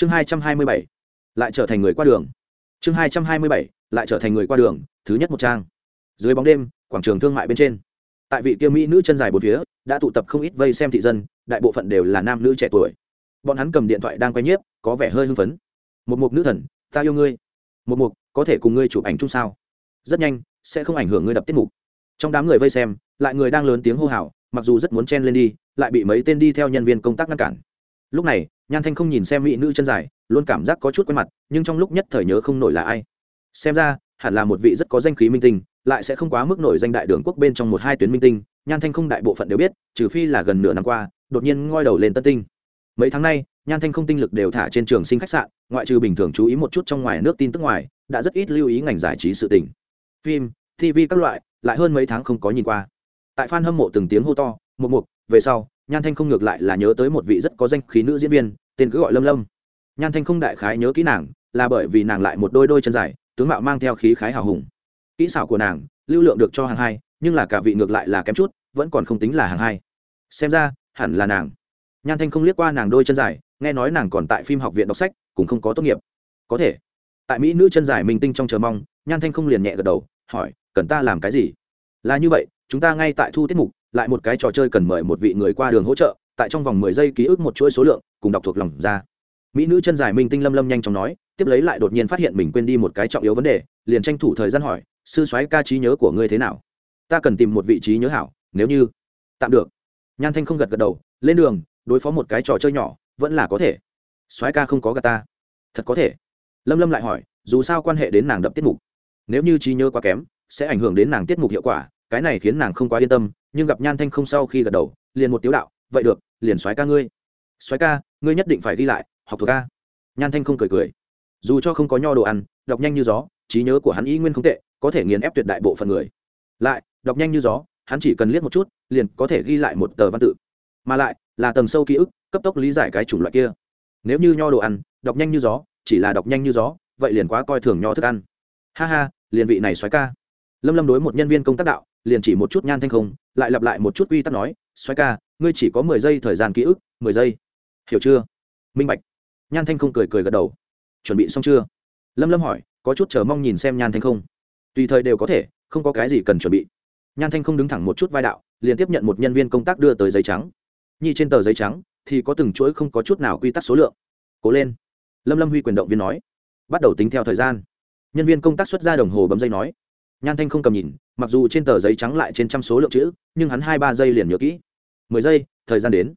chương hai trăm hai mươi bảy, lại trở thành người qua đường. Chương hai trăm hai mươi bảy, lại trở thành người qua đường, thứ nhất một trang. Dưới bóng đêm, quảng trường thương mại bên trên. Tại vị kia mỹ nữ chân dài bốn phía, đã tụ tập không ít vây xem thị dân, đại bộ phận đều là nam nữ trẻ tuổi. Bọn hắn cầm điện thoại đang quay nhiếp, có vẻ hơi hưng phấn. Một mục nữ thần, ta yêu ngươi. Một mục, có thể cùng ngươi chụp ảnh chung sao? Rất nhanh, sẽ không ảnh hưởng ngươi đập tiết mục. Trong đám người vây xem, lại người đang lớn tiếng hô hào, mặc dù rất muốn chen lên đi, lại bị mấy tên đi theo nhân viên công tác ngăn cản lúc này, nhan thanh không nhìn xem mỹ nữ chân dài, luôn cảm giác có chút quen mặt, nhưng trong lúc nhất thời nhớ không nổi là ai. Xem ra, hẳn là một vị rất có danh khí minh tinh, lại sẽ không quá mức nổi danh đại đường quốc bên trong một hai tuyến minh tinh, nhan thanh không đại bộ phận đều biết, trừ phi là gần nửa năm qua, đột nhiên ngoi đầu lên tân tinh. Mấy tháng nay, nhan thanh không tinh lực đều thả trên trường sinh khách sạn, ngoại trừ bình thường chú ý một chút trong ngoài nước tin tức ngoài, đã rất ít lưu ý ngành giải trí sự tình. Phim tv các loại, lại hơn mấy tháng không có nhìn qua. Tại f a n hâm mộ từng tiếng hô to một mục, về sau nhan thanh không ngược lại là nhớ tới một vị rất có danh khí nữ diễn viên, tên cứ gọi lâm lâm. Nhan thanh không đại khái nhớ kỹ nàng, là bởi vì nàng lại một đôi đôi chân dài, tướng mạo mang theo khí khái hào hùng. Kỹ xảo của nàng, lưu lượng được cho hàng hai, nhưng là cả vị ngược lại là kém chút, vẫn còn không tính là hàng hai. Xem ra, hẳn là nàng. Nhan thanh không liếc qua nàng đôi chân dài, nghe nói nàng còn tại phim học viện đọc sách, cũng không có tốt nghiệp. Có thể. Tại mỹ nữ chân dài minh tinh trong chờ mong, nhan thanh không liền nhẹ gật đầu, hỏi, cần ta làm cái gì? Là như vậy, chúng ta ngay tại thu tiết mục lại một cái trò chơi cần mời một vị người qua đường hỗ trợ, tại trong vòng mười giây ký ức một chuỗi số lượng, cùng đọc thuộc lòng ra. Mỹ nữ chân dài minh tinh lâm lâm nhanh chóng nói, tiếp lấy lại đột nhiên phát hiện mình quên đi một cái trọng yếu vấn đề, liền tranh thủ thời gian hỏi, sư soái ca trí nhớ của ngươi thế nào? Ta cần tìm một vị trí nhớ hảo, nếu như tạm được. Nhan thanh không gật gật đầu, lên đường, đối phó một cái trò chơi nhỏ, vẫn là có thể. Soái ca không có gà ta. Thật có thể. Lâm lâm lại hỏi, dù sao quan hệ đến nàng đập tiết mục, nếu như trí nhớ quá kém, sẽ ảnh hưởng đến nàng tiết mục hiệu quả, cái này khiến nàng không quá yên tâm nhưng gặp nhan thanh không sau khi gật đầu, liền một tiếu đạo, vậy được, liền soái ca ngươi. Soái ca, ngươi nhất định phải đi lại, học thuộc ca. Nhan thanh không cười cười. Dù cho không có nho đồ ăn, đọc nhanh như gió, trí nhớ của hắn ý nguyên không tệ, có thể nghiền ép tuyệt đại bộ phận người. Lại, đọc nhanh như gió, hắn chỉ cần liếc một chút, liền có thể ghi lại một tờ văn tự. Mà lại, là tầng sâu ký ức, cấp tốc lý giải cái chủng loại kia. Nếu như nho đồ ăn, đọc nhanh như gió, chỉ là đọc nhanh như gió, vậy liền quá coi thường nho thức ăn. Ha ha, liền vị này xoáy ca. Lâm lâm đối một nhân viên công tác đạo, liền chỉ một chút nhan thanh không lại lặp lại một chút quy tắc nói xoáy ca, ngươi chỉ có mười giây thời gian ký ức, mười giây. Hiểu chưa? Minh bạch. Nhan thanh không cười cười gật đầu. Chuẩn bị xong chưa? Lâm lâm hỏi, có chút chờ mong nhìn xem nhan thanh không? Tùy thời đều có thể, không có cái gì cần chuẩn bị. Nhan thanh không đứng thẳng một chút vai đạo, liền tiếp nhận một nhân viên công tác đưa tới giấy trắng. Nhi trên tờ giấy trắng thì có từng chuỗi không có chút nào quy tắc số lượng. Cố lên. Lâm lâm huy quyền động viên nói. Bắt đầu tính theo thời gian. Nhân viên công tác xuất ra đồng hồ bấm dây nói. Nhan thanh không cầm nhìn mặc dù trên tờ giấy trắng lại trên trăm số lượng chữ, nhưng hắn hai ba giây liền nhớ kỹ. Mười giây, thời gian đến.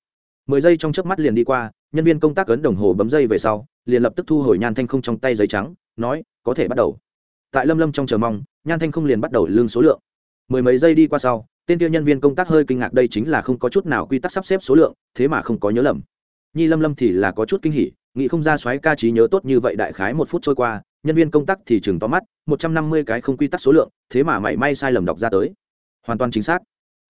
Mười giây trong chớp mắt liền đi qua, nhân viên công tác ấn đồng hồ bấm dây về sau, liền lập tức thu hồi nhan thanh không trong tay giấy trắng, nói, có thể bắt đầu. Tại lâm lâm trong chờ mong, nhan thanh không liền bắt đầu lương số lượng. Mười mấy giây đi qua sau, tên tiêu nhân viên công tác hơi kinh ngạc đây chính là không có chút nào quy tắc sắp xếp số lượng, thế mà không có nhớ lầm. Nhi lâm lâm thì là có chút kinh hỉ, nghĩ không ra xoáy ca trí nhớ tốt như vậy đại khái một phút trôi qua nhân viên công tác thì chừng to mắt, một trăm năm mươi cái không quy tắc số lượng, thế mà mảy may sai lầm đọc ra tới. Hoàn toàn chính xác.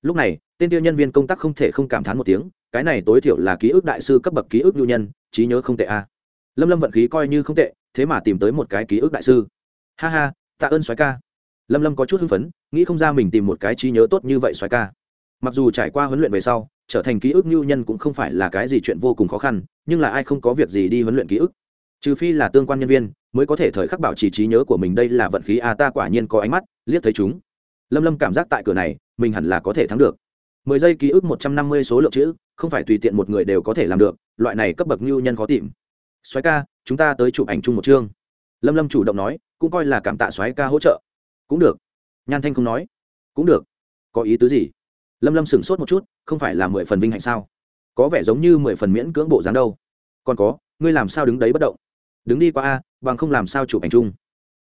Lúc này, tên tiêu nhân viên công tác không thể không cảm thán một tiếng, cái này tối thiểu là ký ức đại sư cấp bậc ký ức nhu nhân, trí nhớ không tệ a lâm lâm vận khí coi như không tệ, thế mà tìm tới một cái ký ức đại sư. Ha ha, tạ ơn soái ca. Lâm lâm có chút hưng phấn, nghĩ không ra mình tìm một cái trí nhớ tốt như vậy soái ca. Mặc dù trải qua huấn luyện về sau, trở thành ký ức nhu nhân cũng không phải là cái gì chuyện vô cùng khó khăn, nhưng là ai không có việc gì đi huấn luyện ký ức trừ phi là tương quan nhân viên, mới có thể thời khắc bảo trì trí nhớ của mình đây là vận khí a ta quả nhiên có ánh mắt, liếc thấy chúng. Lâm lâm cảm giác tại cửa này, mình hẳn là có thể thắng được. Mười giây ký ức một trăm năm mươi số lượng chữ, không phải tùy tiện một người đều có thể làm được, loại này cấp bậc nhu nhân khó tìm. Soái ca, chúng ta tới chụp ảnh chung một chương. Lâm lâm chủ động nói, cũng coi là cảm tạ soái ca hỗ trợ. Cũng được. Nhan thanh không nói. Cũng được. Có ý tứ gì? Lâm lâm sửng sốt một chút, không phải là mười phần vinh hạnh sao? Có vẻ giống như mười phần miễn cưỡng bộ dáng đâu. Còn có, ngươi làm sao đứng đấy bất động? Đứng đi qua a, bằng không làm sao chụp ảnh chung.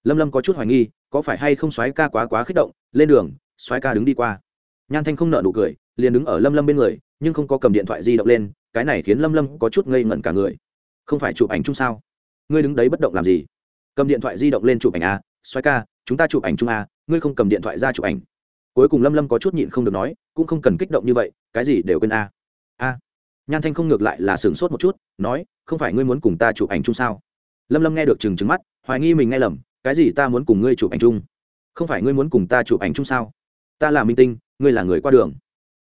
Lâm lâm có chút hoài nghi, có phải hay không xoáy ca quá quá kích động, lên đường xoáy ca đứng đi qua. Nhan thanh không nợ nụ cười, liền đứng ở lâm lâm bên người, nhưng không có cầm điện thoại di động lên, cái này khiến lâm lâm có chút ngây ngẩn cả người. Không phải chụp ảnh chung sao? Ngươi đứng đấy bất động làm gì? Cầm điện thoại di động lên chụp ảnh a xoáy ca, chúng ta chụp ảnh chung a, ngươi không cầm điện thoại ra chụp ảnh. Cuối cùng lâm lâm có chút nhịn không được nói, cũng không cần kích động như vậy, cái gì đều quên a. A. Nhan thanh không ngược lại là sửng sốt một chút, nói, không phải ngươi muốn cùng ta chụp ảnh chung sao? Lâm lâm nghe được chừng chừng mắt, hoài nghi mình nghe lầm, cái gì ta muốn cùng ngươi chụp ảnh chung? Không phải ngươi muốn cùng ta chụp ảnh chung sao? Ta là minh tinh, ngươi là người qua đường.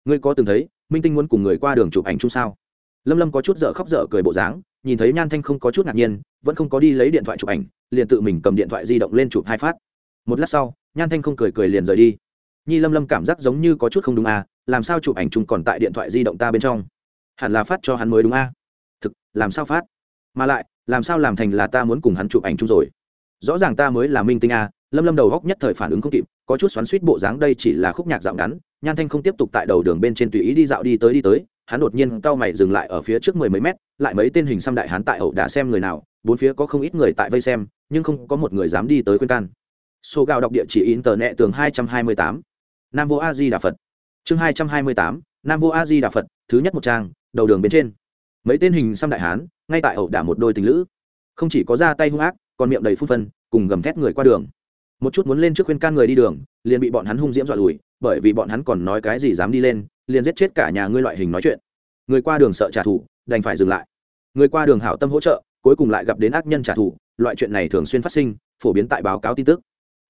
Ngươi có từng thấy, minh tinh muốn cùng người qua đường chụp ảnh chung sao? Lâm lâm có chút dở khóc dở cười bộ dáng, nhìn thấy nhan thanh không có chút ngạc nhiên, vẫn không có đi lấy điện thoại chụp ảnh, liền tự mình cầm điện thoại di động lên chụp hai phát. Một lát sau, nhan thanh không cười cười liền rời đi. Nhi lâm lâm cảm giác giống như có chút không đúng à làm sao chụp ảnh chung còn tại điện thoại di động ta bên trong? Hẳn là phát cho hắn mới đúng à? Thực, làm sao phát? Mà lại làm sao làm thành là ta muốn cùng hắn chụp ảnh chung rồi? Rõ ràng ta mới là minh tinh à lâm lâm đầu góc nhất thời phản ứng không kịp, có chút xoắn suýt bộ dáng đây chỉ là khúc nhạc dạo ngắn, nhan thanh không tiếp tục tại đầu đường bên trên tùy ý đi dạo đi tới đi tới, hắn đột nhiên cau mày dừng lại ở phía trước mười mấy mét, lại mấy tên hình xăm đại hán tại hậu đã xem người nào, bốn phía có không ít người tại vây xem, nhưng không có một người dám đi tới khuyên can. Số gạo đọc địa chỉ in tờ nẹ tường hai trăm hai mươi tám, nam vô a di đà phật. Chương hai trăm hai mươi tám, nam vô a di đà phật, thứ nhất một trang, đầu đường bên trên. Mấy tên hình xăm đại hán ngay tại ẩu đả một đôi tình lữ. Không chỉ có ra tay hung ác, còn miệng đầy phun phân, cùng gầm thét người qua đường. Một chút muốn lên trước khuyên can người đi đường, liền bị bọn hắn hung diễm dọa lùi, bởi vì bọn hắn còn nói cái gì dám đi lên, liền giết chết cả nhà ngươi loại hình nói chuyện. Người qua đường sợ trả thù, đành phải dừng lại. Người qua đường hảo tâm hỗ trợ, cuối cùng lại gặp đến ác nhân trả thù, loại chuyện này thường xuyên phát sinh, phổ biến tại báo cáo tin tức.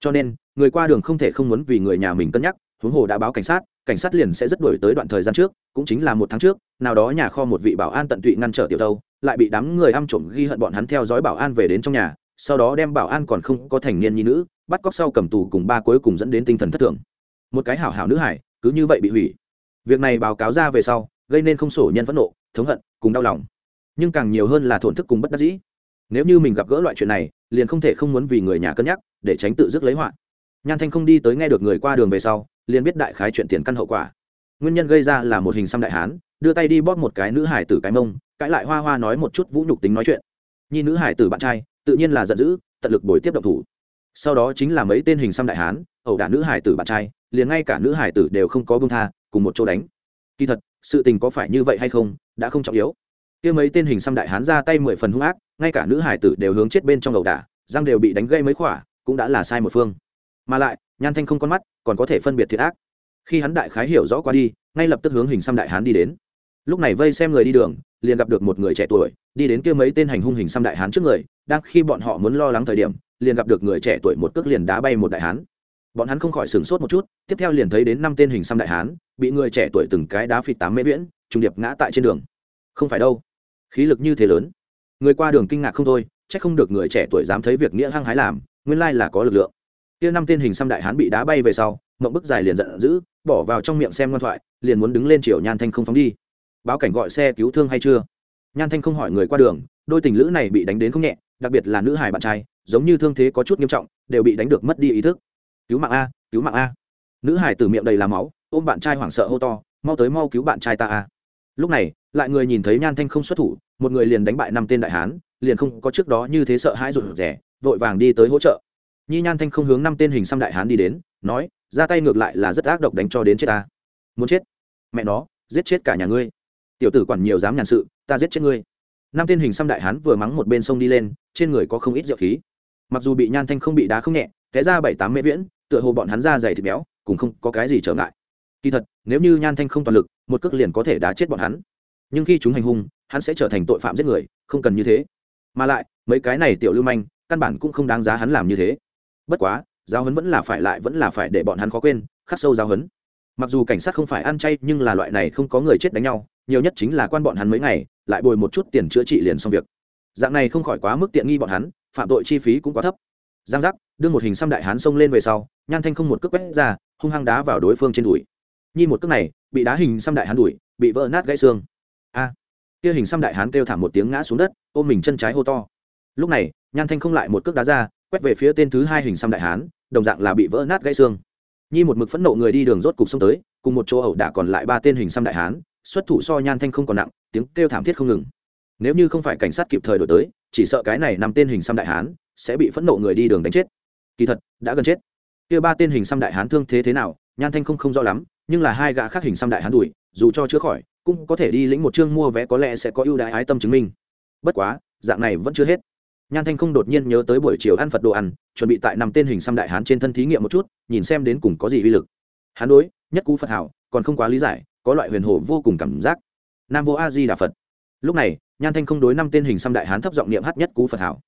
Cho nên, người qua đường không thể không muốn vì người nhà mình cân nhắc, huống hồ đã báo cảnh sát cảnh sát liền sẽ rất đổi tới đoạn thời gian trước, cũng chính là một tháng trước, nào đó nhà kho một vị bảo an tận tụy ngăn trở tiểu thâu lại bị đám người âm trộm ghi hận bọn hắn theo dõi bảo an về đến trong nhà, sau đó đem bảo an còn không có thành niên nhi nữ, bắt cóc sau cầm tù cùng ba cuối cùng dẫn đến tinh thần thất thường. Một cái hảo hảo nữ hải, cứ như vậy bị hủy. Việc này báo cáo ra về sau, gây nên không sổ nhân phẫn nộ, thống hận, cùng đau lòng. Nhưng càng nhiều hơn là thổn thức cùng bất đắc dĩ. Nếu như mình gặp gỡ loại chuyện này, liền không thể không muốn vì người nhà cân nhắc, để tránh tự dứt lấy họa nhan thanh không đi tới nghe được người qua đường về sau, liền biết đại khái chuyện tiền căn hậu quả. Nguyên nhân gây ra là một hình xăm đại hán, đưa tay đi bóp một cái nữ hải tử cái mông, cãi lại hoa hoa nói một chút vũ nhục tính nói chuyện. Nhi nữ hải tử bạn trai, tự nhiên là giận dữ, tận lực bồi tiếp động thủ. Sau đó chính là mấy tên hình xăm đại hán, ẩu đả nữ hải tử bạn trai, liền ngay cả nữ hải tử đều không có bông tha, cùng một chỗ đánh. Kỳ thật, sự tình có phải như vậy hay không, đã không trọng yếu. Kia mấy tên hình xăm đại hán ra tay mười phần hung ác, ngay cả nữ hải tử đều hướng chết bên trong ẩu đả, răng đều bị đánh gây mấy khỏa, cũng đã là sai một phương mà lại, nhan thanh không con mắt, còn có thể phân biệt thiệt ác. Khi hắn đại khái hiểu rõ qua đi, ngay lập tức hướng hình xăm đại hán đi đến. Lúc này vây xem người đi đường, liền gặp được một người trẻ tuổi, đi đến kia mấy tên hành hung hình xăm đại hán trước người, đang khi bọn họ muốn lo lắng thời điểm, liền gặp được người trẻ tuổi một cước liền đá bay một đại hán. Bọn hắn không khỏi sửng sốt một chút, tiếp theo liền thấy đến năm tên hình xăm đại hán, bị người trẻ tuổi từng cái đá phịt tám mễ viễn, trùng điệp ngã tại trên đường. Không phải đâu. Khí lực như thế lớn. Người qua đường kinh ngạc không thôi c h ắ c không được người trẻ tuổi dám thấy việc nghĩa hăng hái làm, nguyên lai là có lực lượng kia năm tên hình xăm đại hán bị đá bay về sau, mộng bức dài liền giận dữ, bỏ vào trong miệng xem ngoan thoại, liền muốn đứng lên chiều nhan thanh không phóng đi. Báo cảnh gọi xe cứu thương hay chưa? Nhan thanh không hỏi người qua đường, đôi tình lữ này bị đánh đến không nhẹ, đặc biệt là nữ hài bạn trai, giống như thương thế có chút nghiêm trọng, đều bị đánh được mất đi ý thức. Cứu mạng a, cứu mạng a. Nữ hải từ miệng đầy làm máu, ôm bạn trai hoảng sợ hô to, mau tới mau cứu bạn trai ta a. Lúc này, lại người nhìn thấy nhan thanh không xuất thủ, một người liền đánh bại năm tên đại hán, liền không có trước đó như thế sợ hãi rụt rẻ vội vàng đi tới hỗ trợ nhi nhan thanh không hướng năm tên hình xăm đại hán đi đến, nói, ra tay ngược lại là rất ác độc đánh cho đến chết ta. Muốn chết? Mẹ nó, giết chết cả nhà ngươi. Tiểu tử quản nhiều dám nhàn sự, ta giết chết ngươi. Năm tên hình xăm đại hán vừa mắng một bên sông đi lên, trên người có không ít rượu khí. Mặc dù bị nhan thanh không bị đá không nhẹ, té ra bảy tám mễ viễn, tựa hồ bọn hắn ra dày thịt béo, cũng không có cái gì trở ngại. Kỳ thật, nếu như nhan thanh không toàn lực, một cước liền có thể đá chết bọn hắn. Nhưng khi chúng hành hung, hắn sẽ trở thành tội phạm giết người, không cần như thế. Mà lại, mấy cái này tiểu lưu manh, căn bản cũng không đáng giá hắn làm như thế bất quá, giáo huấn vẫn là phải lại vẫn là phải để bọn hắn khó quên, khắc sâu giáo huấn. Mặc dù cảnh sát không phải ăn chay, nhưng là loại này không có người chết đánh nhau, nhiều nhất chính là quan bọn hắn mấy ngày, lại bồi một chút tiền chữa trị liền xong việc. Dạng này không khỏi quá mức tiện nghi bọn hắn, phạm tội chi phí cũng quá thấp. Giang giác, đưa một hình xăm đại hán xông lên về sau, nhan thanh không một cước quét ra, hung hăng đá vào đối phương trên đùi. Nhi một cước này, bị đá hình xăm đại hán đùi, bị vỡ nát gãy xương. A. Kia hình xăm đại hán kêu thảm một tiếng ngã xuống đất, ôm mình chân trái hô to lúc này, nhan thanh không lại một cước đá ra, quét về phía tên thứ hai hình xăm đại hán, đồng dạng là bị vỡ nát gãy xương. Nhi một mực phẫn nộ người đi đường rốt cục xông tới, cùng một chỗ ẩu đả còn lại ba tên hình xăm đại hán, xuất thủ so nhan thanh không còn nặng, tiếng kêu thảm thiết không ngừng. Nếu như không phải cảnh sát kịp thời đổi tới, chỉ sợ cái này nằm tên hình xăm đại hán sẽ bị phẫn nộ người đi đường đánh chết. Kỳ thật, đã gần chết. Kia ba tên hình xăm đại hán thương thế thế nào, nhan thanh không không rõ lắm, nhưng là hai gã khác hình xăm đại hán đuổi, dù cho chữa khỏi, cũng có thể đi lĩnh một chương mua vé có lẽ sẽ có ưu đãi ái tâm chứng minh. Bất quá, dạng này vẫn chưa hết nhan thanh không đột nhiên nhớ tới buổi chiều ăn phật đồ ăn, chuẩn bị tại năm tên hình xăm đại hán trên thân thí nghiệm một chút, nhìn xem đến cùng có gì uy lực. Hán đối, nhất cú phật hảo, còn không quá lý giải, có loại huyền hồ vô cùng cảm giác. Nam vô a di đà phật. Lúc này, nhan thanh không đối năm tên hình xăm đại hán thấp giọng niệm hát nhất cú phật hảo.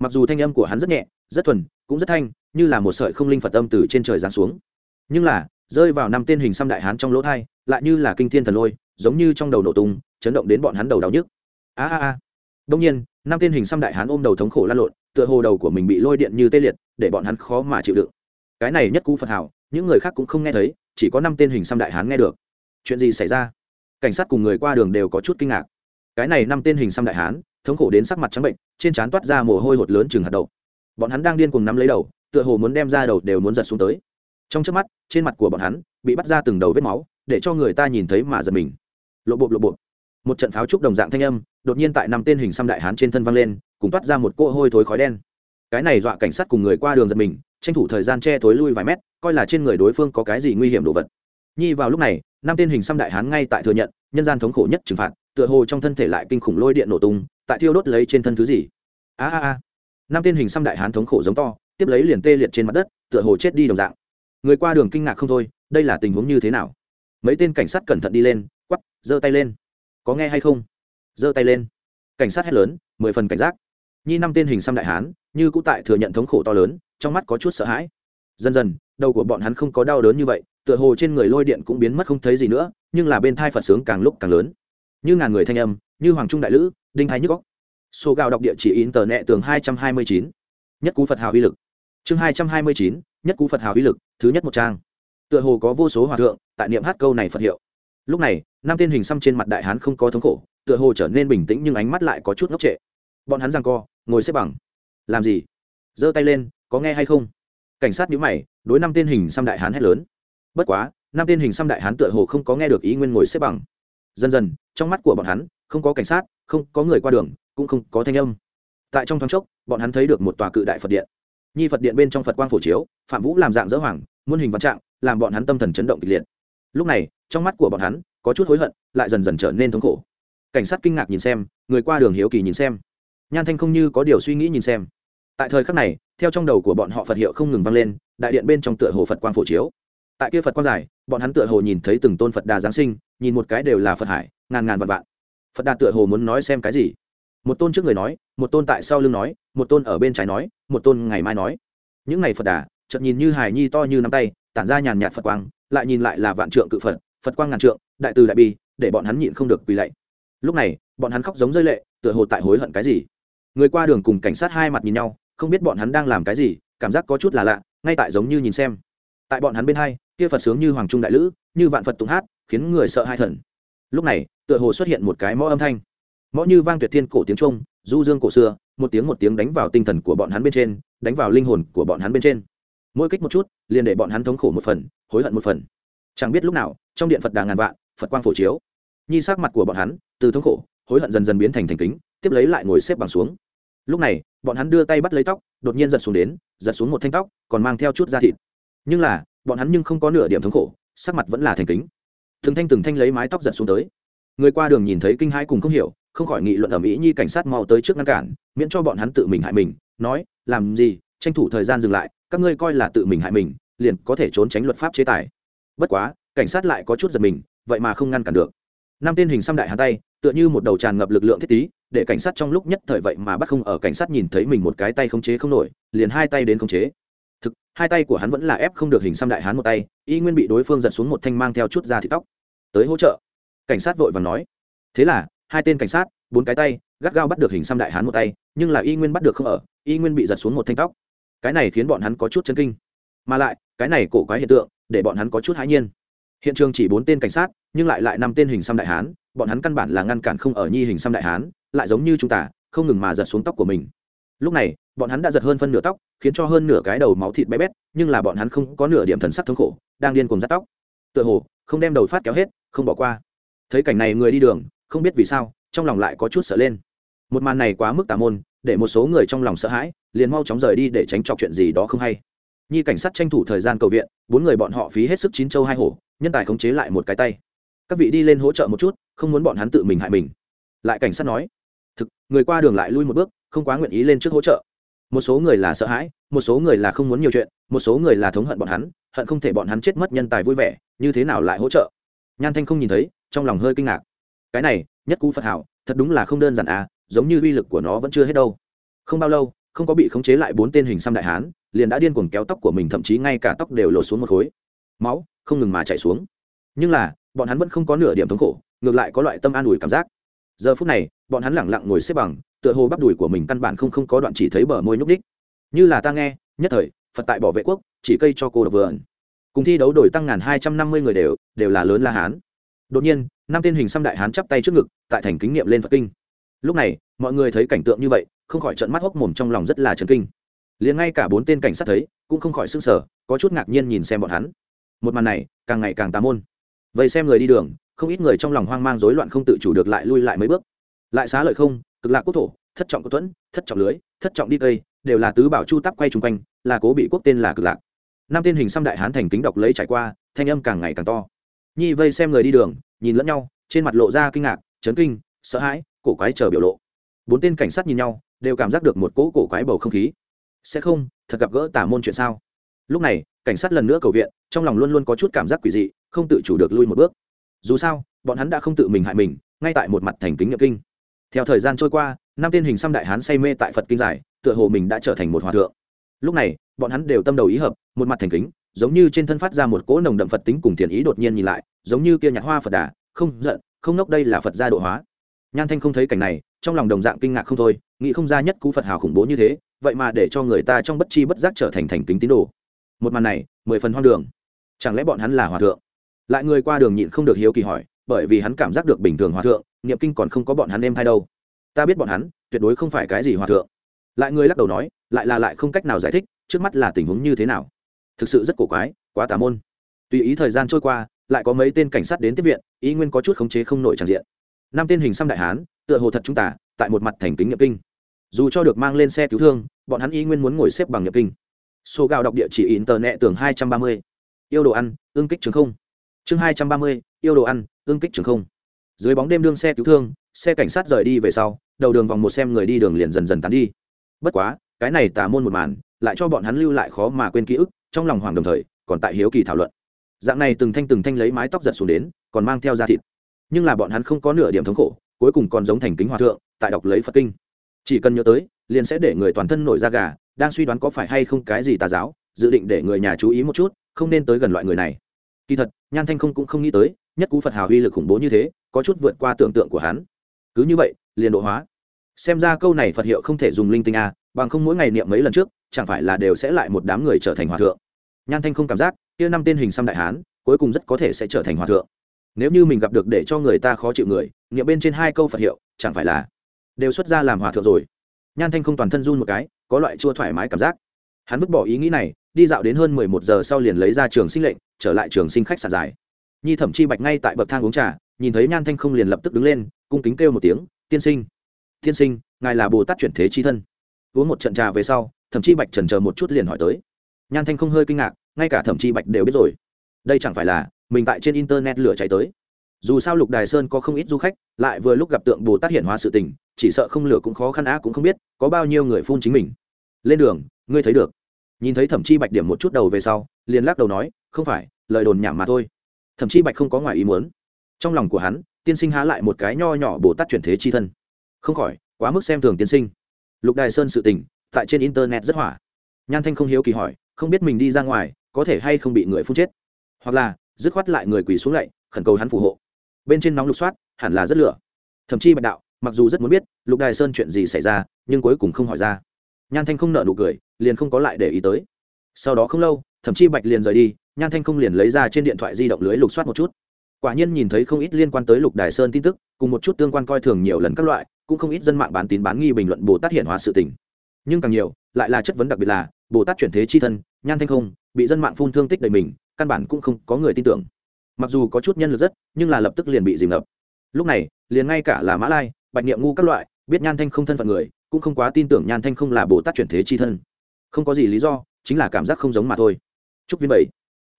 Mặc dù thanh âm của hắn rất nhẹ, rất thuần, cũng rất thanh, như là một sợi không linh phật âm từ trên trời giáng xuống. Nhưng là, rơi vào năm tên hình xăm đại hán trong lỗ thai, lại như là kinh thiên thần lôi, giống như trong đầu nổ tung, chấn động đến bọn hắn đầu đau nhức. A a a. Đông nhiên năm tên hình xăm đại hán ôm đầu thống khổ lan lộn, tựa hồ đầu của mình bị lôi điện như tê liệt, để bọn hắn khó mà chịu đựng. Cái này nhất cú phật hảo những người khác cũng không nghe thấy, chỉ có năm tên hình xăm đại hán nghe được. Chuyện gì xảy ra? Cảnh sát cùng người qua đường đều có chút kinh ngạc. Cái này năm tên hình xăm đại hán, thống khổ đến sắc mặt trắng bệnh, trên trán toát ra mồ hôi hột lớn chừng hạt đậu. Bọn hắn đang điên cùng nắm lấy đầu, tựa hồ muốn đem ra đầu đều muốn giật xuống tới. Trong trước mắt, trên mặt của bọn hắn bị bắt ra từng đầu vết máu, để cho người ta nhìn thấy mà giật mình. Lộ bộ lộ bộ một trận pháo trúc đồng dạng thanh âm đột nhiên tại năm tên hình xăm đại hán trên thân văng lên, cùng toát ra một cỗ hôi thối khói đen. Cái này dọa cảnh sát cùng người qua đường giật mình, tranh thủ thời gian che thối lui vài mét, coi là trên người đối phương có cái gì nguy hiểm đồ vật. Nhi vào lúc này, năm tên hình xăm đại hán ngay tại thừa nhận, nhân gian thống khổ nhất trừng phạt, tựa hồ trong thân thể lại kinh khủng lôi điện nổ tung, tại thiêu đốt lấy trên thân thứ gì. A a a. Năm tên hình xăm đại hán thống khổ giống to, tiếp lấy liền tê liệt trên mặt đất, tựa hồ chết đi đồng dạng. Người qua đường kinh ngạc không thôi, đây là tình huống như thế nào? Mấy tên cảnh sát cẩn thận đi lên, quắp, giơ tay lên. Có nghe hay không? Giơ tay lên. Cảnh sát hét lớn, mười phần cảnh giác. Nhi năm tên hình xăm đại hán, như cũng tại thừa nhận thống khổ to lớn, trong mắt có chút sợ hãi. Dần dần, đầu của bọn hắn không có đau đớn như vậy, tựa hồ trên người lôi điện cũng biến mất không thấy gì nữa, nhưng là bên thai phật sướng càng lúc càng lớn. Như ngàn người thanh âm, như hoàng trung đại lữ, đinh thái nhức góc số gạo đọc địa chỉ in tờ nẹ tường hai trăm hai mươi chín. Nhất cú phật hào uy lực. Chương hai trăm hai mươi chín, nhất cú phật hào uy lực, thứ nhất một trang. Tựa hồ có vô số hòa thượng, tại niệm hát câu này phật hiệu. Lúc này, năm tên hình xăm trên mặt đại hán không có thống khổ tựa hồ trở nên bình tĩnh nhưng ánh mắt lại có chút ngốc trệ. Bọn hắn giằng co, ngồi xếp bằng. Làm gì? Giơ tay lên, có nghe hay không? Cảnh sát nhíu mày, đối năm tên hình xăm đại hán hét lớn. Bất quá, năm tên hình xăm đại hán tựa hồ không có nghe được ý nguyên ngồi xếp bằng. Dần dần, trong mắt của bọn hắn, không có cảnh sát, không có người qua đường, cũng không có thanh âm. Tại trong thoáng chốc, bọn hắn thấy được một tòa cự đại phật điện. Nhi phật điện bên trong phật quang phổ chiếu, phạm vũ làm dạng dỡ hoàng, muôn hình văn trạng, làm bọn hắn tâm thần chấn động kịch liệt. Lúc này, trong mắt của bọn hắn, có chút hối hận, lại dần dần trở nên thống khổ cảnh sát kinh ngạc nhìn xem, người qua đường hiếu kỳ nhìn xem. Nhan thanh không như có điều suy nghĩ nhìn xem. Tại thời khắc này, theo trong đầu của bọn họ phật hiệu không ngừng vang lên, đại điện bên trong tựa hồ phật quang phổ chiếu. Tại kia phật quang dài, bọn hắn tựa hồ nhìn thấy từng tôn phật đà giáng sinh, nhìn một cái đều là phật hải, ngàn ngàn vạn vạn. Phật đà tựa hồ muốn nói xem cái gì? Một tôn trước người nói, một tôn tại sau lưng nói, một tôn ở bên trái nói, một tôn ngày mai nói. Những ngày phật đà, chợt nhìn như hài nhi to như nắm tay, tản ra nhàn nhạt phật quang, lại nhìn lại là vạn trượng cự phật phật quang ngàn trượng, đại từ đại bi, để bọn hắn nhịn không được quỳ lạy lúc này, bọn hắn khóc giống rơi lệ, tựa hồ tại hối hận cái gì. Người qua đường cùng cảnh sát hai mặt nhìn nhau, không biết bọn hắn đang làm cái gì, cảm giác có chút là lạ, ngay tại giống như nhìn xem. Tại bọn hắn bên hai, kia phật sướng như hoàng trung đại lữ, như vạn phật tụng hát, khiến người sợ hai thần. Lúc này, tựa hồ xuất hiện một cái mõ âm thanh. Mõ như vang tuyệt thiên cổ tiếng trung, du dương cổ xưa, một tiếng một tiếng đánh vào tinh thần của bọn hắn bên trên, đánh vào linh hồn của bọn hắn bên trên. Mỗi kích một chút, liền để bọn hắn thống khổ một phần, hối hận một phần. Chẳng biết lúc nào, trong điện phật đà ngàn vạn, phật quang phổ chiếu nhi sắc mặt của bọn hắn từ thống khổ, hối hận dần dần biến thành thành kính, tiếp lấy lại ngồi xếp bằng xuống. Lúc này, bọn hắn đưa tay bắt lấy tóc, đột nhiên giật xuống đến, giật xuống một thanh tóc, còn mang theo chút da thịt. Nhưng là, bọn hắn nhưng không có nửa điểm thống khổ, sắc mặt vẫn là thành kính. Từng thanh từng thanh lấy mái tóc giật xuống tới. Người qua đường nhìn thấy kinh hãi cùng không hiểu, không khỏi nghị luận ở mỹ nhi cảnh sát mau tới trước ngăn cản, miễn cho bọn hắn tự mình hại mình, nói, làm gì, tranh thủ thời gian dừng lại, các ngươi coi là tự mình hại mình, liền có thể trốn tránh luật pháp chế tài. Bất quá, cảnh sát lại có chút giật mình, vậy mà không ngăn cản được năm tên hình xăm đại hàn tay, tựa như một đầu tràn ngập lực lượng thiết tí, để cảnh sát trong lúc nhất thời vậy mà bắt không ở cảnh sát nhìn thấy mình một cái tay không chế không nổi, liền hai tay đến không chế. Thực, hai tay của hắn vẫn là ép không được hình xăm đại hán một tay, y nguyên bị đối phương giật xuống một thanh mang theo chút da thịt tóc. Tới hỗ trợ. Cảnh sát vội và nói. Thế là, hai tên cảnh sát, bốn cái tay, gắt gao bắt được hình xăm đại hán một tay, nhưng là y nguyên bắt được không ở, y nguyên bị giật xuống một thanh tóc. Cái này khiến bọn hắn có chút chân kinh. Mà lại, cái này cổ quái hiện tượng, để bọn hắn có chút hãi nhiên hiện trường chỉ bốn tên cảnh sát, nhưng lại lại năm tên hình xăm đại hán, bọn hắn căn bản là ngăn cản không ở nhi hình xăm đại hán, lại giống như chúng ta, không ngừng mà giật xuống tóc của mình. Lúc này, bọn hắn đã giật hơn phân nửa tóc, khiến cho hơn nửa cái đầu máu thịt bé bét, nhưng là bọn hắn không có nửa điểm thần sắc thống khổ, đang điên cùng dắt tóc. Tựa hồ, không đem đầu phát kéo hết, không bỏ qua. Thấy cảnh này người đi đường, không biết vì sao, trong lòng lại có chút sợ lên. Một màn này quá mức tà môn, để một số người trong lòng sợ hãi, liền mau chóng rời đi để tránh trọc chuyện gì đó không hay. Nhi cảnh sát tranh thủ thời gian cầu viện, bốn người bọn họ phí hết sức chín châu hai hổ nhân tài khống chế lại một cái tay. Các vị đi lên hỗ trợ một chút, không muốn bọn hắn tự mình hại mình. Lại cảnh sát nói, thực, người qua đường lại lui một bước, không quá nguyện ý lên trước hỗ trợ. Một số người là sợ hãi, một số người là không muốn nhiều chuyện, một số người là thống hận bọn hắn, hận không thể bọn hắn chết mất nhân tài vui vẻ, như thế nào lại hỗ trợ? Nhan thanh không nhìn thấy, trong lòng hơi kinh ngạc. Cái này, nhất cú phật hảo, thật đúng là không đơn giản à giống như uy lực của nó vẫn chưa hết đâu. Không bao lâu, không có bị khống chế lại bốn tên hình xăm đại hán, liền đã điên cuồng kéo tóc của mình, thậm chí ngay cả tóc đều lột xuống một khối máu, không ngừng mà chảy xuống. Nhưng là, bọn hắn vẫn không có nửa điểm thống khổ, ngược lại có loại tâm an ủi cảm giác. Giờ phút này, bọn hắn lẳng lặng ngồi xếp bằng, tựa hồ bắp đùi của mình căn bản không không có đoạn chỉ thấy bờ môi nhúc đích như là ta nghe, nhất thời, phật tại bảo vệ quốc, chỉ cây cho cô độc vườn cùng thi đấu đổi tăng ngàn hai trăm năm mươi người đều đều là lớn la hán. Đột nhiên, năm tên hình xăm đại hán chắp tay trước ngực, tại thành kính niệm lên phật kinh. Lúc này, mọi người thấy cảnh tượng như vậy, không khỏi trận mắt hốc mồm trong lòng rất là chấn kinh. Liền ngay cả bốn tên cảnh sát thấy, cũng không khỏi s ư n g sở có chút ngạc nhiên nhìn xem bọn hắn một màn này càng ngày càng tà môn. Vậy xem người đi đường không ít người trong lòng hoang mang rối loạn không tự chủ được lại lui lại mấy bước. Lại xá lợi không cực lạc quốc thổ thất trọng quốc tuấn, thất trọng lưới thất trọng đi cây đều là tứ bảo chu tắp quay chung quanh là cố bị quốc tên là cực lạc. Năm tên hình xăm đại hán thành kính đọc lấy trải qua thanh âm càng ngày càng to. Nhi vây xem người đi đường nhìn lẫn nhau trên mặt lộ ra kinh ngạc chấn kinh sợ hãi cổ quái chờ biểu lộ. Bốn tên cảnh sát nhìn nhau đều cảm giác được một cỗ cổ quái bầu không khí. Sẽ không thật gặp gỡ tả môn chuyện sao? Lúc này, cảnh sát lần nữa cầu viện, trong lòng luôn luôn có chút cảm giác quỷ dị, không tự chủ được lui một bước. Dù sao, bọn hắn đã không tự mình hại mình, ngay tại một mặt thành kính nhập kinh. Theo thời gian trôi qua, năm tên hình xăm đại hán say mê tại phật kinh giải, tựa hồ mình đã trở thành một hòa thượng. Lúc này, bọn hắn đều tâm đầu ý hợp, một mặt thành kính, giống như trên thân phát ra một cỗ nồng đậm phật tính cùng thiền ý đột nhiên nhìn lại, giống như kia nhạc hoa phật đà, không giận, không nốc đây là phật gia độ hóa. Nhan thanh không thấy cảnh này, trong lòng đồng dạng kinh ngạc không thôi, nghĩ không ra nhất cú phật hào khủng bố như thế, vậy mà để cho người ta trong bất chi bất giác trở thành thành kính tín đồ một màn này, mười phần hoang đường. Chẳng lẽ bọn hắn là hòa thượng? Lại người qua đường nhịn không được hiếu kỳ hỏi, bởi vì hắn cảm giác được bình thường hòa thượng, niệm kinh còn không có bọn hắn em hay đâu. Ta biết bọn hắn, tuyệt đối không phải cái gì hòa thượng. Lại người lắc đầu nói, lại là lại không cách nào giải thích, trước mắt là tình huống như thế nào. Thực sự rất cổ quái, quá tà môn. Tùy ý thời gian trôi qua, lại có mấy tên cảnh sát đến tiếp viện, ý nguyên có chút khống chế không nổi tràn diện. Năm tên hình xăm đại hán, tựa hồ thật chúng ta, tại một mặt thành kính nhập kinh. Dù cho được mang lên xe cứu thương, bọn hắn ý nguyên muốn ngồi xếp bằng nhập kinh số gạo đọc địa chỉ in tờ nẹ tường hai trăm ba mươi. Yêu đồ ăn ương kích trường không. Chương hai trăm ba mươi, yêu đồ ăn ương kích trường không. Dưới bóng đêm đương xe cứu thương, xe cảnh sát rời đi về sau, đầu đường vòng một xem người đi đường liền dần dần tán đi. Bất quá, cái này tà môn một màn, lại cho bọn hắn lưu lại khó mà quên ký ức, trong lòng hoàng đồng thời, còn tại hiếu kỳ thảo luận. Dạng này từng thanh từng thanh lấy mái tóc giật xuống đến, còn mang theo da thịt. Nhưng là bọn hắn không có nửa điểm thống khổ, cuối cùng còn giống thành kính hòa thượng, tại đọc lấy phật kinh. Chỉ cần nhớ tới, liền sẽ để người toàn thân nổi da gà đang suy đoán có phải hay không cái gì tà giáo, dự định để người nhà chú ý một chút, không nên tới gần loại người này. Kỳ thật, nhan thanh không cũng không nghĩ tới, nhất cú phật hào uy lực khủng bố như thế, có chút vượt qua tưởng tượng của hắn. Cứ như vậy, liền độ hóa. Xem ra câu này phật hiệu không thể dùng linh tinh a, bằng không mỗi ngày niệm mấy lần trước, chẳng phải là đều sẽ lại một đám người trở thành hòa thượng. Nhan thanh không cảm giác, kia năm tên hình xăm đại hán, cuối cùng rất có thể sẽ trở thành hòa thượng. Nếu như mình gặp được để cho người ta khó chịu người, niệm bên trên hai câu phật hiệu, chẳng phải là đều xuất ra làm hòa thượng rồi nhan thanh không toàn thân run một cái, có loại chua thoải mái cảm giác. Hắn vứt bỏ ý nghĩ này, đi dạo đến hơn mười một giờ sau liền lấy ra trường sinh lệnh, trở lại trường sinh khách sạn dài. Nhi thẩm chi bạch ngay tại bậc thang uống trà, nhìn thấy nhan thanh không liền lập tức đứng lên, cung kính kêu một tiếng, tiên sinh tiên sinh, ngài là bồ tát chuyển thế chi thân. Uống một trận trà về sau, thẩm chi bạch trần chờ một chút liền hỏi tới. Nhan thanh không hơi kinh ngạc, ngay cả thẩm chi bạch đều biết rồi. Đây chẳng phải là mình tại trên internet lửa chạy tới. Dù sao lục đài sơn có không ít du khách, lại vừa lúc gặp tượng bồ tát hiện hóa sự tình chỉ sợ không lửa cũng khó khăn á cũng không biết, có bao nhiêu người phun chính mình. Lên đường, ngươi thấy được. Nhìn thấy thẩm chi bạch điểm một chút đầu về sau, liền lắc đầu nói, không phải, lời đồn nhảm mà thôi. Thẩm chi bạch không có ngoài ý muốn. Trong lòng của hắn, tiên sinh há lại một cái nho nhỏ bồ tát chuyển thế chi thân. Không khỏi, quá mức xem thường tiên sinh. Lục đài sơn sự tình, tại trên internet rất hỏa. Nhan thanh không hiếu kỳ hỏi, không biết mình đi ra ngoài, có thể hay không bị người phun chết? Hoặc là, dứt khoát lại người quỳ xuống lạy, khẩn cầu hắn phù hộ. Bên trên nóng lục soát, hẳn là rất lửa. Thậm chí bạch đạo mặc dù rất muốn biết lục đài sơn chuyện gì xảy ra nhưng cuối cùng không hỏi ra nhan thanh không nợ nụ cười liền không có lại để ý tới sau đó không lâu thậm chí bạch liền rời đi nhan thanh không liền lấy ra trên điện thoại di động lưới lục soát một chút quả nhiên nhìn thấy không ít liên quan tới lục đài sơn tin tức cùng một chút tương quan coi thường nhiều lần các loại cũng không ít dân mạng bán tín bán nghi bình luận bồ tát hiển hóa sự tình nhưng càng nhiều lại là chất vấn đặc biệt là bồ tát chuyển thế chi thân nhan thanh không bị dân mạng phun thương tích đầy mình căn bản cũng không có người tin tưởng mặc dù có chút nhân lực rất nhưng là lập tức liền bị dìm ngập lúc này liền ngay cả là mã lai bạch niệm ngu các loại, biết nhan thanh không thân phận người, cũng không quá tin tưởng nhan thanh không là bồ tát chuyển thế chi thân. Không có gì lý do, chính là cảm giác không giống mà thôi. Chúc viên bảy,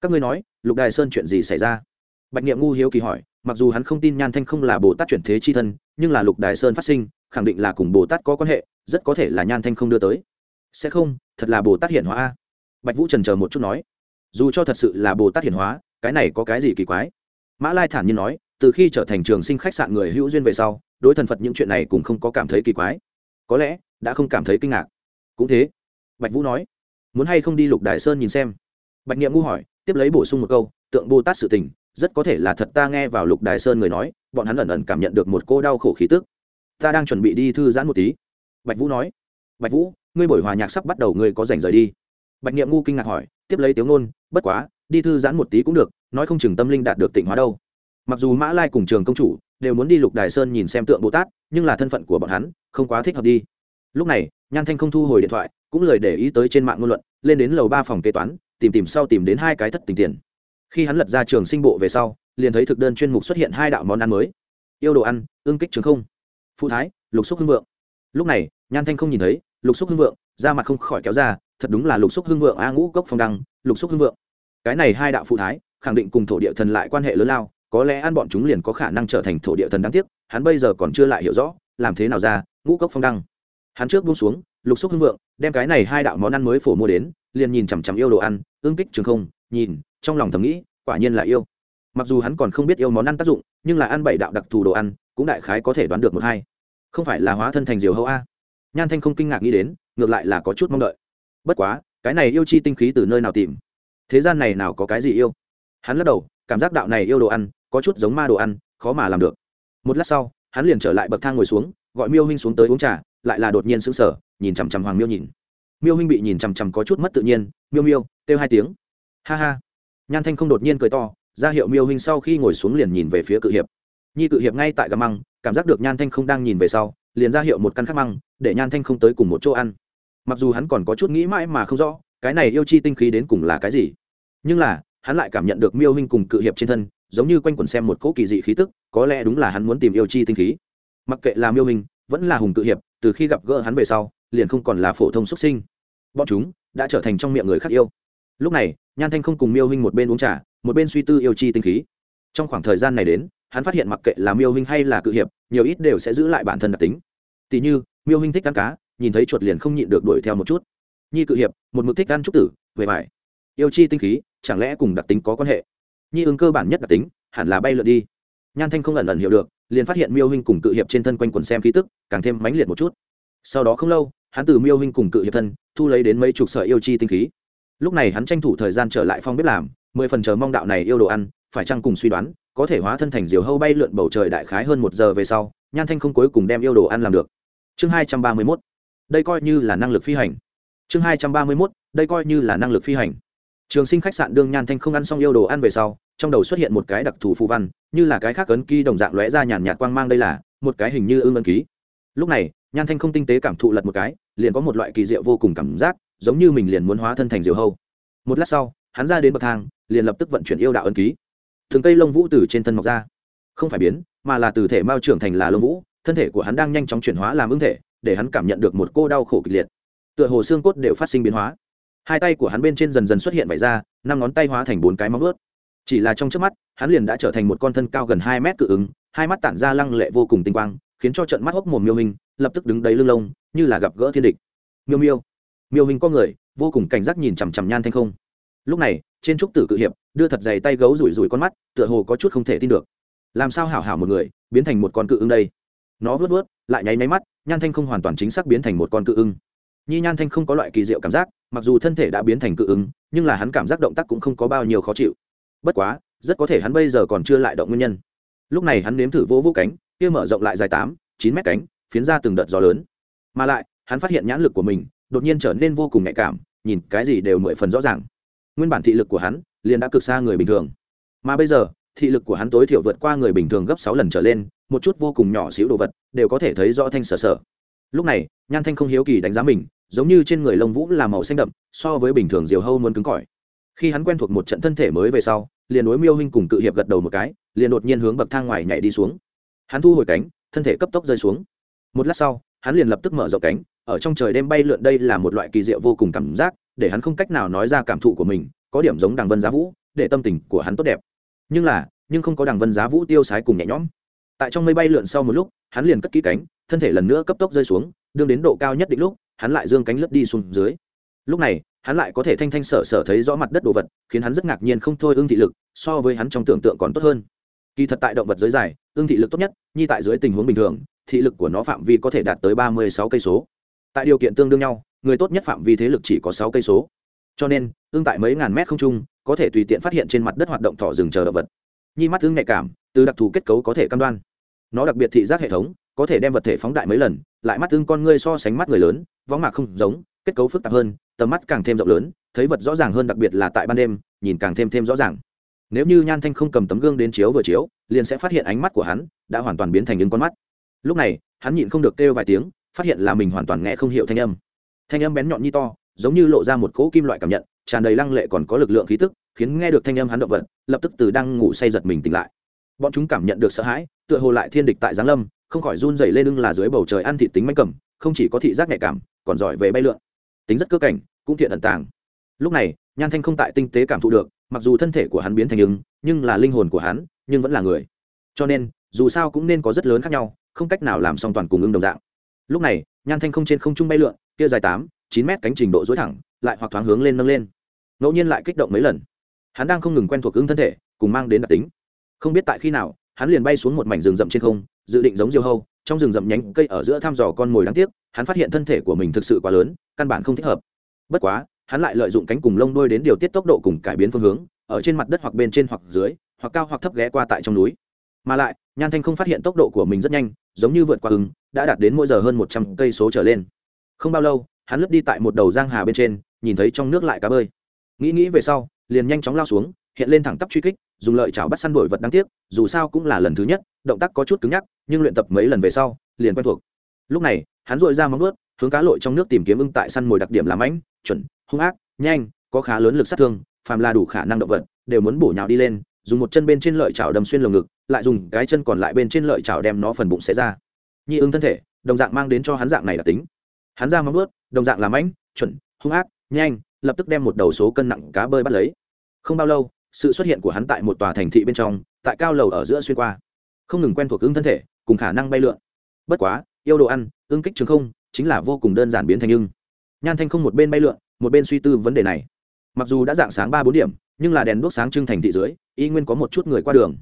các ngươi nói, lục đài sơn chuyện gì xảy ra? Bạch niệm ngu hiếu kỳ hỏi, mặc dù hắn không tin nhan thanh không là bồ tát chuyển thế chi thân, nhưng là lục đài sơn phát sinh, khẳng định là cùng bồ tát có quan hệ, rất có thể là nhan thanh không đưa tới. Sẽ không, thật là bồ tát hiển hóa bạch vũ trần chờ một chút nói, dù cho thật sự là bồ tát hiển hóa, cái này có cái gì kỳ quái? Mã lai thản nhiên nói, từ khi trở thành trường sinh khách sạn người hữu duyên về sau đối thần phật những chuyện này cũng không có cảm thấy kỳ quái. Có lẽ, đã không cảm thấy kinh ngạc. Cũng thế, bạch vũ nói, muốn hay không đi lục đại sơn nhìn xem? Bạch nghiệm ngu hỏi, tiếp lấy bổ sung một câu, tượng bồ tát sự tình, rất có thể là thật ta nghe vào lục đại sơn người nói, bọn hắn ẩn ẩn cảm nhận được một cô đau khổ khí tức. Ta đang chuẩn bị đi thư giãn một tí. Bạch vũ nói, bạch vũ, ngươi buổi hòa nhạc sắp bắt đầu ngươi có rảnh rời đi. Bạch niệm ngu kinh ngạc hỏi, tiếp lấy tiếng ngôn bất quá, đi thư giãn một tí cũng được, nói không chừng tâm linh đạt được tịnh hóa đâu. Mặc dù mã lai cùng trường công chủ đều muốn đi lục đài sơn nhìn xem tượng bồ tát, nhưng là thân phận của bọn hắn không quá thích hợp đi. Lúc này, nhan thanh không thu hồi điện thoại, cũng lời để ý tới trên mạng ngôn luận, lên đến lầu ba phòng kế toán, tìm tìm sau tìm đến hai cái thất tình tiền. Khi hắn lật ra trường sinh bộ về sau, liền thấy thực đơn chuyên mục xuất hiện hai đạo món ăn mới. Yêu đồ ăn ương kích trường không. Phụ thái, lục xúc hưng vượng. Lúc này, nhan thanh không nhìn thấy, lục xúc hưng vượng, da mặt không khỏi kéo ra, thật đúng là lục xúc hưng vượng a ngũ cốc phong đăng, lục xúc hưng vượng. Cái này hai đạo phụ thái, khẳng định cùng thổ địa thần lại quan hệ lớn lao có lẽ ăn bọn chúng liền có khả năng trở thành thổ địa thần đáng tiếc, hắn bây giờ còn chưa lại hiểu rõ, làm thế nào ra, ngũ cốc phong đăng. Hắn trước buông xuống, lục xúc hưng vượng, đem cái này hai đạo món ăn mới phổ mua đến, liền nhìn chằm chằm yêu đồ ăn, ương kích trường không, nhìn, trong lòng thầm nghĩ, quả nhiên là yêu. Mặc dù hắn còn không biết yêu món ăn tác dụng, nhưng là ăn bảy đạo đặc thù đồ ăn, cũng đại khái có thể đoán được một hai. Không phải là hóa thân thành diều hâu a? Nhan thanh không kinh ngạc nghĩ đến, ngược lại là có chút mong đợi. Bất quá, cái này yêu chi tinh khí từ nơi nào tìm? Thế gian này nào có cái gì yêu? Hắn lắc đầu, cảm giác đạo này yêu đồ ăn có chút giống ma đồ ăn, khó mà làm được. Một lát sau, hắn liền trở lại bậc thang ngồi xuống, gọi miêu huynh xuống tới uống trà, lại là đột nhiên sững sờ, nhìn chằm chằm hoàng miêu nhìn. Miêu huynh bị nhìn chằm chằm có chút mất tự nhiên, miêu miêu, kêu hai tiếng. Ha ha. Nhan thanh không đột nhiên cười to, ra hiệu miêu huynh sau khi ngồi xuống liền nhìn về phía cự hiệp. Nhi cự hiệp ngay tại gà măng, cảm giác được nhan thanh không đang nhìn về sau, liền ra hiệu một căn khắc măng, để nhan thanh không tới cùng một chỗ ăn. Mặc dù hắn còn có chút nghĩ mãi mà không rõ, cái này yêu chi tinh khí đến cùng là cái gì. Nhưng là, hắn lại cảm nhận được miêu huynh cùng cự hiệp trên thân giống như quanh quẩn xem một cỗ kỳ dị khí tức, có lẽ đúng là hắn muốn tìm yêu chi tinh khí. Mặc kệ là miêu huynh vẫn là hùng cự hiệp, từ khi gặp gỡ hắn về sau, liền không còn là phổ thông xuất sinh. Bọn chúng đã trở thành trong miệng người khác yêu. Lúc này, nhan thanh không cùng miêu huynh một bên uống trà, một bên suy tư yêu chi tinh khí. Trong khoảng thời gian này đến, hắn phát hiện mặc kệ là miêu huynh hay là cự hiệp, nhiều ít đều sẽ giữ lại bản thân đặc tính. Tỉ như, miêu huynh thích ăn cá, nhìn thấy chuột liền không nhịn được đuổi theo một chút. Nhi cự hiệp, một mực thích ăn trúc tử về vải. Yêu chi tinh khí, chẳng lẽ cùng đặc tính có quan hệ? Nhi ứng cơ bản nhất đặc tính, hẳn là bay lượn đi. Nhan thanh không ẩn ẩn hiểu được, liền phát hiện miêu huynh cùng cự hiệp trên thân quanh quần xem khí tức, càng thêm mãnh liệt một chút. Sau đó không lâu, hắn từ miêu huynh cùng cự hiệp thân, thu lấy đến mấy chục sợi yêu chi tinh khí. Lúc này hắn tranh thủ thời gian trở lại phong bếp làm, mười phần chờ mong đạo này yêu đồ ăn, phải chăng cùng suy đoán, có thể hóa thân thành diều hâu bay lượn bầu trời đại khái hơn một giờ về sau, nhan thanh không cuối cùng đem yêu đồ ăn làm được. Chương hai trăm ba mươi mốt. Đây coi như là năng lực phi hành. Chương hai trăm ba mươi mốt. Đây coi như là năng lực phi hành trường sinh khách sạn đương nhan thanh không ăn xong yêu đồ ăn về sau, trong đầu xuất hiện một cái đặc thù phù văn, như là cái khác ấn ký đồng dạng lóe ra nhàn nhạt quang mang đây là, một cái hình như ưng ấn ký. Lúc này, nhan thanh không tinh tế cảm thụ lật một cái, liền có một loại kỳ diệu vô cùng cảm giác, giống như mình liền muốn hóa thân thành diều hâu. Một lát sau, hắn ra đến bậc thang, liền lập tức vận chuyển yêu đạo ấn ký. Thường cây lông vũ từ trên thân mọc ra. Không phải biến, mà là từ thể mao trưởng thành là lông vũ, thân thể của hắn đang nhanh chóng chuyển hóa làm ưng thể, để hắn cảm nhận được một cô đau khổ kịch liệt. Tựa hồ xương cốt đều phát sinh biến hóa hai tay của hắn bên trên dần dần xuất hiện vải ra năm ngón tay hóa thành bốn cái móng ướt chỉ là trong trước mắt, hắn liền đã trở thành một con thân cao gần hai mét cự ứng, hai mắt tản ra lăng lệ vô cùng tinh quang, khiến cho trận mắt hốc mồm miêu hình lập tức đứng đấy lưng lông, như là gặp gỡ thiên địch. Miêu miêu miêu hình có người, vô cùng cảnh giác nhìn chằm chằm nhan thanh không. Lúc này, trên trúc tử cự hiệp, đưa thật dày tay gấu rủi rủi con mắt, tựa hồ có chút không thể tin được. Làm sao hảo hảo một người, biến thành một con cự ưng đây? Nó vớt vớt lại nháy máy mắt, nhan thanh không hoàn toàn chính xác biến thành một con cự ưng nhi nhan thanh không có loại kỳ diệu cảm giác mặc dù thân thể đã biến thành cự ứng, nhưng là hắn cảm giác động tác cũng không có bao nhiêu khó chịu. Bất quá, rất có thể hắn bây giờ còn chưa lại động nguyên nhân. Lúc này hắn nếm thử vỗ vỗ cánh, kia mở rộng lại dài tám, chín mét cánh, phiến ra từng đợt gió lớn. Mà lại, hắn phát hiện nhãn lực của mình đột nhiên trở nên vô cùng nhạy cảm, nhìn cái gì đều mười phần rõ ràng. Nguyên bản thị lực của hắn liền đã cực xa người bình thường. Mà bây giờ, thị lực của hắn tối thiểu vượt qua người bình thường gấp sáu lần trở lên, một chút vô cùng nhỏ xíu đồ vật đều có thể thấy rõ thanh sở sở. Lúc này, nhan thanh không hiếu kỳ đánh giá mình giống như trên người lông vũ là màu xanh đậm, so với bình thường diều hâu muốn cứng cỏi. Khi hắn quen thuộc một trận thân thể mới về sau, liền đối miêu huynh cùng cự hiệp gật đầu một cái, liền đột nhiên hướng bậc thang ngoài nhảy đi xuống. Hắn thu hồi cánh, thân thể cấp tốc rơi xuống. Một lát sau, hắn liền lập tức mở rộng cánh, ở trong trời đêm bay lượn đây là một loại kỳ diệu vô cùng cảm giác, để hắn không cách nào nói ra cảm thụ của mình, có điểm giống đằng vân giá vũ, để tâm tình của hắn tốt đẹp. Nhưng là, nhưng không có đằng vân giá vũ tiêu sái cùng nhẹ nhõm. Tại trong mây bay lượn sau một lúc, hắn liền cất kỹ cánh, thân thể lần nữa cấp tốc rơi xuống, đương đến độ cao nhất định lúc hắn lại dương cánh lướt đi xuống dưới. Lúc này, hắn lại có thể thanh thanh sở sở thấy rõ mặt đất đồ vật, khiến hắn rất ngạc nhiên không thôi Ưng thị lực, so với hắn trong tưởng tượng còn tốt hơn. Kỳ thật tại động vật dưới dài Ưng thị lực tốt nhất như tại dưới tình huống bình thường, thị lực của nó phạm vi có thể đạt tới ba mươi sáu cây số. Tại điều kiện tương đương nhau, người tốt nhất phạm vi thế lực chỉ có sáu cây số. Cho nên Ưng tại mấy ngàn mét không trung, có thể tùy tiện phát hiện trên mặt đất hoạt động thỏ rừng chờ động vật. Nhi mắt ưng nhạy cảm, từ đặc thù kết cấu có thể cam đoan. Nó đặc biệt thị giác hệ thống, có thể đem vật thể phóng đại mấy lần lại mắt tương con ngươi so sánh mắt người lớn võng mạc không giống, kết cấu phức tạp hơn, tầm mắt càng thêm rộng lớn, thấy vật rõ ràng hơn đặc biệt là tại ban đêm, nhìn càng thêm thêm rõ ràng. Nếu như nhan thanh không cầm tấm gương đến chiếu vừa chiếu, liền sẽ phát hiện ánh mắt của hắn đã hoàn toàn biến thành những con mắt. Lúc này, hắn nhịn không được kêu vài tiếng, phát hiện là mình hoàn toàn nghe không hiểu thanh âm. Thanh âm bén nhọn như to, giống như lộ ra một cỗ kim loại cảm nhận, tràn đầy lăng lệ còn có lực lượng khí tức, khiến nghe được thanh âm hắn động vật, lập tức từ đang ngủ say giật mình tỉnh lại. Bọn chúng cảm nhận được sợ hãi, tựa hồ lại thiên địch tại giáng lâm không khỏi run dày lên lưng là dưới bầu trời ăn thị tính manh cầm, không chỉ có thị giác nhạy cảm, còn giỏi về bay lượn. Tính rất cơ cảnh, cũng thiện ẩn tàng. Lúc này, nhan thanh không tại tinh tế cảm thụ được, mặc dù thân thể của hắn biến thành ứng nhưng là linh hồn của hắn, nhưng vẫn là người. Cho nên, dù sao cũng nên có rất lớn khác nhau, không cách nào làm song toàn cùng ưng đồng dạng. Lúc này, nhan thanh không trên không trung bay lượn, kia dài tám, chín mét cánh trình độ dối thẳng, lại hoặc thoáng hướng lên nâng lên. Ngẫu nhiên lại kích động mấy lần. Hắn đang không ngừng quen thuộc ứng thân thể, cùng mang đến đặc tính. Không biết tại khi nào, hắn liền bay xuống một mảnh rừng rậm trên không dự định giống diều hâu, trong rừng rậm nhánh cây ở giữa thăm dò con mồi đáng tiếc, hắn phát hiện thân thể của mình thực sự quá lớn, căn bản không thích hợp. Bất quá, hắn lại lợi dụng cánh cùng lông đôi đến điều tiết tốc độ cùng cải biến phương hướng, ở trên mặt đất hoặc bên trên hoặc dưới, hoặc cao hoặc thấp ghé qua tại trong núi. Mà lại, nhan thanh không phát hiện tốc độ của mình rất nhanh, giống như vượt qua ứng, đã đạt đến mỗi giờ hơn một trăm cây số trở lên. Không bao lâu, hắn lướt đi tại một đầu giang hà bên trên, nhìn thấy trong nước lại cá bơi. Nghĩ nghĩ về sau, liền nhanh chóng lao xuống hiện lên thẳng tắp truy kích, dùng lợi chảo bắt săn đuổi vật đáng tiếc, dù sao cũng là lần thứ nhất, động tác có chút cứng nhắc, nhưng luyện tập mấy lần về sau, liền quen thuộc. Lúc này, hắn dội ra móng ướt hướng cá lội trong nước tìm kiếm ưng tại săn mồi đặc điểm làm ánh chuẩn, hung ác, nhanh, có khá lớn lực sát thương, phàm là đủ khả năng động vật, đều muốn bổ nhào đi lên, dùng một chân bên trên lợi chảo đâm xuyên lồng ngực, lại dùng cái chân còn lại bên trên lợi chảo đem nó phần bụng xé ra. Nhi ưng thân thể, đồng dạng mang đến cho hắn dạng này là tính. Hắn ra móng ướt đồng dạng làm ánh chuẩn, hung ác, nhanh, lập tức đem một đầu số cân nặng cá bơi bắt lấy. Không bao lâu sự xuất hiện của hắn tại một tòa thành thị bên trong, tại cao lầu ở giữa xuyên qua. Không ngừng quen thuộc ứng thân thể, cùng khả năng bay lượn. Bất quá, yêu đồ ăn ương kích trường không, chính là vô cùng đơn giản biến thành ưng. Nhan thanh không một bên bay lượn, một bên suy tư vấn đề này. Mặc dù đã dạng sáng ba bốn điểm, nhưng là đèn đuốc sáng trưng thành thị dưới, y nguyên có một chút người qua đường.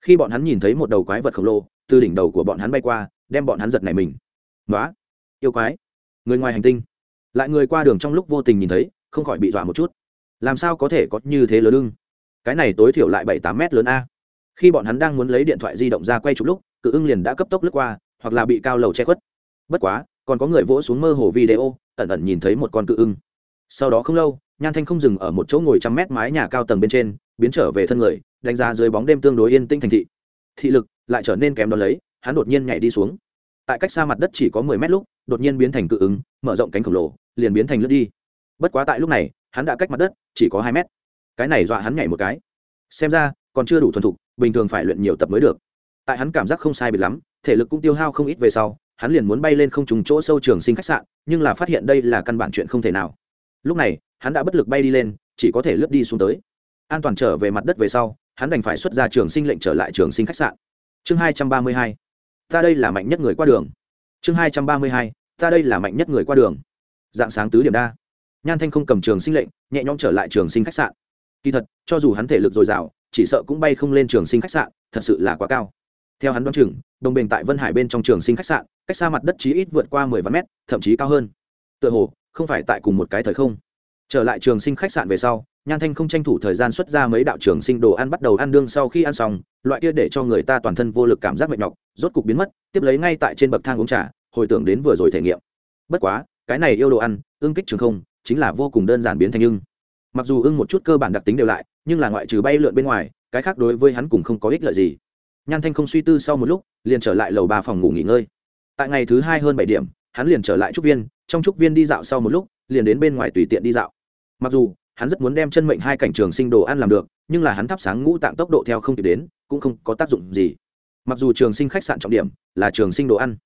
Khi bọn hắn nhìn thấy một đầu quái vật khổng lồ, từ đỉnh đầu của bọn hắn bay qua, đem bọn hắn giật này mình. Nói yêu quái. Người ngoài hành tinh. Lại người qua đường trong lúc vô tình nhìn thấy, không khỏi bị dọa một chút. Làm sao có thể có như thế lớn ưng? Cái này tối thiểu lại bảy tám mét lớn a. Khi bọn hắn đang muốn lấy điện thoại di động ra quay chụp lúc, cự ưng liền đã cấp tốc lướt qua, hoặc là bị cao lầu che khuất. Bất quá, còn có người vỗ xuống mơ hồ video, ẩn ẩn nhìn thấy một con cự ưng. Sau đó không lâu, nhan thanh không dừng ở một chỗ ngồi trăm mét mái nhà cao tầng bên trên, biến trở về thân người, đánh giá dưới bóng đêm tương đối yên tĩnh thành thị. Thị lực lại trở nên kém đ ó lấy, hắn đột nhiên nhảy đi xuống. Tại cách xa mặt đất chỉ có mười mét lúc, đột nhiên biến thành cự ứng mở rộng cánh khổng lồ, liền biến thành lướt đi. Bất quá tại lúc này, hắn đã cách mặt đất chỉ có hai mét cái này dọa hắn nhảy một cái. Xem ra, còn chưa đủ thuần thục, bình thường phải luyện nhiều tập mới được. Tại hắn cảm giác không sai biệt lắm, thể lực cũng tiêu hao không ít về sau, hắn liền muốn bay lên không trùng chỗ sâu trường sinh khách sạn, nhưng là phát hiện đây là căn bản chuyện không thể nào. Lúc này, hắn đã bất lực bay đi lên, chỉ có thể lướt đi xuống tới. An toàn trở về mặt đất về sau, hắn đành phải xuất ra trường sinh lệnh trở lại trường sinh khách sạn. Chương hai trăm ba mươi hai. Ta đây là mạnh nhất người qua đường. Chương hai trăm ba mươi hai. Ta đây là mạnh nhất người qua đường. Dạng sáng tứ điểm đa. Nhan thanh không cầm trường sinh lệnh, nhẹ nhõm trở lại trường sinh khách sạn kỳ thật, cho dù hắn thể lực dồi dào, chỉ sợ cũng bay không lên trường sinh khách sạn, thật sự là quá cao. Theo hắn đoán chừng, đồng bình tại vân hải bên trong trường sinh khách sạn, cách xa mặt đất chí ít vượt qua mười vạn mét, thậm chí cao hơn. Tựa hồ, không phải tại cùng một cái thời không. Trở lại trường sinh khách sạn về sau, nhan thanh không tranh thủ thời gian xuất ra mấy đạo trường sinh đồ ăn bắt đầu ăn đương sau khi ăn xong, loại kia để cho người ta toàn thân vô lực cảm giác mệt nhọc, rốt cục biến mất, tiếp lấy ngay tại trên bậc thang uống trà, hồi tưởng đến vừa rồi thể nghiệm. Bất quá, cái này yêu đồ ăn ương kích trường không, chính là vô cùng đơn giản biến thành nhưng mặc dù ưng một chút cơ bản đặc tính đều lại, nhưng là ngoại trừ bay lượn bên ngoài, cái khác đối với hắn cũng không có ích lợi gì. Nhan thanh không suy tư sau một lúc, liền trở lại lầu ba phòng ngủ nghỉ ngơi. Tại ngày thứ hai hơn bảy điểm, hắn liền trở lại trúc viên, trong trúc viên đi dạo sau một lúc, liền đến bên ngoài tùy tiện đi dạo. Mặc dù, hắn rất muốn đem chân mệnh hai cảnh trường sinh đồ ăn làm được, nhưng là hắn thắp sáng ngũ tạng tốc độ theo không kịp đến, cũng không có tác dụng gì. Mặc dù trường sinh khách sạn trọng điểm là trường sinh đồ ăn,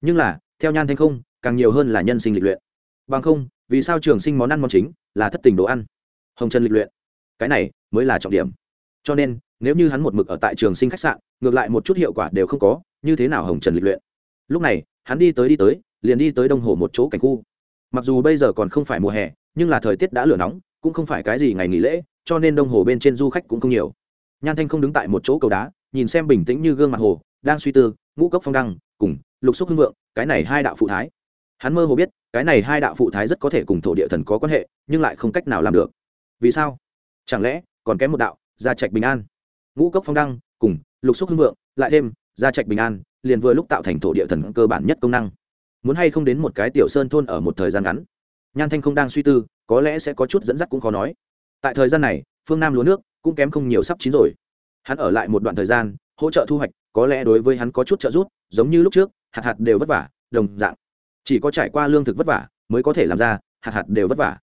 nhưng là, theo nhan thanh không, càng nhiều hơn là nhân sinh lịch luyện. Bằng không, vì sao trường sinh món ăn món chính là thất tình đồ ăn? Hồng trần lịch luyện. Cái này mới là trọng điểm. Cho nên, nếu như hắn một mực ở tại trường sinh khách sạn, ngược lại một chút hiệu quả đều không có, như thế nào hồng trần lịch luyện? Lúc này, hắn đi tới đi tới, liền đi tới đông hồ một chỗ cảnh khu. Mặc dù bây giờ còn không phải mùa hè, nhưng là thời tiết đã lửa nóng, cũng không phải cái gì ngày nghỉ lễ, cho nên đông hồ bên trên du khách cũng không nhiều. Nhan thanh không đứng tại một chỗ cầu đá, nhìn xem bình tĩnh như gương mặt hồ, đang suy tư, ngũ cốc phong đăng, cùng lục xúc hưng vượng, cái này hai đạo phụ thái. Hắn mơ hồ biết, cái này hai đạo phụ thái rất có thể cùng thổ địa thần có quan hệ, nhưng lại không cách nào làm được vì sao? Chẳng lẽ còn kém một đạo, gia trạch bình an? Ngũ cốc phong đăng, cùng lục xúc hưng vượng, lại thêm gia trạch bình an, liền vừa lúc tạo thành thổ địa thần cơ bản nhất công năng. Muốn hay không đến một cái tiểu sơn thôn ở một thời gian ngắn? Nhan thanh không đang suy tư, có lẽ sẽ có chút dẫn dắt cũng khó nói. Tại thời gian này, phương nam lúa nước cũng kém không nhiều sắp chín rồi. Hắn ở lại một đoạn thời gian, hỗ trợ thu hoạch, có lẽ đối với hắn có chút trợ giúp, giống như lúc trước, hạt hạt đều vất vả, đồng dạng. Chỉ có trải qua lương thực vất vả mới có thể làm ra, hạt hạt đều vất vả.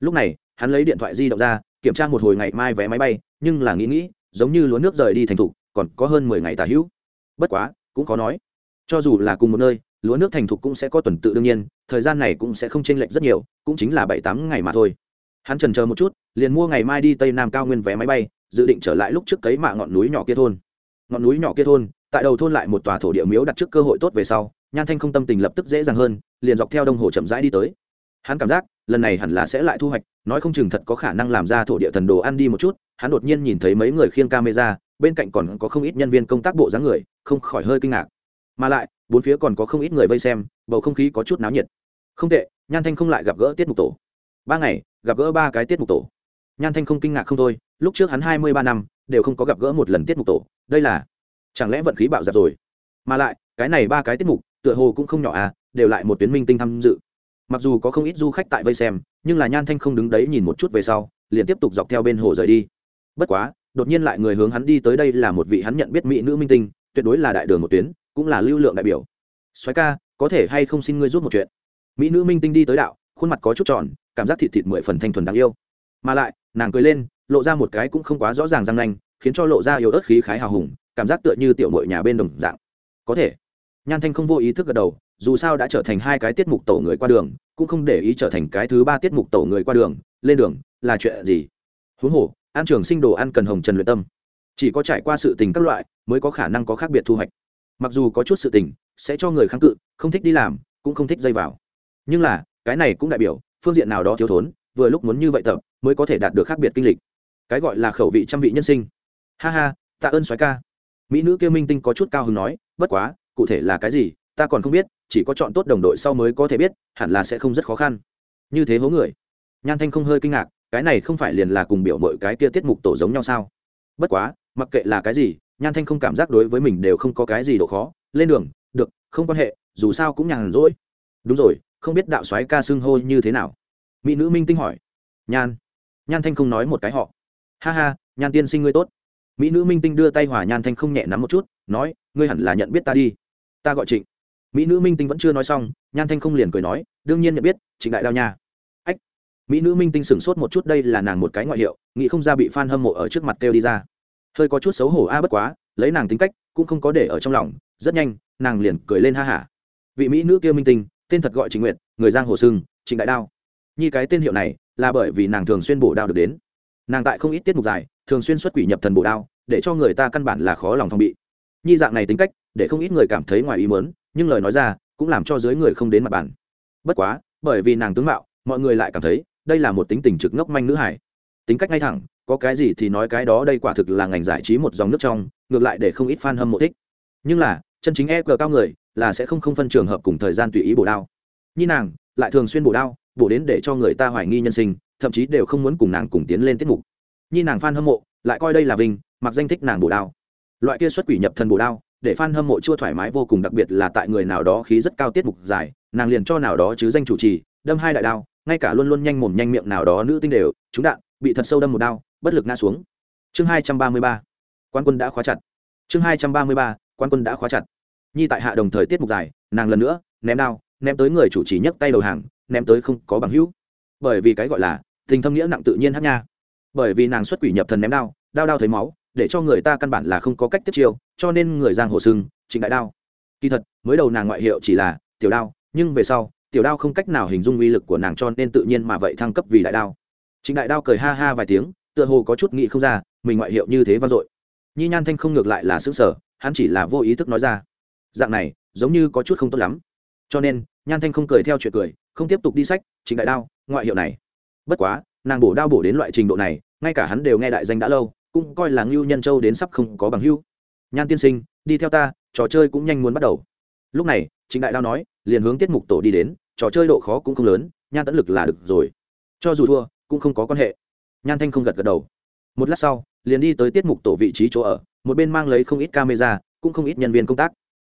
Lúc này hắn lấy điện thoại di động ra, kiểm tra một hồi ngày mai vé máy bay, nhưng là nghĩ nghĩ, giống như lúa nước rời đi thành thục, còn có hơn mười ngày tả hữu. Bất quá, cũng có nói. Cho dù là cùng một nơi, lúa nước thành thục cũng sẽ có tuần tự đương nhiên, thời gian này cũng sẽ không chênh lệch rất nhiều, cũng chính là bảy tám ngày mà thôi. Hắn trần chờ một chút, liền mua ngày mai đi tây nam cao nguyên vé máy bay, dự định trở lại lúc trước cấy mạ ngọn núi nhỏ kia thôn. Ngọn núi nhỏ kia thôn, tại đầu thôn lại một tòa thổ địa miếu đặt trước cơ hội tốt về sau, nhan thanh không tâm tình lập tức dễ dàng hơn, liền dọc theo đông hồ chậm rãi đi tới hắn cảm giác, lần này hẳn là sẽ lại thu hoạch, nói không chừng thật có khả năng làm ra thổ địa thần đồ ăn đi một chút, hắn đột nhiên nhìn thấy mấy người khiêng camera, bên cạnh còn có không ít nhân viên công tác bộ dáng người, không khỏi hơi kinh ngạc. Mà lại, bốn phía còn có không ít người vây xem, bầu không khí có chút náo nhiệt. Không tệ, nhan thanh không lại gặp gỡ tiết mục tổ. Ba ngày, gặp gỡ ba cái tiết mục tổ. Nhan thanh không kinh ngạc không thôi, lúc trước hắn hai mươi ba năm, đều không có gặp gỡ một lần tiết mục tổ. Đây là, chẳng lẽ vận khí bạo dạp rồi? Mà lại, cái này ba cái tiết mục, tựa hồ cũng không nhỏ à đều lại một tuyến minh tinh tham dự mặc dù có không ít du khách tại vây xem, nhưng là nhan thanh không đứng đấy nhìn một chút về sau, liền tiếp tục dọc theo bên hồ rời đi. Bất quá, đột nhiên lại người hướng hắn đi tới đây là một vị hắn nhận biết mỹ nữ minh tinh, tuyệt đối là đại đường một tuyến, cũng là lưu lượng đại biểu. Soái ca, có thể hay không xin ngươi giúp một chuyện? Mỹ nữ minh tinh đi tới đạo, khuôn mặt có chút tròn, cảm giác thịt thịt mười phần thanh thuần đáng yêu. Mà lại, nàng cười lên, lộ ra một cái cũng không quá rõ ràng răng nanh, khiến cho lộ ra yếu ớt khí khái hào hùng, cảm giác tựa như tiểu mội nhà bên đồng dạng. Có thể. Nhan thanh không vô ý thức gật đầu dù sao đã trở thành hai cái tiết mục tổ người qua đường, cũng không để ý trở thành cái thứ ba tiết mục tổ người qua đường, lên đường, là chuyện gì? Huống hồ, an trường sinh đồ ăn cần hồng trần luyện tâm. Chỉ có trải qua sự tình các loại, mới có khả năng có khác biệt thu hoạch. Mặc dù có chút sự tình, sẽ cho người kháng cự, không thích đi làm, cũng không thích dây vào. Nhưng là, cái này cũng đại biểu, phương diện nào đó thiếu thốn, vừa lúc muốn như vậy tập, mới có thể đạt được khác biệt kinh lịch. Cái gọi là khẩu vị trăm vị nhân sinh. Ha ha, tạ ơn soái ca. Mỹ nữ kêu minh tinh có chút cao hứng nói, bất quá, cụ thể là cái gì, ta còn không biết chỉ có chọn tốt đồng đội sau mới có thể biết, hẳn là sẽ không rất khó khăn. Như thế hố người. Nhan thanh không hơi kinh ngạc, cái này không phải liền là cùng biểu mọi cái kia tiết mục tổ giống nhau sao? Bất quá, mặc kệ là cái gì, nhan thanh không cảm giác đối với mình đều không có cái gì độ khó. Lên đường, được, không quan hệ, dù sao cũng nhàn rỗi. Đúng rồi, không biết đạo soái ca xưng hô như thế nào? Mỹ nữ minh tinh hỏi. Nhan. Nhan thanh không nói một cái họ. Ha ha, nhan tiên sinh ngươi tốt. Mỹ nữ minh tinh đưa tay hòa nhan thanh không nhẹ nắm một chút, nói, ngươi hẳn là nhận biết ta đi. Ta gọi trịnh mỹ nữ minh tinh vẫn chưa nói xong, nhan thanh không liền cười nói, đương nhiên nhận biết, trịnh đại đao nha. Ách, mỹ nữ minh tinh sửng sốt một chút, đây là nàng một cái ngoại hiệu, nghĩ không ra bị f a n hâm mộ ở trước mặt kêu đi ra. Hơi có chút xấu hổ a, bất quá, lấy nàng tính cách, cũng không có để ở trong lòng, rất nhanh, nàng liền cười lên ha hả. Vị mỹ nữ kia minh tinh, tên thật gọi trịnh nguyệt, người giang hồ sưng trịnh đại đao. Nhi cái tên hiệu này, là bởi vì nàng thường xuyên bổ đao được đến. Nàng tại không ít tiết mục dài, thường xuyên xuất quỷ nhập thần bổ đao, để cho người ta căn bản là khó lòng phòng bị nhi dạng này tính cách, để không ít người cảm thấy ngoài ý mớn nhưng lời nói ra cũng làm cho dưới người không đến mặt bàn. Bất quá, bởi vì nàng tướng mạo, mọi người lại cảm thấy đây là một tính tình trực ngốc manh nữ hải tính cách ngay thẳng, có cái gì thì nói cái đó đây quả thực là ngành giải trí một dòng nước trong, ngược lại để không ít fan hâm mộ thích. Nhưng là, chân chính e cờ cao người là sẽ không không phân trường hợp cùng thời gian tùy ý bổ đao. Như nàng lại thường xuyên bổ đao, bổ đến để cho người ta hoài nghi nhân sinh, thậm chí đều không muốn cùng nàng cùng tiến lên tiết mục. Như nàng fan hâm mộ lại coi đây là vinh, mặc danh thích nàng bổ đao loại kia xuất quỷ nhập thần bổ đao, để fan hâm mộ chua thoải mái vô cùng, đặc biệt là tại người nào đó khí rất cao tiết mục dài, nàng liền cho nào đó chứ danh chủ trì, đâm hai đại đao, ngay cả luôn luôn nhanh mồm nhanh miệng nào đó nữ tinh đều trúng đạn, bị thật sâu đâm một đao, bất lực ngã xuống. Chương hai trăm ba mươi ba. Quan quân đã khóa chặt. Chương hai trăm ba mươi ba. Quan quân đã khóa chặt. Nhi tại hạ đồng thời tiết mục dài, nàng lần nữa, ném đao, ném tới người chủ trì nhấc tay đầu hàng, ném tới không có bằng hữu. Bởi vì cái gọi là tình thâm nghĩa nặng tự nhiên hát nha. Bởi vì nàng xuất quỷ nhập thần ném đao đao đao thấy máu để cho người ta căn bản là không có cách tiếp chiêu, cho nên người giang hồ sưng, trịnh đại đao. Kỳ thật, mới đầu nàng ngoại hiệu chỉ là tiểu đao, nhưng về sau, tiểu đao không cách nào hình dung uy lực của nàng cho nên tự nhiên mà vậy thăng cấp vì đại đao. Trịnh đại đao cười ha ha vài tiếng, tựa hồ có chút nghĩ không ra, mình ngoại hiệu như thế vang dội. Nhi nhan thanh không ngược lại là xứng sở hắn chỉ là vô ý thức nói ra, dạng này, giống như có chút không tốt lắm. Cho nên, nhan thanh không cười theo chuyện cười, không tiếp tục đi sách trịnh đại đao ngoại hiệu này. Bất quá, nàng bổ đao bổ đến loại trình độ này, ngay cả hắn đều nghe đại danh đã lâu cũng coi là ngưu nhân châu đến sắp không có bằng hưu nhan tiên sinh, đi theo ta, trò chơi cũng nhanh muốn bắt đầu. Lúc này, trịnh đại đao nói, liền hướng tiết mục tổ đi đến, trò chơi độ khó cũng không lớn, nhan tẫn lực là được rồi. Cho dù thua, cũng không có quan hệ. Nhan thanh không gật gật đầu. Một lát sau, liền đi tới tiết mục tổ vị trí chỗ ở, một bên mang lấy không ít camera, cũng không ít nhân viên công tác.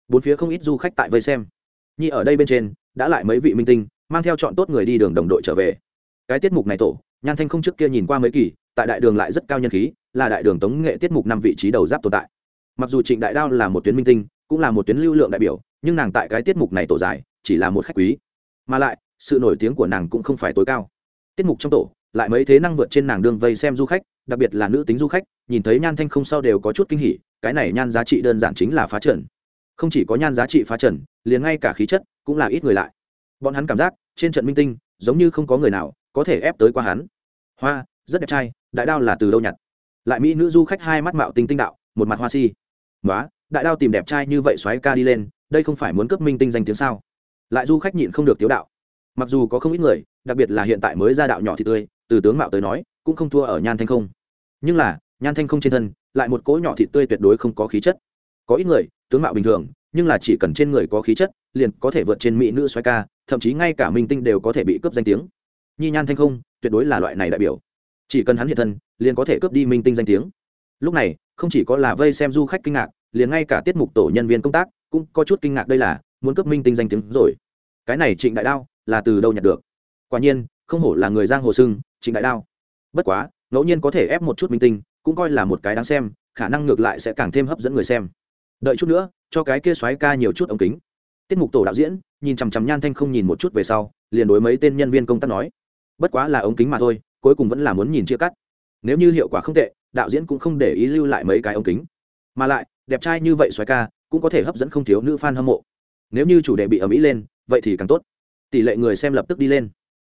Bốn phía không ít du khách tại vây xem. Nhi ở đây bên trên, đã lại mấy vị minh tinh, mang theo chọn tốt người đi đường đồng đội trở về. Cái tiết mục này tổ, nhan thanh không trước kia nhìn qua mấy kỳ, tại đại đường lại rất cao nhân khí là đại đường tống nghệ tiết mục năm vị trí đầu giáp tồn tại. Mặc dù trịnh đại đao là một tuyến minh tinh, cũng là một tuyến lưu lượng đại biểu, nhưng nàng tại cái tiết mục này tổ dài, chỉ là một khách quý. Mà lại, sự nổi tiếng của nàng cũng không phải tối cao. Tiết mục trong tổ, lại mấy thế năng vượt trên nàng đường vây xem du khách, đặc biệt là nữ tính du khách, nhìn thấy nhan thanh không sau đều có chút kinh hỉ, cái này nhan giá trị đơn giản chính là phá trần. Không chỉ có nhan giá trị phá trần, liền ngay cả khí chất cũng là ít người lại. Bọn hắn cảm giác, trên trận minh tinh, giống như không có người nào có thể ép tới qua hắn. Hoa, rất đẹp trai, đại đao là từ đâu nhặt? Lại mỹ nữ du khách hai mắt mạo tinh tinh đạo, một mặt hoa si. Nói đại đao tìm đẹp trai như vậy xoáy ca đi lên, đây không phải muốn cướp minh tinh danh tiếng sao? Lại du khách nhịn không được tiếu đạo. Mặc dù có không ít người, đặc biệt là hiện tại mới ra đạo nhỏ thì tươi, từ tướng mạo tới nói, cũng không thua ở nhan thanh không. Nhưng là, nhan thanh không trên thân, lại một cỗ nhỏ thịt tươi tuyệt đối không có khí chất. Có ít người, tướng mạo bình thường, nhưng là chỉ cần trên người có khí chất, liền có thể vượt trên mỹ nữ xoay ca, thậm chí ngay cả minh tinh đều có thể bị cướp danh tiếng. Nhi nhan thanh không, tuyệt đối là loại này đại biểu chỉ cần hắn hiện thân, liền có thể cướp đi minh tinh danh tiếng. Lúc này, không chỉ có là vây xem du khách kinh ngạc, liền ngay cả tiết mục tổ nhân viên công tác cũng có chút kinh ngạc đây là muốn cướp minh tinh danh tiếng rồi. Cái này trịnh đại đao là từ đâu nhặt được? Quả nhiên, không hổ là người giang hồ sưng trịnh đại đao. Bất quá, ngẫu nhiên có thể ép một chút minh tinh, cũng coi là một cái đáng xem, khả năng ngược lại sẽ càng thêm hấp dẫn người xem. Đợi chút nữa, cho cái kia xoáy ca nhiều chút ống kính. Tiết mục tổ đạo diễn, nhìn chằm chằm nhan thanh không nhìn một chút về sau, liền đối mấy tên nhân viên công tác nói, bất quá là ống kính mà thôi cuối cùng vẫn là muốn nhìn chia cắt. Nếu như hiệu quả không tệ, đạo diễn cũng không để ý lưu lại mấy cái ống kính. Mà lại, đẹp trai như vậy xoáy ca, cũng có thể hấp dẫn không thiếu nữ fan hâm mộ. Nếu như chủ đề bị ở mỹ lên, vậy thì càng tốt. Tỷ lệ người xem lập tức đi lên.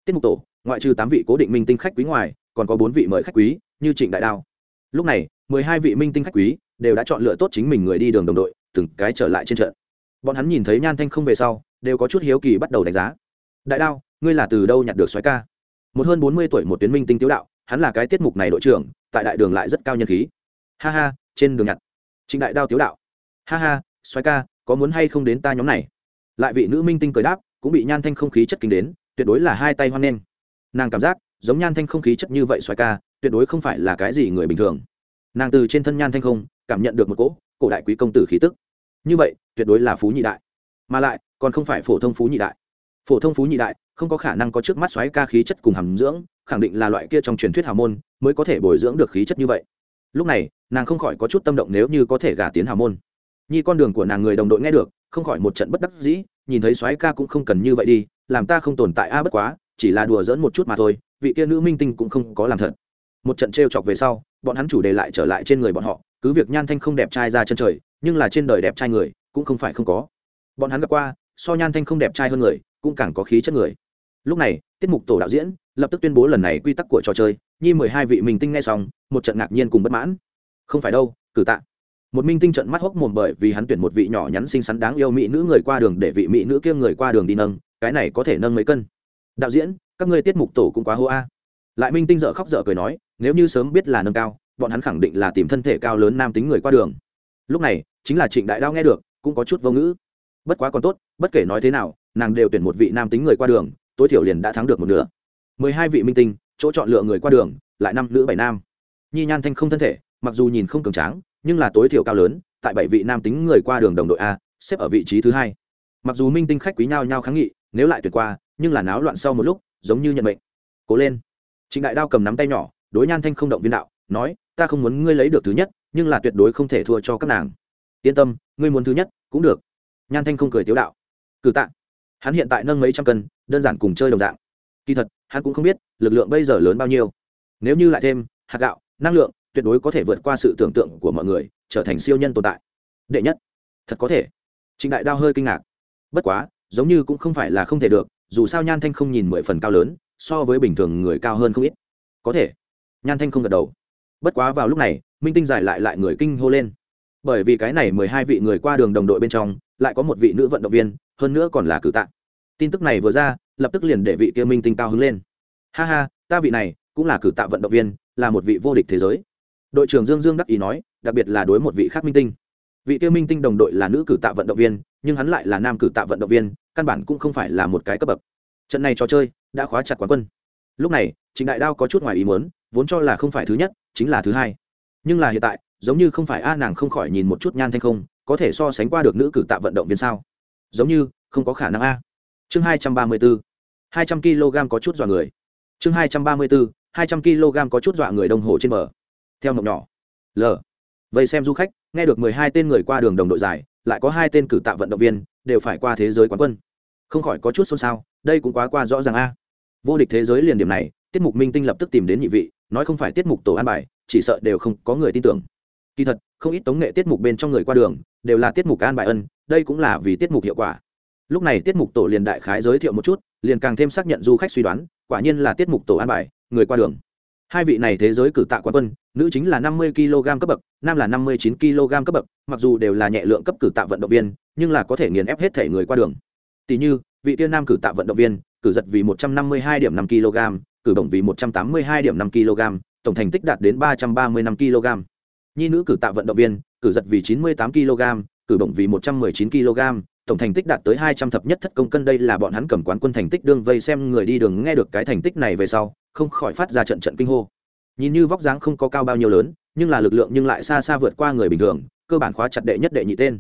Tiết mục tổ, ngoại trừ tám vị cố định minh tinh khách quý ngoài, còn có bốn vị mời khách quý, như trịnh đại đao. Lúc này, mười hai vị minh tinh khách quý đều đã chọn lựa tốt chính mình người đi đường đồng đội, từng cái trở lại trên trận. Bọn hắn nhìn thấy nhan thanh không về sau, đều có chút hiếu kỳ bắt đầu đánh giá. Đại đao, ngươi là từ đâu nhặt được xoáy ca? Một hơn bốn mươi tuổi một tuyến minh tinh tiếu đạo, hắn là cái tiết mục này đội trưởng, tại đại đường lại rất cao nhân khí. Ha ha, trên đường nhặt. Trịnh đại đao tiếu đạo. Ha ha xoáy ca, có muốn hay không đến ta nhóm này? Lại vị nữ minh tinh cười đáp, cũng bị nhan thanh không khí chất kinh đến, tuyệt đối là hai tay hoan nghênh. Nàng cảm giác, giống nhan thanh không khí chất như vậy xoáy ca, tuyệt đối không phải là cái gì người bình thường. Nàng từ trên thân nhan thanh không, cảm nhận được một cỗ, cổ đại quý công tử khí tức. Như vậy, tuyệt đối là phú nhị đại. Mà lại, còn không phải phổ thông phú nhị đại phổ thông phú nhị đại, không có khả năng có trước mắt xoáy ca khí chất cùng hàm dưỡng, khẳng định là loại kia trong truyền thuyết hào môn mới có thể bồi dưỡng được khí chất như vậy. Lúc này, nàng không khỏi có chút tâm động nếu như có thể gả tiến hào môn. Nhi con đường của nàng người đồng đội nghe được, không khỏi một trận bất đắc dĩ, nhìn thấy soái ca cũng không cần như vậy đi, làm ta không tồn tại a à bất quá, chỉ là đùa dỡn một chút mà thôi, vị kia nữ minh tinh cũng không có làm thật. Một trận trêu chọc về sau, bọn hắn chủ đề lại trở lại trên người bọn họ, cứ việc nhan thanh không đẹp trai ra chân trời, nhưng là trên đời đẹp trai người, cũng không phải không có. Bọn hắn gặp qua, so nhan thanh không đẹp trai hơn người cũng càng có khí chất người. Lúc này, tiết mục tổ đạo diễn lập tức tuyên bố lần này quy tắc của trò chơi, nhi mười hai vị minh tinh nghe xong, một trận ngạc nhiên cùng bất mãn. Không phải đâu, cử tạ. Một minh tinh trận mắt hốc mồm bởi vì hắn tuyển một vị nhỏ nhắn xinh xắn đáng yêu mỹ nữ người qua đường để vị mỹ nữ kia người qua đường đi nâng, cái này có thể nâng mấy cân. Đạo diễn, các ngươi tiết mục tổ cũng quá hô a. Lại minh tinh dợ khóc dở cười nói, nếu như sớm biết là nâng cao, bọn hắn khẳng định là tìm thân thể cao lớn nam tính người qua đường. Lúc này, chính là trịnh đại đao nghe được, cũng có chút vô ngữ. Bất quá còn tốt, bất kể nói thế nào nàng đều tuyển một vị nam tính người qua đường, tối thiểu liền đã thắng được một nửa. Mười hai vị minh tinh, chỗ chọn lựa người qua đường, lại năm nữ bảy nam. Nhi nhan thanh không thân thể, mặc dù nhìn không cường tráng, nhưng là tối thiểu cao lớn, tại bảy vị nam tính người qua đường đồng đội a, xếp ở vị trí thứ hai. Mặc dù minh tinh khách quý nhau nhau kháng nghị, nếu lại tuyệt qua, nhưng là náo loạn sau một lúc, giống như nhận mệnh. Cố lên. Trịnh đại đao cầm nắm tay nhỏ, đối nhan thanh không động viên đạo, nói, ta không muốn ngươi lấy được thứ nhất, nhưng là tuyệt đối không thể thua cho các nàng. Yên tâm, ngươi muốn thứ nhất cũng được. Nhan thanh không cười tiếu đạo. Cử tạ hắn hiện tại nâng mấy trăm cân, đơn giản cùng chơi đồng dạng. Kỳ thật, hắn cũng không biết lực lượng bây giờ lớn bao nhiêu. Nếu như lại thêm hạt gạo, năng lượng, tuyệt đối có thể vượt qua sự tưởng tượng của mọi người, trở thành siêu nhân tồn tại. Đệ nhất, thật có thể. Trịnh đại đao hơi kinh ngạc. Bất quá, giống như cũng không phải là không thể được, dù sao nhan thanh không nhìn mười phần cao lớn, so với bình thường người cao hơn không ít. Có thể. Nhan thanh không gật đầu. Bất quá vào lúc này, minh tinh giải lại lại người kinh hô lên. Bởi vì cái này mười hai vị người qua đường đồng đội bên trong lại có một vị nữ vận động viên, hơn nữa còn là cử tạ. Tin tức này vừa ra, lập tức liền để vị kia minh tinh cao hứng lên. Ha ha, ta vị này cũng là cử tạ vận động viên, là một vị vô địch thế giới. Đội trưởng dương dương đắc ý nói, đặc biệt là đối một vị khác minh tinh. Vị kia minh tinh đồng đội là nữ cử tạ vận động viên, nhưng hắn lại là nam cử tạ vận động viên, căn bản cũng không phải là một cái cấp bậc. Trận này trò chơi đã khóa chặt quán quân. Lúc này, trịnh đại đao có chút ngoài ý muốn, vốn cho là không phải thứ nhất, chính là thứ hai. Nhưng là hiện tại, giống như không phải a, nàng không khỏi nhìn một chút nhan thanh không có thể so sánh qua được nữ cử tạ vận động viên sao? Giống như, không có khả năng a. Chương hai trăm ba mươi bốn hai trăm kg có chút dọa người. Chương hai trăm ba mươi bốn hai trăm kg có chút dọa người đồng hồ trên bờ. Theo mộng nhỏ. L. Vậy xem du khách, nghe được mười hai tên người qua đường đồng đội giải, lại có hai tên cử tạ vận động viên, đều phải qua thế giới quán quân. Không khỏi có chút xôn xao, đây cũng quá qua rõ ràng a. Vô địch thế giới liền điểm này, tiết mục minh tinh lập tức tìm đến nhị vị, nói không phải tiết mục tổ an bài, chỉ sợ đều không có người tin tưởng. Kỳ thật, không ít tống nghệ tiết mục bên trong người qua đường đều là tiết mục an bài ân, đây cũng là vì tiết mục hiệu quả. Lúc này tiết mục tổ liền đại khái giới thiệu một chút, liền càng thêm xác nhận du khách suy đoán, quả nhiên là tiết mục tổ an bài, người qua đường. Hai vị này thế giới cử tạ quán quân, nữ chính là năm mươi kg cấp bậc, nam là năm mươi chín kg cấp bậc, mặc dù đều là nhẹ lượng cấp cử tạ vận động viên, nhưng là có thể nghiền ép hết thể người qua đường. Tỷ như, vị tiên nam cử tạ vận động viên, cử giật vì một trăm năm mươi hai điểm năm kg, cử bổng vì một trăm tám mươi hai điểm năm kg, tổng thành tích đạt đến ba trăm ba mươi năm kg. Nhi nữ cử tạ vận động viên cử giật vì chín mươi tám kg, cử bổng vì một trăm mười chín kg, tổng thành tích đạt tới hai trăm thập nhất thất công cân. Đây là bọn hắn cầm quán quân thành tích đương vây xem người đi đường nghe được cái thành tích này về sau, không khỏi phát ra trận trận kinh hô. Nhìn như vóc dáng không có cao bao nhiêu lớn, nhưng là lực lượng nhưng lại xa xa vượt qua người bình thường, cơ bản khóa chặt đệ nhất đệ nhị tên.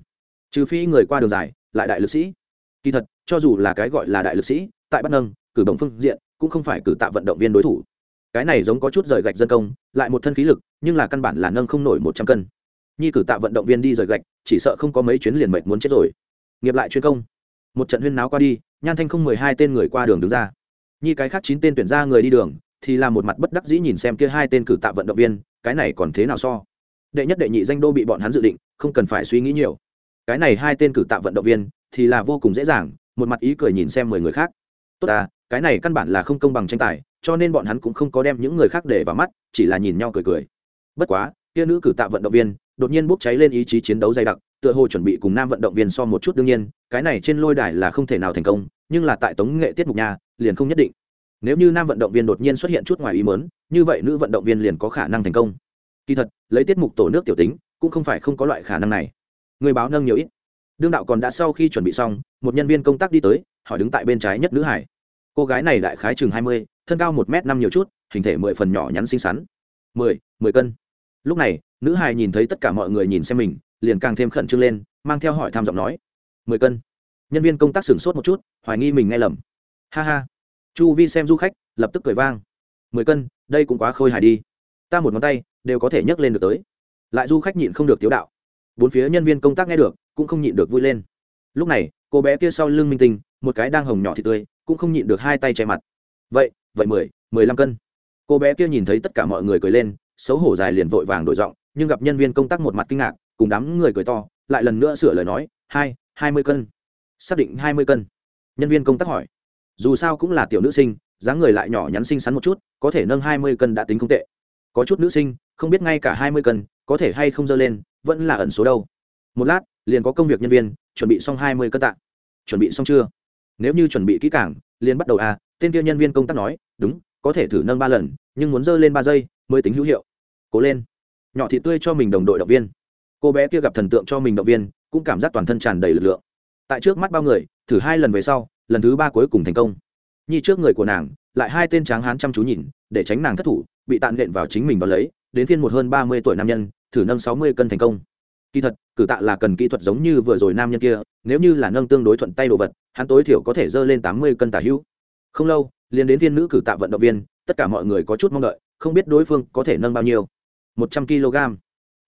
Trừ phi người qua đường dài, lại đại lực sĩ. Kỳ thật, cho dù là cái gọi là đại lực sĩ, tại bắt nâng, cử động phương diện cũng không phải cử tạ vận động viên đối thủ. Cái này giống có chút rời gạch dân công, lại một thân khí lực, nhưng là căn bản là nâng không nổi một trăm cân nhi cử tạ vận động viên đi rời gạch, chỉ sợ không có mấy chuyến liền mệt muốn chết rồi. Nghiệp lại chuyên công. Một trận huyên náo qua đi, nhan thanh không mười hai tên người qua đường đứng ra. Nhi cái khác chín tên tuyển ra người đi đường, thì là một mặt bất đắc dĩ nhìn xem kia hai tên cử tạ vận động viên, cái này còn thế nào so? Đệ nhất đệ nhị danh đô bị bọn hắn dự định, không cần phải suy nghĩ nhiều. Cái này hai tên cử tạ vận động viên, thì là vô cùng dễ dàng, một mặt ý cười nhìn xem mười người khác. Tốt à cái này căn bản là không công bằng tranh tài, cho nên bọn hắn cũng không có đem những người khác để vào mắt, chỉ là nhìn nhau cười cười. Bất quá, kia nữ cử tạ vận động viên đột nhiên bốc cháy lên ý chí chiến đấu dày đặc, tựa hồ chuẩn bị cùng nam vận động viên so một chút đương nhiên, cái này trên lôi đài là không thể nào thành công, nhưng là tại tống nghệ tiết mục nhà liền không nhất định. Nếu như nam vận động viên đột nhiên xuất hiện chút ngoài ý mớn như vậy nữ vận động viên liền có khả năng thành công. Kỳ thật, lấy tiết mục tổ nước tiểu tính, cũng không phải không có loại khả năng này. Người báo nâng nhiều ít. Đương đạo còn đã sau khi chuẩn bị xong, một nhân viên công tác đi tới, hỏi đứng tại bên trái nhất nữ hải. Cô gái này đại khái chừng hai mươi, thân cao một m năm nhiều chút, hình thể mười phần nhỏ nhắn xinh xắn. Mười mười cân lúc này, nữ hài nhìn thấy tất cả mọi người nhìn xem mình, liền càng thêm khẩn trương lên, mang theo hỏi tham giọng nói. Mười cân. Nhân viên công tác sửng sốt một chút, hoài nghi mình nghe lầm. Ha ha. Chu vi xem du khách, lập tức cười vang. Mười cân, đây cũng quá khôi hài đi. Ta một ngón tay, đều có thể nhấc lên được tới. Lại du khách nhịn không được tiếu đạo. Bốn phía nhân viên công tác nghe được, cũng không nhịn được vui lên. Lúc này, cô bé kia sau lưng minh tinh, một cái đang hồng nhỏ thì tươi, cũng không nhịn được hai tay che mặt. Vậy vậy mười mười lăm cân. Cô bé kia nhìn thấy tất cả mọi người cười lên xấu hổ dài liền vội vàng đổi giọng, nhưng gặp nhân viên công tác một mặt kinh ngạc, cùng đám người cười to, lại lần nữa sửa lời nói, hai hai mươi cân. Xác định hai mươi cân. Nhân viên công tác hỏi. Dù sao cũng là tiểu nữ sinh, dáng người lại nhỏ nhắn xinh xắn một chút, có thể nâng hai mươi cân đã tính không tệ. Có chút nữ sinh, không biết ngay cả hai mươi cân, có thể hay không dơ lên, vẫn là ẩn số đâu. Một lát, liền có công việc nhân viên, chuẩn bị xong hai mươi cân tạ. Chuẩn bị xong chưa? Nếu như chuẩn bị kỹ cảng liền bắt đầu à tên kia nhân viên công tác nói, đúng, có thể thử nâng ba lần, nhưng muốn dơ lên ba giây mới tính hữu hiệu. Cố lên. Nhỏ thị tươi cho mình đồng đội động viên. Cô bé kia gặp thần tượng cho mình động viên, cũng cảm giác toàn thân tràn đầy lực lượng. Tại trước mắt bao người, thử hai lần về sau, lần thứ ba cuối cùng thành công. Nhi trước người của nàng, lại hai tên tráng hán chăm chú nhìn, để tránh nàng thất thủ, bị tạn nện vào chính mình và lấy, đến phiên một hơn ba mươi tuổi nam nhân, thử nâng sáu mươi cân thành công. Kỳ thật, cử tạ là cần kỹ thuật giống như vừa rồi nam nhân kia, nếu như là nâng tương đối thuận tay đồ vật, hắn tối thiểu có thể dơ lên tám mươi cân tả hữu. Không lâu, liền đến viên nữ cử tạ vận động viên, tất cả mọi người có chút mong đợi không biết đối phương có thể nâng bao nhiêu. Một trăm kg.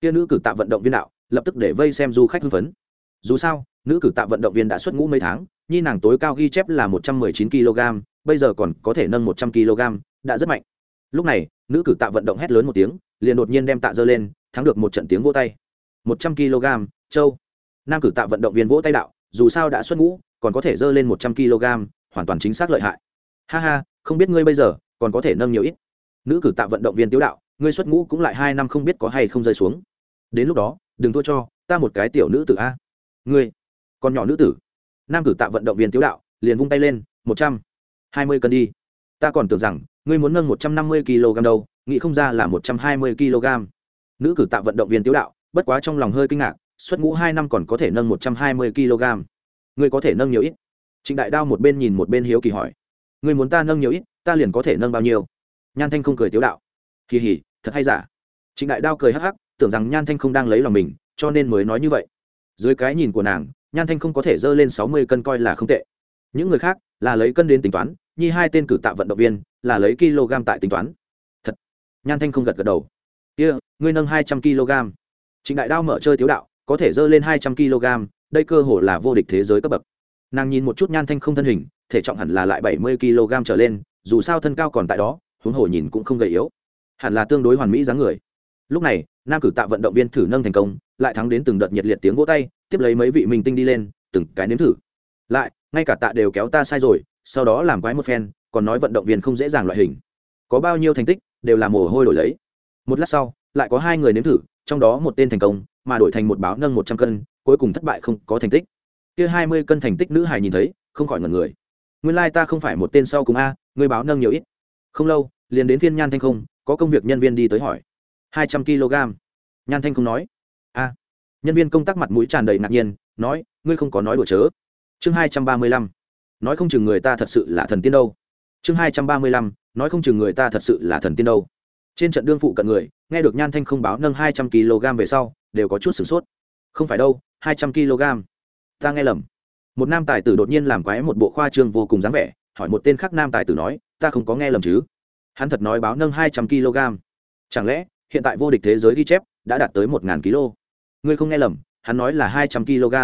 Kia nữ cử tạ vận động viên đạo, lập tức để vây xem du khách hưng phấn. Dù sao, nữ cử tạ vận động viên đã xuất ngũ mấy tháng, nhi nàng tối cao ghi chép là một trăm mười chín kg, bây giờ còn có thể nâng một trăm kg, đã rất mạnh. Lúc này, nữ cử tạ vận động hét lớn một tiếng, liền đột nhiên đem tạ dơ lên, thắng được một trận tiếng vỗ tay. Một trăm kg, châu. Nam cử tạ vận động viên vỗ tay đạo, dù sao đã xuất ngũ, còn có thể dơ lên một trăm kg, hoàn toàn chính xác lợi hại. Ha ha, không biết ngươi bây giờ, còn có thể nâng nhiều ít nữ cử tạ vận động viên tiếu đạo, ngươi xuất ngũ cũng lại hai năm không biết có hay không rơi xuống. Đến lúc đó, đừng thua cho, ta một cái tiểu nữ tử a. Ngươi còn nhỏ nữ tử. Nam cử tạ vận động viên tiếu đạo, liền vung tay lên, một trăm hai mươi cân đi. Ta còn tưởng rằng, ngươi muốn nâng một trăm năm mươi kg đâu, nghĩ không ra là một trăm hai mươi kg. Nữ cử tạ vận động viên tiếu đạo, bất quá trong lòng hơi kinh ngạc, xuất ngũ hai năm còn có thể nâng một trăm hai mươi kg. Ngươi có thể nâng nhiều ít. Trịnh đại đao một bên nhìn một bên hiếu kỳ hỏi. Ngươi muốn ta nâng nhiều ít, ta liền có thể nâng bao nhiêu? Nhan thanh không cười tiếu đạo. Kỳ hỉ thật hay giả? Trịnh đại đao cười hắc hắc tưởng rằng nhan thanh không đang lấy lòng mình cho nên mới nói như vậy. Dưới cái nhìn của nàng nhan thanh không có thể dơ lên sáu mươi cân coi là không tệ. Những người khác là lấy cân đến tính toán nhi hai tên cử tạ vận động viên là lấy kg tại tính toán. Thật. Nhan thanh không gật gật đầu. Kia、yeah, ngươi nâng hai trăm kg. Trịnh đại đao mở chơi tiếu đạo có thể dơ lên hai trăm kg đây cơ hồ là vô địch thế giới cấp bậc. Nàng nhìn một chút nhan thanh không thân hình thể trọng hẳn là lại bảy mươi kg trở lên dù sao thân cao còn tại đó huống hồ nhìn cũng không gầy yếu. Hẳn là tương đối hoàn mỹ dáng người. Lúc này, nam cử tạ vận động viên thử nâng thành công, lại thắng đến từng đợt nhiệt liệt tiếng vỗ tay, tiếp lấy mấy vị minh tinh đi lên, từng cái nếm thử. Lại, ngay cả tạ đều kéo ta sai rồi, sau đó làm quái một phen, còn nói vận động viên không dễ dàng loại hình. Có bao nhiêu thành tích, đều là mồ hôi đổi lấy. Một lát sau, lại có hai người nếm thử, trong đó một tên thành công, mà đổi thành một báo nâng một trăm cân, cuối cùng thất bại không có thành tích. Kia hai mươi cân thành tích nữ hài nhìn thấy, không khỏi ngần người. Nguyên lai ta không phải một tên sau cùng a, người báo nâng nhiều ít không lâu, liền đến phiên nhan thanh không, có công việc nhân viên đi tới hỏi. Hai trăm kg nhan thanh không nói. A nhân viên công tác mặt mũi tràn đầy ngạc nhiên, nói, ngươi không có nói đùa chớ. Chương hai trăm ba mươi lăm. Nói không chừng người ta thật sự là thần tiên đâu. Chương hai trăm ba mươi lăm. Nói không chừng người ta thật sự là thần tiên đâu. Trên trận đương phụ cận người, nghe được nhan thanh không báo nâng hai trăm kg về sau, đều có chút sửng sốt. Không phải đâu, hai trăm kg ta nghe lầm. Một nam tài tử đột nhiên làm quái một bộ khoa trương vô cùng dáng vẻ hỏi một tên khác nam tài tử nói, ta không có nghe lầm chứ? Hắn thật nói báo nâng hai trăm kg chẳng lẽ, hiện tại vô địch thế giới ghi chép đã đạt tới một ngàn kg ngươi không nghe lầm, hắn nói là hai trăm kg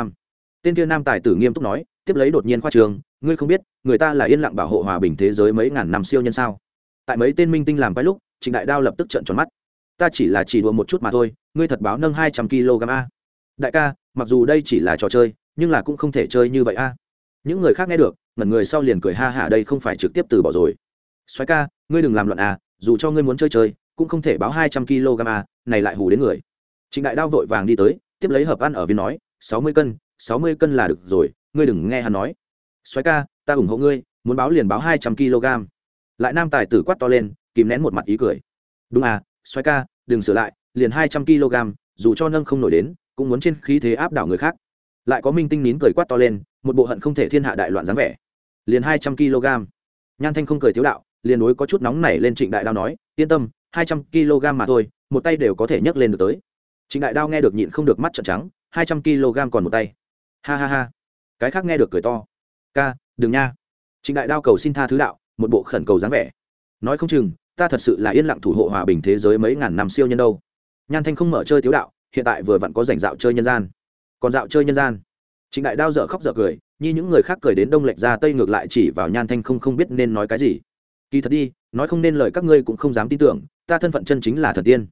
tên kia nam tài tử nghiêm túc nói, tiếp lấy đột nhiên khoa trường, ngươi không biết, người ta là yên lặng bảo hộ hòa bình thế giới mấy ngàn năm siêu nhân sao? Tại mấy tên minh tinh làm cái lúc, trịnh đại đao lập tức trợn tròn mắt. Ta chỉ là chỉ đùa một chút mà thôi, ngươi thật báo nâng hai trăm kg a. Đại ca, mặc dù đây chỉ là trò chơi, nhưng là cũng không thể chơi như vậy a. Những người khác nghe được ngẩn người sau liền cười ha hả đây không phải trực tiếp từ bỏ rồi. Xoáy ca, ngươi đừng làm loạn à dù cho ngươi muốn chơi chơi, cũng không thể báo hai trăm kg à này lại hù đến người. Trịnh đại đao vội vàng đi tới, tiếp lấy hợp ăn ở viên nói, sáu mươi cân, sáu mươi cân là được rồi, ngươi đừng nghe hắn nói. Xoáy ca, ta ủng hộ ngươi, muốn báo liền báo hai trăm kg. Lại nam tài tử quát to lên, kìm nén một mặt ý cười. Đúng à xoáy ca, đừng sửa lại, liền hai trăm kg, dù cho nâng không nổi đến, cũng muốn trên khí thế áp đảo người khác. Lại có minh tinh nín cười quát to lên, một bộ hận không thể thiên hạ đại loạn dáng vẻ liền hai trăm kg. Nhan thanh không cười tiếu đạo, liền đối có chút nóng nảy lên trịnh đại đao nói, yên tâm, hai trăm kg mà thôi, một tay đều có thể nhấc lên được tới. Trịnh đại đao nghe được nhịn không được mắt trợn trắng, hai trăm kg còn một tay. Ha ha ha. Cái khác nghe được cười to. Ca, đừng nha. Trịnh đại đao cầu xin tha thứ đạo, một bộ khẩn cầu dáng vẻ. Nói không chừng, ta thật sự là yên lặng thủ hộ hòa bình thế giới mấy ngàn năm siêu nhân đâu. Nhan thanh không mở chơi tiếu đạo, hiện tại vừa vặn có rảnh dạo chơi nhân gian. Còn dạo chơi nhân gian. Trịnh đại đao dở khóc dở cười như những người khác cười đến đông lệch ra, tây ngược lại chỉ vào nhan thanh không không biết nên nói cái gì. Kỳ thật đi, nói không nên lời các ngươi cũng không dám tin tưởng, ta thân phận chân chính là thần tiên.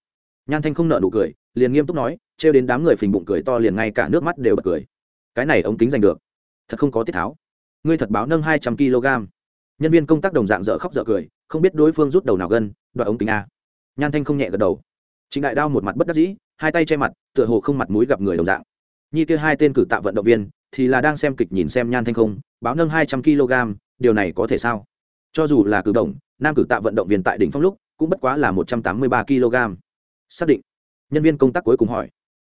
Nhan thanh không nợ nụ cười, liền nghiêm túc nói, trêu đến đám người phình bụng cười to liền ngay cả nước mắt đều bật cười. Cái này ống kính giành được. Thật không có tiết tháo. Ngươi thật báo nâng hai trăm kg. Nhân viên công tác đồng dạng dở khóc dở cười, không biết đối phương rút đầu nào gân đoạn ống kính a. Nhan thanh không nhẹ gật đầu. Trịnh đại đao một mặt bất đắc dĩ, hai tay che mặt, tựa hồ không mặt mũi gặp người đồng dạng. Nhi kia hai tên cử tạ vận động viên thì là đang xem kịch nhìn xem nhan thanh không, báo nâng hai trăm kg, điều này có thể sao? Cho dù là cử động, nam cử tạ vận động viên tại đỉnh phong lúc, cũng bất quá là một trăm tám mươi ba kg. Xác định. Nhân viên công tác cuối cùng hỏi.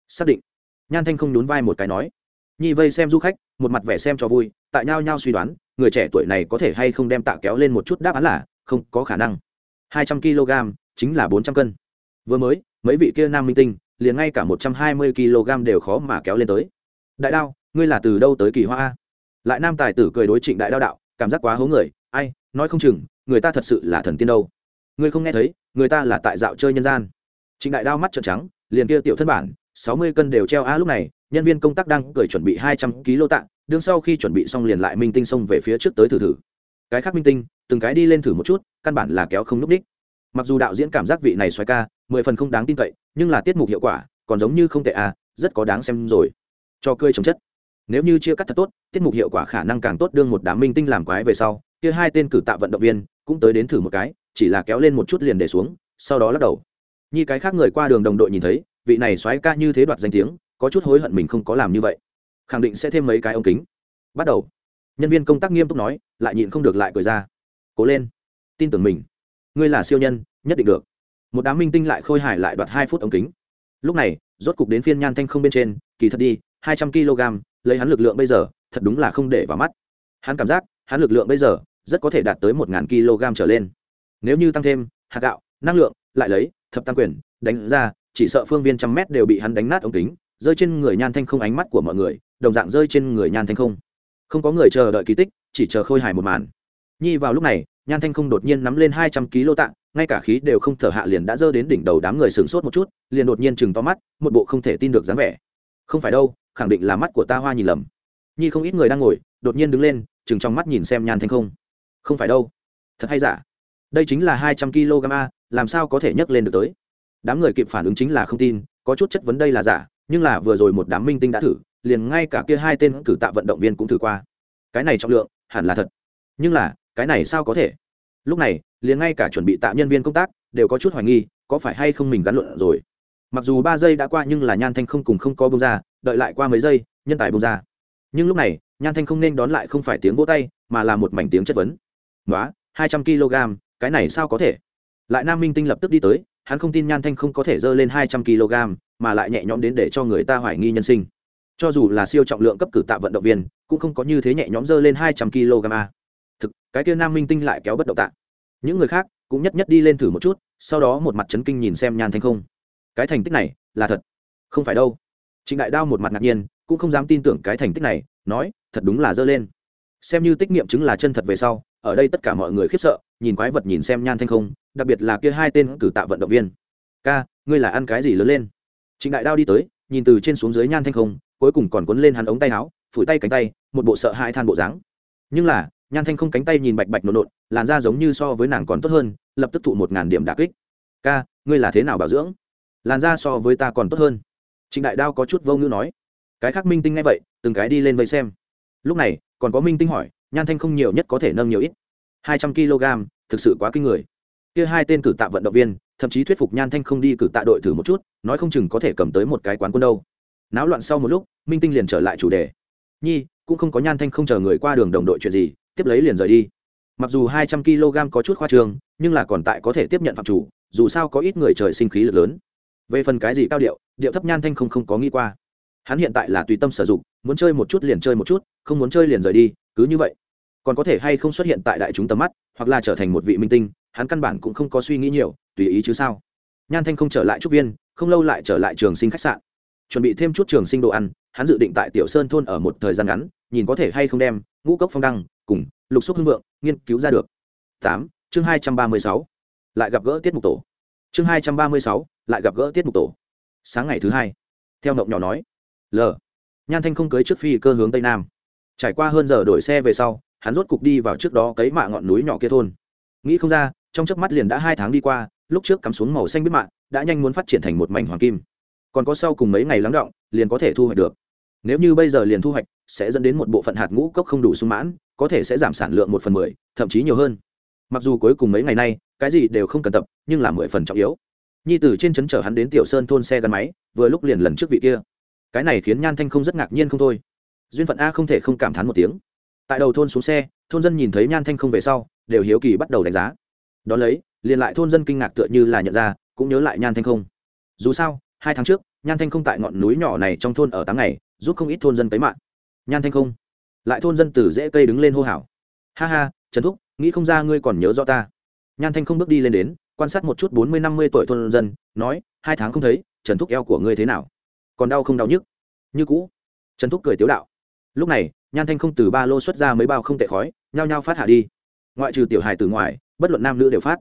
Xác định. Nhan thanh không nhún vai một cái nói. Nhi vây xem du khách, một mặt vẻ xem cho vui, tại nhao nhao suy đoán, người trẻ tuổi này có thể hay không đem tạ kéo lên một chút đáp án là, không có khả năng. Hai trăm kg, chính là bốn trăm cân. Vừa mới, mấy vị kia nam minh tinh, liền ngay cả một trăm hai mươi kg đều khó mà kéo lên tới. Đại đao ngươi là từ đâu tới kỳ hoa a? Lại nam tài tử cười đối trịnh đại đao đạo, cảm giác quá hố người, ai, nói không chừng, người ta thật sự là thần tiên đâu. Ngươi không nghe thấy, người ta là tại dạo chơi nhân gian. Trịnh đại đao mắt trợn trắng, liền kia tiểu thân bản, sáu mươi cân đều treo a lúc này, nhân viên công tác đang cười chuẩn bị hai trăm ký lô tạng đương sau khi chuẩn bị xong liền lại minh tinh xông về phía trước tới thử thử. Cái khác minh tinh, từng cái đi lên thử một chút, căn bản là kéo không núp đích. Mặc dù đạo diễn cảm giác vị này xoáy ca, mười phần không đáng tin cậy, nhưng là tiết mục hiệu quả, còn giống như không tệ à rất có đáng xem rồi. Cho cười chống chất nếu như chia cắt thật tốt, tiết mục hiệu quả khả năng càng tốt, đương một đám minh tinh làm quái về sau, kia hai tên cử tạ vận động viên cũng tới đến thử một cái, chỉ là kéo lên một chút liền để xuống, sau đó lắc đầu. Như cái khác người qua đường đồng đội nhìn thấy, vị này xoáy ca như thế đoạt danh tiếng, có chút hối hận mình không có làm như vậy. Khẳng định sẽ thêm mấy cái ống kính. Bắt đầu. Nhân viên công tác nghiêm túc nói, lại nhịn không được lại cười ra. Cố lên. Tin tưởng mình. Ngươi là siêu nhân, nhất định được. Một đám minh tinh lại khôi hài lại đoạt hai phút ống kính. Lúc này, rốt cục đến phiên nhan thanh không bên trên, kỳ thật đi, hai trăm kg lấy hắn lực lượng bây giờ, thật đúng là không để vào mắt. Hắn cảm giác, hắn lực lượng bây giờ, rất có thể đạt tới một ngàn kg trở lên. Nếu như tăng thêm, hạt gạo, năng lượng, lại lấy, thập tăng quyền, đánh ra, chỉ sợ phương viên trăm mét đều bị hắn đánh nát ống kính, rơi trên người nhan thanh không ánh mắt của mọi người, đồng dạng rơi trên người nhan thanh không. Không có người chờ đợi kỳ tích, chỉ chờ khôi hài một màn. Nhi vào lúc này, nhan thanh không đột nhiên nắm lên hai trăm kg tạng ngay cả khí đều không thở hạ liền đã dơ đến đỉnh đầu đám người sửng sốt một chút, liền đột nhiên chừng to mắt, một bộ không thể tin được dáng vẻ. Không phải đâu khẳng định là mắt của ta hoa nhìn lầm. Nhi không ít người đang ngồi, đột nhiên đứng lên, chừng trong mắt nhìn xem nhan thanh không. Không phải đâu. Thật hay giả? Đây chính là hai trăm kg a, làm sao có thể nhấc lên được tới? Đám người kịp phản ứng chính là không tin, có chút chất vấn đây là giả, nhưng là vừa rồi một đám minh tinh đã thử, liền ngay cả kia hai tên cử tạ vận động viên cũng thử qua. Cái này trọng lượng, hẳn là thật. Nhưng là, cái này sao có thể? Lúc này, liền ngay cả chuẩn bị tạ nhân viên công tác, đều có chút hoài nghi, có phải hay không mình gắn luận rồi? Mặc dù ba giây đã qua nhưng là nhan thanh không cùng không có bông ra, đợi lại qua mấy giây, nhân tài bông ra. Nhưng lúc này, nhan thanh không nên đón lại không phải tiếng vỗ tay, mà là một mảnh tiếng chất vấn. Nói hai trăm kg, cái này sao có thể? Lại nam minh tinh lập tức đi tới, hắn không tin nhan thanh không có thể dơ lên hai trăm kg, mà lại nhẹ nhõm đến để cho người ta hoài nghi nhân sinh. Cho dù là siêu trọng lượng cấp cử tạ vận động viên, cũng không có như thế nhẹ nhõm dơ lên hai trăm kg a. Thực, cái kia nam minh tinh lại kéo bất động tạ. Những người khác cũng nhất nhất đi lên thử một chút, sau đó một mặt chấn kinh nhìn xem nhan thanh không cái thành tích này là thật. Không phải đâu. Trịnh đại đao một mặt ngạc nhiên, cũng không dám tin tưởng cái thành tích này, nói, thật đúng là dơ lên. Xem như tích nghiệm chứng là chân thật về sau, ở đây tất cả mọi người khiếp sợ, nhìn quái vật nhìn xem nhan thanh không, đặc biệt là kia hai tên cử tạ vận động viên. Ca, ngươi là ăn cái gì lớn lên? Trịnh đại đao đi tới, nhìn từ trên xuống dưới nhan thanh không, cuối cùng còn quấn lên hắn ống tay áo, phủi tay cánh tay, một bộ sợ hãi than bộ dáng. Nhưng là, nhan thanh không cánh tay nhìn bạch bạch nộn nộn, làn da giống như so với nàng còn tốt hơn, lập tức thụ một ngàn điểm đà kích. Ca, ngươi là thế nào bảo dưỡng? Làn da so với ta còn tốt hơn. Trịnh đại đao có chút vô ngữ nói. Cái khác minh tinh ngay vậy, từng cái đi lên vây xem. Lúc này, còn có minh tinh hỏi, nhan thanh không nhiều nhất có thể nâng nhiều ít. Hai trăm kg, thực sự quá kinh người. Kia hai tên cử tạ vận động viên, thậm chí thuyết phục nhan thanh không đi cử tạ đội thử một chút, nói không chừng có thể cầm tới một cái quán quân đâu. Náo loạn sau một lúc, minh tinh liền trở lại chủ đề. Nhi, cũng không có nhan thanh không chờ người qua đường đồng đội chuyện gì, tiếp lấy liền rời đi. Mặc dù hai trăm kg có chút khoa trương, nhưng là còn tại có thể tiếp nhận phạm chủ, dù sao có ít người trời sinh khí lực lớn về phần cái gì cao điệu điệu thấp nhan thanh không không có nghĩ qua. Hắn hiện tại là tùy tâm sử dụng, muốn chơi một chút liền chơi một chút, không muốn chơi liền rời đi, cứ như vậy. Còn có thể hay không xuất hiện tại đại chúng tầm mắt, hoặc là trở thành một vị minh tinh, hắn căn bản cũng không có suy nghĩ nhiều, tùy ý chứ sao. Nhan thanh không trở lại trúc viên, không lâu lại trở lại trường sinh khách sạn. Chuẩn bị thêm chút trường sinh đồ ăn, hắn dự định tại tiểu sơn thôn ở một thời gian ngắn, nhìn có thể hay không đem ngũ cốc phong đăng cùng lục xúc hưng vượng nghiên cứu ra được. Tám, chương hai trăm ba mươi sáu. Lại gặp gỡ tiết mục tổ. Chương hai trăm ba mươi sáu lại gặp gỡ tiết mục tổ. Sáng ngày thứ hai, theo mộng nhỏ nói, l, nhan thanh không cưới trước phi cơ hướng tây nam. Trải qua hơn giờ đổi xe về sau, hắn rốt cục đi vào trước đó cấy mạ ngọn núi nhỏ kia thôn. Nghĩ không ra, trong chớp mắt liền đã hai tháng đi qua, lúc trước cắm xuống màu xanh biết mạ, đã nhanh muốn phát triển thành một mảnh hoàng kim. Còn có sau cùng mấy ngày lắng động, liền có thể thu hoạch được. Nếu như bây giờ liền thu hoạch, sẽ dẫn đến một bộ phận hạt ngũ cốc không đủ sung mãn, có thể sẽ giảm sản lượng một phần mười, thậm chí nhiều hơn. Mặc dù cuối cùng mấy ngày nay, cái gì đều không cần tập, nhưng là mười phần trọng yếu nhi tử trên trấn chở hắn đến tiểu sơn thôn xe gắn máy, vừa lúc liền lần trước vị kia. Cái này khiến nhan thanh không rất ngạc nhiên không thôi. Duyên phận a không thể không cảm thán một tiếng. Tại đầu thôn xuống xe, thôn dân nhìn thấy nhan thanh không về sau, đều hiếu kỳ bắt đầu đánh giá. Đ ó lấy, liền lại thôn dân kinh ngạc tựa như là nhận ra, cũng nhớ lại nhan thanh không. Dù sao, hai tháng trước, nhan thanh không tại ngọn núi nhỏ này trong thôn ở tám ngày, giúp không ít thôn dân tới mạng. Nhan thanh không. Lại thôn dân từ dễ cây đứng lên hô hào. Ha ha, trần thúc, nghĩ không ra ngươi còn nhớ rõ ta. Nhan thanh không bước đi lên đến quan sát một chút bốn mươi năm mươi tuổi thôn dân, nói, hai tháng không thấy, trần thúc eo của ngươi thế nào? Còn đau không đau nhức? Như cũ. Trần thúc cười tiếu đạo. Lúc này, nhan thanh không từ ba lô xuất ra mấy bao không tệ khói, nhao nhao phát hạ đi. Ngoại trừ tiểu hài từ ngoài, bất luận nam nữ đều phát.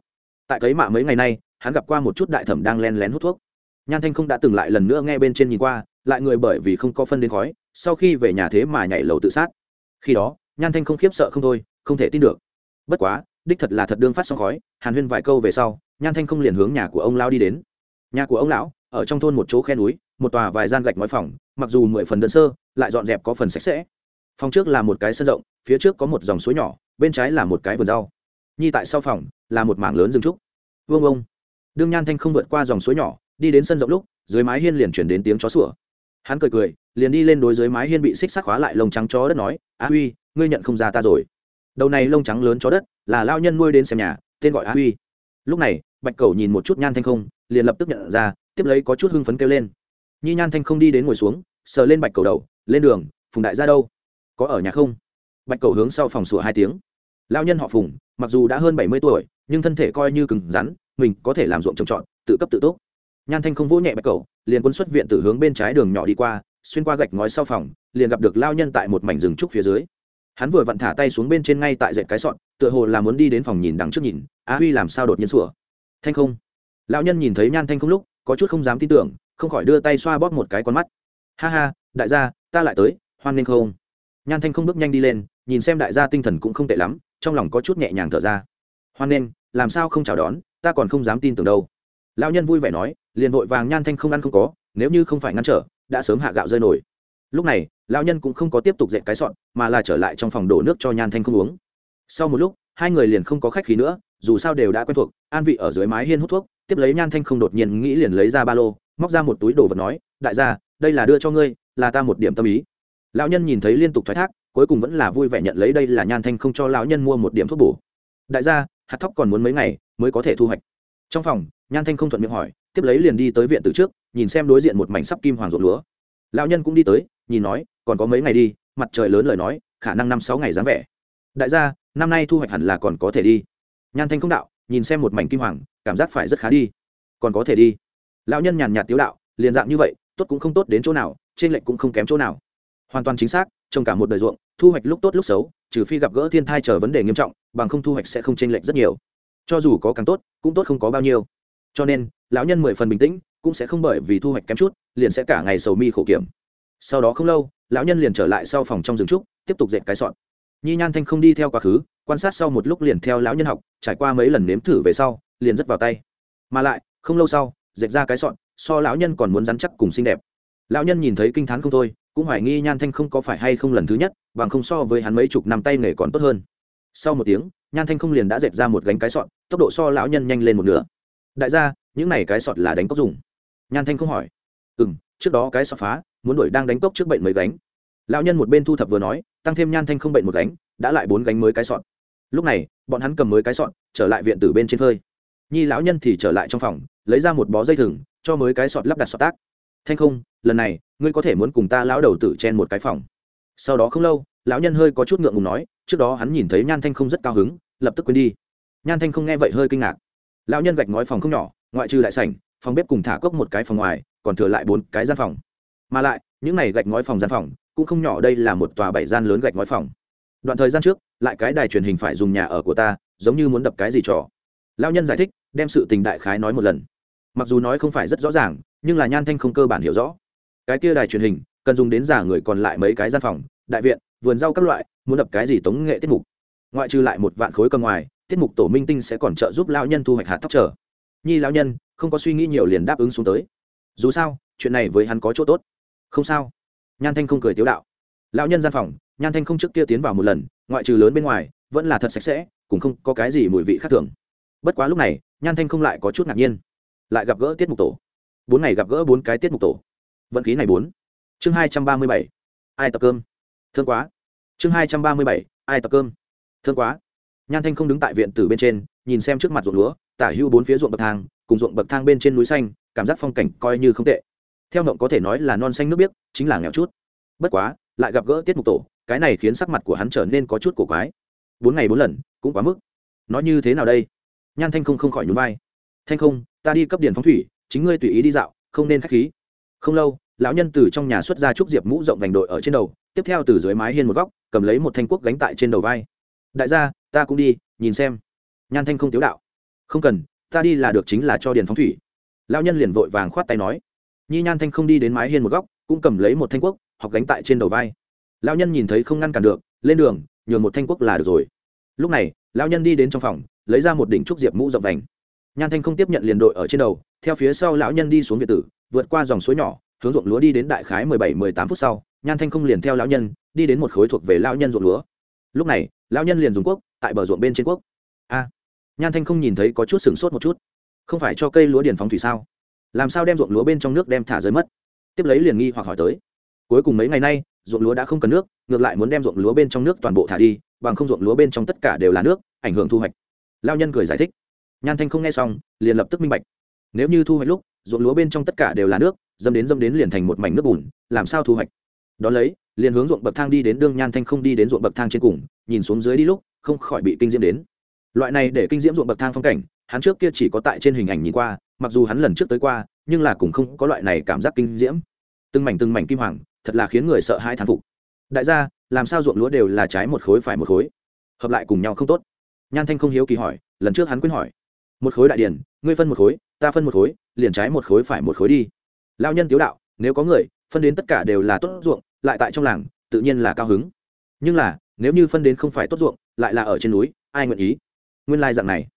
Tại cấy mạ mấy ngày nay, hắn gặp qua một chút đại thẩm đang len lén hút thuốc. Nhan thanh không đã từng lại lần nữa nghe bên trên nhìn qua, lại người bởi vì không có phân đến khói, sau khi về nhà thế mà nhảy lầu tự sát. Khi đó, nhan thanh không khiếp sợ không thôi, không thể tin được. Bất quá, đích thật là thật đương phát xong khói, hàn huyên vài câu về sau nhan thanh không liền hướng nhà của ông lão đi đến. Nhà của ông lão, ở trong thôn một chỗ khe núi, một tòa vài gian gạch ngói phòng, mặc dù mười phần đơn sơ, lại dọn dẹp có phần sạch sẽ. Phòng trước là một cái sân rộng, phía trước có một dòng suối nhỏ, bên trái là một cái vườn rau. Nhi tại sau phòng, là một mảng lớn rừng trúc. Vương ông. Đương nhan thanh không vượt qua dòng suối nhỏ, đi đến sân rộng lúc, dưới mái hiên liền chuyển đến tiếng chó sủa. Hắn cười cười, liền đi lên đối dưới mái hiên bị xích sắc khóa lại lông trắng chó đất nói á huy, ngươi nhận không ra ta rồi. Đầu này lông trắng lớn chó đất, là lao nhân nuôi đến xem nhà, tên gọi á huy. Lúc này bạch cầu nhìn một chút nhan thanh không, liền lập tức nhận ra, tiếp lấy có chút hưng phấn kêu lên. Nhi nhan thanh không đi đến ngồi xuống, sờ lên bạch cầu đầu, lên đường, phùng đại ra đâu? Có ở nhà không? Bạch cầu hướng sau phòng sủa hai tiếng. Lao nhân họ phùng, mặc dù đã hơn bảy mươi tuổi, nhưng thân thể coi như cứng rắn, mình có thể làm ruộng trồng trọt, tự cấp tự tốt. nhan thanh không vỗ nhẹ bạch cầu, liền quân xuất viện từ hướng bên trái đường nhỏ đi qua, xuyên qua gạch ngói sau phòng, liền gặp được lao nhân tại một mảnh rừng trúc phía dưới. Hắn vừa vặn thả tay xuống bên trên ngay tại dệt cái sọn tựa hồ là muốn đi đến phòng nhìn đằng trước nhìn á huy làm sao đột nhiên sủa? Thanh không? Lão nhân nhìn thấy nhan thanh không lúc, có chút không dám tin tưởng, không khỏi đưa tay xoa bóp một cái con mắt. Ha ha, đại gia, ta lại tới, hoan nghênh không? Nhan thanh không bước nhanh đi lên, nhìn xem đại gia tinh thần cũng không tệ lắm, trong lòng có chút nhẹ nhàng thở ra. Hoan nghênh, làm sao không chào đón, ta còn không dám tin tưởng đâu. Lão nhân vui vẻ nói, liền vội vàng nhan thanh không ăn không có, nếu như không phải ngăn trở, đã sớm hạ gạo rơi nổi. Lúc này, lão nhân cũng không có tiếp tục dạy cái sọn, mà là trở lại trong phòng đổ nước cho nhan thanh không uống. Sau một lúc hai người liền không có khách khí nữa, dù sao đều đã quen thuộc, an vị ở dưới mái hiên hút thuốc, tiếp lấy nhan thanh không đột nhiên nghĩ liền lấy ra ba lô, móc ra một túi đồ vật nói, đại gia, đây là đưa cho ngươi, là ta một điểm tâm ý. Lão nhân nhìn thấy liên tục thoái thác, cuối cùng vẫn là vui vẻ nhận lấy đây là nhan thanh không cho lão nhân mua một điểm thuốc bổ. Đại gia, hạt thóc còn muốn mấy ngày mới có thể thu hoạch. Trong phòng, nhan thanh không thuận miệng hỏi, tiếp lấy liền đi tới viện từ trước, nhìn xem đối diện một mảnh sắp kim hoàng ruộng lúa. Lão nhân cũng đi tới, nhìn nói, còn có mấy ngày đi, mặt trời lớn lời nói, khả năng năm sáu ngày dáng vẻ đại gia, năm nay thu hoạch hẳn là còn có thể đi. Nhan thanh không đạo, nhìn xem một mảnh kim hoàng, cảm giác phải rất khá đi. Còn có thể đi. Lão nhân nhàn nhạt tiếu đạo, liền dạng như vậy, tốt cũng không tốt đến chỗ nào, trên lệnh cũng không kém chỗ nào. Hoàn toàn chính xác trong cả một đời ruộng, thu hoạch lúc tốt lúc xấu, trừ phi gặp gỡ thiên thai chờ vấn đề nghiêm trọng, bằng không thu hoạch sẽ không chênh lệch rất nhiều. Cho dù có càng tốt, cũng tốt không có bao nhiêu. Cho nên, lão nhân mười phần bình tĩnh, cũng sẽ không bởi vì thu hoạch kém chút, liền sẽ cả ngày sầu mi khổ kiểm. Sau đó không lâu, lão nhân liền trở lại sau phòng trong rừng trúc, tiếp tục dệt cái sọn nhi nhan thanh không đi theo quá khứ, quan sát sau một lúc liền theo lão nhân học, trải qua mấy lần nếm thử về sau, liền rất vào tay. Mà lại, không lâu sau dệt ra cái sọn, so lão nhân còn muốn rắn chắc cùng xinh đẹp. Lão nhân nhìn thấy kinh t h á n không thôi, cũng hoài nghi nhan thanh không có phải hay không lần thứ nhất, bằng không so với hắn mấy chục năm tay nghề còn tốt hơn. Sau một tiếng, nhan thanh không liền đã dệt ra một gánh cái sọn, tốc độ so lão nhân nhanh lên một nửa. Đại gia, những này cái sọt là đánh cốc dùng. Nhan thanh không hỏi. Ừ m trước đó cái sọt phá, muốn đuổi đang đánh cốc trước bệnh mấy gánh lão nhân một bên thu thập vừa nói, tăng thêm nhan thanh không bệnh một gánh, đã lại bốn gánh mới cái sọn lúc này, bọn hắn cầm mới cái sọn trở lại viện tử bên trên phơi. Nhi lão nhân thì trở lại trong phòng, lấy ra một bó dây thừng, cho mới cái sọt lắp đặt sọt tác. Thanh không, lần này, ngươi có thể muốn cùng ta lão đầu tử chen một cái phòng. Sau đó không lâu, lão nhân hơi có chút ngượng ngùng nói, trước đó hắn nhìn thấy nhan thanh không rất cao hứng, lập tức quên đi. Nhan thanh không nghe vậy hơi kinh ngạc. Lão nhân gạch ngói phòng không nhỏ, ngoại trừ lại sảnh, phòng bếp cùng thả cốc một cái phòng ngoài, còn thừa lại bốn cái gian phòng. Mà lại, những này gạch ngói phòng gian phòng cũng không nhỏ đây là một tòa bảy gian lớn gạch ngói phòng. Đoạn thời gian trước, lại cái đài truyền hình phải dùng nhà ở của ta, giống như muốn đập cái gì trò. Lao nhân giải thích, đem sự tình đại khái nói một lần. Mặc dù nói không phải rất rõ ràng, nhưng là nhan thanh không cơ bản hiểu rõ. Cái kia đài truyền hình, cần dùng đến giả người còn lại mấy cái gian phòng, đại viện, vườn rau các loại, muốn đập cái gì tống nghệ tiết mục. Ngoại trừ lại một vạn khối cầm ngoài, tiết mục tổ minh tinh sẽ còn trợ giúp lao nhân thu hoạch hạt thóc trở. Nhi lao nhân, không có suy nghĩ nhiều liền đáp ứng xuống tới. Dù sao, chuyện này với hắn có chỗ tốt. Không sao nhan thanh không cười tiếu đạo. Lão nhân gian phòng, nhan thanh không trước kia tiến vào một lần, ngoại trừ lớn bên ngoài, vẫn là thật sạch sẽ, cũng không có cái gì mùi vị khác thường. Bất quá lúc này, nhan thanh không lại có chút ngạc nhiên. Lại gặp gỡ tiết mục tổ. Bốn ngày gặp gỡ bốn cái tiết mục tổ. Vận khí này bốn. Chương hai trăm ba mươi bảy. Ai tập cơm? Thương quá. Chương hai trăm ba mươi bảy. Ai tập cơm? Thương quá. Nhan thanh không đứng tại viện từ bên trên, nhìn xem trước mặt ruộng lúa, tả hưu bốn phía ruộng bậc thang, cùng ruộng bậc thang bên trên núi xanh, cảm giác phong cảnh coi như không tệ theo mộng có thể nói là non xanh nước biếc, chính là nghèo chút. Bất quá, lại gặp gỡ tiết mục tổ, cái này khiến sắc mặt của hắn trở nên có chút cổ quái. Bốn ngày bốn lần, cũng quá mức. Nói như thế nào đây? Nhan thanh không không khỏi nhún vai. Thanh không, ta đi cấp điện phóng thủy, chính ngươi tùy ý đi dạo, không nên k h á c h khí. Không lâu, lão nhân từ trong nhà xuất ra trúc diệp mũ rộng vành đội ở trên đầu, tiếp theo từ dưới mái hiên một góc, cầm lấy một thanh quốc gánh tại trên đầu vai. Đại gia, ta cũng đi, nhìn xem. Nhan thanh không tiếu đạo. Không cần, ta đi là được chính là cho điền phóng thủy. Lão nhân liền vội vàng khoát tay nói nhi nhan thanh không đi đến mái hiên một góc, cũng cầm lấy một thanh quốc, học gánh tại trên đầu vai. Lão nhân nhìn thấy không ngăn cản được, lên đường, nhường một thanh quốc là được rồi. Lúc này, lão nhân đi đến trong phòng, lấy ra một đỉnh trúc diệp mũ rộng vành. Nhan thanh không tiếp nhận liền đội ở trên đầu, theo phía sau lão nhân đi xuống việt tử, vượt qua dòng suối nhỏ, hướng ruộng lúa đi đến đại khái mười bảy, mười tám phút sau, nhan thanh không liền theo lão nhân, đi đến một khối thuộc về lão nhân ruộng lúa. Lúc này, lão nhân liền dùng quốc, tại bờ ruộng bên trên quốc. A! Nhan thanh không nhìn thấy có chút sửng sốt một chút. Không phải cho cây lúa điền phóng thủy sao? Làm sao đem ruộng lúa bên trong nước đem thả rơi mất? Tiếp lấy liền nghi hoặc hỏi tới. Cuối cùng mấy ngày nay, ruộng lúa đã không cần nước, ngược lại muốn đem ruộng lúa bên trong nước toàn bộ thả đi, bằng không ruộng lúa bên trong tất cả đều là nước, ảnh hưởng thu hoạch. Lao nhân cười giải thích. Nhan thanh không nghe xong, liền lập tức minh bạch. Nếu như thu hoạch lúc, ruộng lúa bên trong tất cả đều là nước, dâm đến dâm đến liền thành một mảnh nước bùn, làm sao thu hoạch? Đón lấy, liền hướng ruộng bậc thang đi đến đương nhan thanh không đi đến ruộng bậc thang trên cùng, nhìn xuống dưới đi lúc, không khỏi bị kinh diễm đến. Loại này để kinh diễm ruộng bậc thang phong cảnh, hắn trước kia chỉ có tại trên hình ảnh nhìn qua mặc dù hắn lần trước tới qua, nhưng là cũng không có loại này cảm giác kinh diễm. Từng mảnh từng mảnh kim hoàng, thật là khiến người sợ hai thán phục. Đại gia, làm sao ruộng lúa đều là trái một khối phải một khối? Hợp lại cùng nhau không tốt. Nhan thanh không hiếu kỳ hỏi, lần trước hắn quyết hỏi. Một khối đại điển, ngươi phân một khối, ta phân một khối, liền trái một khối phải một khối đi. Lao nhân tiếu đạo, nếu có người, phân đến tất cả đều là tốt ruộng, lại tại trong làng, tự nhiên là cao hứng. Nhưng là, nếu như phân đến không phải tốt ruộng, lại là ở trên núi, ai nguyện ý? Nguyên lai dạng này.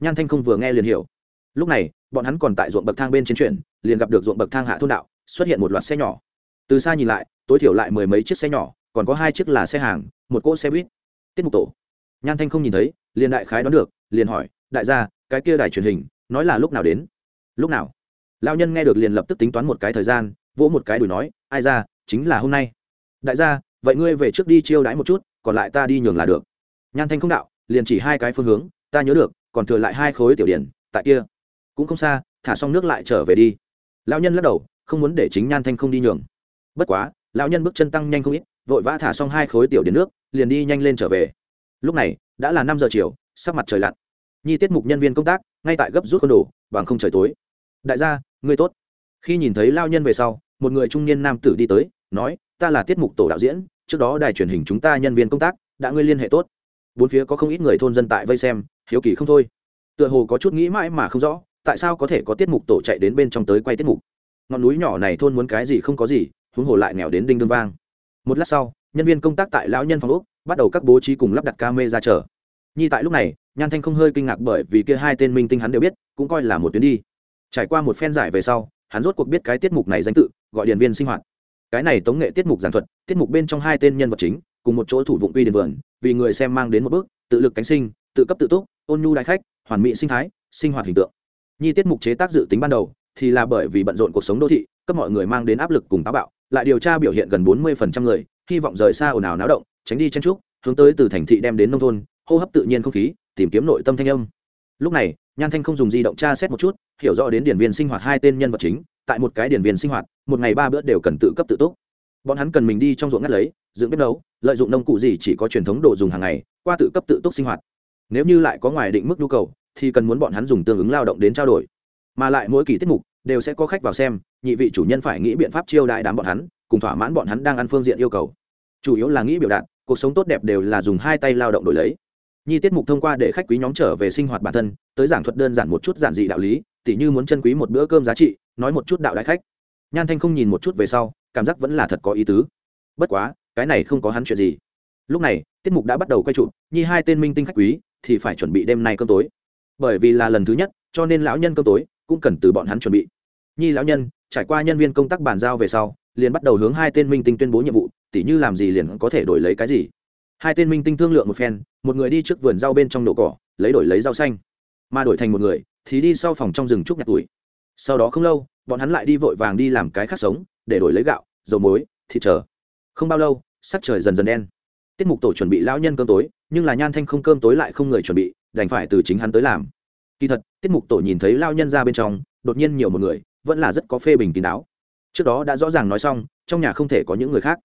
Nhan thanh không vừa nghe liền hiểu. Lúc này bọn hắn còn tại ruộng bậc thang bên trên chuyển, liền gặp được ruộng bậc thang hạ thôn đạo, xuất hiện một loạt xe nhỏ. Từ xa nhìn lại, tối thiểu lại mười mấy chiếc xe nhỏ, còn có hai chiếc là xe hàng, một cỗ xe buýt. Tiết mục tổ. Nhan thanh không nhìn thấy, liền đại khái đón được, liền hỏi, đại gia, cái kia đài truyền hình, nói là lúc nào đến? Lúc nào? Lao nhân nghe được liền lập tức tính toán một cái thời gian, vỗ một cái đùi nói, ai ra, chính là hôm nay. Đại gia, vậy ngươi về trước đi chiêu đãi một chút, còn lại ta đi nhường là được. Nhan thanh không đạo, liền chỉ hai cái phương hướng, ta nhớ được, còn thừa lại hai khối tiểu điển, tại kia cũng không xa, thả xong nước lại trở về đi. Lão nhân lắc đầu, không muốn để chính nhan thanh không đi nhường. Bất quá, lão nhân bước chân tăng nhanh không ít, vội vã thả xong hai khối tiểu điển nước, liền đi nhanh lên trở về. Lúc này, đã là năm giờ chiều sắp mặt trời lặn. Nhi tiết mục nhân viên công tác, ngay tại gấp rút con đồ, bằng không trời tối. Đại gia, ngươi tốt. Khi nhìn thấy lao nhân về sau, một người trung niên nam tử đi tới, nói, ta là tiết mục tổ đạo diễn, trước đó đài truyền hình chúng ta nhân viên công tác, đã ngươi liên hệ tốt. Bốn phía có không ít người thôn dân tại vây xem, hiếu kỳ không thôi. Tựa hồ có chút nghĩ mãi mà không rõ tại sao có thể có tiết mục tổ chạy đến bên trong tới quay tiết mục? Ngọn núi nhỏ này thôn muốn cái gì không có gì, huống hồ lại nghèo đến đinh đương vang. Một lát sau, nhân viên công tác tại lão nhân phòng úc bắt đầu các bố trí cùng lắp đặt ca mê ra chờ. Nhi tại lúc này, nhan thanh không hơi kinh ngạc bởi vì kia hai tên minh tinh hắn đều biết, cũng coi là một tuyến đi. Trải qua một phen giải về sau, hắn rốt cuộc biết cái tiết mục này danh tự, gọi điện viên sinh hoạt. Cái này tống nghệ tiết mục giảng thuật, tiết mục bên trong hai tên nhân vật chính, cùng một chỗ thủ vụng uy điền vườn, vì người xem mang đến một bước, tự lực cánh sinh, tự cấp tự túc, ôn nhu đại khách, hoàn mỹ sinh thái, sinh hoạt hình tượng nhi tiết mục chế tác dự tính ban đầu, thì là bởi vì bận rộn cuộc sống đô thị, cấp mọi người mang đến áp lực cùng táo bạo, lại điều tra biểu hiện gần bốn mươi người, hy vọng rời xa ồn ào náo động, tránh đi chen trúc, hướng tới từ thành thị đem đến nông thôn, hô hấp tự nhiên không khí, tìm kiếm nội tâm thanh âm. Lúc này, nhan thanh không dùng di động tra xét một chút, hiểu rõ đến điển viên sinh hoạt hai tên nhân vật chính, tại một cái điển viên sinh hoạt, một ngày ba bữa đều cần tự cấp tự túc. Bọn hắn cần mình đi trong ruộng ngắt lấy, dựng bếp nấu, lợi dụng nông cụ gì chỉ có truyền thống đồ dùng hàng ngày, qua tự cấp tự túc sinh hoạt. Nếu như lại có ngoài định mức nhu cầu thì cần muốn bọn hắn dùng tương ứng lao động đến trao đổi. Mà lại mỗi kỳ tiết mục đều sẽ có khách vào xem, nhị vị chủ nhân phải nghĩ biện pháp chiêu đại đám bọn hắn, cùng thỏa mãn bọn hắn đang ăn phương diện yêu cầu. Chủ yếu là nghĩ biểu đạt, cuộc sống tốt đẹp đều là dùng hai tay lao động đổi lấy. Nhi tiết mục thông qua để khách quý nhóm trở về sinh hoạt bản thân, tới giảng thuật đơn giản một chút giản dị đạo lý, tỉ như muốn chân quý một bữa cơm giá trị, nói một chút đạo đại khách. Nhan thanh không nhìn một chút về sau, cảm giác vẫn là thật có ý tứ. Bất quá, cái này không có hắn chuyện gì. Lúc này, tiết mục đã bắt đầu quay trụ, nhi hai tên minh tinh khách quý thì phải chuẩn bị đêm nay cơm tối bởi vì là lần thứ nhất, cho nên lão nhân cơm tối cũng cần từ bọn hắn chuẩn bị. Nhi lão nhân, trải qua nhân viên công tác bàn giao về sau, liền bắt đầu hướng hai tên minh tinh tuyên bố nhiệm vụ, tỉ như làm gì liền có thể đổi lấy cái gì. Hai tên minh tinh thương lượng một phen, một người đi trước vườn rau bên trong đổ cỏ, lấy đổi lấy rau xanh. Mà đổi thành một người, thì đi sau phòng trong rừng trúc nhặt tuổi. Sau đó không lâu, bọn hắn lại đi vội vàng đi làm cái khác sống, để đổi lấy gạo, dầu muối, thịt chờ. Không bao lâu, sắc trời dần dần đen. Tiết mục tổ chuẩn bị lão nhân cơm tối, nhưng là nhan thanh không cơm tối lại không người chuẩn bị đành phải từ chính hắn tới làm. Kỳ thật, tiết mục tổ nhìn thấy lao nhân ra bên trong, đột nhiên nhiều một người, vẫn là rất có phê bình kín đáo. Trước đó đã rõ ràng nói xong, trong nhà không thể có những người khác.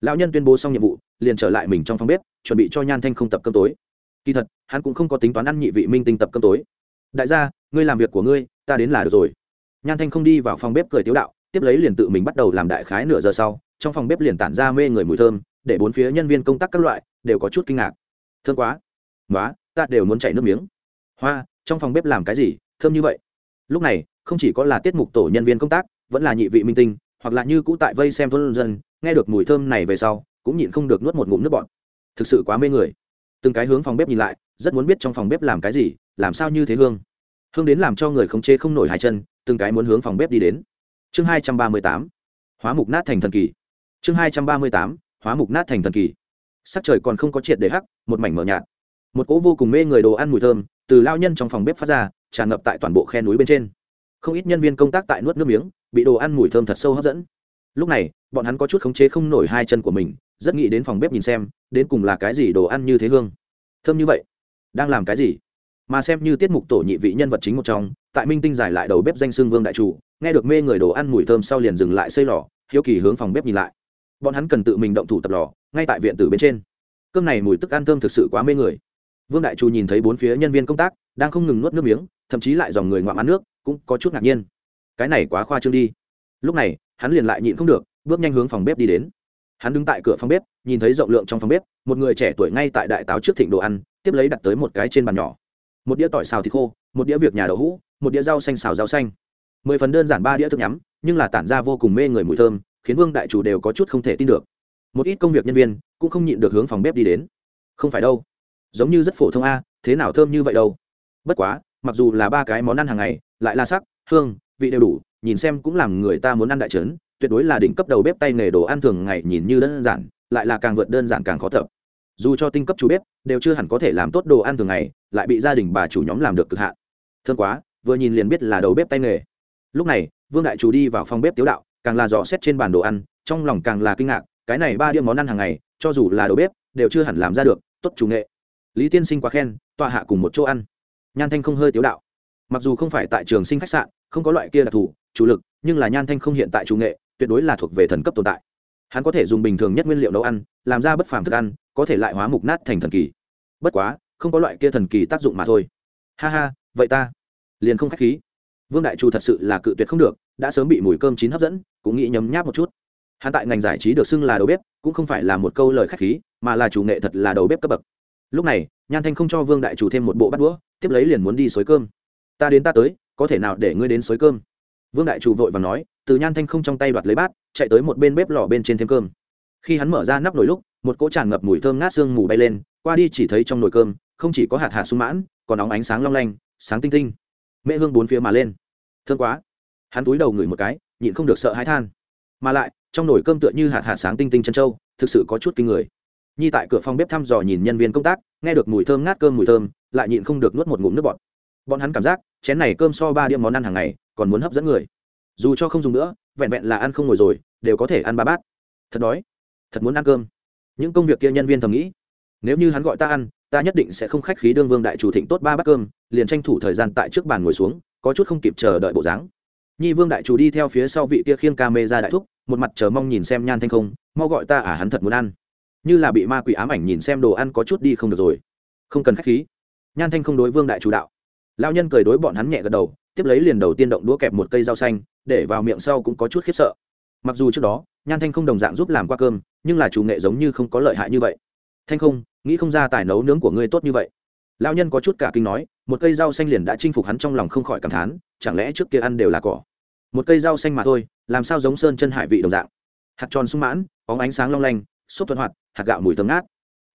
Lão nhân tuyên bố xong nhiệm vụ, liền trở lại mình trong phòng bếp, chuẩn bị cho nhan thanh không tập cơm tối. Kỳ thật, hắn cũng không có tính toán ăn nhị vị minh tinh tập cơm tối. Đại gia, ngươi làm việc của ngươi, ta đến là được rồi. Nhan thanh không đi vào phòng bếp cười tiếu đạo, tiếp lấy liền tự mình bắt đầu làm đại khái nửa giờ sau, trong phòng bếp liền tản ra mê người mùi thơm, để bốn phía nhân viên công tác các loại đều có chút kinh ngạc. Thơm quá. Nói ta đều muốn chảy nước miếng. Hoa, trong phòng bếp làm cái gì, thơm như vậy? Lúc này, không chỉ có là tiết mục tổ nhân viên công tác, vẫn là nhị vị minh tinh, hoặc là như cũ tại vây xem thôn dân, nghe được mùi thơm này về sau, cũng nhịn không được nuốt một ngụm nước bọt. Thực sự quá mê người. Từng cái hướng phòng bếp nhìn lại, rất muốn biết trong phòng bếp làm cái gì, làm sao như thế hương. Hương đến làm cho người không chê không nổi hai chân, từng cái muốn hướng phòng bếp đi đến. Chương hai trăm ba mươi tám, hóa mục nát thành thần kỳ. Chương hai trăm ba mươi tám, hóa mục nát thành thần kỳ. Sắc trời còn không có triệt để hắc, một mảnh mờ nhạt một cỗ vô cùng mê người đồ ăn mùi thơm từ lao nhân trong phòng bếp phát ra, tràn ngập tại toàn bộ khe núi bên trên. Không ít nhân viên công tác tại nuốt nước miếng, bị đồ ăn mùi thơm thật sâu hấp dẫn. Lúc này, bọn hắn có chút khống chế không nổi hai chân của mình, rất nghĩ đến phòng bếp nhìn xem, đến cùng là cái gì đồ ăn như thế hương. Thơm như vậy? Đang làm cái gì? Mà xem như tiết mục tổ nhị vị nhân vật chính một trong, tại minh tinh giải lại đầu bếp danh xương vương đại chủ, nghe được mê người đồ ăn mùi thơm sau liền dừng lại xây lò, hiếu kỳ hướng phòng bếp nhìn lại. Bọn hắn cần tự mình động thủ tập lò, ngay tại viện tử bên trên. Cơm này mùi tức ăn thơm thực sự quá mê người vương đại chủ nhìn thấy bốn phía nhân viên công tác, đang không ngừng nuốt nước miếng, thậm chí lại dòng người ngoạm ăn nước, cũng có chút ngạc nhiên. Cái này quá khoa trương đi. Lúc này, hắn liền lại nhịn không được, bước nhanh hướng phòng bếp đi đến. Hắn đứng tại cửa phòng bếp, nhìn thấy rộng lượng trong phòng bếp, một người trẻ tuổi ngay tại đại táo trước thịnh đồ ăn, tiếp lấy đặt tới một cái trên bàn nhỏ. Một đĩa tỏi xào thịt khô, một đĩa việc nhà đậu hũ, một đĩa rau xanh xào rau xanh. Mười phần đơn giản ba đĩa thức nhắm, nhưng là tản ra vô cùng mê người mùi thơm, khiến vương đại chủ đều có chút không thể tin được. Một ít công việc nhân viên cũng không nhịn được hướng phòng bếp đi đến. Không phải đâu giống như rất phổ thông a, thế nào thơm như vậy đâu. Bất quá, mặc dù là ba cái món ăn hàng ngày, lại là sắc, hương, vị đều đủ, nhìn xem cũng làm người ta muốn ăn đại trấn, tuyệt đối là đỉnh cấp đầu bếp tay nghề đồ ăn thường ngày nhìn như đơn giản, lại là càng vượt đơn giản càng khó thở dù cho tinh cấp chủ bếp, đều chưa hẳn có thể làm tốt đồ ăn thường ngày, lại bị gia đình bà chủ nhóm làm được cực hạn. Thương quá, vừa nhìn liền biết là đầu bếp tay nghề. Lúc này, vương đại chủ đi vào phòng bếp tiếu đạo, càng là dò xét trên bàn đồ ăn, trong lòng càng là kinh ngạc, cái này ba đĩa món ăn hàng ngày, cho dù là đầu bếp, đều chưa hẳn làm ra được tốt chủ nghệ lý tiên sinh quá khen, tọa hạ cùng một chỗ ăn. Nhan thanh không hơi tiếu đạo. Mặc dù không phải tại trường sinh khách sạn, không có loại kia đặc thù, chủ lực, nhưng là nhan thanh không hiện tại chủ nghệ, tuyệt đối là thuộc về thần cấp tồn tại. Hắn có thể dùng bình thường nhất nguyên liệu nấu ăn, làm ra bất phàm thức ăn, có thể lại hóa mục nát thành thần kỳ. Bất quá, không có loại kia thần kỳ tác dụng mà thôi. Ha ha, vậy ta liền không khách khí. Vương đại chu thật sự là cự tuyệt không được, đã sớm bị mùi cơm chín hấp dẫn, cũng nghĩ nhấm nháp một chút. Hắn tại ngành giải trí được xưng là đầu bếp, cũng không phải là một câu lời khách khí, mà là chủ nghệ thật là đầu bếp cấp bậc lúc này, nhan thanh không cho vương đại chủ thêm một bộ bắt đũa, tiếp lấy liền muốn đi xới cơm. Ta đến ta tới, có thể nào để ngươi đến xới cơm? Vương đại chủ vội và nói, từ nhan thanh không trong tay đoạt lấy bát, chạy tới một bên bếp lò bên trên thêm cơm. Khi hắn mở ra nắp nồi lúc, một cỗ tràn ngập mùi thơm ngát xương mù bay lên, qua đi chỉ thấy trong nồi cơm, không chỉ có hạt hạt sung mãn, còn óng ánh sáng long lanh, sáng tinh tinh. Mễ hương bốn phía mà lên. Thương quá. Hắn túi đầu ngửi một cái, nhịn không được sợ hãi than. Mà lại, trong nồi cơm tựa như hạt hạt sáng tinh tinh chân trâu, thực sự có chút kinh người nhi tại cửa phòng bếp thăm dò nhìn nhân viên công tác, nghe được mùi thơm ngát cơm mùi thơm, lại nhịn không được nuốt một ngụm nước bọt. Bọn hắn cảm giác, chén này cơm so ba đĩa món ăn hàng ngày, còn muốn hấp dẫn người. Dù cho không dùng nữa, vẹn vẹn là ăn không ngồi rồi, đều có thể ăn ba bát. Thật đói. Thật muốn ăn cơm. Những công việc kia nhân viên thầm nghĩ. Nếu như hắn gọi ta ăn, ta nhất định sẽ không khách khí đương vương đại chủ thịnh tốt ba bát cơm, liền tranh thủ thời gian tại trước bàn ngồi xuống, có chút không kịp chờ đợi bộ dáng. Nhi vương đại chủ đi theo phía sau vị kia khiêng ca mê ra đại thúc, một mặt chờ mong nhìn xem nhan thanh không, mau gọi ta à hắn thật muốn ăn như là bị ma quỷ ám ảnh nhìn xem đồ ăn có chút đi không được rồi. Không cần khách khí. Nhan thanh không đối vương đại chủ đạo. Lao nhân cười đối bọn hắn nhẹ gật đầu, tiếp lấy liền đầu tiên động đũa kẹp một cây rau xanh, để vào miệng sau cũng có chút khiếp sợ. Mặc dù trước đó, nhan thanh không đồng dạng giúp làm qua cơm, nhưng là chủ nghệ giống như không có lợi hại như vậy. Thanh không, nghĩ không ra tài nấu nướng của ngươi tốt như vậy. Lao nhân có chút cả kinh nói, một cây rau xanh liền đã chinh phục hắn trong lòng không khỏi cảm thán, chẳng lẽ trước kia ăn đều là cỏ? Một cây rau xanh mà thôi, làm sao giống sơn chân hải vị đồng dạng? Hạt tròn sung mãn bóng ánh sáng long lanh xúc thuận hoạt, hạt gạo mùi thơm ngát.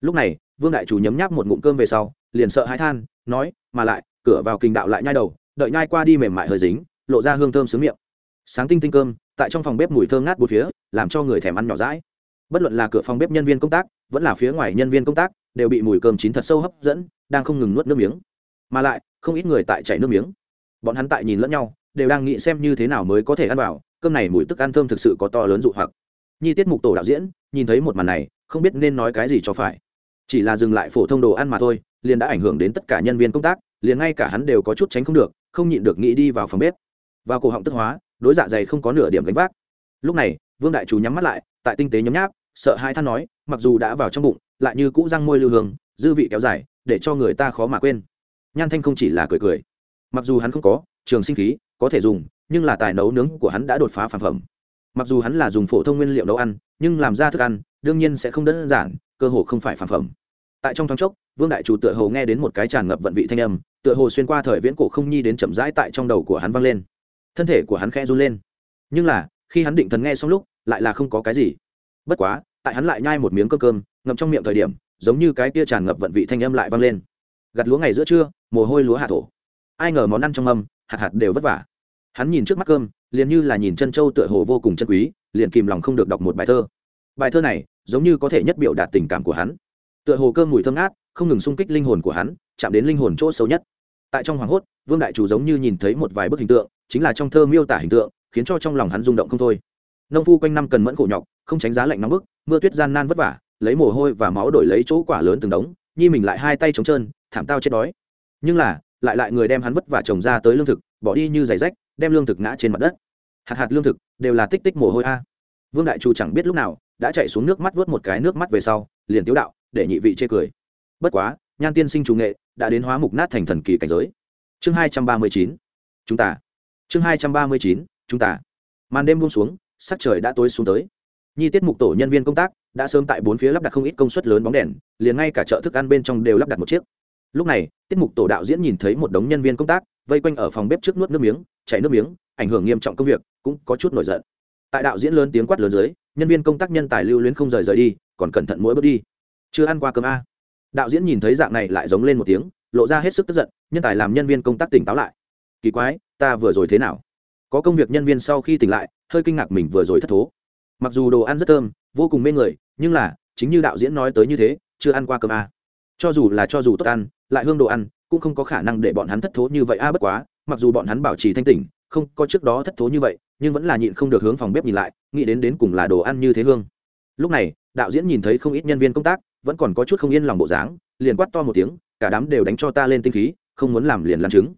Lúc này, vương đại chủ nhấm nháp một ngụm cơm về sau, liền sợ hãi than, nói, mà lại, cửa vào kinh đạo lại nhai đầu, đợi nhai qua đi mềm mại hơi dính, lộ ra hương thơm sướng miệng. Sáng tinh tinh cơm, tại trong phòng bếp mùi thơm ngát bốn phía, làm cho người thèm ăn nhỏ rãi bất luận là cửa phòng bếp nhân viên công tác, vẫn là phía ngoài nhân viên công tác, đều bị mùi cơm chín thật sâu hấp dẫn, đang không ngừng nuốt nước miếng. Mà lại, không ít người tại chảy nước miếng. Bọn hắn tại nhìn lẫn nhau, đều đang nghĩ xem như thế nào mới có thể ăn vào, cơm này mùi tức ăn thơm thực sự có to lớn dụ hoặc. Nhi tiết mục tổ đạo diễn nhìn thấy một màn này, không biết nên nói cái gì cho phải. Chỉ là dừng lại phổ thông đồ ăn mà thôi, liền đã ảnh hưởng đến tất cả nhân viên công tác, liền ngay cả hắn đều có chút tránh không được, không nhịn được nghĩ đi vào phòng bếp. Vào cổ họng tức hóa, đối dạ dày không có nửa điểm gánh vác. Lúc này, vương đại chú nhắm mắt lại, tại tinh tế nhấm nháp, sợ hai than nói, mặc dù đã vào trong bụng, lại như cũ răng môi lưu hương, dư vị kéo dài, để cho người ta khó mà quên. Nhan thanh không chỉ là cười cười. Mặc dù hắn không có trường sinh khí, có thể dùng, nhưng là tài nấu nướng của hắn đã đột phá phản phẩm mặc dù hắn là dùng phổ thông nguyên liệu nấu ăn, nhưng làm ra thức ăn, đương nhiên sẽ không đơn giản, cơ hồ không phải phản phẩm. Tại trong thoáng chốc, vương đại chủ tựa hồ nghe đến một cái tràn ngập vận vị thanh âm, tựa hồ xuyên qua thời viễn cổ không nhi đến chậm rãi tại trong đầu của hắn vang lên. Thân thể của hắn khẽ run lên. Nhưng là, khi hắn định thần nghe xong lúc, lại là không có cái gì. Bất quá, tại hắn lại nhai một miếng cơm cơm, ngậm trong miệng thời điểm, giống như cái kia tràn ngập vận vị thanh âm lại vang lên. Gặt lúa ngày giữa trưa, mồ hôi lúa hạ thổ. Ai ngờ món ăn trong âm hạt hạt đều vất vả. Hắn nhìn trước mắt cơm liền như là nhìn chân châu tựa hồ vô cùng chân quý, liền kìm lòng không được đọc một bài thơ. Bài thơ này giống như có thể nhất biểu đạt tình cảm của hắn. Tựa hồ cơm mùi thơm ngát, không ngừng xung kích linh hồn của hắn, chạm đến linh hồn chỗ sâu nhất. Tại trong hoàng hốt, vương đại chủ giống như nhìn thấy một vài bức hình tượng, chính là trong thơ miêu tả hình tượng, khiến cho trong lòng hắn rung động không thôi. Nông phu quanh năm cần mẫn khổ nhọc, không tránh giá lạnh nóng bức, mưa tuyết gian nan vất vả, lấy mồ hôi và máu đổi lấy chỗ quả lớn từng đống, nhi mình lại hai tay trống trơn, thảm tao chết đói. Nhưng là, lại lại người đem hắn vất vả trồng ra tới lương thực, bỏ đi như giày rách đem lương thực ngã trên mặt đất. Hạt hạt lương thực đều là tích tích mồ hôi a. Vương đại Chu chẳng biết lúc nào đã chạy xuống nước mắt vớt một cái nước mắt về sau, liền tiếu đạo, để nhị vị chê cười. Bất quá, nhan tiên sinh chủ nghệ đã đến hóa mục nát thành thần kỳ cảnh giới. Chương hai trăm ba mươi chín, chúng ta. Chương hai trăm ba mươi chín, chúng ta. Màn đêm buông xuống, sắc trời đã tối xuống tới. Nhi tiết mục tổ nhân viên công tác đã sớm tại bốn phía lắp đặt không ít công suất lớn bóng đèn, liền ngay cả chợ thức ăn bên trong đều lắp đặt một chiếc. Lúc này, tiết mục tổ đạo diễn nhìn thấy một đống nhân viên công tác vây quanh ở phòng bếp trước nuốt nước miếng, chảy nước miếng, ảnh hưởng nghiêm trọng công việc, cũng có chút nổi giận. Tại đạo diễn lớn tiếng quát lớn dưới, nhân viên công tác nhân tài lưu luyến không rời rời đi, còn cẩn thận mỗi bước đi. Chưa ăn qua cơm a. Đạo diễn nhìn thấy dạng này lại giống lên một tiếng, lộ ra hết sức tức giận, nhân tài làm nhân viên công tác tỉnh táo lại. Kỳ quái, ta vừa rồi thế nào? Có công việc nhân viên sau khi tỉnh lại, hơi kinh ngạc mình vừa rồi thất thố. Mặc dù đồ ăn rất thơm, vô cùng mê người, nhưng là, chính như đạo diễn nói tới như thế, chưa ăn qua cơm a. Cho dù là cho dù tốt ăn, lại hương đồ ăn cũng không có khả năng để bọn hắn thất thố như vậy. A, bất quá, mặc dù bọn hắn bảo trì thanh tỉnh, không, có trước đó thất thố như vậy, nhưng vẫn là nhịn không được hướng phòng bếp nhìn lại, nghĩ đến đến cùng là đồ ăn như thế hương. Lúc này, đạo diễn nhìn thấy không ít nhân viên công tác, vẫn còn có chút không yên lòng bộ dáng, liền quát to một tiếng, cả đám đều đánh cho ta lên tinh khí, không muốn làm liền làm chứng.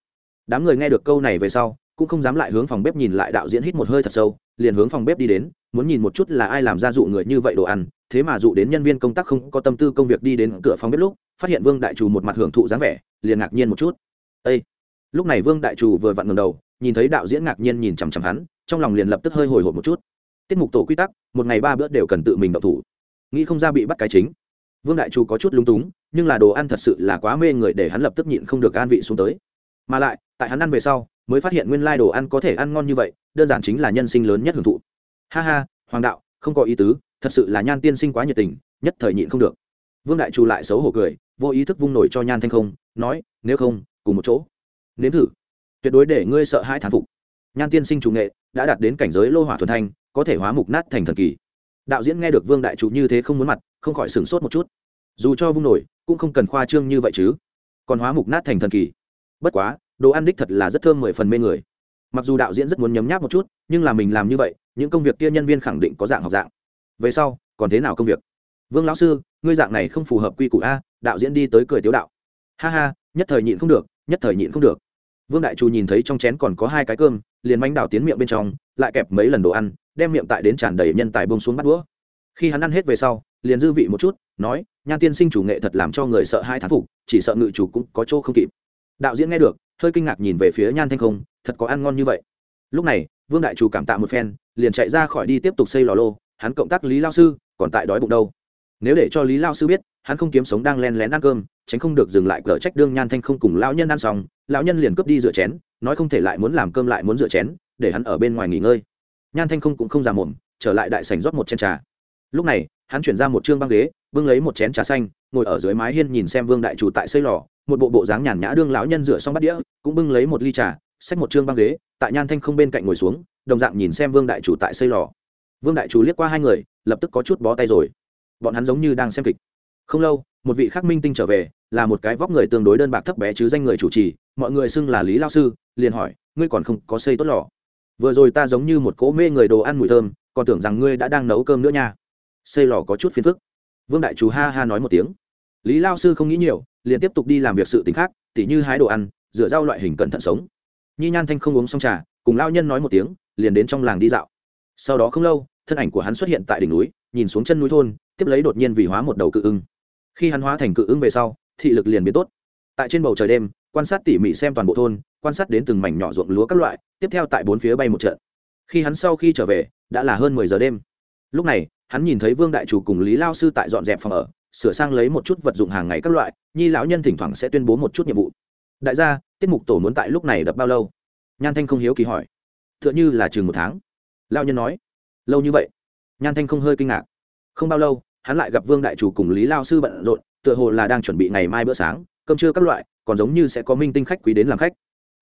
Đám người nghe được câu này về sau, cũng không dám lại hướng phòng bếp nhìn lại đạo diễn hít một hơi thật sâu, liền hướng phòng bếp đi đến, muốn nhìn một chút là ai làm ra dụ người như vậy đồ ăn thế mà dụ đến nhân viên công tác không có tâm tư công việc đi đến cửa phòng bếp lúc, phát hiện vương đại trù một mặt hưởng thụ dáng vẻ, liền ngạc nhiên một chút. Â lúc này vương đại trù vừa vặn ngầm đầu, nhìn thấy đạo diễn ngạc nhiên nhìn chằm chằm hắn, trong lòng liền lập tức hơi hồi hộp một chút. Tiết mục tổ quy tắc, một ngày ba bữa đều cần tự mình đậu thủ. Nghĩ không ra bị bắt cái chính. Vương đại trù có chút lung túng, nhưng là đồ ăn thật sự là quá mê người để hắn lập tức nhịn không được an vị xuống tới. Mà lại, tại hắn ăn về sau, mới phát hiện nguyên lai đồ ăn có thể ăn ngon như vậy, đơn giản chính là nhân sinh lớn nhất hưởng thụ. Ha ha, hoàng đạo, không có ý tứ thật sự là nhan tiên sinh quá nhiệt tình, nhất thời nhịn không được. Vương đại trù lại xấu hổ cười, vô ý thức vung nổi cho nhan thanh không, nói, nếu không, cùng một chỗ. Nếm thử. Tuyệt đối để ngươi sợ hai thán phục. Nhan tiên sinh chủ nghệ đã đạt đến cảnh giới lô hỏa thuần thanh, có thể hóa mục nát thành thần kỳ. Đạo diễn nghe được vương đại chủ như thế không muốn mặt, không khỏi sửng sốt một chút. Dù cho vung nổi, cũng không cần khoa trương như vậy chứ. Còn hóa mục nát thành thần kỳ. Bất quá, đồ ăn đích thật là rất thơm mười phần mê người. Mặc dù đạo diễn rất muốn nhấm nháp một chút, nhưng là mình làm như vậy, những công việc kia nhân viên khẳng định có dạng học dạng về sau, còn thế nào công việc? Vương lão sư, ngươi dạng này không phù hợp quy củ a, đạo diễn đi tới cười tiếu đạo. Ha ha, nhất thời nhịn không được, nhất thời nhịn không được. Vương đại trù nhìn thấy trong chén còn có hai cái cơm, liền manh đào tiến miệng bên trong, lại kẹp mấy lần đồ ăn, đem miệng tại đến tràn đầy nhân tài bông xuống bắt đũa. Khi hắn ăn hết về sau, liền dư vị một chút, nói, nhan tiên sinh chủ nghệ thật làm cho người sợ hai thán phục, chỉ sợ ngự chủ cũng có chỗ không kịp. Đạo diễn nghe được, hơi kinh ngạc nhìn về phía nhan thanh không, thật có ăn ngon như vậy. Lúc này, vương đại chủ cảm tạ một phen, liền chạy ra khỏi đi tiếp tục xây lò lô hắn cộng tác lý lao sư, còn tại đói bụng đâu. Nếu để cho lý lao sư biết, hắn không kiếm sống đang len lén ăn cơm, tránh không được dừng lại cờ trách đương nhan thanh không cùng lão nhân ăn xong, lão nhân liền cướp đi rửa chén, nói không thể lại muốn làm cơm lại muốn rửa chén, để hắn ở bên ngoài nghỉ ngơi. Nhan thanh không cũng không già mồm, trở lại đại sảnh rót một chén trà. Lúc này, hắn chuyển ra một chương băng ghế, bưng lấy một chén trà xanh, ngồi ở dưới mái hiên nhìn xem vương đại chủ tại xây lò, một bộ bộ dáng nhàn nhã đương lão nhân rửa xong bát đĩa, cũng bưng lấy một ly trà, xách một chương băng ghế, tại nhan thanh không bên cạnh ngồi xuống, đồng dạng nhìn xem vương đại chủ tại xây lò vương đại chủ liếc qua hai người, lập tức có chút bó tay rồi. Bọn hắn giống như đang xem kịch. Không lâu, một vị khắc minh tinh trở về, là một cái vóc người tương đối đơn bạc thấp bé chứ danh người chủ trì, mọi người xưng là lý lao sư, liền hỏi, ngươi còn không có xây tốt lò? Vừa rồi ta giống như một cỗ mê người đồ ăn mùi thơm, còn tưởng rằng ngươi đã đang nấu cơm nữa nha. Xây lò có chút phiền phức. Vương đại chú ha ha nói một tiếng. Lý lao sư không nghĩ nhiều, liền tiếp tục đi làm việc sự t ì n h khác, tỉ như hái đồ ăn, rửa rau loại hình cẩn thận sống. Nhi nhan thanh không uống xong trà, cùng lao nhân nói một tiếng, liền đến trong làng đi dạo. Sau đó không lâu thân ảnh của hắn xuất hiện tại đỉnh núi, nhìn xuống chân núi thôn, tiếp lấy đột nhiên vì hóa một đầu cự ưng. Khi hắn hóa thành cự ưng về sau, thị lực liền biến tốt. Tại trên bầu trời đêm, quan sát tỉ mỉ xem toàn bộ thôn, quan sát đến từng mảnh nhỏ ruộng lúa các loại, tiếp theo tại bốn phía bay một trận. Khi hắn sau khi trở về, đã là hơn mười giờ đêm. Lúc này, hắn nhìn thấy vương đại chủ cùng lý lao sư tại dọn dẹp phòng ở, sửa sang lấy một chút vật dụng hàng ngày các loại, nhi lão nhân thỉnh thoảng sẽ tuyên bố một chút nhiệm vụ. Đại gia, tiết mục tổ muốn tại lúc này đập bao lâu? Nhan thanh không hiếu kỳ hỏi. T h ư ợ n h ư là chừng một tháng. Lao nhân nói lâu như vậy. Nhan thanh không hơi kinh ngạc. Không bao lâu, hắn lại gặp vương đại chủ cùng lý lao sư bận rộn, tựa hồ là đang chuẩn bị ngày mai bữa sáng, cơm trưa các loại, còn giống như sẽ có minh tinh khách quý đến làm khách.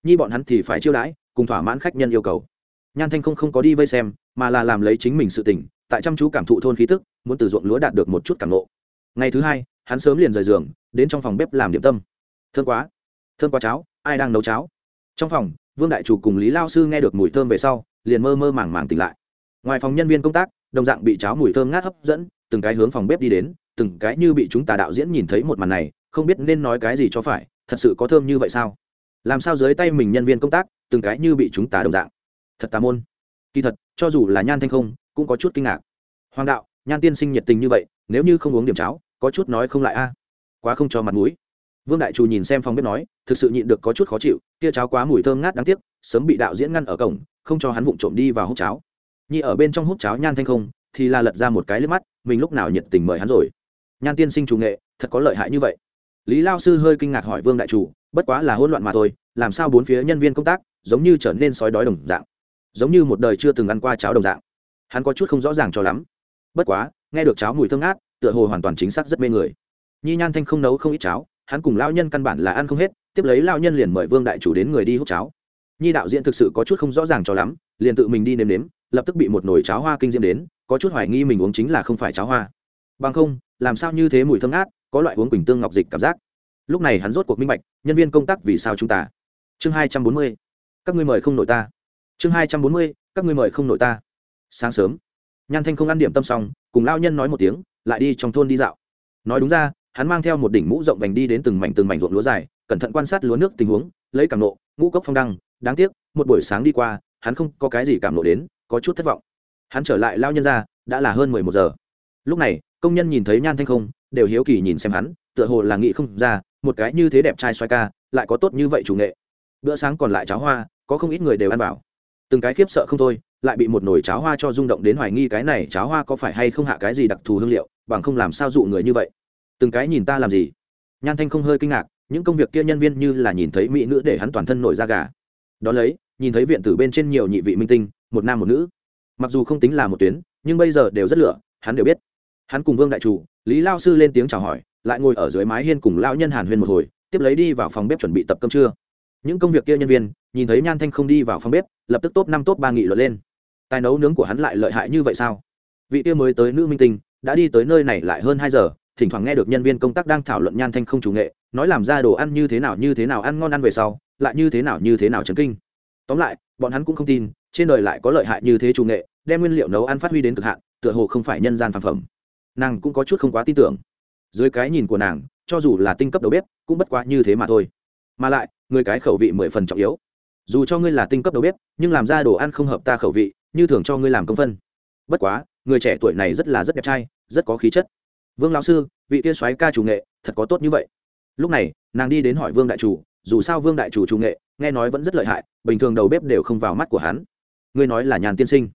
Nhi bọn hắn thì phải chiêu đãi, cùng thỏa mãn khách nhân yêu cầu. Nhan thanh không không có đi vây xem, mà là làm lấy chính mình sự tỉnh tại chăm chú cảm thụ thôn khí tức, muốn từ ruộng lúa đạt được một chút cảm nộ ngày thứ hai, hắn sớm liền rời giường, đến trong phòng bếp làm điểm tâm. Thơm quá. Thơm quá cháo, ai đang nấu cháo? Trong phòng, vương đại chủ cùng lý lao sư nghe được mùi thơm về sau, liền mơ mơ màng màng tỉnh lại ngoài phòng nhân viên công tác, đồng dạng bị cháo mùi thơm ngát hấp dẫn, từng cái hướng phòng bếp đi đến, từng cái như bị chúng ta đạo diễn nhìn thấy một màn này, không biết nên nói cái gì cho phải, thật sự có thơm như vậy sao? Làm sao dưới tay mình nhân viên công tác, từng cái như bị chúng ta đồng dạng? Thật tà môn. Kỳ thật, cho dù là nhan thanh không, cũng có chút kinh ngạc. Hoàng đạo, nhan tiên sinh nhiệt tình như vậy, nếu như không uống điểm cháo, có chút nói không lại a. Quá không cho mặt mũi. Vương đại trù nhìn xem phòng bếp nói, thực sự nhịn được có chút khó chịu kia cháo quá mùi thơm ngát đáng tiếc, sớm bị đạo diễn ngăn ở cổng, không cho hắn vụng trộm đi vào hốc cháo nhi ở bên trong hút cháo nhan thanh không, thì là lật ra một cái liếc mắt, mình lúc nào nhiệt tình mời hắn rồi. Nhan tiên sinh chủ nghệ, thật có lợi hại như vậy. Lý lao sư hơi kinh ngạc hỏi vương đại chủ, bất quá là hỗn loạn mà thôi, làm sao bốn phía nhân viên công tác giống như trở nên sói đói đồng dạng? Giống như một đời chưa từng ăn qua cháo đồng dạng. Hắn có chút không rõ ràng cho lắm. Bất quá, nghe được cháo mùi thơm ngát, tựa hồ hoàn toàn chính xác rất mê người. Nhi nhan thanh không nấu không ít cháo, hắn cùng lao nhân căn bản là ăn không hết, tiếp lấy lao nhân liền mời vương đại chủ đến người đi hút cháo. Nhi đạo diễn thực sự có chút không rõ ràng cho lắm, liền tự mình đi nếm nếm lập tức bị một nồi cháo hoa kinh diễm đến, có chút hoài nghi mình uống chính là không phải cháo hoa. Bằng không, làm sao như thế mùi thơm ngát, có loại uống quỳnh tương ngọc dịch cảm giác. Lúc này hắn rốt cuộc minh bạch, nhân viên công tác vì sao chúng ta. Chương hai trăm bốn mươi, các ngươi mời không nội ta. Chương hai trăm bốn mươi, các ngươi mời không nội ta. Sáng sớm, nhan thanh không ăn điểm tâm xong, cùng lao nhân nói một tiếng, lại đi trong thôn đi dạo. Nói đúng ra, hắn mang theo một đỉnh mũ rộng vành đi đến từng mảnh từng mảnh ruộng lúa dài, cẩn thận quan sát lúa nước tình huống, lấy cảm nộ, ngũ cốc phong đăng, đáng tiếc, một buổi sáng đi qua, hắn không có cái gì cảm nộ đến có chút thất vọng. Hắn trở lại lao nhân ra, đã là hơn mười một giờ. Lúc này, công nhân nhìn thấy nhan thanh không, đều hiếu kỳ nhìn xem hắn, tựa hồ là nghĩ không ra, một cái như thế đẹp trai xoay ca, lại có tốt như vậy chủ nghệ. Bữa sáng còn lại cháo hoa, có không ít người đều ăn vào. Từng cái khiếp sợ không thôi, lại bị một nồi cháo hoa cho rung động đến hoài nghi cái này cháo hoa có phải hay không hạ cái gì đặc thù hương liệu, bằng không làm sao dụ người như vậy. Từng cái nhìn ta làm gì? Nhan thanh không hơi kinh ngạc, những công việc kia nhân viên như là nhìn thấy mỹ nữ để hắn toàn thân nổi da gà. Đón lấy, nhìn thấy viện tử bên trên nhiều nhị vị minh tinh một nam một nữ. Mặc dù không tính là một tuyến, nhưng bây giờ đều rất lửa, hắn đều biết. Hắn cùng vương đại chủ, lý lao sư lên tiếng chào hỏi, lại ngồi ở dưới mái hiên cùng lao nhân hàn huyên một hồi, tiếp lấy đi vào phòng bếp chuẩn bị tập cơm trưa. Những công việc kia nhân viên, nhìn thấy nhan thanh không đi vào phòng bếp, lập tức top năm top ba nghị luận lên. Tài nấu nướng của hắn lại lợi hại như vậy sao? Vị kia mới tới nữ minh tinh, đã đi tới nơi này lại hơn hai giờ, thỉnh thoảng nghe được nhân viên công tác đang thảo luận nhan thanh không chủ nghệ, nói làm ra đồ ăn như thế nào, như thế nào, ăn ngon ăn về sau, lại như thế nào, như thế nào chấn kinh. Tóm lại bọn hắn cũng không tin, trên đời lại có lợi hại như thế chủ nghệ, đem nguyên liệu nấu ăn phát huy đến cực hạn, tựa hồ không phải nhân gian phản phẩm. Nàng cũng có chút không quá tin tưởng. Dưới cái nhìn của nàng, cho dù là tinh cấp đầu bếp, cũng bất quá như thế mà thôi. Mà lại, người cái khẩu vị mười phần trọng yếu. Dù cho ngươi là tinh cấp đầu bếp, nhưng làm ra đồ ăn không hợp ta khẩu vị, như thường cho ngươi làm công phân. Bất quá, người trẻ tuổi này rất là rất đẹp trai, rất có khí chất. Vương lão sư, vị kia soái ca chủ nghệ, thật có tốt như vậy. Lúc này, nàng đi đến hỏi vương đại chủ, dù sao vương đại chủ chủ nghệ nghe nói vẫn rất lợi hại bình thường đầu bếp đều không vào mắt của hắn. Ngươi nói là nhàn tiên sinh.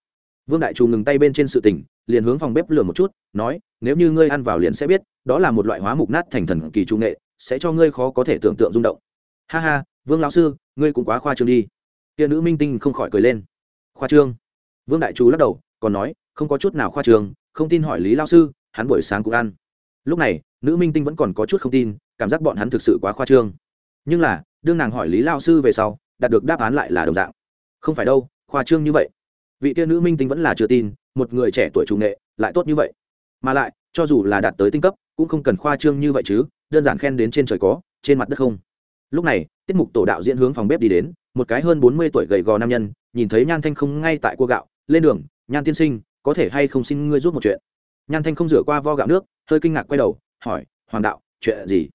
Vương đại chủ ngừng tay bên trên sự tỉnh, liền hướng phòng bếp lừa một chút nói nếu như ngươi ăn vào liền sẽ biết đó là một loại hóa mục nát thành thần kỳ trung nghệ sẽ cho ngươi khó có thể tưởng tượng rung động. Ha ha vương lão sư ngươi cũng quá khoa trương đi. Kia nữ minh tinh không khỏi cười lên. Khoa trương? Vương đại trù lắc đầu còn nói không có chút nào khoa trương không tin hỏi lý lao sư hắn buổi sáng cũng ăn. Lúc này nữ minh tinh vẫn còn có chút không tin cảm giác bọn hắn thực sự quá khoa trương. Nhưng là đương nàng hỏi lý lao sư về sau, đạt được đáp án lại là đồng dạng. Không phải đâu, khoa trương như vậy. Vị kia nữ minh tinh vẫn là chưa tin, một người trẻ tuổi chủ nghệ, lại tốt như vậy. Mà lại, cho dù là đạt tới tinh cấp, cũng không cần khoa trương như vậy chứ, đơn giản khen đến trên trời có, trên mặt đất không. Lúc này, tiết mục tổ đạo diễn hướng phòng bếp đi đến, một cái hơn bốn mươi tuổi gầy gò nam nhân, nhìn thấy nhan thanh không ngay tại cua gạo, lên đường, nhan tiên sinh, có thể hay không xin ngươi giúp một chuyện? Nhan thanh không rửa qua vo gạo nước, hơi kinh ngạc quay đầu, hỏi, hoàng đạo, chuyện gì?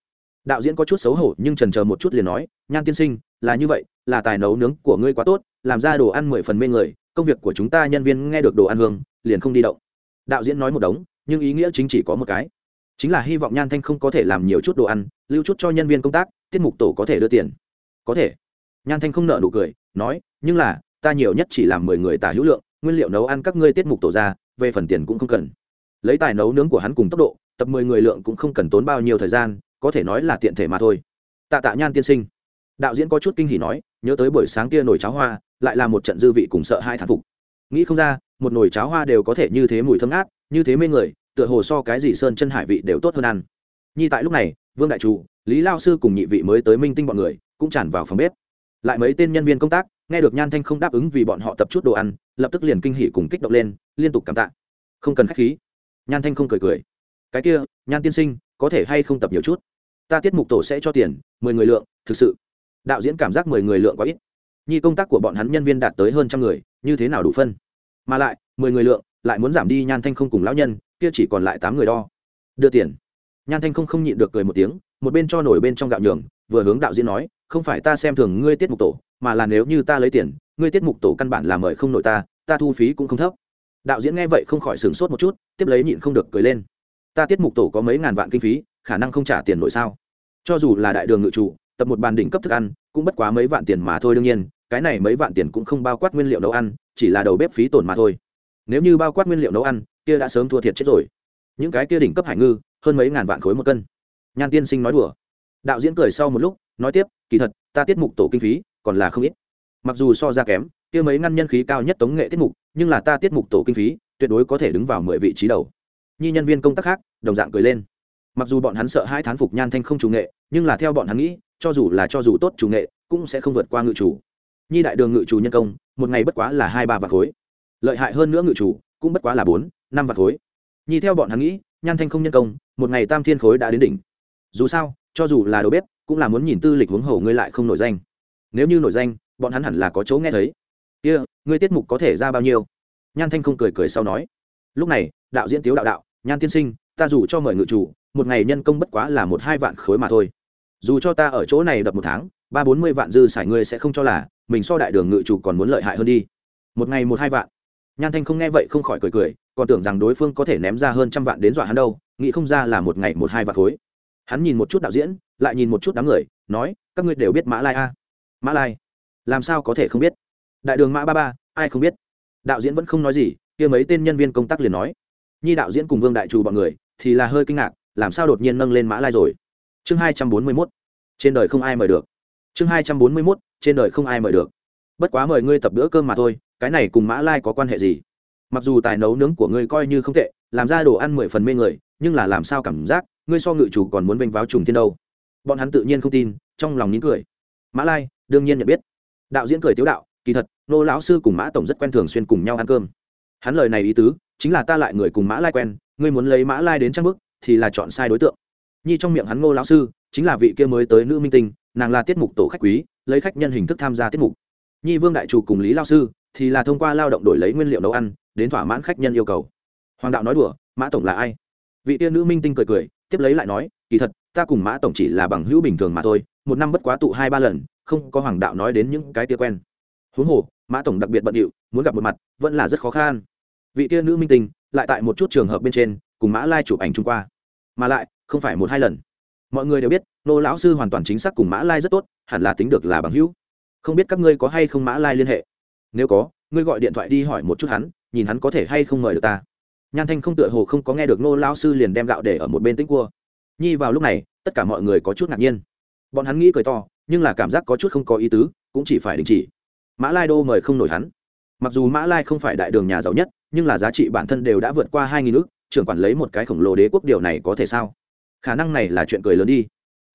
Đạo diễn có chút xấu hổ nhưng trần chờ một chút liền nói, nhan tiên sinh, là như vậy, là tài nấu nướng của ngươi quá tốt, làm ra đồ ăn mười phần mê người, công việc của chúng ta nhân viên nghe được đồ ăn hương, liền không đi động. Đạo diễn nói một đống, nhưng ý nghĩa chính chỉ có một cái. Chính là hy vọng nhan thanh không có thể làm nhiều chút đồ ăn, lưu chút cho nhân viên công tác, tiết mục tổ có thể đưa tiền. Có thể. Nhan thanh không nợ nụ cười, nói, nhưng là, ta nhiều nhất chỉ làm mười người tả hữu lượng, nguyên liệu nấu ăn các ngươi tiết mục tổ ra, về phần tiền cũng không cần. Lấy tài nấu nướng của hắn cùng tốc độ, tập mười người lượng cũng không cần tốn bao nhiêu thời gian có thể nói là tiện thể mà thôi. Tạ tạ nhan tiên sinh, đạo diễn có chút kinh hỉ nói, nhớ tới buổi sáng kia nồi cháo hoa, lại là một trận dư vị cùng sợ hai thán phục. Nghĩ không ra, một nồi cháo hoa đều có thể như thế mùi thơm ngát, như thế mê người, tựa hồ so cái gì sơn chân hải vị đều tốt hơn ăn. Nhi tại lúc này, vương đại chủ, lý lao sư cùng nhị vị mới tới minh tinh bọn người, cũng tràn vào phòng bếp. Lại mấy tên nhân viên công tác, nghe được nhan thanh không đáp ứng vì bọn họ tập chút đồ ăn, lập tức liền kinh hỉ cùng kích động lên, liên tục cảm tạ. Không cần khách khí. Nhan thanh không cười cười. Cái kia, nhan tiên sinh, có thể hay không tập nhiều chút? Ta tiết mục tổ sẽ cho tiền, mười người lượng, thực sự. Đạo diễn cảm giác mười người lượng quá ít. Nhi công tác của bọn hắn nhân viên đạt tới hơn trăm người, như thế nào đủ phân? Mà lại, mười người lượng, lại muốn giảm đi nhan thanh không cùng lão nhân, kia chỉ còn lại tám người đo. Đưa tiền. Nhan thanh không không nhịn được cười một tiếng, một bên cho nổi bên trong gạo nhường, vừa hướng đạo diễn nói, không phải ta xem thường ngươi tiết mục tổ, mà là nếu như ta lấy tiền, ngươi tiết mục tổ căn bản là mời không nổi ta ta thu phí cũng không thấp. Đạo diễn nghe vậy không khỏi sửng sốt một chút, tiếp lấy nhịn không được cười lên. Ta tiết mục tổ có mấy ngàn vạn kinh phí, khả năng không trả tiền nổi sao? Cho dù là đại đường ngự chủ, tập một bàn đỉnh cấp thức ăn, cũng bất quá mấy vạn tiền mà thôi đương nhiên, cái này mấy vạn tiền cũng không bao quát nguyên liệu nấu ăn, chỉ là đầu bếp phí tổn mà thôi. Nếu như bao quát nguyên liệu nấu ăn, kia đã sớm thua thiệt chết rồi. Những cái kia đỉnh cấp hải ngư, hơn mấy ngàn vạn khối một cân. Nhan tiên sinh nói đùa. Đạo diễn cười sau một lúc, nói tiếp, kỳ thật, ta tiết mục tổ kinh phí, còn là không ít. Mặc dù so ra kém, kia mấy ngăn nhân khí cao nhất tống nghệ tiết mục, nhưng là ta tiết mục tổ kinh phí, tuyệt đối có thể đứng vào mười vị trí đầu. Nhi nhân viên công tác khác, đồng dạng cười lên mặc dù bọn hắn sợ hai thán phục nhan thanh không chủ nghệ nhưng là theo bọn hắn nghĩ cho dù là cho dù tốt chủ nghệ cũng sẽ không vượt qua ngự chủ. Nhi đại đường ngự chủ nhân công một ngày bất quá là hai ba vạt khối. Lợi hại hơn nữa ngự chủ cũng bất quá là bốn năm vạt khối. Nhi theo bọn hắn nghĩ nhan thanh không nhân công một ngày tam thiên khối đã đến đỉnh. Dù sao cho dù là đầu bếp cũng là muốn nhìn tư lịch huống hầu ngươi lại không nổi danh. Nếu như nổi danh bọn hắn hẳn là có chỗ nghe thấy. Kia、yeah, ngươi tiết mục có thể ra bao nhiêu? Nhan thanh không cười cười sau nói. Lúc này đạo diễn tiếu đạo đạo nhan tiên sinh ta dù cho mời ngự chủ một ngày nhân công bất quá là một hai vạn khối mà thôi. Dù cho ta ở chỗ này đập một tháng, ba bốn mươi vạn dư xài ngươi sẽ không cho là mình so đại đường ngự chủ còn muốn lợi hại hơn đi. Một ngày một hai vạn. Nhan thanh không nghe vậy không khỏi cười cười, còn tưởng rằng đối phương có thể ném ra hơn trăm vạn đến dọa hắn đâu, nghĩ không ra là một ngày một hai vạn khối. Hắn nhìn một chút đạo diễn, lại nhìn một chút đám người, nói, các ngươi đều biết mã lai a. Mã lai? Làm sao có thể không biết? Đại đường mã ba ba, ai không biết? Đạo diễn vẫn không nói gì, kia mấy tên nhân viên công tác liền nói. Nhi đạo diễn cùng vương đại trù bọn người, thì là hơi kinh ngạc làm sao đột nhiên nâng lên mã lai rồi? Chương hai trăm bốn mươi mốt, trên đời không ai mời được. Chương hai trăm bốn mươi mốt, trên đời không ai mời được. Bất quá mời ngươi tập bữa cơm mà thôi, cái này cùng mã lai có quan hệ gì? Mặc dù tài nấu nướng của ngươi coi như không tệ, làm ra đồ ăn mười phần mê người, nhưng là làm sao cảm giác, ngươi so ngự chủ còn muốn vênh váo trùng thiên đâu? Bọn hắn tự nhiên không tin, trong lòng nín cười. Mã lai, đương nhiên nhận biết. Đạo diễn cười tiếu đạo, kỳ thật, nô lão sư cùng mã tổng rất quen thường xuyên cùng nhau ăn cơm. Hắn lời này ý tứ, chính là ta lại người cùng mã lai quen, ngươi muốn lấy mã lai đến trang bức thì là chọn sai đối tượng. Nhi trong miệng hắn ngô lão sư chính là vị kia mới tới nữ minh tinh, nàng là tiết mục tổ khách quý, lấy khách nhân hình thức tham gia tiết mục. Nhi vương đại chủ cùng lý lao sư thì là thông qua lao động đổi lấy nguyên liệu nấu ăn, đến thỏa mãn khách nhân yêu cầu. Hoàng đạo nói đùa, mã tổng là ai? Vị tiên nữ minh tinh cười cười, tiếp lấy lại nói, kỳ thật, ta cùng mã tổng chỉ là bằng hữu bình thường mà thôi, một năm bất quá tụ hai ba lần, không có hoàng đạo nói đến những cái tia quen. Huống hồ, mã tổng đặc biệt bận điệu, muốn gặp một mặt, vẫn là rất khó khăn. Vị tiên nữ minh tinh lại tại một chút trường hợp bên trên cùng mã lai chụp ảnh chung qua. Mà lại, không phải một hai lần. Mọi người đều biết, nô lão sư hoàn toàn chính xác cùng mã lai rất tốt, hẳn là tính được là bằng hữu. Không biết các ngươi có hay không mã lai liên hệ? Nếu có, ngươi gọi điện thoại đi hỏi một chút hắn, nhìn hắn có thể hay không mời được ta. Nhan thanh không tựa hồ không có nghe được nô lão sư liền đem gạo để ở một bên tĩnh cua. Nhi vào lúc này, tất cả mọi người có chút ngạc nhiên. Bọn hắn nghĩ cười to, nhưng là cảm giác có chút không có ý tứ, cũng chỉ phải đình chỉ. Mã lai đô mời không nổi hắn. Mặc dù mã lai không phải đại đường nhà giàu nhất, nhưng là giá trị bản thân đều đã vượt qua hai nghìn ước trưởng quản lấy một cái khổng lồ đế quốc, điều này có thể sao? Khả năng này là chuyện cười lớn đi.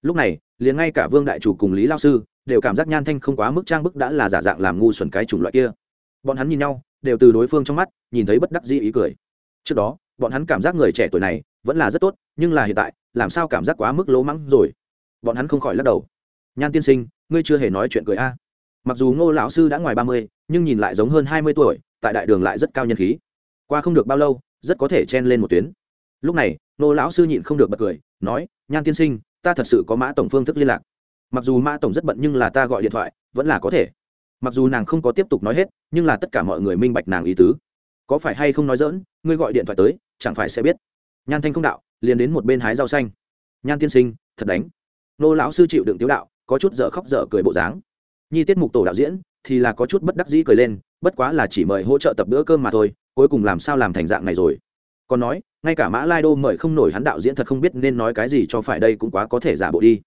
Lúc này, liền ngay cả vương đại chủ cùng lý lao sư đều cảm giác nhan thanh không quá mức trang bức đã là giả dạng làm ngu xuẩn cái chủng loại kia. Bọn hắn nhìn nhau, đều từ đối phương trong mắt nhìn thấy bất đắc dĩ ý cười. Trước đó, bọn hắn cảm giác người trẻ tuổi này vẫn là rất tốt, nhưng là hiện tại, làm sao cảm giác quá mức lố mắng rồi? Bọn hắn không khỏi lắc đầu. Nhan tiên sinh, ngươi chưa hề nói chuyện cười a. Mặc dù ngô lão sư đã ngoài ba mươi, nhưng nhìn lại giống hơn hai mươi tuổi, tại đại đường lại rất cao nhân khí. Qua không được bao lâu rất có thể chen lên một tuyến. Lúc này, nô lão sư nhịn không được bật cười, nói, nhan tiên sinh, ta thật sự có mã tổng phương thức liên lạc. Mặc dù mã tổng rất bận nhưng là ta gọi điện thoại, vẫn là có thể. Mặc dù nàng không có tiếp tục nói hết, nhưng là tất cả mọi người minh bạch nàng ý tứ. Có phải hay không nói dỡn ngươi gọi điện thoại tới, chẳng phải sẽ biết. Nhan thanh không đạo, liền đến một bên hái rau xanh. Nhan tiên sinh, thật đánh. Nô lão sư chịu đựng tiếu đạo, có chút dở khóc dở cười bộ dáng. Nhi tiết mục tổ đạo diễn thì là có chút bất đắc dĩ cười lên, bất quá là chỉ mời hỗ trợ tập bữa cơm mà thôi cuối cùng làm sao làm thành dạng này rồi? Còn nói, ngay cả mã lai đô mời không nổi hắn đạo diễn thật không biết nên nói cái gì cho phải đây cũng quá có thể giả bộ đi.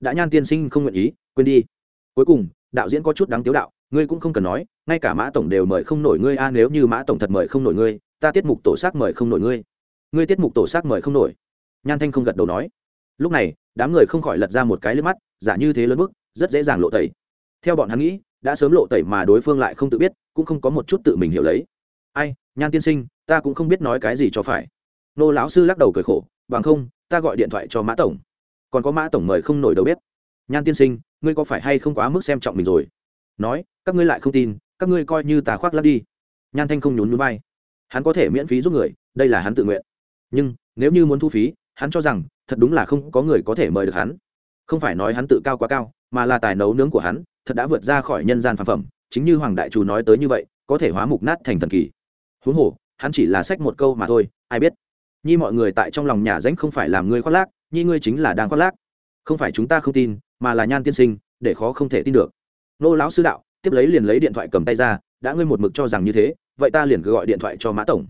Đã nhan tiên sinh không nguyện ý, quên đi. Cuối cùng, đạo diễn có chút đáng tiếu đạo, ngươi cũng không cần nói, ngay cả mã tổng đều mời không nổi ngươi, a, nếu như mã tổng thật mời không nổi ngươi, ta tiết mục tổ xác mời không nổi ngươi. Ngươi tiết mục tổ xác mời không nổi. Nhan thanh không gật đầu nói. Lúc này, đám người không khỏi lật ra một cái lên mắt, giả như thế lớn mức rất dễ dàng lộ tẩy. Theo bọn hắn nghĩ, đã sớm lộ tẩy mà đối phương lại không tự biết, cũng không có một chút tự mình hiểu lấy ai, nhan tiên sinh, ta cũng không biết nói cái gì cho phải. Nô lão sư lắc đầu cười khổ, bằng không, ta gọi điện thoại cho mã tổng. Còn có mã tổng mời không nổi đầu bếp. Nhan tiên sinh, ngươi có phải hay không quá mức xem trọng mình rồi? Nói, các ngươi lại không tin, các ngươi coi như tà khoác lắp đi. Nhan thanh không nhún nhún vai. Hắn có thể miễn phí giúp người, đây là hắn tự nguyện. Nhưng, nếu như muốn thu phí, hắn cho rằng, thật đúng là không có người có thể mời được hắn. Không phải nói hắn tự cao quá cao, mà là tài nấu nướng của hắn, thật đã vượt ra khỏi nhân gian phàm phẩm. Chính như hoàng đại chủ nói tới như vậy, có thể hóa mục nát thành thần kỳ huống hồ, hắn chỉ là sách một câu mà thôi, ai biết. Nhi mọi người tại trong lòng nhà ránh không phải làm ngươi khoác lác, nhi ngươi chính là đang khoác lác. Không phải chúng ta không tin, mà là nhan tiên sinh, để khó không thể tin được. Nô lão sư đạo, tiếp lấy liền lấy điện thoại cầm tay ra, đã ngươi một mực cho rằng như thế, vậy ta liền cứ gọi điện thoại cho mã tổng.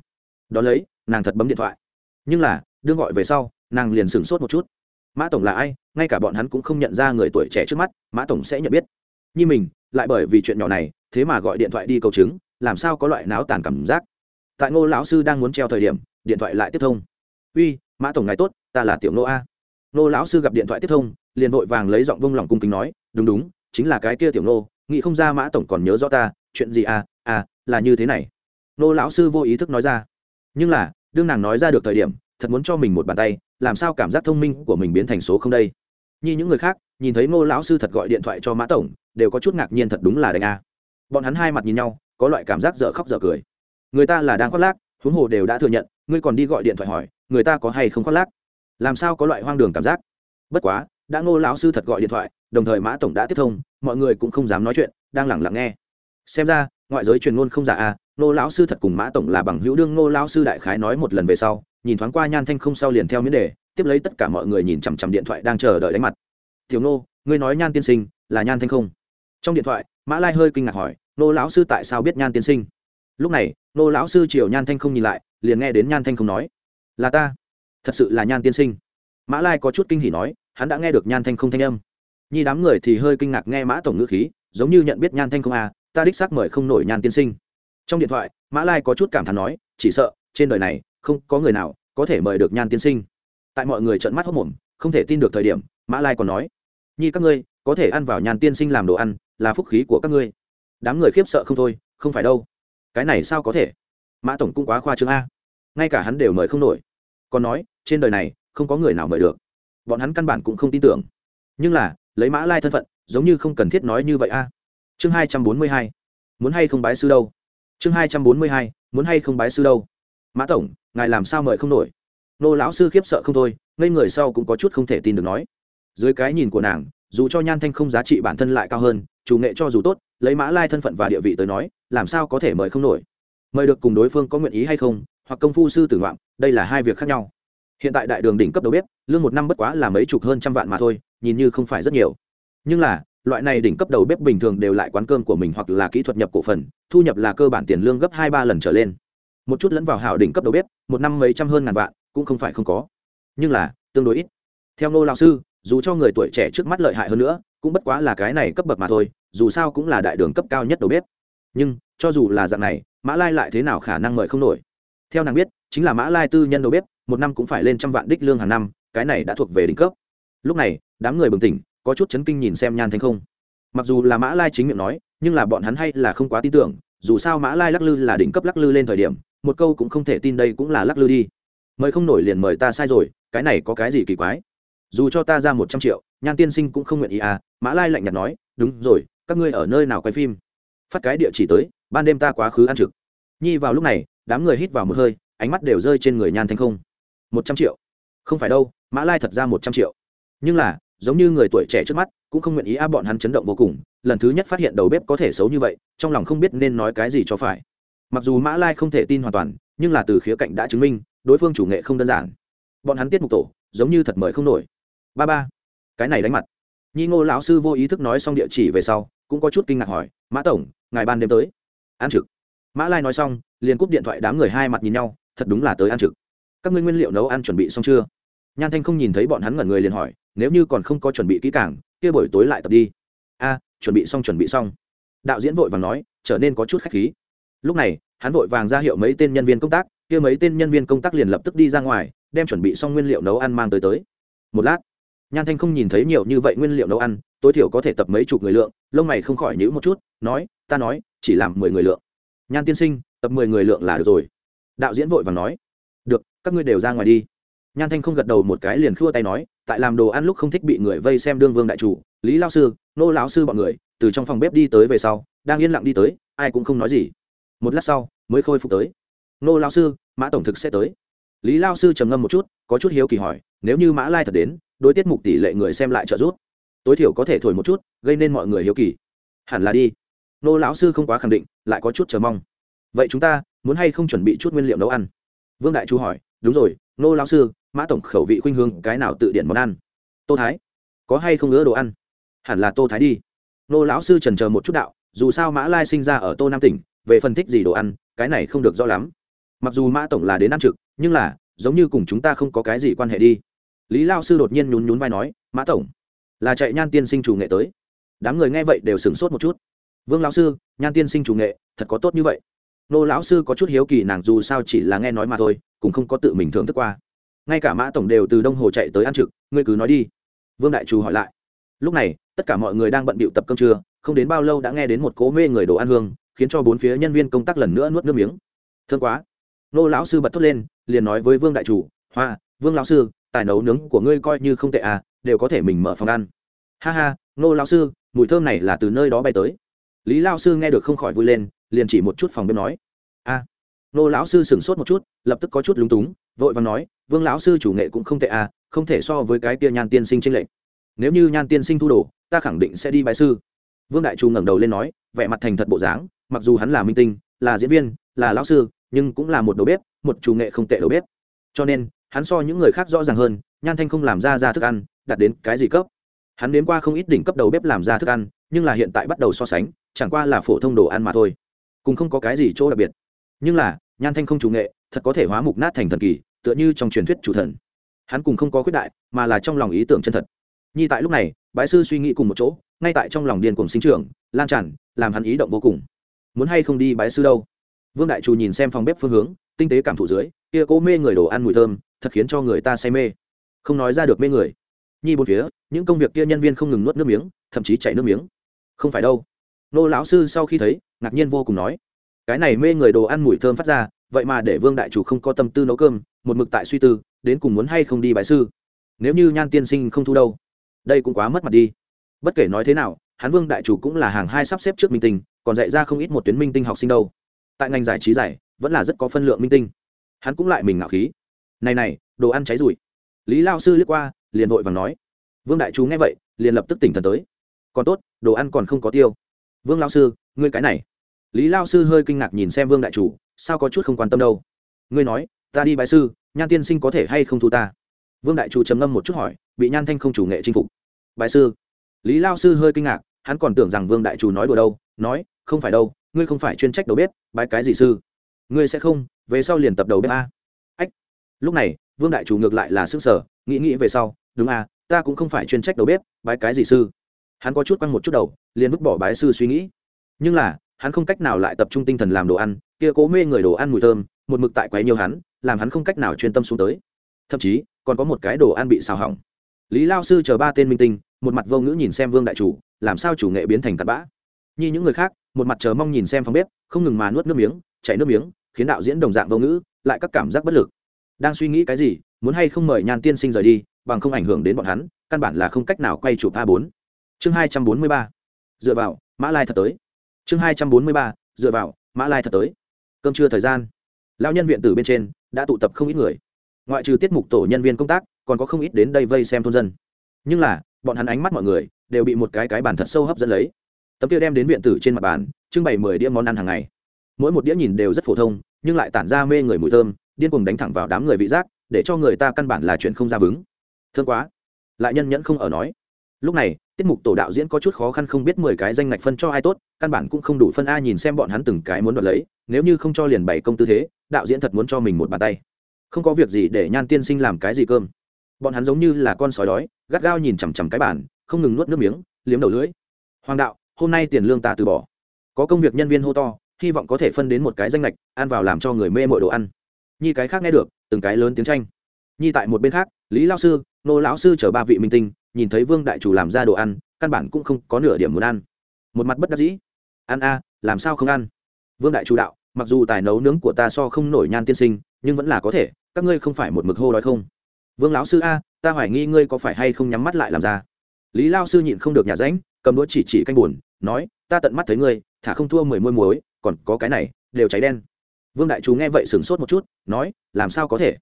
Đón lấy, nàng thật bấm điện thoại. Nhưng là, đương gọi về sau, nàng liền sửng sốt một chút. Mã tổng là ai, ngay cả bọn hắn cũng không nhận ra người tuổi trẻ trước mắt, mã tổng sẽ nhận biết. Như mình, lại bởi vì chuyện nhỏ này, thế mà gọi điện thoại đi cầu chứng, làm sao có loại náo tàn cảm giác tại ngô lão sư đang muốn treo thời điểm, điện thoại lại tiếp thông. Uy, mã tổng ngài tốt, ta là tiểu Ngô a. Ngô lão sư gặp điện thoại tiếp thông, liền vội vàng lấy giọng vông lòng cung kính nói, đúng đúng, chính là cái kia tiểu Ngô. nghĩ không ra mã tổng còn nhớ rõ ta, chuyện gì à à là như thế này. Ngô lão sư vô ý thức nói ra, nhưng là, đương nàng nói ra được thời điểm, thật muốn cho mình một bàn tay, làm sao cảm giác thông minh của mình biến thành số không đây? Như những người khác, nhìn thấy ngô lão sư thật gọi điện thoại cho mã tổng, đều có chút ngạc nhiên thật đúng là đánh a. Bọn hắn hai mặt nhìn nhau, có loại cảm giác dở khóc dở cười người ta là đang khoác lác huống hồ đều đã thừa nhận ngươi còn đi gọi điện thoại hỏi người ta có hay không khoác lác? Làm sao có loại hoang đường cảm giác? Bất quá đã ngô lão sư thật gọi điện thoại đồng thời mã tổng đã tiếp thông mọi người cũng không dám nói chuyện đang lẳng lặng nghe. Xem ra ngoại giới truyền ngôn không giả a ngô lão sư thật cùng mã tổng là bằng hữu đương ngô lão sư đại khái nói một lần về sau nhìn thoáng qua nhan thanh không sau liền theo miễn đề tiếp lấy tất cả mọi người nhìn chằm chằm điện thoại đang chờ đợi đánh mặt. Tiểu Ngô, ngươi nói nhan tiên sinh là nhan thanh không? Trong điện thoại mã lai hơi kinh ngạc hỏi Ngô lão sư tại sao biết nhan tiên sinh? Lúc này nô lão sư triều nhan thanh không nhìn lại, liền nghe đến nhan thanh không nói. Là ta. Thật sự là nhan tiên sinh. Mã lai có chút kinh hỉ nói, hắn đã nghe được nhan thanh không thanh âm. Nhi đám người thì hơi kinh ngạc nghe mã tổng ngữ khí, giống như nhận biết nhan thanh không à ta đích xác mời không nổi nhan tiên sinh. Trong điện thoại, mã lai có chút cảm thán nói, chỉ sợ, trên đời này, không có người nào có thể mời được nhan tiên sinh. Tại mọi người trợn mắt hốc mồm không thể tin được thời điểm, mã lai còn nói, nhi các ngươi, có thể ăn vào nhan tiên sinh làm đồ ăn, là phúc khí của các ngươi. Đám người khiếp sợ không thôi, không phải đâu cái này sao có thể? Mã tổng cũng quá khoa trương a. Ngay cả hắn đều mời không nổi. Còn nói, trên đời này, không có người nào mời được. Bọn hắn căn bản cũng không tin tưởng. Nhưng là, lấy mã lai thân phận, giống như không cần thiết nói như vậy a. Chương hai trăm bốn mươi hai. Muốn hay không bái sư đâu? Chương hai trăm bốn mươi hai. Muốn hay không bái sư đâu? Mã tổng, ngài làm sao mời không nổi? Nô lão sư khiếp sợ không thôi, ngây người sau cũng có chút không thể tin được nói. Dưới cái nhìn của nàng, dù cho nhan thanh không giá trị bản thân lại cao hơn, chủ nghệ cho dù tốt lấy mã lai thân phận và địa vị tới nói, làm sao có thể mời không nổi? Mời được cùng đối phương có nguyện ý hay không, hoặc công phu sư tử ngoạn, đây là hai việc khác nhau. Hiện tại đại đường đỉnh cấp đầu bếp, lương một năm bất quá là mấy chục hơn trăm vạn mà thôi, nhìn như không phải rất nhiều. Nhưng là, loại này đỉnh cấp đầu bếp bình thường đều lại quán cơm của mình hoặc là kỹ thuật nhập cổ phần, thu nhập là cơ bản tiền lương gấp hai ba lần trở lên. Một chút lẫn vào hảo đỉnh cấp đầu bếp, một năm mấy trăm hơn ngàn vạn, cũng không phải không có. Nhưng là, tương đối ít. Theo ngô lão sư, dù cho người tuổi trẻ trước mắt lợi hại hơn nữa, cũng bất quá là cái này cấp bậc mà thôi dù sao cũng là đại đường cấp cao nhất đầu bếp. Nhưng, cho dù là dạng này, mã lai lại thế nào khả năng mời không nổi? Theo nàng biết, chính là mã lai tư nhân đầu bếp, một năm cũng phải lên trăm vạn đích lương hàng năm, cái này đã thuộc về đỉnh cấp. Lúc này, đám người bừng tỉnh, có chút chấn kinh nhìn xem nhan thanh không. Mặc dù là mã lai chính miệng nói, nhưng là bọn hắn hay là không quá tin tưởng, dù sao mã lai lắc lư là đỉnh cấp lắc lư lên thời điểm, một câu cũng không thể tin đây cũng là lắc lư đi. Mời không nổi liền mời ta sai rồi, cái này có cái gì kỳ quái? Dù cho ta ra một trăm triệu, nhan tiên sinh cũng không nguyện ý à mã lai lạnh nhạt nói, đúng rồi các ngươi ở nơi nào quay phim? Phát cái địa chỉ tới, ban đêm ta quá khứ ăn trực. Nhi vào lúc này, đám người hít vào một hơi, ánh mắt đều rơi trên người nhan thanh không. Một trăm triệu? Không phải đâu, mã lai thật ra một trăm triệu. Nhưng là, giống như người tuổi trẻ trước mắt, cũng không nguyện ý a bọn hắn chấn động vô cùng. Lần thứ nhất phát hiện đầu bếp có thể xấu như vậy, trong lòng không biết nên nói cái gì cho phải. Mặc dù mã lai không thể tin hoàn toàn, nhưng là từ khía cạnh đã chứng minh, đối phương chủ nghệ không đơn giản. Bọn hắn tiết mục tổ, giống như thật mời không nổi. Ba ba, cái này đánh mặt. Nhi ngô lão sư vô ý thức nói xong địa chỉ về sau cũng có chút kinh ngạc hỏi, mã tổng, ngài ban đêm tới? Ăn trực. Mã lai nói xong, liền cúp điện thoại đám người hai mặt nhìn nhau, thật đúng là tới ăn trực. Các ngươi nguyên liệu nấu ăn chuẩn bị xong chưa? Nhan thanh không nhìn thấy bọn hắn ngẩn người liền hỏi, nếu như còn không có chuẩn bị kỹ càng, kia buổi tối lại tập đi. A, chuẩn bị xong, chuẩn bị xong. Đạo diễn vội vàng nói, trở nên có chút khách khí. Lúc này, hắn vội vàng ra hiệu mấy tên nhân viên công tác, kia mấy tên nhân viên công tác liền lập tức đi ra ngoài, đem chuẩn bị xong nguyên liệu nấu ăn mang tới tới. Một lát nhan thanh không nhìn thấy nhiều như vậy nguyên liệu nấu ăn, tối thiểu có thể tập mấy chục người lượng, lông mày không khỏi nhữ một chút, nói, ta nói, chỉ làm mười người lượng. Nhan tiên sinh, tập mười người lượng là được rồi. Đạo diễn vội vàng nói, được, các ngươi đều ra ngoài đi. Nhan thanh không gật đầu một cái liền khua tay nói, tại làm đồ ăn lúc không thích bị người vây xem đương vương đại chủ, lý lao sư, nô lão sư bọn người, từ trong phòng bếp đi tới về sau, đang yên lặng đi tới, ai cũng không nói gì. Một lát sau, mới khôi phục tới. Nô lao sư, mã tổng thực sẽ tới. Lý lao sư trầm ngâm một chút, có chút hiếu kỳ hỏi, nếu như mã lai thật đến đối tiết mục tỷ lệ người xem lại trợ giúp. Tối thiểu có thể thổi một chút, gây nên mọi người hiếu kỳ. Hẳn là đi. Nô lão sư không quá khẳng định, lại có chút chờ mong. Vậy chúng ta muốn hay không chuẩn bị chút nguyên liệu nấu ăn? Vương đại chú hỏi. Đúng rồi, nô lão sư, mã tổng khẩu vị khuynh hương cái nào tự điển món ăn? Tô thái. Có hay không ngứa đồ ăn? Hẳn là tô thái đi. Nô lão sư trần chờ một chút đạo, dù sao mã lai sinh ra ở tô nam tỉnh, về phân tích gì đồ ăn, cái này không được rõ lắm. Mặc dù mã tổng là đến ăn trực, nhưng là, giống như cùng chúng ta không có cái gì quan hệ đi lý lao sư đột nhiên nhún nhún vai nói, mã tổng, là chạy nhan tiên sinh chủ nghệ tới. Đám người nghe vậy đều sửng sốt một chút. Vương lão sư, nhan tiên sinh chủ nghệ, thật có tốt như vậy. Nô lão sư có chút hiếu kỳ nàng dù sao chỉ là nghe nói mà thôi, cũng không có tự mình thưởng thức qua. Ngay cả mã tổng đều từ đông hồ chạy tới ăn trực, ngươi cứ nói đi. Vương đại chủ hỏi lại. Lúc này, tất cả mọi người đang bận bịu tập cơm trưa, không đến bao lâu đã nghe đến một cố mê người đồ ăn hương, khiến cho bốn phía nhân viên công tác lần nữa nuốt nước miếng. Thương quá. Nô lão sư bật thốt lên, liền nói với vương đại chủ hoa, vương lão sư tài nấu nướng của ngươi coi như không tệ à đều có thể mình mở phòng ăn. Ha ha nô lão sư, mùi thơm này là từ nơi đó bay tới. Lý lao sư nghe được không khỏi vui lên, liền chỉ một chút phòng bếp nói. À, A nô lão sư sửng sốt một chút, lập tức có chút lúng túng, vội và nói, vương lão sư chủ nghệ cũng không tệ à không thể so với cái kia nhan tiên sinh tranh lệch. Nếu như nhan tiên sinh thu đồ, ta khẳng định sẽ đi bài sư. Vương đại trù ngẩng đầu lên nói, vẻ mặt thành thật bộ dáng, mặc dù hắn là minh tinh, là diễn viên, là lão sư, nhưng cũng là một đầu bếp, một chủ nghệ không tệ đầu bếp. Cho nên hắn so những người khác rõ ràng hơn, nhan thanh không làm ra ra thức ăn đạt đến cái gì cấp? Hắn đến qua không ít đỉnh cấp đầu bếp làm ra thức ăn, nhưng là hiện tại bắt đầu so sánh, chẳng qua là phổ thông đồ ăn mà thôi. Cùng không có cái gì chỗ đặc biệt. Nhưng là, nhan thanh không chủ nghệ, thật có thể hóa mục nát thành thần kỳ, tựa như trong truyền thuyết chủ thần. Hắn cùng không có khuyết đại, mà là trong lòng ý tưởng chân thật. Nhi tại lúc này, bái sư suy nghĩ cùng một chỗ, ngay tại trong lòng điền cùng sinh trưởng, lan tràn, làm hắn ý động vô cùng. Muốn hay không đi bái sư đâu? Vương đại trù nhìn xem phòng bếp phương hướng, tinh tế cảm thụ dưới, kia cố mê người đồ ăn mùi thơm thật khiến cho người ta say mê. Không nói ra được mê người. Nhi bốn phía, những công việc kia nhân viên không ngừng nuốt nước miếng, thậm chí chảy nước miếng. Không phải đâu. Nô lão sư sau khi thấy, ngạc nhiên vô cùng nói, cái này mê người đồ ăn mùi thơm phát ra, vậy mà để vương đại chủ không có tâm tư nấu cơm, một mực tại suy tư, đến cùng muốn hay không đi bài sư. Nếu như nhan tiên sinh không thu đâu, đây cũng quá mất mặt đi. Bất kể nói thế nào, hắn vương đại chủ cũng là hàng hai sắp xếp trước minh tinh, còn dạy ra không ít một tuyến minh tinh học sinh đâu. Tại ngành giải trí giải, vẫn là rất có phân lượng minh tinh. Hắn cũng lại mình ngạo khí này này, đồ ăn cháy rủi lý lao sư liếc qua, liền vội vàng nói. Vương đại chú nghe vậy, liền lập tức tỉnh thần tới. Còn tốt, đồ ăn còn không có tiêu. Vương lao sư, ngươi cái này. Lý lao sư hơi kinh ngạc nhìn xem vương đại chủ sao có chút không quan tâm đâu. Ngươi nói, ta đi bái sư, nhan tiên sinh có thể hay không thu ta? Vương đại chủ trầm ngâm một chút hỏi, bị nhan thanh không chủ nghệ chinh phục. Bái sư. Lý lao sư hơi kinh ngạc, hắn còn tưởng rằng vương đại chủ nói đùa đâu, nói, không phải đâu, ngươi không phải chuyên trách đầu bếp, bái cái gì sư? Ngươi sẽ không, về sau liền tập đầu bếp a lúc này, vương đại chủ ngược lại là xương sở nghĩ nghĩ về sau, đúng à ta cũng không phải chuyên trách đầu bếp, bái cái gì sư? Hắn có chút quăng một chút đầu, liền vứt bỏ bái sư suy nghĩ. Nhưng là, hắn không cách nào lại tập trung tinh thần làm đồ ăn, kia cố mê người đồ ăn mùi thơm, một mực tại quấy nhiều hắn, làm hắn không cách nào chuyên tâm xuống tới. Thậm chí, còn có một cái đồ ăn bị xào hỏng. Lý lao sư chờ ba tên minh tinh, một mặt vô ngữ nhìn xem vương đại chủ, làm sao chủ nghệ biến thành tạt bã. Như những người khác, một mặt chờ mong nhìn xem phòng bếp, không ngừng mà nuốt nước miếng, chảy nước miếng, khiến đạo diễn đồng dạng vô ngữ, lại các cảm giác bất lực đang suy nghĩ cái gì, muốn hay không mời nhan tiên sinh rời đi, bằng không ảnh hưởng đến bọn hắn, căn bản là không cách nào quay chụp a bốn. Chương hai trăm bốn mươi ba. Dựa vào, mã lai thật tới. Chương hai trăm bốn mươi ba, dựa vào, mã lai thật tới. Cơm trưa thời gian. Lao nhân viện từ bên trên, đã tụ tập không ít người. Ngoại trừ tiết mục tổ nhân viên công tác, còn có không ít đến đây vây xem thôn dân. Nhưng là, bọn hắn ánh mắt mọi người, đều bị một cái cái bàn thật sâu hấp dẫn lấy. Tấm kia đem đến viện tử trên mặt bàn, trưng bày mười đĩa món ăn hàng ngày. Mỗi một đĩa nhìn đều rất phổ thông, nhưng lại tản ra mê người mùi thơm điên cuồng đánh thẳng vào đám người vị giác, để cho người ta căn bản là chuyện không ra vướng. Thương quá. Lại nhân nhẫn không ở nói. Lúc này, tiết mục tổ đạo diễn có chút khó khăn không biết mười cái danh ngạch phân cho ai tốt, căn bản cũng không đủ phân a nhìn xem bọn hắn từng cái muốn đoạt lấy, nếu như không cho liền bày công tư thế, đạo diễn thật muốn cho mình một bàn tay. Không có việc gì để nhan tiên sinh làm cái gì cơm. Bọn hắn giống như là con sói đói, gắt gao nhìn chằm chằm cái bàn, không ngừng nuốt nước miếng, liếm đầu lưỡi. Hoàng đạo, hôm nay tiền lương ta từ bỏ. Có công việc nhân viên hô to, hy vọng có thể phân đến một cái danh lệch ăn vào làm cho người mê mội đồ ăn nhi cái khác nghe được, từng cái lớn tiếng tranh. Nhi tại một bên khác, lý lao sư, nô lão sư chở ba vị minh tinh, nhìn thấy vương đại chủ làm ra đồ ăn, căn bản cũng không có nửa điểm muốn ăn. Một mặt bất đắc dĩ. Ăn a, làm sao không ăn? Vương đại chủ đạo, mặc dù tài nấu nướng của ta so không nổi nhan tiên sinh, nhưng vẫn là có thể, các ngươi không phải một mực hô đói không? Vương lão sư a, ta hoài nghi ngươi có phải hay không nhắm mắt lại làm ra? Lý lao sư nhịn không được nhà ránh, cầm đũa chỉ chỉ canh buồn, nói, ta tận mắt thấy ngươi, thả không thua mười môi muối, còn có cái này, đều cháy đen vương đại chú nghe vậy sửng sốt một chút, nói, làm sao có thể?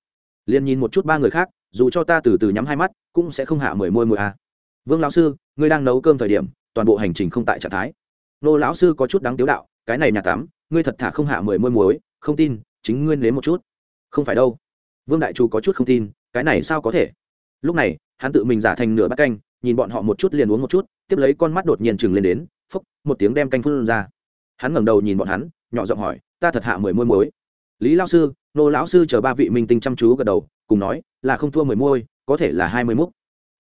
Liền nhìn một chút ba người khác, dù cho ta từ từ nhắm hai mắt, cũng sẽ không hạ mười môi mùi à. vương lão sư, ngươi đang nấu cơm thời điểm, toàn bộ hành trình không tại trạng thái. Nô lão sư có chút đáng tiếu đạo, cái này nhà tắm, ngươi thật thả không hạ mười môi muối, không tin, chính ngươi nếm một chút. Không phải đâu. Vương đại chú có chút không tin, cái này sao có thể? Lúc này, hắn tự mình giả thành nửa bát canh, nhìn bọn họ một chút liền uống một chút, tiếp lấy con mắt đột nhiên chừng lên đến, phốc, một tiếng đem canh phun ra. Hắn ngẩng đầu nhìn bọn hắn, nhỏ giọng hỏi ta thật hạ mười môi muối lý lao sư, nô lão sư chờ ba vị minh tinh chăm chú gật đầu, cùng nói, là không thua mười môi, có thể là hai mươi múc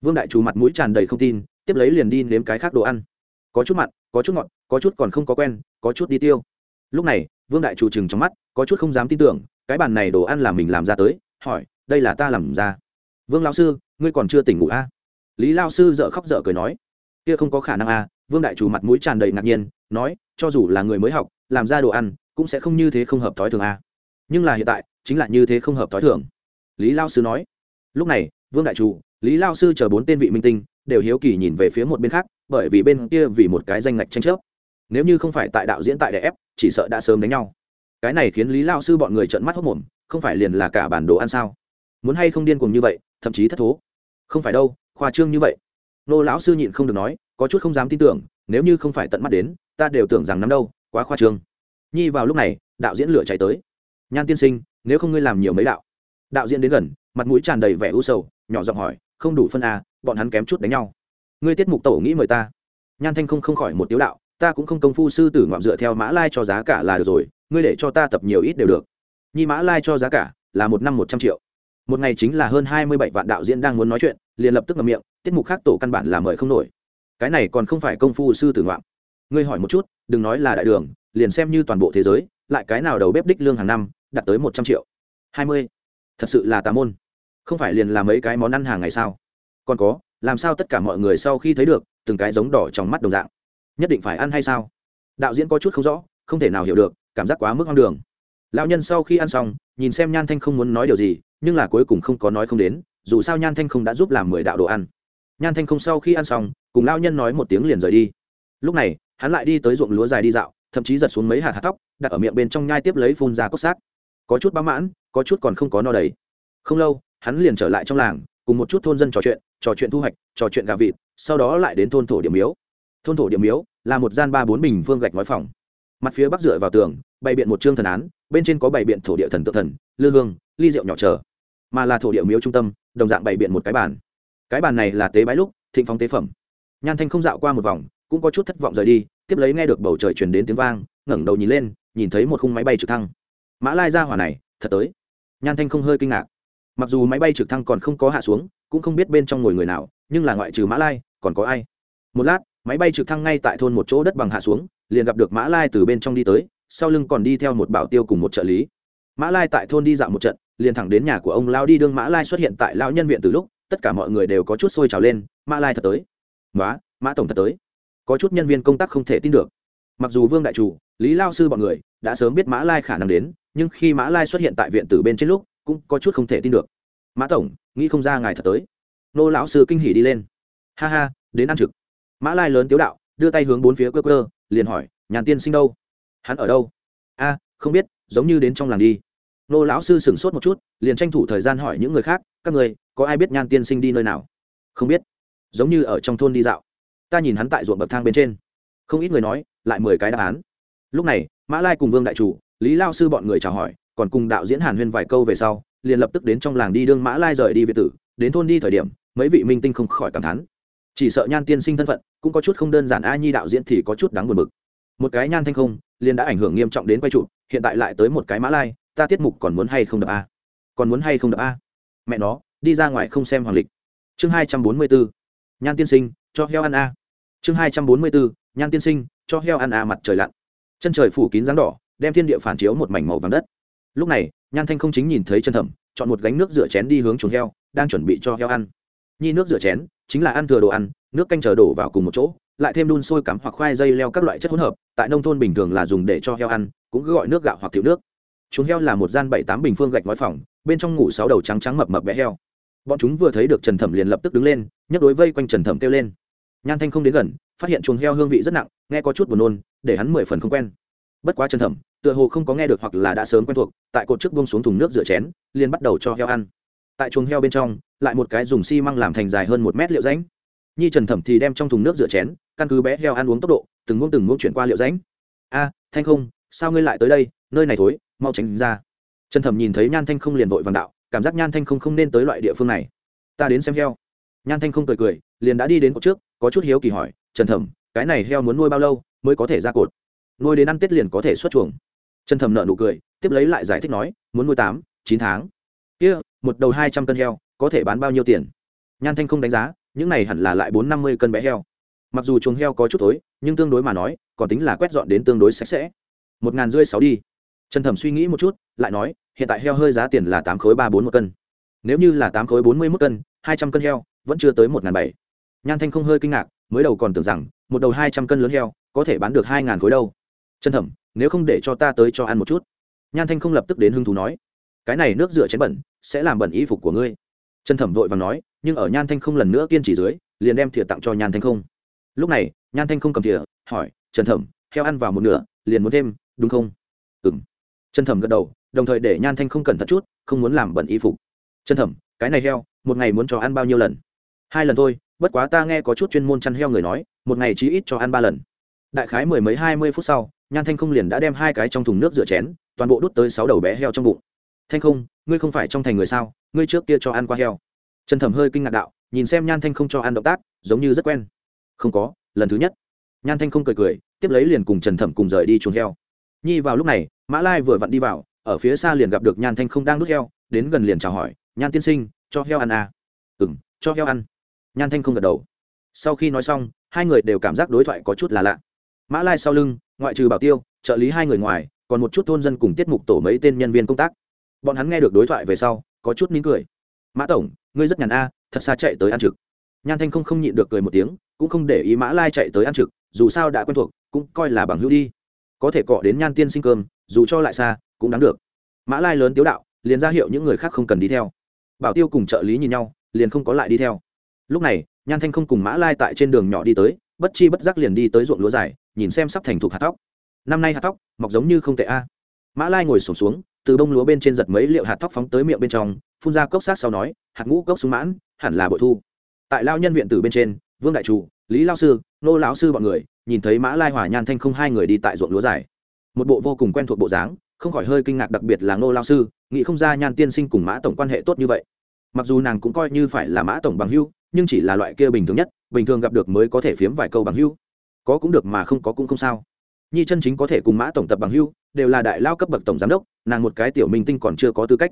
vương đại chủ mặt mũi tràn đầy không tin, tiếp lấy liền đi nếm cái khác đồ ăn có chút mặn, có chút ngọt, có chút còn không có quen, có chút đi tiêu lúc này, vương đại chủ chừng trong mắt, có chút không dám tin tưởng, cái bàn này đồ ăn là mình làm ra tới, hỏi, đây là ta làm ra vương lão sư, ngươi còn chưa tỉnh ngủ a à? lý lao sư dợ khóc dợ cười nói, kia không có khả năng a à? vương đại chủ mặt mũi tràn đầy ngạc nhiên, nói, cho dù là người mới học, làm ra đồ ăn cũng sẽ không như thế không hợp thói thường a. À? nhưng là hiện tại, chính là như thế không hợp thói thường. Lý lao sư nói. Lúc này, vương đại chủ, lý lao sư chờ bốn tên vị minh tinh, đều hiếu kỳ nhìn về phía một bên khác, bởi vì bên kia vì một cái danh ngạch tranh chấp. Nếu như không phải tại đạo diễn tại đè ép, chỉ sợ đã sớm đánh nhau. Cái này khiến lý lao sư bọn người trợn mắt hốc mồm, không phải liền là cả bản đồ ăn sao? Muốn hay không điên cùng như vậy, thậm chí thất thố? Không phải đâu, khoa trương như vậy. Nô lão sư nhịn không được nói, có chút không dám tin tưởng, nếu như không phải tận mắt đến, ta đều tưởng rằng năm đâu, quá khoa trương nhi vào lúc này, đạo diễn lửa chạy tới. Nhan tiên sinh, nếu không ngươi làm nhiều mấy đạo. Đạo diễn đến gần, mặt mũi tràn đầy vẻ u sầu, nhỏ giọng hỏi, không đủ phân à bọn hắn kém chút đánh nhau. Ngươi tiết mục tổ nghĩ mời ta. Nhan thanh không không khỏi một tiếu đạo, ta cũng không công phu sư tử ngoạm dựa theo mã lai cho giá cả là được rồi, ngươi để cho ta tập nhiều ít đều được. Nhi mã lai cho giá cả là một năm một trăm triệu. Một ngày chính là hơn hai mươi bảy vạn đạo diễn đang muốn nói chuyện, liền lập tức ngậm miệng, tiết mục khác tổ căn bản là mời không nổi. Cái này còn không phải công phu sư tử ngoạm. Ngươi hỏi một chút, đừng nói là đại đường liền xem như toàn bộ thế giới, lại cái nào đầu bếp đích lương hàng năm, đạt tới một trăm triệu. Hai mươi. Thật sự là tà môn. Không phải liền là mấy cái món ăn hàng ngày sao? Còn có, làm sao tất cả mọi người sau khi thấy được, từng cái giống đỏ trong mắt đồng dạng? Nhất định phải ăn hay sao? Đạo diễn có chút không rõ, không thể nào hiểu được, cảm giác quá mức hoang đường. Lão nhân sau khi ăn xong, nhìn xem nhan thanh không muốn nói điều gì, nhưng là cuối cùng không có nói không đến, dù sao nhan thanh không đã giúp làm mười đạo đồ ăn. Nhan thanh không sau khi ăn xong, cùng lão nhân nói một tiếng liền rời đi. Lúc này, hắn lại đi tới ruộng lúa dài đi dạo thậm chí giật xuống mấy hạt hạt tóc, đặt ở miệng bên trong nhai tiếp lấy phun ra cốt xác. Có chút bám mãn, có chút còn không có no đầy. Không lâu, hắn liền trở lại trong làng, cùng một chút thôn dân trò chuyện trò chuyện thu hoạch, trò chuyện gà vịt, sau đó lại đến thôn thổ điểm miếu. Thôn thổ điểm miếu là một gian ba bốn bình phương gạch ngói phòng. Mặt phía bắc dựa vào tường, bày biện một chương thần án, bên trên có bày biện thổ địa thần tự thần, lư hương, ly rượu nhỏ chờ. Mà là thổ địa miếu trung tâm, đồng dạng bày biện một cái bàn. Cái bàn này là tế bái lúc, thịnh phong tế phẩm. Nhan thanh không dạo qua một vòng, cũng có chút thất vọng rời đi tiếp lấy nghe được bầu trời truyền đến tiếng vang, ngẩng đầu nhìn lên, nhìn thấy một khung máy bay trực thăng. Mã lai ra hỏa này, thật tới. Nhan thanh không hơi kinh ngạc. Mặc dù máy bay trực thăng còn không có hạ xuống, cũng không biết bên trong ngồi người nào, nhưng là ngoại trừ mã lai, còn có ai? Một lát, máy bay trực thăng ngay tại thôn một chỗ đất bằng hạ xuống, liền gặp được mã lai từ bên trong đi tới, sau lưng còn đi theo một bảo tiêu cùng một trợ lý. Mã lai tại thôn đi dạo một trận, liền thẳng đến nhà của ông lao đi đương mã lai xuất hiện tại lao nhân viện từ lúc, tất cả mọi người đều có chút sôi trào lên, mã lai thật tới. Mã mã tổng thật tới có chút nhân viên công tác không thể tin được. Mặc dù vương đại chủ, lý lao sư bọn người đã sớm biết mã lai khả năng đến, nhưng khi mã lai xuất hiện tại viện tử bên trên lúc, cũng có chút không thể tin được. Mã tổng, nghĩ không ra ngài thật tới. Nô lão sư kinh hỉ đi lên. Ha ha, đến ăn trực. Mã lai lớn tiếu đạo, đưa tay hướng bốn phía cơ cơ liền hỏi, nhàn tiên sinh đâu? Hắn ở đâu? A, không biết, giống như đến trong làng đi. Nô lão sư sửng sốt một chút, liền tranh thủ thời gian hỏi những người khác, các người, có ai biết nhan tiên sinh đi nơi nào? Không biết. Giống như ở trong thôn đi dạo ta nhìn hắn tại ruộng bậc thang bên trên. Không ít người nói, lại mười cái đáp án. Lúc này, mã lai cùng vương đại chủ, lý lao sư bọn người chào hỏi, còn cùng đạo diễn hàn huyên vài câu về sau, liền lập tức đến trong làng đi đương mã lai rời đi việt tử, đến thôn đi thời điểm, mấy vị minh tinh không khỏi cảm thán. Chỉ sợ nhan tiên sinh thân phận, cũng có chút không đơn giản, a nhi đạo diễn thì có chút đáng buồn bực. Một cái nhan thanh không, liền đã ảnh hưởng nghiêm trọng đến quay trụ hiện tại lại tới một cái mã lai, ta tiết mục còn muốn hay không đập a? Còn muốn hay không đập a? Mẹ nó, đi ra ngoài không xem hoàng lịch. Chương hai trăm bốn mươi bốn. Nhan tiên sinh cho heo ăn a. Chương hai trăm bốn mươi bốn, nhan tiên sinh, cho heo ăn a mặt trời lặn. Chân trời phủ kín dáng đỏ, đem thiên địa phản chiếu một mảnh màu vàng đất. Lúc này, nhan thanh không chính nhìn thấy chân thẩm, chọn một gánh nước rửa chén đi hướng chuồng heo, đang chuẩn bị cho heo ăn. Nhi nước rửa chén, chính là ăn thừa đồ ăn, nước canh chờ đổ vào cùng một chỗ, lại thêm đun sôi cắm hoặc khoai dây leo các loại chất hỗn hợp, tại nông thôn bình thường là dùng để cho heo ăn, cũng cứ gọi nước gạo hoặc tiểu nước. Chuồng heo là một gian bảy tám bình phương gạch ngói phòng, bên trong ngủ sáu đầu trắng trắng mập mập bé heo. Bọn chúng vừa thấy được trần thẩm liền lập tức đứng lên, nhấc đối vây quanh trần thẩm kêu lên nhan thanh không đến gần, phát hiện chuồng heo hương vị rất nặng, nghe có chút buồn nôn, để hắn mười phần không quen. Bất quá trần thẩm, tựa hồ không có nghe được hoặc là đã sớm quen thuộc, tại cột trước bông xuống thùng nước rửa chén, liền bắt đầu cho heo ăn. Tại chuồng heo bên trong, lại một cái dùng xi măng làm thành dài hơn một mét liệu ránh nhi trần thẩm thì đem trong thùng nước rửa chén, căn cứ bé heo ăn uống tốc độ, từng muỗng từng muỗng chuyển qua liệu ránh a, thanh không, sao ngươi lại tới đây? Nơi này thối, mau tránh ra. Trần thẩm nhìn thấy nhan thanh không liền vội vàng đạo, cảm giác nhan thanh không không nên tới loại địa phương này. Ta đến xem heo. Nhan thanh không cười cười, liền đã đi đến cột trước có chút hiếu kỳ hỏi, trần thẩm, cái này heo muốn nuôi bao lâu mới có thể ra cột? Nuôi đến ăn tết liền có thể xuất chuồng. Trần thẩm nợ nụ cười, tiếp lấy lại giải thích nói, muốn nuôi tám, chín tháng. Kia, một đầu hai trăm cân heo, có thể bán bao nhiêu tiền? Nhan thanh không đánh giá, những này hẳn là lại bốn năm mươi cân bé heo. Mặc dù chuồng heo có chút tối nhưng tương đối mà nói, còn tính là quét dọn đến tương đối sạch sẽ. Một ngàn rưỡi sáu đi. Trần thẩm suy nghĩ một chút, lại nói, hiện tại heo hơi giá tiền là tám khối ba bốn một cân. Nếu như là tám khối bốn mươi một cân, hai trăm cân heo, vẫn chưa tới một ngàn bảy nhan thanh không hơi kinh ngạc, mới đầu còn tưởng rằng, một đầu hai trăm cân lớn heo, có thể bán được hai ngàn khối đâu. Trần thẩm, nếu không để cho ta tới cho ăn một chút. Nhan thanh không lập tức đến hưng thú nói, cái này nước rửa chén bẩn, sẽ làm bẩn y phục của ngươi. Trần thẩm vội và nói, nhưng ở nhan thanh không lần nữa kiên trì dưới, liền đem thìa tặng cho nhan thanh không. Lúc này, nhan thanh không cầm thìa, hỏi trần thẩm, heo ăn vào một nửa, liền muốn thêm, đúng không? Ừ m trần thẩm gật đầu, đồng thời để nhan thanh không cẩn thận chút, không muốn làm bẩn y phục. Trần thẩm, cái này heo, một ngày muốn cho ăn bao nhiêu lần? Hai lần thôi bất quá ta nghe có chút chuyên môn chăn heo người nói, một ngày chí ít cho ăn ba lần. Đại khái mười mấy hai mươi phút sau, nhan thanh không liền đã đem hai cái trong thùng nước rửa chén, toàn bộ đút tới sáu đầu bé heo trong bụng. Thanh không, ngươi không phải trong thành người sao? Ngươi trước kia cho ăn qua heo. Trần thẩm hơi kinh ngạc đạo, nhìn xem nhan thanh không cho ăn động tác, giống như rất quen. Không có, lần thứ nhất. Nhan thanh không cười cười, tiếp lấy liền cùng trần thẩm cùng rời đi chuồng heo. Nhi vào lúc này, mã lai vừa vặn đi vào, ở phía xa liền gặp được nhan thanh không đang đút heo, đến gần liền chào hỏi, nhan tiên sinh, cho heo ăn à? Ừ m cho heo ăn nhan thanh không gật đầu. Sau khi nói xong, hai người đều cảm giác đối thoại có chút là lạ. Mã lai sau lưng, ngoại trừ bảo tiêu, trợ lý hai người ngoài, còn một chút thôn dân cùng tiết mục tổ mấy tên nhân viên công tác. Bọn hắn nghe được đối thoại về sau, có chút nín cười. Mã tổng, ngươi rất nhàn a, thật xa chạy tới ăn trực. Nhan thanh không không nhịn được cười một tiếng, cũng không để ý mã lai chạy tới ăn trực, dù sao đã quen thuộc, cũng coi là bằng hữu đi. Có thể cọ đến nhan tiên sinh cơm, dù cho lại xa, cũng đáng được. Mã lai lớn tiếu đạo, liền ra hiệu những người khác không cần đi theo. Bảo tiêu cùng trợ lý nhìn nhau, liền không có lại đi theo lúc này nhan thanh không cùng mã lai tại trên đường nhỏ đi tới bất chi bất giác liền đi tới ruộng lúa dài nhìn xem sắp thành thục hạt tóc năm nay hạt tóc mọc giống như không tệ a. Mã lai ngồi sổm xuống, xuống từ bông lúa bên trên giật mấy liệu hạt tóc phóng tới miệng bên trong phun ra cốc sát sau nói hạt ngũ cốc súng mãn hẳn là bội thu. Tại lao nhân viện từ bên trên vương đại trụ lý lao sư nô lão sư bọn người nhìn thấy mã lai hòa nhan thanh không hai người đi tại ruộng lúa dài. Một bộ vô cùng quen thuộc bộ dáng không khỏi hơi kinh ngạc đặc biệt là nô lao sư nghĩ không ra nhan tiên sinh cùng mã tổng quan hệ tốt như vậy. Mặc dù nàng cũng coi như phải là mã tổng bằng hưu nhưng chỉ là loại kia bình thường nhất, bình thường gặp được mới có thể phiếm vài câu bằng hưu. Có cũng được mà không có cũng không sao. Nhi chân chính có thể cùng mã tổng tập bằng hưu, đều là đại lao cấp bậc tổng giám đốc, nàng một cái tiểu minh tinh còn chưa có tư cách.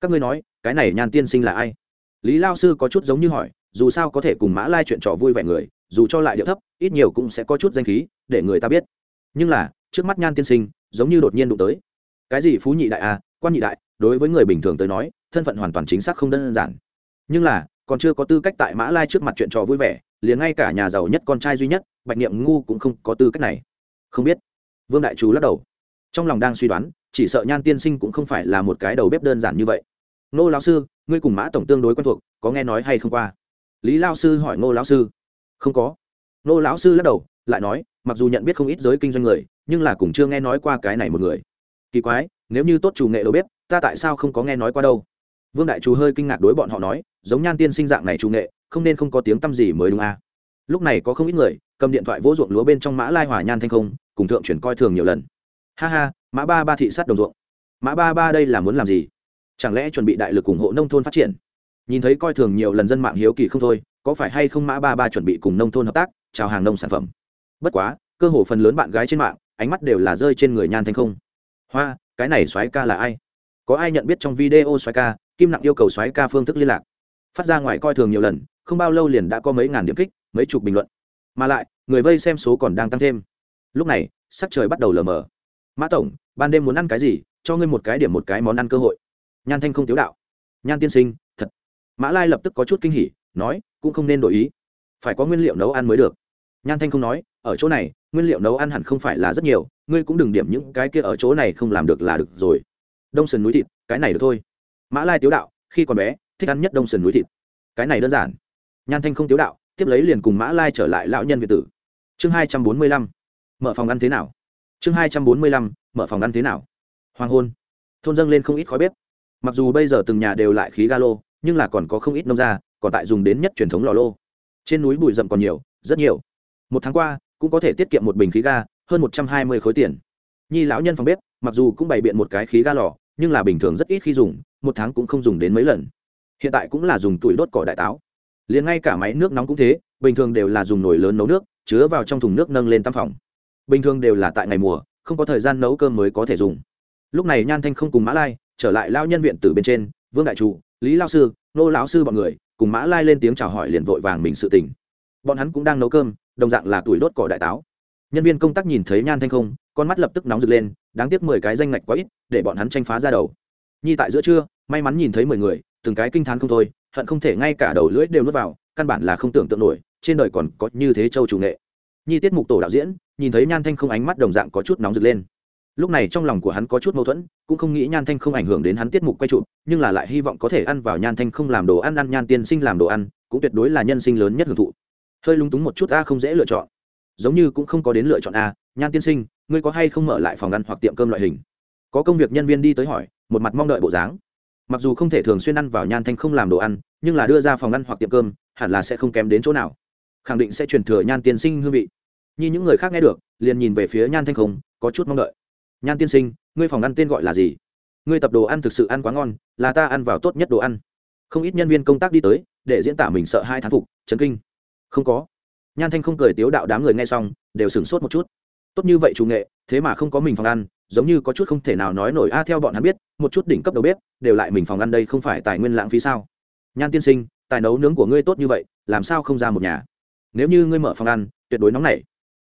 Các ngươi nói, cái này nhan tiên sinh là ai? Lý lao sư có chút giống như hỏi, dù sao có thể cùng mã lai chuyện trò vui vẻ người, dù cho lại điệu thấp, ít nhiều cũng sẽ có chút danh khí, để người ta biết. Nhưng là, trước mắt nhan tiên sinh, giống như đột nhiên đụng tới. Cái gì phú nhị đại à quan nhị đại, đối với người bình thường tới nói, thân phận hoàn toàn chính xác không đơn giản. Nhưng là còn chưa có tư cách tại mã lai trước mặt chuyện trò vui vẻ, liền ngay cả nhà giàu nhất con trai duy nhất, bạch niệm ngu cũng không có tư cách này. Không biết. Vương đại chú lắc đầu. Trong lòng đang suy đoán, chỉ sợ nhan tiên sinh cũng không phải là một cái đầu bếp đơn giản như vậy. Ngô lão sư, ngươi cùng mã tổng tương đối quen thuộc, có nghe nói hay không qua? Lý lao sư hỏi ngô lão sư. Không có. Ngô lão sư lắc đầu, lại nói, mặc dù nhận biết không ít giới kinh doanh người, nhưng là cũng chưa nghe nói qua cái này một người. Kỳ quái, nếu như tốt chủ nghệ đầu bếp, ta tại sao không có nghe nói qua đâu? Vương đại chú hơi kinh ngạc đối bọn họ nói, giống nhan tiên sinh dạng này chủ nghệ, không nên không có tiếng tăm gì mới đúng à. lúc này có không ít người, cầm điện thoại vỗ ruộng lúa bên trong mã lai hòa nhan thanh không, cùng thượng chuyển coi thường nhiều lần. Ha ha, mã ba ba thị sát đồng ruộng. Mã ba ba đây là muốn làm gì? Chẳng lẽ chuẩn bị đại lực ủng hộ nông thôn phát triển? Nhìn thấy coi thường nhiều lần dân mạng hiếu kỳ không thôi, có phải hay không mã ba ba chuẩn bị cùng nông thôn hợp tác, chào hàng nông sản phẩm? Bất quá, cơ hồ phần lớn bạn gái trên mạng, ánh mắt đều là rơi trên người nhan thanh không. Hoa, cái này soái ca là ai? Có ai nhận biết trong video soái ca kim nặng yêu cầu xoáy ca phương thức liên lạc. Phát ra ngoài coi thường nhiều lần, không bao lâu liền đã có mấy ngàn điểm kích, mấy chục bình luận. Mà lại, người vây xem số còn đang tăng thêm. Lúc này, sắc trời bắt đầu lờ mờ. Mã tổng, ban đêm muốn ăn cái gì? Cho ngươi một cái điểm một cái món ăn cơ hội. Nhan thanh không tiếu đạo. Nhan tiên sinh, thật. Mã lai lập tức có chút kinh hỉ, nói, cũng không nên đổi ý. Phải có nguyên liệu nấu ăn mới được. Nhan thanh không nói, ở chỗ này, nguyên liệu nấu ăn hẳn không phải là rất nhiều, ngươi cũng đừng điểm những cái kia ở chỗ này không làm được là được rồi. Đông sườn núi thịt, cái này được thôi mã lai tiếu đạo, khi còn bé, thích ăn nhất đông sườn núi thịt. Cái này đơn giản. Nhan thanh không tiếu đạo, tiếp lấy liền cùng mã lai trở lại lão nhân việt tử. Chương hai trăm bốn mươi lăm. Mở phòng ăn thế nào? Chương hai trăm bốn mươi lăm. Mở phòng ăn thế nào? Hoàng hôn. Thôn dâng lên không ít khói bếp. Mặc dù bây giờ từng nhà đều lại khí ga lô, nhưng là còn có không ít nông gia, còn tại dùng đến nhất truyền thống lò lô. Trên núi bụi rậm còn nhiều, rất nhiều. Một tháng qua, cũng có thể tiết kiệm một bình khí ga, hơn một trăm hai mươi khối tiền. Nhi lão nhân phòng bếp, mặc dù cũng bày biện một cái khí ga lò, nhưng là bình thường rất ít khi dùng một tháng cũng không dùng đến mấy lần. Hiện tại cũng là dùng tuổi đốt cỏ đại táo. Liền ngay cả máy nước nóng cũng thế, bình thường đều là dùng nồi lớn nấu nước, chứa vào trong thùng nước nâng lên tam phòng. Bình thường đều là tại ngày mùa, không có thời gian nấu cơm mới có thể dùng. Lúc này nhan thanh không cùng mã lai, trở lại lao nhân viện từ bên trên, vương đại trụ lý lao sư, nô lão sư bọn người, cùng mã lai lên tiếng chào hỏi liền vội vàng mình sự tình. Bọn hắn cũng đang nấu cơm, đồng dạng là tuổi đốt cỏ đại táo. Nhân viên công tác nhìn thấy nhan thanh không, con mắt lập tức nóng rực lên, đáng tiếc mười cái danh ngạch quá ít, để bọn hắn tranh phá ra đầu nhi tại giữa trưa, may mắn nhìn thấy mười người, từng cái kinh t h á n không thôi, hận không thể ngay cả đầu lưỡi đều nuốt vào, căn bản là không tưởng tượng nổi, trên đời còn có như thế châu chủ nghệ. Nhi tiết mục tổ đạo diễn, nhìn thấy nhan thanh không ánh mắt đồng dạng có chút nóng rực lên. Lúc này trong lòng của hắn có chút mâu thuẫn, cũng không nghĩ nhan thanh không ảnh hưởng đến hắn tiết mục quay trụ nhưng là lại hy vọng có thể ăn vào nhan thanh không làm đồ ăn ăn nhan tiên sinh làm đồ ăn, cũng tuyệt đối là nhân sinh lớn nhất hưởng thụ. Hơi lúng túng một chút a không dễ lựa chọn. Giống như cũng không có đến lựa chọn a, nhan tiên sinh, ngươi có hay không mở lại phòng ăn hoặc tiệm cơm loại hình? Có công việc nhân viên đi tới hỏi, một mặt mong đợi bộ dáng. Mặc dù không thể thường xuyên ăn vào nhan thanh không làm đồ ăn, nhưng là đưa ra phòng ăn hoặc tiệm cơm, hẳn là sẽ không kém đến chỗ nào. Khẳng định sẽ truyền thừa nhan tiên sinh hương vị. Như những người khác nghe được, liền nhìn về phía nhan thanh không, có chút mong đợi. Nhan tiên sinh, ngươi phòng ăn tên gọi là gì? Ngươi tập đồ ăn thực sự ăn quá ngon, là ta ăn vào tốt nhất đồ ăn. Không ít nhân viên công tác đi tới, để diễn tả mình sợ hai thán phục, chấn kinh. Không có. Nhan thanh không cười tiếu đạo đám người nghe xong, đều sửng sốt một chút. Tốt như vậy chủ nghệ, thế mà không có mình phòng ăn giống như có chút không thể nào nói nổi. A, theo bọn hắn biết, một chút đỉnh cấp đầu bếp đều lại mình phòng ăn đây không phải tài nguyên lãng phí sao? Nhan tiên sinh, tài nấu nướng của ngươi tốt như vậy, làm sao không ra một nhà? Nếu như ngươi mở phòng ăn, tuyệt đối nóng nảy.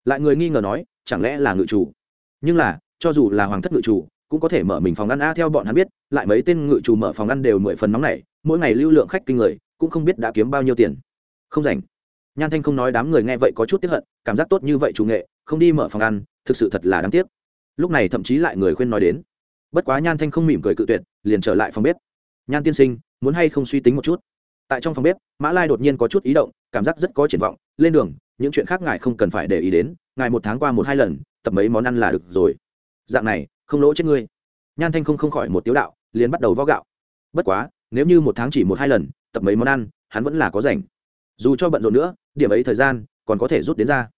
Lại người nghi ngờ nói, chẳng lẽ là ngự chủ? Nhưng là, cho dù là hoàng thất ngự chủ, cũng có thể mở mình phòng ăn. A, theo bọn hắn biết, lại mấy tên ngự chủ mở phòng ăn đều mười phần nóng nảy, mỗi ngày lưu lượng khách kinh người, cũng không biết đã kiếm bao nhiêu tiền. Không rảnh. Nhan thanh không nói, đám người nghe vậy có chút tiếp hận, cảm giác tốt như vậy chủ nghệ, không đi mở phòng ăn, thực sự thật là đáng tiếc lúc này thậm chí lại người khuyên nói đến. Bất quá nhan thanh không mỉm cười cự tuyệt, liền trở lại phòng bếp. Nhan tiên sinh, muốn hay không suy tính một chút? Tại trong phòng bếp, mã lai đột nhiên có chút ý động, cảm giác rất có triển vọng. Lên đường, những chuyện khác ngài không cần phải để ý đến, ngài một tháng qua một hai lần, tập mấy món ăn là được rồi. Dạng này, không lỗ chết ngươi. Nhan thanh không không khỏi một tiếu đạo, liền bắt đầu vó gạo. Bất quá, nếu như một tháng chỉ một hai lần, tập mấy món ăn, hắn vẫn là có rảnh. Dù cho bận rộn nữa, điểm ấy thời gian còn có thể rút đến ra.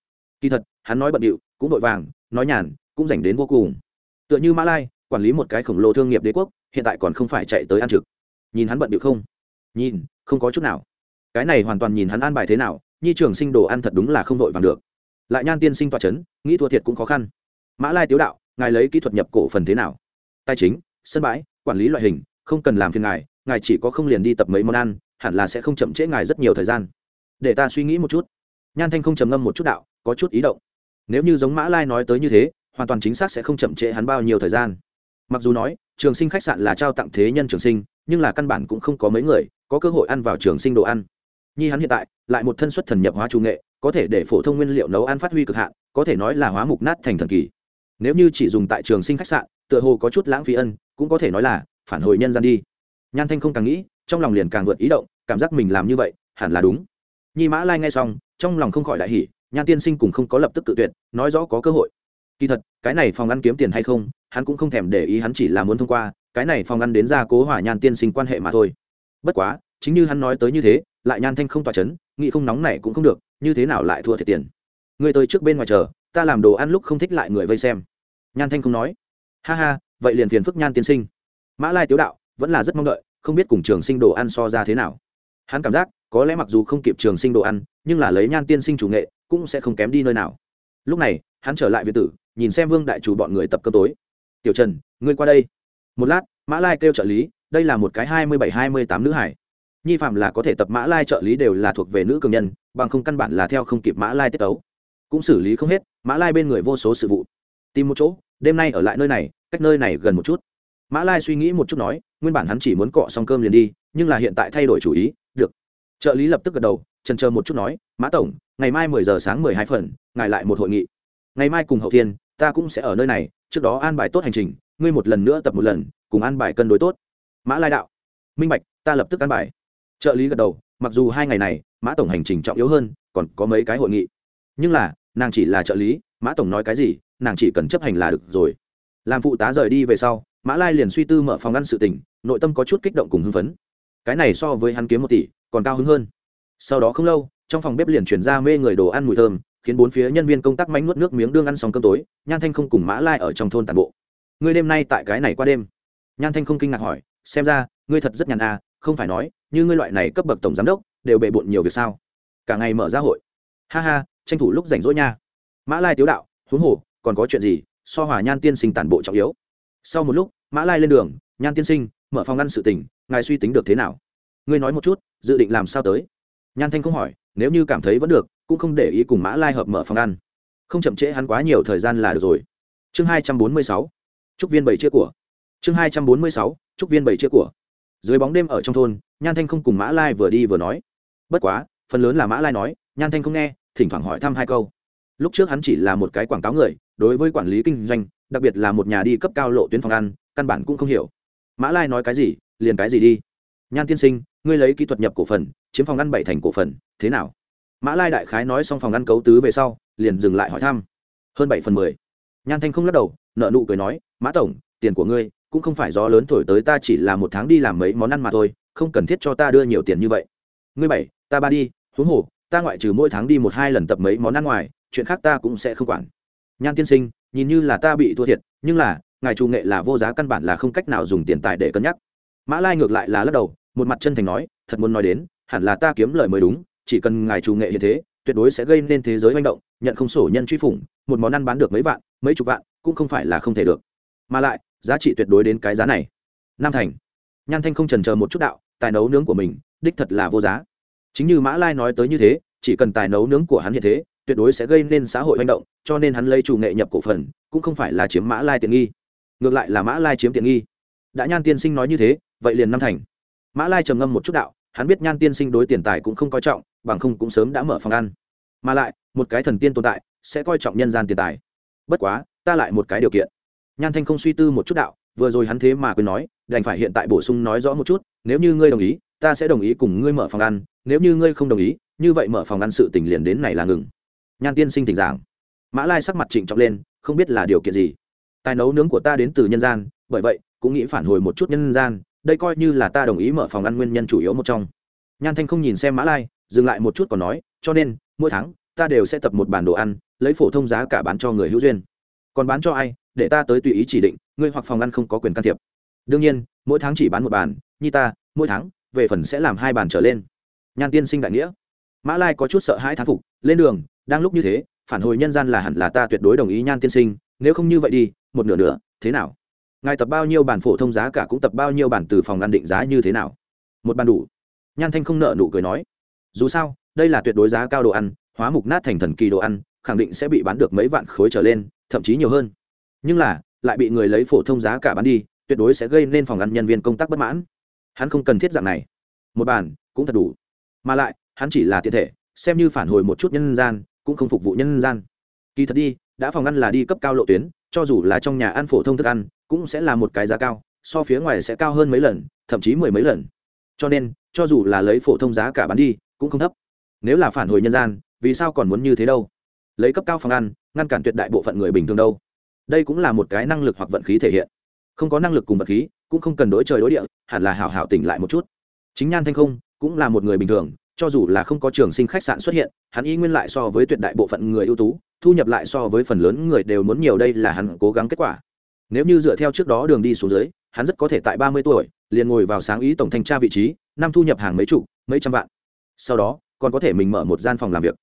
Kỳ thật, hắn nói bận điệu, cũng vội vàng, nói nhàn cũng dành đến vô cùng. Tựa như mã lai, quản lý một cái khổng lồ thương nghiệp đế quốc, hiện tại còn không phải chạy tới ăn trực. Nhìn hắn bận điệu không? Nhìn, không có chút nào. Cái này hoàn toàn nhìn hắn an bài thế nào, nhi trường sinh đồ ăn thật đúng là không vội vàng được. Lại nhan tiên sinh tọa c h ấ n nghĩ thua thiệt cũng khó khăn. Mã lai tiếu đạo, ngài lấy kỹ thuật nhập cổ phần thế nào? Tài chính, sân bãi, quản lý loại hình, không cần làm phiền ngài ngài chỉ có không liền đi tập mấy món ăn, hẳn là sẽ không chậm trễ ngài rất nhiều thời gian. Để ta suy nghĩ một chút. Nhan thanh không trầm ngâm một chút đạo, có chút ý động. Nếu như giống mã lai nói tới như thế hoàn toàn chính xác sẽ không chậm trễ hắn bao nhiêu thời gian. Mặc dù nói, trường sinh khách sạn là trao tặng thế nhân trường sinh, nhưng là căn bản cũng không có mấy người có cơ hội ăn vào trường sinh đồ ăn. Nhi hắn hiện tại, lại một thân xuất thần nhập hóa trung nghệ, có thể để phổ thông nguyên liệu nấu ăn phát huy cực hạn, có thể nói là hóa mục nát thành thần kỳ. Nếu như chỉ dùng tại trường sinh khách sạn, tựa hồ có chút lãng phí ân, cũng có thể nói là phản hồi nhân gian đi. Nhan thanh không càng nghĩ, trong lòng liền càng vượt ý động, cảm giác mình làm như vậy, hẳn là đúng. Nhi mã lai nghe xong, trong lòng không khỏi đại hỉ, nhan tiên sinh cùng không có lập tức tự tuyệt, nói rõ có cơ hội kỳ thật, cái này phòng ăn kiếm tiền hay không, hắn cũng không thèm để ý, hắn chỉ là muốn thông qua, cái này phòng ăn đến ra cố hỏa nhan tiên sinh quan hệ mà thôi. Bất quá, chính như hắn nói tới như thế, lại nhan thanh không tỏa chấn, nghĩ không nóng này cũng không được, như thế nào lại thua thiệt tiền? Người tới trước bên ngoài chờ, ta làm đồ ăn lúc không thích lại người vây xem. Nhan thanh không nói. Ha ha, vậy liền phiền phức nhan tiên sinh. Mã lai tiếu đạo, vẫn là rất mong đợi, không biết cùng trường sinh đồ ăn so ra thế nào. Hắn cảm giác, có lẽ mặc dù không kịp trường sinh đồ ăn, nhưng là lấy nhan tiên sinh chủ nghệ, cũng sẽ không kém đi nơi nào. Lúc này, hắn trở lại việt tử nhìn xem vương đại chủ bọn người tập cơ tối. Tiểu trần, ngươi qua đây. Một lát, mã lai kêu trợ lý, đây là một cái hai mươi bảy, hai mươi tám nữ hải. Nhi phạm là có thể tập mã lai trợ lý đều là thuộc về nữ cường nhân, bằng không căn bản là theo không kịp mã lai tiết tấu. Cũng xử lý không hết, mã lai bên người vô số sự vụ. Tìm một chỗ, đêm nay ở lại nơi này, cách nơi này gần một chút. Mã lai suy nghĩ một chút nói, nguyên bản hắn chỉ muốn cọ xong cơm liền đi, nhưng là hiện tại thay đổi chủ ý, được. Trợ lý lập tức gật đầu, trần chờ một chút nói, mã tổng, ngày mai mười giờ sáng mười hai phần, ngài lại một hội nghị. Ngày mai cùng hậu thiên ta cũng sẽ ở nơi này, trước đó an bài tốt hành trình, ngươi một lần nữa tập một lần, cùng an bài cân đối tốt. Mã lai đạo. Minh bạch, ta lập tức an bài. Trợ lý gật đầu, mặc dù hai ngày này, mã tổng hành trình trọng yếu hơn, còn có mấy cái hội nghị. Nhưng là, nàng chỉ là trợ lý, mã tổng nói cái gì, nàng chỉ cần chấp hành là được rồi. Làm phụ tá rời đi về sau, mã lai liền suy tư mở phòng ăn sự tình, nội tâm có chút kích động cùng hưng phấn. Cái này so với hắn kiếm một tỷ, còn cao hứng hơn. Sau đó không lâu, trong phòng bếp liền chuyển ra mê người đồ ăn mùi thơm khiến bốn phía nhân viên công tác mánh nuốt nước miếng đương ăn xong cơm tối, nhan thanh không cùng mã lai ở trong thôn tàn bộ. Ngươi đêm nay tại cái này qua đêm? Nhan thanh không kinh ngạc hỏi, xem ra, ngươi thật rất nhàn à không phải nói, như ngươi loại này cấp bậc tổng giám đốc, đều bề bộn nhiều việc sao? Cả ngày mở ra hội. Ha ha, tranh thủ lúc rảnh rỗi nha. Mã lai tiếu đạo, huống hồ, còn có chuyện gì? So hòa nhan tiên sinh tản bộ trọng yếu. Sau một lúc, mã lai lên đường, nhan tiên sinh, mở phòng ngăn sự tình, ngài suy tính được thế nào? Ngươi nói một chút, dự định làm sao tới? Nhan thanh không hỏi, nếu như cảm thấy vẫn được cũng không để ý cùng mã lai hợp mở phòng ăn. Không chậm trễ hắn quá nhiều thời gian là được rồi. Chương hai trăm bốn mươi sáu trúc viên bảy chia của. Chương hai trăm bốn mươi sáu trúc viên bảy chia của. Dưới bóng đêm ở trong thôn, nhan thanh không cùng mã lai vừa đi vừa nói. Bất quá, phần lớn là mã lai nói, nhan thanh không nghe, thỉnh thoảng hỏi thăm hai câu. Lúc trước hắn chỉ là một cái quảng cáo người, đối với quản lý kinh doanh, đặc biệt là một nhà đi cấp cao lộ tuyến phòng ăn, căn bản cũng không hiểu. Mã lai nói cái gì, liền cái gì đi. Nhan tiên sinh, ngươi lấy kỹ thuật nhập cổ phần, chiếm phòng ăn bảy thành cổ phần, thế nào? Mã lai đại khái nói xong phòng ăn cấu tứ về sau, liền dừng lại hỏi thăm. Hơn bảy phần mười. Nhan thanh không lắc đầu, nợ nụ cười nói, mã tổng, tiền của ngươi cũng không phải gió lớn thổi tới ta chỉ là một tháng đi làm mấy món ăn mà thôi, không cần thiết cho ta đưa nhiều tiền như vậy. Ngươi bảy, ta ba đi, huống hồ, ta ngoại trừ mỗi tháng đi một hai lần tập mấy món ăn ngoài, chuyện khác ta cũng sẽ không quản. Nhan tiên sinh, nhìn như là ta bị thua thiệt, nhưng là, ngài chủ nghệ là vô giá căn bản là không cách nào dùng tiền tài để cân nhắc. Mã lai ngược lại là lắc đầu, một mặt chân thành nói, thật muốn nói đến, hẳn là ta kiếm lời mới đúng chỉ cần ngài chủ nghệ hiện thế, tuyệt đối sẽ gây nên thế giới manh động, nhận không sổ nhân truy phủng, một món ăn bán được mấy vạn, mấy chục vạn, cũng không phải là không thể được. Mà lại, giá trị tuyệt đối đến cái giá này. Nam thành. Nhan thanh không trần chờ một chút đạo, tài nấu nướng của mình, đích thật là vô giá. Chính như mã lai nói tới như thế, chỉ cần tài nấu nướng của hắn hiện thế, tuyệt đối sẽ gây nên xã hội manh động, cho nên hắn lấy chủ nghệ nhập cổ phần, cũng không phải là chiếm mã lai tiện nghi. Ngược lại là mã lai chiếm tiện nghi. Đã nhan tiên sinh nói như thế, vậy liền năm thành. Mã lai trầm ngâm một chút đạo hắn biết nhan tiên sinh đối tiền tài cũng không coi trọng, bằng không cũng sớm đã mở phòng ăn. Mà lại, một cái thần tiên tồn tại, sẽ coi trọng nhân gian tiền tài. Bất quá, ta lại một cái điều kiện. Nhan thanh không suy tư một chút đạo, vừa rồi hắn thế mà quên nói, đành phải hiện tại bổ sung nói rõ một chút, nếu như ngươi đồng ý, ta sẽ đồng ý cùng ngươi mở phòng ăn, nếu như ngươi không đồng ý, như vậy mở phòng ăn sự tình liền đến này là ngừng. Nhan tiên sinh thỉnh giảng. Mã lai sắc mặt trịnh trọng lên, không biết là điều kiện gì. Tài nấu nướng của ta đến từ nhân gian, bởi vậy, cũng nghĩ phản hồi một chút nhân gian đây coi như là ta đồng ý mở phòng ăn nguyên nhân chủ yếu một trong. Nhan thanh không nhìn xem mã lai, dừng lại một chút còn nói, cho nên, mỗi tháng, ta đều sẽ tập một bản đồ ăn, lấy phổ thông giá cả bán cho người hữu duyên. Còn bán cho ai, để ta tới tùy ý chỉ định, ngươi hoặc phòng ăn không có quyền can thiệp. Đương nhiên, mỗi tháng chỉ bán một bàn, như ta, mỗi tháng, về phần sẽ làm hai bàn trở lên. Nhan tiên sinh đại nghĩa. Mã lai có chút sợ hãi thán phục, lên đường, đang lúc như thế, phản hồi nhân gian là hẳn là ta tuyệt đối đồng ý nhan tiên sinh, nếu không như vậy đi, một nửa nửa, thế nào? Ngài tập bao nhiêu bản phổ thông giá cả cũng tập bao nhiêu bản từ phòng ăn định giá như thế nào? Một bàn đủ. Nhan thanh không nợ nụ cười nói. Dù sao, đây là tuyệt đối giá cao đồ ăn, hóa mục nát thành thần kỳ đồ ăn, khẳng định sẽ bị bán được mấy vạn khối trở lên, thậm chí nhiều hơn. Nhưng là, lại bị người lấy phổ thông giá cả bán đi, tuyệt đối sẽ gây nên phòng ăn nhân viên công tác bất mãn. Hắn không cần thiết dạng này. Một bàn cũng thật đủ. Mà lại, hắn chỉ là tiện thể, xem như phản hồi một chút nhân gian, cũng không phục vụ nhân gian. Kỳ thật đi, đã phòng ăn là đi cấp cao lộ tuyến cho dù là trong nhà ăn phổ thông thức ăn, cũng sẽ là một cái giá cao, so phía ngoài sẽ cao hơn mấy lần, thậm chí mười mấy lần. Cho nên, cho dù là lấy phổ thông giá cả bán đi, cũng không thấp. Nếu là phản hồi nhân gian, vì sao còn muốn như thế đâu? Lấy cấp cao phòng ăn, ngăn cản tuyệt đại bộ phận người bình thường đâu? Đây cũng là một cái năng lực hoặc vận khí thể hiện. Không có năng lực cùng vật khí, cũng không cần đối trời đối địa, hẳn là hảo hảo tỉnh lại một chút. Chính nhan thanh không cũng là một người bình thường cho dù là không có trường sinh khách sạn xuất hiện, hắn y nguyên lại so với tuyệt đại bộ phận người ưu tú, thu nhập lại so với phần lớn người đều muốn nhiều đây là hắn cố gắng kết quả. Nếu như dựa theo trước đó đường đi xuống dưới, hắn rất có thể tại ba mươi tuổi, liền ngồi vào sáng ý tổng thanh tra vị trí, năm thu nhập hàng mấy chục, mấy trăm vạn. Sau đó, còn có thể mình mở một gian phòng làm việc.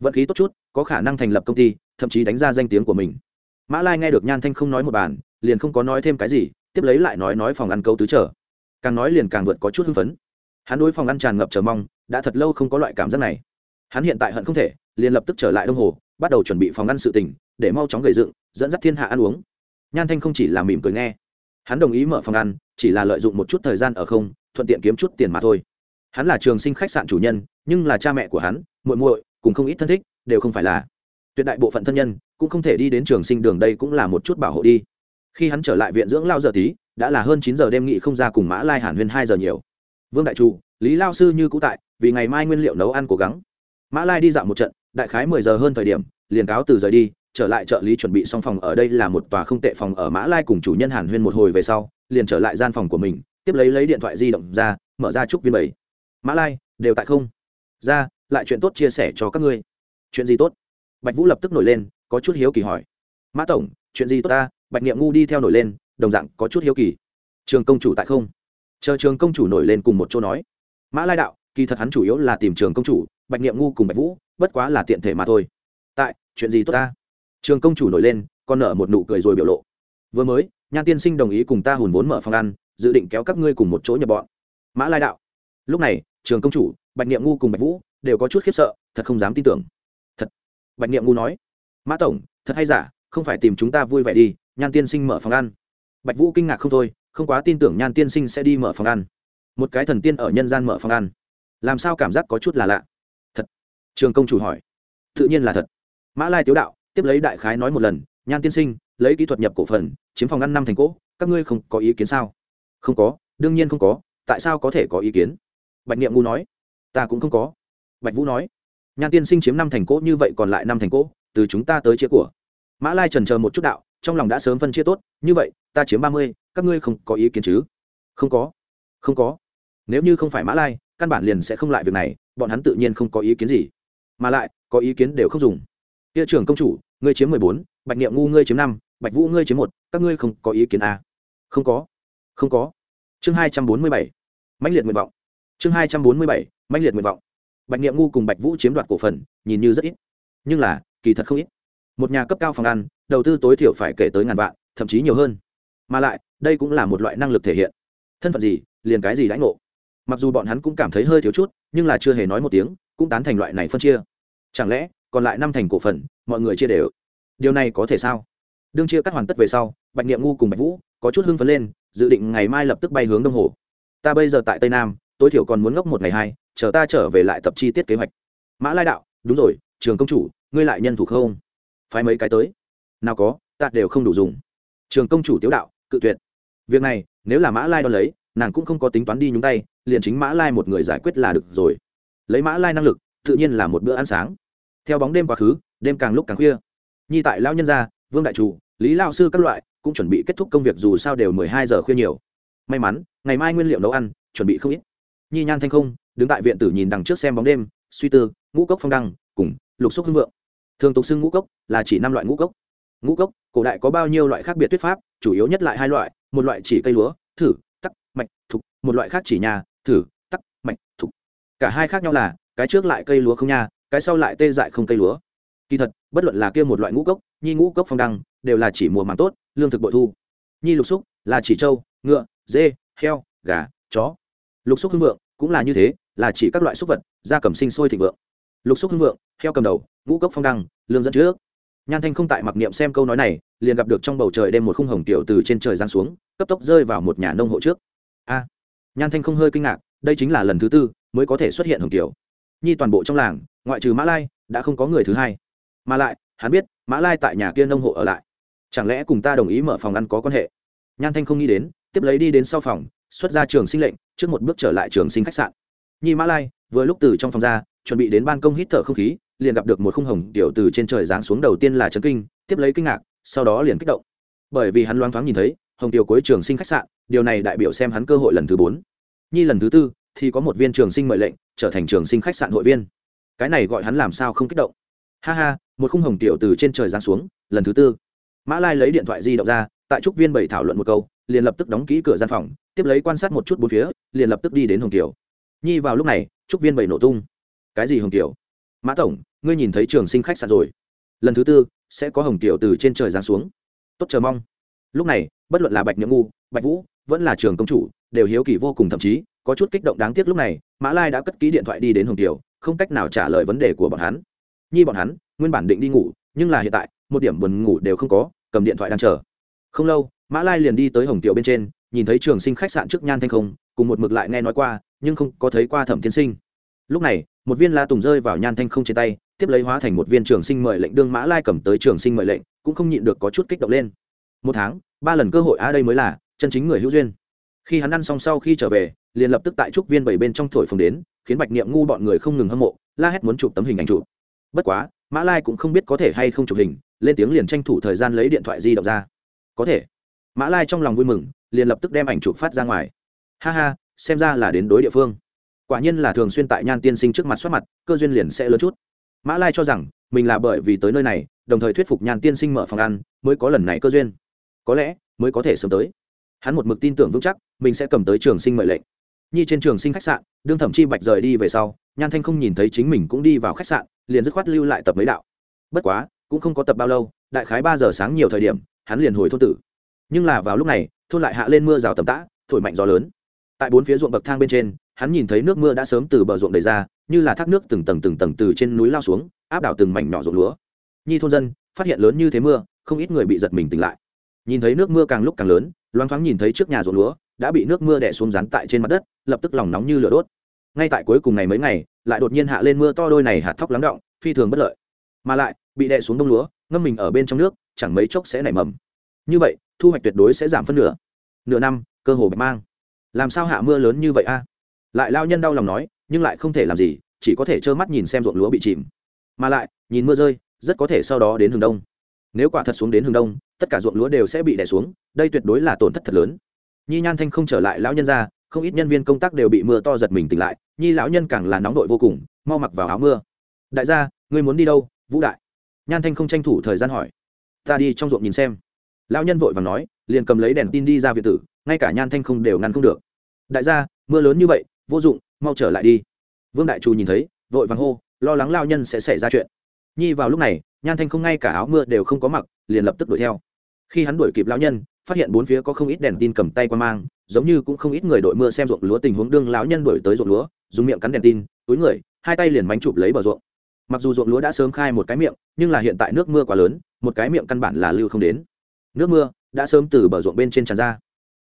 Vận khí tốt chút, có khả năng thành lập công ty, thậm chí đánh ra danh tiếng của mình. Mã lai nghe được nhan thanh không nói một bàn, liền không có nói thêm cái gì, tiếp lấy lại nói nói phòng ăn câu tứ trở. Càng nói liền càng vượt có chút hưng phấn. Hắn đối phòng ăn tràn ngập chờ mong đã thật lâu không có loại cảm giác này. Hắn hiện tại hận không thể, liền lập tức trở lại đông hồ, bắt đầu chuẩn bị phòng ăn sự tình, để mau chóng gầy dựng, dẫn dắt thiên hạ ăn uống. Nhan thanh không chỉ là mỉm cười nghe. Hắn đồng ý mở phòng ăn chỉ là lợi dụng một chút thời gian ở không, thuận tiện kiếm chút tiền mà thôi. Hắn là trường sinh khách sạn chủ nhân, nhưng là cha mẹ của hắn, muội muội, cùng không ít thân thích, đều không phải là tuyệt đại bộ phận thân nhân, cũng không thể đi đến trường sinh đường đây cũng là một chút bảo hộ đi. Khi hắn trở lại viện dưỡng lao giờ tí, đã là hơn chín giờ đêm nghị không ra cùng mã lai hàn huyên hai giờ nhiều. Vương đại trụ lý lao sư như cũ tại, vì ngày mai nguyên liệu nấu ăn cố gắng. Mã lai đi dạo một trận, đại khái mười giờ hơn thời điểm, liền cáo từ rời đi, trở lại trợ lý chuẩn bị xong phòng ở đây là một tòa không tệ phòng ở mã lai cùng chủ nhân hàn huyên một hồi về sau, liền trở lại gian phòng của mình, tiếp lấy lấy điện thoại di động ra, mở ra chúc viên bảy. Mã lai, đều tại không? Ra, lại chuyện tốt chia sẻ cho các ngươi. Chuyện gì tốt? Bạch vũ lập tức nổi lên, có chút hiếu kỳ hỏi. Mã tổng, chuyện gì tốt ta? Bạch niệm ngu đi theo nổi lên, đồng dạng có chút hiếu kỳ. Trường công chủ tại không? Chờ trường công chủ nổi lên cùng một chỗ nói mã lai đạo, kỳ thật hắn chủ yếu là tìm trường công chủ, bạch niệm ngu cùng bạch vũ, bất quá là tiện thể mà thôi. Tại, chuyện gì tốt ta? Trường công chủ nổi lên, con nở một nụ cười rồi biểu lộ. Vừa mới, nhan tiên sinh đồng ý cùng ta hùn vốn mở phòng ăn, dự định kéo các ngươi cùng một chỗ nhập bọn. Mã lai đạo. Lúc này, trường công chủ, bạch niệm ngu cùng bạch vũ đều có chút khiếp sợ, thật không dám tin tưởng. Thật. Bạch niệm ngu nói. Mã tổng, thật hay giả, không phải tìm chúng ta vui vẻ đi, nhan tiên sinh mở phòng ăn. Bạch vũ kinh ngạc không thôi, không quá tin tưởng nhan tiên sinh sẽ đi mở phòng ăn một cái thần tiên ở nhân gian mở phòng ăn. Làm sao cảm giác có chút là lạ? Thật. Trường công chủ hỏi. Tự nhiên là thật. Mã lai tiếu đạo, tiếp lấy đại khái nói một lần, nhan tiên sinh, lấy kỹ thuật nhập cổ phần, chiếm phòng ăn năm thành cỗ, các ngươi không có ý kiến sao? Không có, đương nhiên không có, tại sao có thể có ý kiến? Bạch niệm ngu nói. Ta cũng không có. Bạch vũ nói. Nhan tiên sinh chiếm năm thành cỗ, như vậy còn lại năm thành cỗ, từ chúng ta tới chia của. Mã lai trần chờ một chút đạo, trong lòng đã sớm phân chia tốt, như vậy, ta chiếm ba mươi, các ngươi không có ý kiến chứ? Không có không có. Nếu như không phải mã lai, căn bản liền sẽ không lại việc này, bọn hắn tự nhiên không có ý kiến gì. Mà lại, có ý kiến đều không dùng. Kia trưởng công chủ, ngươi chiếm mười bốn, bạch niệm ngu ngươi chiếm năm, bạch vũ ngươi chiếm một, các ngươi không có ý kiến à? không có. Không có. Chương hai trăm bốn mươi bảy. Mãnh liệt nguyện vọng. Chương hai trăm bốn mươi bảy. Mãnh liệt nguyện vọng. Bạch niệm ngu cùng bạch vũ chiếm đoạt cổ phần, nhìn như rất ít. Nhưng là, kỳ thật không ít. Một nhà cấp cao phòng ăn, đầu tư tối thiểu phải kể tới ngàn vạn, thậm chí nhiều hơn. Mà lại, đây cũng là một loại năng lực thể hiện. Thân phận gì liền cái gì đãi ngộ. Mặc dù bọn hắn cũng cảm thấy hơi thiếu chút, nhưng là chưa hề nói một tiếng, cũng tán thành loại này phân chia. Chẳng lẽ, còn lại năm thành cổ phần, mọi người chia đều? Điều này có thể sao? Đương chia cắt hoàn tất về sau, bạch niệm ngu cùng bạch vũ có chút hưng phấn lên, dự định ngày mai lập tức bay hướng đông hồ. Ta bây giờ tại tây nam, tối thiểu còn muốn ngốc một ngày hai, chờ ta trở về lại tập chi tiết kế hoạch. Mã lai đạo, đúng rồi, trường công chủ, ngươi lại nhân thủ không? Phái mấy cái tới? Nào có, ta đều không đủ dùng. Trường công chủ tiếu đạo, cự tuyệt. Việc này, nếu là mã lai đo lấy nàng cũng không có tính toán đi nhúng tay, liền chính mã lai một người giải quyết là được rồi. Lấy mã lai năng lực, tự nhiên là một bữa ăn sáng. Theo bóng đêm quá khứ, đêm càng lúc càng khuya. Nhi tại lao nhân gia, vương đại chủ, lý lao sư các loại cũng chuẩn bị kết thúc công việc dù sao đều mười hai giờ khuya nhiều. May mắn, ngày mai nguyên liệu nấu ăn, chuẩn bị không ít. Nhi nhan thanh không, đứng tại viện tử nhìn đằng trước xem bóng đêm, suy tư, ngũ cốc phong đăng, cùng lục xúc hưng vượng. Thường tục xưng ngũ cốc là chỉ năm loại ngũ cốc. Ngũ cốc, cổ đại có bao nhiêu loại khác biệt thuyết pháp, chủ yếu nhất lại hai loại, một loại chỉ cây lúa, thử mạch, thục, một loại khác chỉ nhà, thử, tắc, mạch, thục. Cả hai khác nhau là, cái trước lại cây lúa không nha, cái sau lại tê dại không cây lúa. Kỳ thật, bất luận là kia một loại ngũ cốc, nhi ngũ cốc phong đăng, đều là chỉ mùa màng tốt, lương thực bội thu. Nhi lục xúc là chỉ trâu, ngựa, dê, heo, gà, chó. Lục xúc hưng vượng cũng là như thế, là chỉ các loại xúc vật da cầm sinh sôi thịnh vượng. Lục xúc hưng vượng, heo cầm đầu, ngũ cốc phong đăng, lương dẫn trước. Nhan thanh không tại mặc niệm xem câu nói này, liền gặp được trong bầu trời đêm một khung hồng tiểu từ trên trời giáng xuống, cấp tốc rơi vào một nhà nông hộ trước a. Nhan thanh không hơi kinh ngạc, đây chính là lần thứ tư mới có thể xuất hiện hồng kiều. Nhi toàn bộ trong làng, ngoại trừ mã lai, đã không có người thứ hai. Mà lại, hắn biết mã lai tại nhà kia nông hộ ở lại. Chẳng lẽ cùng ta đồng ý mở phòng ăn có quan hệ? Nhan thanh không nghĩ đến, tiếp lấy đi đến sau phòng, xuất ra trường sinh lệnh, trước một bước trở lại trường sinh khách sạn. Nhi mã lai, vừa lúc từ trong phòng ra, chuẩn bị đến ban công hít thở không khí, liền gặp được một khung hồng tiểu từ trên trời giáng xuống đầu tiên là chấn kinh, tiếp lấy kinh ngạc, sau đó liền kích động. Bởi vì hắn loáng thoáng nhìn thấy, hồng tiểu cuối trường sinh khách sạn điều này đại biểu xem hắn cơ hội lần thứ bốn. Nhi lần thứ tư, thì có một viên trường sinh mời lệnh, trở thành trường sinh khách sạn hội viên. Cái này gọi hắn làm sao không kích động. Ha ha, một khung hồng tiểu từ trên trời giáng xuống, lần thứ tư. Mã lai lấy điện thoại di động ra, tại trúc viên bảy thảo luận một câu, liền lập tức đóng kỹ cửa gian phòng, tiếp lấy quan sát một chút bốn phía, liền lập tức đi đến hồng tiểu. Nhi vào lúc này, trúc viên bảy nổ tung. Cái gì hồng tiểu? Mã tổng, ngươi nhìn thấy trường sinh khách sạn rồi. Lần thứ tư, sẽ có hồng tiểu từ trên trời giáng xuống. Tốt, chờ mong. Lúc này, bất luận là bạch nhậm ngu, bạch vũ vẫn là trường công chủ, đều hiếu kỳ vô cùng, thậm chí, có chút kích động đáng tiếc lúc này, mã lai đã cất ký điện thoại đi đến hồng tiểu không cách nào trả lời vấn đề của bọn hắn. Nhi bọn hắn, nguyên bản định đi ngủ, nhưng là hiện tại, một điểm buồn ngủ đều không có, cầm điện thoại đang chờ. Không lâu, mã lai liền đi tới hồng tiểu bên trên, nhìn thấy trường sinh khách sạn trước nhan thanh không, cùng một mực lại nghe nói qua, nhưng không có thấy qua thẩm tiên sinh. Lúc này, một viên la tùng rơi vào nhan thanh không trên tay, tiếp lấy hóa thành một viên trường sinh mời lệnh đương mã lai cầm tới trường sinh mời lệnh, cũng không nhịn được có chút kích động lên. Một tháng, ba lần cơ hội á đây mới là chân chính người hữu duyên. Khi hắn ăn xong sau khi trở về, liền lập tức tại trúc viên bảy bên trong thổi phồng đến, khiến bạch niệm ngu bọn người không ngừng hâm mộ, la hét muốn chụp tấm hình ảnh chụp. Bất quá, mã lai cũng không biết có thể hay không chụp hình, lên tiếng liền tranh thủ thời gian lấy điện thoại di động ra. Có thể. Mã lai trong lòng vui mừng, liền lập tức đem ảnh chụp phát ra ngoài. Ha ha, xem ra là đến đối địa phương. Quả nhiên là thường xuyên tại nhan tiên sinh trước mặt soát mặt, cơ duyên liền sẽ lớn chút. Mã lai cho rằng, mình là bởi vì tới nơi này, đồng thời thuyết phục nhan tiên sinh mở phòng ăn, mới có lần này cơ duyên. Có lẽ, mới có thể sớm tới hắn một mực tin tưởng vững chắc, mình sẽ cầm tới trường sinh mệnh lệnh. Nhi trên trường sinh khách sạn, đương thẩm chi bạch rời đi về sau, nhan thanh không nhìn thấy chính mình cũng đi vào khách sạn, liền dứt khoát lưu lại tập mấy đạo. Bất quá, cũng không có tập bao lâu, đại khái ba giờ sáng nhiều thời điểm, hắn liền hồi thôn tử. Nhưng là vào lúc này, thôn lại hạ lên mưa rào tầm tã, thổi mạnh gió lớn. Tại bốn phía ruộng bậc thang bên trên, hắn nhìn thấy nước mưa đã sớm từ bờ ruộng đầy ra, như là thác nước từng tầng từng tầng từ trên núi lao xuống, áp đảo từng mảnh nhỏ ruộng lúa. Nhi thôn dân, phát hiện lớn như thế mưa, không ít người bị giật mình tỉnh lại. Nhìn thấy nước mưa càng lúc càng lớn loáng thoáng nhìn thấy trước nhà ruộng lúa, đã bị nước mưa đè xuống rán tại trên mặt đất, lập tức lòng nóng như lửa đốt. Ngay tại cuối cùng này mấy ngày, lại đột nhiên hạ lên mưa to đôi này hạt thóc lắng động, phi thường bất lợi. Mà lại, bị đè xuống đông lúa, ngâm mình ở bên trong nước, chẳng mấy chốc sẽ nảy mầm. Như vậy, thu hoạch tuyệt đối sẽ giảm phân nửa. Nửa năm, cơ hồ bạch mang. Làm sao hạ mưa lớn như vậy a? Lại lao nhân đau lòng nói, nhưng lại không thể làm gì, chỉ có thể trơ mắt nhìn xem ruộng lúa bị chìm. Mà lại, nhìn mưa rơi, rất có thể sau đó đến hướng đông nếu quả thật xuống đến hướng đông, tất cả ruộng lúa đều sẽ bị đè xuống, đây tuyệt đối là tổn thất thật lớn. Nhi nhan thanh không trở lại lão nhân ra, không ít nhân viên công tác đều bị mưa to giật mình tỉnh lại, nhi lão nhân càng là nóng đội vô cùng, mau mặc vào áo mưa. Đại gia, ngươi muốn đi đâu, vũ đại? Nhan thanh không tranh thủ thời gian hỏi. Ta đi trong ruộng nhìn xem. Lão nhân vội vàng nói, liền cầm lấy đèn tin đi ra việt tử, ngay cả nhan thanh không đều ngăn không được. Đại gia, mưa lớn như vậy, vô dụng, mau trở lại đi. Vương đại trù nhìn thấy, vội vàng hô, lo lắng lao nhân sẽ xảy ra chuyện nhi vào lúc này, nhan thanh không ngay cả áo mưa đều không có mặc, liền lập tức đuổi theo. Khi hắn đuổi kịp lão nhân, phát hiện bốn phía có không ít đèn tin cầm tay qua mang, giống như cũng không ít người đội mưa xem ruộng lúa tình huống đương lão nhân đuổi tới ruộng lúa, dùng miệng cắn đèn tin, túi người, hai tay liền bánh chụp lấy bờ ruộng. Mặc dù ruộng lúa đã sớm khai một cái miệng, nhưng là hiện tại nước mưa quá lớn, một cái miệng căn bản là lưu không đến. Nước mưa đã sớm từ bờ ruộng bên trên tràn ra.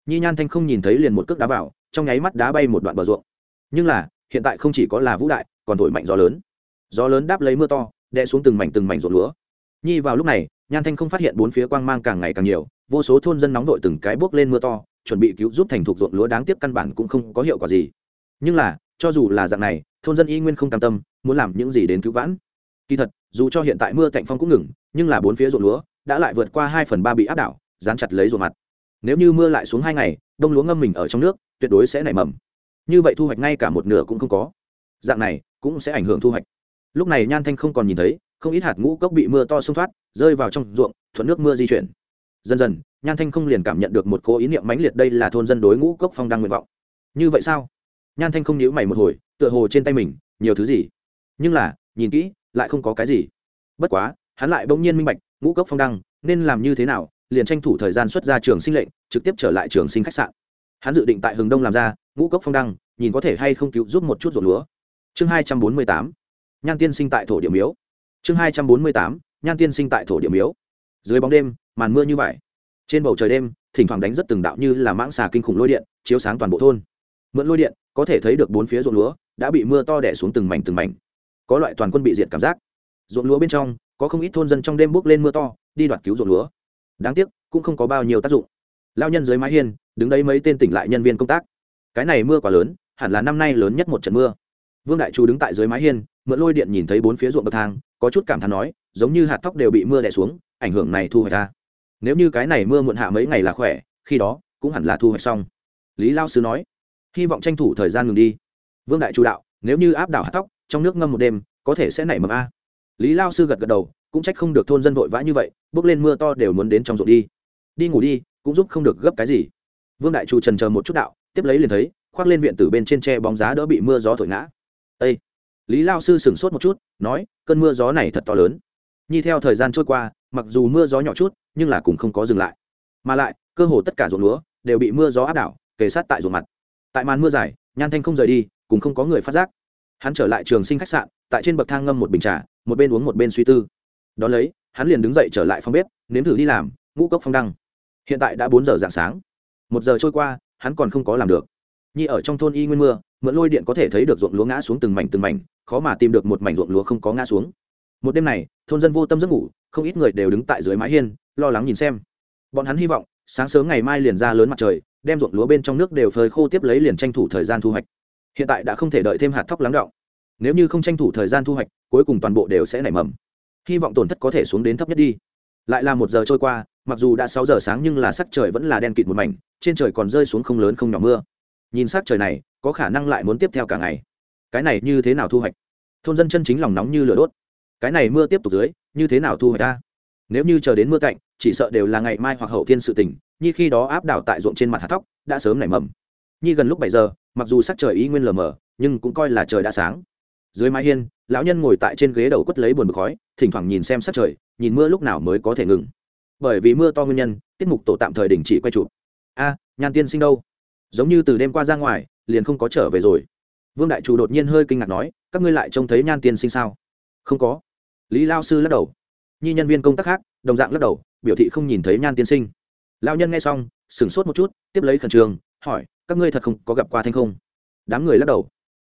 Nhi nhan thanh không nhìn thấy liền một cước đá vào, trong nháy mắt đá bay một đoạn bờ ruộng. Nhưng là, hiện tại không chỉ có là vũ đại, còn thổi mạnh gió lớn. Gió lớn đáp lấy mưa to đè xuống từng mảnh từng mảnh ruộng lúa. Nhi vào lúc này, nhan thanh không phát hiện bốn phía quang mang càng ngày càng nhiều, vô số thôn dân nóng vội từng cái bước lên mưa to, chuẩn bị cứu giúp thành thục ruộng lúa đáng tiếc căn bản cũng không có hiệu quả gì. Nhưng là, cho dù là dạng này, thôn dân y nguyên không cam tâm, muốn làm những gì đến cứu vãn. Kỳ thật, dù cho hiện tại mưa cạnh phong cũng ngừng, nhưng là bốn phía ruộng lúa đã lại vượt qua hai phần ba bị áp đảo, dán chặt lấy ruộng mặt. Nếu như mưa lại xuống hai ngày, đông lúa ngâm mình ở trong nước, tuyệt đối sẽ nảy mầm. Như vậy thu hoạch ngay cả một nửa cũng không có. Dạng này, cũng sẽ ảnh hưởng thu hoạch lúc này nhan thanh không còn nhìn thấy, không ít hạt ngũ cốc bị mưa to xông thoát, rơi vào trong ruộng, thuận nước mưa di chuyển. Dần dần, nhan thanh không liền cảm nhận được một cố ý niệm mãnh liệt đây là thôn dân đối ngũ cốc phong đăng nguyện vọng. Như vậy sao? Nhan thanh không nhíu mày một hồi, tựa hồ trên tay mình, nhiều thứ gì? Nhưng là, nhìn kỹ, lại không có cái gì. Bất quá, hắn lại bỗng nhiên minh bạch, ngũ cốc phong đăng, nên làm như thế nào, liền tranh thủ thời gian xuất ra trường sinh lệnh, trực tiếp trở lại trường sinh khách sạn. Hắn dự định tại hừng đông làm ra, ngũ cốc phong đăng, nhìn có thể hay không cứu giúp một chút ruộng lúa. Chương hai trăm bốn mươi tám nhan tiên sinh tại thổ địa miếu. Chương hai trăm bốn mươi tám, nhan tiên sinh tại thổ địa miếu. Dưới bóng đêm, màn mưa như vậy. Trên bầu trời đêm, thỉnh thoảng đánh rất từng đạo như là mãng xà kinh khủng lôi điện, chiếu sáng toàn bộ thôn. Mượn lôi điện, có thể thấy được bốn phía ruộng lúa, đã bị mưa to đẻ xuống từng mảnh từng mảnh. Có loại toàn quân bị diệt cảm giác. Ruộng lúa bên trong, có không ít thôn dân trong đêm bước lên mưa to, đi đoạt cứu ruộng lúa. Đáng tiếc, cũng không có bao nhiêu tác dụng. Lao nhân dưới mái hiên, đứng đấy mấy tên tỉnh lại nhân viên công tác. Cái này mưa quá lớn, hẳn là năm nay lớn nhất một trận mưa. Vương đại chú đứng tại dưới mái hiên mượn lôi điện nhìn thấy bốn phía ruộng bậc thang, có chút cảm thán nói, giống như hạt tóc đều bị mưa đè xuống, ảnh hưởng này thu hoạch ta nếu như cái này mưa muộn hạ mấy ngày là khỏe, khi đó, cũng hẳn là thu hoạch xong. Lý lao sư nói, hy vọng tranh thủ thời gian ngừng đi. Vương đại chủ đạo, nếu như áp đảo hạt tóc trong nước ngâm một đêm, có thể sẽ nảy mầm a. Lý lao sư gật gật đầu, cũng trách không được thôn dân vội vã như vậy, bước lên mưa to đều muốn đến trong ruộng đi. Đi ngủ đi, cũng giúp không được gấp cái gì. Vương đại chủ trần chờ một chút đạo, tiếp lấy liền thấy, khoác lên viện tử bên trên tre bóng giá đỡ bị mưa gió thổi ngã. Ê! Lý lao sư sửng sốt một chút, nói, cơn mưa gió này thật to lớn. Nhi theo thời gian trôi qua, mặc dù mưa gió nhỏ chút, nhưng là cũng không có dừng lại. Mà lại, cơ hồ tất cả ruộng lúa đều bị mưa gió áp đảo, kề sát tại ruộng mặt. Tại màn mưa dài, nhan thanh không rời đi, cũng không có người phát giác. Hắn trở lại trường sinh khách sạn, tại trên bậc thang ngâm một bình trà, một bên uống một bên suy tư. Đón lấy, hắn liền đứng dậy trở lại phòng bếp, nếm thử đi làm, ngũ cốc phong đăng. Hiện tại đã bốn giờ dạng sáng. Một giờ trôi qua, hắn còn không có làm được. Nhi ở trong thôn y nguyên mưa mượn lôi điện có thể thấy được ruộng lúa ngã xuống từng mảnh từng mảnh, khó mà tìm được một mảnh ruộng lúa không có ngã xuống. Một đêm này, thôn dân vô tâm giấc ngủ, không ít người đều đứng tại dưới mái hiên, lo lắng nhìn xem. Bọn hắn hy vọng, sáng sớm ngày mai liền ra lớn mặt trời, đem ruộng lúa bên trong nước đều phơi khô tiếp lấy liền tranh thủ thời gian thu hoạch. Hiện tại đã không thể đợi thêm hạt thóc lắng động nếu như không tranh thủ thời gian thu hoạch, cuối cùng toàn bộ đều sẽ nảy mầm. Hy vọng tổn thất có thể xuống đến thấp nhất đi. Lại là một giờ trôi qua, mặc dù đã sáu giờ sáng nhưng là sắc trời vẫn là đen kịt một mảnh, trên trời còn rơi xuống không lớn không nhỏ mưa. Nhìn sắc trời này có khả năng lại muốn tiếp theo cả ngày. Cái này như thế nào thu hoạch? Thôn dân chân chính lòng nóng như lửa đốt. Cái này mưa tiếp tục dưới, như thế nào thu hoạch ta? Nếu như chờ đến mưa cạnh, chỉ sợ đều là ngày mai hoặc hậu thiên sự tỉnh như khi đó áp đảo tại ruộng trên mặt hạt thóc, đã sớm nảy mầm. Như gần lúc bảy giờ, mặc dù sắc trời ý nguyên lờ mờ, nhưng cũng coi là trời đã sáng. Dưới mái hiên, lão nhân ngồi tại trên ghế đầu quất lấy buồn bực khói, thỉnh thoảng nhìn xem sắc trời, nhìn mưa lúc nào mới có thể ngừng. Bởi vì mưa to nguyên nhân, tiết mục tổ tạm thời đình chỉ quay chụp. A, nhan tiên sinh đâu? Giống như từ đêm qua ra ngoài liền không có trở về rồi. Vương đại chủ đột nhiên hơi kinh ngạc nói, các ngươi lại trông thấy nhan tiên sinh sao? Không có. Lý lao sư lắc đầu. Nhi nhân viên công tác khác, đồng dạng lắc đầu, biểu thị không nhìn thấy nhan tiên sinh. Lao nhân nghe xong, sửng sốt một chút, tiếp lấy khẩn trường hỏi, các ngươi thật không có gặp qua thanh không? Đám người lắc đầu.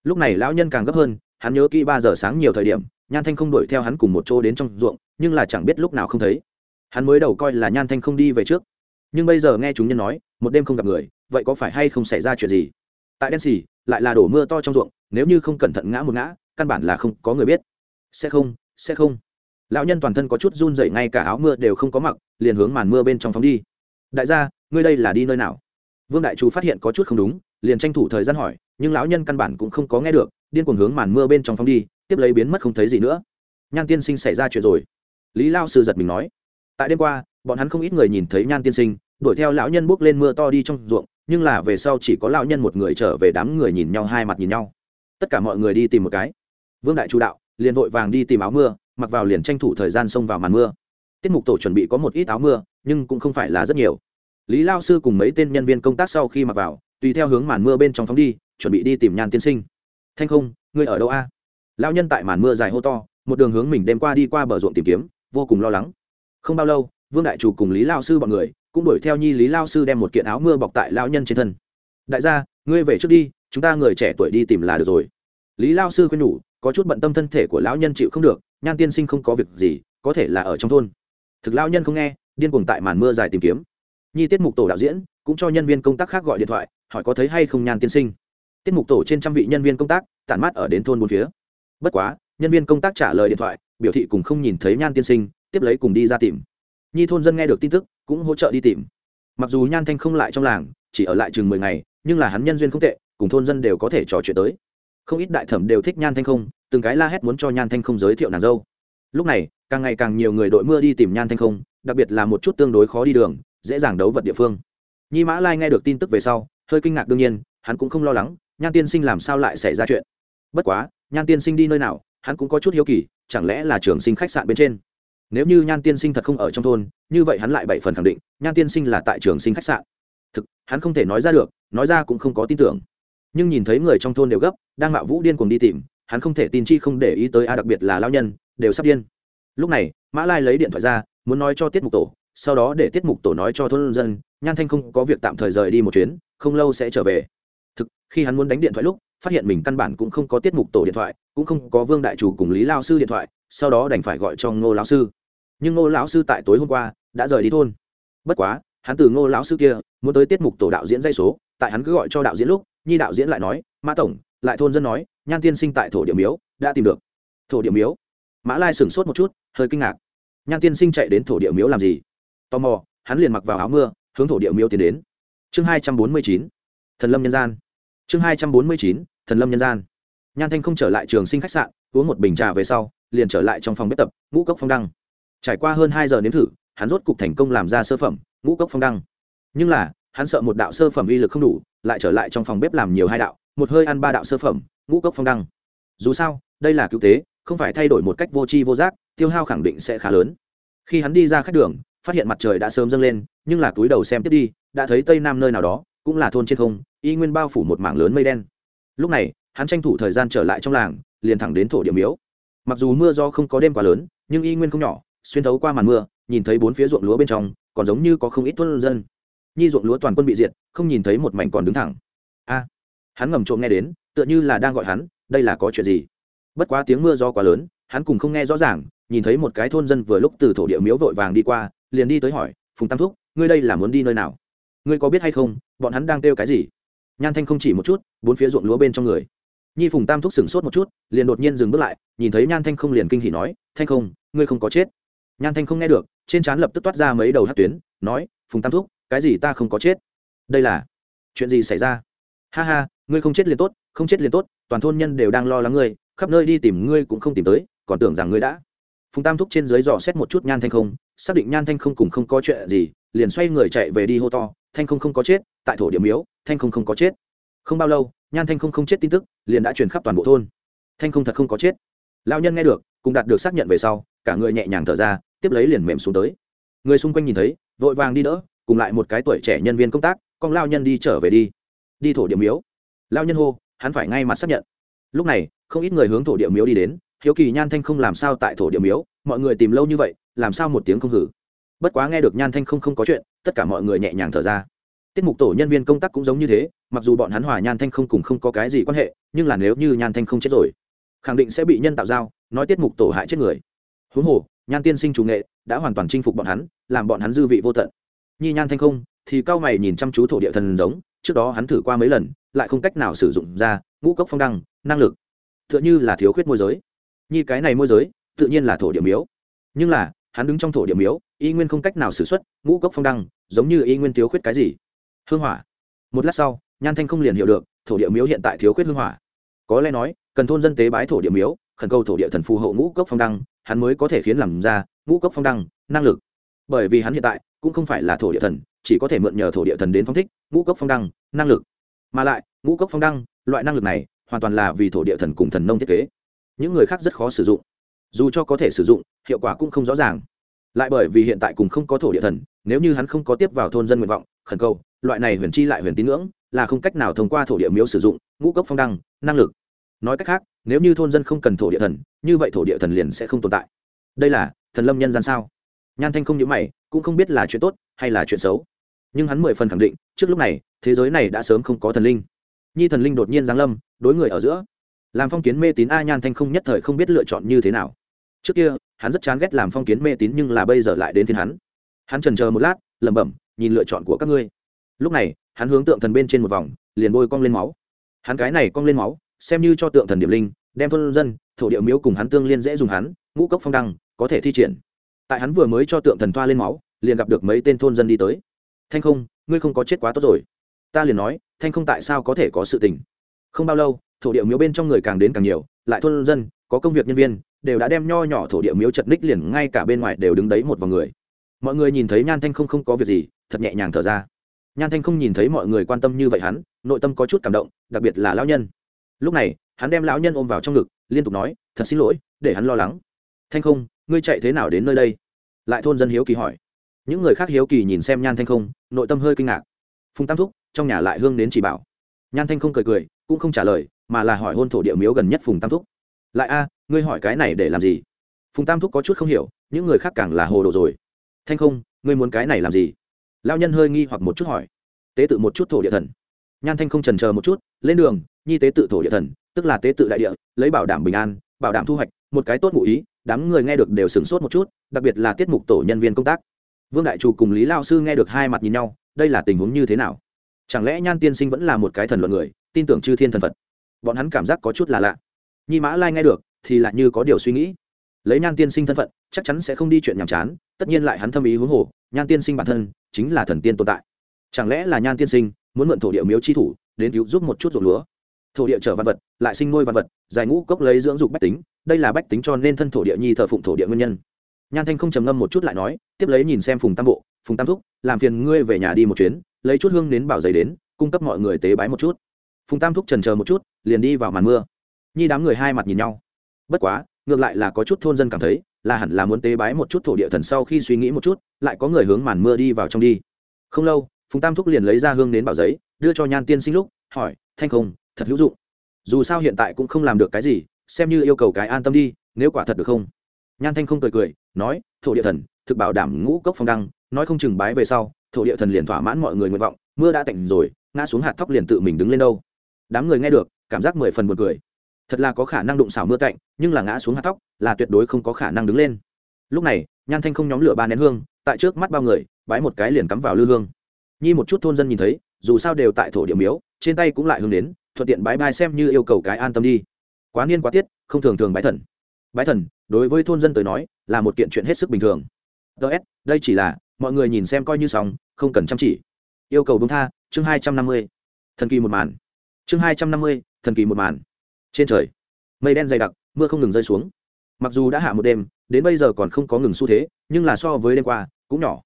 Lúc này lão nhân càng gấp hơn, hắn nhớ kỹ ba giờ sáng nhiều thời điểm, nhan thanh không đuổi theo hắn cùng một chỗ đến trong ruộng, nhưng là chẳng biết lúc nào không thấy. Hắn mới đầu coi là nhan thanh không đi về trước. Nhưng bây giờ nghe chúng nhân nói, một đêm không gặp người, vậy có phải hay không xảy ra chuyện gì? Tại đen xì lại là đổ mưa to trong ruộng nếu như không cẩn thận ngã một ngã căn bản là không có người biết. Sẽ không sẽ không. Lão nhân toàn thân có chút run rẩy, ngay cả áo mưa đều không có mặc liền hướng màn mưa bên trong phóng đi. Đại gia ngươi đây là đi nơi nào? Vương đại chú phát hiện có chút không đúng liền tranh thủ thời gian hỏi nhưng lão nhân căn bản cũng không có nghe được điên cuồng hướng màn mưa bên trong phóng đi tiếp lấy biến mất không thấy gì nữa. Nhan tiên sinh xảy ra chuyện rồi. Lý lao sư giật mình nói. Tại đêm qua bọn hắn không ít người nhìn thấy nhan tiên sinh đuổi theo lão nhân bước lên mưa to đi trong ruộng nhưng là về sau chỉ có lão nhân một người trở về đám người nhìn nhau, hai mặt nhìn nhau. Tất cả mọi người đi tìm một cái. Vương đại chủ đạo, liền vội vàng đi tìm áo mưa, mặc vào liền tranh thủ thời gian xông vào màn mưa. Tiết mục tổ chuẩn bị có một ít áo mưa, nhưng cũng không phải là rất nhiều. Lý lao sư cùng mấy tên nhân viên công tác sau khi mặc vào, tùy theo hướng màn mưa bên trong phóng đi, chuẩn bị đi tìm nhan tiên sinh. Thanh không, ngươi ở đâu a? Lao nhân tại màn mưa dài hô to, một đường hướng mình đêm qua đi qua bờ ruộng tìm kiếm, vô cùng lo lắng. Không bao lâu vương đại chủ cùng lý lao sư bọn người cũng đuổi theo nhi lý lao sư đem một kiện áo mưa bọc tại lao nhân trên thân. Đại gia, ngươi về trước đi, chúng ta người trẻ tuổi đi tìm là được rồi. Lý lao sư khuyên nhủ, có chút bận tâm thân thể của lão nhân chịu không được, nhan tiên sinh không có việc gì, có thể là ở trong thôn. Thực lao nhân không nghe, điên cuồng tại màn mưa dài tìm kiếm. Nhi tiết mục tổ đạo diễn cũng cho nhân viên công tác khác gọi điện thoại, hỏi có thấy hay không nhan tiên sinh. Tiết mục tổ trên trăm vị nhân viên công tác tản mát ở đến thôn bốn phía. Bất quá, nhân viên công tác trả lời điện thoại, biểu thị cùng không nhìn thấy nhan tiên sinh, tiếp lấy cùng đi ra tìm nhi thôn dân nghe được tin tức, cũng hỗ trợ đi tìm. Mặc dù nhan thanh không lại trong làng, chỉ ở lại chừng mười ngày, nhưng là hắn nhân duyên không tệ, cùng thôn dân đều có thể trò chuyện tới. Không ít đại thẩm đều thích nhan thanh không, từng cái la hét muốn cho nhan thanh không giới thiệu nàng dâu. Lúc này, càng ngày càng nhiều người đội mưa đi tìm nhan thanh không, đặc biệt là một chút tương đối khó đi đường, dễ dàng đấu vật địa phương. Nhi mã lai nghe được tin tức về sau, hơi kinh ngạc đương nhiên, hắn cũng không lo lắng, nhan tiên sinh làm sao lại xảy ra chuyện. Bất quá, nhan tiên sinh đi nơi nào, hắn cũng có chút hiếu kỳ, chẳng lẽ là trường sinh khách sạn bên trên? Nếu như nhan tiên sinh thật không ở trong thôn, như vậy hắn lại bảy phần khẳng định, nhan tiên sinh là tại trường sinh khách sạn. Thực, hắn không thể nói ra được, nói ra cũng không có tin tưởng. Nhưng nhìn thấy người trong thôn đều gấp, đang mạo vũ điên cuồng đi tìm, hắn không thể tin chi không để ý tới a đặc biệt là lao nhân, đều sắp điên. Lúc này, mã lai lấy điện thoại ra, muốn nói cho tiết mục tổ, sau đó để tiết mục tổ nói cho thôn dân, nhan thanh không có việc tạm thời rời đi một chuyến, không lâu sẽ trở về khi hắn muốn đánh điện thoại lúc, phát hiện mình căn bản cũng không có tiết mục tổ điện thoại, cũng không có vương đại chủ cùng lý lao sư điện thoại, sau đó đành phải gọi cho ngô lão sư. Nhưng ngô lão sư tại tối hôm qua đã rời đi thôn. Bất quá, hắn từ ngô lão sư kia muốn tới tiết mục tổ đạo diễn dây số, tại hắn cứ gọi cho đạo diễn lúc, nhi đạo diễn lại nói, mã tổng, lại thôn dân nói, nhan tiên sinh tại thổ địa miếu, đã tìm được. Thổ địa miếu? Mã lai sửng sốt một chút, hơi kinh ngạc. Nhan tiên sinh chạy đến thổ địa miếu làm gì? Tò mò, hắn liền mặc vào áo mưa, hướng thổ địa miếu tiến đến. Chương hai trăm bốn mươi chín, thần lâm nhân gian chương hai trăm bốn mươi chín, thần lâm nhân gian. Nhan thanh không trở lại trường sinh khách sạn, uống một bình trà về sau, liền trở lại trong phòng bếp tập, ngũ cốc phong đăng. Trải qua hơn hai giờ nếm thử, hắn rốt cục thành công làm ra sơ phẩm, ngũ cốc phong đăng. Nhưng là, hắn sợ một đạo sơ phẩm uy lực không đủ, lại trở lại trong phòng bếp làm nhiều hai đạo, một hơi ăn ba đạo sơ phẩm, ngũ cốc phong đăng. Dù sao, đây là cứu tế, không phải thay đổi một cách vô tri vô giác, tiêu hao khẳng định sẽ khá lớn. Khi hắn đi ra khách đường, phát hiện mặt trời đã sớm dâng lên, nhưng là túi đầu xem tiếp đi, đã thấy tây nam nơi nào đó, cũng là thôn trên không y nguyên bao phủ một mảng lớn mây đen. Lúc này, hắn tranh thủ thời gian trở lại trong làng, liền thẳng đến thổ địa miếu. Mặc dù mưa do không có đêm quá lớn, nhưng y nguyên không nhỏ, xuyên thấu qua màn mưa, nhìn thấy bốn phía ruộng lúa bên trong, còn giống như có không ít thôn dân. Nhi ruộng lúa toàn quân bị diệt, không nhìn thấy một mảnh còn đứng thẳng. A, hắn ngầm trộm nghe đến, tựa như là đang gọi hắn, đây là có chuyện gì? Bất quá tiếng mưa do quá lớn, hắn cùng không nghe rõ ràng, nhìn thấy một cái thôn dân vừa lúc từ thổ địa miếu vội vàng đi qua, liền đi tới hỏi, phùng tam thúc, ngươi đây là muốn đi nơi nào? Ngươi có biết hay không, bọn hắn đang kêu cái gì? Nhan thanh không chỉ một chút, bốn phía ruộng lúa bên trong người. Nhi phùng tam thúc sửng sốt một chút, liền đột nhiên dừng bước lại, nhìn thấy nhan thanh không liền kinh hỉ nói, thanh không, ngươi không có chết. Nhan thanh không nghe được, trên trán lập tức toát ra mấy đầu hát tuyến, nói, phùng tam thúc, cái gì ta không có chết? Đây là chuyện gì xảy ra? Ha ha, ngươi không chết liền tốt, không chết liền tốt, toàn thôn nhân đều đang lo lắng ngươi, khắp nơi đi tìm ngươi cũng không tìm tới, còn tưởng rằng ngươi đã. Phùng tam thúc trên dưới dò xét một chút nhan thanh không, xác định nhan thanh không cùng không có chuyện gì, liền xoay người chạy về đi hô to, thanh không không có chết, tại thổ điểm yếu thanh không không có chết. Không bao lâu, nhan thanh không không chết tin tức liền đã truyền khắp toàn bộ thôn. Thanh không thật không có chết. Lao nhân nghe được, cũng đạt được xác nhận về sau, cả người nhẹ nhàng thở ra, tiếp lấy liền mềm xuống tới. Người xung quanh nhìn thấy, vội vàng đi đỡ, cùng lại một cái tuổi trẻ nhân viên công tác, con lao nhân đi trở về đi. Đi thổ địa miếu. Lao nhân hô, hắn phải ngay mặt xác nhận. Lúc này, không ít người hướng thổ địa miếu đi đến, hiếu kỳ nhan thanh không làm sao tại thổ địa miếu, mọi người tìm lâu như vậy, làm sao một tiếng không hử. Bất quá nghe được nhan thanh không không có chuyện, tất cả mọi người nhẹ nhàng thở ra tiết mục tổ nhân viên công tác cũng giống như thế, mặc dù bọn hắn hòa nhan thanh không cùng không có cái gì quan hệ, nhưng là nếu như nhan thanh không chết rồi, khẳng định sẽ bị nhân tạo giao, nói tiết mục tổ hại chết người. Huống hồ, nhan tiên sinh chủ nghệ đã hoàn toàn chinh phục bọn hắn, làm bọn hắn dư vị vô tận. Nhi nhan thanh không, thì cao mày nhìn chăm chú thổ địa thần giống, trước đó hắn thử qua mấy lần, lại không cách nào sử dụng ra, ngũ cốc phong đăng, năng lực t h ư ợ n h ư là thiếu khuyết môi giới. Nhi cái này môi giới, tự nhiên là thổ địa miếu. Nhưng là, hắn đứng trong thổ địa miếu, y nguyên không cách nào xử x u ấ t ngũ cốc phong đăng, giống như y nguyên thiếu khuyết cái gì hương hỏa. Một lát sau, nhan thanh không liền hiểu được, thổ địa miếu hiện tại thiếu khuyết hương hỏa. Có lẽ nói, cần thôn dân tế bái thổ địa miếu, khẩn cầu thổ địa thần phù hộ ngũ cốc phong đăng, hắn mới có thể khiến làm ra ngũ cốc phong đăng, năng lực. Bởi vì hắn hiện tại cũng không phải là thổ địa thần, chỉ có thể mượn nhờ thổ địa thần đến phong thích, ngũ cốc phong đăng, năng lực. Mà lại, ngũ cốc phong đăng, loại năng lực này hoàn toàn là vì thổ địa thần cùng thần nông thiết kế. Những người khác rất khó sử dụng. Dù cho có thể sử dụng, hiệu quả cũng không rõ ràng. Lại bởi vì hiện tại cùng không có thổ địa thần, nếu như hắn không có tiếp vào thôn dân nguyện vọng, khẩn cầu loại này huyền chi lại huyền tín ngưỡng là không cách nào thông qua thổ địa miếu sử dụng, ngũ cốc phong đăng, năng lực. Nói cách khác, nếu như thôn dân không cần thổ địa thần, như vậy thổ địa thần liền sẽ không tồn tại. Đây là thần lâm nhân gian sao? Nhan thanh không nhớ mày, cũng không biết là chuyện tốt hay là chuyện xấu. Nhưng hắn mười phần khẳng định, trước lúc này, thế giới này đã sớm không có thần linh. Nhi thần linh đột nhiên giáng lâm, đối người ở giữa. Làm phong kiến mê tín a nhan thanh không nhất thời không biết lựa chọn như thế nào. Trước kia, hắn rất chán ghét làm phong kiến mê tín nhưng là bây giờ lại đến thiên hắn. Hắn trần chờ một lát, lẩm bẩm, nhìn lựa chọn của các ngươi lúc này, hắn hướng tượng thần bên trên một vòng, liền bôi cong lên máu. Hắn cái này cong lên máu, xem như cho tượng thần điểm linh, đem thôn dân, thổ địa miếu cùng hắn tương liên dễ dùng hắn, ngũ cốc phong đăng, có thể thi triển. Tại hắn vừa mới cho tượng thần thoa lên máu, liền gặp được mấy tên thôn dân đi tới. Thanh không, ngươi không có chết quá tốt rồi. Ta liền nói, thanh không tại sao có thể có sự tình? Không bao lâu, thổ địa miếu bên trong người càng đến càng nhiều, lại thôn dân, có công việc nhân viên, đều đã đem nho nhỏ thổ địa miếu chật ních liền ngay cả bên ngoài đều đứng đấy một vòng người. Mọi người nhìn thấy nhan thanh không không có việc gì, thật nhẹ nhàng thở ra nhan thanh không nhìn thấy mọi người quan tâm như vậy hắn, nội tâm có chút cảm động, đặc biệt là lão nhân. Lúc này, hắn đem lão nhân ôm vào trong ngực, liên tục nói, thật xin lỗi, để hắn lo lắng. Thanh không, ngươi chạy thế nào đến nơi đây? Lại thôn dân hiếu kỳ hỏi. Những người khác hiếu kỳ nhìn xem nhan thanh không, nội tâm hơi kinh ngạc. Phùng tam thúc, trong nhà lại hương đến chỉ bảo. Nhan thanh không cười cười, cũng không trả lời, mà là hỏi hôn thổ địa miếu gần nhất phùng tam thúc. Lại a, ngươi hỏi cái này để làm gì? Phùng tam thúc có chút không hiểu, những người khác càng là hồ đồ rồi. Thanh không, ngươi muốn cái này làm gì? Lao nhân hơi nghi hoặc một chút hỏi. Tế tự một chút thổ địa thần. Nhan thanh không trần chờ một chút, lên đường, nhi tế tự thổ địa thần, tức là tế tự đại địa, lấy bảo đảm bình an, bảo đảm thu hoạch, một cái tốt ngụ ý, đám người nghe được đều sửng sốt một chút, đặc biệt là tiết mục tổ nhân viên công tác. Vương đại chủ cùng lý lao sư nghe được hai mặt nhìn nhau, đây là tình huống như thế nào? Chẳng lẽ nhan tiên sinh vẫn là một cái thần luận người, tin tưởng chư thiên thần phật? Bọn hắn cảm giác có chút là lạ. Nhi mã lai nghe được, thì lại như có điều suy nghĩ. Lấy nhan tiên sinh thân phận, chắc chắn sẽ không đi chuyện nhàm chán, tất nhiên lại hắn thâm ý huống hồ, nhan tiên sinh bản thân chính là thần tiên tồn tại. Chẳng lẽ là nhan tiên sinh muốn mượn thổ địa miếu chi thủ đến cứu giúp một chút ruộng lúa? Thổ địa trở văn vật, lại sinh nuôi văn vật, giải ngũ cốc lấy dưỡng dục bách tính, đây là bách tính cho nên thân thổ địa nhi thờ phụng thổ địa nguyên nhân. Nhan thanh không trầm ngâm một chút lại nói, tiếp lấy nhìn xem phùng tam bộ, phùng tam thúc, làm phiền ngươi về nhà đi một chuyến, lấy chút hương đến bảo giấy đến, cung cấp mọi người tế bái một chút. Phùng tam thúc trần chờ một chút, liền đi vào màn mưa. Nhi đám người hai mặt nhìn nhau. Bất quá, ngược lại là có chút thôn dân cảm thấy là hẳn là muốn tế bái một chút thổ địa thần sau khi suy nghĩ một chút, lại có người hướng màn mưa đi vào trong đi. Không lâu, phùng tam thúc liền lấy ra hương đến bảo giấy, đưa cho nhan tiên sinh lúc, hỏi, thanh không, thật hữu dụng. Dù sao hiện tại cũng không làm được cái gì, xem như yêu cầu cái an tâm đi, nếu quả thật được không? Nhan thanh không cười cười, nói, thổ địa thần, thực bảo đảm ngũ cốc phong đăng, nói không chừng bái về sau, thổ địa thần liền thỏa mãn mọi người nguyện vọng, mưa đã tạnh rồi, ngã xuống hạt thóc liền tự mình đứng lên đâu. Đám người nghe được, cảm giác mười phần một cười thật là có khả năng đụng xảo mưa cạnh nhưng là ngã xuống hạt tóc, là tuyệt đối không có khả năng đứng lên. Lúc này nhan thanh không nhóm lửa ba nén hương tại trước mắt bao người bái một cái liền cắm vào lư hương. Nhi một chút thôn dân nhìn thấy dù sao đều tại thổ địa miếu trên tay cũng lại hướng đến thuận tiện bái bai xem như yêu cầu cái an tâm đi. Quá niên quá tiết không thường thường bái thần. Bái thần đối với thôn dân tới nói là một kiện chuyện hết sức bình thường. Ts đây chỉ là mọi người nhìn xem coi như xong không cần chăm chỉ. Yêu cầu đúng tha chương hai trăm năm mươi. Thần kỳ một màn. Chương hai trăm năm mươi thần kỳ một màn trên trời. Mây đen dày đặc, mưa không ngừng rơi xuống. Mặc dù đã hạ một đêm, đến bây giờ còn không có ngừng xu thế, nhưng là so với đêm qua, cũng nhỏ.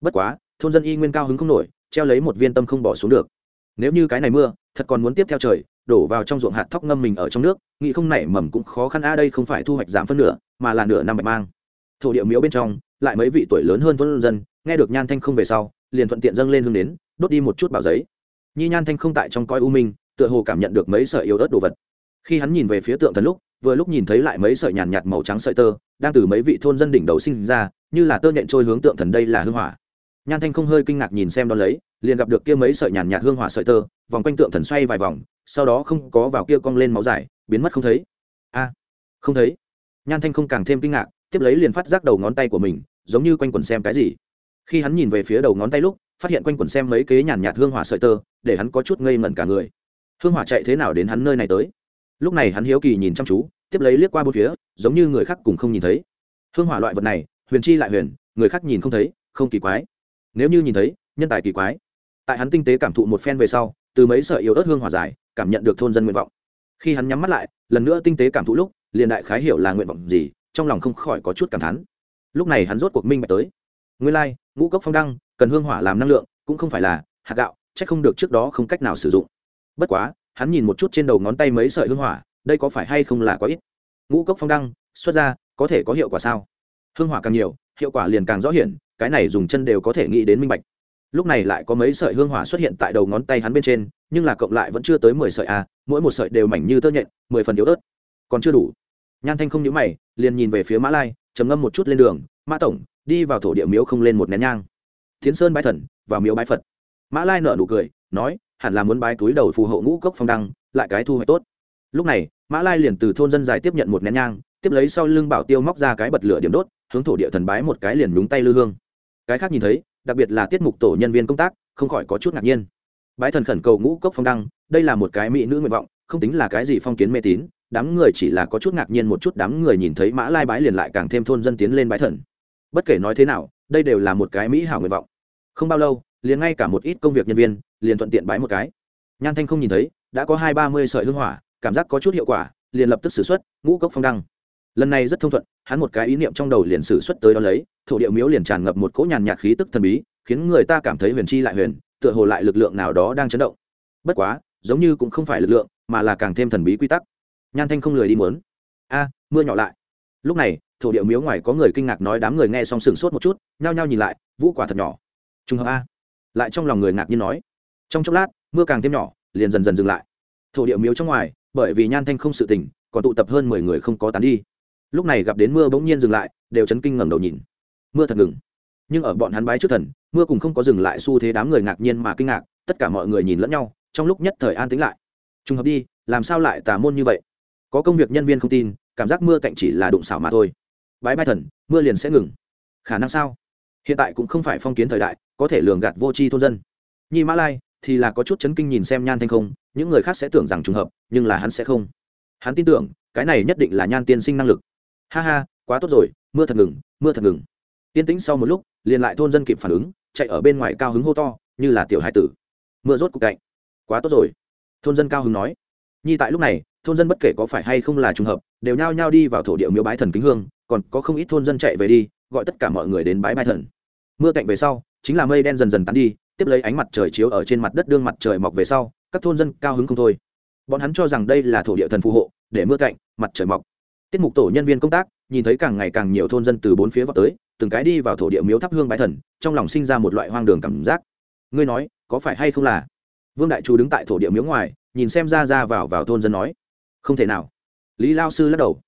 Bất quá, thôn dân y nguyên cao hứng không nổi, treo lấy một viên tâm không bỏ xuống được. Nếu như cái này mưa, thật còn muốn tiếp theo trời, đổ vào trong ruộng hạt thóc ngâm mình ở trong nước, nghĩ không nảy mầm cũng khó khăn, a, đây không phải thu hoạch giảm phân nửa, mà là nửa năm bạch mang. Thổ địa miếu bên trong, lại mấy vị tuổi lớn hơn thôn dân, nghe được nhan thanh không về sau, liền thuận tiện dâng lên hương đến, đốt đi một chút bảo giấy. Nhi nhan thanh không tại trong coi u minh, tựa hồ cảm nhận được mấy sợi yếu ớt đồ vật khi hắn nhìn về phía tượng thần lúc, vừa lúc nhìn thấy lại mấy sợi nhàn nhạt màu trắng sợi tơ, đang từ mấy vị thôn dân đỉnh đầu sinh ra, như là tơ nhện trôi hướng tượng thần đây là hương hỏa. Nhan thanh không hơi kinh ngạc nhìn xem đón lấy, liền gặp được kia mấy sợi nhàn nhạt hương hỏa sợi tơ, vòng quanh tượng thần xoay vài vòng, sau đó không có vào kia cong lên máu dài, biến mất không thấy. A, không thấy. Nhan thanh không càng thêm kinh ngạc, tiếp lấy liền phát giác đầu ngón tay của mình, giống như quanh quần xem cái gì. Khi hắn nhìn về phía đầu ngón tay lúc, phát hiện quanh quần xem mấy kế nhàn nhạt hương hỏa sợi tơ, để hắn có chút ngây ngẩn cả người. Hương hỏa chạy thế nào đến hắn nơi này tới? Lúc này hắn hiếu kỳ nhìn chăm chú tiếp lấy liếc qua bốn phía giống như người khác cùng không nhìn thấy. Hương hỏa loại vật này huyền chi lại huyền người khác nhìn không thấy không kỳ quái. Nếu như nhìn thấy nhân tài kỳ quái. Tại hắn tinh tế cảm thụ một phen về sau từ mấy sợi yếu ớt hương hỏa dài cảm nhận được thôn dân nguyện vọng. Khi hắn nhắm mắt lại lần nữa tinh tế cảm thụ lúc liền đại khái hiểu là nguyện vọng gì trong lòng không khỏi có chút cảm thán. Lúc này hắn rốt cuộc minh bạch tới. Nguyên lai、like, ngũ cốc phong đăng cần hương hỏa làm năng lượng cũng không phải là hạt gạo c h ắ c không được trước đó không cách nào sử dụng. Bất quá hắn nhìn một chút trên đầu ngón tay mấy sợi hương hỏa, đây có phải hay không là có ít? Ngũ cốc phong đăng, xuất ra, có thể có hiệu quả sao? Hương hỏa càng nhiều, hiệu quả liền càng rõ hiển, cái này dùng chân đều có thể nghĩ đến minh bạch. Lúc này lại có mấy sợi hương hỏa xuất hiện tại đầu ngón tay hắn bên trên, nhưng là cộng lại vẫn chưa tới mười sợi a mỗi một sợi đều mảnh như tơ nhện, mười phần yếu ớt. Còn chưa đủ. Nhan thanh không nhớ mày, liền nhìn về phía mã lai, trầm ngâm một chút lên đường, mã tổng, đi vào thổ địa miếu không lên một nén nhang. Thiến sơn bái thần, vào miếu bái phật. Mã lai nở nụ cười, nói hẳn là muốn bái túi đầu phù hộ ngũ cốc phong đăng, lại cái thu hoạch tốt. Lúc này, mã lai liền từ thôn dân dài tiếp nhận một nén nhang, tiếp lấy sau lưng bảo tiêu móc ra cái bật lửa điểm đốt, hướng thổ địa thần bái một cái liền nhúng tay lư hương. Cái khác nhìn thấy, đặc biệt là tiết mục tổ nhân viên công tác, không khỏi có chút ngạc nhiên. Bái thần khẩn cầu ngũ cốc phong đăng, đây là một cái mỹ nữ nguyện vọng, không tính là cái gì phong kiến mê tín, đám người chỉ là có chút ngạc nhiên một chút, đám người nhìn thấy mã lai bái liền lại càng thêm thôn dân tiến lên bái thần. Bất kể nói thế nào, đây đều là một cái mỹ hảo nguyện vọng. Không bao lâu, liền ngay cả một ít công việc nhân viên liền thuận tiện bái một cái. Nhan thanh không nhìn thấy, đã có hai ba mươi sợi hương hỏa, cảm giác có chút hiệu quả, liền lập tức xử x ngũ cốc phong đăng. Lần này rất thông thuận, hắn một cái ý niệm trong đầu liền xử xuất tới đó lấy, thổ địa miếu liền tràn ngập một cỗ nhàn nhạt khí tức thần bí, khiến người ta cảm thấy huyền chi lại huyền, tựa hồ lại lực lượng nào đó đang chấn động. Bất quá, giống như cũng không phải lực lượng, mà là càng thêm thần bí quy tắc. Nhan thanh không lười đi muốn. A, mưa nhỏ lại. Lúc này, thổ địa miếu ngoài có người kinh ngạc nói đám người nghe xong sừng sốt một chút, nhao nhao nhìn lại, vũ quả thật nhỏ. Trùng hợp a. Lại trong lòng người ngạc nhiên nói trong chốc lát, mưa càng thêm nhỏ, liền dần dần dừng lại. Thổ địa miếu trong ngoài, bởi vì nhan thanh không sự tỉnh còn tụ tập hơn mười người không có tán đi. Lúc này gặp đến mưa bỗng nhiên dừng lại, đều chấn kinh ngẩng đầu nhìn. Mưa thật ngừng. Nhưng ở bọn hắn bái trước thần, mưa cùng không có dừng lại, xu thế đám người ngạc nhiên mà kinh ngạc, tất cả mọi người nhìn lẫn nhau, trong lúc nhất thời an tính lại. Trùng hợp đi, làm sao lại tà môn như vậy? Có công việc nhân viên không tin, cảm giác mưa cạnh chỉ là đụng xảo mà thôi. Bái bai thần, mưa liền sẽ ngừng. Khả năng sao? Hiện tại cũng không phải phong kiến thời đại, có thể lường gạt vô tri thôn dân. Nhi mã lai thì là có chút chấn kinh nhìn xem nhan thanh không, những người khác sẽ tưởng rằng trùng hợp, nhưng là hắn sẽ không. Hắn tin tưởng, cái này nhất định là nhan tiên sinh năng lực. Ha ha, quá tốt rồi, mưa thật ngừng, mưa thật ngừng. Yên tĩnh sau một lúc, liền lại thôn dân kịp phản ứng, chạy ở bên ngoài cao hứng hô to, như là tiểu hải tử. Mưa rốt cục cạnh. Quá tốt rồi. Thôn dân cao hứng nói. Nhi tại lúc này, thôn dân bất kể có phải hay không là trùng hợp, đều nhao nhao đi vào thổ địa miếu bái thần kính hương, còn có không ít thôn dân chạy về đi, gọi tất cả mọi người đến bái bái thần. Mưa cạnh về sau, chính là mây đen dần dần tán đi tiếp lấy ánh mặt trời chiếu ở trên mặt đất đương mặt trời mọc về sau, các thôn dân cao hứng không thôi. Bọn hắn cho rằng đây là thổ địa thần phù hộ, để mưa cạnh, mặt trời mọc. Tiết mục tổ nhân viên công tác nhìn thấy càng ngày càng nhiều thôn dân từ bốn phía vào tới, từng cái đi vào thổ địa miếu thắp hương bái thần, trong lòng sinh ra một loại hoang đường cảm giác. Ngươi nói, có phải hay không là? Vương đại chú đứng tại thổ địa miếu ngoài, nhìn xem ra ra vào vào thôn dân nói. Không thể nào. Lý lao sư lắc đầu.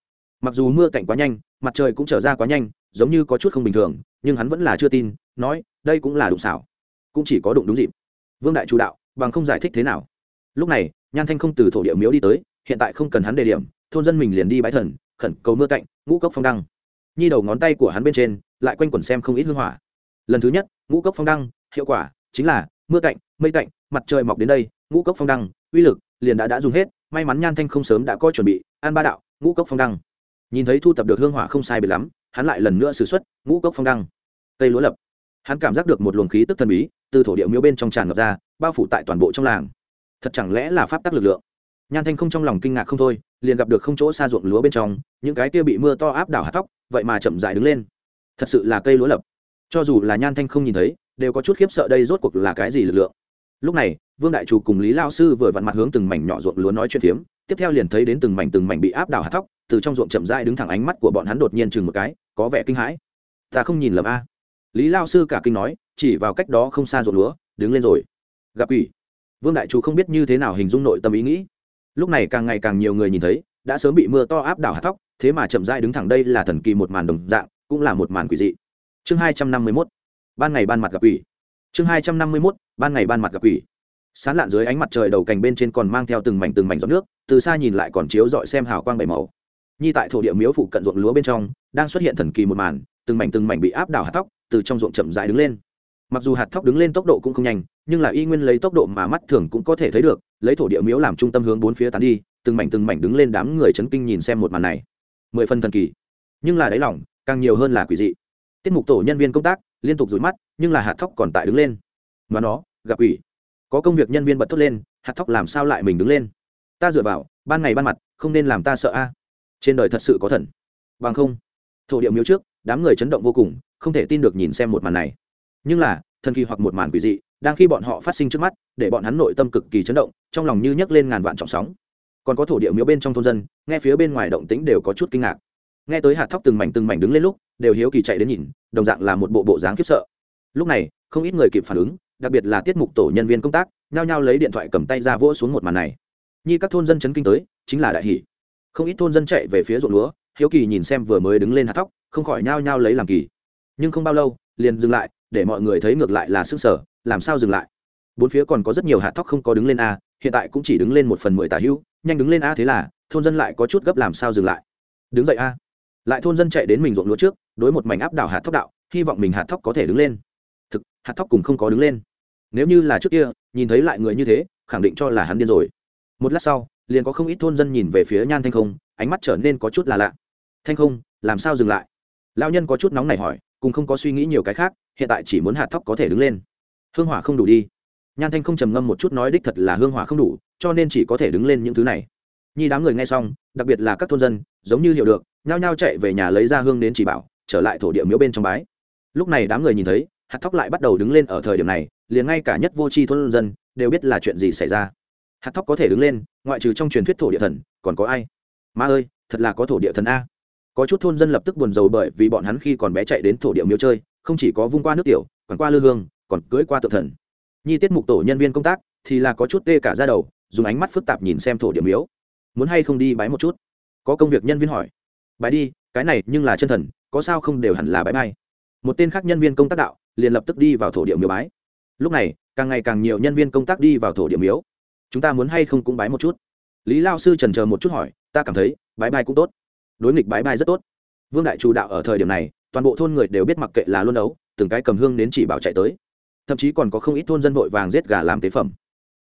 Mặc dù mưa cạnh quá nhanh, mặt trời cũng trở ra quá nhanh, giống như có chút không bình thường, nhưng hắn vẫn là chưa tin, nói, đây cũng là đụng xảo cũng chỉ có đụng đúng dịp. Vương đại chủ đạo, bằng không giải thích thế nào? Lúc này, nhan thanh không từ thổ địa miếu đi tới, hiện tại không cần hắn đề điểm, thôn dân mình liền đi bãi thần, khẩn cầu mưa cạnh ngũ cốc phong đăng. Nhi đầu ngón tay của hắn bên trên, lại quanh quẩn xem không ít hương hỏa. Lần thứ nhất, ngũ cốc phong đăng, hiệu quả chính là mưa cạnh mây cạnh mặt trời mọc đến đây, ngũ cốc phong đăng, uy lực liền đã đã dùng hết, may mắn nhan thanh không sớm đã coi chuẩn bị, an ba đạo, ngũ cốc phong đăng. Nhìn thấy thu tập được hương hỏa không sai biệt lắm, hắn lại lần nữa xử x ngũ cốc phong đăng. Cây lúa lập hắn cảm giác được một luồng khí tức thần bí từ thổ địa miếu bên trong tràn ngập ra, bao phủ tại toàn bộ trong làng. Thật chẳng lẽ là pháp tắc lực lượng? Nhan thanh không trong lòng kinh ngạc không thôi, liền gặp được không chỗ xa ruộng lúa bên trong, những cái kia bị mưa to áp đảo hạt tóc vậy mà chậm dại đứng lên. Thật sự là cây lúa lập. Cho dù là nhan thanh không nhìn thấy, đều có chút khiếp sợ đây rốt cuộc là cái gì lực lượng. Lúc này, vương đại chủ cùng lý lao sư vừa vặn mặt hướng từng mảnh nhỏ ruộng lúa nói chuyện phiếm, tiếp theo liền thấy đến từng mảnh từng mảnh bị áp đảo hạt tóc từ trong ruộng chậm rãi đứng thẳng ánh mắt của bọn hắn đột nhiên chừng một cái, có vẻ kinh hãi. Ta không nhìn lầm a lý lao sư cả kinh nói chỉ vào cách đó không xa ruộng lúa đứng lên rồi. Gặp ủy vương đại chủ không biết như thế nào hình dung nội tâm ý nghĩ. Lúc này càng ngày càng nhiều người nhìn thấy đã sớm bị mưa to áp đảo hạt tóc, thế mà chậm rãi đứng thẳng đây là thần kỳ một màn đồng dạng cũng là một màn quỷ dị. Chương hai trăm năm mươi mốt. Ban ngày ban mặt gặp ủy chương hai trăm năm mươi mốt. Ban ngày ban mặt gặp ủy sán lạn dưới ánh mặt trời đầu cành bên trên còn mang theo từng mảnh từng mảnh giọt nước từ xa nhìn lại còn chiếu dọi xem hào quang bảy màu. Nhi tại thổ địa miếu phụ cận ruộng lúa bên trong đang xuất hiện thần kỳ một màn từng mảnh từng mảnh bị áp đảo hạt tóc từ trong ruộng chậm rãi đứng lên. Mặc dù hạt thóc đứng lên tốc độ cũng không nhanh, nhưng là y nguyên lấy tốc độ mà mắt thường cũng có thể thấy được, lấy thổ địa miếu làm trung tâm hướng bốn phía tán đi, từng mảnh từng mảnh đứng lên đám người chấn kinh nhìn xem một màn này. Mười phần thần kỳ. Nhưng là đáy lỏng càng nhiều hơn là quỷ dị. Tiết mục tổ nhân viên công tác liên tục rủi mắt, nhưng là hạt thóc còn tại đứng lên. Và nó, gặp quỷ. Có công việc nhân viên bật thốt lên, hạt thóc làm sao lại mình đứng lên? Ta dựa vào, ban ngày ban mặt, không nên làm ta sợ a. Trên đời thật sự có thần. Bằng không, thổ địa miếu trước, đám người chấn động vô cùng không thể tin được nhìn xem một màn này. Nhưng là, thần kỳ hoặc một màn quỷ dị, đang khi bọn họ phát sinh trước mắt, để bọn hắn nội tâm cực kỳ chấn động, trong lòng như nhấc lên ngàn vạn trọng sóng. Còn có thổ địa miếu bên trong thôn dân, nghe phía bên ngoài động tĩnh đều có chút kinh ngạc. Nghe tới hạt thóc từng mảnh từng mảnh đứng lên lúc, đều hiếu kỳ chạy đến nhìn, đồng dạng là một bộ bộ dáng khiếp sợ. Lúc này, không ít người kịp phản ứng, đặc biệt là tiết mục tổ nhân viên công tác, nhao nhao lấy điện thoại cầm tay ra vỗ xuống một màn này. Như các thôn dân chấn kinh tới, chính là đại hỷ. Không ít thôn dân chạy về phía ruộng lúa, hiếu kỳ nhìn xem vừa mới đứng lên hạt thóc, không khỏi nhao nhao lấy làm kỳ nhưng không bao lâu, liền dừng lại, để mọi người thấy ngược lại là sức sở làm sao dừng lại? Bốn phía còn có rất nhiều hạt thóc không có đứng lên a, hiện tại cũng chỉ đứng lên một phần mười tả hữu, nhanh đứng lên a thế là, thôn dân lại có chút gấp làm sao dừng lại? Đứng dậy a. Lại thôn dân chạy đến mình ruộng lúa trước, đối một mảnh áp đảo hạt thóc đạo, hy vọng mình hạt thóc có thể đứng lên. Thực, hạt thóc cùng không có đứng lên. Nếu như là trước kia, nhìn thấy lại người như thế, khẳng định cho là hắn điên rồi. Một lát sau, liền có không ít thôn dân nhìn về phía nhan thanh không, ánh mắt trở nên có chút là lạ. Thanh không, làm sao dừng lại? Lao nhân có chút nóng này hỏi cùng không có suy nghĩ nhiều cái khác, hiện tại chỉ muốn hạt thóc có thể đứng lên. Hương hỏa không đủ đi. Nhan thanh không trầm ngâm một chút nói đích thật là hương hỏa không đủ, cho nên chỉ có thể đứng lên những thứ này. Nhi đám người nghe xong, đặc biệt là các thôn dân, giống như hiểu được, nhao nhao chạy về nhà lấy ra hương đến chỉ bảo, trở lại thổ địa miếu bên trong bái. Lúc này đám người nhìn thấy, hạt thóc lại bắt đầu đứng lên ở thời điểm này, liền ngay cả nhất vô tri thôn dân đều biết là chuyện gì xảy ra. Hạt thóc có thể đứng lên, ngoại trừ trong truyền thuyết thổ địa thần, còn có ai? Ma ơi, thật là có thổ địa thần a có chút thôn dân lập tức buồn rầu bởi vì bọn hắn khi còn bé chạy đến thổ địa miếu chơi, không chỉ có vung qua nước tiểu, còn qua lư hương, còn cưỡi qua tự thần. Nhi tiết mục tổ nhân viên công tác thì là có chút tê cả ra đầu, dùng ánh mắt phức tạp nhìn xem thổ địa miếu. Muốn hay không đi bái một chút? Có công việc nhân viên hỏi. Bái đi, cái này nhưng là chân thần, có sao không đều hẳn là bái bay một tên khác nhân viên công tác đạo, liền lập tức đi vào thổ địa miếu bái. Lúc này, càng ngày càng nhiều nhân viên công tác đi vào thổ địa miếu. Chúng ta muốn hay không cũng bái một chút? Lý lao sư trần chờ một chút hỏi, ta cảm thấy, bái bai cũng tốt đối nghịch bái bai rất tốt. Vương đại chủ đạo ở thời điểm này, toàn bộ thôn người đều biết mặc kệ là luôn đấu, từng cái cầm hương đến chỉ bảo chạy tới. Thậm chí còn có không ít thôn dân vội vàng giết gà làm tế phẩm.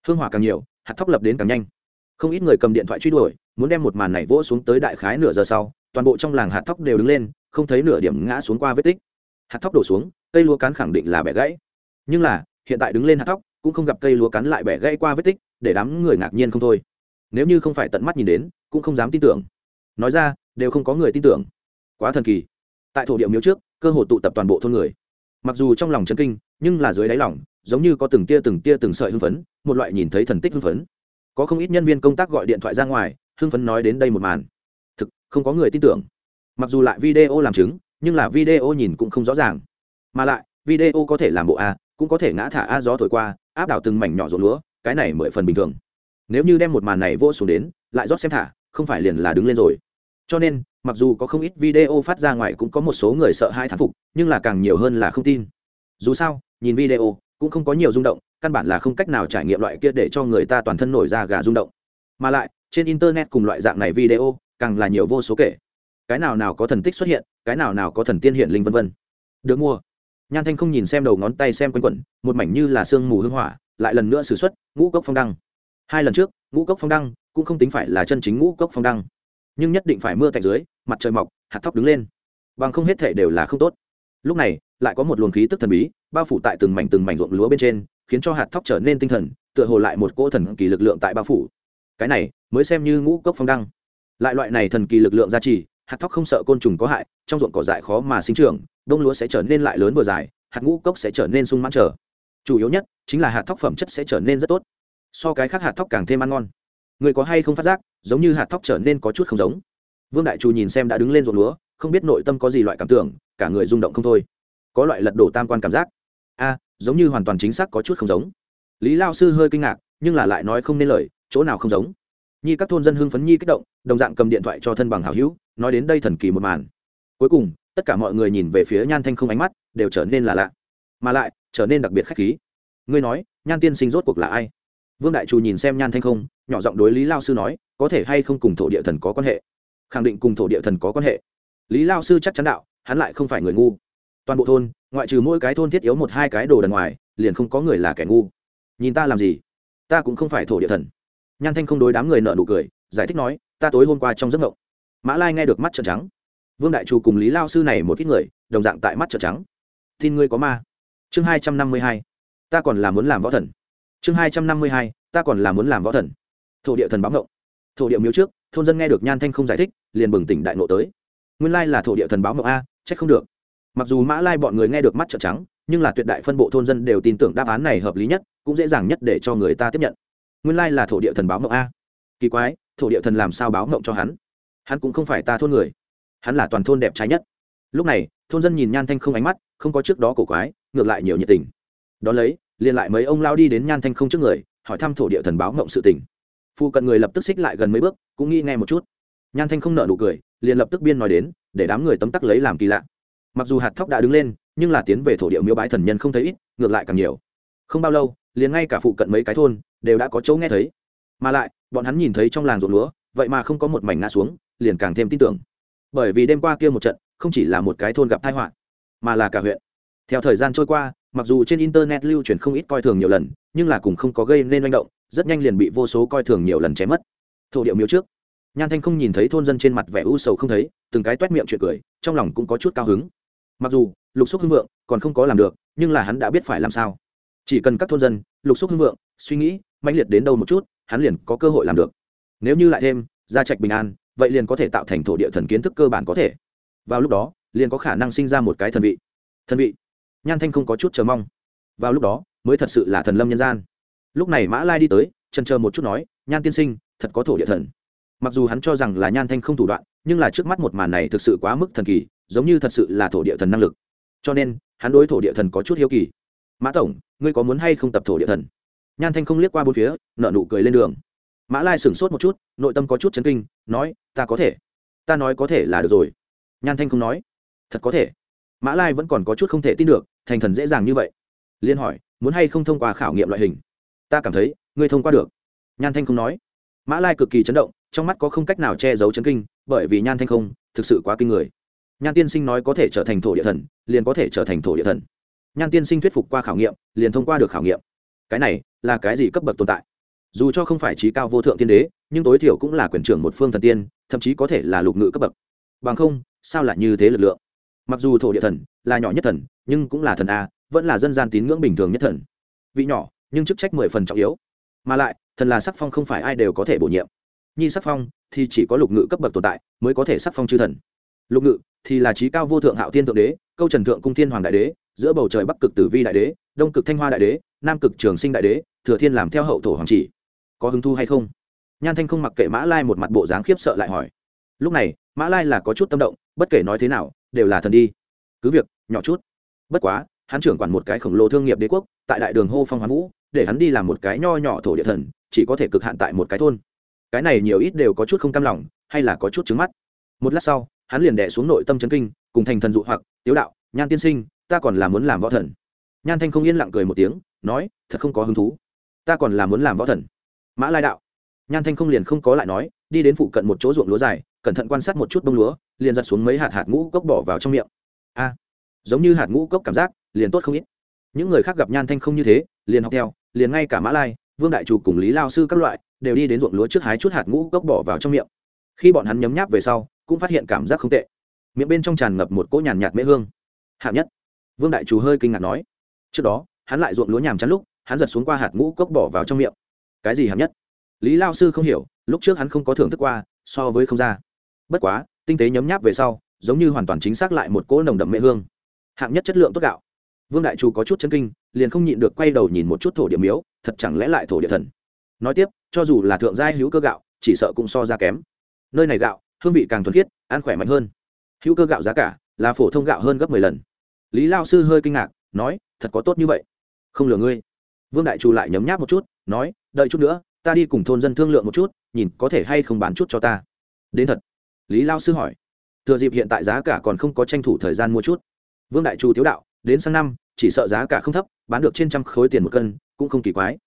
Hương hỏa càng nhiều, hạt thóc lập đến càng nhanh. Không ít người cầm điện thoại truy đuổi, muốn đem một màn này vỗ xuống tới đại khái nửa giờ sau, toàn bộ trong làng hạt thóc đều đứng lên, không thấy nửa điểm ngã xuống qua vết tích. Hạt thóc đổ xuống, cây lúa cán khẳng định là bẻ gãy. Nhưng là, hiện tại đứng lên hạt thóc, cũng không gặp cây lúa cắn lại bẻ gãy qua vết tích, để đám người ngạc nhiên không thôi. Nếu như không phải tận mắt nhìn đến, cũng không dám tin tưởng. Nói ra đều không có người tin tưởng. Quá thần kỳ. Tại thổ địa miếu trước, cơ hội tụ tập toàn bộ thôn người. Mặc dù trong lòng chân kinh, nhưng là dưới đáy lòng, giống như có từng tia từng tia từng sợi hưng phấn, một loại nhìn thấy thần tích hưng phấn. Có không ít nhân viên công tác gọi điện thoại ra ngoài, hưng phấn nói đến đây một màn. Thực, không có người tin tưởng. Mặc dù lại video làm chứng, nhưng là video nhìn cũng không rõ ràng. Mà lại, video có thể làm bộ a, cũng có thể ngã thả a gió thổi qua, áp đảo từng mảnh nhỏ ruộng lúa, cái này mười phần bình thường. Nếu như đem một màn này vô xuống đến, lại rót xem thả, không phải liền là đứng lên rồi cho nên, mặc dù có không ít video phát ra ngoài cũng có một số người sợ hai thán phục, nhưng là càng nhiều hơn là không tin. Dù sao, nhìn video, cũng không có nhiều rung động, căn bản là không cách nào trải nghiệm loại kia để cho người ta toàn thân nổi ra gà rung động. Mà lại, trên internet cùng loại dạng này video, càng là nhiều vô số kể. Cái nào nào có thần tích xuất hiện, cái nào nào có thần tiên hiện linh vân vân. Được mua. Nhan thanh không nhìn xem đầu ngón tay xem quanh quẩn, một mảnh như là sương mù hưng hỏa, lại lần nữa xử x u ấ t ngũ cốc phong đăng. Hai lần trước, ngũ cốc phong đăng, cũng không tính phải là chân chính ngũ cốc phong đăng nhưng nhất định phải mưa tạnh dưới, mặt trời mọc, hạt thóc đứng lên. Bằng không hết thể đều là không tốt. Lúc này, lại có một luồng khí tức thần bí, bao phủ tại từng mảnh từng mảnh ruộng lúa bên trên, khiến cho hạt thóc trở nên tinh thần, tựa hồ lại một cỗ thần kỳ lực lượng tại bao phủ. Cái này, mới xem như ngũ cốc phong đăng. Lại loại này thần kỳ lực lượng gia trì, hạt thóc không sợ côn trùng có hại, trong ruộng cỏ dại khó mà sinh trưởng đông lúa sẽ trở nên lại lớn vừa dài, hạt ngũ cốc sẽ trở nên sung mãn trở. Chủ yếu nhất, chính là hạt thóc phẩm chất sẽ trở nên rất tốt. So cái khác hạt thóc càng thêm ăn ngon người có hay không phát giác, giống như hạt thóc trở nên có chút không giống. Vương đại trù nhìn xem đã đứng lên ruộng lúa, không biết nội tâm có gì loại cảm tưởng, cả người rung động không thôi. Có loại lật đổ tam quan cảm giác. A, giống như hoàn toàn chính xác có chút không giống. Lý lao sư hơi kinh ngạc, nhưng là lại nói không nên lời, chỗ nào không giống? Nhi các thôn dân hưng phấn nhi kích động, đồng dạng cầm điện thoại cho thân bằng hảo hữu, nói đến đây thần kỳ một màn. Cuối cùng, tất cả mọi người nhìn về phía nhan thanh không ánh mắt, đều trở nên là lạ. Mà lại, trở nên đặc biệt khách khí. Ngươi nói, nhan tiên sinh rốt cuộc là ai? Vương đại trù nhìn xem nhan thanh không, nhỏ giọng đối lý lao sư nói, có thể hay không cùng thổ địa thần có quan hệ? Khẳng định cùng thổ địa thần có quan hệ. Lý lao sư chắc chắn đạo, hắn lại không phải người ngu. Toàn bộ thôn, ngoại trừ mỗi cái thôn thiết yếu một hai cái đồ đần ngoài, liền không có người là kẻ ngu. Nhìn ta làm gì? Ta cũng không phải thổ địa thần. Nhan thanh không đối đám người nợ nụ cười, giải thích nói, ta tối hôm qua trong giấc ngộng mã lai nghe được mắt trợn trắng. Vương đại trù cùng lý lao sư này một ít người, đồng dạng tại mắt trợn trắng. Tin ngươi có ma. Chương hai trăm năm mươi hai. Ta còn là muốn làm võ thần chương hai trăm năm mươi hai, ta còn là muốn làm võ thần. Thổ địa thần báo ngộng thổ địa miếu trước, thôn dân nghe được nhan thanh không giải thích, liền bừng tỉnh đại ngộ tới. Nguyên lai là thổ địa thần báo ngộng a, trách không được. Mặc dù mã lai bọn người nghe được mắt trợn trắng, nhưng là tuyệt đại phân bộ thôn dân đều tin tưởng đáp án này hợp lý nhất, cũng dễ dàng nhất để cho người ta tiếp nhận. Nguyên lai là thổ địa thần báo ngộng a. Kỳ quái, thổ địa thần làm sao báo ngộng cho hắn? Hắn cũng không phải ta thôn người. Hắn là toàn thôn đẹp trái nhất. Lúc này, thôn dân nhìn nhan thanh không ánh mắt, không có trước đó cổ quái, ngược lại nhiều nhiệt tình. Đón lấy liền lại mấy ông lao đi đến nhan thanh không trước người, hỏi thăm thổ địa thần báo ngộng sự tình. Phụ cận người lập tức xích lại gần mấy bước, cũng nghi nghe một chút. Nhan thanh không nợ nụ cười, liền lập tức biên nói đến, để đám người tấm tắc lấy làm kỳ lạ. Mặc dù hạt thóc đã đứng lên, nhưng là tiến về thổ địa miếu bái thần nhân không thấy ít, ngược lại càng nhiều. Không bao lâu, liền ngay cả phụ cận mấy cái thôn, đều đã có chỗ nghe thấy. Mà lại, bọn hắn nhìn thấy trong làng ruộng lúa, vậy mà không có một mảnh ngã xuống, liền càng thêm tin tưởng. Bởi vì đêm qua kia một trận, không chỉ là một cái thôn gặp tai họa, mà là cả huyện. Theo thời gian trôi qua mặc dù trên internet lưu truyền không ít coi thường nhiều lần, nhưng là cùng không có gây nên manh động, rất nhanh liền bị vô số coi thường nhiều lần chém mất. Thổ điệu miếu trước. Nhan thanh không nhìn thấy thôn dân trên mặt vẻ u sầu không thấy, từng cái t u é t miệng chuyện cười, trong lòng cũng có chút cao hứng. Mặc dù, lục xúc hưng vượng còn không có làm được, nhưng là hắn đã biết phải làm sao. Chỉ cần các thôn dân, lục xúc hưng vượng, suy nghĩ, mãnh liệt đến đâu một chút, hắn liền có cơ hội làm được. Nếu như lại thêm, gia trạch bình an, vậy liền có thể tạo thành thổ địa thần kiến thức cơ bản có thể. Vào lúc đó, liền có khả năng sinh ra một cái thần vị. Thần vị? Nhan thanh không có chút chờ mong. Vào lúc đó, mới thật sự là thần lâm nhân gian. Lúc này mã lai đi tới trần chờ một chút nói, nhan tiên sinh, thật có thổ địa thần. Mặc dù hắn cho rằng là nhan thanh không thủ đoạn, nhưng là trước mắt một màn này thực sự quá mức thần kỳ, giống như thật sự là thổ địa thần năng lực. Cho nên, hắn đối thổ địa thần có chút hiếu kỳ. Mã tổng, ngươi có muốn hay không tập thổ địa thần? Nhan thanh không liếc qua bốn phía nợ nụ cười lên đường. Mã lai sửng sốt một chút, nội tâm có chút chấn kinh, nói, ta có thể. Ta nói có thể là được rồi. Nhan thanh không nói, thật có thể mã lai vẫn còn có chút không thể tin được, thành thần dễ dàng như vậy. Liên hỏi, muốn hay không thông qua khảo nghiệm loại hình? Ta cảm thấy, ngươi thông qua được. Nhan thanh không nói. Mã lai cực kỳ chấn động, trong mắt có không cách nào che giấu chấn kinh, bởi vì nhan thanh không, thực sự quá kinh người. Nhan tiên sinh nói có thể trở thành thổ địa thần, liền có thể trở thành thổ địa thần. Nhan tiên sinh thuyết phục qua khảo nghiệm, liền thông qua được khảo nghiệm. Cái này, là cái gì cấp bậc tồn tại? Dù cho không phải trí cao vô thượng tiên đế, nhưng tối thiểu cũng là quyền trưởng một phương thần tiên, thậm chí có thể là lục ngự cấp bậc. Bằng không, sao lại như thế lực lượng? Mặc dù thổ địa thần là nhỏ nhất thần, nhưng cũng là thần a, vẫn là dân gian tín ngưỡng bình thường nhất thần. Vị nhỏ, nhưng chức trách mười phần trọng yếu. Mà lại, thần là sắc phong không phải ai đều có thể bổ nhiệm. Nhi sắc phong thì chỉ có lục ngự cấp bậc tồn tại mới có thể sắc phong chư thần. Lục ngự thì là trí cao vô thượng hạo thiên thượng đế, câu trần thượng cung thiên hoàng đại đế, giữa bầu trời bắc cực tử vi đại đế, đông cực thanh hoa đại đế, nam cực trường sinh đại đế, thừa thiên làm theo hậu thổ hoàng chỉ. Có hứng thu hay không? Nhan thanh không mặc kệ mã lai một mặt bộ dáng khiếp sợ lại hỏi. Lúc này, mã lai là có chút tâm động, bất kể nói thế nào đều là thần đi. Cứ việc, nhỏ chút. Bất quá, hắn trưởng quản một cái khổng lồ thương nghiệp đế quốc, tại đại đường hô phong hoán vũ, để hắn đi làm một cái nho nhỏ thổ địa thần, chỉ có thể cực hạn tại một cái thôn. Cái này nhiều ít đều có chút không cam lòng, hay là có chút trứng mắt. Một lát sau, hắn liền đẻ xuống nội tâm chấn kinh, cùng thành thần dụ hoặc, tiếu đạo, nhan tiên sinh, ta còn là muốn làm võ thần. Nhan thanh không yên lặng cười một tiếng, nói, thật không có hứng thú. Ta còn là muốn làm võ thần. Mã lai đạo nhan thanh không liền không có lại nói, đi đến phụ cận một chỗ ruộng lúa dài, cẩn thận quan sát một chút bông lúa, liền giật xuống mấy hạt hạt ngũ cốc bỏ vào trong miệng. A, giống như hạt ngũ cốc cảm giác, liền tốt không ít. Những người khác gặp nhan thanh không như thế, liền học theo, liền ngay cả mã lai, vương đại chủ cùng lý lao sư các loại, đều đi đến ruộng lúa trước hái chút hạt ngũ cốc bỏ vào trong miệng. Khi bọn hắn nhấm nháp về sau, cũng phát hiện cảm giác không tệ. Miệng bên trong tràn ngập một cỗ nhàn nhạt mễ hương. Hạng nhất. Vương đại chủ hơi kinh ngạc nói. Trước đó, hắn lại ruộng lúa nhàm chắn lúc, hắn giật xuống qua hạt ngũ cốc bỏ vào trong miệng. Cái gì hạng nhất? Lý lao sư không hiểu, lúc trước hắn không có thưởng thức qua, so với không ra. Bất quá, tinh tế nhấm nháp về sau, giống như hoàn toàn chính xác lại một cỗ nồng đậm mê hương. Hạng nhất chất lượng tốt gạo. Vương đại chủ có chút chân kinh, liền không nhịn được quay đầu nhìn một chút thổ địa miếu, thật chẳng lẽ lại thổ địa thần. Nói tiếp, cho dù là thượng gia hữu cơ gạo, chỉ sợ cũng so ra kém. Nơi này gạo, hương vị càng thuần khiết, ăn khỏe mạnh hơn. Hữu cơ gạo giá cả là phổ thông gạo hơn gấp mười lần. Lý lao sư hơi kinh ngạc, nói, thật có tốt như vậy. Không lừa ngươi. Vương đại chủ lại nhấm nháp một chút, nói, đợi chút nữa ta đi cùng thôn dân thương lượng một chút, nhìn có thể hay không bán chút cho ta. Đến thật. Lý lao sư hỏi. Thừa dịp hiện tại giá cả còn không có tranh thủ thời gian mua chút. Vương đại trù tiếu đạo, đến sang năm, chỉ sợ giá cả không thấp, bán được trên trăm khối tiền một cân, cũng không kỳ quái.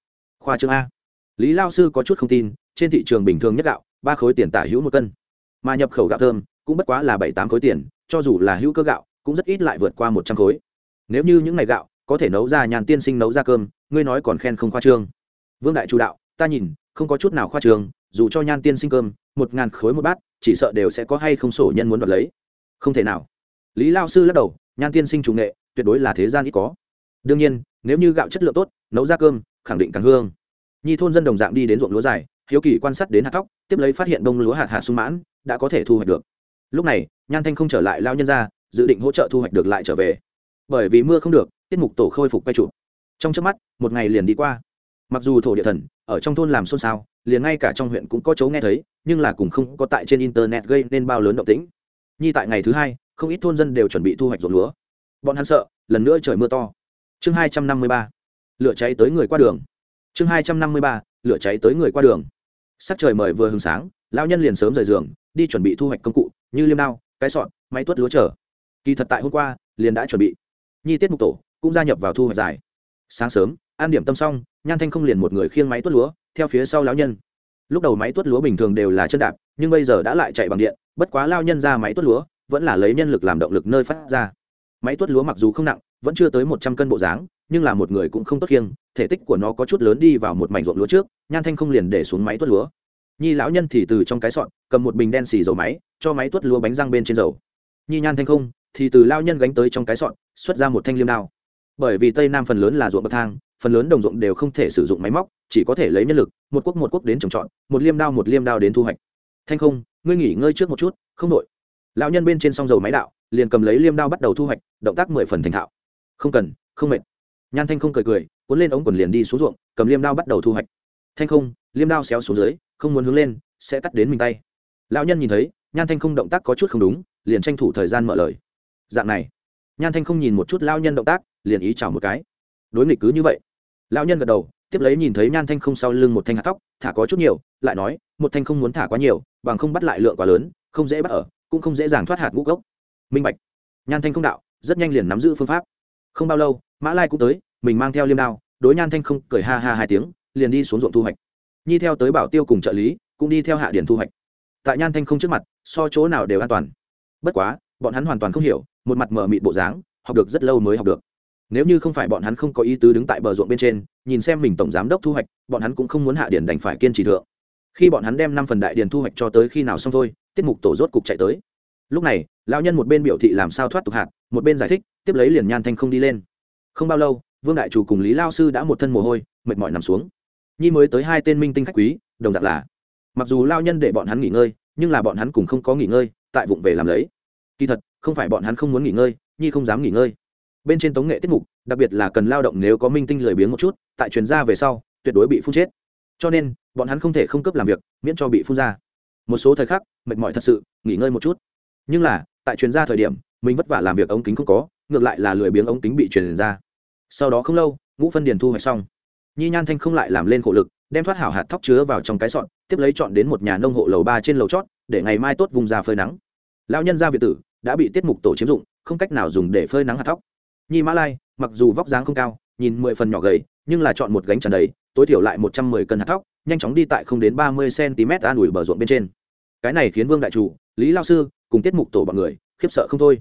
Khoa trương a. Lý lao sư có chút không tin, trên thị trường bình thường nhất gạo, ba khối tiền tả hữu một cân. Mà nhập khẩu gạo thơm, cũng bất quá là bảy tám khối tiền, cho dù là hữu cơ gạo, cũng rất ít lại vượt qua một trăm khối. Nếu như những ngày gạo, có thể nấu ra nhàn tiên sinh nấu ra cơm, ngươi nói còn khen không khoa trương. Vương đại chủ đạo ta nhìn, không có chút nào khoa trương dù cho nhan tiên sinh cơm, một ngàn khối một bát, chỉ sợ đều sẽ có hay không sổ nhân muốn đoạt lấy. Không thể nào. Lý lao sư lắc đầu, nhan tiên sinh chủ nghệ, tuyệt đối là thế gian ít có. Đương nhiên, nếu như gạo chất lượng tốt, nấu ra cơm, khẳng định càng hương. Nhi thôn dân đồng dạng đi đến ruộng lúa dài, hiếu kỳ quan sát đến hạt thóc, tiếp lấy phát hiện đông lúa hạt hạ sung mãn, đã có thể thu hoạch được. Lúc này, nhan thanh không trở lại lao nhân ra, dự định hỗ trợ thu hoạch được lại trở về. Bởi vì mưa không được, tiết mục tổ khôi phục quay trụ trong trước mắt, một ngày liền đi qua mặc dù thổ địa thần ở trong thôn làm xôn xao, liền ngay cả trong huyện cũng có chấu nghe thấy, nhưng là cùng không có tại trên internet gây nên bao lớn động tĩnh. Nhi tại ngày thứ hai, không ít thôn dân đều chuẩn bị thu hoạch ruộng lúa. Bọn hắn sợ, lần nữa trời mưa to. Chương hai trăm năm mươi ba, lửa cháy tới người qua đường. Chương hai trăm năm mươi ba, lửa cháy tới người qua đường. Sắc trời mời vừa hừng sáng lao nhân liền sớm rời giường, đi chuẩn bị thu hoạch công cụ, như liêm đao, cái sọn máy tuốt lúa trở kỳ thật tại hôm qua, liền đã chuẩn bị. Nhi tiết mục tổ cũng gia nhập vào thu hoạch dài sáng sớm, an điểm tâm xong, nhan thanh không liền một người khiêng máy tuốt lúa, theo phía sau lão nhân. Lúc đầu máy tuốt lúa bình thường đều là chân đạp, nhưng bây giờ đã lại chạy bằng điện, bất quá lao nhân ra máy tuốt lúa, vẫn là lấy nhân lực làm động lực nơi phát ra. Máy tuốt lúa mặc dù không nặng, vẫn chưa tới một trăm cân bộ dáng, nhưng là một người cũng không tốt khiêng, thể tích của nó có chút lớn đi vào một mảnh ruộng lúa trước, nhan thanh không liền để xuống máy tuốt lúa. Nhi lão nhân thì từ trong cái sọn cầm một bình đen xì dầu máy, cho máy tuốt lúa bánh răng bên trên dầu. Nhi nhan thanh không, thì từ lao nhân gánh tới trong cái sọn xuất ra một thanh liêm đao bởi vì tây nam phần lớn là ruộng bậc thang, phần lớn đồng ruộng đều không thể sử dụng máy móc, chỉ có thể lấy nhân lực, một quốc một quốc đến trồng trọt, một liêm đao một liêm đao đến thu hoạch. Thanh không, ngươi nghỉ ngơi trước một chút, không đội lão nhân bên trên song dầu máy đạo, liền cầm lấy liêm đao bắt đầu thu hoạch, động tác mười phần thành thạo. Không cần, không mệt. Nhan thanh không cười cười, cuốn lên ống quần liền đi xuống ruộng, cầm liêm đao bắt đầu thu hoạch. Thanh không, liêm đao xéo xuống dưới, không muốn hướng lên, sẽ cắt đến mình tay. Lão nhân nhìn thấy, nhan thanh không động tác có chút không đúng, liền tranh thủ thời gian mở lời. Dạng này. Nhan thanh không nhìn một chút lao nhân động tác liền ý chào một cái. Đối nghịch cứ như vậy. Lão nhân gật đầu, tiếp lấy nhìn thấy nhan thanh không sau lưng một thanh hạt tóc thả có chút nhiều, lại nói, một thanh không muốn thả quá nhiều, bằng không bắt lại lượng quá lớn, không dễ bắt ở, cũng không dễ dàng thoát hạt ngũ gốc minh bạch. Nhan thanh không đạo, rất nhanh liền nắm giữ phương pháp. Không bao lâu, mã lai cũng tới, mình mang theo liêm đao, đối nhan thanh không cười ha ha hai tiếng, liền đi xuống ruộng thu hoạch. Nhi theo tới bảo tiêu cùng trợ lý, cũng đi theo hạ điển thu hoạch. Tại nhan thanh không trước mặt, so chỗ nào đều an toàn. Bất quá, bọn hắn hoàn toàn không hiểu, một mặt mở mịt bộ dáng, học được rất lâu mới học được nếu như không phải bọn hắn không có ý tứ đứng tại bờ ruộng bên trên, nhìn xem mình tổng giám đốc thu hoạch, bọn hắn cũng không muốn hạ điển đành phải kiên trì thượng. Khi bọn hắn đem năm phần đại điền thu hoạch cho tới khi nào xong thôi, tiết mục tổ rốt cục chạy tới. Lúc này, lão nhân một bên biểu thị làm sao thoát tục hạt, một bên giải thích, tiếp lấy liền nhan thanh không đi lên. Không bao lâu, vương đại chủ cùng lý lao sư đã một thân mồ hôi, mệt mỏi nằm xuống. Nhi mới tới hai tên minh tinh khách quý, đồng dạng là, mặc dù lao nhân để bọn hắn nghỉ ngơi, nhưng là bọn hắn cùng không có nghỉ ngơi, tại vụng về làm lấy. Kỳ thật, không phải bọn hắn không muốn nghỉ ngơi, nhi không dám nghỉ ngơi bên trên tống nghệ tiết mục, đặc biệt là cần lao động nếu có minh tinh lười biếng một chút, tại truyền ra về sau, tuyệt đối bị phun chết. Cho nên, bọn hắn không thể không cấp làm việc, miễn cho bị phun ra. Một số thời khắc, mệt mỏi thật sự, nghỉ ngơi một chút. Nhưng là, tại truyền ra thời điểm, mình vất vả làm việc ống kính không có, ngược lại là lười biếng ống kính bị truyền ra. Sau đó không lâu, ngũ phân điền thu hoạch xong. Nhi nhan thanh không lại làm lên khổ lực, đem thoát hảo hạt thóc chứa vào trong cái sọn tiếp lấy chọn đến một nhà nông hộ lầu ba trên lầu chót, để ngày mai tốt vùng ra phơi nắng. Lão nhân gia việt tử, đã bị tiết mục tổ chiếm dụng, không cách nào dùng để phơi nắng hạt thóc nhi mã lai, mặc dù vóc dáng không cao, nhìn mười phần nhỏ gầy, nhưng là chọn một gánh tràn đầy, tối thiểu lại một trăm mười cân hạt thóc, nhanh chóng đi tại không đến ba mươi cm an ủi bờ ruộng bên trên. Cái này khiến vương đại chủ, lý lao sư cùng tiết mục tổ bọn người khiếp sợ không thôi.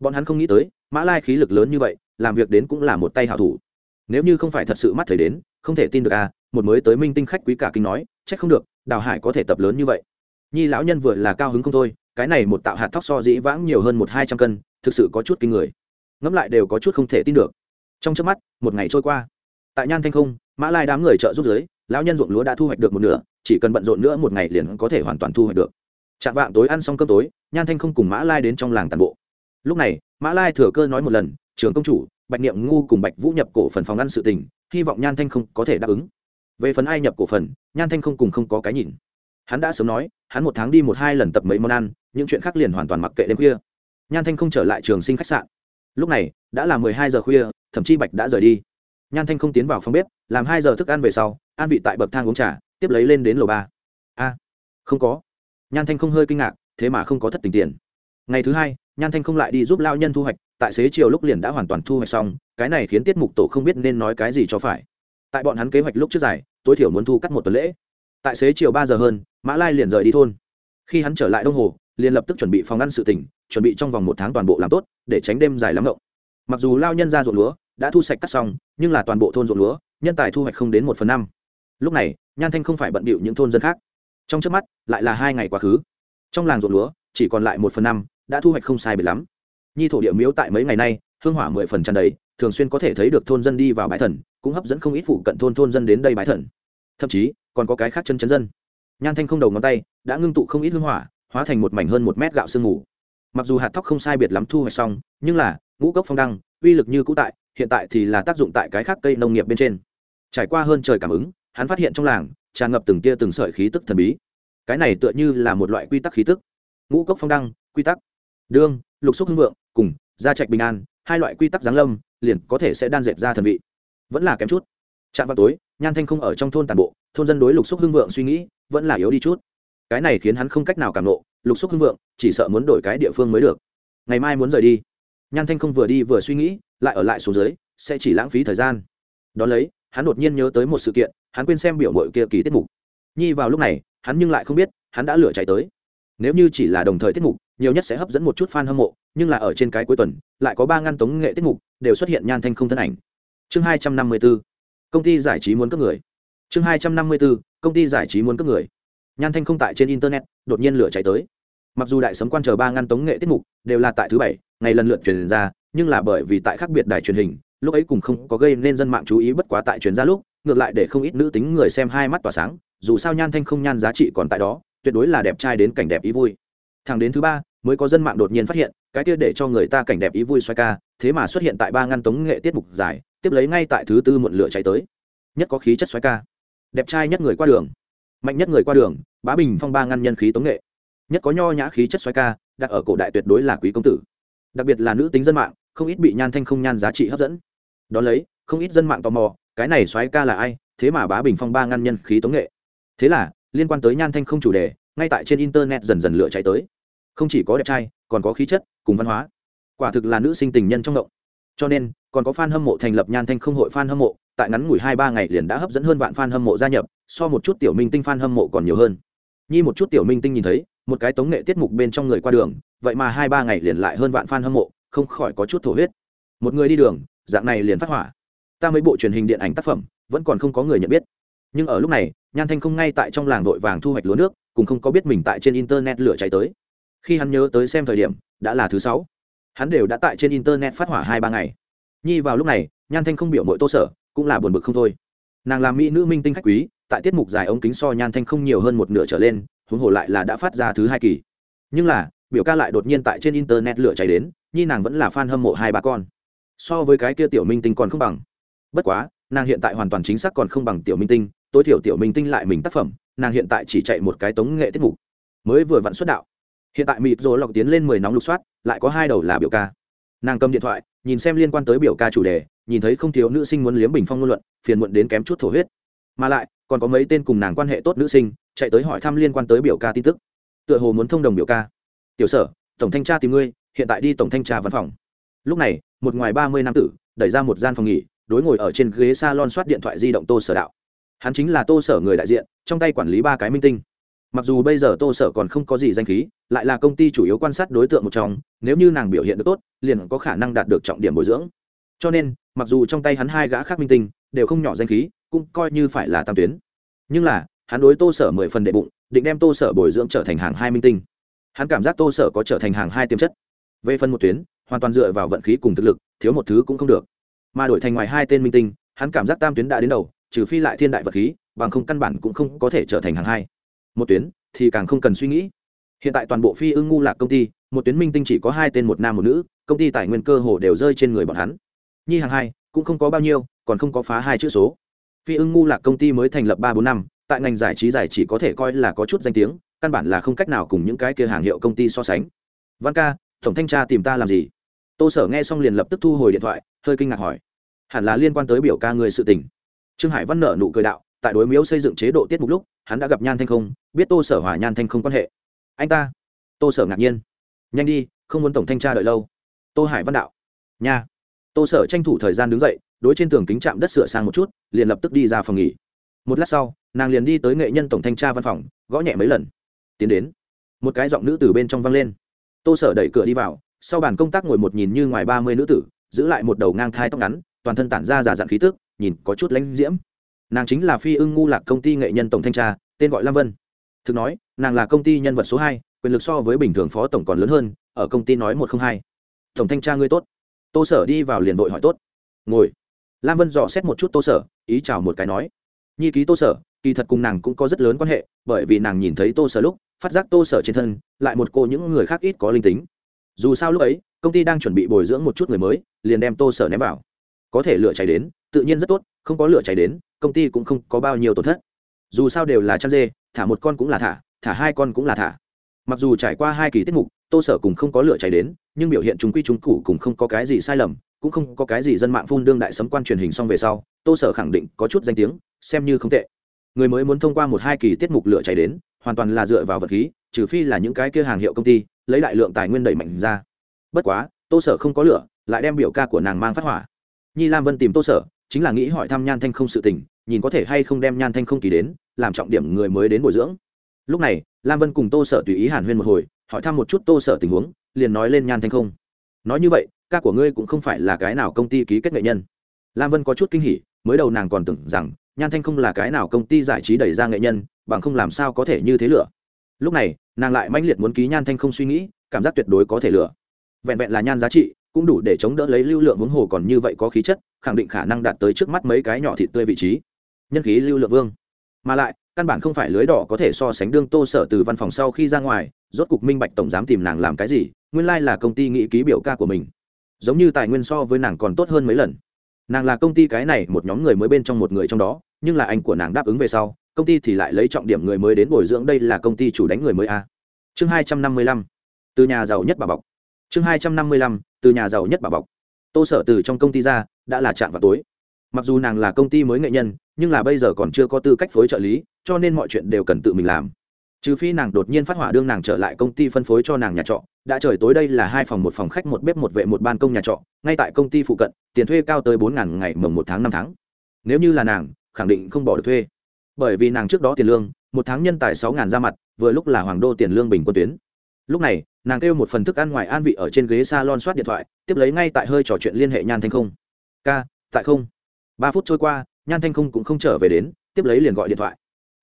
Bọn hắn không nghĩ tới, mã lai khí lực lớn như vậy, làm việc đến cũng là một tay hảo thủ. Nếu như không phải thật sự mắt thấy đến, không thể tin được à một mới tới minh tinh khách quý cả kinh nói, chắc không được, đào hải có thể tập lớn như vậy. Nhi lão nhân vừa là cao hứng không thôi, cái này một tạo hạt thóc so dĩ vãng nhiều hơn một hai trăm cân, thực sự có chút kinh người ngẫm lại đều có chút không thể tin được. Trong trước mắt, một ngày trôi qua. Tại nhan thanh không, mã lai đám người trợ giúp giới lão nhân ruộng lúa đã thu hoạch được một nửa, chỉ cần bận rộn nữa một ngày liền có thể hoàn toàn thu hoạch được. Chạm vạng tối ăn xong cơm tối, nhan thanh không cùng mã lai đến trong làng tàn bộ. Lúc này, mã lai thừa cơ nói một lần, trường công chủ, bạch niệm ngu cùng bạch vũ nhập cổ phần phòng ăn sự tình, hy vọng nhan thanh không có thể đáp ứng. Về phần ai nhập cổ phần, nhan thanh không cùng không có cái nhìn. Hắn đã sớm nói, hắn một tháng đi một hai lần tập mấy món ăn, những chuyện khác liền hoàn toàn mặc kệ đêm khuya. Nhan thanh không trở lại trường sinh khách sạn lúc này, đã là mười hai giờ khuya, thậm chí bạch đã rời đi. Nhan thanh không tiến vào phòng bếp, làm hai giờ thức ăn về sau, an vị tại bậc thang uống trà, tiếp lấy lên đến lầu ba. A, không có. Nhan thanh không hơi kinh ngạc, thế mà không có thất tình tiền. Ngày thứ hai, nhan thanh không lại đi giúp lao nhân thu hoạch, tại xế chiều lúc liền đã hoàn toàn thu hoạch xong, cái này khiến tiết mục tổ không biết nên nói cái gì cho phải. Tại bọn hắn kế hoạch lúc trước dài tối thiểu muốn thu cắt một tuần lễ. Tại xế chiều ba giờ hơn, mã lai liền rời đi thôn. Khi hắn trở lại đông hồ, liền lập tức chuẩn bị phòng ăn sự tỉnh chuẩn bị trong vòng một tháng toàn bộ làm tốt, để tránh đêm dài lắm động mặc dù lao nhân ra ruộng lúa, đã thu sạch cắt xong, nhưng là toàn bộ thôn ruộng lúa, nhân tài thu hoạch không đến một phần năm. Lúc này, nhan thanh không phải bận bịu những thôn dân khác. Trong trước mắt, lại là hai ngày quá khứ. Trong làng ruộng lúa, chỉ còn lại một phần năm, đã thu hoạch không sai biệt lắm. Nhi thổ địa miếu tại mấy ngày nay, hương hỏa mười phần tràn đầy, thường xuyên có thể thấy được thôn dân đi vào bãi thần, cũng hấp dẫn không ít phụ cận thôn thôn dân đến đây bãi thần. Thậm chí, còn có cái khác chân chấn dân. Nhan thanh không đầu ngón tay, đã ngưng tụ không ít hương hỏa, hóa thành một mảnh hơn một mét gạo sương mù mặc dù hạt thóc không sai biệt lắm thu hoạch xong, nhưng là, ngũ cốc phong đăng, uy lực như cũ tại, hiện tại thì là tác dụng tại cái khác cây nông nghiệp bên trên. Trải qua hơn trời cảm ứng, hắn phát hiện trong làng, tràn ngập từng tia từng sợi khí tức thần bí. Cái này tựa như là một loại quy tắc khí tức. Ngũ cốc phong đăng, quy tắc. Đương lục xúc hưng vượng, cùng, gia trạch bình an, hai loại quy tắc giáng lâm, liền có thể sẽ đan dệt ra thần vị. Vẫn là kém chút. Chạm vào tối, nhan thanh không ở trong thôn tàn bộ, thôn dân đối lục xúc hưng vượng suy nghĩ, vẫn là yếu đi chút. Cái này khiến hắn không cách nào cảm nộ lục xúc hưng vượng, chỉ sợ muốn đổi cái địa phương mới được. Ngày mai muốn rời đi. Nhan thanh không vừa đi vừa suy nghĩ, lại ở lại xuống dưới, sẽ chỉ lãng phí thời gian. Đón lấy, hắn đột nhiên nhớ tới một sự kiện, hắn quên xem biểu mội kia kỳ tiết mục. Nhi vào lúc này, hắn nhưng lại không biết, hắn đã lửa chạy tới. Nếu như chỉ là đồng thời tiết mục, nhiều nhất sẽ hấp dẫn một chút fan hâm mộ, nhưng là ở trên cái cuối tuần, lại có ba ngăn tống nghệ tiết mục, đều xuất hiện nhan thanh không thân ảnh. Chương hai trăm năm mươi b ố công ty giải trí muốn cấp người. Chương hai trăm năm mươi b ố công ty giải trí muốn cấp người nhan thanh không tại trên internet, đột nhiên lửa chạy tới. Mặc dù đại sấm quan chờ ba ngăn tống nghệ tiết mục đều là tại thứ bảy, ngày lần lượt truyền ra, nhưng là bởi vì tại khác biệt đài truyền hình, lúc ấy cùng không có gây nên dân mạng chú ý bất quá tại truyền ra lúc, ngược lại để không ít nữ tính người xem hai mắt tỏa sáng, dù sao nhan thanh không nhan giá trị còn tại đó, tuyệt đối là đẹp trai đến cảnh đẹp ý vui. Thằng đến thứ ba, mới có dân mạng đột nhiên phát hiện, cái kia để cho người ta cảnh đẹp ý vui xoay ca, thế mà xuất hiện tại ba ngăn tống nghệ tiết mục dài tiếp lấy ngay tại thứ tư muộn lửa cháy tới. Nhất có khí chất xoay ca. Đẹp trai nhất người qua đường mạnh nhất người qua đường, bá bình phong ba ngăn nhân khí tống nghệ. Nhất có nho nhã khí chất xoay ca, đặt ở cổ đại tuyệt đối là quý công tử. Đặc biệt là nữ tính dân mạng, không ít bị nhan thanh không nhan giá trị hấp dẫn. Đón lấy, không ít dân mạng tò mò, cái này xoáy ca là ai, thế mà bá bình phong ba ngăn nhân khí tống nghệ. Thế là, liên quan tới nhan thanh không chủ đề, ngay tại trên internet dần dần lựa chạy tới. Không chỉ có đẹp trai, còn có khí chất, cùng văn hóa. Quả thực là nữ sinh tình nhân trong động. Cho nên, còn có fan hâm mộ thành lập nhan thanh không hội fan hâm mộ tại ngắn ngủi hai ba ngày liền đã hấp dẫn hơn vạn fan hâm mộ gia nhập, so một chút tiểu minh tinh fan hâm mộ còn nhiều hơn. Nhi một chút tiểu minh tinh nhìn thấy, một cái tống nghệ tiết mục bên trong người qua đường, vậy mà hai ba ngày liền lại hơn vạn fan hâm mộ, không khỏi có chút thổ huyết. Một người đi đường, dạng này liền phát hỏa. Ta mấy bộ truyền hình điện ảnh tác phẩm, vẫn còn không có người nhận biết. Nhưng ở lúc này, nhan thanh không ngay tại trong làng vội vàng thu hoạch lúa nước cũng không có biết mình tại trên internet lửa cháy tới. Khi hắn nhớ tới xem thời điểm, đã là thứ sáu. Hắn đều đã tại trên internet phát hỏa hai ba ngày. Nhi vào lúc này, nhan thanh không biểu mỗi tô sở cũng là buồn bực không thôi. Nàng làm mỹ nữ minh tinh khách quý, tại tiết mục dài ống kính so nhan thanh không nhiều hơn một nửa trở lên, huống hồ lại là đã phát ra thứ hai kỳ. Nhưng là, biểu ca lại đột nhiên tại trên internet lửa cháy đến, nhi nàng vẫn là fan hâm mộ hai ba con. So với cái kia tiểu minh tinh còn không bằng. Bất quá, nàng hiện tại hoàn toàn chính xác còn không bằng tiểu minh tinh, tối thiểu tiểu minh tinh lại mình tác phẩm, nàng hiện tại chỉ chạy một cái tống nghệ tiết mục. Mới vừa vặn xuất đạo. Hiện tại mịt rồi lọc tiến lên mười nóng lục soát, lại có hai đầu là biểu ca. Nàng cầm điện thoại, nhìn xem liên quan tới biểu ca chủ đề nhìn thấy không thiếu nữ sinh muốn liếm bình phong ngôn luận, phiền muộn đến kém chút thổ huyết. Mà lại, còn có mấy tên cùng nàng quan hệ tốt nữ sinh, chạy tới hỏi thăm liên quan tới biểu ca tin tức. Tựa hồ muốn thông đồng biểu ca. Tiểu sở, tổng thanh tra tìm ngươi, hiện tại đi tổng thanh tra văn phòng. Lúc này, một ngoài ba mươi năm tử, đẩy ra một gian phòng nghỉ, đối ngồi ở trên ghế s a lon soát điện thoại di động tô sở đạo. Hắn chính là tô sở người đại diện, trong tay quản lý ba cái minh tinh. Mặc dù bây giờ tô sở còn không có gì danh khí, lại là công ty chủ yếu quan sát đối tượng một trong, nếu như nàng biểu hiện được tốt, liền có khả năng đạt được trọng điểm bồi dưỡng cho nên, mặc dù trong tay hắn hai gã khác minh tinh đều không nhỏ danh khí, cũng coi như phải là tam tuyến. Nhưng là, hắn đối tô sở mười phần đệ bụng, định đem tô sở bồi dưỡng trở thành hàng hai minh tinh. Hắn cảm giác tô sở có trở thành hàng hai tiềm chất. Về phần một tuyến, hoàn toàn dựa vào vận khí cùng thực lực, thiếu một thứ cũng không được. Mà đổi thành ngoài hai tên minh tinh, hắn cảm giác tam tuyến đã đến đầu, trừ phi lại thiên đại vật khí, bằng không căn bản cũng không có thể trở thành hàng hai. Một tuyến thì càng không cần suy nghĩ. Hiện tại toàn bộ phi ưng ngu lạc công ty, một tuyến minh tinh chỉ có hai tên một nam một nữ, công ty tài nguyên cơ hồ đều rơi trên người bọn hắn nhi hàng hai, cũng không có bao nhiêu, còn không có phá hai chữ số. Phi ưng ngu lạc công ty mới thành lập ba bốn năm, tại ngành giải trí giải chỉ có thể coi là có chút danh tiếng, căn bản là không cách nào cùng những cái kia hàng hiệu công ty so sánh. Văn ca, tổng thanh tra tìm ta làm gì? Tô sở nghe xong liền lập tức thu hồi điện thoại, hơi kinh ngạc hỏi. Hẳn là liên quan tới biểu ca người sự tình. Trương hải văn nợ nụ cười đạo, tại đối miếu xây dựng chế độ tiết mục lúc, hắn đã gặp nhan thanh không, biết tô sở hòa nhan thanh không quan hệ. Anh ta? Tô sở ngạc nhiên. Nhanh đi, không muốn tổng thanh tra đợi lâu. Tô hải văn đạo. Nha tô sở tranh thủ thời gian đứng dậy, đối trên tường kính chạm đất sửa sang một chút, liền lập tức đi ra phòng nghỉ. Một lát sau, nàng liền đi tới nghệ nhân tổng thanh tra văn phòng, gõ nhẹ mấy lần. Tiến đến. Một cái giọng nữ từ bên trong văng lên. Tô sở đẩy cửa đi vào, sau bàn công tác ngồi một nhìn như ngoài ba mươi nữ tử, giữ lại một đầu ngang thai tóc ngắn, toàn thân tản ra giả dặn khí tức, nhìn có chút lãnh diễm. Nàng chính là phi ưng ngu lạc công ty nghệ nhân tổng thanh tra, tên gọi lam vân. Thực nói, nàng là công ty nhân vật số hai, quyền lực so với bình thường phó tổng còn lớn hơn, ở công ty nói một không hai. Tổng thanh tra ngươi tốt tô sở đi vào liền vội hỏi tốt. Ngồi. Lam vân dò xét một chút tô sở, ý chào một cái nói. Nhi ký tô sở, kỳ thật cùng nàng cũng có rất lớn quan hệ, bởi vì nàng nhìn thấy tô sở lúc, phát giác tô sở trên thân, lại một cô những người khác ít có linh tính. Dù sao lúc ấy, công ty đang chuẩn bị bồi dưỡng một chút người mới, liền đem tô sở ném vào. Có thể lửa cháy đến, tự nhiên rất tốt, không có lửa cháy đến, công ty cũng không có bao nhiêu tổn thất. Dù sao đều là chăn dê, thả một con cũng là thả thả hai con cũng là thả. Mặc dù trải qua hai kỳ tiết mục tô sở cùng không có lửa cháy đến, nhưng biểu hiện chúng quy chúng cụ cùng không có cái gì sai lầm, cũng không có cái gì dân mạng phun đương đại sấm quan truyền hình xong về sau, tô sở khẳng định có chút danh tiếng, xem như không tệ. Người mới muốn thông qua một hai kỳ tiết mục lửa cháy đến, hoàn toàn là dựa vào vật khí, trừ phi là những cái kia hàng hiệu công ty, lấy đại lượng tài nguyên đẩy mạnh ra. Bất quá, tô sở không có lửa, lại đem biểu ca của nàng mang phát hỏa. Nhi lam vân tìm tô sở, chính là nghĩ hỏi thăm nhan thanh không sự tình, nhìn có thể hay không đem nhan thanh không kỳ đến, làm trọng điểm người mới đến bồi dưỡng. Lúc này, lam vân cùng tô sở tùy ý hàn huyên một hồi hỏi thăm một chút tô sở tình huống, liền nói lên nhan thanh không. Nói như vậy, ca của ngươi cũng không phải là cái nào công ty ký kết nghệ nhân. Lam vân có chút kinh hỉ, mới đầu nàng còn tưởng rằng nhan thanh không là cái nào công ty giải trí đẩy ra nghệ nhân, bằng không làm sao có thể như thế lửa. Lúc này, nàng lại mãnh liệt muốn ký nhan thanh không suy nghĩ, cảm giác tuyệt đối có thể lửa. Vẹn vẹn là nhan giá trị, cũng đủ để chống đỡ lấy lưu lượng huống hồ còn như vậy có khí chất, khẳng định khả năng đạt tới trước mắt mấy cái nhỏ thịt tươi vị trí. Nhân khí lưu lượng vương. Mà lại căn bản không phải lưới đỏ có thể so sánh đương tô sở từ văn phòng sau khi ra ngoài, rốt cục minh bạch tổng giám tìm nàng làm cái gì, nguyên lai là công ty nghĩ ký biểu ca của mình. Giống như tài nguyên so với nàng còn tốt hơn mấy lần. Nàng là công ty cái này, một nhóm người mới bên trong một người trong đó, nhưng là anh của nàng đáp ứng về sau, công ty thì lại lấy trọng điểm người mới đến bồi dưỡng đây là công ty chủ đánh người mới a. Chương hai trăm năm mươi lăm, từ nhà giàu nhất bà bọc. Chương hai trăm năm mươi lăm, từ nhà giàu nhất bà bọc. Tô sở từ trong công ty ra, đã là chạm vào tối mặc dù nàng là công ty mới nghệ nhân, nhưng là bây giờ còn chưa có tư cách phối trợ lý, cho nên mọi chuyện đều cần tự mình làm. Trừ phi nàng đột nhiên phát hỏa đương nàng trở lại công ty phân phối cho nàng nhà trọ, đã trời tối đây là hai phòng một phòng khách, một bếp, một vệ, một ban công nhà trọ, ngay tại công ty phụ cận, tiền thuê cao tới bốn ngàn ngày mồng một tháng năm tháng. Nếu như là nàng, khẳng định không bỏ được thuê. Bởi vì nàng trước đó tiền lương, một tháng nhân tài sáu ngàn ra mặt, vừa lúc là hoàng đô tiền lương bình quân tuyến. Lúc này, nàng kêu một phần thức ăn ngoài an vị ở trên ghế s a lon soát điện thoại, tiếp lấy ngay tại hơi trò chuyện liên hệ nhan thanh không. Ca, tại không? Ba phút trôi qua, nhan thanh không cũng không trở về đến, tiếp lấy liền gọi điện thoại.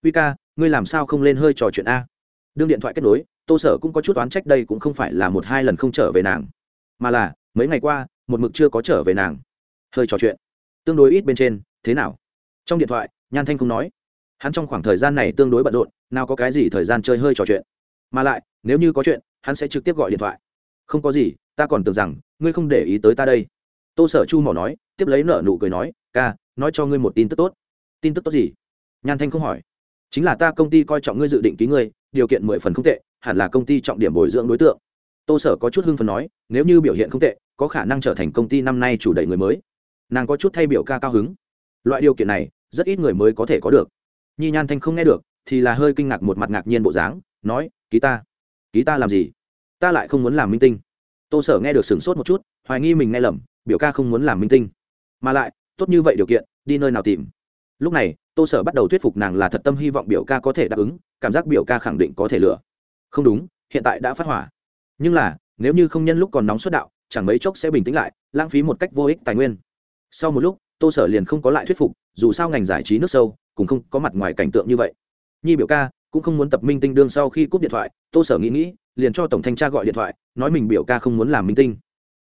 Uy ca, ngươi làm sao không lên hơi trò chuyện a? Đương điện thoại kết nối, tô sở cũng có chút oán trách đây cũng không phải là một hai lần không trở về nàng, mà là, mấy ngày qua, một mực chưa có trở về nàng. Hơi trò chuyện? Tương đối ít bên trên, thế nào? Trong điện thoại, nhan thanh không nói. Hắn trong khoảng thời gian này tương đối bận rộn, nào có cái gì thời gian chơi hơi trò chuyện. Mà lại, nếu như có chuyện, hắn sẽ trực tiếp gọi điện thoại. Không có gì, ta còn tưởng rằng, ngươi không để ý tới ta đây tô sở chu mỏ nói, tiếp lấy nợ nụ cười nói, ca, nói cho ngươi một tin tức tốt. Tin tức tốt gì? Nhan thanh không hỏi. Chính là ta công ty coi trọng ngươi dự định ký ngươi, điều kiện mười phần không tệ, hẳn là công ty trọng điểm bồi dưỡng đối tượng. Tô sở có chút hưng phần nói, nếu như biểu hiện không tệ, có khả năng trở thành công ty năm nay chủ đẩy người mới. Nàng có chút thay biểu ca cao hứng. Loại điều kiện này, rất ít người mới có thể có được. Nhi nhan thanh không nghe được, thì là hơi kinh ngạc một mặt ngạc nhiên bộ dáng, nói, ký ta. Ký ta làm gì? Ta lại không muốn làm minh tinh. Tô sở nghe được sửng sốt một chút, hoài nghi mình nghe lầm biểu ca không muốn làm minh tinh. Mà lại, tốt như vậy điều kiện, đi nơi nào tìm? Lúc này, tô sở bắt đầu thuyết phục nàng là thật tâm hy vọng biểu ca có thể đáp ứng, cảm giác biểu ca khẳng định có thể lựa. Không đúng, hiện tại đã phát hỏa. Nhưng là, nếu như không nhân lúc còn nóng suất đạo, chẳng mấy chốc sẽ bình tĩnh lại, lãng phí một cách vô ích tài nguyên. Sau một lúc, tô sở liền không có lại thuyết phục, dù sao ngành giải trí nước sâu, cũng không có mặt ngoài cảnh tượng như vậy. Nhi biểu ca, cũng không muốn tập minh tinh đương sau khi cúp điện thoại, tô sở nghĩ nghĩ, liền cho tổng thanh tra gọi điện thoại, nói mình biểu ca không muốn làm minh tinh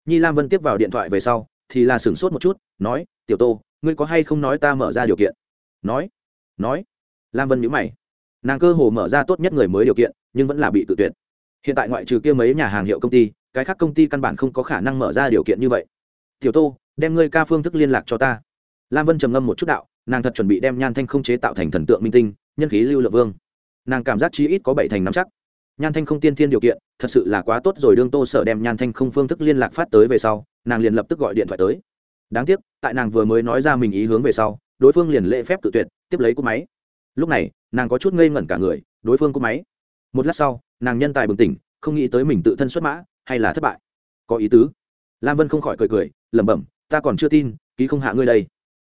nhi lam vân tiếp vào điện thoại về sau, thì là sửng sốt một chút, nói, tiểu tô, ngươi có hay không nói ta mở ra điều kiện? Nói nói. Lam vân nhữ mày. Nàng cơ hồ mở ra tốt nhất người mới điều kiện, nhưng vẫn là bị tự tuyệt. Hiện tại ngoại trừ kia mấy nhà hàng hiệu công ty, cái khác công ty căn bản không có khả năng mở ra điều kiện như vậy. Tiểu tô, đem ngươi ca phương thức liên lạc cho ta. Lam vân trầm ngâm một chút đạo, nàng thật chuẩn bị đem nhan thanh không chế tạo thành thần tượng minh tinh, nhân khí lưu lượng vương. Nàng cảm giác chí ít có bảy thành nắm chắc nhan thanh không tiên thiên điều kiện, thật sự là quá tốt rồi, đương tô sở đem nhan thanh không phương thức liên lạc phát tới về sau, nàng liền lập tức gọi điện thoại tới. Đáng tiếc, tại nàng vừa mới nói ra mình ý hướng về sau, đối phương liền lễ phép tự tuyệt, tiếp lấy cúp máy. Lúc này, nàng có chút ngây ngẩn cả người, đối phương cúp máy. Một lát sau, nàng nhân tài bừng tỉnh, không nghĩ tới mình tự thân xuất mã, hay là thất bại. Có ý tứ. Lam vân không khỏi cười cười, lẩm bẩm, ta còn chưa tin, ký không hạ ngươi đây.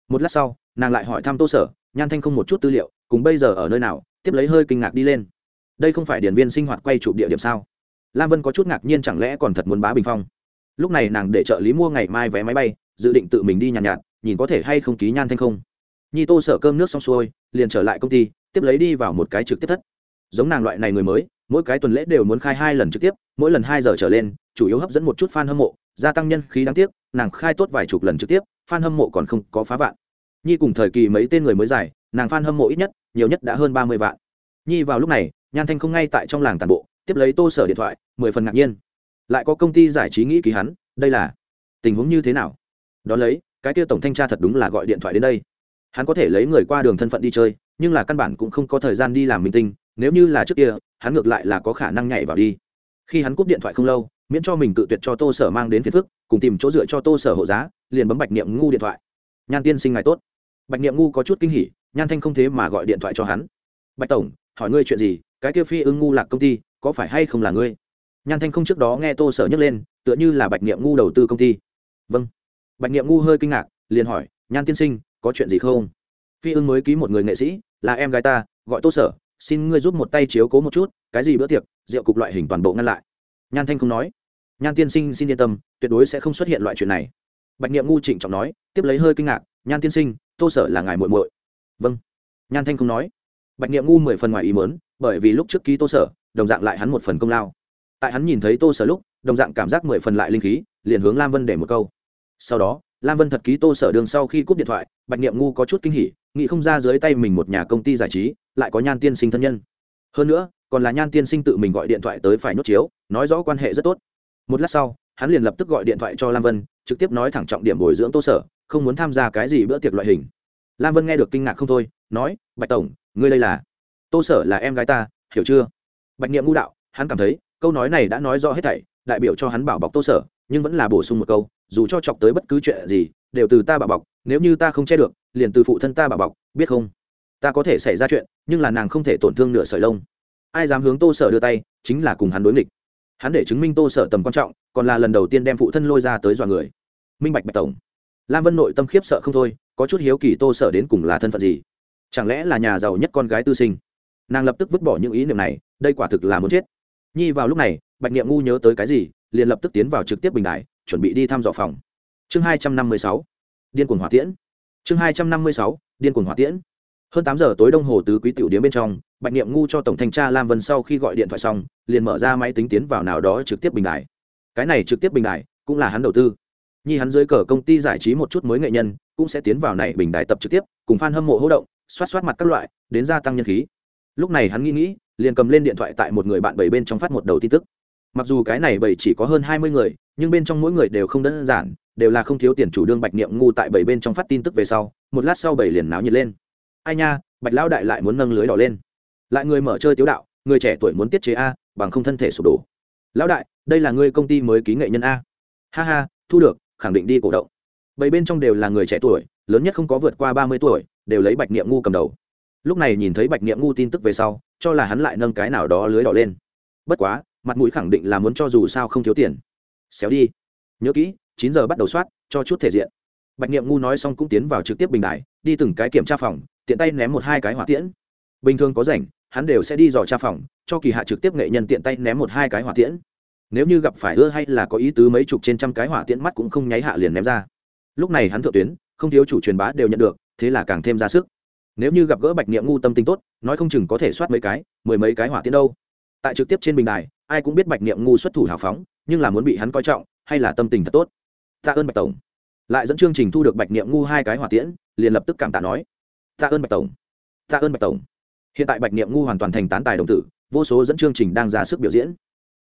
Một lát sau, nàng lại hỏi thăm tô sở, nhan thanh không một chút tư liệu, cùng bây giờ ở nơi nào? Tiếp lấy hơi kinh ngạc đi lên đây không phải điển viên sinh hoạt quay chụp địa điểm sao? Lam vân có chút ngạc nhiên chẳng lẽ còn thật muốn bá bình phong? Lúc này nàng để trợ lý mua ngày mai vé máy bay dự định tự mình đi nhàn nhạt, nhạt nhìn có thể hay không ký nhan thanh không. Nhi tô sở cơm nước xong xuôi liền trở lại công ty tiếp lấy đi vào một cái trực tiếp thất. Giống nàng loại này người mới mỗi cái tuần lễ đều muốn khai hai lần trực tiếp mỗi lần hai giờ trở lên chủ yếu hấp dẫn một chút f a n hâm mộ gia tăng nhân khí đáng tiếc nàng khai tốt vài chục lần trực tiếp f a n hâm mộ còn không có phá vạn. Nhi cùng thời kỳ mấy tên người mới giải nàng f a n hâm mộ ít nhất nhiều nhất đã hơn ba mươi vạn. Nhi vào lúc này nhan thanh không ngay tại trong làng tàn bộ, tiếp lấy tô sở điện thoại, mười phần ngạc nhiên. Lại có công ty giải trí nghĩ ký hắn, đây là tình huống như thế nào? Đón lấy, cái kia tổng thanh tra thật đúng là gọi điện thoại đến đây. Hắn có thể lấy người qua đường thân phận đi chơi, nhưng là căn bản cũng không có thời gian đi làm minh tinh, nếu như là trước kia, hắn ngược lại là có khả năng nhảy vào đi. Khi hắn cúp điện thoại không lâu, miễn cho mình tự tuyệt cho tô sở mang đến phiền phức, cùng tìm chỗ dựa cho tô sở hộ giá, liền bấm bạch niệm ngu điện thoại. Nhan tiên sinh ngài tốt. Bạch niệm ngu có chút kinh hỉ, nhan thanh không thế mà gọi điện thoại cho hắn. Bạch tổng hỏi ngươi chuyện gì, cái kia phi ưng ngu lạc công ty, có phải hay không là ngươi? Nhan thanh không trước đó nghe tô sở nhắc lên, tựa như là bạch niệm ngu đầu tư công ty. Vâng. Bạch niệm ngu hơi kinh ngạc, liền hỏi, nhan tiên sinh, có chuyện gì không? Phi ưng mới ký một người nghệ sĩ, là em gái ta, gọi tô sở, xin ngươi giúp một tay chiếu cố một chút, cái gì bữa tiệc, rượu cục loại hình toàn bộ ngăn lại. Nhan thanh không nói, nhan tiên sinh xin yên tâm, tuyệt đối sẽ không xuất hiện loại chuyện này. Bạch niệm ngu trịnh trọng nói, tiếp lấy hơi kinh ngạc, nhan tiên sinh, tô sở là ngài muội muội. Vâng. Nhan thanh không nói bạch niệm ngu mười phần ngoài ý mớn bởi vì lúc trước ký tô sở, đồng dạng lại hắn một phần công lao. Tại hắn nhìn thấy tô sở lúc, đồng dạng cảm giác mười phần lại linh khí, liền hướng lam vân để một câu. Sau đó, lam vân thật ký tô sở đường sau khi cúp điện thoại, bạch niệm ngu có chút kinh hỉ, nghĩ không ra dưới tay mình một nhà công ty giải trí, lại có nhan tiên sinh thân nhân. Hơn nữa, còn là nhan tiên sinh tự mình gọi điện thoại tới phải nốt chiếu, nói rõ quan hệ rất tốt. Một lát sau, hắn liền lập tức gọi điện thoại cho lam vân, trực tiếp nói thẳng trọng điểm bồi dưỡng tô sở, không muốn tham gia cái gì bữa tiệc loại hình. Lam vân nghe được kinh ngạc không thôi, nói, bạch tổng ngươi đây là tô sở là em gái ta, hiểu chưa? Bạch niệm ngu đạo, hắn cảm thấy, câu nói này đã nói rõ hết thảy, đại biểu cho hắn bảo bọc tô sở, nhưng vẫn là bổ sung một câu, dù cho chọc tới bất cứ chuyện gì, đều từ ta bảo bọc, nếu như ta không che được, liền từ phụ thân ta bảo bọc, biết không? Ta có thể xảy ra chuyện, nhưng là nàng không thể tổn thương nửa sợi lông. Ai dám hướng tô sở đưa tay, chính là cùng hắn đối nghịch. Hắn để chứng minh tô sở tầm quan trọng, còn là lần đầu tiên đem phụ thân lôi ra tới dọa người. Minh bạch bạch tổng. Lam vân nội tâm khiếp sợ không thôi, có chút hiếu kỳ tô sở đến cùng là thân phận gì? Chẳng lẽ là nhà giàu nhất con gái tư sinh? Nàng lập tức vứt bỏ những ý niệm này, đây quả thực là muốn chết. Nhi vào lúc này, bạch niệm ngu nhớ tới cái gì, liền lập tức tiến vào trực tiếp bình đại chuẩn bị đi thăm dò phòng. Chương hai trăm năm mươi sáu, điên cuồng hỏa tiễn. Chương hai trăm năm mươi sáu, điên cuồng hỏa tiễn. Hơn tám giờ tối đông hồ tứ quý tiểu điếm bên trong, bạch niệm ngu cho tổng thanh tra lam vân sau khi gọi điện thoại xong, liền mở ra máy tính tiến vào nào đó trực tiếp bình đại cái này trực tiếp bình đại cũng là hắn đầu tư. Nhi hắn dưới cờ công ty giải trí một chút mới nghệ nhân, cũng sẽ tiến vào này bình đại tập trực tiếp, cùng fan hâm mộ hỗ động xoát xoát mặt các loại, đến gia tăng nhân khí. Lúc này hắn nghĩ nghĩ, liền cầm lên điện thoại tại một người bạn bảy bên trong phát một đầu tin tức. Mặc dù cái này bảy chỉ có hơn hai mươi người, nhưng bên trong mỗi người đều không đơn giản, đều là không thiếu tiền chủ đương bạch niệm ngu tại bảy bên trong phát tin tức về sau, một lát sau bảy liền náo nhiệt lên. Ai nha, bạch lão đại lại muốn nâng lưới đỏ lên. Lại người mở chơi tiếu đạo, người trẻ tuổi muốn tiết chế a, bằng không thân thể sụp đổ. Lão đại, đây là người công ty mới ký nghệ nhân a. Ha ha, thu được, khẳng định đi cổ động. Bảy bên trong đều là người trẻ tuổi, lớn nhất không có vượt qua ba mươi tuổi đều lấy bạch niệm ngu cầm đầu. Lúc này nhìn thấy bạch niệm ngu tin tức về sau, cho là hắn lại nâng cái nào đó lưới đỏ lên. Bất quá, mặt mũi khẳng định là muốn cho dù sao không thiếu tiền. Xéo đi. Nhớ kỹ, chín giờ bắt đầu soát, cho chút thể diện. Bạch niệm ngu nói xong cũng tiến vào trực tiếp bình đại đi từng cái kiểm tra phòng, tiện tay ném một hai cái hỏa tiễn. Bình thường có rảnh, hắn đều sẽ đi dò tra phòng, cho kỳ hạ trực tiếp nghệ nhân tiện tay ném một hai cái hỏa tiễn. Nếu như gặp phải ưa hay là có ý tứ mấy chục trên trăm cái hỏa tiễn mắt cũng không nháy hạ liền ném ra. Lúc này hắn thượng tuyến, không thiếu chủ truyền bá đều nhận được thế là càng thêm ra sức. Nếu như gặp gỡ bạch niệm ngu tâm tính tốt, nói không chừng có thể soát mấy cái, mười mấy cái hỏa tiễn đâu. Tại trực tiếp trên bình đài, ai cũng biết bạch niệm ngu xuất thủ hào phóng, nhưng là muốn bị hắn coi trọng, hay là tâm tình thật tốt. Tạ ơn bạch tổng. Lại dẫn chương trình thu được bạch niệm ngu hai cái hỏa tiễn, liền lập tức cảm tạ nói. Tạ ơn bạch tổng. Tạ ơn bạch tổng. Hiện tại bạch niệm ngu hoàn toàn thành tán tài đồng tử, vô số dẫn chương trình đang ra sức biểu diễn.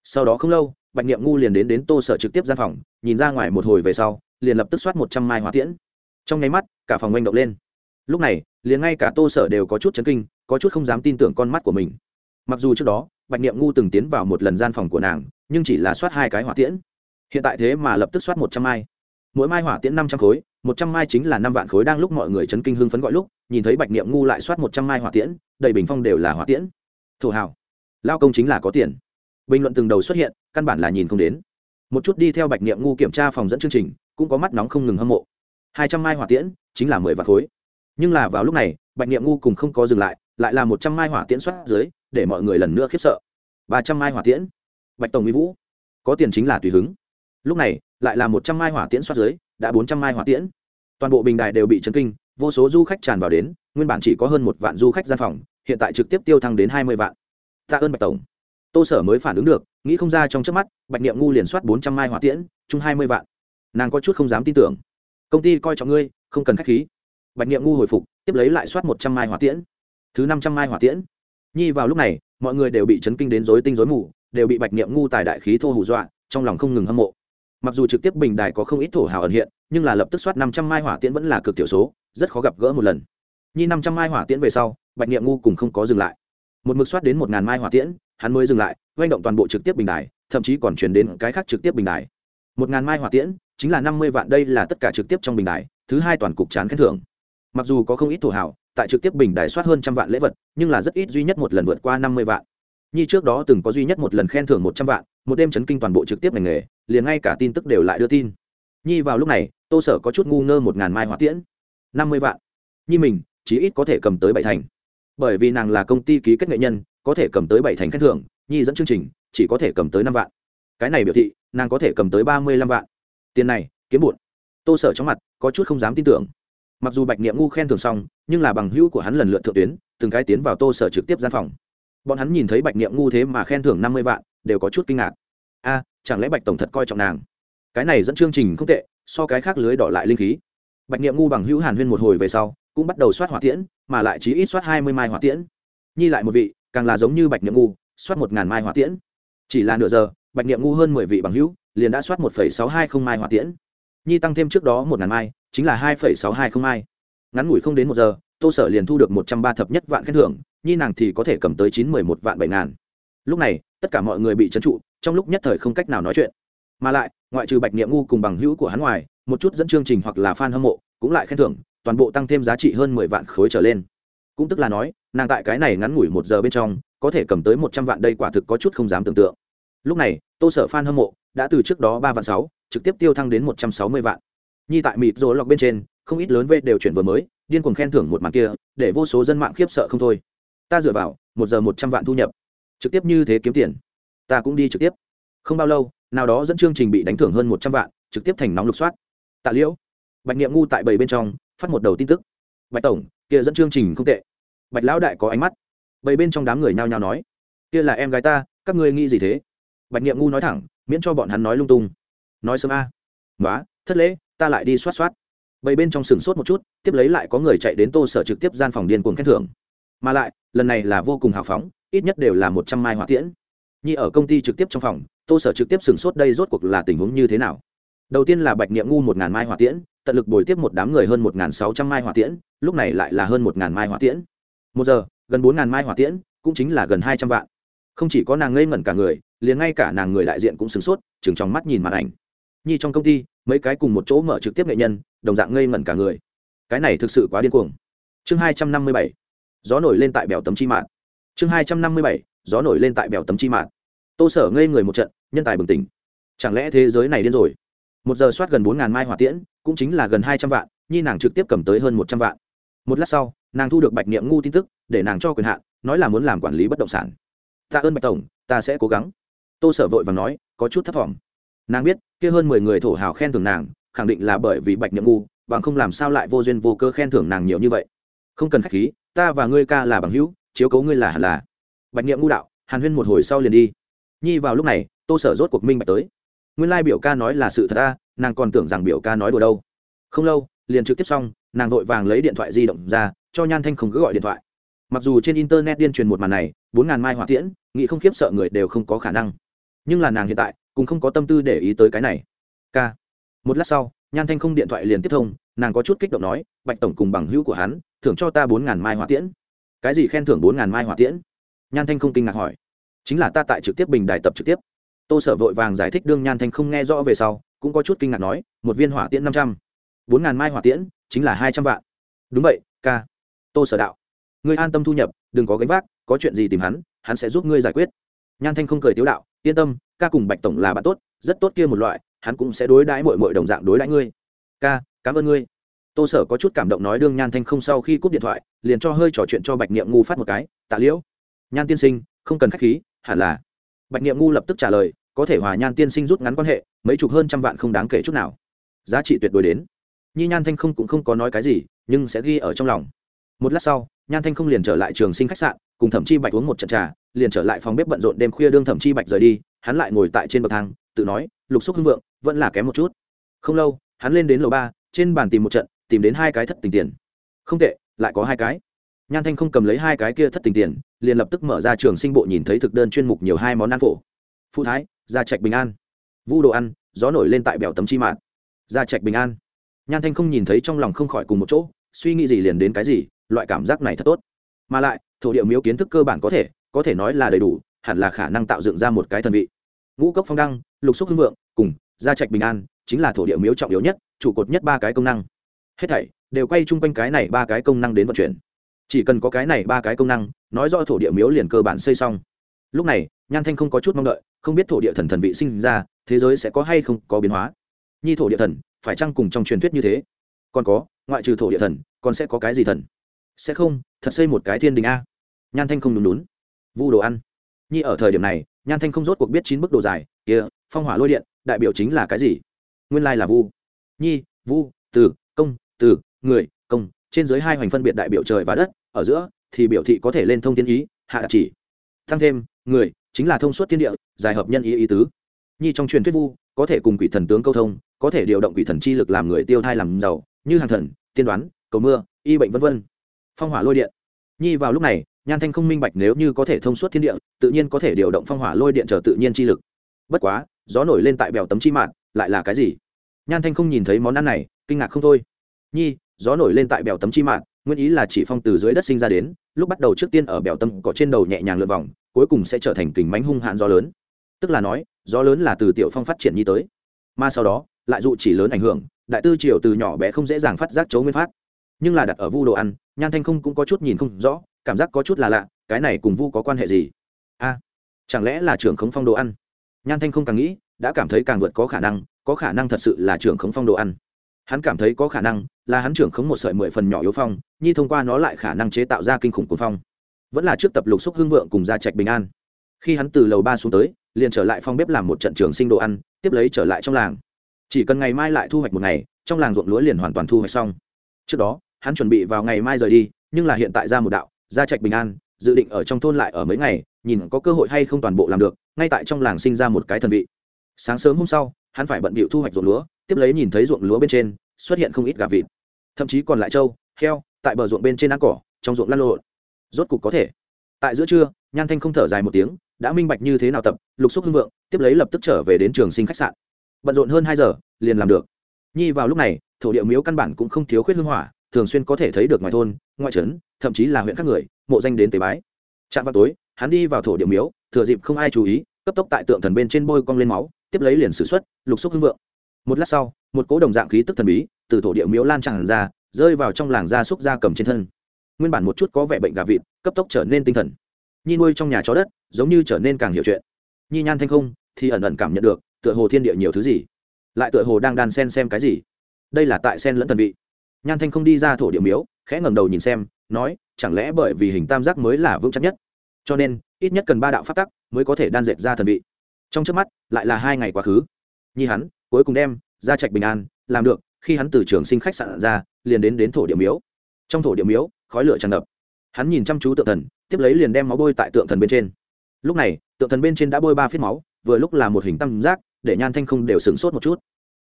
Sau đó không lâu, bạch niệm ngu liền đến đến tô sở trực tiếp gian phòng, nhìn ra ngoài một hồi về sau, liền lập tức soát một trăm mai hỏa tiễn. Trong nháy mắt, cả phòng oanh động lên lúc này, liền ngay cả tô sở đều có chút chấn kinh, có chút không dám tin tưởng con mắt của mình. Mặc dù trước đó, bạch niệm ngu từng tiến vào một lần gian phòng của nàng, nhưng chỉ là soát hai cái hỏa tiễn. Hiện tại thế mà lập tức soát một trăm mai. Mỗi mai hỏa tiễn năm trăm khối, một trăm mai chính là năm vạn khối đang lúc mọi người chấn kinh hưng phấn gọi lúc, nhìn thấy bạch niệm ngu lại soát một trăm mai hỏa tiễn, đầy bình phong đều là hỏa tiễn. Thổ hào, lao công chính là có tiền. Bình luận từng đầu xuất hiện, căn bản là nhìn không đến. Một chút đi theo bạch niệm ngu kiểm tra phòng dẫn chương trình, cũng có mắt nóng không ngừng hâm mộ. Hai trăm mai hỏa tiễn, chính là mười vạn khối nhưng là vào lúc này, bạch niệm ngu cùng không có dừng lại lại là một trăm mai hỏa tiễn soát dưới, để mọi người lần nữa khiếp sợ. Ba trăm mai hỏa tiễn? Bạch tổng mỹ vũ, có tiền chính là tùy hứng. Lúc này, lại là một trăm mai hỏa tiễn soát dưới, đã bốn trăm mai hỏa tiễn. Toàn bộ bình đài đều bị chấn kinh, vô số du khách tràn vào đến, nguyên bản chỉ có hơn một vạn du khách gian phòng, hiện tại trực tiếp tiêu thăng đến hai mươi vạn. Tạ ơn bạch tổng. Tô sở mới phản ứng được, nghĩ không ra trong trước mắt, bạch niệm ngu liền soát bốn trăm mai hỏa tiễn, chung hai mươi vạn. Nàng có chút không dám tin tưởng. Công ty coi trọng ngươi, không cần k h á c h khí bạch niệm ngu hồi phục, tiếp lấy lại soát một trăm mai hỏa tiễn. Thứ năm trăm mai hỏa tiễn. Nhi vào lúc này, mọi người đều bị chấn kinh đến dối tinh dối mù, đều bị bạch niệm ngu tài đại khí thô hù dọa, trong lòng không ngừng hâm mộ. Mặc dù trực tiếp bình đài có không ít thổ hào ẩn hiện, nhưng là lập tức soát năm trăm mai hỏa tiễn vẫn là cực thiểu số, rất khó gặp gỡ một lần. Nhi năm trăm mai hỏa tiễn về sau, bạch niệm ngu cùng không có dừng lại. Một mực soát đến một ngàn mai hỏa tiễn, hắn mới dừng lại doanh động toàn bộ trực tiếp bình đài, thậm chí còn chuyển đến cái khác trực tiếp bình đài. Một ngàn mai hỏa tiễn, chính là năm mươi vạn, đây là tất cả trực tiếp trong bình đài, thứ hai toàn cục chán khen thưởng mặc dù có không ít thổ hảo tại trực tiếp bình đài soát hơn trăm vạn lễ vật, nhưng là rất ít duy nhất một lần vượt qua năm mươi vạn. Như trước đó từng có duy nhất một lần khen thưởng một trăm vạn, một đêm chấn kinh toàn bộ trực tiếp ngành nghề, liền ngay cả tin tức đều lại đưa tin. Nhi vào lúc này, tô sở có chút ngu ngơ một ngàn mai hỏa tiễn. Năm mươi vạn. Nhi mình, chí ít có thể cầm tới bảy thành. Bởi vì nàng là công ty ký kết nghệ nhân, có thể cầm tới bảy thành khen thưởng, nhi dẫn chương trình, chỉ có thể cầm tới năm vạn. Cái này biểu thị, nàng có thể cầm tới ba mươi lăm vạn. Tiền này, kiếm bụn tô sở trong mặt, có chút không dám tin tưởng mặc dù bạch niệm ngu khen thưởng xong, nhưng là bằng hữu của hắn lần lượt thượng tuyến, từng cái tiến vào tô sở trực tiếp gian phòng. Bọn hắn nhìn thấy bạch niệm ngu thế mà khen thưởng năm mươi vạn, đều có chút kinh ngạc. A, chẳng lẽ bạch tổng thật coi trọng nàng? Cái này dẫn chương trình không tệ, so cái khác lưới đỏ lại linh khí. Bạch niệm ngu bằng hữu hàn huyên một hồi về sau, cũng bắt đầu soát hỏa tiễn, mà lại chỉ ít soát hai mươi mai hỏa tiễn. Nhi lại một vị, càng là giống như bạch niệm ngu, soát một ngàn mai hỏa tiễn. Chỉ là nửa giờ, bạch niệm ngu hơn mười vị bằng hữu, liền đã soát một phẩy sáu hai không mai hỏa tiễn nhi tăng thêm trước đó một ngàn mai, chính là hai phẩy sáu hai không mai. Ngắn ngủi không đến một giờ, tô sở liền thu được một trăm ba thập nhất vạn khen thưởng, nhi nàng thì có thể cầm tới chín mười một vạn bảy ngàn. Lúc này, tất cả mọi người bị trấn trụ, trong lúc nhất thời không cách nào nói chuyện. Mà lại, ngoại trừ bạch niệm ngu cùng bằng hữu của hắn ngoài, một chút dẫn chương trình hoặc là fan hâm mộ cũng lại khen thưởng, toàn bộ tăng thêm giá trị hơn mười vạn khối trở lên. Cũng tức là nói, nàng tại cái này ngắn ngủi một giờ bên trong, có thể cầm tới một trăm vạn đây quả thực có chút không dám tưởng tượng. Lúc này, tô sở f a n hâm mộ đã từ trước đó ba vạn sáu, trực tiếp tiêu thăng đến một trăm sáu mươi vạn. Nhi tại mịt rồ lọc bên trên, không ít lớn vệ đều chuyển vừa mới, điên cuồng khen thưởng một màn kia, để vô số dân mạng khiếp sợ không thôi. Ta dựa vào, một giờ một trăm vạn thu nhập. Trực tiếp như thế kiếm tiền. Ta cũng đi trực tiếp. Không bao lâu, nào đó dẫn chương trình bị đánh thưởng hơn một trăm vạn, trực tiếp thành nóng lục soát. Tạ liễu. Bạch niệm ngu tại bảy bên trong, phát một đầu tin tức. Bạch tổng, kia dẫn chương trình không tệ. Bạch lão đại có ánh mắt. Bảy bên trong đám người nhao nhao nói. Kia là em gái ta, các ngươi nghĩ gì thế? Bạch niệm ngu nói thẳng miễn cho bọn hắn nói lung tung. Nói sớm a. À. nói thất lễ, ta lại đi soát soát bầy bên trong sừng sốt một chút, tiếp lấy lại có người chạy đến tô sở trực tiếp gian phòng điên cuồng khen thưởng. Mà lại, lần này là vô cùng hào phóng, ít nhất đều là một trăm mai hỏa tiễn. Nhi ở công ty trực tiếp trong phòng, tô sở trực tiếp sừng sốt đây rốt cuộc là tình huống như thế nào? Đầu tiên là bạch niệm ngu một ngàn mai hỏa tiễn, tận lực bồi tiếp một đám người hơn một ngàn sáu trăm mai hỏa tiễn, lúc này lại là hơn một ngàn mai hỏa tiễn. Một giờ, gần bốn ngàn mai hỏa tiễn, cũng chính là gần hai trăm vạn không chỉ có nàng ngây ngẩn cả người, liền ngay cả nàng người đại diện cũng sửng sốt chừng trong mắt nhìn màn ảnh. Nhi trong công ty, mấy cái cùng một chỗ mở trực tiếp nghệ nhân, đồng dạng ngây ngẩn cả người. Cái này thực sự quá điên cuồng. Chương hai trăm năm mươi bảy, gió nổi lên tại bèo tấm chi mạng chương hai trăm năm mươi bảy, gió nổi lên tại bèo tấm chi mạng tô sở ngây người một trận, nhân tài bừng tỉnh. Chẳng lẽ thế giới này điên rồi? Một giờ soát gần bốn ngàn mai hỏa tiễn, cũng chính là gần hai trăm vạn, nhi nàng trực tiếp cầm tới hơn một trăm vạn. Một lát sau, nàng thu được bạch niệm ngu tin tức, để nàng cho quyền hạn, nói là muốn làm quản lý bất động sản tạ ơn bạch tổng, ta sẽ cố gắng. Tô sở vội và nói, có chút thất vọng nàng biết, kia hơn mười người thổ hào khen thưởng nàng, khẳng định là bởi vì bạch niệm ngu, bằng không làm sao lại vô duyên vô cơ khen thưởng nàng nhiều như vậy. Không cần k h á c h khí, ta và ngươi ca là bằng hữu, chiếu cấu ngươi là hẳn là. Bạch niệm ngu đạo, hàn huyên một hồi sau liền đi. Nhi vào lúc này, tô sở rốt cuộc minh bạch tới. Nguyên lai biểu ca nói là sự thật ta, nàng còn tưởng rằng biểu ca nói đùa đâu. Không lâu, liền trực tiếp xong, nàng vội vàng lấy điện thoại di động ra, cho nhan thanh không cứ gọi điện thoại. Mặc dù trên internet điên truyền một màn này bốn ngàn mai hỏa tiễn, nghĩ không khiếp sợ người đều không có khả năng. Nhưng là nàng hiện tại, cũng không có tâm tư để ý tới cái này. K. Một lát sau, nhan thanh không điện thoại liền tiếp thông, nàng có chút kích động nói, bạch tổng cùng bằng hữu của hắn, thưởng cho ta bốn ngàn mai hỏa tiễn. Cái gì khen thưởng bốn ngàn mai hỏa tiễn? Nhan thanh không kinh ngạc hỏi. Chính là ta tại trực tiếp bình đài tập trực tiếp. Tô sở vội vàng giải thích đương nhan thanh không nghe rõ về sau, cũng có chút kinh ngạc nói, một viên hỏa tiễn năm trăm. Bốn ngàn mai hỏa tiễn, chính là hai trăm vạn. Đúng vậy ca tô sở đạo. Ngươi an tâm thu nhập, đừng có gánh vác có chuyện gì tìm hắn hắn sẽ giúp ngươi giải quyết. Nhan thanh không cười tiếu đạo, yên tâm, ca cùng bạch tổng là bạn tốt, rất tốt kia một loại, hắn cũng sẽ đối đãi mọi mọi đồng dạng đối đãi ngươi. Ca, cảm ơn ngươi. Tô sở có chút cảm động nói đương nhan thanh không sau khi cúp điện thoại, liền cho hơi trò chuyện cho bạch niệm ngu phát một cái, tạ liễu. Nhan tiên sinh, không cần k h á c h khí, hẳn là. Bạch niệm ngu lập tức trả lời, có thể hòa nhan tiên sinh rút ngắn quan hệ, mấy chục hơn trăm vạn không đáng kể chút nào. Giá trị tuyệt đối đến. Nhi nhan thanh không cũng không có nói cái gì, nhưng sẽ ghi ở trong lòng. Một lát sau, nhan thanh không liền trở lại trường sinh khách sạn cùng thẩm chi bạch uống một trận trà, liền trở lại phòng bếp bận rộn đêm khuya đương thẩm chi bạch rời đi, hắn lại ngồi tại trên bậc thang, tự nói, lục xúc hưng vượng, vẫn là kém một chút. Không lâu, hắn lên đến lầu ba, trên bàn tìm một trận, tìm đến hai cái thất tình tiền. Không tệ, lại có hai cái. Nhan thanh không cầm lấy hai cái kia thất tình tiền, liền lập tức mở ra trường sinh bộ nhìn thấy thực đơn chuyên mục nhiều hai món ăn phổ. Phụ thái, gia trạch bình an. Vu đồ ăn, gió nổi lên tại bèo tấm chi mạn. Gia trạch bình an. Nhan thanh không nhìn thấy trong lòng không khỏi cùng một chỗ, suy nghĩ gì liền đến cái gì, loại cảm giác này thật tốt. Mà lại thổ địa miếu kiến thức cơ bản có thể có thể nói là đầy đủ, hẳn là khả năng tạo dựng ra một cái thần vị. Ngũ cốc phong đăng, lục xúc hưng vượng, cùng gia trạch bình an, chính là thổ địa miếu trọng yếu nhất, trụ cột nhất ba cái công năng. Hết thảy đều quay chung quanh cái này ba cái công năng đến vận chuyển. Chỉ cần có cái này ba cái công năng, nói rõ thổ địa miếu liền cơ bản xây xong. Lúc này, nhan thanh không có chút mong đợi, không biết thổ địa thần thần vị sinh ra, thế giới sẽ có hay không có biến hóa. Nhi thổ địa thần, phải chăng cùng trong truyền thuyết như thế? Còn có, ngoại trừ thổ địa thần, còn sẽ có cái gì thần? Sẽ không, thật xây một cái thiên đình a nhan thanh không đúng đúng vu đồ ăn. Nhi ở thời điểm này, nhan thanh không rốt cuộc biết chín bức đồ dài, kia, phong hỏa lôi điện, đại biểu chính là cái gì? Nguyên lai là vu. Nhi, vu, từ, công, từ, người, công, trên dưới hai hoành phân biệt đại biểu trời và đất, ở giữa thì biểu thị có thể lên thông thiên ý, hạ chỉ. Tăng thêm, người, chính là thông suốt thiên địa, dài hợp nhân ý ý tứ. Nhi trong truyền thuyết vu, có thể cùng quỷ thần tướng câu thông, có thể điều động quỷ thần chi lực làm người tiêu thai làm giàu, như hàng thần, tiên đoán, cầu mưa, y bệnh vân vân. phong hỏa lôi điện. Nhi vào lúc này nhan thanh không minh bạch nếu như có thể thông suốt thiên địa, tự nhiên có thể điều động phong hỏa lôi điện trở tự nhiên chi lực. Bất quá, gió nổi lên tại bèo tấm chi mạng lại là cái gì? Nhan thanh không nhìn thấy món ăn này, kinh ngạc không thôi. Nhi, gió nổi lên tại bèo tấm chi mạng nguyên ý là chỉ phong từ dưới đất sinh ra đến, lúc bắt đầu trước tiên ở bèo tâm có trên đầu nhẹ nhàng lượt vòng, cuối cùng sẽ trở thành kình mánh hung hạn gió lớn. Tức là nói, gió lớn là từ tiểu phong phát triển nhi tới. Mà sau đó, lại dụ chỉ lớn ảnh hưởng, đại tư triều từ nhỏ bé không dễ dàng phát giác chấu nguyên phát. Nhưng là đặt ở vu đồ ăn, nhan thanh không cũng có chút nhìn không rõ cảm giác có chút là lạ, cái này cùng vu có quan hệ gì? A, chẳng lẽ là trưởng khống phong đồ ăn? Nhan thanh không càng nghĩ, đã cảm thấy càng vượt có khả năng, có khả năng thật sự là trưởng khống phong đồ ăn. Hắn cảm thấy có khả năng là hắn trưởng khống một sợi mười phần nhỏ yếu phong, nhi thông qua nó lại khả năng chế tạo ra kinh khủng cuồng phong. Vẫn là trước tập lục xúc hưng vượng cùng gia trạch bình an. Khi hắn từ lầu ba xuống tới, liền trở lại phong bếp làm một trận trường sinh đồ ăn, tiếp lấy trở lại trong làng. Chỉ cần ngày mai lại thu hoạch một ngày, trong làng ruộng lúa liền hoàn toàn thu hoạch xong. Trước đó, hắn chuẩn bị vào ngày mai rời đi, nhưng là hiện tại ra một đạo gia trạch bình an, dự định ở trong thôn lại ở mấy ngày, nhìn có cơ hội hay không toàn bộ làm được, ngay tại trong làng sinh ra một cái thần vị. Sáng sớm hôm sau, hắn phải bận bịu thu hoạch ruộng lúa, tiếp lấy nhìn thấy ruộng lúa bên trên, xuất hiện không ít gà vịt. Thậm chí còn lại trâu, heo, tại bờ ruộng bên trên ăn cỏ, trong ruộng lăn lộn. Rốt cục có thể. Tại giữa trưa, nhan thanh không thở dài một tiếng, đã minh bạch như thế nào tập, lục xúc hưng vượng, tiếp lấy lập tức trở về đến trường sinh khách sạn. Bận rộn hơn hai giờ, liền làm được. Nhi vào lúc này, thổ địa miếu căn bản cũng không thiếu khuyết hưng hỏa, thường xuyên có thể thấy được ngoài thôn ngoại trấn, thậm chí là huyện các người, mộ danh đến tế bái. Chạm vào tối, hắn đi vào thổ địa miếu, thừa dịp không ai chú ý, cấp tốc tại tượng thần bên trên bôi cong lên máu, tiếp lấy liền xử xuất, lục xúc hưng vượng. Một lát sau, một cỗ đồng dạng khí tức thần bí, từ thổ địa miếu lan tràn ra, rơi vào trong làng gia súc gia cầm trên thân. Nguyên bản một chút có vẻ bệnh gà vịt, cấp tốc trở nên tinh thần. Nhi nuôi trong nhà chó đất, giống như trở nên càng hiểu chuyện. Nhi nhan thanh không, thì ẩn ẩn cảm nhận được, tựa hồ thiên địa nhiều thứ gì. Lại tựa hồ đang đan sen xem cái gì. Đây là tại sen lẫn thần vị. Nhan thanh không đi ra thổ địa miếu khẽ ngẩng đầu nhìn xem, nói, chẳng lẽ bởi vì hình tam giác mới là vững chắc nhất? Cho nên, ít nhất cần ba đạo pháp tắc mới có thể đan dệt ra thần vị. Trong trước mắt, lại là hai ngày quá khứ. Nhi hắn, cuối cùng đem ra trạch bình an làm được, khi hắn từ trường sinh khách sạn ra, liền đến đến thổ địa miếu. Trong thổ địa miếu, khói lửa tràn ngập. Hắn nhìn chăm chú tượng thần, tiếp lấy liền đem máu bôi tại tượng thần bên trên. Lúc này, tượng thần bên trên đã bôi ba phiết máu, vừa lúc là một hình tam giác, để nhan thanh không đều sửng sốt một chút.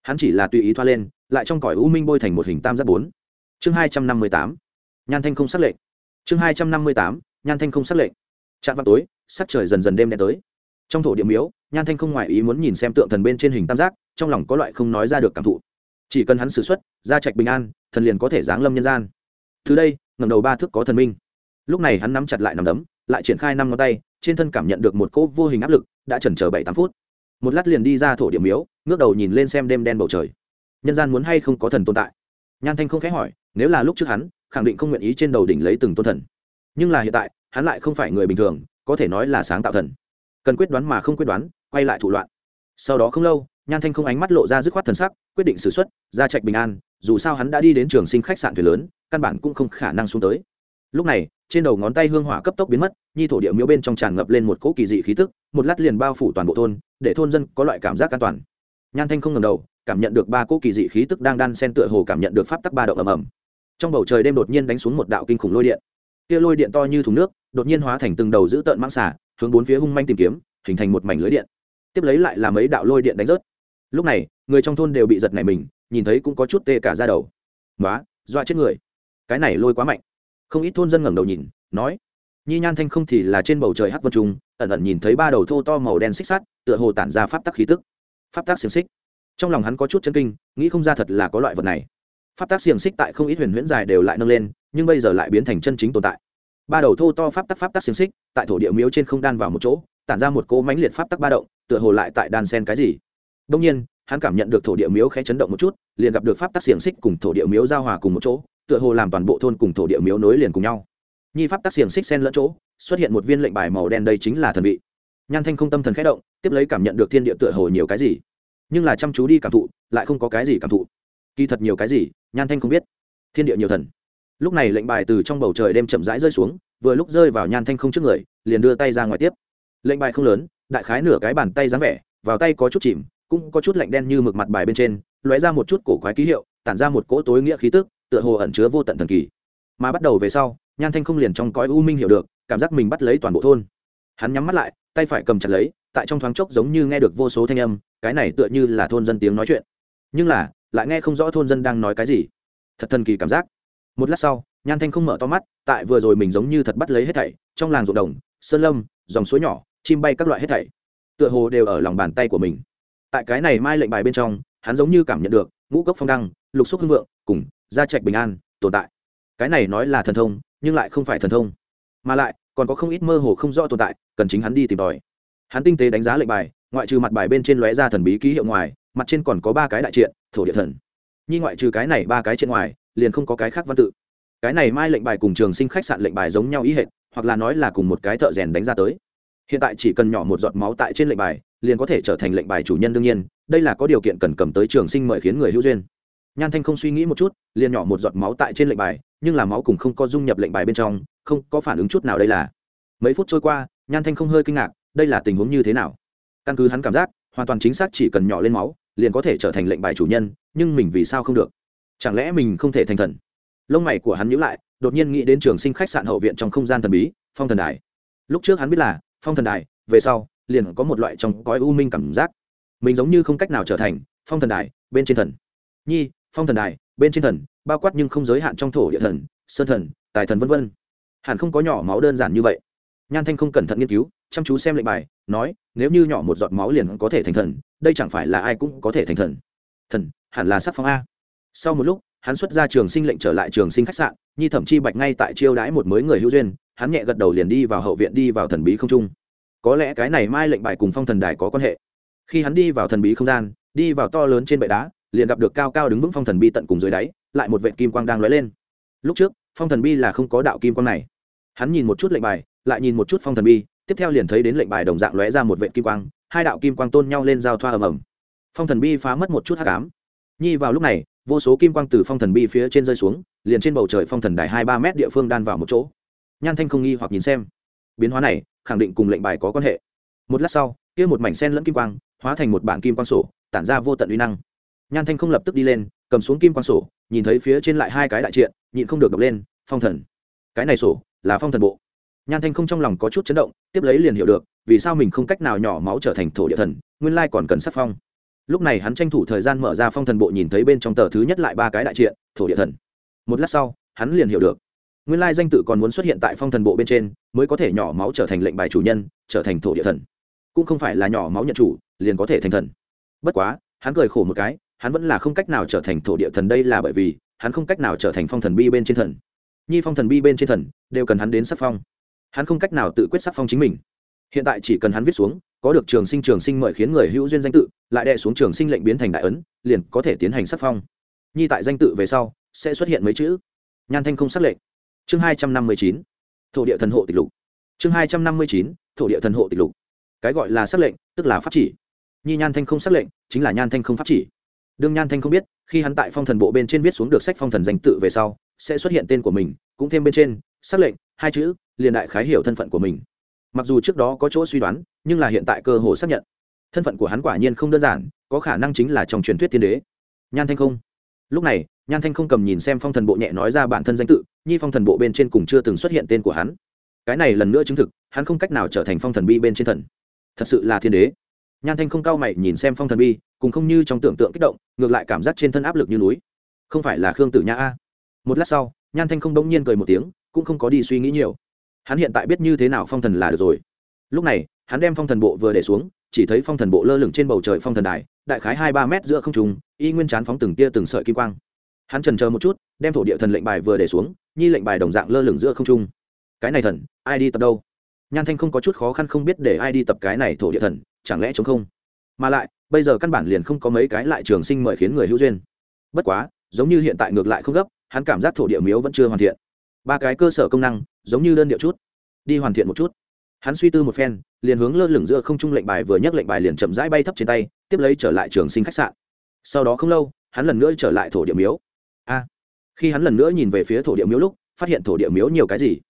Hắn chỉ là tùy ý thoa lên, lại trong cõi u minh bôi thành một hình tam giác bốn chương hai trăm năm mươi tám, nhan thanh không s lệnh. Chương hai trăm năm mươi tám, nhan thanh không s lệnh. Chạm vào tối, sắc trời dần dần đêm đen tới. Trong thổ địa miếu, nhan thanh không ngoại ý muốn nhìn xem tượng thần bên trên hình tam giác, trong lòng có loại không nói ra được cảm thụ. Chỉ cần hắn xử x u ấ t trạch bình an, thần liền có thể giáng lâm nhân gian. Từ đây ngầm đầu ba thước có thần minh. Lúc này hắn nắm chặt lại nằm đấm, lại triển khai năm ngón tay, trên thân cảm nhận được một cỗ vô hình áp lực, đã chần chờ bảy tám phút. Một lát liền đi ra thổ điểm miếu, ngước đầu nhìn lên xem đêm đen bầu trời. Nhân gian muốn hay không có thần tồn tại? Nhan thanh không khẽ hỏi nếu là lúc trước hắn, khẳng định không nguyện ý trên đầu đỉnh lấy từng tôn thần. Nhưng là hiện tại, hắn lại không phải người bình thường, có thể nói là sáng tạo thần. Cần quyết đoán mà không quyết đoán, quay lại thủ loạn. Sau đó không lâu, nhan thanh không ánh mắt lộ ra dứt khoát thần sắc, quyết định xử xuất ra trạch bình an, dù sao hắn đã đi đến trường sinh khách sạn thuyền lớn, căn bản cũng không khả năng xuống tới. Lúc này, trên đầu ngón tay hương hỏa cấp tốc biến mất, nhi thổ địa miếu bên trong tràn ngập lên một cỗ kỳ dị khí tức, một lát liền bao phủ toàn bộ thôn, để thôn dân có loại cảm giác an toàn. Nhan thanh không ngầm đầu, cảm nhận được ba cỗ kỳ dị khí tức đang đan sen tựa hồ cảm nhận được pháp tắc ba động ầm ầm trong bầu trời đêm đột nhiên đánh xuống một đạo kinh khủng lôi điện. Kia lôi điện to như thùng nước, đột nhiên hóa thành từng đầu dữ tợn mang xả hướng bốn phía hung manh tìm kiếm, hình thành một mảnh lưới điện. Tiếp lấy lại là mấy đạo lôi điện đánh rớt. Lúc này, người trong thôn đều bị giật nảy mình, nhìn thấy cũng có chút tê cả ra đầu. Nói doa chết người. Cái này lôi quá mạnh. Không ít thôn dân ngẩng đầu nhìn, nói, nhi nhan thanh không thì là trên bầu trời hát vân trung, ẩn ẩn nhìn thấy ba đầu thô to màu đen xích sắt, tựa hồ tản ra pháp tắc khí tức. Pháp tắc xiềng xích. Trong lòng hắn có chút chân kinh, nghĩ không ra thật là có loại vật này pháp tắc xiềng xích tại không ít huyền huyễn dài đều lại nâng lên, nhưng bây giờ lại biến thành chân chính tồn tại. Ba đầu thô to pháp tắc pháp tắc xiềng xích, tại thổ địa miếu trên không đan vào một chỗ, tản ra một cỗ mánh liệt pháp tắc ba động, tựa hồ lại tại đan sen cái gì. Đông nhiên, hắn cảm nhận được thổ địa miếu khẽ chấn động một chút, liền gặp được pháp tắc xiềng xích cùng thổ địa miếu giao hòa cùng một chỗ, tựa hồ làm toàn bộ thôn cùng thổ địa miếu nối liền cùng nhau. Nhi pháp tắc xiềng xích sen lẫn chỗ, xuất hiện một viên lệnh bài màu đen đây chính là thần vị. Nhan thanh không tâm thần khẽ động, tiếp lấy cảm nhận được thiên địa tựa hồ nhiều cái gì, nhưng là chăm chú đi cảm thụ, lại không có cái gì cảm thụ kỳ thật nhiều cái gì, nhan thanh không biết. Thiên địa nhiều thần. Lúc này lệnh bài từ trong bầu trời đêm chậm rãi rơi xuống, vừa lúc rơi vào nhan thanh không trước người, liền đưa tay ra ngoài tiếp. Lệnh bài không lớn, đại khái nửa cái bàn tay dáng vẻ, vào tay có chút chìm, cũng có chút lạnh đen như mực mặt bài bên trên, lóe ra một chút cổ quái ký hiệu, tản ra một cỗ tối nghĩa khí tức, tựa hồ ẩn chứa vô tận thần kỳ. Mà bắt đầu về sau, nhan thanh không liền trong cõi u minh hiểu được, cảm giác mình bắt lấy toàn bộ thôn. Hắn nhắm mắt lại, tay phải cầm chặt lấy, tại trong thoáng chốc giống như nghe được vô số thanh âm, cái này tựa như là thôn dân tiếng nói chuyện. Nhưng là lại nghe không rõ thôn dân đang nói cái gì. Thật thần kỳ cảm giác. Một lát sau, nhan thanh không mở to mắt, tại vừa rồi mình giống như thật bắt lấy hết thảy, trong làng ruộng đồng, sơn lâm, dòng suối nhỏ, chim bay các loại hết thảy, tựa hồ đều ở lòng bàn tay của mình. Tại cái này mai lệnh bài bên trong, hắn giống như cảm nhận được ngũ cốc phong đăng, lục xúc hưng vượng, cùng gia trạch bình an tồn tại. Cái này nói là thần thông, nhưng lại không phải thần thông. Mà lại, còn có không ít mơ hồ không rõ tồn tại, cần chính hắn đi tìm tòi. Hắn tinh tế đánh giá lệnh bài, ngoại trừ mặt bài bên trên lóe ra thần bí ký hiệu ngoài mặt trên còn có ba cái đại triện, thổ địa thần. Nhi ngoại trừ cái này ba cái trên ngoài, liền không có cái khác văn tự. Cái này mai lệnh bài cùng trường sinh khách sạn lệnh bài giống nhau ý hệ hoặc là nói là cùng một cái thợ rèn đánh ra tới. Hiện tại chỉ cần nhỏ một giọt máu tại trên lệnh bài, liền có thể trở thành lệnh bài chủ nhân đương nhiên, đây là có điều kiện cần cầm tới trường sinh mời khiến người hữu duyên. Nhan thanh không suy nghĩ một chút, liền nhỏ một giọt máu tại trên lệnh bài, nhưng là máu cùng không có dung nhập lệnh bài bên trong, không có phản ứng chút nào đây là. Mấy phút trôi qua, nhan thanh không hơi kinh ngạc, đây là tình huống như thế nào? Căn cứ hắn cảm giác, hoàn toàn chính xác chỉ cần nhỏ lên máu liền có thể trở thành lệnh bài chủ nhân, nhưng mình vì sao không được? Chẳng lẽ mình không thể thành thần? Lông mày của hắn nhíu lại, đột nhiên nghĩ đến trường sinh khách sạn hậu viện trong không gian thần bí, phong thần đài. Lúc trước hắn biết là, phong thần đài, về sau, liền có một loại trong cõi u minh cảm giác. Mình giống như không cách nào trở thành phong thần đài bên trên thần. Nhi, phong thần đài bên trên thần, bao quát nhưng không giới hạn trong thổ địa thần, sơn thần, tài thần v v hẳn không có nhỏ máu đơn giản như vậy. Nhan thanh không cẩn thận nghiên cứu, chăm chú xem lệnh bài nói, nếu như nhỏ một giọt máu liền có thể thành thần, đây chẳng phải là ai cũng có thể thành thần. Thần, hẳn là sắc phong a. Sau một lúc, hắn xuất ra trường sinh lệnh trở lại trường sinh khách sạn, nhi thẩm chi bạch ngay tại chiêu đãi một mới người hữu duyên, hắn nhẹ gật đầu liền đi vào hậu viện đi vào thần bí không trung. Có lẽ cái này mai lệnh bài cùng phong thần đài có quan hệ. Khi hắn đi vào thần bí không gian, đi vào to lớn trên bệ đá, liền gặp được cao cao đứng vững phong thần bi tận cùng dưới đáy, lại một vệ kim quang đang lóe lên. Lúc trước, phong thần bi là không có đạo kim quang này. Hắn nhìn một chút lệnh bài, lại nhìn một chút phong thần bi tiếp theo liền thấy đến lệnh bài đồng dạng lóe ra một vệ kim quang, hai đạo kim quang tôn nhau lên giao thoa ầm ầm. Phong thần bi phá mất một chút hát cám nhi vào lúc này, vô số kim quang từ phong thần bi phía trên rơi xuống, liền trên bầu trời phong thần đài hai ba mét địa phương đan vào một chỗ. Nhan thanh không nghi hoặc nhìn xem. Biến hóa này, khẳng định cùng lệnh bài có quan hệ. Một lát sau, kia một mảnh sen lẫn kim quang, hóa thành một bản kim quang sổ, tản ra vô tận uy năng. Nhan thanh không lập tức đi lên, cầm xuống kim quang sổ, nhìn thấy phía trên lại hai cái đại triện, nhịn không được đọc lên, phong thần. Cái này sổ là phong thần bộ nhan thanh không trong lòng có chút chấn động, tiếp lấy liền hiểu được, vì sao mình không cách nào nhỏ máu trở thành thổ địa thần, nguyên lai còn cần sắc phong. Lúc này hắn tranh thủ thời gian mở ra phong thần bộ nhìn thấy bên trong tờ thứ nhất lại ba cái đại triện thổ địa thần. Một lát sau, hắn liền hiểu được. Nguyên lai danh tự còn muốn xuất hiện tại phong thần bộ bên trên, mới có thể nhỏ máu trở thành lệnh bài chủ nhân, trở thành thổ địa thần. Cũng không phải là nhỏ máu nhận chủ, liền có thể thành thần. Bất quá, hắn cười khổ một cái, hắn vẫn là không cách nào trở thành thổ địa thần đây là bởi vì, hắn không cách nào trở thành phong thần bi bên trên thần. Nhi phong thần bi bên trên thần, đều cần hắn đến sắc phong hắn không cách nào tự quyết sắc phong chính mình. Hiện tại chỉ cần hắn viết xuống, có được trường sinh trường sinh mời khiến người hữu duyên danh tự, lại đè xuống trường sinh lệnh biến thành đại ấn, liền có thể tiến hành sắc phong. Nhi tại danh tự về sau, sẽ xuất hiện mấy chữ. Nhan thanh không xác lệnh. Chương hai trăm năm mươi chín, thổ địa thần hộ tịch lục. Chương hai trăm năm mươi chín, thổ địa thần hộ tịch lục. Cái gọi là xác lệnh, tức là pháp chỉ. Nhi nhan thanh không xác lệnh, chính là nhan thanh không pháp chỉ. Đương nhan thanh không biết, khi hắn tại phong thần bộ bên trên viết xuống được sách phong thần danh tự về sau, sẽ xuất hiện tên của mình, cũng thêm bên trên, xác lệnh hai chữ, liền đại khái hiểu thân phận của mình. Mặc dù trước đó có chỗ suy đoán, nhưng là hiện tại cơ hồ xác nhận. Thân phận của hắn quả nhiên không đơn giản, có khả năng chính là trong truyền thuyết thiên đế. Nhan thanh không. Lúc này, nhan thanh không cầm nhìn xem phong thần bộ nhẹ nói ra bản thân danh tự, nhi phong thần bộ bên trên cùng chưa từng xuất hiện tên của hắn. Cái này lần nữa chứng thực, hắn không cách nào trở thành phong thần bi bên trên thần. Thật sự là thiên đế. Nhan thanh không cao mày nhìn xem phong thần bi cùng không như trong tưởng tượng kích động, ngược lại cảm giác trên thân áp lực như núi. Không phải là khương tử nhã a. Một lát sau, nhan thanh không đông nhiên cười một tiếng cũng không có đi suy nghĩ nhiều. Hắn hiện tại biết như thế nào phong thần là được rồi. Lúc này, hắn đem phong thần bộ vừa để xuống, chỉ thấy phong thần bộ lơ lửng trên bầu trời phong thần đài, đại khái hai ba mét giữa không trùng y nguyên chán phóng từng tia từng sợi kim quang. Hắn trần chờ một chút, đem thổ địa thần lệnh bài vừa để xuống, nhi lệnh bài đồng dạng lơ lửng giữa không trung. Cái này thần, ai đi tập đâu? Nhan thanh không có chút khó khăn không biết để ai đi tập cái này thổ địa thần, chẳng lẽ chống không? Mà lại, bây giờ căn bản liền không có mấy cái lại trường sinh mời khiến người hữu duyên. Bất quá, giống như hiện tại ngược lại không gấp, hắn cảm giác thổ địa miếu vẫn chưa hoàn thiện ba cái cơ sở công năng, giống như đơn điệu chút. Đi hoàn thiện một chút. Hắn suy tư một phen, liền hướng lơ lửng giữa không trung lệnh bài vừa nhắc lệnh bài liền chậm rãi bay thấp trên tay, tiếp lấy trở lại trường sinh khách sạn. Sau đó không lâu, hắn lần nữa trở lại thổ địa miếu. A, khi hắn lần nữa nhìn về phía thổ địa miếu lúc, phát hiện thổ địa miếu nhiều cái gì?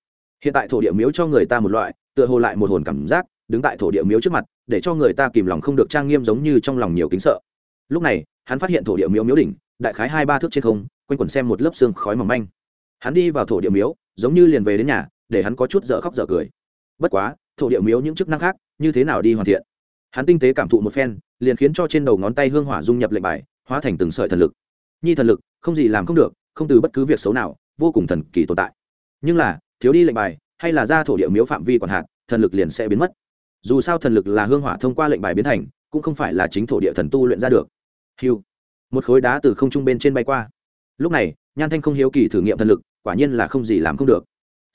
Hiện tại thổ địa miếu cho người ta một loại, tựa hồ lại một hồn cảm giác, đứng tại thổ địa miếu trước mặt, để cho người ta kìm lòng không được trang nghiêm giống như trong lòng nhiều kính sợ. Lúc này, hắn phát hiện thổ địa miếu miếu đỉnh, đại khái hai ba thước trên không, quanh quẩn xem một lớp xương khói mỏng manh hắn đi vào thổ địa miếu, giống như liền về đến nhà, để hắn có chút dở khóc dở cười. Bất quá, thổ địa miếu những chức năng khác, như thế nào đi hoàn thiện? Hắn tinh tế cảm thụ một phen, liền khiến cho trên đầu ngón tay hương hỏa dung nhập lệnh bài, hóa thành từng sợi thần lực. Nhi thần lực, không gì làm không được, không từ bất cứ việc xấu nào, vô cùng thần kỳ tồn tại. Nhưng là, thiếu đi lệnh bài, hay là ra thổ địa miếu phạm vi còn hạn, thần lực liền sẽ biến mất. Dù sao thần lực là hương hỏa thông qua lệnh bài biến thành, cũng không phải là chính thổ địa thần tu luyện ra được. Hiu một khối đá từ không trung bên trên bay qua lúc này, nhan thanh không hiếu kỳ thử nghiệm thần lực, quả nhiên là không gì làm không được.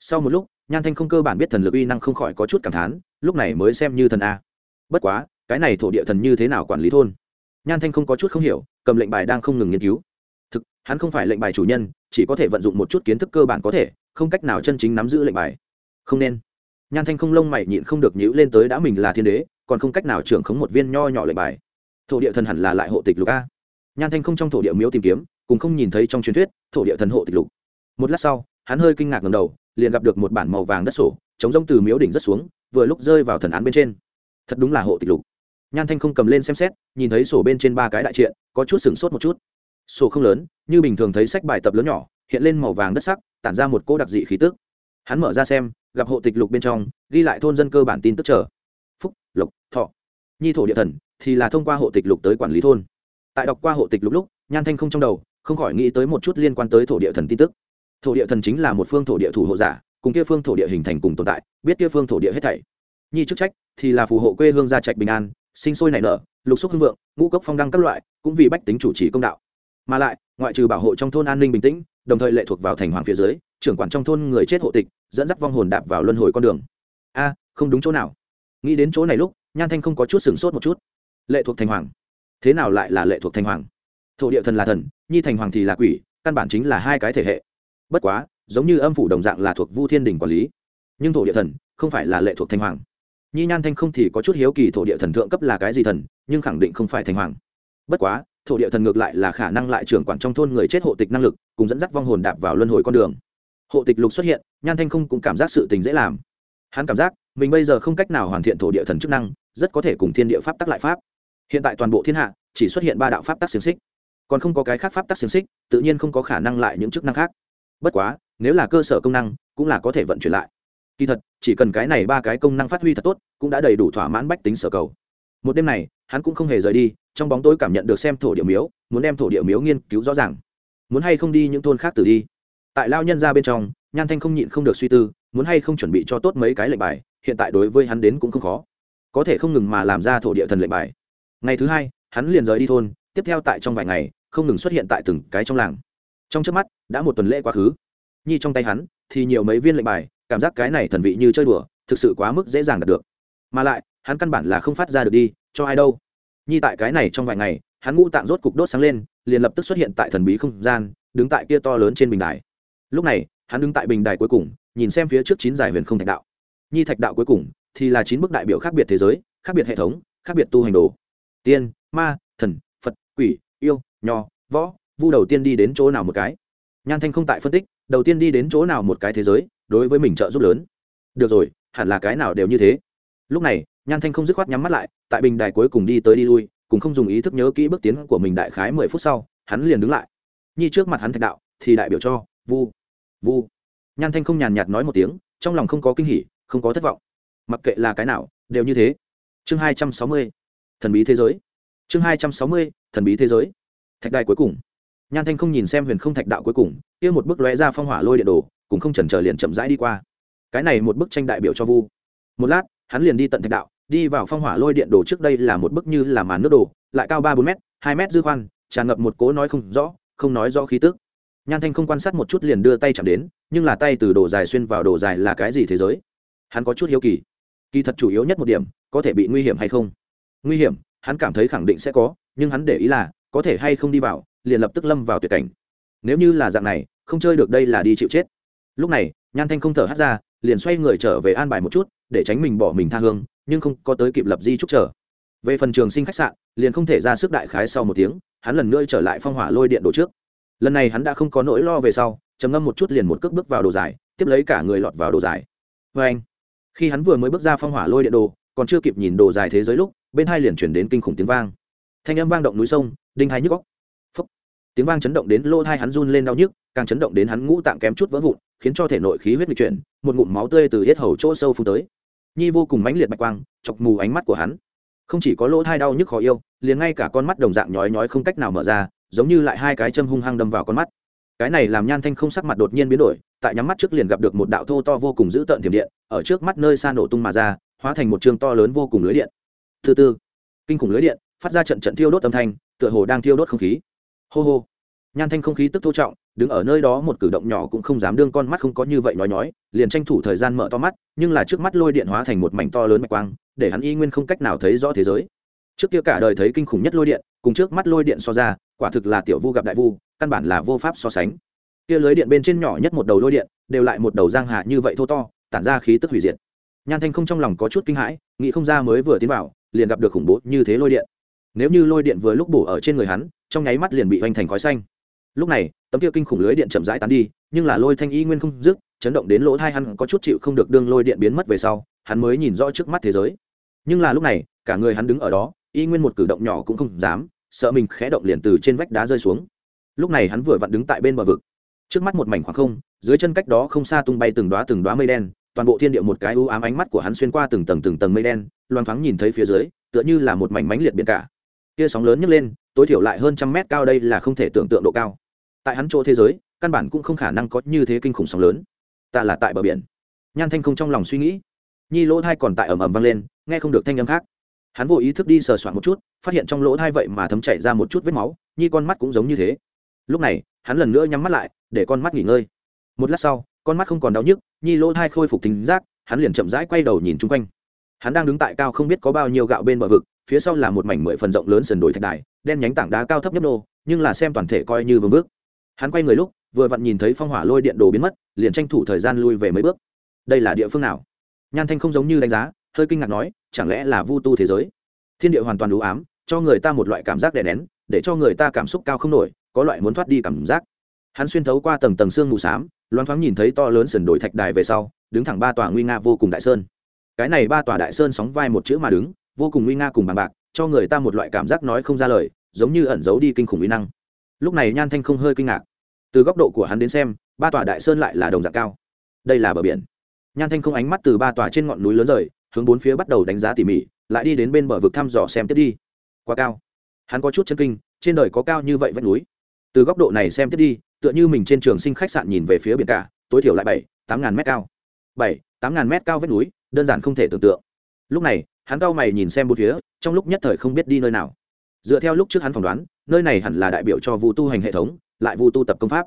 Sau một lúc, nhan thanh không cơ bản biết thần lực uy năng không khỏi có chút cảm thán, lúc này mới xem như thần a. Bất quá, cái này thổ địa thần như thế nào quản lý thôn? Nhan thanh không có chút không hiểu, cầm lệnh bài đang không ngừng nghiên cứu. Thực, hắn không phải lệnh bài chủ nhân, chỉ có thể vận dụng một chút kiến thức cơ bản có thể, không cách nào chân chính nắm giữ lệnh bài. Không nên. Nhan thanh không lông mày nhịn không được nhữ lên tới đã mình là thiên đế, còn không cách nào trưởng khống một viên nho nhỏ lệnh bài. Thổ địa thần hẳn là lại hộ tịch lục a. Nhan thanh không trong thổ địa miếu tìm kiếm cùng không nhìn thấy trong truyền thuyết, thổ địa thần hộ tịch lục. Một lát sau, hắn hơi kinh ngạc ngầm đầu, liền gặp được một bản màu vàng đất sổ, chống rông từ miếu đỉnh rất xuống, vừa lúc rơi vào thần án bên trên. Thật đúng là hộ tịch lục. Nhan thanh không cầm lên xem xét, nhìn thấy sổ bên trên ba cái đại triện, có chút sửng sốt một chút. Sổ không lớn, như bình thường thấy sách bài tập lớn nhỏ, hiện lên màu vàng đất sắc, tản ra một cô đặc dị khí tức. Hắn mở ra xem, gặp hộ tịch lục bên trong, ghi lại thôn dân cơ bản tin tức trở phúc, lộc, thọ. Nhi thổ địa thần, thì là thông qua hộ tịch lục tới quản lý thôn. Tại đọc qua hộ tịch lục lúc, nhan thanh không trong đầu không khỏi nghĩ tới một chút liên quan tới thổ địa thần tin tức. Thổ địa thần chính là một phương thổ địa thủ hộ giả, cùng kia phương thổ địa hình thành cùng tồn tại, biết kia phương thổ địa hết thảy. Nhi chức trách thì là phù hộ quê hương gia trạch bình an, sinh sôi nảy nở, lục xúc hưng vượng, ngũ cốc phong đăng các loại, cũng vì bách tính chủ trì công đạo. Mà lại, ngoại trừ bảo hộ trong thôn an ninh bình tĩnh, đồng thời lệ thuộc vào thành hoàng phía dưới, trưởng quản trong thôn người chết hộ tịch, dẫn dắt vong hồn đạp vào luân hồi con đường. A, không đúng chỗ nào. Nghĩ đến chỗ này lúc, nhan thanh không có chút sửng sốt một chút. Lệ thuộc thành hoàng. Thế nào lại là lệ thuộc thành hoàng? Thổ địa thần là thần, nhi thành hoàng thì là quỷ, căn bản chính là hai cái thể hệ. Bất quá, giống như âm phủ đồng dạng là thuộc vu thiên đình quản lý. Nhưng thổ địa thần không phải là lệ thuộc thành hoàng. Nhi nhan thanh không thì có chút hiếu kỳ thổ địa thần thượng cấp là cái gì thần, nhưng khẳng định không phải thành hoàng. Bất quá, thổ địa thần ngược lại là khả năng lại trưởng quản trong thôn người chết hộ tịch năng lực, cùng dẫn dắt vong hồn đạp vào luân hồi con đường. Hộ tịch lục xuất hiện, nhan thanh không cũng cảm giác sự tình dễ làm. Hắn cảm giác, mình bây giờ không cách nào hoàn thiện thổ địa thần chức năng, rất có thể cùng thiên địa pháp tắc lại pháp. Hiện tại toàn bộ thiên hạ, chỉ xuất hiện ba đạo pháp tắc xiềng xích còn không có cái khác pháp tắc xiềng xích, tự nhiên không có khả năng lại những chức năng khác. Bất quá, nếu là cơ sở công năng, cũng là có thể vận chuyển lại. Kỳ thật, chỉ cần cái này ba cái công năng phát huy thật tốt, cũng đã đầy đủ thỏa mãn bách tính sở cầu. Một đêm này, hắn cũng không hề rời đi, trong bóng tối cảm nhận được xem thổ địa miếu, muốn đem thổ địa miếu nghiên cứu rõ ràng. Muốn hay không đi những thôn khác từ đi. Tại lao nhân ra bên trong, nhan thanh không nhịn không được suy tư, muốn hay không chuẩn bị cho tốt mấy cái lệnh bài, hiện tại đối với hắn đến cũng không khó. Có thể không ngừng mà làm ra thổ địa thần lệnh bài. Ngày thứ hai, hắn liền rời đi thôn, tiếp theo tại trong vài ngày không ngừng xuất hiện tại từng cái trong làng. Trong trước mắt, đã một tuần lễ quá khứ. Nhi trong tay hắn, thì nhiều mấy viên lệnh bài, cảm giác cái này thần vị như chơi đùa, thực sự quá mức dễ dàng đạt được. Mà lại, hắn căn bản là không phát ra được đi, cho ai đâu. Nhi tại cái này trong vài ngày, hắn ngũ tạng rốt cục đốt sáng lên, liền lập tức xuất hiện tại thần bí không gian, đứng tại kia to lớn trên bình đài. Lúc này, hắn đứng tại bình đài cuối cùng, nhìn xem phía trước chín giải huyền không thạch đạo. Nhi thạch đạo cuối cùng, thì là chín bức đại biểu khác biệt thế giới, khác biệt hệ thống, khác biệt tu hành đồ. Tiên, ma, thần, phật, quỷ, yêu nho, võ, vu đầu tiên đi đến chỗ nào một cái? Nhan thanh không tại phân tích, đầu tiên đi đến chỗ nào một cái thế giới, đối với mình trợ giúp lớn. Được rồi, hẳn là cái nào đều như thế. Lúc này, nhan thanh không dứt khoát nhắm mắt lại, tại bình đài cuối cùng đi tới đi lui, cùng không dùng ý thức nhớ kỹ bước tiến của mình đại khái mười phút sau, hắn liền đứng lại. Nhi trước mặt hắn thạch đạo, thì đại biểu cho vu vu. Nhan thanh không nhàn nhạt nói một tiếng, trong lòng không có kinh hỉ, không có thất vọng. Mặc kệ là cái nào, đều như thế. Chương hai trăm sáu mươi, thần bí thế giới. Chương hai trăm sáu mươi, thần bí thế giới thạch đài cuối cùng. Nhan thanh không nhìn xem huyền không thạch đạo cuối cùng, kia một bức lóe ra phong hỏa lôi điện đồ cùng không chần chờ liền chậm rãi đi qua. Cái này một bức tranh đại biểu cho vu. Một lát, hắn liền đi tận thạch đạo, đi vào phong hỏa lôi điện đồ trước đây là một bức như là màn nước đồ, lại cao ba bốn m hai m dư khoan, tràn ngập một cố nói không rõ, không nói rõ khí tức. Nhan thanh không quan sát một chút liền đưa tay chạm đến, nhưng là tay từ đồ dài xuyên vào đồ dài là cái gì thế giới? Hắn có chút hiếu kỳ. Kỳ thật chủ yếu nhất một điểm, có thể bị nguy hiểm hay không? Nguy hiểm, hắn cảm thấy khẳng định sẽ có, nhưng hắn để ý là có thể hay không đi vào, liền lập tức lâm vào tuyệt cảnh. Nếu như là dạng này, không chơi được đây là đi chịu chết. Lúc này, nhan thanh không thở hắt ra, liền xoay người trở về an bài một chút, để tránh mình bỏ mình tha hương, nhưng không có tới kịp lập di trúc trở. Về phần trường sinh khách sạn, liền không thể ra sức đại khái sau một tiếng, hắn lần nữa trở lại phong hỏa lôi điện đồ trước. Lần này hắn đã không có nỗi lo về sau, trầm ngâm một chút liền một cước bước vào đồ dài tiếp lấy cả người lọt vào đồ dài vê anh, khi hắn vừa mới bước ra phong hỏa lôi điện đồ, còn chưa kịp nhìn đồ dài thế giới lúc, bên hai liền chuyển đến kinh khủng tiếng vang thanh âm vang động núi sông, đinh hai nhức góc phấp tiếng vang chấn động đến lỗ thai hắn run lên đau nhức, càng chấn động đến hắn ngũ tạng kém chút vỡ vụn, khiến cho thể nội khí huyết bị chuyển, một ngụm máu tươi từ hết hầu chỗ sâu phun tới. Nhi vô cùng mãnh liệt bạch quang, chọc mù ánh mắt của hắn. Không chỉ có lỗ thai đau nhức khó yêu, liền ngay cả con mắt đồng dạng nhói nhói không cách nào mở ra, giống như lại hai cái châm hung hăng đâm vào con mắt. Cái này làm nhan thanh không sắc mặt đột nhiên biến đổi, tại nhắm mắt trước liền gặp được một đạo thô to vô cùng dữ tợn thiểm điện, ở trước mắt nơi xa nổ tung mà ra, hóa thành một trường to lớn vô cùng lưới điện. Thứ tư kinh khủng lưới điện phát ra trận trận thiêu đốt âm thanh, tựa hồ đang thiêu đốt không khí. Hô hô. Nhan thanh không khí tức thô trọng, đứng ở nơi đó một cử động nhỏ cũng không dám đương con mắt không có như vậy nói nhói, liền tranh thủ thời gian mở to mắt, nhưng là trước mắt lôi điện hóa thành một mảnh to lớn mạch quang, để hắn y nguyên không cách nào thấy rõ thế giới. Trước kia cả đời thấy kinh khủng nhất lôi điện, cùng trước mắt lôi điện so ra, quả thực là tiểu vu gặp đại vu, căn bản là vô pháp so sánh. Kia lưới điện bên trên nhỏ nhất một đầu lôi điện, đều lại một đầu giang hạ như vậy thô to, tản ra khí tức hủy diệt. Nhan thanh không trong lòng có chút kinh hãi, nghĩ không ra mới vừa tiến vào, liền gặp được khủng bố như thế lôi điện nếu như lôi điện vừa lúc bổ ở trên người hắn, trong nháy mắt liền bị hoành thành khói xanh. Lúc này, tấm kia kinh khủng lưới điện chậm rãi tán đi, nhưng là lôi thanh y nguyên không dứt, chấn động đến lỗ thai hắn có chút chịu không được đương lôi điện biến mất về sau, hắn mới nhìn rõ trước mắt thế giới. Nhưng là lúc này, cả người hắn đứng ở đó, y nguyên một cử động nhỏ cũng không dám, sợ mình khẽ động liền từ trên vách đá rơi xuống. Lúc này hắn vừa vặn đứng tại bên bờ vực. Trước mắt một mảnh khoảng không, dưới chân cách đó không xa tung bay từng đoá từng đoá mây đen, toàn bộ thiên địa một cái u ám ánh mắt của hắn xuyên qua từng tầng từng tầng mây đen, loang thoáng nhìn thấy phía dưới, tựa như là một mảnh mánh liệt biển cả kia sóng lớn nhấc lên, tối thiểu lại hơn trăm mét cao đây là không thể tưởng tượng độ cao. Tại hắn chỗ thế giới, căn bản cũng không khả năng có như thế kinh khủng sóng lớn. Ta là tại bờ biển. Nhan thanh không trong lòng suy nghĩ. Nhi lỗ thai còn tại ầm ầm vang lên, nghe không được thanh âm khác. Hắn vội ý thức đi sờ soạn một chút, phát hiện trong lỗ thai vậy mà thấm chảy ra một chút vết máu, nhi con mắt cũng giống như thế. Lúc này, hắn lần nữa nhắm mắt lại, để con mắt nghỉ ngơi. Một lát sau, con mắt không còn đau nhức, nhi lỗ thai khôi phục tính giác, hắn liền chậm rãi quay đầu nhìn chung quanh. Hắn đang đứng tại cao không biết có bao nhiêu gạo bên bờ vực phía sau là một mảnh mười phần rộng lớn sườn đồi thạch đài, đen nhánh tảng đá cao thấp nhấp nô, nhưng là xem toàn thể coi như vương bước hắn quay người lúc, vừa vặn nhìn thấy phong hỏa lôi điện đồ biến mất, liền tranh thủ thời gian lui về mấy bước. Đây là địa phương nào? Nhan thanh không giống như đánh giá, hơi kinh ngạc nói, chẳng lẽ là vu tu thế giới? Thiên địa hoàn toàn đủ ám, cho người ta một loại cảm giác đè nén, để cho người ta cảm xúc cao không nổi, có loại muốn thoát đi cảm giác. Hắn xuyên thấu qua tầng tầng xương mù s á m loáng thoáng nhìn thấy to lớn sườn đồi thạch đài về sau, đứng thẳng ba tòa nguy nga vô cùng đại sơn. Cái này ba tòa đại sơn sóng vai một chữ mà đứng vô cùng nguy nga cùng bằng bạc, cho người ta một loại cảm giác nói không ra lời, giống như ẩn giấu đi kinh khủng uy năng. Lúc này nhan thanh không hơi kinh ngạc. Từ góc độ của hắn đến xem, ba tòa đại sơn lại là đồng dạng cao. Đây là bờ biển. Nhan thanh không ánh mắt từ ba tòa trên ngọn núi lớn rời, hướng bốn phía bắt đầu đánh giá tỉ mỉ, lại đi đến bên bờ vực thăm dò xem tiếp đi. Quá cao. Hắn có chút chân kinh, trên đời có cao như vậy vách núi. Từ góc độ này xem tiếp đi, tựa như mình trên trường sinh khách sạn nhìn về phía biển cả, tối thiểu lại bảy, tám ngàn mét cao. Bảy, tám ngàn mét cao vách núi, đơn giản không thể tưởng tượng. Lúc này hắn cau mày nhìn xem bốn phía, trong lúc nhất thời không biết đi nơi nào. Dựa theo lúc trước hắn phỏng đoán, nơi này hẳn là đại biểu cho Vu tu hành hệ thống, lại Vu tu tập công pháp.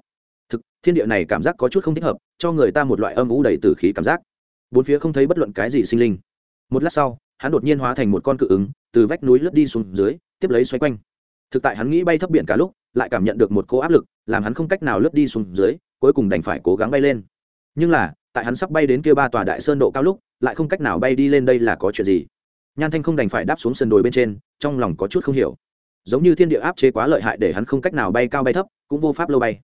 Thực, thiên địa này cảm giác có chút không thích hợp, cho người ta một loại âm vũ đầy tử khí cảm giác. Bốn phía không thấy bất luận cái gì sinh linh. Một lát sau, hắn đột nhiên hóa thành một con cự ứng, từ vách núi lướt đi xuống dưới, tiếp lấy xoay quanh. Thực tại hắn nghĩ bay thấp biển cả lúc, lại cảm nhận được một cô áp lực, làm hắn không cách nào lướt đi xuống dưới, cuối cùng đành phải cố gắng bay lên. Nhưng là, tại hắn sắp bay đến kia ba tòa đại sơn độ cao lúc, lại không cách nào bay đi lên đây là có chuyện gì? Nhan thanh không đành phải đáp xuống sườn đồi bên trên, trong lòng có chút không hiểu. Giống như thiên địa áp chế quá lợi hại để hắn không cách nào bay cao bay thấp, cũng vô pháp lâu bay.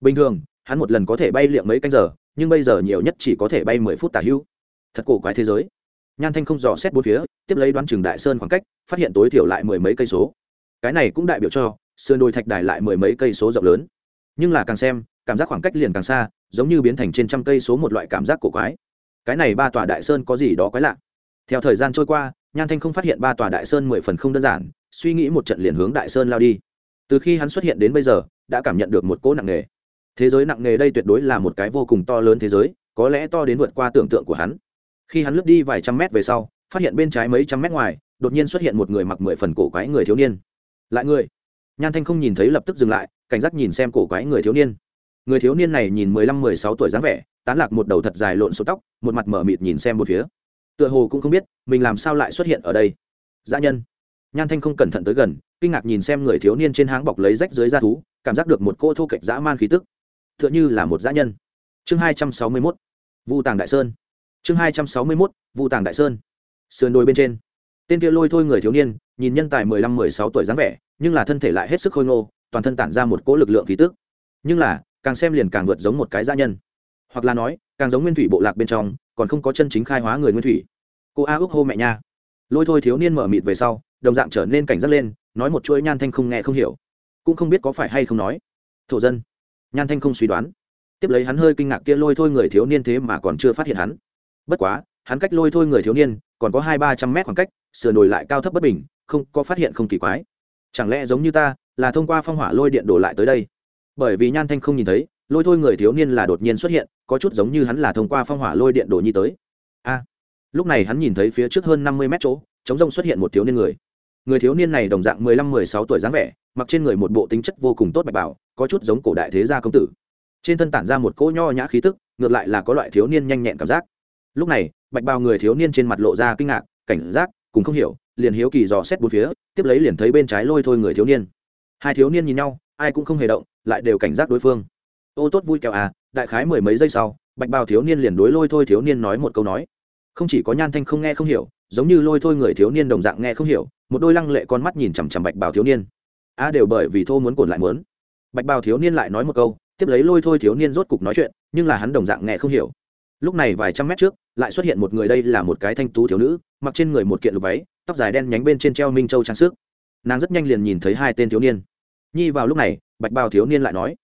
Bình thường, hắn một lần có thể bay liệm mấy canh giờ, nhưng bây giờ nhiều nhất chỉ có thể bay mười phút tả hữu thật cổ quái thế giới. Nhan thanh không dò xét bốn phía, tiếp lấy đoán chừng đại sơn khoảng cách, phát hiện tối thiểu lại mười mấy cây số. Cái này cũng đại biểu cho, sườn đồi thạch đài lại mười mấy cây số rộng lớn. Nhưng là càng xem, cảm giác khoảng cách liền càng xa, giống như biến thành trên trăm cây số một loại cảm giác cổ quái. Cái này ba tòa đại sơn có gì đó quái lạ. Theo thời gian trôi qua nhan thanh không phát hiện ba tòa đại sơn mười phần không đơn giản, suy nghĩ một trận liền hướng đại sơn lao đi. Từ khi hắn xuất hiện đến bây giờ, đã cảm nhận được một cỗ nặng nề. Thế giới nặng nề đây tuyệt đối là một cái vô cùng to lớn thế giới, có lẽ to đến vượt qua tưởng tượng của hắn. Khi hắn lướt đi vài trăm mét về sau, phát hiện bên trái mấy trăm mét ngoài, đột nhiên xuất hiện một người mặc mười phần cổ quái người thiếu niên. Lại người nhan thanh không nhìn thấy lập tức dừng lại, cảnh giác nhìn xem cổ quái người thiếu niên. Người thiếu niên này nhìn mười lăm, mười sáu tuổi dáng vẻ, tán lạc một đầu thật dài lộn số tóc, một mặt mở mịt nhìn xem một phía tựa hồ cũng không biết mình làm sao lại xuất hiện ở đây. Dã nhân. Nhan thanh không cẩn thận tới gần, kinh ngạc nhìn xem người thiếu niên trên háng bọc lấy rách dưới da thú, cảm giác được một cô thô kệch dã man khí tức. T h ư ợ n h ư là một dã nhân. Chương hai trăm sáu mươi mốt. Vu tàng đại sơn. Chương hai trăm sáu mươi mốt, vu tàng đại sơn. Sườn đồi bên trên. Tên kia lôi thôi người thiếu niên, nhìn nhân tài mười lăm, mười sáu tuổi dáng vẻ, nhưng là thân thể lại hết sức khôi ngô, toàn thân tản ra một cỗ lực lượng khí tức. Nhưng là, càng xem liền càng vượt giống một cái dã nhân. Hoặc là nói, càng giống nguyên thủy bộ lạc bên trong còn không có chân chính khai hóa người nguyên thủy. Cô a ước hô mẹ nha. Lôi thôi thiếu niên mở mịt về sau, đồng dạng trở nên cảnh giác lên, nói một chuỗi nhan thanh không nghe không hiểu. Cũng không biết có phải hay không nói. Thổ dân. Nhan thanh không suy đoán. Tiếp lấy hắn hơi kinh ngạc kia lôi thôi người thiếu niên thế mà còn chưa phát hiện hắn. Bất quá, hắn cách lôi thôi người thiếu niên còn có hai ba trăm mét khoảng cách, sửa nổi lại cao thấp bất bình, không, có phát hiện không kỳ quái. Chẳng lẽ giống như ta, là thông qua phong hỏa lôi điện đổ lại tới đây? Bởi vì nhan thanh không nhìn thấy lôi thôi người thiếu niên là đột nhiên xuất hiện, có chút giống như hắn là thông qua phong hỏa lôi điện đồ nhi tới. A, lúc này hắn nhìn thấy phía trước hơn năm mươi mét chỗ chống rông xuất hiện một thiếu niên người. Người thiếu niên này đồng dạng mười lăm, mười sáu tuổi dáng vẻ, mặc trên người một bộ tính chất vô cùng tốt bạch bảo có chút giống cổ đại thế gia công tử. Trên thân tản ra một cỗ nho nhã khí tức, ngược lại là có loại thiếu niên nhanh nhẹn cảm giác. Lúc này, bạch bào người thiếu niên trên mặt lộ ra kinh ngạc, cảnh giác, cùng không hiểu, liền hiếu kỳ dò xét bốn phía, tiếp lấy liền thấy bên trái lôi thôi người thiếu niên. Hai thiếu niên nhìn nhau, ai cũng không hề động, lại đều cảnh giác đối phương ô tốt vui kẹo à đại khái mười mấy giây sau, bạch bào thiếu niên liền đối lôi thôi thiếu niên nói một câu nói. Không chỉ có nhan thanh không nghe không hiểu, giống như lôi thôi người thiếu niên đồng dạng nghe không hiểu, một đôi lăng lệ con mắt nhìn chằm chằm bạch bào thiếu niên. A à, đều bởi vì thô muốn cồn lại muốn. Bạch bào thiếu niên lại nói một câu, tiếp lấy lôi thôi thiếu niên rốt cục nói chuyện, nhưng là hắn đồng dạng nghe không hiểu. Lúc này vài trăm mét trước, lại xuất hiện một người đây là một cái thanh tú thiếu nữ, mặc trên người một kiện lục váy, tóc dài đen nhánh bên trên treo minh châu trang sức. Nàng rất nhanh liền nhìn thấy hai tên thiếu niên. Nhi vào lúc này, bạch bào thiếu niên lại nói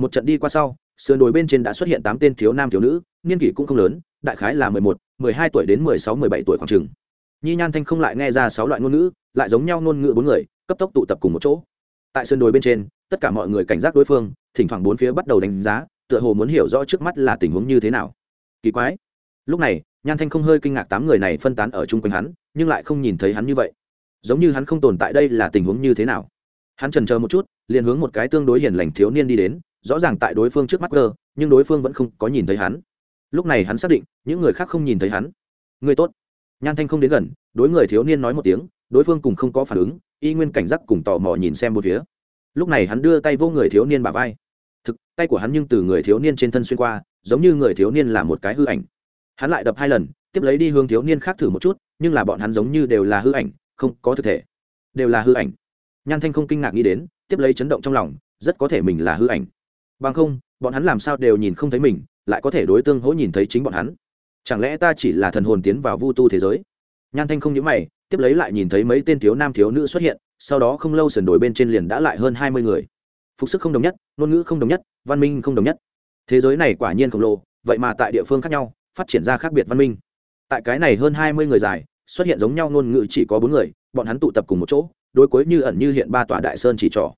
một trận đi qua sau, sườn đồi bên trên đã xuất hiện tám tên thiếu nam thiếu nữ, niên kỷ cũng không lớn, đại khái là mười một, mười hai tuổi đến mười sáu, mười bảy tuổi khoảng chừng. Nhi nhan thanh không lại nghe ra sáu loại ngôn ngữ, lại giống nhau ngôn ngữ bốn người, cấp tốc tụ tập cùng một chỗ. Tại sườn đồi bên trên, tất cả mọi người cảnh giác đối phương, thỉnh thoảng bốn phía bắt đầu đánh giá, tựa hồ muốn hiểu rõ trước mắt là tình huống như thế nào. Kỳ quái. Lúc này, nhan thanh không hơi kinh ngạc tám người này phân tán ở chung quanh hắn, nhưng lại không nhìn thấy hắn như vậy. Giống như hắn không tồn tại đây là tình huống như thế nào. Hắn trần chờ một chút, liền hướng một cái tương đối hiền lành thiếu niên đi đến rõ ràng tại đối phương trước mắt gờ nhưng đối phương vẫn không có nhìn thấy hắn. Lúc này hắn xác định, những người khác không nhìn thấy hắn. Người tốt. Nhan thanh không đến gần, đối người thiếu niên nói một tiếng, đối phương cùng không có phản ứng, y nguyên cảnh giác cùng tò mò nhìn xem một phía. Lúc này hắn đưa tay vô người thiếu niên bà vai. Thực, tay của hắn nhưng từ người thiếu niên trên thân xuyên qua, giống như người thiếu niên là một cái hư ảnh. Hắn lại đập hai lần, tiếp lấy đi hướng thiếu niên khác thử một chút, nhưng là bọn hắn giống như đều là hư ảnh, không có thực thể. Đều là hư ảnh. Nhan thanh không kinh ngạc nghĩ đến, tiếp lấy chấn động trong lòng, rất có thể mình là hư ảnh bằng không, bọn hắn làm sao đều nhìn không thấy mình, lại có thể đối tương hỗ nhìn thấy chính bọn hắn. Chẳng lẽ ta chỉ là thần hồn tiến vào vu tu thế giới? Nhan thanh không nhớ mày, tiếp lấy lại nhìn thấy mấy tên thiếu nam thiếu nữ xuất hiện, sau đó không lâu sườn đổi bên trên liền đã lại hơn hai mươi người. Phục sức không đồng nhất, ngôn ngữ không đồng nhất, văn minh không đồng nhất. Thế giới này quả nhiên khổng lồ, vậy mà tại địa phương khác nhau, phát triển ra khác biệt văn minh. Tại cái này hơn hai mươi người dài, xuất hiện giống nhau ngôn ngữ chỉ có bốn người, bọn hắn tụ tập cùng một chỗ, đối cuối như ẩn như hiện ba tòa đại sơn chỉ trỏ.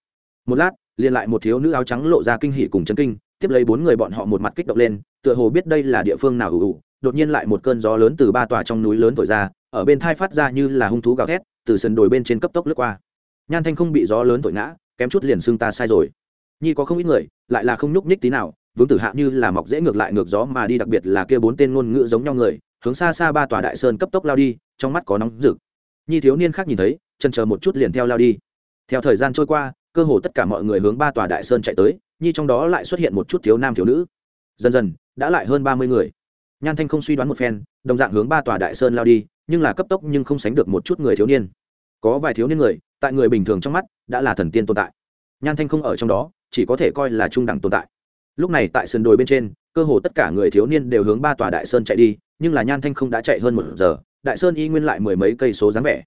Một lát liền lại một thiếu nữ áo trắng lộ ra kinh hỉ cùng chấn kinh, tiếp lấy bốn người bọn họ một mặt kích động lên, tựa hồ biết đây là địa phương nào ủ ủ, đột nhiên lại một cơn gió lớn từ ba tòa trong núi lớn thổi ra, ở bên thai phát ra như là hung thú gào thét, từ sân đồi bên trên cấp tốc lướt qua. Nhan thanh không bị gió lớn thổi ngã, kém chút liền xương ta sai rồi. Nhi có không ít người, lại là không nhúc nhích tí nào, vướng tử hạ như là mọc dễ ngược lại ngược gió mà đi, đặc biệt là kia bốn tên ngôn ngữ giống nhau người, hướng xa xa ba tòa đại sơn cấp tốc lao đi, trong mắt có nóng rực. Nhi thiếu niên khác nhìn thấy chân chờ một chút liền theo lao đi. Theo thời gian trôi qua cơ hồ tất cả mọi người hướng ba tòa đại sơn chạy tới, nhi trong đó lại xuất hiện một chút thiếu nam thiếu nữ. Dần dần, đã lại hơn ba mươi người. Nhan thanh không suy đoán một phen, đồng dạng hướng ba tòa đại sơn lao đi, nhưng là cấp tốc nhưng không sánh được một chút người thiếu niên. Có vài thiếu niên người, tại người bình thường trong mắt, đã là thần tiên tồn tại. Nhan thanh không ở trong đó, chỉ có thể coi là trung đẳng tồn tại. Lúc này tại sườn đồi bên trên, cơ hồ tất cả người thiếu niên đều hướng ba tòa đại sơn chạy đi, nhưng là nhan thanh không đã chạy hơn một giờ, đại sơn y nguyên lại mười mấy cây số dáng vẻ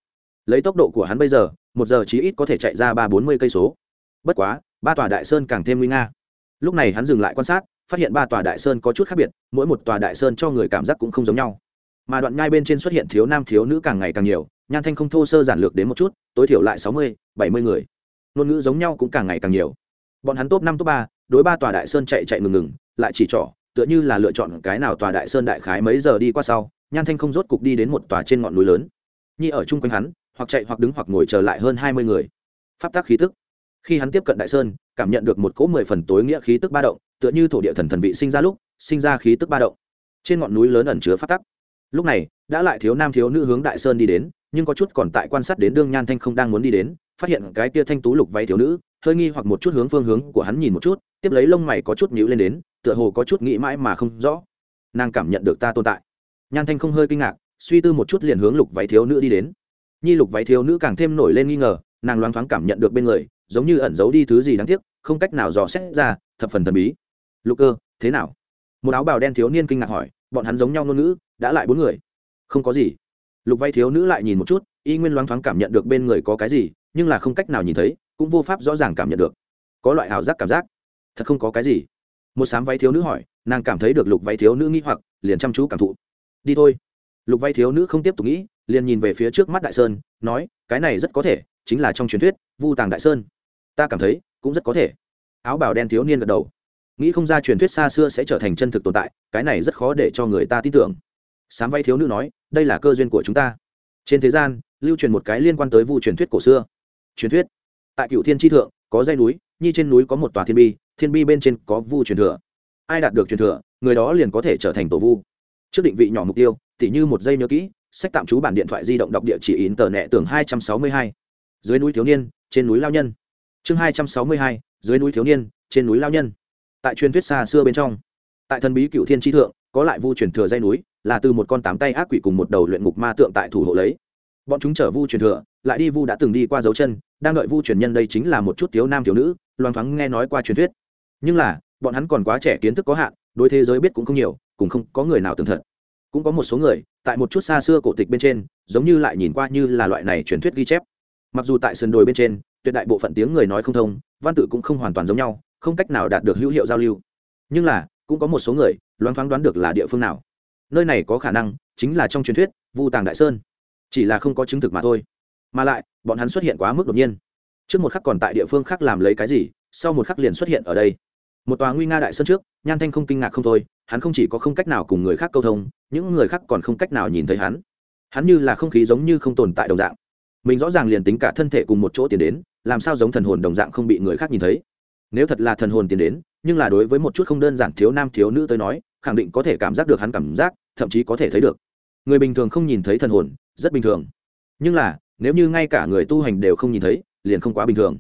lấy tốc độ của hắn bây giờ, một giờ chí ít có thể chạy ra ba bốn mươi cây số. Bất quá, ba tòa đại sơn càng thêm nguy nga. Lúc này hắn dừng lại quan sát, phát hiện ba tòa đại sơn có chút khác biệt, mỗi một tòa đại sơn cho người cảm giác cũng không giống nhau. Mà đoạn nhai bên trên xuất hiện thiếu nam thiếu nữ càng ngày càng nhiều, nhan thanh không thô sơ giản lược đến một chút, tối thiểu lại sáu mươi, bảy mươi người. Ngôn ngữ giống nhau cũng càng ngày càng nhiều. Bọn hắn top năm, top ba, đối ba tòa đại sơn chạy chạy ngừng ngừng, lại chỉ trỏ, tựa như là lựa chọn cái nào tòa đại sơn đại khái mấy giờ đi qua sau, nhan thanh không rốt cục đi đến một tòa trên ngọn núi lớn. Nhi ở chung quanh hắn hoặc chạy hoặc đứng hoặc ngồi chờ lại hơn hai mươi người. Pháp tác khí tức. Khi hắn tiếp cận đại sơn, cảm nhận được một cỗ mười phần tối nghĩa khí tức ba động, tựa như thổ địa thần thần vị sinh ra lúc, sinh ra khí tức ba động. Trên ngọn núi lớn ẩn chứa pháp tắc. Lúc này, đã lại thiếu nam thiếu nữ hướng đại sơn đi đến, nhưng có chút còn tại quan sát đến đương nhan thanh không đang muốn đi đến, phát hiện cái kia thanh tú lục váy thiếu nữ, hơi nghi hoặc một chút hướng phương hướng của hắn nhìn một chút, tiếp lấy lông mày có chút nhíu lên đến, tựa hồ có chút nghĩ mãi mà không rõ. Nàng cảm nhận được ta tồn tại. Nhan thanh không hơi kinh ngạc, suy tư một chút liền hướng lục váy thiếu nữ đi đến nhi lục váy thiếu nữ càng thêm nổi lên nghi ngờ, nàng loáng thoáng cảm nhận được bên người, giống như ẩn giấu đi thứ gì đáng tiếc, không cách nào dò xét ra, thập phần thần bí. Lục cơ, thế nào? Một áo bào đen thiếu niên kinh ngạc hỏi, bọn hắn giống nhau ngôn ngữ, đã lại bốn người. Không có gì. Lục vay thiếu nữ lại nhìn một chút, y nguyên loáng thoáng cảm nhận được bên người có cái gì, nhưng là không cách nào nhìn thấy, cũng vô pháp rõ ràng cảm nhận được. Có loại ảo giác cảm giác. Thật không có cái gì. Một sám váy thiếu nữ hỏi, nàng cảm thấy được lục váy thiếu nữ nghĩ hoặc, liền chăm chú cảm thụ. Đi thôi. Lục váy thiếu nữ không tiếp tục nghĩ liền nhìn về phía trước mắt đại sơn, nói, cái này rất có thể chính là trong truyền thuyết, vu tàng đại sơn. Ta cảm thấy cũng rất có thể. Áo bào đen thiếu niên gật đầu. Nghĩ không ra truyền thuyết xa xưa sẽ trở thành chân thực tồn tại, cái này rất khó để cho người ta tin tưởng. Sám vay thiếu nữ nói, đây là cơ duyên của chúng ta. Trên thế gian, lưu truyền một cái liên quan tới vu truyền thuyết cổ xưa. Truyền thuyết. Tại cựu thiên tri thượng, có dây núi, nhi trên núi có một tòa thiên bi thiên bi bên trên có vu truyền thừa. Ai đạt được truyền thừa, người đó liền có thể trở thành tổ vu. Trước định vị nhỏ mục tiêu, tỉ như một giây nhớ kỹ sách tạm trú bản điện thoại di động đọc địa chỉ in tờ nẹ tường hai trăm sáu mươi hai, dưới núi thiếu niên, trên núi lao nhân. Chương hai trăm sáu mươi hai, dưới núi thiếu niên, trên núi lao nhân. Tại truyền thuyết xa xưa bên trong, tại thần bí cựu thiên tri thượng, có lại vu truyền thừa dây núi, là từ một con tám tay ác quỷ cùng một đầu luyện ngục ma tượng tại thủ hộ lấy. Bọn chúng chở vu truyền thừa, lại đi vu đã từng đi qua dấu chân, đang đợi vu truyền nhân đây chính là một chút thiếu nam thiếu nữ, loang thoáng nghe nói qua truyền thuyết. Nhưng là, bọn hắn còn quá trẻ kiến thức có hạn, đối thế giới biết cũng không nhiều, cũng không có người nào tường thật cũng có một số người, tại một chút xa xưa cổ tịch bên trên, giống như lại nhìn qua như là loại này truyền thuyết ghi chép. Mặc dù tại sườn đồi bên trên, tuyệt đại bộ phận tiếng người nói không thông, văn tự cũng không hoàn toàn giống nhau, không cách nào đạt được hữu hiệu giao lưu. Nhưng là, cũng có một số người, loáng thoáng đoán được là địa phương nào. Nơi này có khả năng, chính là trong truyền thuyết, vu tàng đại sơn. Chỉ là không có chứng thực mà thôi. Mà lại, bọn hắn xuất hiện quá mức đột nhiên. Trước một khắc còn tại địa phương khác làm lấy cái gì, sau một khắc liền xuất hiện ở đây một tòa nguy nga đại sơn trước, nhan thanh không kinh ngạc không thôi, hắn không chỉ có không cách nào cùng người khác câu thông, những người khác còn không cách nào nhìn thấy hắn. Hắn như là không khí giống như không tồn tại đồng dạng. Mình rõ ràng liền tính cả thân thể cùng một chỗ tiến đến, làm sao giống thần hồn đồng dạng không bị người khác nhìn thấy. Nếu thật là thần hồn tiến đến, nhưng là đối với một chút không đơn giản thiếu nam thiếu nữ tới nói, khẳng định có thể cảm giác được hắn cảm giác, thậm chí có thể thấy được. Người bình thường không nhìn thấy thần hồn, rất bình thường. Nhưng là, nếu như ngay cả người tu hành đều không nhìn thấy, liền không quá bình thường.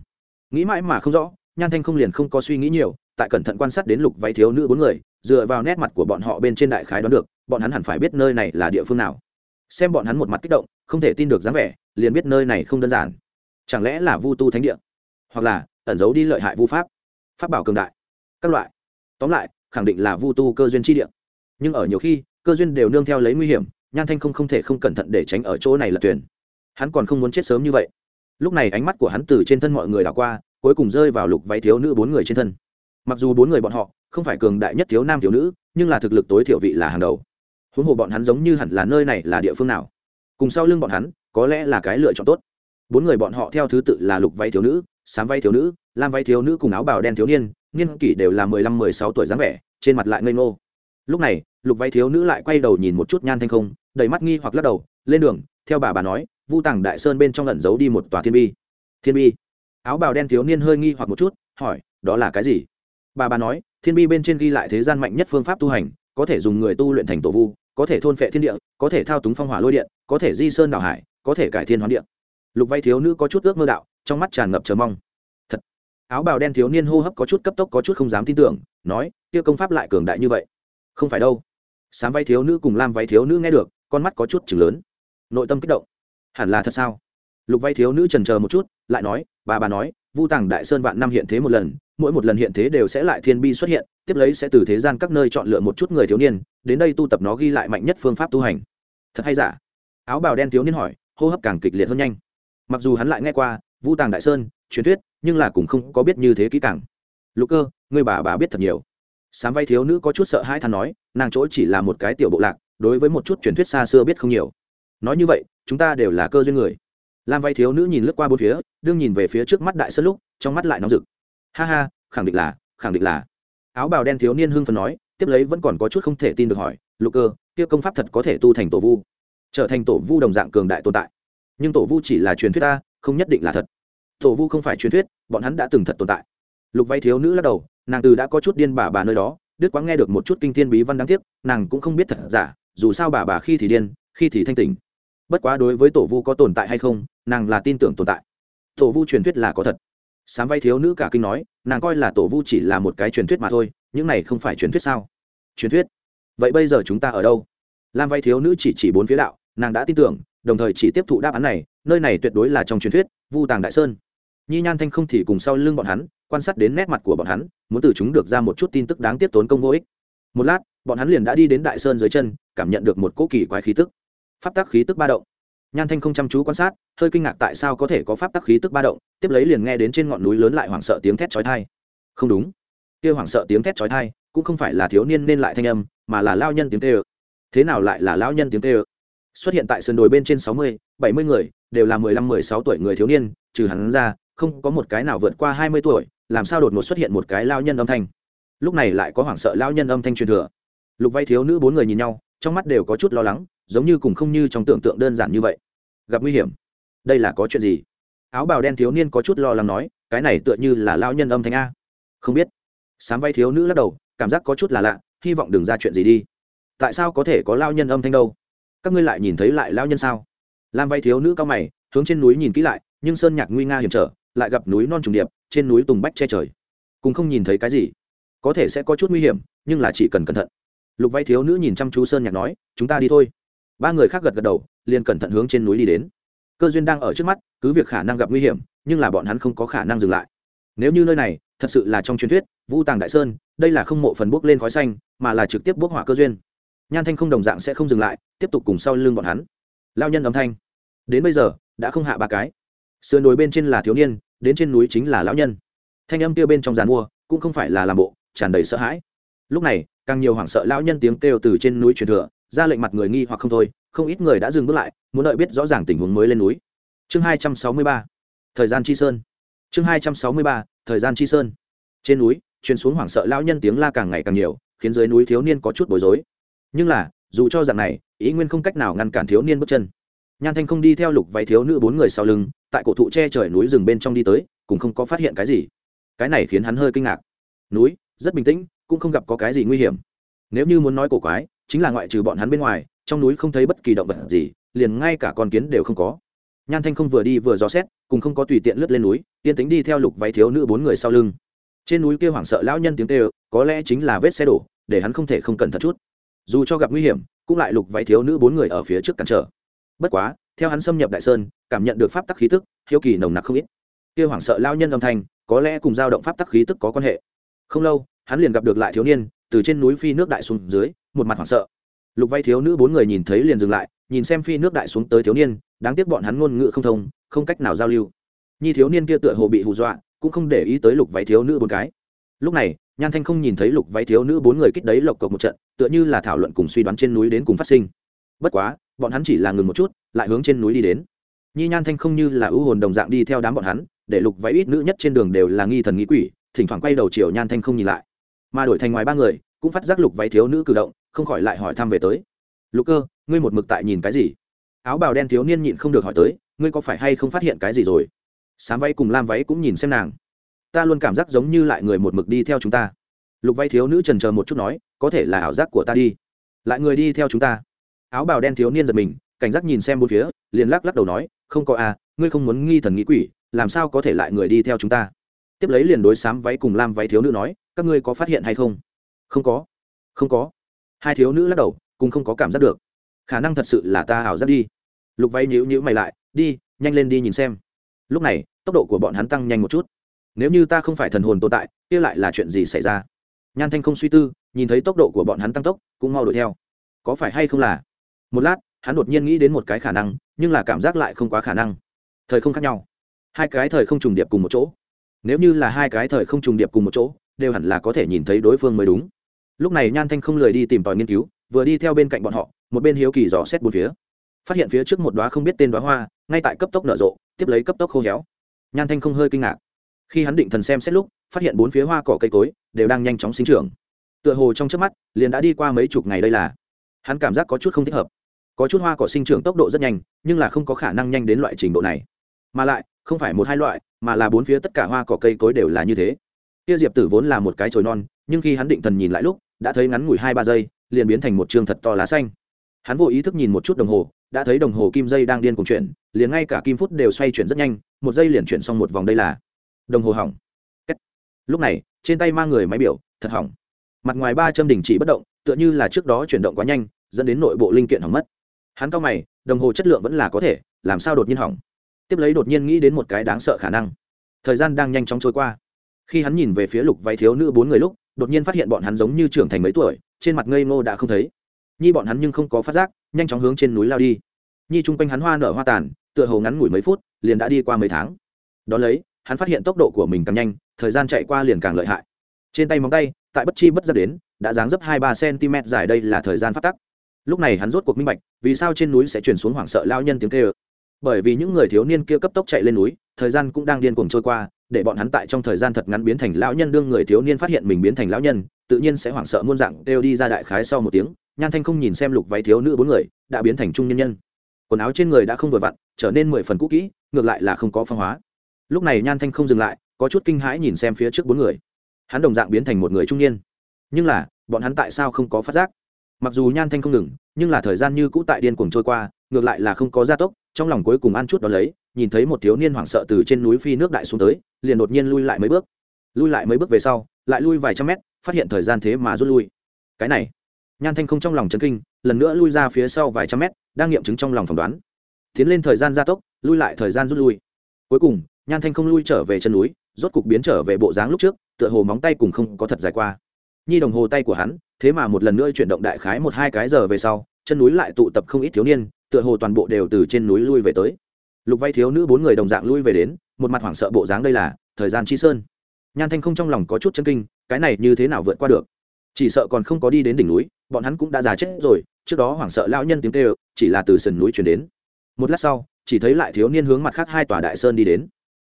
Nghĩ mãi mà không rõ, nhan thanh không liền không có suy nghĩ nhiều tại cẩn thận quan sát đến lục váy thiếu nữ bốn người, dựa vào nét mặt của bọn họ bên trên đại khái đoán được, bọn hắn hẳn phải biết nơi này là địa phương nào. Xem bọn hắn một mặt kích động, không thể tin được dáng vẻ, liền biết nơi này không đơn giản. Chẳng lẽ là vu tu thánh địa? Hoặc là, ẩn giấu đi lợi hại vu pháp? Pháp bảo cường đại. Các loại. Tóm lại, khẳng định là vu tu cơ duyên chi địa. Nhưng ở nhiều khi, cơ duyên đều nương theo lấy nguy hiểm, nhan thanh không không thể không cẩn thận để tránh ở chỗ này là tuyển. Hắn còn không muốn chết sớm như vậy. Lúc này ánh mắt của hắn từ trên thân mọi người đảo qua, cuối cùng rơi vào lục váy thiếu nữ bốn người trên thân mặc dù bốn người bọn họ không phải cường đại nhất thiếu nam thiếu nữ, nhưng là thực lực tối thiểu vị là hàng đầu. Huống hồ bọn hắn giống như hẳn là nơi này là địa phương nào. Cùng sau lưng bọn hắn, có lẽ là cái lựa chọn tốt. Bốn người bọn họ theo thứ tự là lục váy thiếu nữ, sám váy thiếu nữ, lam váy thiếu nữ cùng áo bào đen thiếu niên niên kỷ đều là mười lăm mười sáu tuổi dáng vẻ, trên mặt lại ngây ngô. Lúc này, lục váy thiếu nữ lại quay đầu nhìn một chút nhan thanh không, đầy mắt nghi hoặc lắc đầu, lên đường, theo bà bà nói, vu tàng đại sơn bên trong lẩn giấu đi một tòa thiên bi. Thiên bi? Áo bào đen thiếu niên hơi nghi hoặc một chút, hỏi, đó là cái gì? Bà bà nói, thiên bi bên trên ghi lại thế gian mạnh nhất phương pháp tu hành, có thể dùng người tu luyện thành tổ vu, có thể thôn phệ thiên địa, có thể thao túng phong hỏa lôi điện, có thể di sơn đảo hải, có thể cải thiên hoán điện lục vay thiếu nữ có chút ước mơ đạo, trong mắt tràn ngập chờ mong. Thật. Áo bào đen thiếu niên hô hấp có chút cấp tốc, có chút không dám tin tưởng, nói, kia công pháp lại cường đại như vậy. Không phải đâu. Sám váy thiếu nữ cùng lam váy thiếu nữ nghe được, con mắt có chút chừng lớn. Nội tâm kích động. Hẳn là thật sao? Lục váy thiếu nữ trần chờ một chút, lại nói, bà bà nói, vu tàng đại sơn vạn năm hiện thế một lần mỗi một lần hiện thế đều sẽ lại thiên bi xuất hiện, tiếp lấy sẽ từ thế gian các nơi chọn lựa một chút người thiếu niên, đến đây tu tập nó ghi lại mạnh nhất phương pháp tu hành. Thật hay giả? Áo bào đen thiếu niên hỏi, hô hấp càng kịch liệt hơn nhanh. Mặc dù hắn lại nghe qua vũ tàng đại sơn, truyền thuyết, nhưng là cũng không có biết như thế kỹ càng. Lục cơ, người bà bà biết thật nhiều. Sám vay thiếu nữ có chút sợ hai than nói, nàng chỗ chỉ là một cái tiểu bộ lạc, đối với một chút truyền thuyết xa xưa biết không nhiều. Nói như vậy, chúng ta đều là cơ duyên người. Lam vay thiếu nữ nhìn lướt qua bốn phía, đương nhìn về phía trước mắt đại sơn lúc, trong mắt lại nóng rực ha ha, khẳng định là, khẳng định là. Áo bào đen thiếu niên hưng phần nói, tiếp lấy vẫn còn có chút không thể tin được hỏi, lục cơ, kia công pháp thật có thể tu thành tổ vu? Trở thành tổ vu đồng dạng cường đại tồn tại. Nhưng tổ vu chỉ là truyền thuyết ta, không nhất định là thật. Tổ vu không phải truyền thuyết, bọn hắn đã từng thật tồn tại. Lục vay thiếu nữ lắc đầu, nàng từ đã có chút điên bà bà nơi đó đức quá nghe được một chút kinh thiên bí văn đáng tiếc, nàng cũng không biết thật giả, dù sao bà bà khi thì điên, khi thì thanh tình bất quá đối với tổ vu có tồn tại hay không, nàng là tin tưởng tồn tại. Tổ vu truyền thuyết là có thật sám vay thiếu nữ cả kinh nói, nàng coi là tổ vu chỉ là một cái truyền thuyết mà thôi, những này không phải truyền thuyết sao? Truyền thuyết? Vậy bây giờ chúng ta ở đâu? Lam vay thiếu nữ chỉ chỉ bốn phía đạo, nàng đã tin tưởng, đồng thời chỉ tiếp thụ đáp án này, nơi này tuyệt đối là trong truyền thuyết, vu tàng đại sơn. Nhi nhan thanh không thì cùng sau lưng bọn hắn, quan sát đến nét mặt của bọn hắn, muốn từ chúng được ra một chút tin tức đáng tiếp tốn công vô ích. Một lát, bọn hắn liền đã đi đến đại sơn dưới chân, cảm nhận được một cỗ kỳ quái khí tức. Pháp tác khí tức ba động nhan thanh không chăm chú quan sát, hơi kinh ngạc tại sao có thể có pháp tắc khí tức ba động, tiếp lấy liền nghe đến trên ngọn núi lớn lại hoảng sợ tiếng thét chói thai không đúng. Kia hoảng sợ tiếng thét chói thai cũng không phải là thiếu niên nên lại thanh âm, mà là lao nhân tiếng tê ơ thế nào lại là lao nhân tiếng tê ơ xuất hiện tại sườn đồi bên trên sáu mươi, bảy mươi người, đều là mười lăm, mười sáu tuổi người thiếu niên, trừ hắn ra, không có một cái nào vượt qua hai mươi tuổi, làm sao đột ngột xuất hiện một cái lao nhân âm thanh? Lúc này lại có hoảng sợ lao nhân âm thanh truyền thừa. Lục vay thiếu nữ bốn người nhìn nhau, trong mắt đều có chút lo lắng, giống như cùng không như trong tưởng tượng đơn giản như vậy gặp nguy hiểm. Đây là có chuyện gì? Áo bào đen thiếu niên có chút lo lắng nói, cái này tựa như là lao nhân âm thanh a. Không biết. Sám vay thiếu nữ lắc đầu, cảm giác có chút là lạ, hy vọng đừng ra chuyện gì đi. Tại sao có thể có lao nhân âm thanh đâu? Các ngươi lại nhìn thấy lại lao nhân sao? Lam vay thiếu nữ cao mày, hướng trên núi nhìn kỹ lại, nhưng sơn nhạc nguy nga hiểm trở, lại gặp núi non trùng điệp, trên núi tùng bách che trời. Cùng không nhìn thấy cái gì. Có thể sẽ có chút nguy hiểm, nhưng là chỉ cần cẩn thận. Lục vay thiếu nữ nhìn chăm chú sơn nhạc nói, chúng ta đi thôi. Ba người khác gật gật đầu liền cẩn thận hướng trên núi đi đến. Cơ duyên đang ở trước mắt, cứ việc khả năng gặp nguy hiểm, nhưng là bọn hắn không có khả năng dừng lại. Nếu như nơi này thật sự là trong truyền thuyết vu tàng đại sơn, đây là không mộ phần bốc lên khói xanh, mà là trực tiếp bốc hỏa cơ duyên. Nhan thanh không đồng dạng sẽ không dừng lại, tiếp tục cùng sau lưng bọn hắn. Lao nhân âm thanh. Đến bây giờ, đã không hạ ba cái. Sườn đồi bên trên là thiếu niên, đến trên núi chính là lão nhân. Thanh âm kia bên trong giàn mua, cũng không phải là làm bộ, tràn đầy sợ hãi. Lúc này, càng nhiều hoảng sợ lão nhân tiếng kêu từ trên núi truyền thừa ra lệnh mặt người nghi hoặc không thôi, không ít người đã dừng bước lại, muốn đợi biết rõ ràng tình huống mới lên núi. Chương hai trăm sáu mươi ba, thời gian chi sơn. Chương hai trăm sáu mươi ba, thời gian chi sơn. Trên núi, truyền xuống hoảng sợ lão nhân tiếng la càng ngày càng nhiều, khiến dưới núi thiếu niên có chút bối rối. Nhưng là, dù cho dạng này, ý nguyên không cách nào ngăn cản thiếu niên bước chân. Nhan thanh không đi theo lục váy thiếu nữ bốn người sau lưng, tại cổ thụ che trời núi rừng bên trong đi tới, cũng không có phát hiện cái gì. Cái này khiến hắn hơi kinh ngạc. Núi, rất bình tĩnh, cũng không gặp có cái gì nguy hiểm. Nếu như muốn nói cổ quái chính là ngoại trừ bọn hắn bên ngoài, trong núi không thấy bất kỳ động vật gì, liền ngay cả con kiến đều không có. Nhan thanh không vừa đi vừa dò xét, cùng không có tùy tiện lướt lên núi, yên tính đi theo lục váy thiếu nữ bốn người sau lưng. Trên núi kêu hoảng sợ lão nhân tiếng kêu, có lẽ chính là vết xe đổ, để hắn không thể không cẩn thận chút. Dù cho gặp nguy hiểm, cũng lại lục váy thiếu nữ bốn người ở phía trước cản trở. Bất quá, theo hắn xâm nhập đại sơn, cảm nhận được pháp tắc khí tức, hiếu kỳ nồng nặc không ít. Kêu hoảng sợ lao nhân âm thanh, có lẽ cùng dao động pháp tắc khí tức có quan hệ. Không lâu, hắn liền gặp được lại thiếu niên, từ trên núi phi nước đại xuống dưới một mặt hoảng sợ. Lục vay thiếu nữ bốn người nhìn thấy liền dừng lại, nhìn xem phi nước đại xuống tới thiếu niên, đáng tiếc bọn hắn ngôn ngữ không thông, không cách nào giao lưu. Nhi thiếu niên kia tựa hồ bị hù dọa, cũng không để ý tới lục váy thiếu nữ bốn cái. Lúc này, nhan thanh không nhìn thấy lục váy thiếu nữ bốn người kích đấy lộc cộc một trận, tựa như là thảo luận cùng suy đoán trên núi đến cùng phát sinh. Bất quá, bọn hắn chỉ là ngừng một chút, lại hướng trên núi đi đến. Nhi nhan thanh không như là ưu hồn đồng dạng đi theo đám bọn hắn, để lục váy ít nữ nhất trên đường đều là nghi thần nghĩ quỷ, thỉnh thoảng quay đầu chiều nhan thanh không nhìn lại. Mà đổi thành ngoài ba người cũng phát giác lục váy thiếu nữ cử động, không khỏi lại hỏi thăm về tới. Lục cơ, ngươi một mực tại nhìn cái gì? Áo bào đen thiếu niên nhịn không được hỏi tới, ngươi có phải hay không phát hiện cái gì rồi? Sám váy cùng lam váy cũng nhìn xem nàng. Ta luôn cảm giác giống như lại người một mực đi theo chúng ta. Lục váy thiếu nữ trần chờ một chút nói, có thể là ảo giác của ta đi. Lại người đi theo chúng ta. Áo bào đen thiếu niên giật mình, cảnh giác nhìn xem bốn phía, liền lắc lắc đầu nói, không có à ngươi không muốn nghi thần nghĩ quỷ, làm sao có thể lại người đi theo chúng ta? Tiếp lấy liền đối sám váy cùng lam váy thiếu nữ nói, các ngươi có phát hiện hay không? Không có. Không có. Hai thiếu nữ lắc đầu cùng không có cảm giác được. Khả năng thật sự là ta ảo giác đi. Lục váy nhíu nhíu mày lại, đi, nhanh lên đi nhìn xem. Lúc này, tốc độ của bọn hắn tăng nhanh một chút. Nếu như ta không phải thần hồn tồn tại, kia lại là chuyện gì xảy ra? Nhan thanh không suy tư, nhìn thấy tốc độ của bọn hắn tăng tốc, cũng mau đuổi theo. Có phải hay không là? Một lát, hắn đột nhiên nghĩ đến một cái khả năng, nhưng là cảm giác lại không quá khả năng. Thời không khác nhau. Hai cái thời không trùng điệp cùng một chỗ. Nếu như là hai cái thời không trùng điệp cùng một chỗ, đều hẳn là có thể nhìn thấy đối phương mới đúng lúc này nhan thanh không lười đi tìm tòi nghiên cứu, vừa đi theo bên cạnh bọn họ, một bên hiếu kỳ dò xét bốn phía. Phát hiện phía trước một đoá không biết tên đoá hoa, ngay tại cấp tốc nở rộ, tiếp lấy cấp tốc khô héo. Nhan thanh không hơi kinh ngạc. Khi hắn định thần xem xét lúc, phát hiện bốn phía hoa cỏ cây cối đều đang nhanh chóng sinh trưởng. Tựa hồ trong trước mắt, liền đã đi qua mấy chục ngày đây là, hắn cảm giác có chút không thích hợp. Có chút hoa cỏ sinh trưởng tốc độ rất nhanh, nhưng là không có khả năng nhanh đến loại trình độ này. Mà lại, không phải một hai loại, mà là bốn phía tất cả hoa cỏ cây cối đều là như thế. Kia diệp tử vốn là một cái chồi non, nhưng khi hắn định thần nhìn lại lúc đã thấy ngắn ngủi hai ba giây, liền biến thành một trường thật to lá xanh. Hắn vô ý thức nhìn một chút đồng hồ, đã thấy đồng hồ kim dây đang điên cùng chuyển, liền ngay cả kim phút đều xoay chuyển rất nhanh, một giây liền chuyển xong một vòng đây là đồng hồ hỏng. Lúc này, trên tay mang người máy biểu, thật hỏng. Mặt ngoài ba châm đình chỉ bất động, tựa như là trước đó chuyển động quá nhanh, dẫn đến nội bộ linh kiện hỏng mất. Hắn cao mày, đồng hồ chất lượng vẫn là có thể, làm sao đột nhiên hỏng? Tiếp lấy đột nhiên nghĩ đến một cái đáng sợ khả năng. Thời gian đang nhanh chóng trôi qua khi hắn nhìn về phía lục váy thiếu nữ bốn người lúc, đột nhiên phát hiện bọn hắn giống như trưởng thành mấy tuổi, trên mặt ngây ngô đã không thấy. Nhi bọn hắn nhưng không có phát giác, nhanh chóng hướng trên núi lao đi. Nhi chung quanh hắn hoa nở hoa tàn, tựa hồ ngắn ngủi mấy phút, liền đã đi qua mấy tháng. Đón lấy, hắn phát hiện tốc độ của mình càng nhanh, thời gian chạy qua liền càng lợi hại. Trên tay móng tay, tại bất chi bất giác đến, đã dáng dấp hai ba cm dài đây là thời gian phát tắc. Lúc này hắn rốt cuộc minh bạch, vì sao trên núi sẽ chuyển xuống hoảng sợ lao nhân tiếng kêu. Bởi vì những người thiếu niên kia cấp tốc chạy lên núi, thời gian cũng đang điên cuồng trôi qua để bọn hắn tại trong thời gian thật ngắn biến thành lão nhân, đương người thiếu niên phát hiện mình biến thành lão nhân, tự nhiên sẽ hoảng sợ muôn dạng đều đi ra đại khái sau một tiếng, nhan thanh không nhìn xem lục váy thiếu nữ bốn người, đã biến thành trung nhân nhân. Quần áo trên người đã không vừa vặn, trở nên mười phần cũ kỹ, ngược lại là không có phong hóa. Lúc này nhan thanh không dừng lại, có chút kinh hãi nhìn xem phía trước bốn người. Hắn đồng dạng biến thành một người trung niên. Nhưng là, bọn hắn tại sao không có phát giác? Mặc dù nhan thanh không ngừng, nhưng là thời gian như cũ tại điên cuồng trôi qua, ngược lại là không có gia tốc, trong lòng cuối cùng ăn chút đó lấy, nhìn thấy một thiếu niên hoảng sợ từ trên núi phi nước đại xuống tới liền đột nhiên lui lại mấy bước. Lui lại mấy bước về sau, lại lui vài trăm mét, phát hiện thời gian thế mà rút lui. Cái này, nhan thanh không trong lòng chấn kinh, lần nữa lui ra phía sau vài trăm mét, đang nghiệm chứng trong lòng phỏng đoán. Tiến lên thời gian gia tốc, lui lại thời gian rút lui. Cuối cùng, nhan thanh không lui trở về chân núi, rốt cục biến trở về bộ dáng lúc trước, tựa hồ móng tay cùng không có thật dài qua. Nhi đồng hồ tay của hắn, thế mà một lần nữa chuyển động đại khái một hai cái giờ về sau, chân núi lại tụ tập không ít thiếu niên, tựa hồ toàn bộ đều từ trên núi lui về tới. Lục vay thiếu nữ bốn người đồng dạng lui về đến một mặt hoảng sợ bộ dáng đây là, thời gian chi sơn. Nhan thanh không trong lòng có chút chân kinh, cái này như thế nào vượt qua được? Chỉ sợ còn không có đi đến đỉnh núi, bọn hắn cũng đã già chết rồi, trước đó hoảng sợ lão nhân tiếng kêu, chỉ là từ sườn núi chuyển đến. Một lát sau, chỉ thấy lại thiếu niên hướng mặt khác hai tòa đại sơn đi đến.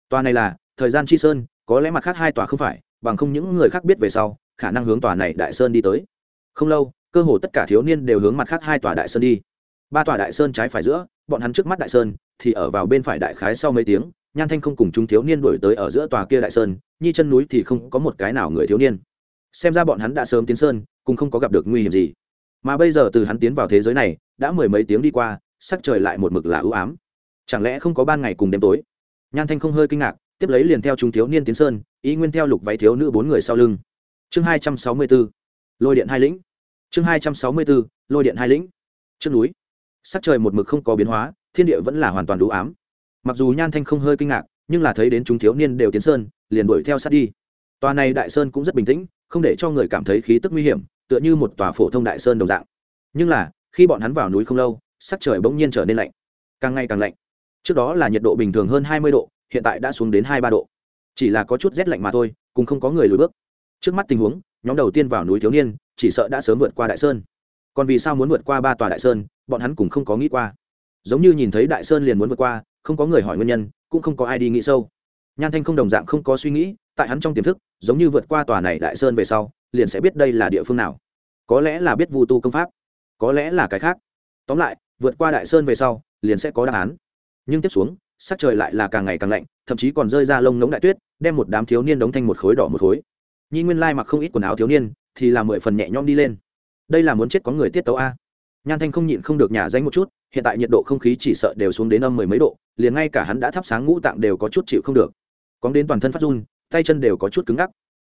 Tòa này là, thời gian chi sơn, có lẽ mặt khác hai tòa không phải, bằng không những người khác biết về sau, khả năng hướng tòa này đại sơn đi tới. Không lâu, cơ hồ tất cả thiếu niên đều hướng mặt khác hai tòa đại sơn đi. Ba tòa đại sơn trái phải giữa, bọn hắn trước mắt đại sơn, thì ở vào bên phải đại khái sau mấy tiếng nhan thanh không cùng chúng thiếu niên đổi tới ở giữa tòa kia đại sơn, nhi chân núi thì không có một cái nào người thiếu niên. Xem ra bọn hắn đã sớm tiến sơn, cũng không có gặp được nguy hiểm gì. Mà bây giờ từ hắn tiến vào thế giới này, đã mười mấy tiếng đi qua, sắc trời lại một mực là ưu ám. Chẳng lẽ không có ban ngày cùng đêm tối? Nhan thanh không hơi kinh ngạc, tiếp lấy liền theo chúng thiếu niên tiến sơn ý nguyên theo lục váy thiếu nữ bốn người sau lưng. Chương hai trăm sáu mươi b ố lôi điện hai lĩnh. Chương hai trăm sáu mươi b ố lôi điện hai lĩnh. Trước núi, sắc trời một mực không có biến hóa, thiên địa vẫn là hoàn toàn đủ ám mặc dù nhan thanh không hơi kinh ngạc, nhưng là thấy đến chúng thiếu niên đều tiến sơn, liền đuổi theo sát đi. Tòa này đại sơn cũng rất bình tĩnh, không để cho người cảm thấy khí tức nguy hiểm, tựa như một tòa phổ thông đại sơn đồng dạng. Nhưng là, khi bọn hắn vào núi không lâu, sắc trời bỗng nhiên trở nên lạnh. Càng ngày càng lạnh. Trước đó là nhiệt độ bình thường hơn hai mươi độ, hiện tại đã xuống đến hai ba độ. Chỉ là có chút rét lạnh mà thôi cùng không có người lùi bước. Trước mắt tình huống, nhóm đầu tiên vào núi thiếu niên, chỉ sợ đã sớm vượt qua đại sơn. Còn vì sao muốn vượt qua ba tòa đại sơn, bọn hắn cũng không có nghĩ qua. Giống như nhìn thấy đại sơn liền muốn vượt qua không có người hỏi nguyên nhân, cũng không có ai đi nghĩ sâu. Nhan thanh không đồng dạng không có suy nghĩ, tại hắn trong tiềm thức, giống như vượt qua tòa này đại sơn về sau, liền sẽ biết đây là địa phương nào. Có lẽ là biết vu tu công pháp, có lẽ là cái khác. Tóm lại, vượt qua đại sơn về sau, liền sẽ có đáp án. Nhưng tiếp xuống, sắc trời lại là càng ngày càng lạnh, thậm chí còn rơi ra lông ngống đại tuyết, đem một đám thiếu niên đóng thành một khối đỏ một khối. Nhi nguyên lai mặc không ít quần áo thiếu niên, thì là mười phần nhẹ nhõm đi lên. Đây là muốn chết có người tiết tấu a nhan thanh không nhịn không được nhà danh một chút, hiện tại nhiệt độ không khí chỉ sợ đều xuống đến âm mười mấy độ, liền ngay cả hắn đã thắp sáng ngũ tạng đều có chút chịu không được. Cóng đến toàn thân phát run, tay chân đều có chút cứng ngắc.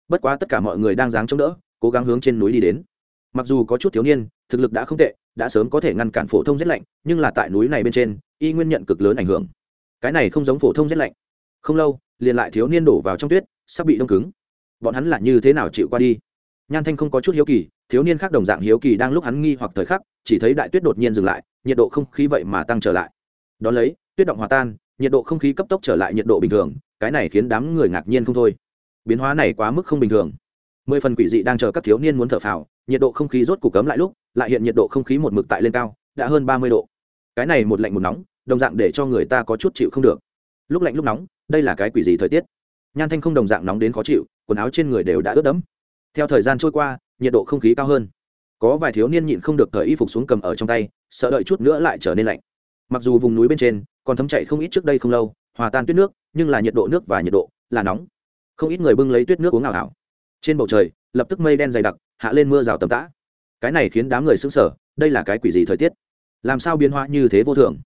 Bất quá tất cả mọi người đang dáng chống đỡ, cố gắng hướng trên núi đi đến. Mặc dù có chút thiếu niên, thực lực đã không tệ, đã sớm có thể ngăn cản phổ thông rét lạnh, nhưng là tại núi này bên trên, y nguyên nhận cực lớn ảnh hưởng. Cái này không giống phổ thông rét lạnh. Không lâu, liền lại thiếu niên đổ vào trong tuyết, sắp bị đông cứng. Bọn hắn là như thế nào chịu qua đi? Nhan thanh không có chút hiếu kỳ, thiếu niên khác đồng dạng hiếu kỳ đang lúc hắn nghi hoặc thời khắc, chỉ thấy đại tuyết đột nhiên dừng lại, nhiệt độ không khí vậy mà tăng trở lại. Đón lấy, tuyết động hòa tan, nhiệt độ không khí cấp tốc trở lại nhiệt độ bình thường, cái này khiến đám người ngạc nhiên không thôi. Biến hóa này quá mức không bình thường. Mười phần quỷ dị đang chờ các thiếu niên muốn thở phào, nhiệt độ không khí rốt cục cấm lại lúc, lại hiện nhiệt độ không khí một mực tại lên cao, đã hơn ba mươi độ. Cái này một lạnh một nóng, đồng dạng để cho người ta có chút chịu không được. Lúc lạnh lúc nóng, đây là cái quỷ gì thời tiết? Nhan thanh không đồng dạng nóng đến khó chịu, quần áo trên người đều đã ướt đẫm theo thời gian trôi qua, nhiệt độ không khí cao hơn. Có vài thiếu niên nhịn không được thời y phục xuống cầm ở trong tay, sợ đợi chút nữa lại trở nên lạnh. Mặc dù vùng núi bên trên còn thấm chạy không ít trước đây không lâu, hòa tan tuyết nước, nhưng là nhiệt độ nước và nhiệt độ là nóng. Không ít người bưng lấy tuyết nước uống ảo ảo. Trên bầu trời, lập tức mây đen dày đặc, hạ lên mưa rào tầm tã. Cái này khiến đám người sững sờ, đây là cái quỷ gì thời tiết? Làm sao biến hóa như thế vô thường?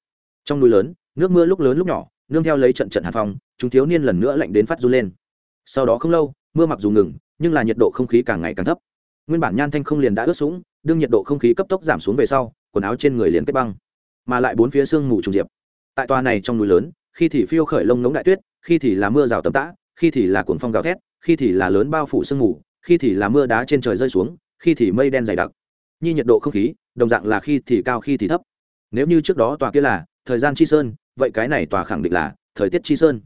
Trong núi lớn, nước mưa lúc lớn lúc nhỏ, nương theo lấy trận trận hàn phong, chúng thiếu niên lần nữa lạnh đến phát run lên. Sau đó không lâu, mưa mặc dù ngừng nhưng là nhiệt độ không khí càng ngày càng thấp. Nguyên bản nhan thanh không liền đã ướt sũng, đương nhiệt độ không khí cấp tốc giảm xuống về sau, quần áo trên người liền kết băng. Mà lại bốn phía sương mù trùng diệp. Tại tòa này trong núi lớn, khi thì phiêu khởi lông ngống đại tuyết, khi thì là mưa rào tầm tã, khi thì là cuồng phong gào thét, khi thì là lớn bao phủ sương mù, khi thì là mưa đá trên trời rơi xuống, khi thì mây đen dày đặc. Như nhiệt độ không khí, đồng dạng là khi thì cao khi thì thấp. Nếu như trước đó tòa kia là thời gian chi sơn, vậy cái này tòa khẳng định là thời tiết chi sơn.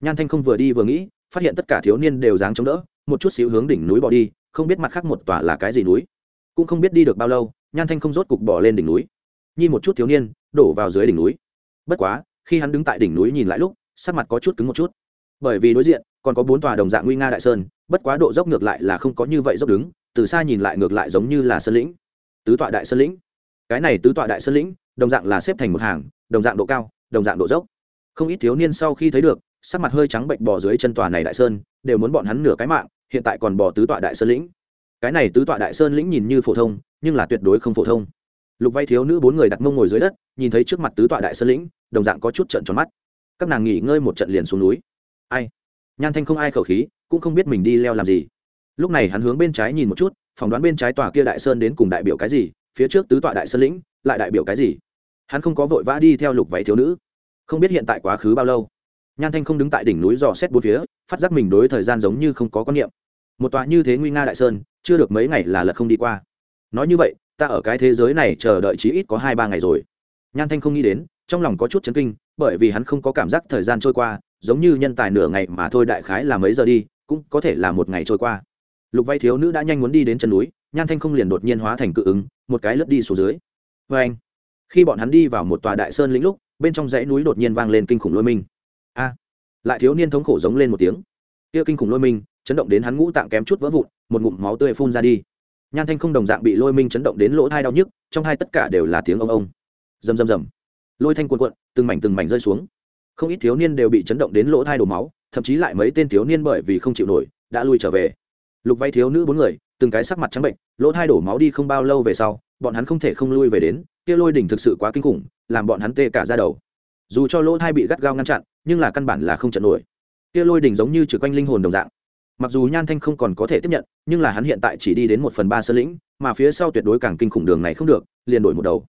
Nhan thanh không vừa đi vừa nghĩ phát hiện tất cả thiếu niên đều dáng chống đỡ, một chút xíu hướng đỉnh núi bỏ đi, không biết mặt khác một tòa là cái gì núi. Cũng không biết đi được bao lâu, nhan thanh không rốt cục bỏ lên đỉnh núi. Nhi một chút thiếu niên, đổ vào dưới đỉnh núi. Bất quá, khi hắn đứng tại đỉnh núi nhìn lại lúc, sắc mặt có chút cứng một chút. Bởi vì đối diện, còn có bốn tòa đồng dạng nguy nga đại sơn, bất quá độ dốc ngược lại là không có như vậy dốc đứng, từ xa nhìn lại ngược lại giống như là sơn lĩnh. Tứ tọa đại sơn lĩnh. Cái này tứ tọa đại sơn lĩnh, đồng dạng là xếp thành một hàng, đồng dạng độ cao, đồng dạng độ dốc. Không ít thiếu niên sau khi thấy được sắc mặt hơi trắng bệnh bò dưới chân tòa này đại sơn, đều muốn bọn hắn nửa cái mạng, hiện tại còn bò tứ tọa đại sơn lĩnh. Cái này tứ tọa đại sơn lĩnh nhìn như phổ thông, nhưng là tuyệt đối không phổ thông. Lục vay thiếu nữ bốn người đặt mông ngồi dưới đất, nhìn thấy trước mặt tứ tọa đại sơn lĩnh, đồng dạng có chút trận tròn mắt. Các nàng nghỉ ngơi một trận liền xuống núi. Ai? Nhan thanh không ai khẩu khí, cũng không biết mình đi leo làm gì. Lúc này hắn hướng bên trái nhìn một chút, phỏng đoán bên trái tòa kia đại sơn đến cùng đại biểu cái gì, phía trước tứ tọa đại sơn lĩnh, lại đại biểu cái gì? Hắn không có vội vã đi theo lục váy thiếu nữ. Không biết hiện tại quá khứ bao lâu nhan thanh không đứng tại đỉnh núi dò xét bốn phía, phát giác mình đối thời gian giống như không có quan niệm. Một tòa như thế nguy nga đại sơn, chưa được mấy ngày là lật không đi qua. Nói như vậy, ta ở cái thế giới này chờ đợi chí ít có hai ba ngày rồi. Nhan thanh không nghĩ đến, trong lòng có chút chấn kinh, bởi vì hắn không có cảm giác thời gian trôi qua, giống như nhân tài nửa ngày mà thôi đại khái là mấy giờ đi, cũng có thể là một ngày trôi qua. Lục vay thiếu nữ đã nhanh muốn đi đến chân núi, nhan thanh không liền đột nhiên hóa thành cự ứng, một cái lướt đi xuống dưới. Vê anh khi bọn hắn đi vào một tòa đại sơn lĩnh lúc, bên trong dãy núi đột nhiên vang lên kinh khủng lôi minh lại thiếu niên thống khổ giống lên một tiếng. Kia kinh khủng lôi minh chấn động đến hắn ngũ tạng kém chút vỡ vụn, một ngụm máu tươi phun ra đi. Nhan thanh không đồng dạng bị lôi minh chấn động đến lỗ thai đau nhức, trong hai tất cả đều là tiếng ông ông. Rầm rầm rầm. Lôi thanh cuộn cuộn, từng mảnh từng mảnh rơi xuống. Không ít thiếu niên đều bị chấn động đến lỗ thai đổ máu, thậm chí lại mấy tên thiếu niên bởi vì không chịu nổi, đã lui trở về. Lục vay thiếu nữ bốn người, từng cái sắc mặt trắng bệnh, lỗ thai đổ máu đi không bao lâu về sau, bọn hắn không thể không lui về đến, kia lôi đỉnh thực sự quá kinh khủng, làm bọn hắn tê cả ra đầu. Dù cho lỗ thai bị gắt gao ngăn chặn nhưng là căn bản là không trận nổi. Kia lôi đỉnh giống như trừ quanh linh hồn đồng dạng. Mặc dù nhan thanh không còn có thể tiếp nhận, nhưng là hắn hiện tại chỉ đi đến một phần ba sơ lĩnh, mà phía sau tuyệt đối càng kinh khủng đường này không được, liền đổi một đầu.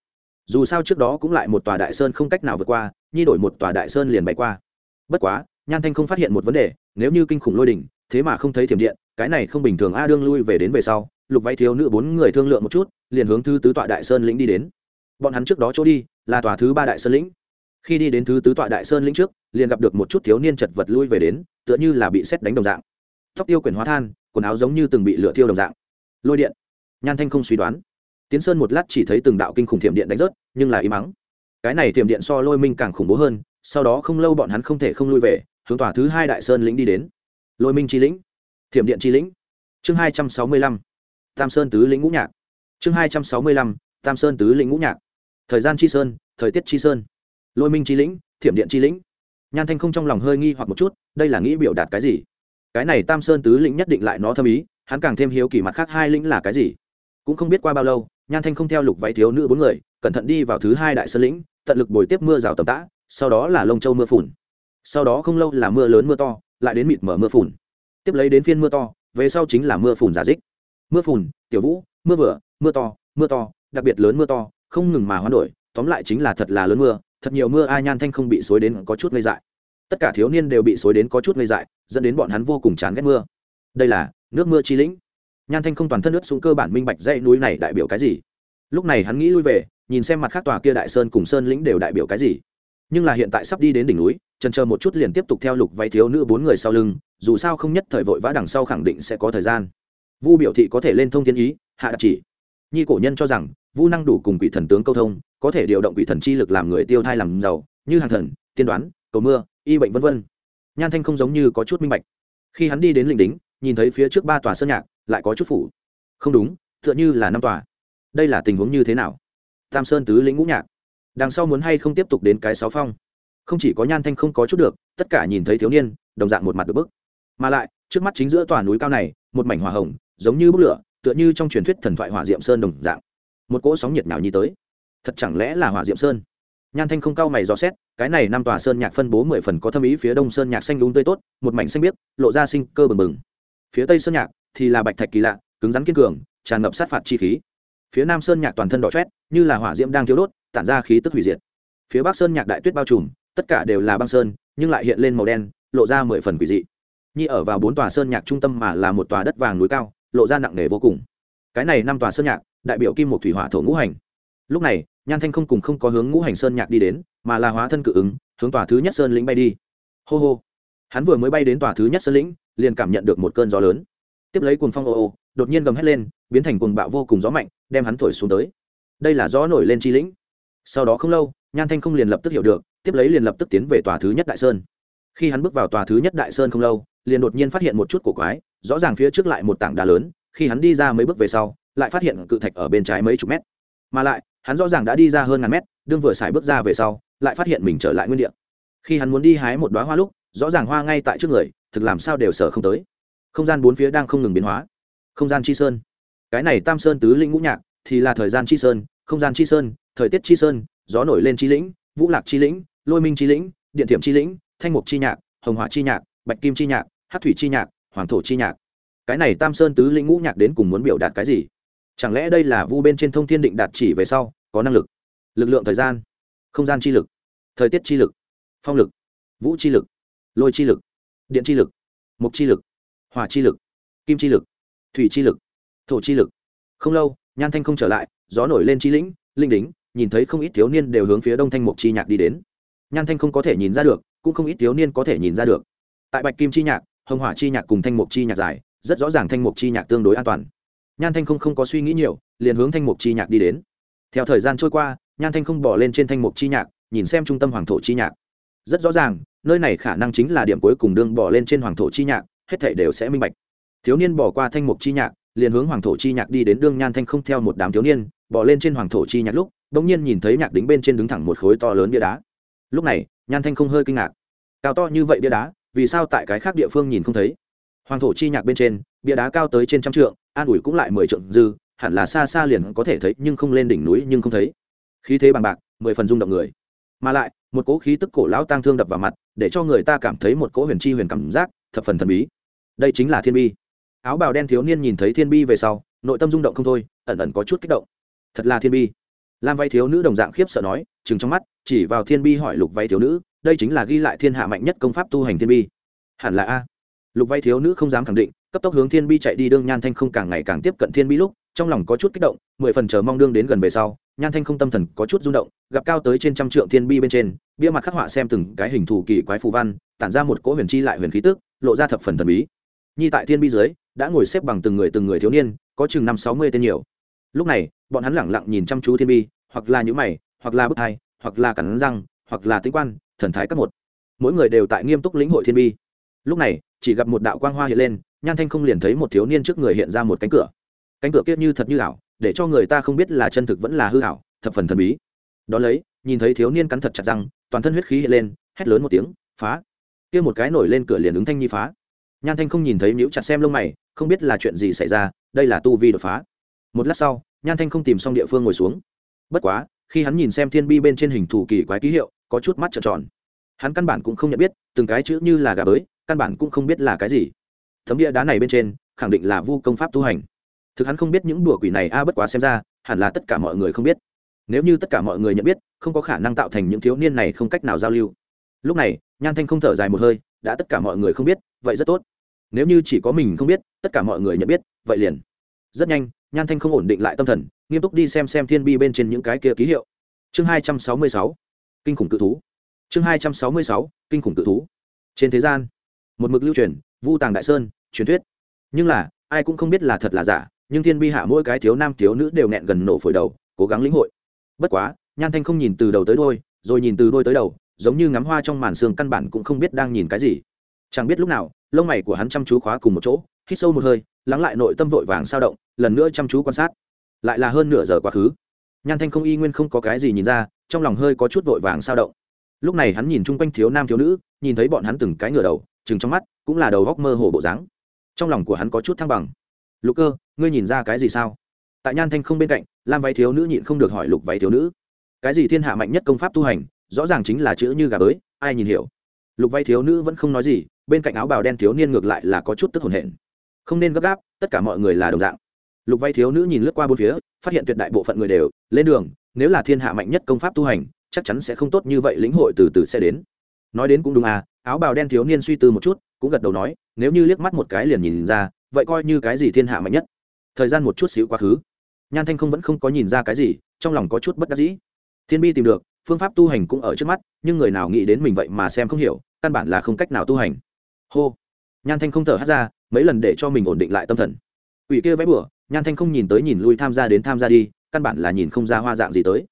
Dù sao trước đó cũng lại một tòa đại sơn không cách nào vượt qua, nhi đổi một tòa đại sơn liền bay qua. Bất quá, nhan thanh không phát hiện một vấn đề, nếu như kinh khủng lôi đỉnh thế mà không thấy thiểm điện, cái này không bình thường a đương lui về đến về sau, lục váy thiếu nữ bốn người thương lượng một chút, liền hướng thứ tứ tọa đại sơn lĩnh đi đến. Bọn hắn trước đó chỗ đi, là tòa thứ ba đại sơn lĩnh khi đi đến thứ tứ tọa đại sơn lĩnh trước, liền gặp được một chút thiếu niên chật vật lui về đến, tựa như là bị xét đánh đồng dạng. Tóc tiêu quyển hóa than, quần áo giống như từng bị lửa tiêu đồng dạng. Lôi điện. Nhan thanh không suy đoán. Tiến sơn một lát chỉ thấy từng đạo kinh khủng thiểm điện đánh rớt, nhưng là im mắng cái này thiểm điện so lôi minh càng khủng bố hơn, sau đó không lâu bọn hắn không thể không lui về, hướng tòa thứ hai đại sơn lĩnh đi đến. Lôi minh chi lĩnh. Thiểm điện chi lĩnh. Chương hai trăm sáu mươi lăm. Tam sơn tứ lĩnh ngũ nhạc. Chương hai trăm sáu mươi lăm. Tam sơn tứ lĩnh ngũ nhạc. Thời gian chi sơn, thời tiết chi sơn lôi minh chi lĩnh, thiểm điện chi lĩnh. Nhan thanh không trong lòng hơi nghi hoặc một chút, đây là nghĩ biểu đạt cái gì? Cái này tam sơn tứ lĩnh nhất định lại nó thâm ý, hắn càng thêm hiếu kỳ mặt khác hai lĩnh là cái gì? Cũng không biết qua bao lâu, nhan thanh không theo lục váy thiếu nữ bốn người, cẩn thận đi vào thứ hai đại sơn lĩnh, tận lực bồi tiếp mưa rào tầm tã, sau đó là lông châu mưa phùn. Sau đó không lâu là mưa lớn mưa to, lại đến mịt mở mưa phùn. Tiếp lấy đến phiên mưa to, về sau chính là mưa phùn giả dích. Mưa phùn, tiểu vũ, mưa vừa, mưa to mưa to, đặc biệt lớn mưa to, không ngừng mà hoán đổi, tóm lại chính là thật là lớn mưa thật nhiều mưa ai nhan thanh không bị xối đến có chút ngây dại. Tất cả thiếu niên đều bị xối đến có chút ngây dại, dẫn đến bọn hắn vô cùng chán ghét mưa. Đây là nước mưa chi lĩnh. Nhan thanh không toàn thân nước xuống cơ bản minh bạch dãy núi này đại biểu cái gì. Lúc này hắn nghĩ lui về, nhìn xem mặt khác tòa kia đại sơn cùng sơn lĩnh đều đại biểu cái gì. Nhưng là hiện tại sắp đi đến đỉnh núi, trần chờ một chút liền tiếp tục theo lục váy thiếu nữ bốn người sau lưng, dù sao không nhất thời vội vã đằng sau khẳng định sẽ có thời gian. Vu biểu thị có thể lên thông thiên ý, hạ đặc chỉ. Nhi cổ nhân cho rằng vu năng đủ cùng quỷ thần tướng câu thông, có thể điều động quỷ thần chi lực làm người tiêu thai làm giàu, như hàng thần, tiên đoán, cầu mưa, y bệnh v v nhan thanh không giống như có chút minh bạch. Khi hắn đi đến linh đính nhìn thấy phía trước ba tòa sơn nhạc, lại có chút phủ. Không đúng, tựa như là năm tòa. Đây là tình huống như thế nào? Tam sơn tứ lĩnh ngũ nhạc. Đằng sau muốn hay không tiếp tục đến cái sáu phong? Không chỉ có nhan thanh không có chút được, tất cả nhìn thấy thiếu niên, đồng dạng một mặt được bức. Mà lại, trước mắt chính giữa tòa núi cao này, một mảnh hỏa hồng, giống như bức lửa, tựa như trong truyền thuyết thần thoại hỏa diệm sơn đồng dạng một cỗ sóng nhiệt nào nhi tới. Thật chẳng lẽ là hỏa diệm sơn? Nhan thanh không cao mày dò xét, cái này năm tòa sơn nhạc phân bố mười phần có thâm ý phía đông sơn nhạc xanh đúng tươi tốt, một mảnh xanh biếc, lộ ra sinh cơ bừng bừng. Phía tây sơn nhạc thì là bạch thạch kỳ lạ, cứng rắn kiên cường, tràn ngập sát phạt chi khí. Phía nam sơn nhạc toàn thân đỏ chét như là hỏa diễm đang thiếu đốt, tản ra khí tức hủy diệt. Phía bắc sơn nhạc đại tuyết bao trùm, tất cả đều là băng sơn, nhưng lại hiện lên màu đen, lộ ra mười phần quỷ dị. Nhi ở vào bốn tòa sơn nhạc trung tâm mà là một tòa đất vàng núi cao, lộ ra nặng nề vô cùng. Cái này năm tòa sơn nhạc đại biểu kim một thủy hỏa thổ ngũ hành. Lúc này, nhan thanh không cùng không có hướng ngũ hành sơn nhạc đi đến, mà là hóa thân cự ứng, hướng tòa thứ nhất sơn lĩnh bay đi. Hô hô. Hắn vừa mới bay đến tòa thứ nhất sơn lĩnh, liền cảm nhận được một cơn gió lớn. Tiếp lấy cuồng phong ô ô, đột nhiên gầm hét lên, biến thành cuồng bạo vô cùng gió mạnh, đem hắn thổi xuống tới. Đây là gió nổi lên chi lĩnh. Sau đó không lâu, nhan thanh không liền lập tức hiểu được, tiếp lấy liền lập tức tiến về tòa thứ nhất đại sơn. Khi hắn bước vào tòa thứ nhất đại sơn không lâu, liền đột nhiên phát hiện một chút cổ quái, rõ ràng phía trước lại một tảng đá lớn, khi hắn đi ra mấy bước về sau lại phát hiện cự thạch ở bên trái mấy chục mét. Mà lại, hắn rõ ràng đã đi ra hơn ngàn mét, đương vừa xài bước ra về sau, lại phát hiện mình trở lại nguyên đ ị a khi hắn muốn đi hái một đoá hoa lúc, rõ ràng hoa ngay tại trước người, thực làm sao đều sở không tới. Không gian bốn phía đang không ngừng biến hóa. Không gian chi sơn. Cái này tam sơn tứ linh ngũ nhạc, thì là thời gian chi sơn, không gian chi sơn, thời tiết chi sơn, gió nổi lên chi lĩnh, vũ lạc chi lĩnh, lôi minh chi lĩnh, điện thiểm chi lĩnh, thanh mục chi nhạc, hồng hỏa chi nhạc, bạch kim chi nhạc hát thủy chi nhạc, hoàng thổ chi nhạc. Cái này tam sơn tứ lĩnh ngũ nhạc đến cùng muốn biểu đạt cái gì? Chẳng lẽ đây là vu bên trên thông thiên định đạt chỉ về sau, có năng lực lực lượng thời gian, không gian chi lực, thời tiết chi lực, phong lực, vũ chi lực, lôi chi lực, điện chi lực, mục chi lực, hỏa chi lực, kim chi lực, thủy chi lực, thổ chi lực. Không lâu, nhan thanh không trở lại, gió nổi lên chi lĩnh, linh đính, nhìn thấy không ít thiếu niên đều hướng phía đông thanh mục chi nhạc đi đến. Nhan thanh không có thể nhìn ra được, cũng không ít thiếu niên có thể nhìn ra được. Tại bạch kim chi nhạc, hồng hỏa chi nhạc cùng thanh mục chi nhạc dài, rất rõ ràng thanh mục chi nhạc tương đối an toàn nhan thanh không không có suy nghĩ nhiều, liền hướng thanh mục chi nhạc đi đến. Theo thời gian trôi qua, nhan thanh không bỏ lên trên thanh mục chi nhạc, nhìn xem trung tâm hoàng thổ chi nhạc. Rất rõ ràng, nơi này khả năng chính là điểm cuối cùng đương bỏ lên trên hoàng thổ chi nhạc, hết thể đều sẽ minh bạch. Thiếu niên bỏ qua thanh mục chi nhạc, liền hướng hoàng thổ chi nhạc đi đến đương nhan thanh không theo một đám thiếu niên, bỏ lên trên hoàng thổ chi nhạc lúc đ ỗ n g nhiên nhìn thấy nhạc đính bên trên đứng thẳng một khối to lớn bia đá. Lúc này, nhan thanh không hơi kinh ngạc. Cao to như vậy bia đá, vì sao tại cái khác địa phương nhìn không thấy? Hoàng thổ chi nhạc bên trên, bia đá cao tới trên trăm trượng, an ủi cũng lại mười trượng dư, hẳn là xa xa liền có thể thấy nhưng không lên đỉnh núi nhưng không thấy. Khí thế bằng bạc, mười phần rung động người. Mà lại, một cỗ khí tức cổ lão tang thương đập vào mặt, để cho người ta cảm thấy một cỗ huyền chi huyền cảm giác, thập phần thần bí. Đây chính là thiên bi. Áo bào đen thiếu niên nhìn thấy thiên bi về sau, nội tâm rung động không thôi, ẩn ẩn có chút kích động. Thật là thiên bi. Lam vay thiếu nữ đồng dạng khiếp sợ nói chừng trong mắt, chỉ vào thiên bi hỏi lục vay thiếu nữ, đây chính là ghi lại thiên hạ mạnh nhất công pháp tu hành thiên bi. Hẳn là a lục vay thiếu nữ không dám khẳng định, cấp tốc hướng thiên bi chạy đi, đương nhan thanh không càng ngày càng tiếp cận thiên bi lúc, trong lòng có chút kích động, mười phần chờ mong đương đến gần về sau, nhan thanh không tâm thần có chút rung động, gặp cao tới trên trăm trượng thiên bi bên trên, bia mặt khắc họa xem từng cái hình thù kỳ quái phù văn, tản ra một cỗ huyền chi lại huyền khí tức, lộ ra thập phần thần bí. Nhi tại thiên bi dưới, đã ngồi xếp bằng từng người từng người thiếu niên, có chừng năm sáu mươi tên nhiều. Lúc này, bọn hắn lẳng lặng nhìn chăm chú thiên bi, hoặc là nhũ mày, hoặc là bức hai, hoặc là cắn răng, hoặc là tính quan, thần thái các một. Mỗi người đều tại nghiêm túc lĩnh hội thiên bi. Lúc này chỉ gặp một đạo quang hoa hiện lên, nhan thanh không liền thấy một thiếu niên trước người hiện ra một cánh cửa. Cánh cửa kia như thật như ảo, để cho người ta không biết là chân thực vẫn là hư ảo, thập phần thần bí. Đón lấy, nhìn thấy thiếu niên cắn thật chặt răng, toàn thân huyết khí hiện lên, hét lớn một tiếng, phá! Kia một cái nổi lên cửa liền ứng thanh nhi phá. Nhan thanh không nhìn thấy nhũ chặt xem lông mày, không biết là chuyện gì xảy ra, đây là tu vi đột phá. Một lát sau, nhan thanh không tìm xong địa phương ngồi xuống. Bất quá, khi hắn nhìn xem thiên bi bên trên hình thủ kỳ quái ký hiệu, có chút mắt trợn tròn. Hắn căn bản cũng không nhận biết, từng cái chữ như là gà bới căn bản cũng không biết là cái gì. Tấm địa đá này bên trên, khẳng định là vu công pháp tu hành. Thực hắn không biết những đùa quỷ này a, bất quá xem ra, hẳn là tất cả mọi người không biết. Nếu như tất cả mọi người nhận biết, không có khả năng tạo thành những thiếu niên này không cách nào giao lưu. Lúc này, nhan thanh không thở dài một hơi, đã tất cả mọi người không biết, vậy rất tốt. Nếu như chỉ có mình không biết, tất cả mọi người nhận biết, vậy liền. Rất nhanh, nhan thanh không ổn định lại tâm thần, nghiêm túc đi xem xem thiên bi bên trên những cái kia ký hiệu. Chương hai trăm sáu mươi sáu, kinh khủng tự thú. Chương hai trăm sáu mươi sáu, kinh khủng tự thú. Trên thế gian một mực lưu truyền, vu tàng đại sơn, truyền thuyết. Nhưng là, ai cũng không biết là thật là giả, nhưng thiên bi hạ mỗi cái thiếu nam thiếu nữ đều nghẹn gần nổ phổi đầu, cố gắng lĩnh hội. Bất quá, nhan thanh không nhìn từ đầu tới đôi rồi nhìn từ đôi tới đầu, giống như ngắm hoa trong màn xương căn bản cũng không biết đang nhìn cái gì. Chẳng biết lúc nào, lông mày của hắn chăm chú khóa cùng một chỗ, hít sâu một hơi, lắng lại nội tâm vội vàng sao động, lần nữa chăm chú quan sát. Lại là hơn nửa giờ quá khứ. Nhan thanh không y nguyên không có cái gì nhìn ra, trong lòng hơi có chút vội vàng sao động. Lúc này hắn nhìn chung quanh thiếu nam thiếu nữ, nhìn thấy bọn hắn từng cái ngửa đầu chừng trong mắt, cũng là đầu góc mơ hồ bộ dáng. Trong lòng của hắn có chút thăng bằng. Lục cơ, ngươi nhìn ra cái gì sao? Tại nhan thanh không bên cạnh, lam váy thiếu nữ nhịn không được hỏi lục váy thiếu nữ. Cái gì thiên hạ mạnh nhất công pháp tu hành, rõ ràng chính là chữ như gà bới, ai nhìn hiểu? Lục váy thiếu nữ vẫn không nói gì, bên cạnh áo bào đen thiếu niên ngược lại là có chút tức hồn hển. Không nên gấp gáp, tất cả mọi người là đồng dạng. Lục váy thiếu nữ nhìn lướt qua bốn phía, phát hiện tuyệt đại bộ phận người đều lên đường, nếu là thiên hạ mạnh nhất công pháp tu hành, chắc chắn sẽ không tốt như vậy, lĩnh hội từ từ sẽ đến nói đến cũng đúng à áo bào đen thiếu niên suy tư một chút, cũng gật đầu nói, nếu như liếc mắt một cái liền nhìn ra, vậy coi như cái gì thiên hạ mạnh nhất. Thời gian một chút xíu quá khứ. Nhan thanh không vẫn không có nhìn ra cái gì, trong lòng có chút bất đắc dĩ. Thiên bi tìm được, phương pháp tu hành cũng ở trước mắt, nhưng người nào nghĩ đến mình vậy mà xem không hiểu, căn bản là không cách nào tu hành. Hô. Nhan thanh không thở hát ra, mấy lần để cho mình ổn định lại tâm thần. Ủy kia vẽ bửa nhan thanh không nhìn tới nhìn lui tham gia đến tham gia đi, căn bản là nhìn không ra hoa dạng gì tới.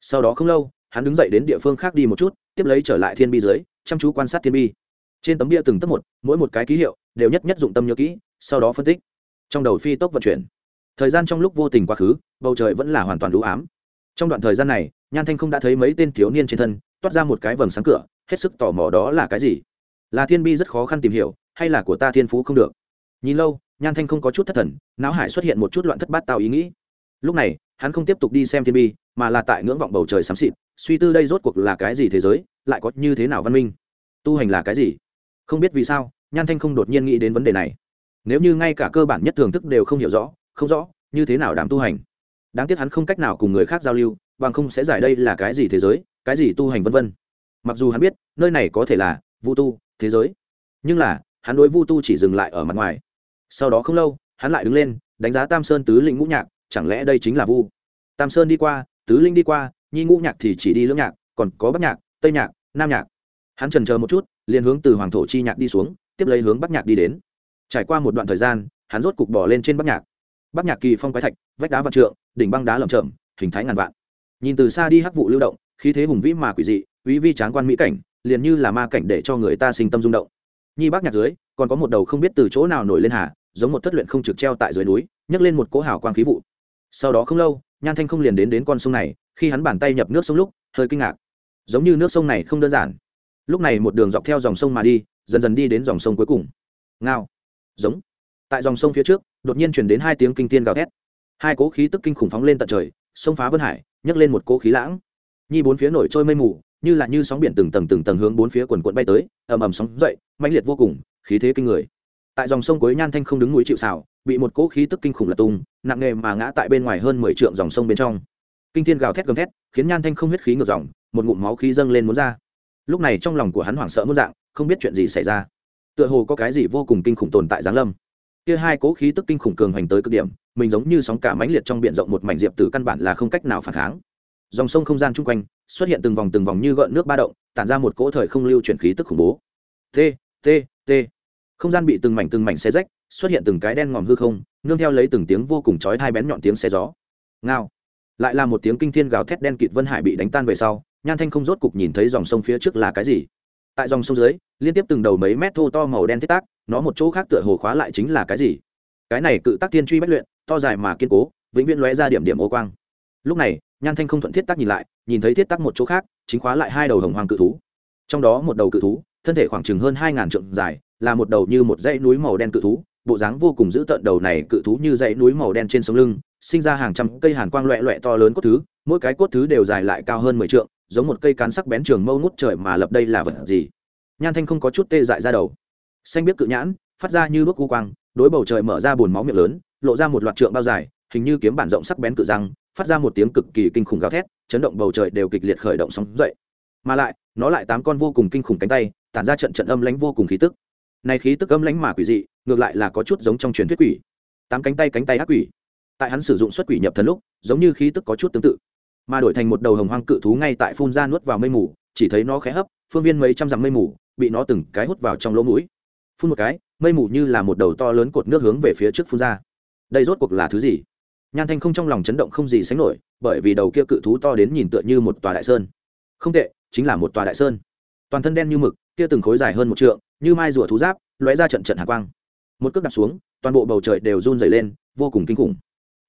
Sau đó không lâu, hắn đứng dậy đến địa phương khác đi một chút, tiếp lấy trở lại thiên bi dưới chăm chú quan sát thiên bi. Trên tấm bia từng tấc một, mỗi một cái ký hiệu đều nhất nhất dụng tâm nhớ kỹ, sau đó phân tích. Trong đầu phi tốc vận chuyển. Thời gian trong lúc vô tình quá khứ, bầu trời vẫn là hoàn toàn đủ ám. Trong đoạn thời gian này, nhan thanh không đã thấy mấy tên thiếu niên trên thân toát ra một cái vầng sáng cửa, hết sức tò mò đó là cái gì? Là thiên bi rất khó khăn tìm hiểu, hay là của ta thiên phú không được? Nhìn lâu, nhan thanh không có chút thất thần, não hải xuất hiện một chút loạn thất bát tạo ý nghĩ. Lúc này, hắn không tiếp tục đi xem thiên bi, mà là tại ngưỡng vọng bầu trời xám xịt suy tư đây rốt cuộc là cái gì thế giới, lại có như thế nào văn minh? Tu hành là cái gì? Không biết vì sao, nhan thanh không đột nhiên nghĩ đến vấn đề này. Nếu như ngay cả cơ bản nhất thưởng thức đều không hiểu rõ, không rõ, như thế nào đảm tu hành? Đáng tiếc hắn không cách nào cùng người khác giao lưu, bằng không sẽ giải đây là cái gì thế giới, cái gì tu hành vân vân. Mặc dù hắn biết, nơi này có thể là vu tu, thế giới. Nhưng là, hắn đối vu tu chỉ dừng lại ở mặt ngoài. Sau đó không lâu, hắn lại đứng lên, đánh giá tam sơn tứ linh ngũ nhạc, chẳng lẽ đây chính là vu? Tam sơn đi qua, tứ linh đi qua nhi ngũ nhạc thì chỉ đi lưỡng nhạc, còn có bắc nhạc, tây nhạc, nam nhạc. Hắn trần chờ một chút, liền hướng từ hoàng thổ chi nhạc đi xuống, tiếp lấy hướng bắc nhạc đi đến. Trải qua một đoạn thời gian, hắn rốt cục bỏ lên trên bắc nhạc. Bắc nhạc kỳ phong quái thạch, vách đá vạn trượng, đỉnh băng đá lởm chởm, hình thái ngàn vạn. Nhìn từ xa đi hắc vụ lưu động, khí thế hùng vĩ mà quỷ dị quý vi tráng quan mỹ cảnh, liền như là ma cảnh để cho người ta sinh tâm rung động. Nhi bắc nhạc dưới, còn có một đầu không biết từ chỗ nào nổi lên hà, giống một thất luyện không trực treo tại dưới núi, nhấc lên một cỗ hào quang khí vụ. Sau đó không lâu, nhan thanh không liền đến đến con sông này khi hắn bàn tay nhập nước sông lúc, hơi kinh ngạc. Giống như nước sông này không đơn giản. Lúc này một đường dọc theo dòng sông mà đi, dần dần đi đến dòng sông cuối cùng. Ngao. Giống. Tại dòng sông phía trước, đột nhiên chuyển đến hai tiếng kinh tiên gào thét. Hai cố khí tức kinh khủng phóng lên tận trời, sông phá vân hải, nhấc lên một cố khí lãng. Nhi bốn phía nổi trôi mây mù, như là như sóng biển từng tầng từng tầng hướng bốn phía quần quận bay tới, ầm ầm sóng dậy, mãnh liệt vô cùng, khí thế kinh người. Tại dòng sông cuối nhan thanh không đứng núi chịu xào bị một cỗ khí tức kinh khủng lật tung, nặng nề mà ngã tại bên ngoài hơn mười trượng dòng sông bên trong kinh thiên gào thét gầm thét, khiến nhan thanh không huyết khí ngược dòng, một ngụm máu khí dâng lên muốn ra. Lúc này trong lòng của hắn hoảng sợ muốn dạng, không biết chuyện gì xảy ra. Tựa hồ có cái gì vô cùng kinh khủng tồn tại giáng lâm. Kia hai cố khí tức kinh khủng cường hành tới cực điểm, mình giống như sóng cả mãnh liệt trong biển rộng một mảnh diệp từ căn bản là không cách nào phản kháng. Dòng sông không gian chung quanh, xuất hiện từng vòng từng vòng như gợn nước ba động, tản ra một cỗ thời không lưu chuyển khí tức khủng bố. T t t. Không gian bị từng mảnh từng mảnh xe rách, xuất hiện từng cái đen ngòm hư không, nương theo lấy từng tiếng vô cùng chói hai bén nhọn tiếng xe gió. Ngao lại là một tiếng kinh thiên gào thét đen kịt vân hải bị đánh tan về sau, nhan thanh không rốt cục nhìn thấy dòng sông phía trước là cái gì. Tại dòng sông dưới, liên tiếp từng đầu mấy mét thô to màu đen thiết tác, nó một chỗ khác tựa hồ khóa lại chính là cái gì. Cái này cự tác tiên truy bất luyện, to dài mà kiên cố, vĩnh viễn lóe ra điểm điểm ô quang. Lúc này, nhan thanh không thuận thiết tác nhìn lại, nhìn thấy thiết tác một chỗ khác, chính khóa lại hai đầu hồng hoàng cự thú. Trong đó một đầu cự thú, thân thể khoảng chừng hơn hai ngàn trượng dài, là một đầu như một dãy núi màu đen cự thú, bộ dáng vô cùng dữ tợn đầu này cự thú như dãy núi màu đen trên sống lưng sinh ra hàng trăm cây hàn quang loẹ loẹ to lớn cốt thứ, mỗi cái cốt thứ đều dài lại cao hơn mười trượng, giống một cây cán sắc bén trường mâu ngút trời mà lập đây là vật gì? Nhan thanh không có chút tê dại ra đầu. Xanh biết cự nhãn, phát ra như bước cu quang, đối bầu trời mở ra buồn máu miệng lớn, lộ ra một loạt trượng bao dài, hình như kiếm bản rộng sắc bén cự răng, phát ra một tiếng cực kỳ kinh khủng gào thét, chấn động bầu trời đều kịch liệt khởi động sóng dậy. Mà lại, nó lại tám con vô cùng kinh khủng cánh tay, tản ra trận trận âm lãnh vô cùng khí tức. Này khí tức âm lãnh mà quỷ dị, ngược lại là có chút giống trong truyền thuyết quỷ. Tám cánh tay cánh tay ác quỷ tại hắn sử dụng xuất quỷ nhập thần lúc, giống như khí tức có chút tương tự, mà đổi thành một đầu hồng hoang cự thú ngay tại phun ra nuốt vào mây mù, chỉ thấy nó khẽ hấp, phương viên mấy trăm dặm mây mù, bị nó từng cái hút vào trong lỗ mũi. Phun một cái, mây mù như là một đầu to lớn cột nước hướng về phía trước phun ra. Đây rốt cuộc là thứ gì? Nhan thanh không trong lòng chấn động không gì sánh nổi, bởi vì đầu kia cự thú to đến nhìn tựa như một tòa đại sơn. Không tệ, chính là một tòa đại sơn. Toàn thân đen như mực, kia từng khối dài hơn một trượng, như mai rùa thú giáp, lóe ra trận trận hạ quang. Một cước đặt xuống, toàn bộ bầu trời đều run dày lên, vô cùng kinh khủng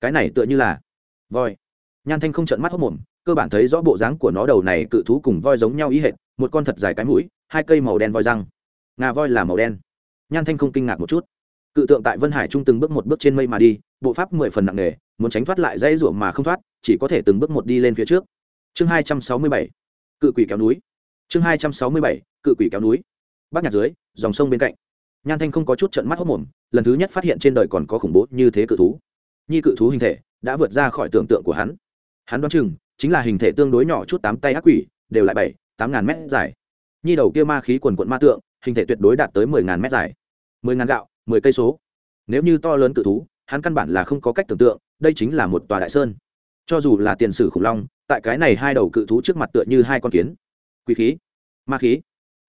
cái này tựa như là voi. Nhan thanh không trợn mắt hốc mồm, cơ bản thấy rõ bộ dáng của nó đầu này cự thú cùng voi giống nhau ý hệt, một con thật dài cái mũi, hai cây màu đen voi răng. Ngà voi là màu đen. Nhan thanh không kinh ngạc một chút. Cự tượng tại vân hải trung từng bước một bước trên mây mà đi, bộ pháp mười phần nặng nề, muốn tránh thoát lại dây ruộng mà không thoát, chỉ có thể từng bước một đi lên phía trước. Chương hai trăm sáu mươi bảy, cự quỷ kéo núi. Chương hai trăm sáu mươi bảy, cự quỷ kéo núi. Bắc nhạc dưới, dòng sông bên cạnh. Nhan thanh không có chút trận mắt hốc mồm, lần thứ nhất phát hiện trên đời còn có khủng bố như thế cự thú nhi cự thú hình thể đã vượt ra khỏi tưởng tượng của hắn. Hắn đoán chừng chính là hình thể tương đối nhỏ chút tám tay ác quỷ, đều lại bảy, tám ngàn mét dài. Nhi đầu kia ma khí quần quận ma tượng, hình thể tuyệt đối đạt tới mười ngàn mét dài. Mười ngàn gạo, mười cây số. Nếu như to lớn cự thú, hắn căn bản là không có cách tưởng tượng, đây chính là một tòa đại sơn. Cho dù là tiền sử khủng long, tại cái này hai đầu cự thú trước mặt tựa như hai con kiến. Quỷ khí, ma khí.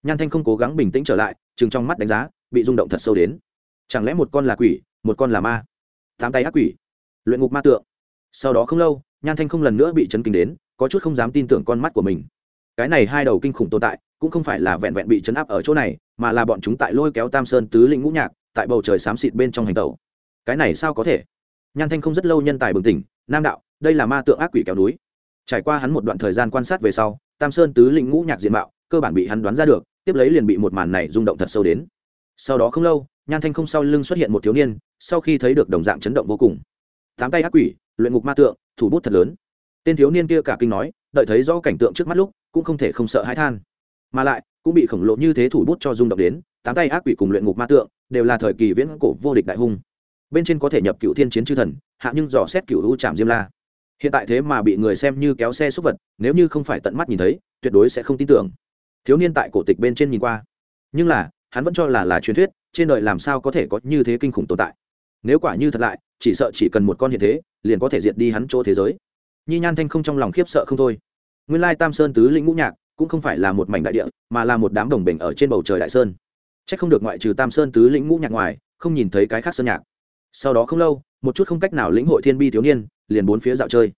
Nhan thanh không cố gắng bình tĩnh trở lại, chừng trong mắt đánh giá, bị rung động thật sâu đến. Chẳng lẽ một con là quỷ, một con là ma? Tám tay ác quỷ luyện ngục ma tượng. Sau đó không lâu, nhan thanh không lần nữa bị chấn kinh đến, có chút không dám tin tưởng con mắt của mình. Cái này hai đầu kinh khủng tồn tại, cũng không phải là vẹn vẹn bị chấn áp ở chỗ này, mà là bọn chúng tại lôi kéo tam sơn tứ lĩnh ngũ nhạc, tại bầu trời xám xịt bên trong hành tẩu. Cái này sao có thể? Nhan thanh không rất lâu nhân tài bừng tỉnh, nam đạo, đây là ma tượng ác quỷ kéo núi. Trải qua hắn một đoạn thời gian quan sát về sau, tam sơn tứ lĩnh ngũ nhạc diện mạo, cơ bản bị hắn đoán ra được, tiếp lấy liền bị một màn này rung động thật sâu đến. Sau đó không lâu, nhan thanh không sau lưng xuất hiện một thiếu niên, sau khi thấy được đồng dạng chấn động vô cùng tám tay ác quỷ, luyện ngục ma tượng, thủ bút thật lớn. Tên thiếu niên kia cả kinh nói, đợi thấy rõ cảnh tượng trước mắt lúc, cũng không thể không sợ hãi than. Mà lại, cũng bị khổng lồ như thế thủ bút cho rung động đến, tám tay ác quỷ cùng luyện ngục ma tượng, đều là thời kỳ viễn cổ vô địch đại hung. Bên trên có thể nhập cựu thiên chiến chư thần, hạ nhưng dò xét cựu hữu trạm diêm la. Hiện tại thế mà bị người xem như kéo xe xúc vật, nếu như không phải tận mắt nhìn thấy, tuyệt đối sẽ không tin tưởng. Thiếu niên tại cổ tịch bên trên nhìn qua. Nhưng là, hắn vẫn cho là là truyền thuyết, trên đời làm sao có thể có như thế kinh khủng tồn tại? Nếu quả như thật lại chỉ sợ chỉ cần một con hiện thế, liền có thể diệt đi hắn chỗ thế giới. Nhi nhan thanh không trong lòng khiếp sợ không thôi. Nguyên lai tam sơn tứ lĩnh ngũ nhạc cũng không phải là một mảnh đại địa, mà là một đám đồng bình ở trên bầu trời đại sơn. C h ắ c không được ngoại trừ tam sơn tứ lĩnh ngũ nhạc ngoài, không nhìn thấy cái khác sơn nhạc. Sau đó không lâu, một chút không cách nào lĩnh hội thiên bi thiếu niên, liền bốn phía dạo chơi.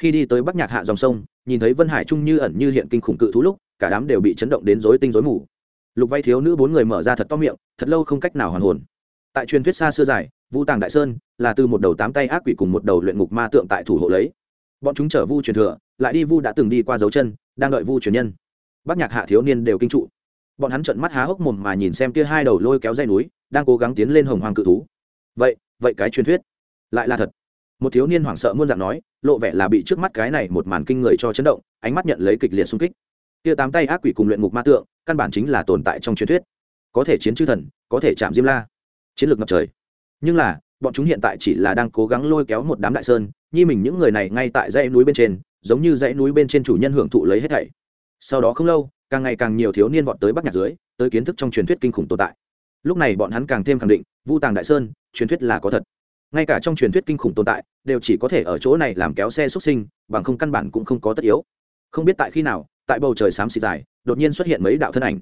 Khi đi tới bắc nhạc hạ dòng sông, nhìn thấy vân hải trung như ẩn như hiện kinh khủng cự thú lúc, cả đám đều bị chấn động đến rối tinh rối mù. Lục vay thiếu nữ bốn người mở ra thật to miệng, thật lâu không cách nào hoàn hồn. Tại truyền thuyết xa xưa dài vu tàng đại sơn là từ một đầu tám tay ác quỷ cùng một đầu luyện ngục ma tượng tại thủ hộ lấy. Bọn chúng chở vu truyền thừa, lại đi vu đã từng đi qua dấu chân, đang đợi vu truyền nhân. Bác nhạc hạ thiếu niên đều kinh trụ. Bọn hắn trợn mắt há hốc mồm mà nhìn xem kia hai đầu lôi kéo dây núi, đang cố gắng tiến lên hồng hoàng cự thú. Vậy vậy cái truyền thuyết lại là thật. Một thiếu niên hoảng sợ muôn dạng nói, lộ vẻ là bị trước mắt cái này một màn kinh người cho chấn động, ánh mắt nhận lấy kịch liệt xung kích. Kia tám tay ác quỷ cùng luyện ngục ma tượng, căn bản chính là tồn tại trong truyền thuyết. Có thể chiến chư thần, có thể chạm diêm la. Chiến lược ngập trời nhưng là, bọn chúng hiện tại chỉ là đang cố gắng lôi kéo một đám đại sơn, nhi mình những người này ngay tại dãy núi bên trên, giống như dãy núi bên trên chủ nhân hưởng thụ lấy hết thảy. Sau đó không lâu, càng ngày càng nhiều thiếu niên vọt tới bắc nhạc dưới, tới kiến thức trong truyền thuyết kinh khủng tồn tại. Lúc này bọn hắn càng thêm khẳng định, vu tàng đại sơn, truyền thuyết là có thật. Ngay cả trong truyền thuyết kinh khủng tồn tại, đều chỉ có thể ở chỗ này làm kéo xe xuất sinh, bằng không căn bản cũng không có tất yếu. Không biết tại khi nào, tại bầu trời xám xịt dài, đột nhiên xuất hiện mấy đạo thân ảnh.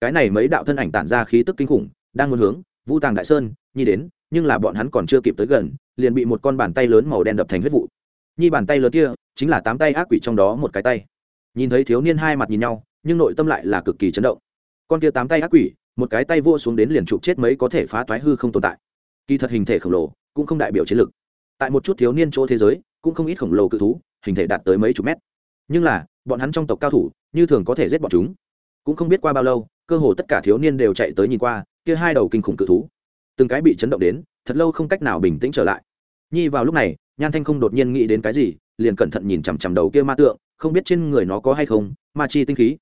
Cái này mấy đạo thân ảnh tản ra khí tức kinh khủng, đang muốn hướng vu tàng đại sơn, nhi đến nhưng là bọn hắn còn chưa kịp tới gần, liền bị một con bàn tay lớn màu đen đập thành huyết vụ. Nhi bàn tay lớn kia, chính là tám tay ác quỷ trong đó một cái tay. Nhìn thấy thiếu niên hai mặt nhìn nhau, nhưng nội tâm lại là cực kỳ chấn động. Con kia tám tay ác quỷ, một cái tay vua xuống đến liền chụp chết mấy có thể phá toái hư không tồn tại. Kỳ thật hình thể khổng lồ, cũng không đại biểu chiến lực. Tại một chút thiếu niên chỗ thế giới, cũng không ít khổng lồ cự thú, hình thể đạt tới mấy chục mét. Nhưng là, bọn hắn trong tộc cao thủ, như thường có thể giết bọn chúng. Cũng không biết qua bao lâu, cơ hồ tất cả thiếu niên đều chạy tới nhìn qua, kia hai đầu kinh khủng cự thú từng cái bị chấn động đến, thật lâu không cách nào bình tĩnh trở lại. Nhi vào lúc này, nhan thanh không đột nhiên nghĩ đến cái gì, liền cẩn thận nhìn chằm chằm đầu kia ma tượng, không biết trên người nó có hay không, ma chi tinh khí.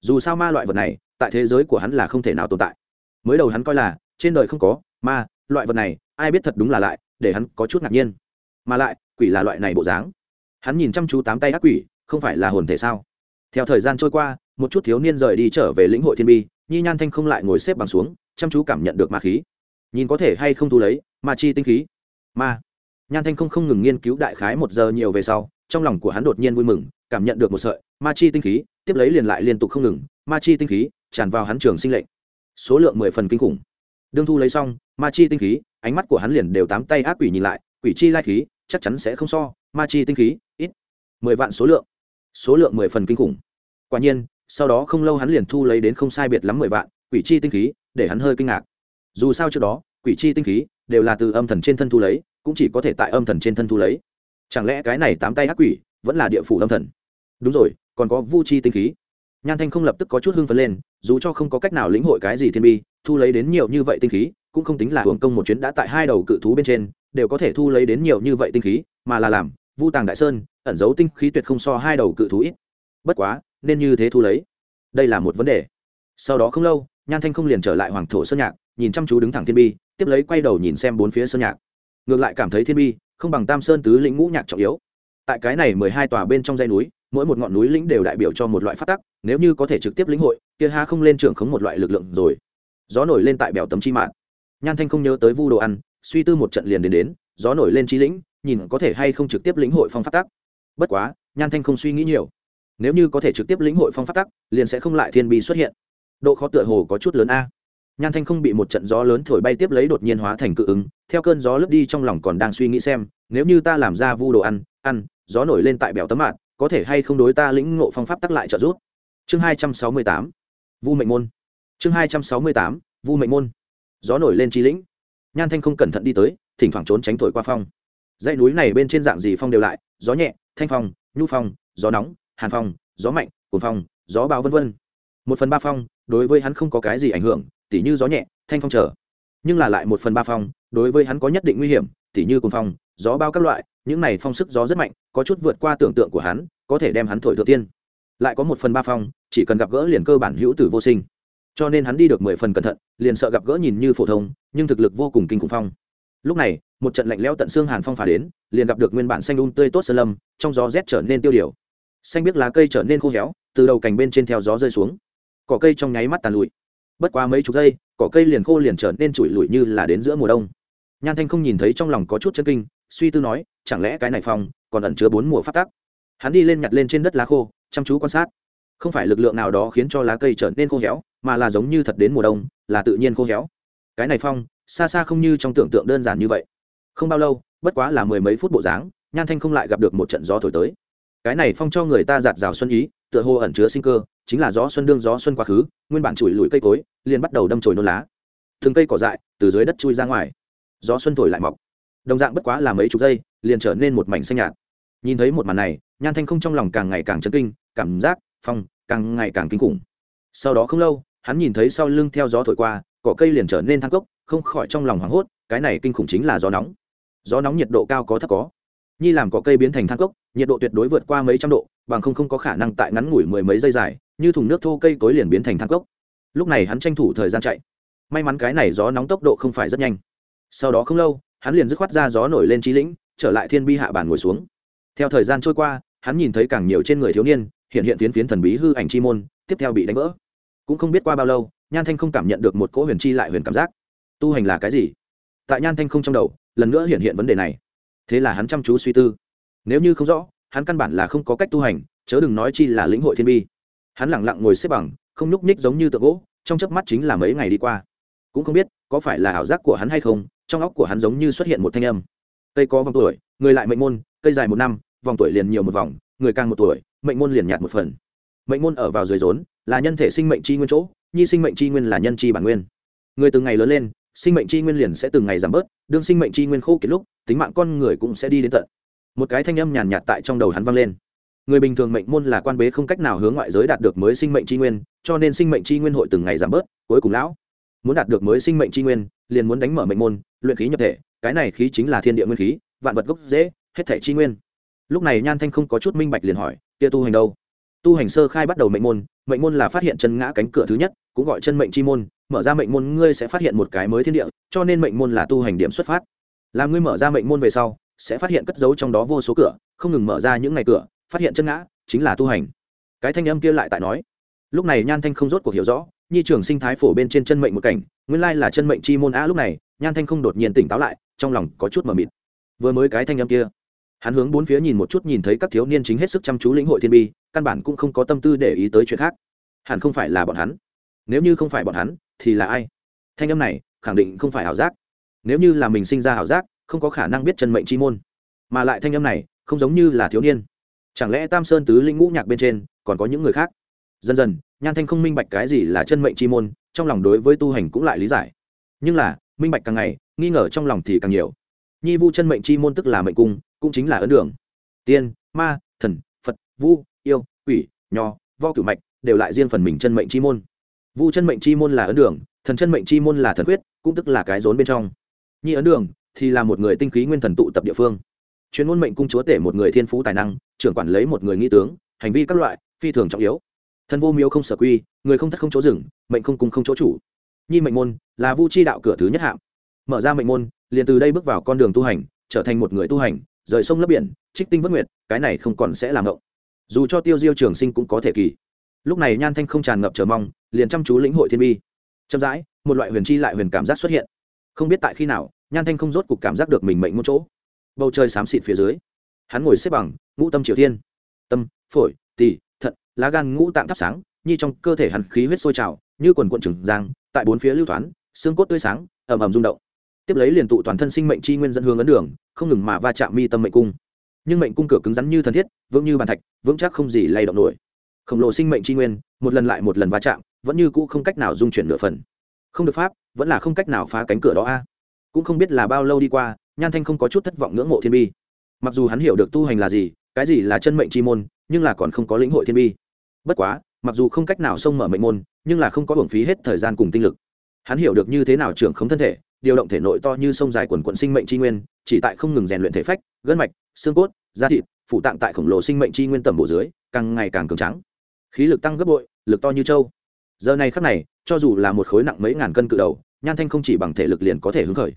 Dù sao ma loại vật này, tại thế giới của hắn là không thể nào tồn tại. Mới đầu hắn coi là, trên đời không có, ma, loại vật này, ai biết thật đúng là lại, để hắn có chút ngạc nhiên. Mà lại, quỷ là loại này bộ dáng. Hắn nhìn chăm chú tám tay ác quỷ, không phải là hồn thể sao? Theo thời gian trôi qua, một chút thiếu niên rời đi trở về lĩnh hội thiên bi, nhi nhan thanh không lại ngồi xếp bằng xuống, chăm chú cảm nhận được ma khí nhìn có thể hay không thu lấy, ma chi tinh khí. Ma. Nhan thanh không không ngừng nghiên cứu đại khái một giờ nhiều về sau, trong lòng của hắn đột nhiên vui mừng, cảm nhận được một sợi ma chi tinh khí, tiếp lấy liền lại liên tục không ngừng, ma chi tinh khí tràn vào hắn trường sinh lệnh. Số lượng mười phần kinh khủng. Đương thu lấy xong, ma chi tinh khí, ánh mắt của hắn liền đều tám tay ác quỷ nhìn lại, quỷ chi lai khí, chắc chắn sẽ không so, ma chi tinh khí, ít. Mười vạn số lượng. Số lượng mười phần kinh khủng. Quả nhiên, sau đó không lâu hắn liền thu lấy đến không sai biệt lắm mười vạn, quỷ chi tinh khí, để hắn hơi kinh ngạc dù sao trước đó, quỷ chi tinh khí đều là từ âm thần trên thân thu lấy, cũng chỉ có thể tại âm thần trên thân thu lấy. Chẳng lẽ cái này tám tay ác quỷ vẫn là địa phủ âm thần? Đúng rồi, còn có vu chi tinh khí. Nhan thanh không lập tức có chút hưng phấn lên, dù cho không có cách nào lĩnh hội cái gì thiên bi, thu lấy đến nhiều như vậy tinh khí, cũng không tính là hưởng công một chuyến đã tại hai đầu cự thú bên trên, đều có thể thu lấy đến nhiều như vậy tinh khí, mà là làm, vu tàng đại sơn, ẩn giấu tinh khí tuyệt không so hai đầu cự thú ít. Bất quá, nên như thế thu lấy? Đây là một vấn đề. Sau đó không lâu, nhan thanh không liền trở lại hoàng thổ sơn nhạc nhìn chăm chú đứng thẳng thiên bi, tiếp lấy quay đầu nhìn xem bốn phía sơn nhạc. Ngược lại cảm thấy thiên bi không bằng tam sơn tứ lĩnh ngũ nhạc trọng yếu. Tại cái này mười hai tòa bên trong dây núi, mỗi một ngọn núi lĩnh đều đại biểu cho một loại phát tắc, nếu như có thể trực tiếp lĩnh hội, kia ha không lên trưởng khống một loại lực lượng rồi. Gió nổi lên tại bèo tấm chi mạng nhan thanh không nhớ tới vu đồ ăn, suy tư một trận liền đến đến, gió nổi lên trí lĩnh, nhìn có thể hay không trực tiếp lĩnh hội phong phát tắc. Bất quá, nhan thanh không suy nghĩ nhiều. Nếu như có thể trực tiếp lĩnh hội phong phát tắc, liền sẽ không lại thiên bi xuất hiện. Độ khó tựa hồ có chút lớn a nhan thanh không bị một trận gió lớn thổi bay tiếp lấy đột nhiên hóa thành cự ứng, theo cơn gió lướt đi trong lòng còn đang suy nghĩ xem, nếu như ta làm ra vu đồ ăn ăn, gió nổi lên tại bèo tấm mạng có thể hay không đối ta lĩnh ngộ phong pháp tắc lại trợ giúp? Chương hai trăm sáu mươi tám, vu mệnh môn. Chương hai trăm sáu mươi tám, vu mệnh môn. Gió nổi lên trí lĩnh. Nhan thanh không cẩn thận đi tới, thỉnh thoảng trốn tránh thổi qua phong. Dãy núi này bên trên dạng gì phong đều lại, gió nhẹ, thanh phong, nhu phong, gió nóng, hàn phong, gió mạnh cồn phong, gió bão vân vân. Một phần ba phong, đối với hắn không có cái gì ảnh hưởng tỉ như gió nhẹ, thanh phong trở nhưng là lại một phần ba phong, đối với hắn có nhất định nguy hiểm, tỉ như cùng phong, gió bao các loại, những này phong sức gió rất mạnh, có chút vượt qua tưởng tượng của hắn, có thể đem hắn thổi thượng tiên. Lại có một phần ba phong, chỉ cần gặp gỡ liền cơ bản hữu tử vô sinh. Cho nên hắn đi được mười phần cẩn thận, liền sợ gặp gỡ nhìn như phổ thông, nhưng thực lực vô cùng kinh khủng phong. Lúc này, một trận lạnh lẽo tận xương hàn phong phá đến, liền gặp được nguyên bản xanh un tươi tốt sơn lâm, trong gió rét trở nên tiêu điều. Xanh biết lá cây trở nên khô héo, từ đầu cành bên trên theo gió rơi xuống. Cỏ cây trong nháy mắt tàn lụi bất quá mấy chục giây, cỏ cây liền khô liền trở nên trụi lụi như là đến giữa mùa đông. Nhan thanh không nhìn thấy trong lòng có chút chân kinh, suy tư nói, chẳng lẽ cái này phong còn ẩn chứa bốn mùa phát tắc? Hắn đi lên nhặt lên trên đất lá khô, chăm chú quan sát. Không phải lực lượng nào đó khiến cho lá cây trở nên khô héo, mà là giống như thật đến mùa đông, là tự nhiên khô héo. Cái này phong xa xa không như trong tưởng tượng đơn giản như vậy. Không bao lâu, bất quá là mười mấy phút bộ dáng, nhan thanh không lại gặp được một trận gió thổi tới. Cái này phong cho người ta giạt rào xuân ý, tựa hồ ẩn chứa sinh cơ chính là gió xuân đương gió xuân quá khứ, nguyên bản chùi lùi cây cối, liền bắt đầu đâm chồi nôn lá. Thường cây cỏ dại từ dưới đất chui ra ngoài. Gió xuân thổi lại mọc. Đồng dạng bất quá là mấy chục giây, liền trở nên một mảnh xanh nhạt. Nhìn thấy một màn này, nhan thanh không trong lòng càng ngày càng chấn kinh, cảm giác phong càng ngày càng kinh khủng. Sau đó không lâu, hắn nhìn thấy sau lưng theo gió thổi qua, cỏ cây liền trở nên thang cốc, không khỏi trong lòng hoảng hốt, cái này kinh khủng chính là gió nóng. Gió nóng nhiệt độ cao có thấp có. Nhi làm cỏ cây biến thành thang cốc, nhiệt độ tuyệt đối vượt qua mấy trăm độ, bằng không không có khả năng tại ngắn ngủi mười mấy giây dài như thùng nước thô cây cối liền biến thành thang cốc. Lúc này hắn tranh thủ thời gian chạy. May mắn cái này gió nóng tốc độ không phải rất nhanh. Sau đó không lâu, hắn liền dứt khoát ra gió nổi lên trí lĩnh, trở lại thiên bi hạ bàn ngồi xuống. Theo thời gian trôi qua, hắn nhìn thấy càng nhiều trên người thiếu niên, hiện hiện phiến phiến thần bí hư ảnh chi môn, tiếp theo bị đánh vỡ. Cũng không biết qua bao lâu, nhan thanh không cảm nhận được một cỗ huyền chi lại huyền cảm giác. Tu hành là cái gì? Tại nhan thanh không trong đầu, lần nữa hiện hiện vấn đề này. Thế là hắn chăm chú suy tư. Nếu như không rõ, hắn căn bản là không có cách tu hành, chớ đừng nói chi là lĩnh hội thiên bi hắn lẳng lặng ngồi xếp bằng, không nhúc ních giống như tượng gỗ, trong chớp mắt chính là mấy ngày đi qua. Cũng không biết, có phải là ảo giác của hắn hay không, trong óc của hắn giống như xuất hiện một thanh âm. Cây có vòng tuổi, người lại mệnh môn, cây dài một năm, vòng tuổi liền nhiều một vòng, người càng một tuổi, mệnh môn liền nhạt một phần. Mệnh môn ở vào dưới rốn, là nhân thể sinh mệnh chi nguyên chỗ, nhi sinh mệnh chi nguyên là nhân chi bản nguyên. Người từng ngày lớn lên, sinh mệnh chi nguyên liền sẽ từng ngày giảm bớt, đương sinh mệnh chi nguyên khô kiệt lúc, tính mạng con người cũng sẽ đi đến tận. Một cái thanh âm nhàn nhạt tại trong đầu hắn vang lên người bình thường mệnh môn là quan bế không cách nào hướng ngoại giới đạt được mới sinh mệnh chi nguyên, cho nên sinh mệnh chi nguyên hội từng ngày giảm bớt, cuối cùng lão muốn đạt được mới sinh mệnh chi nguyên, liền muốn đánh mở mệnh môn, luyện khí nhập thể, cái này khí chính là thiên địa nguyên khí, vạn vật gốc dễ hết thể chi nguyên. Lúc này nhan thanh không có chút minh bạch liền hỏi, kia tu hành đâu? Tu hành sơ khai bắt đầu mệnh môn mệnh môn là phát hiện chân ngã cánh cửa thứ nhất, cũng gọi chân mệnh chi môn, mở ra mệnh môn ngươi sẽ phát hiện một cái mới thiên địa, cho nên mệnh môn là tu hành điểm xuất phát. Là ngươi mở ra mệnh môn về sau, sẽ phát hiện cất giấu trong đó vô số cửa, không ngừng mở ra những ngày cửa phát hiện chân ngã, chính là tu hành. Cái thanh âm kia lại tại nói. Lúc này nhan thanh không rốt cuộc hiểu rõ, nhi trường sinh thái phổ bên trên chân mệnh một cảnh, nguyên lai là chân mệnh chi môn a lúc này, nhan thanh không đột nhiên tỉnh táo lại, trong lòng có chút mờ mịt. Vừa mới cái thanh âm kia, hắn hướng bốn phía nhìn một chút nhìn thấy các thiếu niên chính hết sức chăm chú lĩnh hội thiên bi, căn bản cũng không có tâm tư để ý tới chuyện khác. Hẳn không phải là bọn hắn. Nếu như không phải bọn hắn, thì là ai? Thanh âm này, khẳng định không phải ảo giác. Nếu như là mình sinh ra ảo giác, không có khả năng biết chân mệnh chi môn. Mà lại thanh âm này, không giống như là thiếu niên chẳng lẽ tam sơn tứ linh ngũ nhạc bên trên còn có những người khác? Dần dần, nhan thanh không minh bạch cái gì là chân mệnh chi môn, trong lòng đối với tu hành cũng lại lý giải. Nhưng là, minh bạch càng ngày, nghi ngờ trong lòng thì càng nhiều. Nhi vu chân mệnh chi môn tức là mệnh cung, cũng chính là ấn đường. Tiên, ma, thần, phật, vu, yêu, quỷ, nho vo cửu mạch đều lại riêng phần mình chân mệnh chi môn. Vu chân mệnh chi môn là ấn đường, thần chân mệnh chi môn là thần quyết, cũng tức là cái rốn bên trong. Nhi ấn đường thì là một người tinh khí nguyên thần tụ tập địa phương. Chuyên môn mệnh cung chúa tể một người thiên phú tài năng trưởng quản lấy một người nghi tướng, hành vi các loại, phi thường trọng yếu. Thân vô miếu không sở quy, người không thất không chỗ rừng mệnh không cung không chỗ chủ. Nhi mệnh môn là vu chi đạo cửa thứ nhất hạng mở ra mệnh môn, liền từ đây bước vào con đường tu hành, trở thành một người tu hành, rời sông lấp biển, trích tinh vất nguyệt, cái này không còn sẽ làm ngộng dù cho tiêu diêu trường sinh cũng có thể kỳ. Lúc này nhan thanh không tràn ngập chờ mong, liền chăm chú lĩnh hội thiên bi. Chậm rãi, một loại huyền chi lại huyền cảm giác xuất hiện. Không biết tại khi nào, nhan thanh không rốt cục cảm giác được mình mệnh một chỗ. Bầu trời xám xịt phía dưới hắn ngồi xếp bằng, ngũ tâm triều thiên. Tâm, phổi, tỳ, thận, lá gan ngũ tạng thắp sáng, nhi trong cơ thể hắn khí huyết sôi trào, như quần quận trừng giang, tại bốn phía lưu thoáng xương cốt tươi sáng ẩm ẩm rung động. Tiếp lấy liền tụ toàn thân sinh mệnh chi nguyên dẫn hướng ấn đường, không ngừng mà va chạm mi tâm mệnh cung. Nhưng mệnh cung cửa cứng rắn như thân thiết, vững như bàn thạch, vững chắc không gì lay động nổi. Khổng lồ sinh mệnh chi nguyên, một lần lại một lần va chạm, vẫn như cũ không cách nào dung chuyển nửa phần. Không được pháp, vẫn là không cách nào phá cánh cửa đó a. Cũng không biết là bao lâu đi qua, nhan thanh không có chút thất vọng ngưỡng mộ thiên bi mặc dù hắn hiểu được tu hành là gì, cái gì là chân mệnh chi môn, nhưng là còn không có lĩnh hội thiên bi. Bất quá, mặc dù không cách nào xông mở mệnh môn, nhưng là không có hưởng phí hết thời gian cùng tinh lực. Hắn hiểu được như thế nào trưởng không thân thể, điều động thể nội to như sông dài quần quận sinh mệnh tri nguyên, chỉ tại không ngừng rèn luyện thể phách, gân mạch, xương cốt, da thịt phụ tạng tại khổng lồ sinh mệnh tri nguyên tầm bộ dưới, càng ngày càng cường trắng khí lực tăng gấp bội, lực to như trâu giờ này khắc này, cho dù là một khối nặng mấy ngàn cân cự đầu, nhan thanh không chỉ bằng thể lực liền có thể hứng khởi.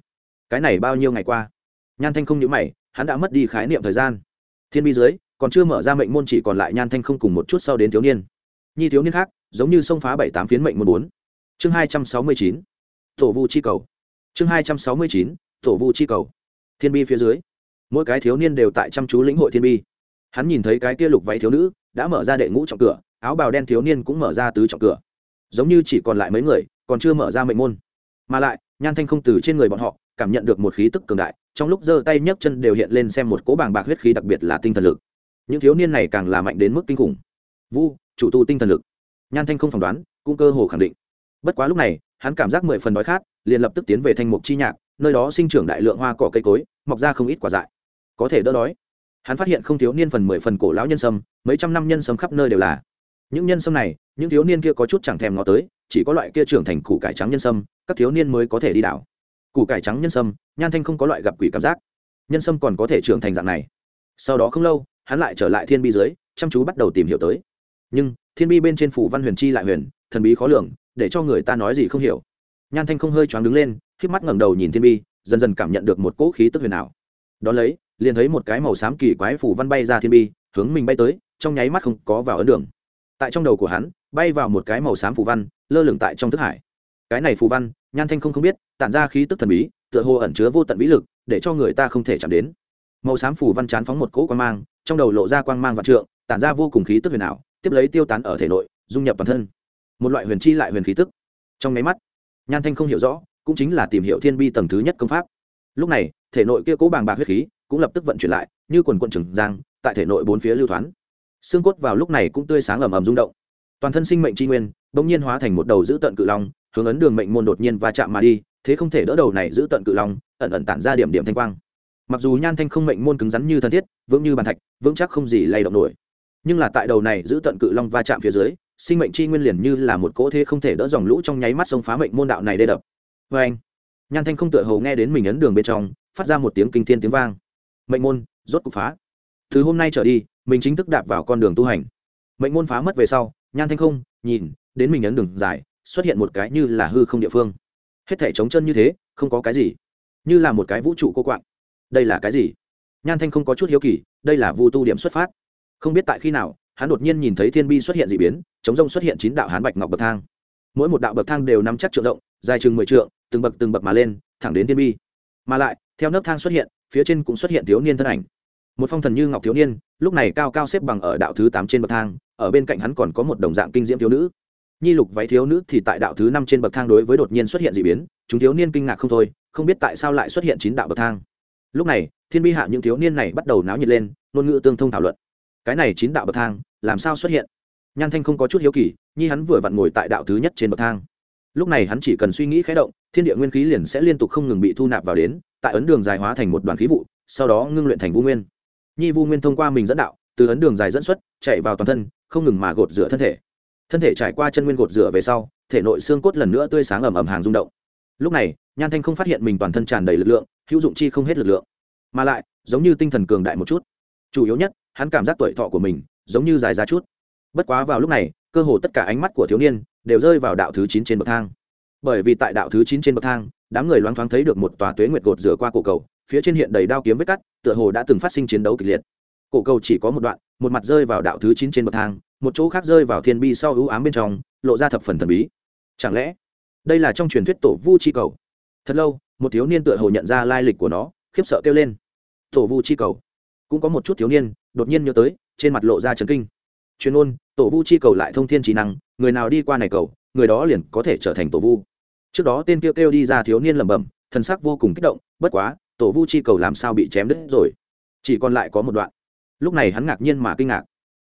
Cái này bao nhiêu ngày qua? Nhan thanh không nhữ mày hắn đã mất đi khái niệm thời gian. Thiên bi dưới, còn chưa mở ra mệnh môn chỉ còn lại nhan thanh không cùng một chút sau đến thiếu niên. Nhi thiếu niên khác, giống như sông phá bảy tám phiến mệnh môn bốn. Chương hai trăm sáu mươi chín, tổ vu chi cầu. Chương hai trăm sáu mươi chín, tổ vu chi cầu. Thiên bi phía dưới, mỗi cái thiếu niên đều tại chăm chú lĩnh hội thiên bi. Hắn nhìn thấy cái kia lục váy thiếu nữ, đã mở ra đệ ngũ trọng cửa, áo bào đen thiếu niên cũng mở ra tứ trọng cửa. Giống như chỉ còn lại mấy người, còn chưa mở ra mệnh môn. Mà lại, nhan thanh không từ trên người bọn họ, cảm nhận được một khí tức cường đại trong lúc giơ tay nhấc chân đều hiện lên xem một cỗ bàng bạc huyết khí đặc biệt là tinh thần lực. Những thiếu niên này càng là mạnh đến mức kinh khủng. Vu, chủ tu tinh thần lực. Nhan thanh không phỏng đoán, cũng cơ hồ khẳng định. Bất quá lúc này, hắn cảm giác mười phần đói khát, liền lập tức tiến về thanh mục chi nhạc, nơi đó sinh trưởng đại lượng hoa cỏ cây cối, mọc ra không ít quả dại. Có thể đỡ đói. Hắn phát hiện không thiếu niên phần mười phần cổ lão nhân sâm, mấy trăm năm nhân sâm khắp nơi đều là. Những nhân sâm này, những thiếu niên kia có chút chẳng thèm ngó tới, chỉ có loại kia trưởng thành củ cải trắng nhân sâm, các thiếu niên mới có thể đi đảo củ cải trắng nhân sâm, nhan thanh không có loại gặp quỷ cảm giác. Nhân sâm còn có thể trưởng thành dạng này. Sau đó không lâu, hắn lại trở lại thiên bi dưới, chăm chú bắt đầu tìm hiểu tới. Nhưng, thiên bi bên trên phủ văn huyền chi lại huyền, thần bí khó lường, để cho người ta nói gì không hiểu. Nhan thanh không hơi choáng đứng lên k mắt ngẩng đầu nhìn thiên bi, dần dần cảm nhận được một cỗ khí tức huyền ảo. Đón lấy, liền thấy một cái màu xám kỳ quái phủ văn bay ra thiên bi, hướng mình bay tới, trong nháy mắt không có vào ấn đường. Tại trong đầu của hắn, bay vào một cái màu xám phủ văn, lơ lửng tại trong thức hải cái này phù văn, nhan thanh không không biết, tản ra khí tức thần bí, tựa hồ ẩn chứa vô tận vĩ lực, để cho người ta không thể chạm đến. Màu xám phù văn chán phóng một cỗ quang mang, trong đầu lộ ra quang mang vạn trượng, tản ra vô cùng khí tức huyền ảo, tiếp lấy tiêu tán ở thể nội, dung nhập toàn thân. Một loại huyền chi lại huyền khí tức. Trong máy mắt, nhan thanh không hiểu rõ, cũng chính là tìm hiểu thiên bi tầng thứ nhất công pháp. Lúc này, thể nội kia cố bàng bạc huyết khí cũng lập tức vận chuyển lại, như quần quận trừng giang, tại thể nội bốn phía lưu thoáng xương cốt vào lúc này cũng tươi sáng ầm ầm rung động. Toàn thân sinh mệnh tri nguyên, bỗng nhiên hóa thành một đầu giữ tận cự long hướng ấn đường mệnh môn đột nhiên va chạm mà đi, thế không thể đỡ đầu này giữ tận cự long, ẩn ẩn tản ra điểm điểm thanh quang. Mặc dù nhan thanh không mệnh môn cứng rắn như thân thiết, vững như bàn thạch, vững chắc không gì lay động nổi. Nhưng là tại đầu này giữ tận cự long va chạm phía dưới, sinh mệnh chi nguyên liền như là một cỗ thế không thể đỡ dòng lũ trong nháy mắt sông phá mệnh môn đạo này đê đập. Vê anh nhan thanh không tựa hầu nghe đến mình ấn đường bên trong, phát ra một tiếng kinh thiên tiếng vang. Mệnh môn, rốt cục phá. Từ hôm nay trở đi, mình chính thức đạp vào con đường tu hành. Mệnh môn phá mất về sau, nhan thanh không, nhìn, đến mình ấn đường dài xuất hiện một cái như là hư không địa phương. Hết thể trống chân như thế, không có cái gì. Như là một cái vũ trụ cô quạng. Đây là cái gì? Nhan thanh không có chút hiếu kỳ, đây là vu tu điểm xuất phát. Không biết tại khi nào, hắn đột nhiên nhìn thấy thiên bi xuất hiện d ị biến, chống rông xuất hiện chín đạo hán bạch ngọc bậc thang. Mỗi một đạo bậc thang đều nắm chắc trượng rộng, dài chừng mười trượng, từng bậc từng bậc mà lên, thẳng đến thiên bi. Mà lại, theo nấc thang xuất hiện, phía trên cũng xuất hiện thiếu niên thân ảnh. Một phong thần như ngọc thiếu niên, lúc này cao cao xếp bằng ở đạo thứ tám trên bậc thang, ở bên cạnh hắn còn có một đồng dạng kinh diễm thiếu nữ nhi lục váy thiếu nữ thì tại đạo thứ năm trên bậc thang đối với đột nhiên xuất hiện d ị biến, chúng thiếu niên kinh ngạc không thôi, không biết tại sao lại xuất hiện chín đạo bậc thang. Lúc này, thiên bi hạ những thiếu niên này bắt đầu náo nhiệt lên, ngôn ngữ tương thông thảo luận. Cái này chín đạo bậc thang, làm sao xuất hiện? Nhan thanh không có chút hiếu kỳ, nhi hắn vừa vặn ngồi tại đạo thứ nhất trên bậc thang. Lúc này hắn chỉ cần suy nghĩ khé động, thiên địa nguyên khí liền sẽ liên tục không ngừng bị thu nạp vào đến, tại ấn đường dài hóa thành một đoàn khí vụ, sau đó ngưng luyện thành vu nguyên. Nhi vu nguyên thông qua mình dẫn đạo, từ ấn đường dài dẫn xuất, chạy vào toàn thân, không ngừng mà gột rửa thân thể thân thể trải qua chân nguyên gột rửa về sau, thể nội xương cốt lần nữa tươi sáng ẩm ẩm hàng rung động. Lúc này, nhan thanh không phát hiện mình toàn thân tràn đầy lực lượng, hữu dụng chi không hết lực lượng. Mà lại, giống như tinh thần cường đại một chút. Chủ yếu nhất, hắn cảm giác tuổi thọ của mình giống như dài ra chút. Bất quá vào lúc này, cơ hồ tất cả ánh mắt của thiếu niên đều rơi vào đạo thứ chín trên bậc thang. Bởi vì tại đạo thứ chín trên bậc thang, đám người loáng thoáng thấy được một tòa tuế nguyệt gột rửa qua cổ cầu, phía trên hiện đầy đao kiếm vết cắt, tựa hồ đã từng phát sinh chiến đấu kịch liệt. Cổ cầu chỉ có một đoạn, một mặt rơi vào đạo thứ chín trên bậc thang một chỗ khác rơi vào thiên bi sau ưu ám bên trong, lộ ra thập phần thần bí. Chẳng lẽ đây là trong truyền thuyết tổ vu chi cầu? Thật lâu, một thiếu niên tựa hồ nhận ra lai lịch của nó, khiếp sợ kêu lên. Tổ vu chi cầu? Cũng có một chút thiếu niên, đột nhiên nhớ tới, trên mặt lộ ra trấn kinh. Chuyên ôn tổ vu chi cầu lại thông thiên trí năng, người nào đi qua này cầu, người đó liền có thể trở thành tổ vu. Trước đó tên kêu kêu đi ra thiếu niên lẩm bẩm, thần sắc vô cùng kích động, bất quá, tổ vu chi cầu làm sao bị chém đứt rồi? Chỉ còn lại có một đoạn. Lúc này hắn ngạc nhiên mà kinh ngạc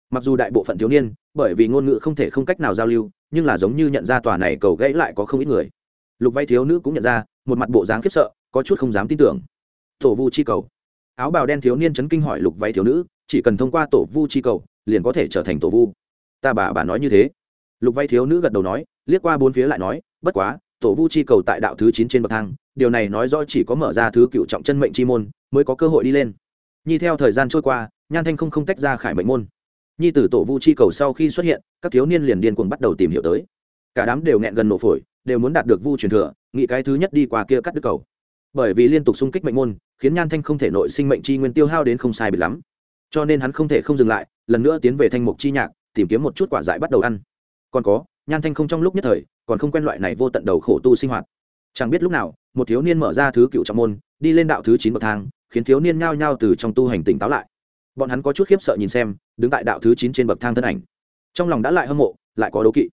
mặc dù đại bộ phận thiếu niên, bởi vì ngôn ngữ không thể không cách nào giao lưu, nhưng là giống như nhận ra tòa này cầu gãy lại có không ít người. Lục vay thiếu nữ cũng nhận ra, một mặt bộ dáng khiếp sợ, có chút không dám tin tưởng. Tổ vu chi cầu. Áo bào đen thiếu niên chấn kinh hỏi lục váy thiếu nữ, chỉ cần thông qua tổ vu chi cầu, liền có thể trở thành tổ vu. Ta bà bà nói như thế. Lục váy thiếu nữ gật đầu nói, liếc qua bốn phía lại nói, bất quá, tổ vu chi cầu tại đạo thứ chín trên bậc thang, điều này nói rõ chỉ có mở ra thứ cựu trọng chân mệnh chi môn, mới có cơ hội đi lên. Nhi theo thời gian trôi qua, nhan thanh không không tách ra khải mệnh môn nhi tử tổ vu chi cầu sau khi xuất hiện, các thiếu niên liền điên cuồng bắt đầu tìm hiểu tới. Cả đám đều nghẹn gần nổ phổi, đều muốn đạt được vu truyền thừa, nghĩ cái thứ nhất đi qua kia cắt đứt cầu. Bởi vì liên tục xung kích mệnh môn, khiến nhan thanh không thể nội sinh mệnh chi nguyên tiêu hao đến không sai bị lắm. Cho nên hắn không thể không dừng lại, lần nữa tiến về thanh mục chi nhạc, tìm kiếm một chút quả dại bắt đầu ăn. Còn có, nhan thanh không trong lúc nhất thời, còn không quen loại này vô tận đầu khổ tu sinh hoạt. Chẳng biết lúc nào, một thiếu niên mở ra thứ cựu trọng môn, đi lên đạo thứ chín bậc thang, khiến thiếu niên nhao nhao từ trong tu hành tỉnh táo lại. Bọn hắn có chút khiếp sợ nhìn xem đứng tại đạo thứ chín trên bậc thang thân ảnh. Trong lòng đã lại hâm mộ lại có đố kỵ.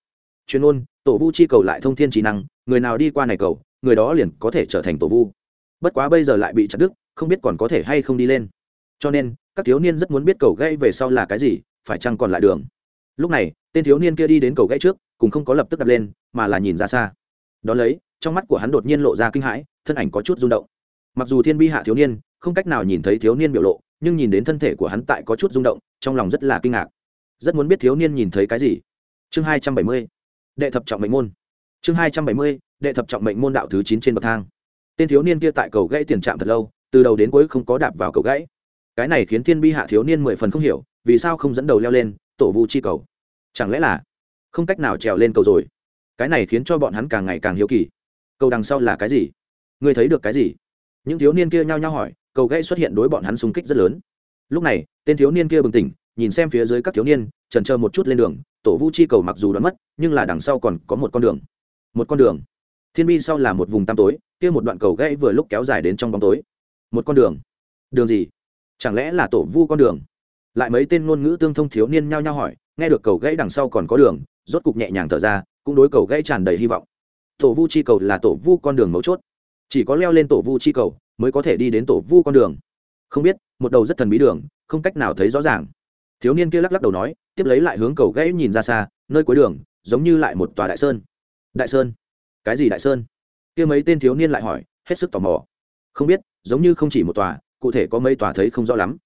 Chuyên ngôn, tổ vu chi cầu lại thông thiên trí năng người nào đi qua này cầu người đó liền có thể trở thành tổ vu. Bất quá bây giờ lại bị chặt đứt không biết còn có thể hay không đi lên. Cho nên các thiếu niên rất muốn biết cầu gãy về sau là cái gì phải chăng còn lại đường. Lúc này tên thiếu niên kia đi đến cầu gãy trước cùng không có lập tức đặt lên mà là nhìn ra xa. Đó lấy trong mắt của hắn đột nhiên lộ ra kinh hãi thân ảnh có chút rung động. Mặc dù thiên bi hạ thiếu niên không cách nào nhìn thấy thiếu niên biểu lộ nhưng nhìn đến thân thể của hắn tại có chút rung động trong lòng rất là kinh ngạc. Rất muốn biết thiếu niên nhìn thấy cái gì. Chương hai trăm bảy mươi, đệ thập trọng mệnh môn. Chương hai trăm bảy mươi, đệ thập trọng mệnh môn đạo thứ chín trên bậc thang. Tên thiếu niên kia tại cầu gãy tiền trạm thật lâu, từ đầu đến cuối không có đạp vào cầu gãy. Cái này khiến thiên bi hạ thiếu niên mười phần không hiểu, vì sao không dẫn đầu leo lên, tổ vu chi cầu. Chẳng lẽ là không cách nào trèo lên cầu rồi? Cái này khiến cho bọn hắn càng ngày càng hiếu kỳ. Cầu đằng sau là cái gì? Ngươi thấy được cái gì? Những thiếu niên kia nhao nhao hỏi, cầu gãy xuất hiện đối bọn hắn xung kích rất lớn lúc này, tên thiếu niên kia bừng tỉnh, nhìn xem phía dưới các thiếu niên trần chờ một chút lên đường, tổ vu chi cầu mặc dù đoán mất, nhưng là đằng sau còn có một con đường. Một con đường. Thiên bi sau là một vùng tăm tối, kia một đoạn cầu gãy vừa lúc kéo dài đến trong bóng tối. Một con đường. Đường gì? Chẳng lẽ là tổ vu con đường? Lại mấy tên ngôn ngữ tương thông thiếu niên nhao nhao hỏi, nghe được cầu gãy đằng sau còn có đường, rốt cục nhẹ nhàng thở ra, cũng đối cầu gãy tràn đầy hy vọng. Tổ vu chi cầu là tổ vu con đường mấu chốt. Chỉ có leo lên tổ vu chi cầu, mới có thể đi đến tổ vu con đường không biết, một đầu rất thần bí đường, không cách nào thấy rõ ràng. Thiếu niên kia lắc lắc đầu nói, tiếp lấy lại hướng cầu gãy nhìn ra xa, nơi cuối đường, giống như lại một tòa đại sơn. Đại sơn? Cái gì đại sơn? Kia mấy tên thiếu niên lại hỏi, hết sức tò mò. Không biết, giống như không chỉ một tòa, cụ thể có mấy tòa thấy không rõ lắm.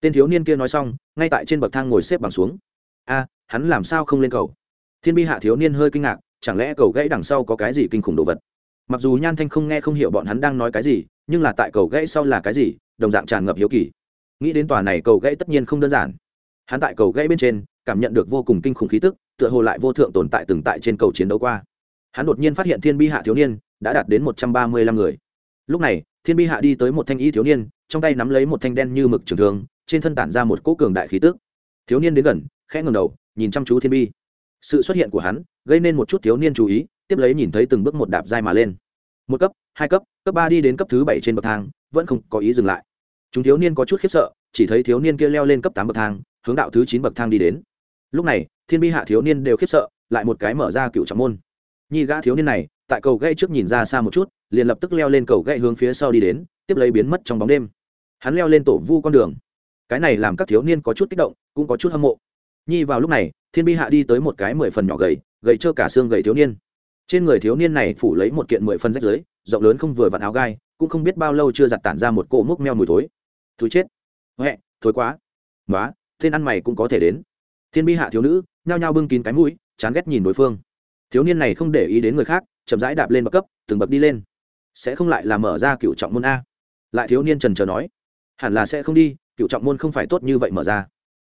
Tên thiếu niên kia nói xong, ngay tại trên bậc thang ngồi xếp bằng xuống. A, hắn làm sao không lên cầu? Thiên bi hạ thiếu niên hơi kinh ngạc, chẳng lẽ cầu gãy đằng sau có cái gì kinh khủng đồ vật? Mặc dù nhan thanh không nghe không hiểu bọn hắn đang nói cái gì, nhưng là tại cầu gãy sau là cái gì đồng dạng tràn ngập hiếu kỳ. Nghĩ đến tòa này cầu gãy tất nhiên không đơn giản. Hắn tại cầu gãy bên trên, cảm nhận được vô cùng kinh khủng khí tức, tựa hồ lại vô thượng tồn tại từng tại trên cầu chiến đấu qua. Hắn đột nhiên phát hiện thiên bi hạ thiếu niên đã đạt đến một trăm ba mươi lăm người. Lúc này, thiên bi hạ đi tới một thanh y thiếu niên, trong tay nắm lấy một thanh đen như mực trường thường trên thân tản ra một cỗ cường đại khí tức. Thiếu niên đến gần, khẽ ngầm đầu, nhìn chăm chú thiên bi. Sự xuất hiện của hắn gây nên một chút thiếu niên chú ý, tiếp lấy nhìn thấy từng bước một đạp dai mà lên. Một cấp, hai cấp cấp ba đi đến cấp thứ bảy trên bậc thang, vẫn không có ý dừng lại chúng thiếu niên có chút khiếp sợ, chỉ thấy thiếu niên kia leo lên cấp tám bậc thang, hướng đạo thứ chín bậc thang đi đến. Lúc này, thiên bi hạ thiếu niên đều khiếp sợ, lại một cái mở ra cựu trọng môn. Nhi gã thiếu niên này, tại cầu gậy trước nhìn ra xa một chút, liền lập tức leo lên cầu gậy hướng phía sau đi đến, tiếp lấy biến mất trong bóng đêm. Hắn leo lên tổ vu con đường. Cái này làm các thiếu niên có chút kích động, cũng có chút hâm mộ. Nhi vào lúc này, thiên bi hạ đi tới một cái mười phần nhỏ gầy gầy trơ cả xương gầy thiếu niên. Trên người thiếu niên này phủ lấy một kiện mười phần rách dưới rộng lớn không vừa vặn áo gai, cũng không biết bao lâu chưa giặt tản ra một cỗ múc meo mùi thối thúi chết. Huệ thối quá. Nói tên ăn mày cũng có thể đến. Thiên bi hạ thiếu nữ, nhao nhao bưng kín cái mũi, chán ghét nhìn đối phương. Thiếu niên này không để ý đến người khác, chậm rãi đạp lên bậc cấp, từng bậc đi lên. Sẽ không lại là mở ra cựu trọng môn a. Lại thiếu niên trần trờ nói, hẳn là sẽ không đi, cựu trọng môn không phải tốt như vậy mở ra.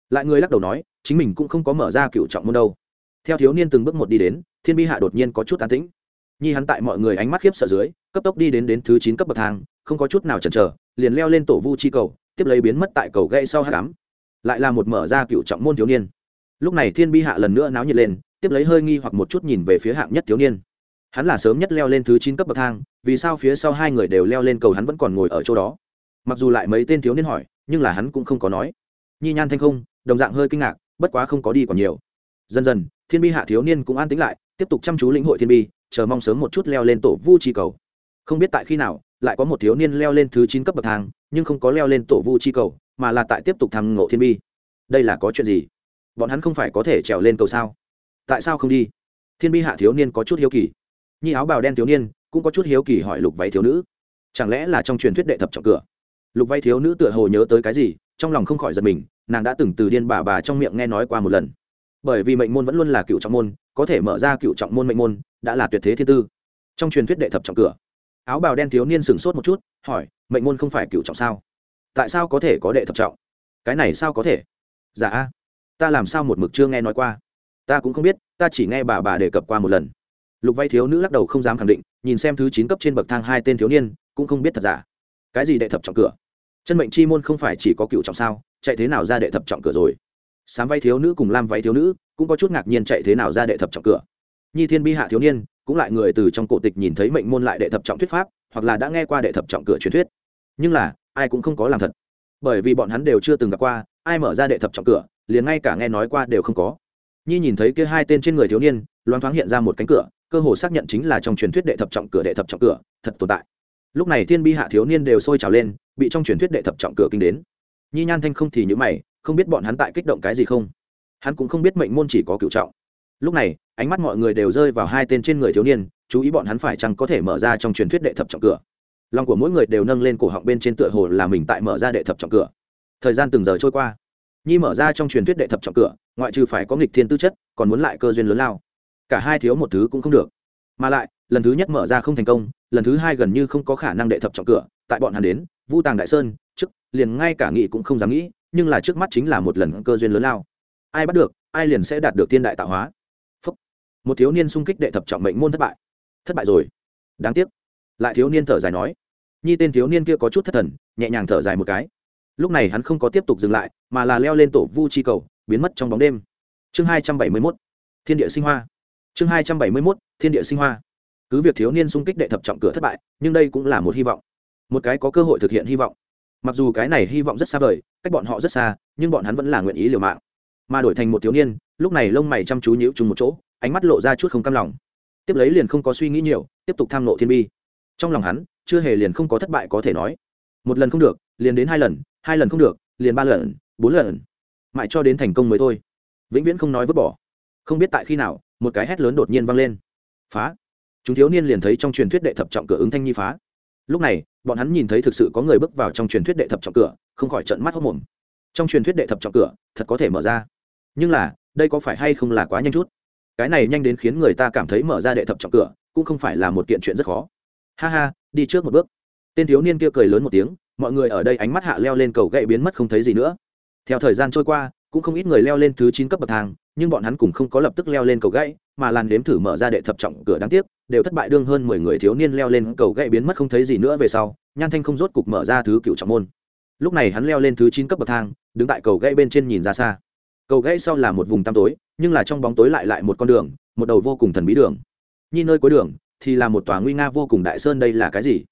Lại người lắc đầu nói, chính mình cũng không có mở ra cựu trọng môn đâu. Theo thiếu niên từng bước một đi đến, thiên bi hạ đột nhiên có chút tán tĩnh nhi hắn tại mọi người ánh mắt khiếp sợ dưới, cấp tốc đi đến đến thứ chín cấp bậc thang, không có chút nào chần chờ, liền leo lên tổ vu chi cầu, tiếp lấy biến mất tại cầu gãy sau hát cám lại là một mở ra cựu trọng môn thiếu niên. Lúc này thiên bi hạ lần nữa náo nhiệt lên, tiếp lấy hơi nghi hoặc một chút nhìn về phía hạng nhất thiếu niên. Hắn là sớm nhất leo lên thứ chín cấp bậc thang, vì sao phía sau hai người đều leo lên cầu hắn vẫn còn ngồi ở chỗ đó? Mặc dù lại mấy tên thiếu niên hỏi, nhưng là hắn cũng không có nói. Nhi nhan thanh không, đồng dạng hơi kinh ngạc, bất quá không có đi còn nhiều. Dần dần, thiên bi hạ thiếu niên cũng an tính lại, tiếp tục chăm chú lĩnh hội thiên bi chờ mong sớm một chút leo lên tổ vu chi cầu. Không biết tại khi nào, lại có một thiếu niên leo lên thứ chín cấp bậc thang, nhưng không có leo lên tổ vu chi cầu, mà là tại tiếp tục thăm ngộ thiên bi. Đây là có chuyện gì? Bọn hắn không phải có thể trèo lên cầu sao? Tại sao không đi? Thiên bi hạ thiếu niên có chút hiếu kỳ. Nhi áo bào đen thiếu niên cũng có chút hiếu kỳ hỏi lục váy thiếu nữ. Chẳng lẽ là trong truyền thuyết đệ thập trọng cửa? Lục váy thiếu nữ tựa hồ nhớ tới cái gì, trong lòng không khỏi giật mình, nàng đã từng từ điên bà bà trong miệng nghe nói qua một lần. Bởi vì mệnh môn vẫn luôn là cựu trọng môn, có thể mở ra cựu trọng môn mệnh môn đã là tuyệt thế thiên tư. Trong truyền thuyết đệ thập trọng cửa, áo bào đen thiếu niên sửng sốt một chút, hỏi, mệnh môn không phải cựu trọng sao? Tại sao có thể có đệ thập trọng? Cái này sao có thể? Dạ ta làm sao một mực chưa nghe nói qua. Ta cũng không biết, ta chỉ nghe bà bà đề cập qua một lần. Lục vay thiếu nữ lắc đầu không dám khẳng định, nhìn xem thứ chín cấp trên bậc thang hai tên thiếu niên, cũng không biết thật giả. Cái gì đệ thập trọng cửa? Chân mệnh chi môn không phải chỉ có cựu trọng sao? Chạy thế nào ra đệ thập trọng cửa rồi? Sám vay thiếu nữ cùng lam vay thiếu nữ cũng có chút ngạc nhiên chạy thế nào ra đệ thập trọng cửa nhi thiên bi hạ thiếu niên, cũng lại người từ trong cổ tịch nhìn thấy mệnh môn lại đệ thập trọng thuyết pháp, hoặc là đã nghe qua đệ thập trọng cửa truyền thuyết. Nhưng là, ai cũng không có làm thật. Bởi vì bọn hắn đều chưa từng gặp qua, ai mở ra đệ thập trọng cửa, liền ngay cả nghe nói qua đều không có. Nhi nhìn thấy kia hai tên trên người thiếu niên, loáng thoáng hiện ra một cánh cửa, cơ hồ xác nhận chính là trong truyền thuyết đệ thập trọng cửa đệ thập trọng cửa, thật tồn tại. Lúc này thiên bi hạ thiếu niên đều sôi trào lên, bị trong truyền thuyết đệ thập trọng cửa kinh đến. Nhi nhan thanh không thì nhữ mày, không biết bọn hắn tại kích động cái gì không. Hắn cũng không biết mệnh môn chỉ có cựu trọng lúc này, ánh mắt mọi người đều rơi vào hai tên trên người thiếu niên, chú ý bọn hắn phải chăng có thể mở ra trong truyền thuyết đệ thập trọng cửa. Lòng của mỗi người đều nâng lên cổ họng bên trên tựa hồ là mình tại mở ra đệ thập trọng cửa. Thời gian từng giờ trôi qua. Nhi mở ra trong truyền thuyết đệ thập trọng cửa, ngoại trừ phải có nghịch thiên tư chất, còn muốn lại cơ duyên lớn lao. Cả hai thiếu một thứ cũng không được. Mà lại, lần thứ nhất mở ra không thành công, lần thứ hai gần như không có khả năng đệ thập trọng cửa, tại bọn hắn đến, vu tàng đại sơn, trước, liền ngay cả nghị cũng không dám nghĩ, nhưng là trước mắt chính là một lần cơ duyên lớn lao. Ai bắt được, ai liền sẽ đạt được thiên đại tạo hóa một thiếu niên sung kích đệ thập trọng mệnh môn thất bại. Thất bại rồi. Đáng tiếc. Lại thiếu niên thở dài nói. Nhi tên thiếu niên kia có chút thất thần, nhẹ nhàng thở dài một cái. Lúc này hắn không có tiếp tục dừng lại, mà là leo lên tổ vu chi cầu, biến mất trong bóng đêm. Chương hai trăm bảy mươi mốt. Thiên địa sinh hoa. Chương hai trăm bảy mươi mốt. Thiên địa sinh hoa. Cứ việc thiếu niên sung kích đệ thập trọng cửa thất bại, nhưng đây cũng là một hy vọng. Một cái có cơ hội thực hiện hy vọng. Mặc dù cái này hy vọng rất xa vời, cách bọn họ rất xa, nhưng bọn hắn vẫn là nguyện ý liều mạng. Mà đổi thành một thiếu niên, lúc này lông mày chăm chú nhíu chung một chỗ ánh mắt lộ ra chút không cam lòng. Tiếp lấy liền không có suy nghĩ nhiều, tiếp tục tham nộ thiên bi. Trong lòng hắn, chưa hề liền không có thất bại có thể nói. Một lần không được, liền đến hai lần hai lần không được, liền ba lần, bốn lần. Mãi cho đến thành công mới thôi. Vĩnh viễn không nói vứt bỏ. Không biết tại khi nào, một cái hét lớn đột nhiên vang lên. Phá. Chúng thiếu niên liền thấy trong truyền thuyết đệ thập trọng cửa ứng thanh nhi phá. Lúc này, bọn hắn nhìn thấy thực sự có người bước vào trong truyền thuyết đệ thập trọng cửa, không khỏi trận mắt hốc mồm. Trong truyền thuyết đệ thập trọng cửa, thật có thể mở ra. Nhưng là, đây có phải hay không là quá nhanh chút? Cái này nhanh đến khiến người ta cảm thấy mở ra đệ thập trọng cửa, cũng không phải là một kiện chuyện rất khó. Ha ha, đi trước một bước. Tên thiếu niên kia cười lớn một tiếng, mọi người ở đây ánh mắt hạ leo lên cầu gậy biến mất không thấy gì nữa. Theo thời gian trôi qua, cũng không ít người leo lên thứ chín cấp bậc thang, nhưng bọn hắn cũng không có lập tức leo lên cầu gãy mà làn đếm thử mở ra đệ thập trọng cửa đáng tiếc, đều thất bại đương hơn mười người thiếu niên leo lên cầu gãy biến mất không thấy gì nữa về sau, nhan thanh không rốt cục mở ra thứ cựu trọng môn. Lúc này hắn leo lên thứ chín cấp bậc thang, đứng tại cầu gãy bên trên nhìn ra xa cầu gãy sau là một vùng tăm tối, nhưng là trong bóng tối lại lại một con đường, một đầu vô cùng thần bí đường. Nhi nơi cuối đường, thì là một tòa nguy nga vô cùng đại sơn đây là cái gì?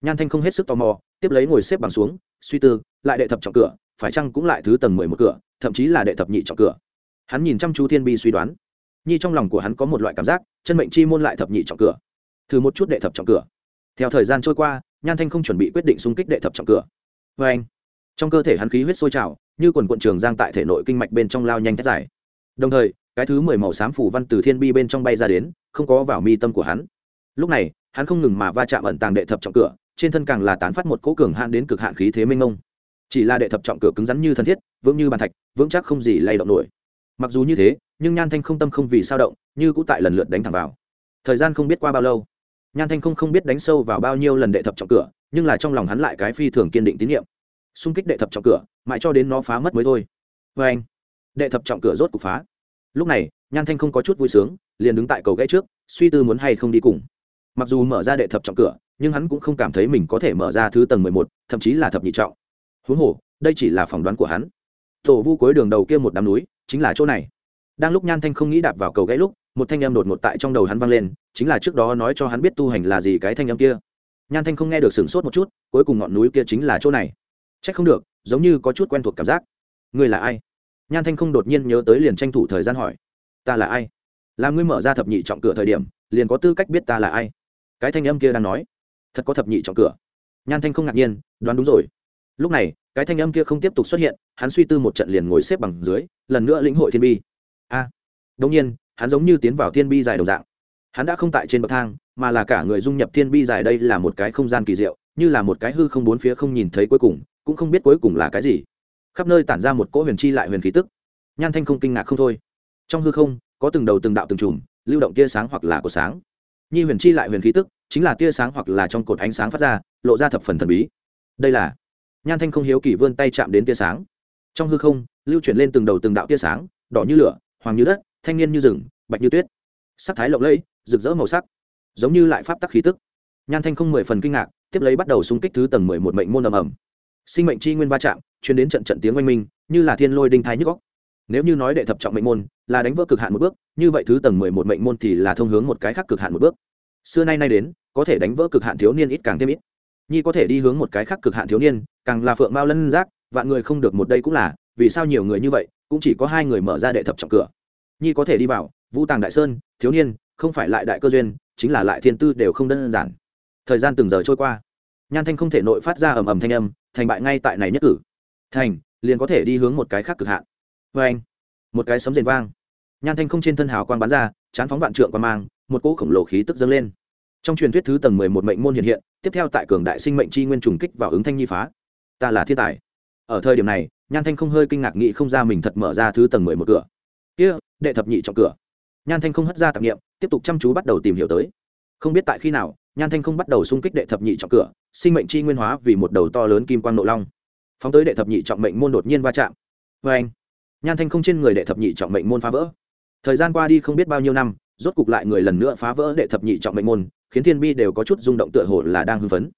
Nhan thanh không hết sức tò mò, tiếp lấy ngồi xếp bằng xuống, suy tư, lại đệ thập trọng cửa, phải chăng cũng lại thứ tầng mười một cửa, thậm chí là đệ thập nhị trọng cửa? Hắn nhìn chăm chú thiên bi suy đoán. Nhi trong lòng của hắn có một loại cảm giác, chân mệnh chi môn lại thập nhị trọng cửa. Thử một chút đệ thập trọng cửa. Theo thời gian trôi qua, nhan thanh không chuẩn bị quyết định xung kích đệ thập trọng cửa. Vê anh trong cơ thể hắn khí huyết sôi trào như quần quận trường giang tại thể nội kinh mạch bên trong lao nhanh thét dài. Đồng thời, cái thứ mười màu xám phủ văn từ thiên bi bên trong bay ra đến, không có vào mi tâm của hắn. Lúc này, hắn không ngừng mà va chạm ẩn tàng đệ thập trọng cửa, trên thân càng là tán phát một cỗ cường hạn đến cực hạn khí thế minh ông chỉ là đệ thập trọng cửa cứng rắn như thân thiết, vững như bàn thạch, vững chắc không gì lay động nổi. Mặc dù như thế, nhưng nhan thanh không tâm không vì sao động, như cũ tại lần lượt đánh thẳng vào. Thời gian không biết qua bao lâu, nhan thanh không không biết đánh sâu vào bao nhiêu lần đệ thập trọng cửa, nhưng là trong lòng hắn lại cái phi thường kiên định tín nhiệm xung kích đệ thập trọng cửa, mãi cho đến nó phá mất mới thôi. Vê anh, đệ thập trọng cửa rốt cục phá. Lúc này, nhan thanh không có chút vui sướng, liền đứng tại cầu gãy trước, suy tư muốn hay không đi cùng. Mặc dù mở ra đệ thập trọng cửa, nhưng hắn cũng không cảm thấy mình có thể mở ra thứ tầng mười một, thậm chí là thập nhị trọng. Huống hồ, đây chỉ là phỏng đoán của hắn. Tổ vu cuối đường đầu kia một đám núi, chính là chỗ này. Đang lúc nhan thanh không nghĩ đạp vào cầu gãy lúc, một thanh âm đột ngột tại trong đầu hắn vang lên, chính là trước đó nói cho hắn biết tu hành là gì cái thanh âm kia. Nhan thanh không nghe được sửng sốt một chút, cuối cùng ngọn núi kia chính là chỗ này trách không được giống như có chút quen thuộc cảm giác. Ngươi là ai? Nhan thanh không đột nhiên nhớ tới liền tranh thủ thời gian hỏi. Ta là ai? Là ngươi mở ra thập nhị trọng cửa thời điểm liền có tư cách biết ta là ai? Cái thanh âm kia đang nói. Thật có thập nhị trọng cửa. Nhan thanh không ngạc nhiên đoán đúng rồi. Lúc này cái thanh âm kia không tiếp tục xuất hiện hắn suy tư một trận liền ngồi xếp bằng dưới lần nữa lĩnh hội thiên bi. A! À, đông nhiên hắn giống như tiến vào thiên bi dài đầu dạng. Hắn đã không tại trên bậc thang mà là cả người dung nhập thiên bi dài đây là một cái không gian kỳ diệu như là một cái hư không bốn phía không nhìn thấy cuối cùng cũng không biết cuối cùng là cái gì. Khắp nơi tản ra một cỗ huyền chi lại huyền khí tức. Nhan thanh không kinh ngạc không thôi. Trong hư không, có từng đầu từng đạo từng chùm, lưu động tia sáng hoặc là của sáng. Nhi huyền chi lại huyền khí tức, chính là tia sáng hoặc là trong cột ánh sáng phát ra, lộ ra thập phần thần bí. Đây là nhan thanh không hiếu kỳ vươn tay chạm đến tia sáng. Trong hư không, lưu chuyển lên từng đầu từng đạo tia sáng, đỏ như lửa, hoàng như đất, thanh niên như rừng, bạch như tuyết. Sắc thái lộng lẫy, rực rỡ màu sắc, giống như lại pháp tắc khí tức. Nhan thanh không mười phần kinh ngạc, tiếp lấy bắt đầu xung kích thứ tầng mười một mệnh môn ầm ầm sinh mệnh chi nguyên va chạm chuyến đến trận trận tiếng oanh minh, như là thiên lôi đinh thái nhức góc nếu như nói đệ thập trọng mệnh môn là đánh vỡ cực hạn một bước, như vậy thứ tầng mười một mệnh môn thì là thông hướng một cái khác cực hạn một bước. Xưa nay nay đến, có thể đánh vỡ cực hạn thiếu niên ít càng thêm ít. Nhi có thể đi hướng một cái khác cực hạn thiếu niên, càng là phượng mao lân giác, vạn người không được một đây cũng là, vì sao nhiều người như vậy, cũng chỉ có hai người mở ra đệ thập trọng cửa. Nhi có thể đi vào, vũ tàng đại sơn, thiếu niên, không phải lại đại cơ duyên, chính là lại thiên tư đều không đơn giản. Thời gian từng giờ trôi qua nhan thanh không thể nội phát ra ầm ầm thanh âm, thành bại ngay tại này nhất cử. Thành, liền có thể đi hướng một cái khác cực hạn. Vê anh, một cái sấm rền vang. Nhan thanh không trên thân hào quang bắn ra, chán phóng vạn trượng quang mang, một cỗ khổng lồ khí tức dâng lên. Trong truyền thuyết thứ tầng mười một mệnh môn hiện hiện, tiếp theo tại cường đại sinh mệnh chi nguyên trùng kích vào ứng thanh nhi phá. Ta là thiên tài. Ở thời điểm này, nhan thanh không hơi kinh ngạc nghĩ không ra mình thật mở ra thứ tầng mười một cửa. Kia, đệ thập nhị trọng cửa. Nhan thanh không hất ra tạp nghiệm tiếp tục chăm chú bắt đầu tìm hiểu tới. Không biết tại khi nào, nhan thanh không bắt đầu xung kích đệ thập nhị trọng cửa sinh mệnh chi nguyên hóa vì một đầu to lớn kim quang nộ long. Phóng tới đệ thập nhị trọng mệnh môn đột nhiên va chạm. Vê anh, nhan thanh không trên người đệ thập nhị trọng mệnh môn phá vỡ. Thời gian qua đi không biết bao nhiêu năm, rốt cục lại người lần nữa phá vỡ đệ thập nhị trọng mệnh môn, khiến thiên bi đều có chút rung động tựa hồ là đang hưng phấn.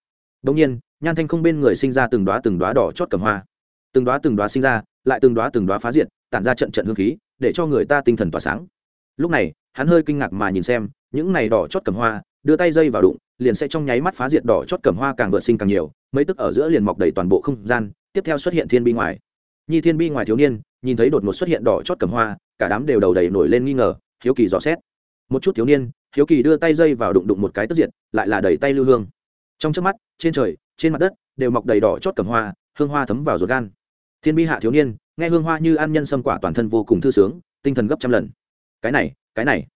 Đông nhiên, nhan thanh không bên người sinh ra từng đoá từng đoá đỏ chót cầm hoa. Từng đoá từng đoá sinh ra, lại từng đoá từng đoá phá diệt, tản ra trận trận hương khí, để cho người ta tinh thần tỏa sáng. Lúc này, hắn hơi kinh ngạc mà nhìn xem, những này đỏ chót cầm hoa, đưa tay dây vào đụng liền sẽ trong nháy mắt phá diệt đỏ chót cầm hoa càng vượt sinh càng nhiều, mấy tức ở giữa liền mọc đầy toàn bộ không gian, tiếp theo xuất hiện thiên bi ngoài. Nhi thiên bi ngoài thiếu niên, nhìn thấy đột ngột xuất hiện đỏ chót cầm hoa, cả đám đều đầu đầy nổi lên nghi ngờ, hiếu kỳ dò xét. Một chút thiếu niên, hiếu kỳ đưa tay dây vào đụng đụng một cái tức diện lại là đẩy tay lưu hương. Trong trước mắt, trên trời, trên mặt đất đều mọc đầy đỏ chót cầm hoa, hương hoa thấm vào ruột gan. Thiên bi hạ thiếu niên, nghe hương hoa như ăn nhân sâm quả toàn thân vô cùng thư sướng, tinh thần gấp trăm lần. Cái này cái này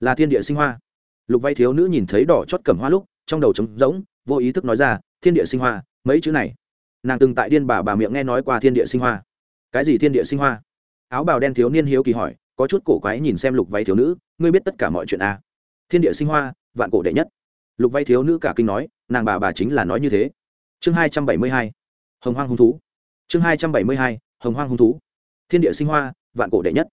là thiên địa sinh hoa. Lục vay thiếu nữ nhìn thấy đỏ chót cầm hoa lúc trong đầu trống rỗng, vô ý thức nói ra, thiên địa sinh hoa, mấy chữ này? Nàng từng tại điên bà bà miệng nghe nói qua thiên địa sinh hoa. Cái gì thiên địa sinh hoa? Áo bào đen thiếu niên hiếu kỳ hỏi, có chút cổ quái nhìn xem lục váy thiếu nữ, ngươi biết tất cả mọi chuyện à. thiên địa sinh hoa, vạn cổ đệ nhất. Lục váy thiếu nữ cả kinh nói, nàng bà bà chính là nói như thế. Chương hai trăm bảy mươi hai, hồng hoang hung thú. Chương hai trăm bảy mươi hai, hồng hoang hung thú. Thiên địa sinh hoa, vạn cổ đệ nhất.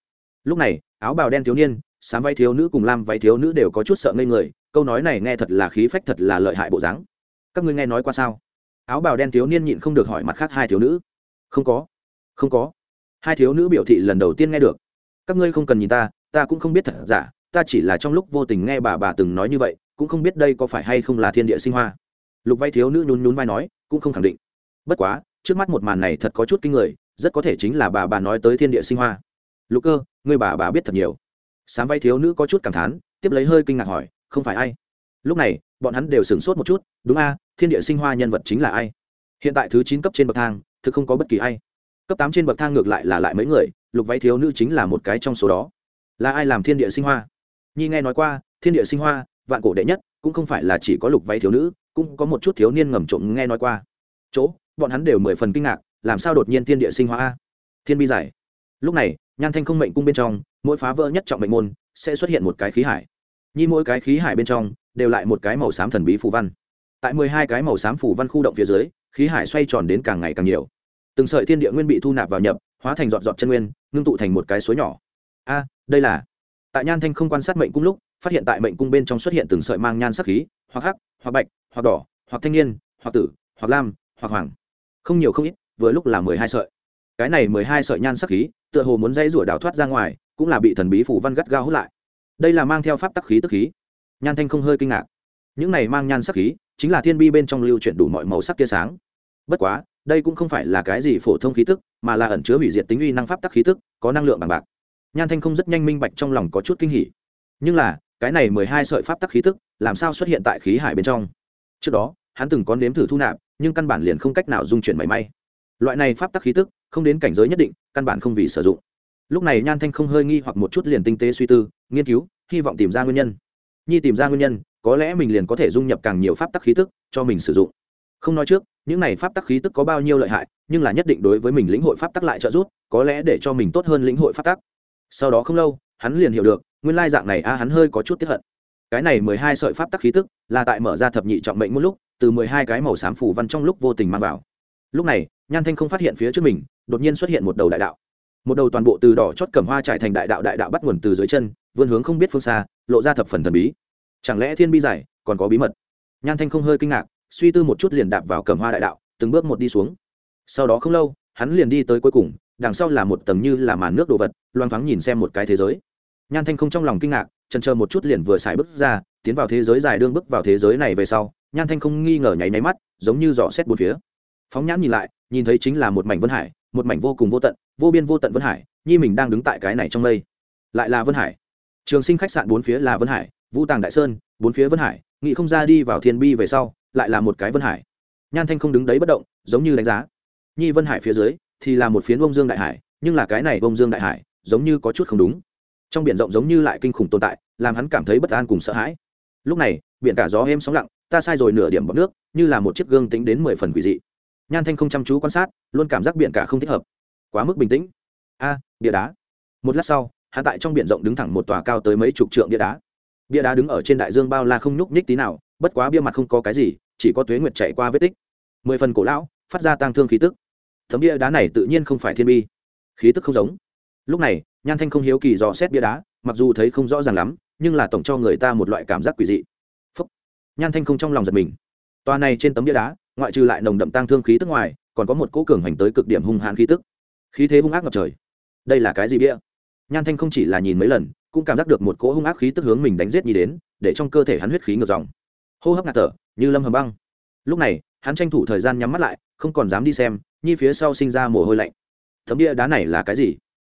Lúc này, áo bào đen thiếu niên, sám váy thiếu nữ cùng lam váy thiếu nữ đều có chút sợ ngây người câu nói này nghe thật là khí phách thật là lợi hại bộ dáng. Các ngươi nghe nói qua sao? Áo bào đen thiếu niên nhịn không được hỏi mặt khác hai thiếu nữ. Không có. Không có. Hai thiếu nữ biểu thị lần đầu tiên nghe được. Các ngươi không cần nhìn ta ta cũng không biết thật giả, ta chỉ là trong lúc vô tình nghe bà bà từng nói như vậy, cũng không biết đây có phải hay không là thiên địa sinh hoa. Lục vay thiếu nữ nhún nhún vai nói, cũng không khẳng định. Bất quá, trước mắt một màn này thật có chút kinh người, rất có thể chính là bà bà nói tới thiên địa sinh hoa. Lục cơ người bà bà biết thật nhiều. Sám vay thiếu nữ có chút cảm thán, tiếp lấy hơi kinh ngạc hỏi không phải ai. Lúc này, bọn hắn đều sửng sốt một chút, đúng a, thiên địa sinh hoa nhân vật chính là ai? Hiện tại thứ chín cấp trên bậc thang, thực không có bất kỳ ai. Cấp tám trên bậc thang ngược lại là lại mấy người, lục váy thiếu nữ chính là một cái trong số đó. Là ai làm thiên địa sinh hoa? Nhi nghe nói qua, thiên địa sinh hoa, vạn cổ đệ nhất, cũng không phải là chỉ có lục váy thiếu nữ, cũng có một chút thiếu niên ngầm trộm nghe nói qua. Chỗ, bọn hắn đều mười phần kinh ngạc, làm sao đột nhiên thiên địa sinh hoa a? Thiên bi giải. Lúc này, nhan thanh không mệnh cung bên trong, mỗi phá vỡ nhất trọng mệnh môn, sẽ xuất hiện một cái khí hải nhi mỗi cái khí hải bên trong đều lại một cái màu xám thần bí phù văn. Tại mười hai cái màu xám phù văn khu động phía dưới, khí hải xoay tròn đến càng ngày càng nhiều. Từng sợi thiên địa nguyên bị thu nạp vào nhập, hóa thành giọt giọt chân nguyên, ngưng tụ thành một cái suối nhỏ. A, đây là tại nhan thanh không quan sát mệnh cung lúc, phát hiện tại mệnh cung bên trong xuất hiện từng sợi mang nhan sắc khí, hoặc hắc, hoặc bạch, hoặc đỏ, hoặc thanh niên, hoặc tử, hoặc lam, hoặc hoàng. Không nhiều không ít, vừa lúc là mười hai sợi. Cái này mười hai sợi nhan sắc khí, tựa hồ muốn dãy rủa đào thoát ra ngoài, cũng là bị thần bí phủ văn gắt gao hút lại đây là mang theo pháp tắc khí tức khí. Nhan thanh không hơi kinh ngạc. Những này mang nhan sắc khí, chính là thiên bi bên trong lưu chuyển đủ mọi màu sắc tia sáng. Bất quá, đây cũng không phải là cái gì phổ thông khí tức, mà là ẩn chứa hủy diệt tính uy năng pháp tắc khí tức, có năng lượng bằng bạc. Nhan thanh không rất nhanh minh bạch trong lòng có chút kinh hỉ. Nhưng là, cái này mười hai sợi pháp tắc khí tức, làm sao xuất hiện tại khí hải bên trong? Trước đó, hắn từng có nếm thử thu nạp, nhưng căn bản liền không cách nào dung chuyển mảy may. Loại này pháp tắc khí tức, không đến cảnh giới nhất định, căn bản không vì sử dụng lúc này nhan thanh không hơi nghi hoặc một chút liền tinh tế suy tư, nghiên cứu, hy vọng tìm ra nguyên nhân. Nhi tìm ra nguyên nhân, có lẽ mình liền có thể dung nhập càng nhiều pháp tắc khí tức cho mình sử dụng. Không nói trước, những này pháp tắc khí tức có bao nhiêu lợi hại, nhưng là nhất định đối với mình lĩnh hội pháp tắc lại trợ giúp, có lẽ để cho mình tốt hơn lĩnh hội pháp tắc. Sau đó không lâu, hắn liền hiểu được, nguyên lai dạng này a, hắn hơi có chút tiếp hận. Cái này mười hai sợi pháp tắc khí tức, là tại mở ra thập nhị trọng mệnh một lúc, từ mười hai cái màu xám phủ văn trong lúc vô tình mang vào. Lúc này, nhan thanh không phát hiện phía trước mình, đột nhiên xuất hiện một đầu đại đạo một đầu toàn bộ từ đỏ chót cẩm hoa trải thành đại đạo đại đạo bắt nguồn từ dưới chân, vươn hướng không biết phương xa, lộ ra thập phần thần bí. Chẳng lẽ thiên bi giải, còn có bí mật? Nhan thanh không hơi kinh ngạc, suy tư một chút liền đạp vào cẩm hoa đại đạo, từng bước một đi xuống. Sau đó không lâu, hắn liền đi tới cuối cùng, đằng sau là một tầng như là màn nước đồ vật, loang thoáng nhìn xem một cái thế giới. Nhan thanh không trong lòng kinh ngạc, chần chờ một chút liền vừa xài bước ra, tiến vào thế giới dài đương bước vào thế giới này về sau, nhan thanh không nghi ngờ nháy máy mắt, giống như dò xét bốn phía. Phóng nhãn nhìn lại, nhìn thấy chính là một mảnh vân hải, một mảnh vô cùng vô tận vô biên vô tận vân hải, nhi mình đang đứng tại cái này trong lây lại là vân hải. Trường sinh khách sạn bốn phía là vân hải, vũ tàng đại sơn, bốn phía vân hải nghị không ra đi vào thiên bi về sau, lại là một cái vân hải. Nhan thanh không đứng đấy bất động, giống như đánh giá. Nhi vân hải phía dưới, thì là một phiến bông dương đại hải, nhưng là cái này bông dương đại hải, giống như có chút không đúng. Trong biển rộng giống như lại kinh khủng tồn tại, làm hắn cảm thấy bất an cùng sợ hãi. Lúc này, biển cả gió êm sóng lặng, ta sai rồi nửa điểm bọc nước, như là một chiếc gương tính đến mười phần quỷ dị. Nhan thanh không chăm chú quan sát, luôn cảm giác biển cả không thích hợp quá mức bình tĩnh. A, bia đá. Một lát sau hạ tại trong biển rộng đứng thẳng một tòa cao tới mấy chục trượng bia đá. Bia đá đứng ở trên đại dương bao la không nhúc nhích tí nào, bất quá bia mặt không có cái gì, chỉ có tuế nguyệt chạy qua vết tích. Mười phần cổ lão, phát ra tang thương khí tức. Tấm bia đá này tự nhiên không phải thiên bi. Khí tức không giống. Lúc này, nhan thanh không hiếu kỳ dò xét bia đá, mặc dù thấy không rõ ràng lắm, nhưng là tổng cho người ta một loại cảm giác quỷ dị. Phúc. nhan thanh không trong lòng giật mình. Tòa này trên tấm bia đá, ngoại trừ lại nồng đậm tang thương khí tức ngoài, còn có một cỗ cường hành tới cực điểm hung hãn khí tức khí thế hung ác ngập trời. Đây là cái gì bia? Nhan thanh không chỉ là nhìn mấy lần, cũng cảm giác được một cỗ hung ác khí tức hướng mình đánh giết nhi đến, để trong cơ thể hắn huyết khí ngược dòng. Hô hấp ngạt thở, như lâm hầm băng. Lúc này, hắn tranh thủ thời gian nhắm mắt lại, không còn dám đi xem nhi phía sau sinh ra mồ hôi lạnh. Thấm bia đá này là cái gì?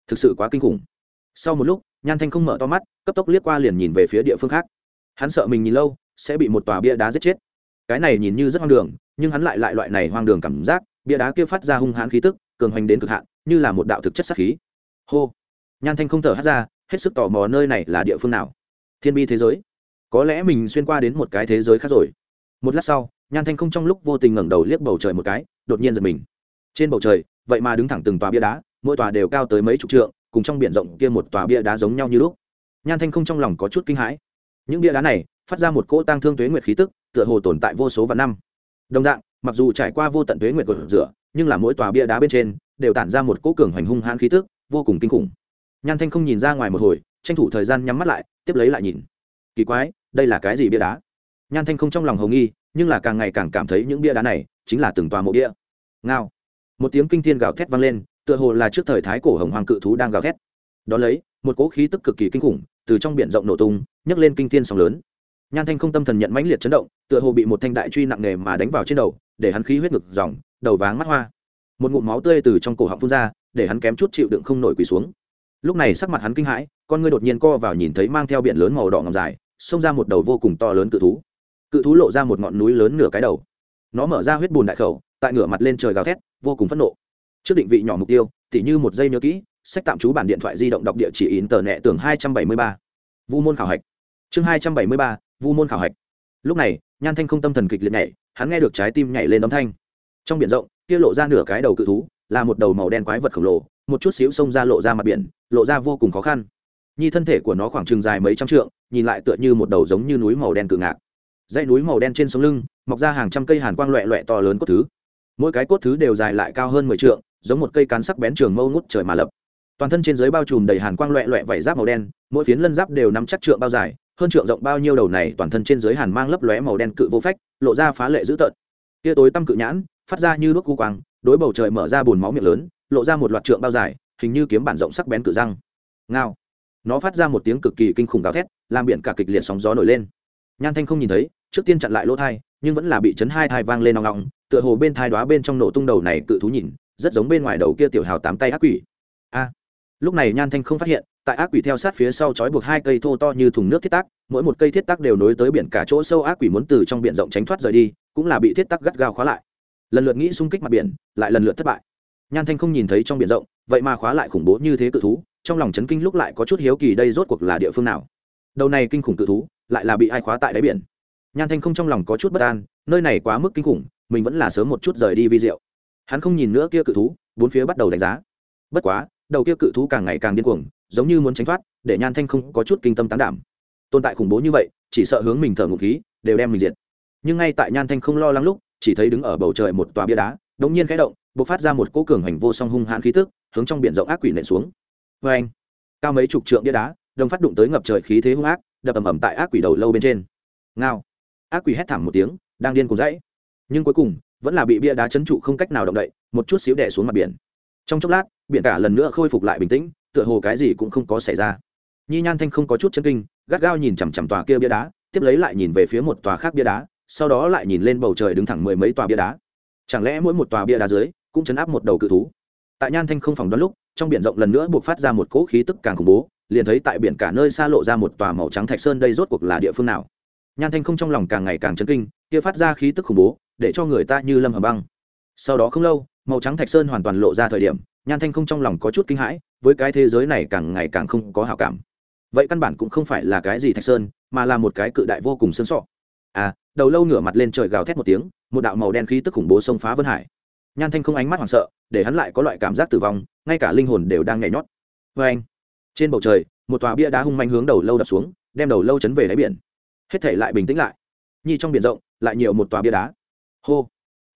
Thực sự quá kinh khủng. Sau một lúc, nhan thanh không mở to mắt, cấp tốc liếc qua liền nhìn về phía địa phương khác. Hắn sợ mình nhìn lâu, sẽ bị một tòa bia đá giết chết. Cái này nhìn như rất hoang đường, nhưng hắn lại lại loại này hoang đường cảm giác, bia đá kia phát ra hung hãn khí tức, cường hoành đến cực hạn như là một đạo thực chất sát khí. Hô. Nhan thanh không thở hát ra, hết sức tò mò nơi này là địa phương nào. Thiên bi thế giới. Có lẽ mình xuyên qua đến một cái thế giới khác rồi. Một lát sau, nhan thanh không trong lúc vô tình ngẩng đầu liếc bầu trời một cái, đột nhiên giật mình. Trên bầu trời, vậy mà đứng thẳng từng tòa bia đá, mỗi tòa đều cao tới mấy chục trượng, cùng trong biển rộng kia một tòa bia đá giống nhau như lúc. Nhan thanh không trong lòng có chút kinh hãi. Những bia đá này, phát ra một cỗ tăng thương tuế nguyệt khí tức, tựa hồ tồn tại vô số vạn năm. Đồng dạng, mặc dù trải qua vô tận tuế nguyệt của rửa, nhưng là mỗi tòa bia đá bên trên đều tản ra một cỗ cường hoành hung hãn khí tức, vô cùng kinh khủng. Nhan thanh không nhìn ra ngoài một hồi, tranh thủ thời gian nhắm mắt lại, tiếp lấy lại nhìn. Kỳ quái, đây là cái gì bia đá? Nhan thanh không trong lòng hầu nghi, nhưng là càng ngày càng cảm thấy những bia đá này chính là từng tòa mộ bia. Ngao. Một tiếng kinh thiên gào thét vang lên, tựa hồ là trước thời thái cổ hồng hoàng cự thú đang gào thét. Đ ó lấy, một cỗ khí tức cực kỳ kinh khủng, từ trong b i ể n rộng nổ tung, nhấc lên kinh thiên sóng lớn. Nhan thanh không tâm thần nhận mãnh liệt chấn động, tựa hồ bị một thanh đại truy nặng nề mà đánh vào trên đầu, để hắn khí huyết ngực dòng, đầu váng mắt hoa một ngụm máu tươi từ trong cổ họng phun ra, để hắn kém chút chịu đựng không nổi quỳ xuống. Lúc này sắc mặt hắn kinh hãi, con ngươi đột nhiên co vào nhìn thấy mang theo biển lớn màu đỏ ngầm dài, xông ra một đầu vô cùng to lớn cự thú. Cự thú lộ ra một ngọn núi lớn nửa cái đầu. Nó mở ra huyết bùn đại khẩu, tại ngửa mặt lên trời gào thét, vô cùng phẫn nộ. Trước định vị nhỏ mục tiêu, tỉ như một giây nhớ kỹ, sách tạm trú bản điện thoại di động đọc địa chỉ in tờ nẹ tưởng hai trăm bảy mươi ba. Vu môn khảo hạch. Chương hai trăm bảy mươi ba, vu môn khảo hạch. Lúc này, nhan thanh không tâm thần kịch liệt nhảy, hắn nghe được trái tim nhảy lên âm thanh. Trong biển rộng kia lộ ra nửa cái đầu cự thú, là một đầu màu đen quái vật khổng lồ, một chút xíu xông ra lộ ra mặt biển, lộ ra vô cùng khó khăn. Nhi thân thể của nó khoảng chừng dài mấy trăm trượng, nhìn lại tựa như một đầu giống như núi màu đen cự ngạc. Dãy núi màu đen trên sống lưng, mọc ra hàng trăm cây hàn quang loẹ loẹ to lớn cốt thứ. Mỗi cái cốt thứ đều dài lại cao hơn mười trượng, giống một cây cán sắc bén trường mâu ngút trời mà lập. Toàn thân trên dưới bao trùm đầy hàn quang loẹ loẹ vảy giáp màu đen, mỗi phiến lân giáp đều nắm chắc trượng bao dài, hơn trượng rộng bao nhiêu đầu này toàn thân trên dưới hàn mang lấp lóe màu đen cự vô phách, lộ ra phá lệ dữ tợn. Tia tối tăm cự nhãn phát ra như đuốc cu quang, đối bầu trời mở ra bùn máu miệng lớn, lộ ra một loạt trượng bao dài, hình như kiếm bản rộng sắc bén cự răng. Ngao. Nó phát ra một tiếng cực kỳ kinh khủng gào thét, làm biển cả kịch liệt sóng gió nổi lên. Nhan thanh không nhìn thấy, trước tiên chặn lại lỗ thai, nhưng vẫn là bị chấn hai thai vang lên nòng nòng tựa hồ bên thai đoá bên trong nổ tung đầu này cự thú nhìn, rất giống bên ngoài đầu kia tiểu hào tám tay ác quỷ. A. À. Lúc này nhan thanh không phát hiện, tại ác quỷ theo sát phía sau trói buộc hai cây thô to như thùng nước thiết tác mỗi một cây thiết tác đều nối tới biển cả chỗ sâu ác quỷ muốn từ trong biển rộng tránh thoát rời đi, cũng là bị thiết tác gắt gao khóa lại lần lượt nghĩ xung kích mặt biển, lại lần lượt thất bại. Nhan thanh không nhìn thấy trong biển rộng, vậy mà khóa lại khủng bố như thế cự thú, trong lòng chấn kinh lúc lại có chút hiếu kỳ đây rốt cuộc là địa phương nào. Đầu này kinh khủng cự thú, lại là bị ai khóa tại đáy biển. Nhan thanh không trong lòng có chút bất an, nơi này quá mức kinh khủng, mình vẫn là sớm một chút rời đi vi diệu. Hắn không nhìn nữa kia cự thú, bốn phía bắt đầu đánh giá. Bất quá, đầu kia cự thú càng ngày càng điên cuồng, giống như muốn tránh thoát, để nhan thanh không có chút kinh tâm tán đảm. Tồn tại khủng bố như vậy, chỉ sợ hướng mình thở ngụ khí, đều đem mình diệt. Nhưng ngay tại nhan thanh không lo lắng lúc chỉ thấy đứng ở bầu trời một tòa bia đá, đống nhiên khẽ động, bộc phát ra một cỗ cường hành vô song hung hãn khí tức, hướng trong biển rộng ác quỷ nện xuống. Vê anh cao mấy chục trượng bia đá, đồng phát đụng tới ngập trời khí thế hung ác, đập ầm ầm tại ác quỷ đầu lâu bên trên. Ngao! Ác quỷ hét thảm một tiếng, đang điên cuồng dãy. Nhưng cuối cùng, vẫn là bị bia đá chấn trụ không cách nào động đậy, một chút xíu đè xuống mặt biển. Trong chốc lát, biển cả lần nữa khôi phục lại bình tĩnh, tựa hồ cái gì cũng không có xảy ra. Nhi nhan thanh không có chút chân kinh, gắt gao nhìn chằm chằm tòa kia bia đá, tiếp lấy lại nhìn về phía một tòa khác bia đá sau đó lại nhìn lên bầu trời đứng thẳng mười mấy tòa bia đá. Chẳng lẽ mỗi một tòa bia đá dưới cũng chấn áp một đầu cự thú? Tại nhan thanh không phòng đoán lúc, trong biển rộng lần nữa buộc phát ra một cỗ khí tức càng khủng bố, liền thấy tại biển cả nơi xa lộ ra một tòa màu trắng thạch sơn đây rốt cuộc là địa phương nào? Nhan thanh không trong lòng càng ngày càng chấn kinh, kia phát ra khí tức khủng bố, để cho người ta như lâm hầm băng. Sau đó không lâu, màu trắng thạch sơn hoàn toàn lộ ra thời điểm, nhan thanh không trong lòng có chút kinh hãi, với cái thế giới này càng ngày càng không có hảo cảm. Vậy căn bản cũng không phải là cái gì thạch sơn, mà là một cái cự đại vô cùng sơn sọ à đầu lâu ngửa mặt lên trời gào thét một tiếng, một đạo màu đen khí tức khủng bố xông phá vân hải. Nhan thanh không ánh mắt hoảng sợ, để hắn lại có loại cảm giác tử vong, ngay cả linh hồn đều đang nhảy nhót. Vê anh, trên bầu trời, một tòa bia đá hung manh hướng đầu lâu đập xuống, đem đầu lâu chấn về đáy biển. Hết thể lại bình tĩnh lại. Nhi trong biển rộng, lại nhiều một tòa bia đá. Hô.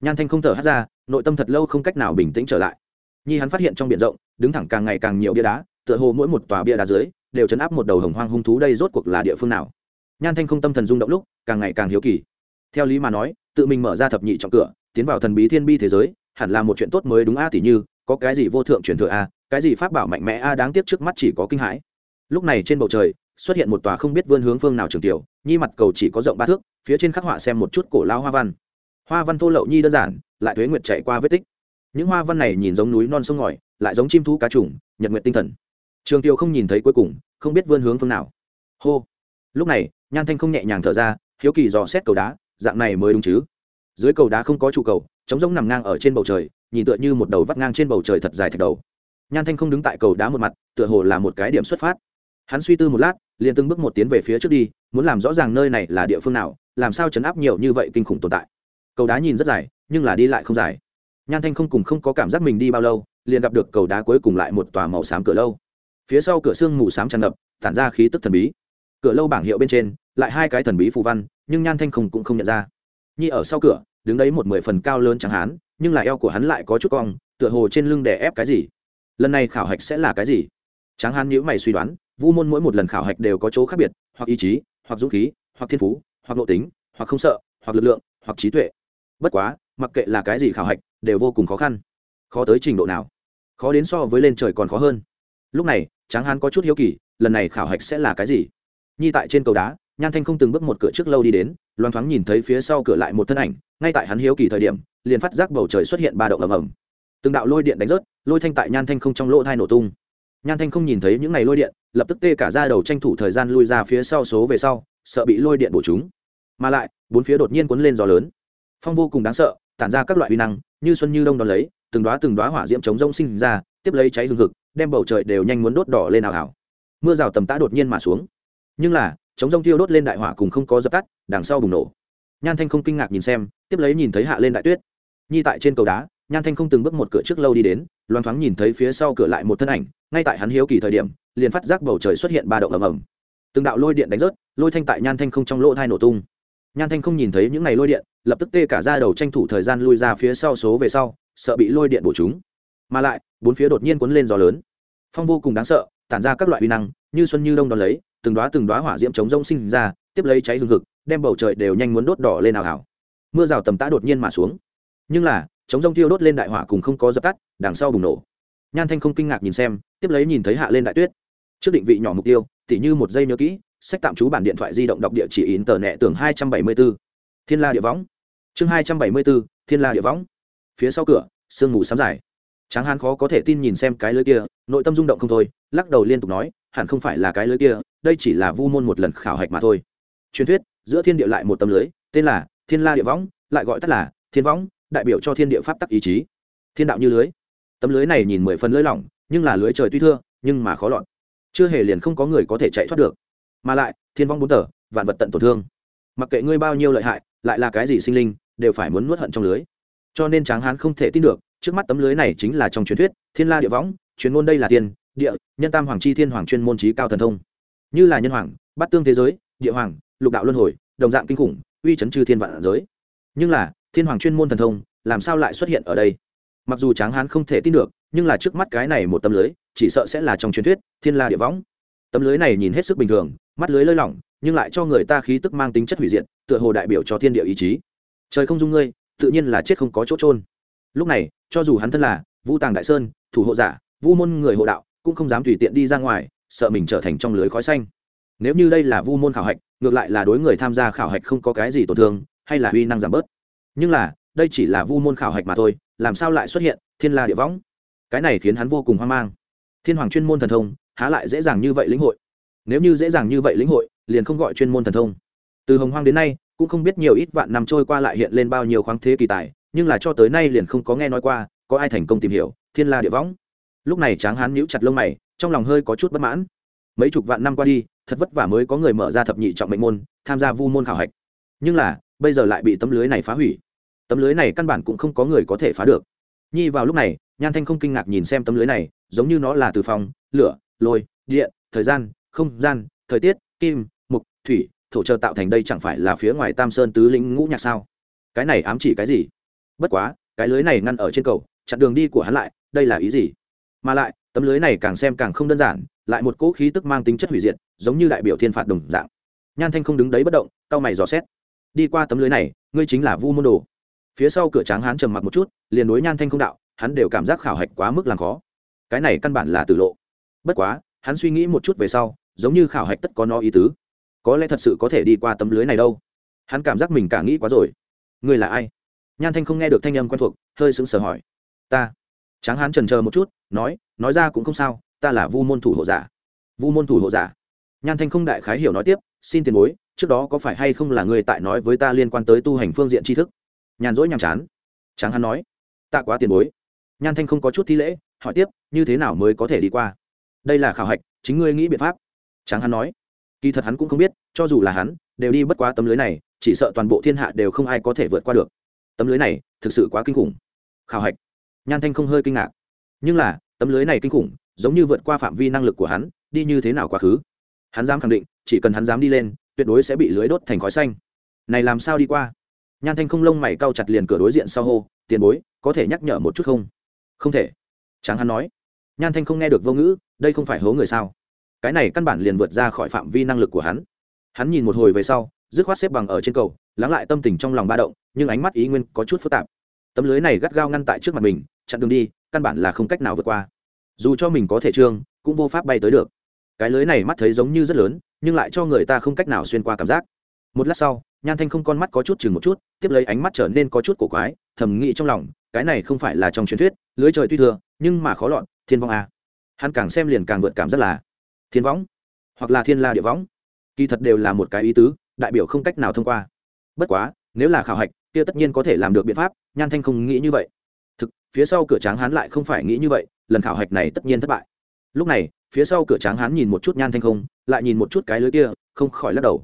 Nhan thanh không thở hát ra, nội tâm thật lâu không cách nào bình tĩnh trở lại. Nhi hắn phát hiện trong biển rộng, đứng thẳng càng ngày càng nhiều bia đá, tựa hồ mỗi một tòa bia đá dưới, đều chấn áp một đầu hồng hoang hung thú đây rốt cuộc là địa phương nào nhan thanh không tâm thần rung động lúc, càng ngày càng hiếu kỳ. Theo lý mà nói, tự mình mở ra thập nhị trọng cửa, tiến vào thần bí thiên bi thế giới, hẳn là một chuyện tốt mới đúng a tỷ như, có cái gì vô thượng truyền thừa a, cái gì pháp bảo mạnh mẽ a, đáng tiếc trước mắt chỉ có kinh hãi. Lúc này trên bầu trời, xuất hiện một tòa không biết vươn hướng phương nào trường tiểu, nhi mặt cầu chỉ có rộng ba thước, phía trên khắc họa xem một chút cổ lao hoa văn. Hoa văn thô lậu nhi đơn giản, lại thuế nguyệt chạy qua vết tích. Những hoa văn này nhìn giống núi non sông ngòi, lại giống chim thú cá trùng, nhật nguyện tinh thần. Trường tiêu không nhìn thấy cuối cùng, không biết vươn hướng phương nào. Hô. Lúc này nhan thanh không nhẹ nhàng thở ra, hiếu kỳ dò xét cầu đá, dạng này mới đúng chứ. Dưới cầu đá không có trụ cầu, trống rỗng nằm ngang ở trên bầu trời, nhìn tựa như một đầu vắt ngang trên bầu trời thật dài thạch đầu. Nhan thanh không đứng tại cầu đá một mặt, tựa hồ là một cái điểm xuất phát. Hắn suy tư một lát, liền từng bước một tiến về phía trước đi, muốn làm rõ ràng nơi này là địa phương nào, làm sao chấn áp nhiều như vậy kinh khủng tồn tại. Cầu đá nhìn rất dài, nhưng là đi lại không dài. Nhan thanh không cùng không có cảm giác mình đi bao lâu, liền gặp được cầu đá cuối cùng lại một tòa màu xám cửa lâu. Phía sau cửa xương mù xám tràn ngập, tản ra khí tức thần bí cửa lâu bảng hiệu bên trên, lại hai cái thần bí phù văn, nhưng nhan thanh không cũng không nhận ra. Nhi ở sau cửa, đứng đấy một mười phần cao lớn chẳng hán, nhưng là eo của hắn lại có chút cong, tựa hồ trên lưng đè ép cái gì. Lần này khảo hạch sẽ là cái gì? Tráng hán nhữ mày suy đoán, vu môn mỗi một lần khảo hạch đều có chỗ khác biệt, hoặc ý chí, hoặc dũng khí, hoặc thiên phú, hoặc nội tính, hoặc không sợ, hoặc lực lượng, hoặc trí tuệ. Bất quá, mặc kệ là cái gì khảo hạch, đều vô cùng khó khăn. Khó tới trình độ nào? Khó đến so với lên trời còn khó hơn. Lúc này, tráng hán có chút hiếu kỳ, lần này khảo hạch sẽ là cái gì? Nhi tại trên cầu đá, nhan thanh không từng bước một cửa trước lâu đi đến loan thoáng nhìn thấy phía sau cửa lại một thân ảnh, ngay tại hắn hiếu kỳ thời điểm, liền phát giác bầu trời xuất hiện ba động ầm ầm. Từng đạo lôi điện đánh rớt, lôi thanh tại nhan thanh không trong lỗ thai nổ tung. Nhan thanh không nhìn thấy những ngày lôi điện, lập tức tê cả ra đầu tranh thủ thời gian lui ra phía sau số về sau, sợ bị lôi điện bổ chúng. Mà lại, bốn phía đột nhiên cuốn lên gió lớn. Phong vô cùng đáng sợ, tản ra các loại uy năng, như xuân như đông đón lấy, từng đoá từng đoá hỏa diễm chống rông sinh ra, tiếp lấy cháy hừng hực, đem bầu trời đều nhanh muốn đốt đỏ lên ảo ảo. Mưa rào tầm tã đột nhiên mà xuống nhưng là, chống rông thiêu đốt lên đại hỏa cùng không có dập tắt, đằng sau bùng nổ. Nhan thanh không kinh ngạc nhìn xem, tiếp lấy nhìn thấy hạ lên đại tuyết. Nhi tại trên cầu đá, nhan thanh không từng bước một cửa trước lâu đi đến loan thoáng nhìn thấy phía sau cửa lại một thân ảnh, ngay tại hắn hiếu kỳ thời điểm, liền phát giác bầu trời xuất hiện ba động ầm ầm. Từng đạo lôi điện đánh rớt, lôi thanh tại nhan thanh không trong lỗ thai nổ tung. Nhan thanh không nhìn thấy những ngày lôi điện, lập tức tê cả ra đầu tranh thủ thời gian lui ra phía sau số về sau, sợ bị lôi điện bổ chúng mà lại, bốn phía đột nhiên cuốn lên gió lớn. Phong vô cùng đáng sợ, tản ra các loại uy năng như xuân như đông đón lấy, từng đoá từng đoá hỏa diễm chống rông sinh ra, tiếp lấy cháy hừng hực, đem bầu trời đều nhanh muốn đốt đỏ lên ảo ảo. Mưa rào tầm tã đột nhiên mà xuống. Nhưng là, chống rông thiêu đốt lên đại hỏa cùng không có dập tắt, đằng sau bùng nổ. Nhan thanh không kinh ngạc nhìn xem, tiếp lấy nhìn thấy hạ lên đại tuyết. Trước định vị nhỏ mục tiêu, tỉ như một giây nhớ kỹ, sách tạm trú bản điện thoại di động đọc địa chỉ in tờ nẹ tường hai trăm bảy mươi b ố thiên la địa võng. Chương hai trăm bảy mươi b ố thiên la địa võng. Phía sau cửa, sương mù sám dài. Tráng hán khó có thể tin nhìn xem cái lưới kia, nội tâm rung động không thôi, lắc đầu liên tục nói hẳn không phải là cái lưới kia, đây chỉ là vu môn một lần khảo hạch mà thôi. Truyền thuyết, giữa thiên địa lại một tấm lưới, tên là thiên la địa võng, lại gọi tắt là thiên võng, đại biểu cho thiên địa pháp tắc ý chí. Thiên đạo như lưới. Tấm lưới này nhìn mười phần lưới lỏng, nhưng là lưới trời tuy thưa, nhưng mà khó lọt. Chưa hề liền không có người có thể chạy thoát được. Mà lại, thiên vong bốn tờ, vạn vật tận tổn thương. Mặc kệ ngươi bao nhiêu lợi hại, lại là cái gì sinh linh, đều phải muốn nuốt hận trong lưới. Cho nên tráng hán không thể tin được, trước mắt tấm lưới này chính là trong truyền thuyết, thiên la địa võng, truyền ngôn đây là tiền địa, nhân tam hoàng chi thiên hoàng chuyên môn trí cao thần thông. Như là nhân hoàng, bắt tương thế giới, địa hoàng, lục đạo luân hồi, đồng dạng kinh khủng, uy chấn chư thiên vạn giới. Nhưng là, thiên hoàng chuyên môn thần thông, làm sao lại xuất hiện ở đây? Mặc dù tráng hán không thể tin được, nhưng là trước mắt cái này một tấm lưới, chỉ sợ sẽ là trong truyền thuyết, thiên la địa võng. Tấm lưới này nhìn hết sức bình thường, mắt lưới lơi lỏng, nhưng lại cho người ta khí tức mang tính chất hủy diệt, tựa hồ đại biểu cho thiên địa ý chí. Trời không dung ngươi, tự nhiên là chết không có chỗ trôn lúc này, cho dù hắn thân là vu tàng đại sơn, thủ hộ giả, vu môn người hộ đạo cũng không dám tùy tiện đi ra ngoài, sợ mình trở thành trong lưới khói xanh. Nếu như đây là vu môn khảo hạch, ngược lại là đối người tham gia khảo hạch không có cái gì tổn thương, hay là uy năng giảm bớt. Nhưng là, đây chỉ là vu môn khảo hạch mà thôi, làm sao lại xuất hiện thiên la địa võng? Cái này khiến hắn vô cùng hoang mang. Thiên hoàng chuyên môn thần thông, há lại dễ dàng như vậy lĩnh hội? Nếu như dễ dàng như vậy lĩnh hội, liền không gọi chuyên môn thần thông. Từ hồng hoang đến nay, cũng không biết nhiều ít vạn năm trôi qua lại hiện lên bao nhiêu khoáng thế kỳ tài, nhưng là cho tới nay liền không có nghe nói qua, có ai thành công tìm hiểu thiên la địa võng? Lúc này tráng hán nhíu chặt lông mày, trong lòng hơi có chút bất mãn. Mấy chục vạn năm qua đi, thật vất vả mới có người mở ra thập nhị trọng mệnh môn, tham gia vu môn khảo hạch. Nhưng là, bây giờ lại bị tấm lưới này phá hủy. Tấm lưới này căn bản cũng không có người có thể phá được. Nhi vào lúc này, nhan thanh không kinh ngạc nhìn xem tấm lưới này, giống như nó là từ phòng, lửa, lôi, điện, thời gian, không gian, thời tiết, kim, mục, thủy, thổ trợ tạo thành đây chẳng phải là phía ngoài tam sơn tứ lĩnh ngũ nhạc sao? Cái này ám chỉ cái gì? Bất quá, cái lưới này ngăn ở trên cầu, chặn đường đi của hắn lại, đây là ý gì? Mà lại, tấm lưới này càng xem càng không đơn giản, lại một cỗ khí tức mang tính chất hủy diệt, giống như đại biểu thiên phạt đồng dạng. Nhan thanh không đứng đấy bất động, cau mày dò xét. Đi qua tấm lưới này, ngươi chính là vu môn đồ. Phía sau cửa tráng hắn trầm mặc một chút, liền đối nhan thanh không đạo, hắn đều cảm giác khảo hạch quá mức làm khó. Cái này căn bản là tử lộ. Bất quá, hắn suy nghĩ một chút về sau, giống như khảo hạch tất có no ý tứ. Có lẽ thật sự có thể đi qua tấm lưới này đâu. Hắn cảm giác mình cả nghĩ quá rồi. Ngươi là ai? Nhan thanh không nghe được thanh âm quen thuộc, hơi sững sờ hỏi. Ta tráng hán trần chờ một chút, nói nói ra cũng không sao, ta là vu môn thủ hộ giả. Vu môn thủ hộ giả? Nhan thanh không đại khái hiểu nói tiếp, xin tiền bối, trước đó có phải hay không là người tại nói với ta liên quan tới tu hành phương diện tri thức? Nhàn rỗi nhàm chán. Tráng hán nói, tạ quá tiền bối. Nhan thanh không có chút thi lễ, hỏi tiếp, như thế nào mới có thể đi qua? Đây là khảo hạch, chính ngươi nghĩ biện pháp. Tráng hán nói, kỳ thật hắn cũng không biết, cho dù là hắn, đều đi bất quá tấm lưới này, chỉ sợ toàn bộ thiên hạ đều không ai có thể vượt qua được. Tấm lưới này thực sự quá kinh khủng. Khảo hạch nhan thanh không hơi kinh ngạc. Nhưng là, tấm lưới này kinh khủng, giống như vượt qua phạm vi năng lực của hắn, đi như thế nào quá khứ? Hắn dám khẳng định, chỉ cần hắn dám đi lên, tuyệt đối sẽ bị lưới đốt thành khói xanh. Này làm sao đi qua? Nhan thanh không lông mày cau chặt liền cửa đối diện sau hô, tiền bối, có thể nhắc nhở một chút không? Không thể. Tráng hắn nói. Nhan thanh không nghe được vô ngữ, đây không phải hố người sao? Cái này căn bản liền vượt ra khỏi phạm vi năng lực của hắn. Hắn nhìn một hồi về sau, dứt khoát xếp bằng ở trên cầu, lắng lại tâm tình trong lòng ba động, nhưng ánh mắt ý nguyên có chút phức tạp. Tấm lưới này gắt gao ngăn tại trước mặt mình chặn đường đi, căn bản là không cách nào vượt qua. Dù cho mình có thể trương, cũng vô pháp bay tới được. Cái lưới này mắt thấy giống như rất lớn, nhưng lại cho người ta không cách nào xuyên qua cảm giác. Một lát sau, nhan thanh không con mắt có chút chừng một chút, tiếp lấy ánh mắt trở nên có chút cổ quái, thầm nghĩ trong lòng, cái này không phải là trong truyền thuyết, lưới trời tuy thừa, nhưng mà khó lọt, thiên vong a hắn càng xem liền càng vượt cảm rất là thiên võng, hoặc là thiên la địa võng. Kỳ thật đều là một cái ý tứ, đại biểu không cách nào thông qua. Bất quá, nếu là khảo hạch, kia tất nhiên có thể làm được biện pháp, nhan thanh không nghĩ như vậy thực, phía sau cửa tráng hán lại không phải nghĩ như vậy, lần khảo hạch này tất nhiên thất bại. Lúc này, phía sau cửa tráng hán nhìn một chút nhan thanh không, lại nhìn một chút cái lưới kia, không khỏi lắc đầu.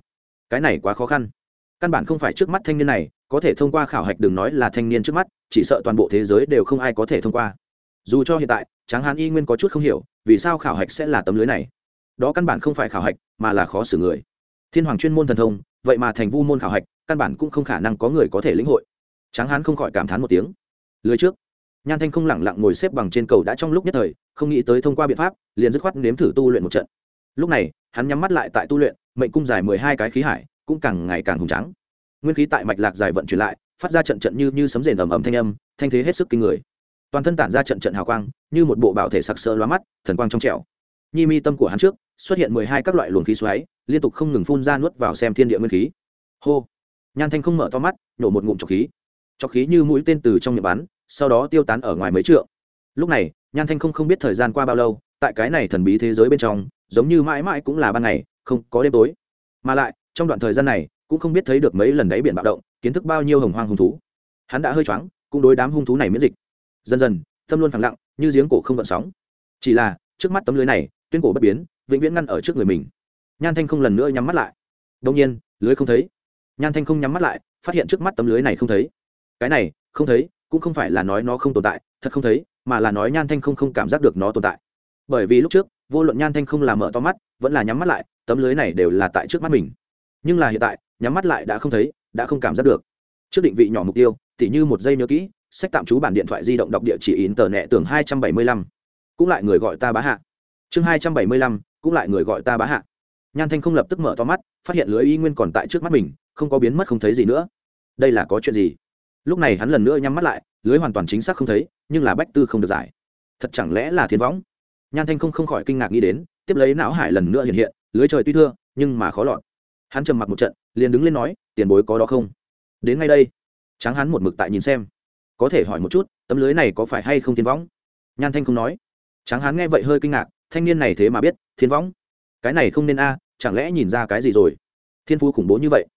Cái này quá khó khăn. Căn bản không phải trước mắt thanh niên này, có thể thông qua khảo hạch đừng nói là thanh niên trước mắt, chỉ sợ toàn bộ thế giới đều không ai có thể thông qua. Dù cho hiện tại, tráng hán y nguyên có chút không hiểu, vì sao khảo hạch sẽ là tấm lưới này? Đó căn bản không phải khảo hạch, mà là khó xử người. Thiên hoàng chuyên môn thần thông, vậy mà thành vu môn khảo hạch, căn bản cũng không khả năng có người có thể lĩnh hội. Tráng hán không khỏi cảm thán một tiếng lưới trước. Nhan thanh không lẳng lặng ngồi xếp bằng trên cầu đã trong lúc nhất thời, không nghĩ tới thông qua biện pháp, liền dứt khoát nếm thử tu luyện một trận. Lúc này, hắn nhắm mắt lại tại tu luyện, mệnh cung dài mười hai cái khí hải, cũng càng ngày càng hùng trắng nguyên khí tại mạch lạc dài vận chuyển lại, phát ra trận trận như như sấm rền ầm ầm thanh âm, thanh thế hết sức kinh người. Toàn thân tản ra trận trận hào quang, như một bộ bảo thể sặc sỡ lóa mắt, thần quang trong trẻo. Nhi mi tâm của hắn trước, xuất hiện mười hai các loại luồng khí xoáy, liên tục không ngừng phun ra nuốt vào xem thiên địa nguyên khí. Hô. Nhan thanh không mở to mắt, nhổ một ngụm trọc khí cho khí như mũi tên từ trong miệng bắn, sau đó tiêu tán ở ngoài mấy trượng. Lúc này, nhan thanh không không biết thời gian qua bao lâu, tại cái này thần bí thế giới bên trong, giống như mãi mãi cũng là ban ngày, không có đêm tối. Mà lại, trong đoạn thời gian này, cũng không biết thấy được mấy lần đáy biển bạo động, kiến thức bao nhiêu hồng hoang hung thú. Hắn đã hơi choáng, cũng đối đám hung thú này miễn dịch. Dần dần, tâm luôn phẳng lặng, như giếng cổ không gợn sóng. Chỉ là, trước mắt tấm lưới này, tuyên cổ bất biến, vĩnh viễn ngăn ở trước người mình. Nhan thanh không lần nữa nhắm mắt lại. Đông nhiên, lưới không thấy. Nhan thanh không nhắm mắt lại, phát hiện trước mắt tấm lưới này không thấy cái này, không thấy, cũng không phải là nói nó không tồn tại, thật không thấy, mà là nói nhan thanh không không cảm giác được nó tồn tại. Bởi vì lúc trước, vô luận nhan thanh không làm mở to mắt, vẫn là nhắm mắt lại, tấm lưới này đều là tại trước mắt mình. Nhưng là hiện tại, nhắm mắt lại đã không thấy, đã không cảm giác được. Trước định vị nhỏ mục tiêu, tỉ như một giây nhớ kỹ, sách tạm trú bản điện thoại di động đọc địa chỉ in tờ nẹ tường hai trăm bảy mươi lăm. Cũng lại người gọi ta bá hạ. Chương hai trăm bảy mươi lăm, cũng lại người gọi ta bá hạ. Nhan thanh không lập tức mở to mắt, phát hiện lưới y nguyên còn tại trước mắt mình, không có biến mất không thấy gì nữa. Đây là có chuyện gì? Lúc này hắn lần nữa nhắm mắt lại, lưới hoàn toàn chính xác không thấy, nhưng là bách tư không được giải. Thật chẳng lẽ là thiên võng? Nhan thanh không không khỏi kinh ngạc nghĩ đến, tiếp lấy não hải lần nữa hiện hiện, lưới trời tuy thưa, nhưng mà khó lọt. Hắn trầm mặc một trận, liền đứng lên nói, tiền bối có đó không? Đến ngay đây. Tráng hắn một mực tại nhìn xem. Có thể hỏi một chút, tấm lưới này có phải hay không thiên võng? Nhan thanh không nói. Tráng hắn nghe vậy hơi kinh ngạc, thanh niên này thế mà biết, thiên võng? Cái này không nên a, chẳng lẽ nhìn ra cái gì rồi? Thiên phú khủng bố như vậy.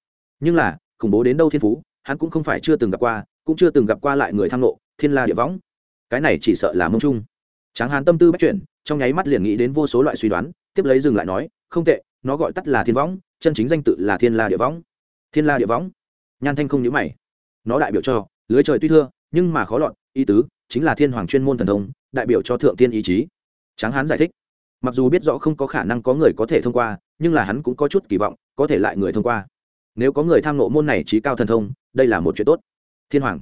Nhưng là, khủng bố đến đâu thiên phú? Hắn cũng không phải chưa từng gặp qua, cũng chưa từng gặp qua lại người tham nộ, thiên la địa võng. Cái này chỉ sợ là mông trung. Tráng hán tâm tư bắt chuyển, trong nháy mắt liền nghĩ đến vô số loại suy đoán, tiếp lấy dừng lại nói, không tệ, nó gọi tắt là thiên võng, chân chính danh tự là thiên la địa võng. Thiên la địa võng? Nhan thanh không nhớ mày. Nó đại biểu cho, lưới trời tuy thưa, nhưng mà khó lọt, ý tứ, chính là thiên hoàng chuyên môn thần thông, đại biểu cho thượng tiên ý chí. Tráng hán giải thích. Mặc dù biết rõ không có khả năng có người có thể thông qua, nhưng là hắn cũng có chút kỳ vọng, có thể lại người thông qua nếu có người tham nộ môn này trí cao thần thông, đây là một chuyện tốt. Thiên hoàng.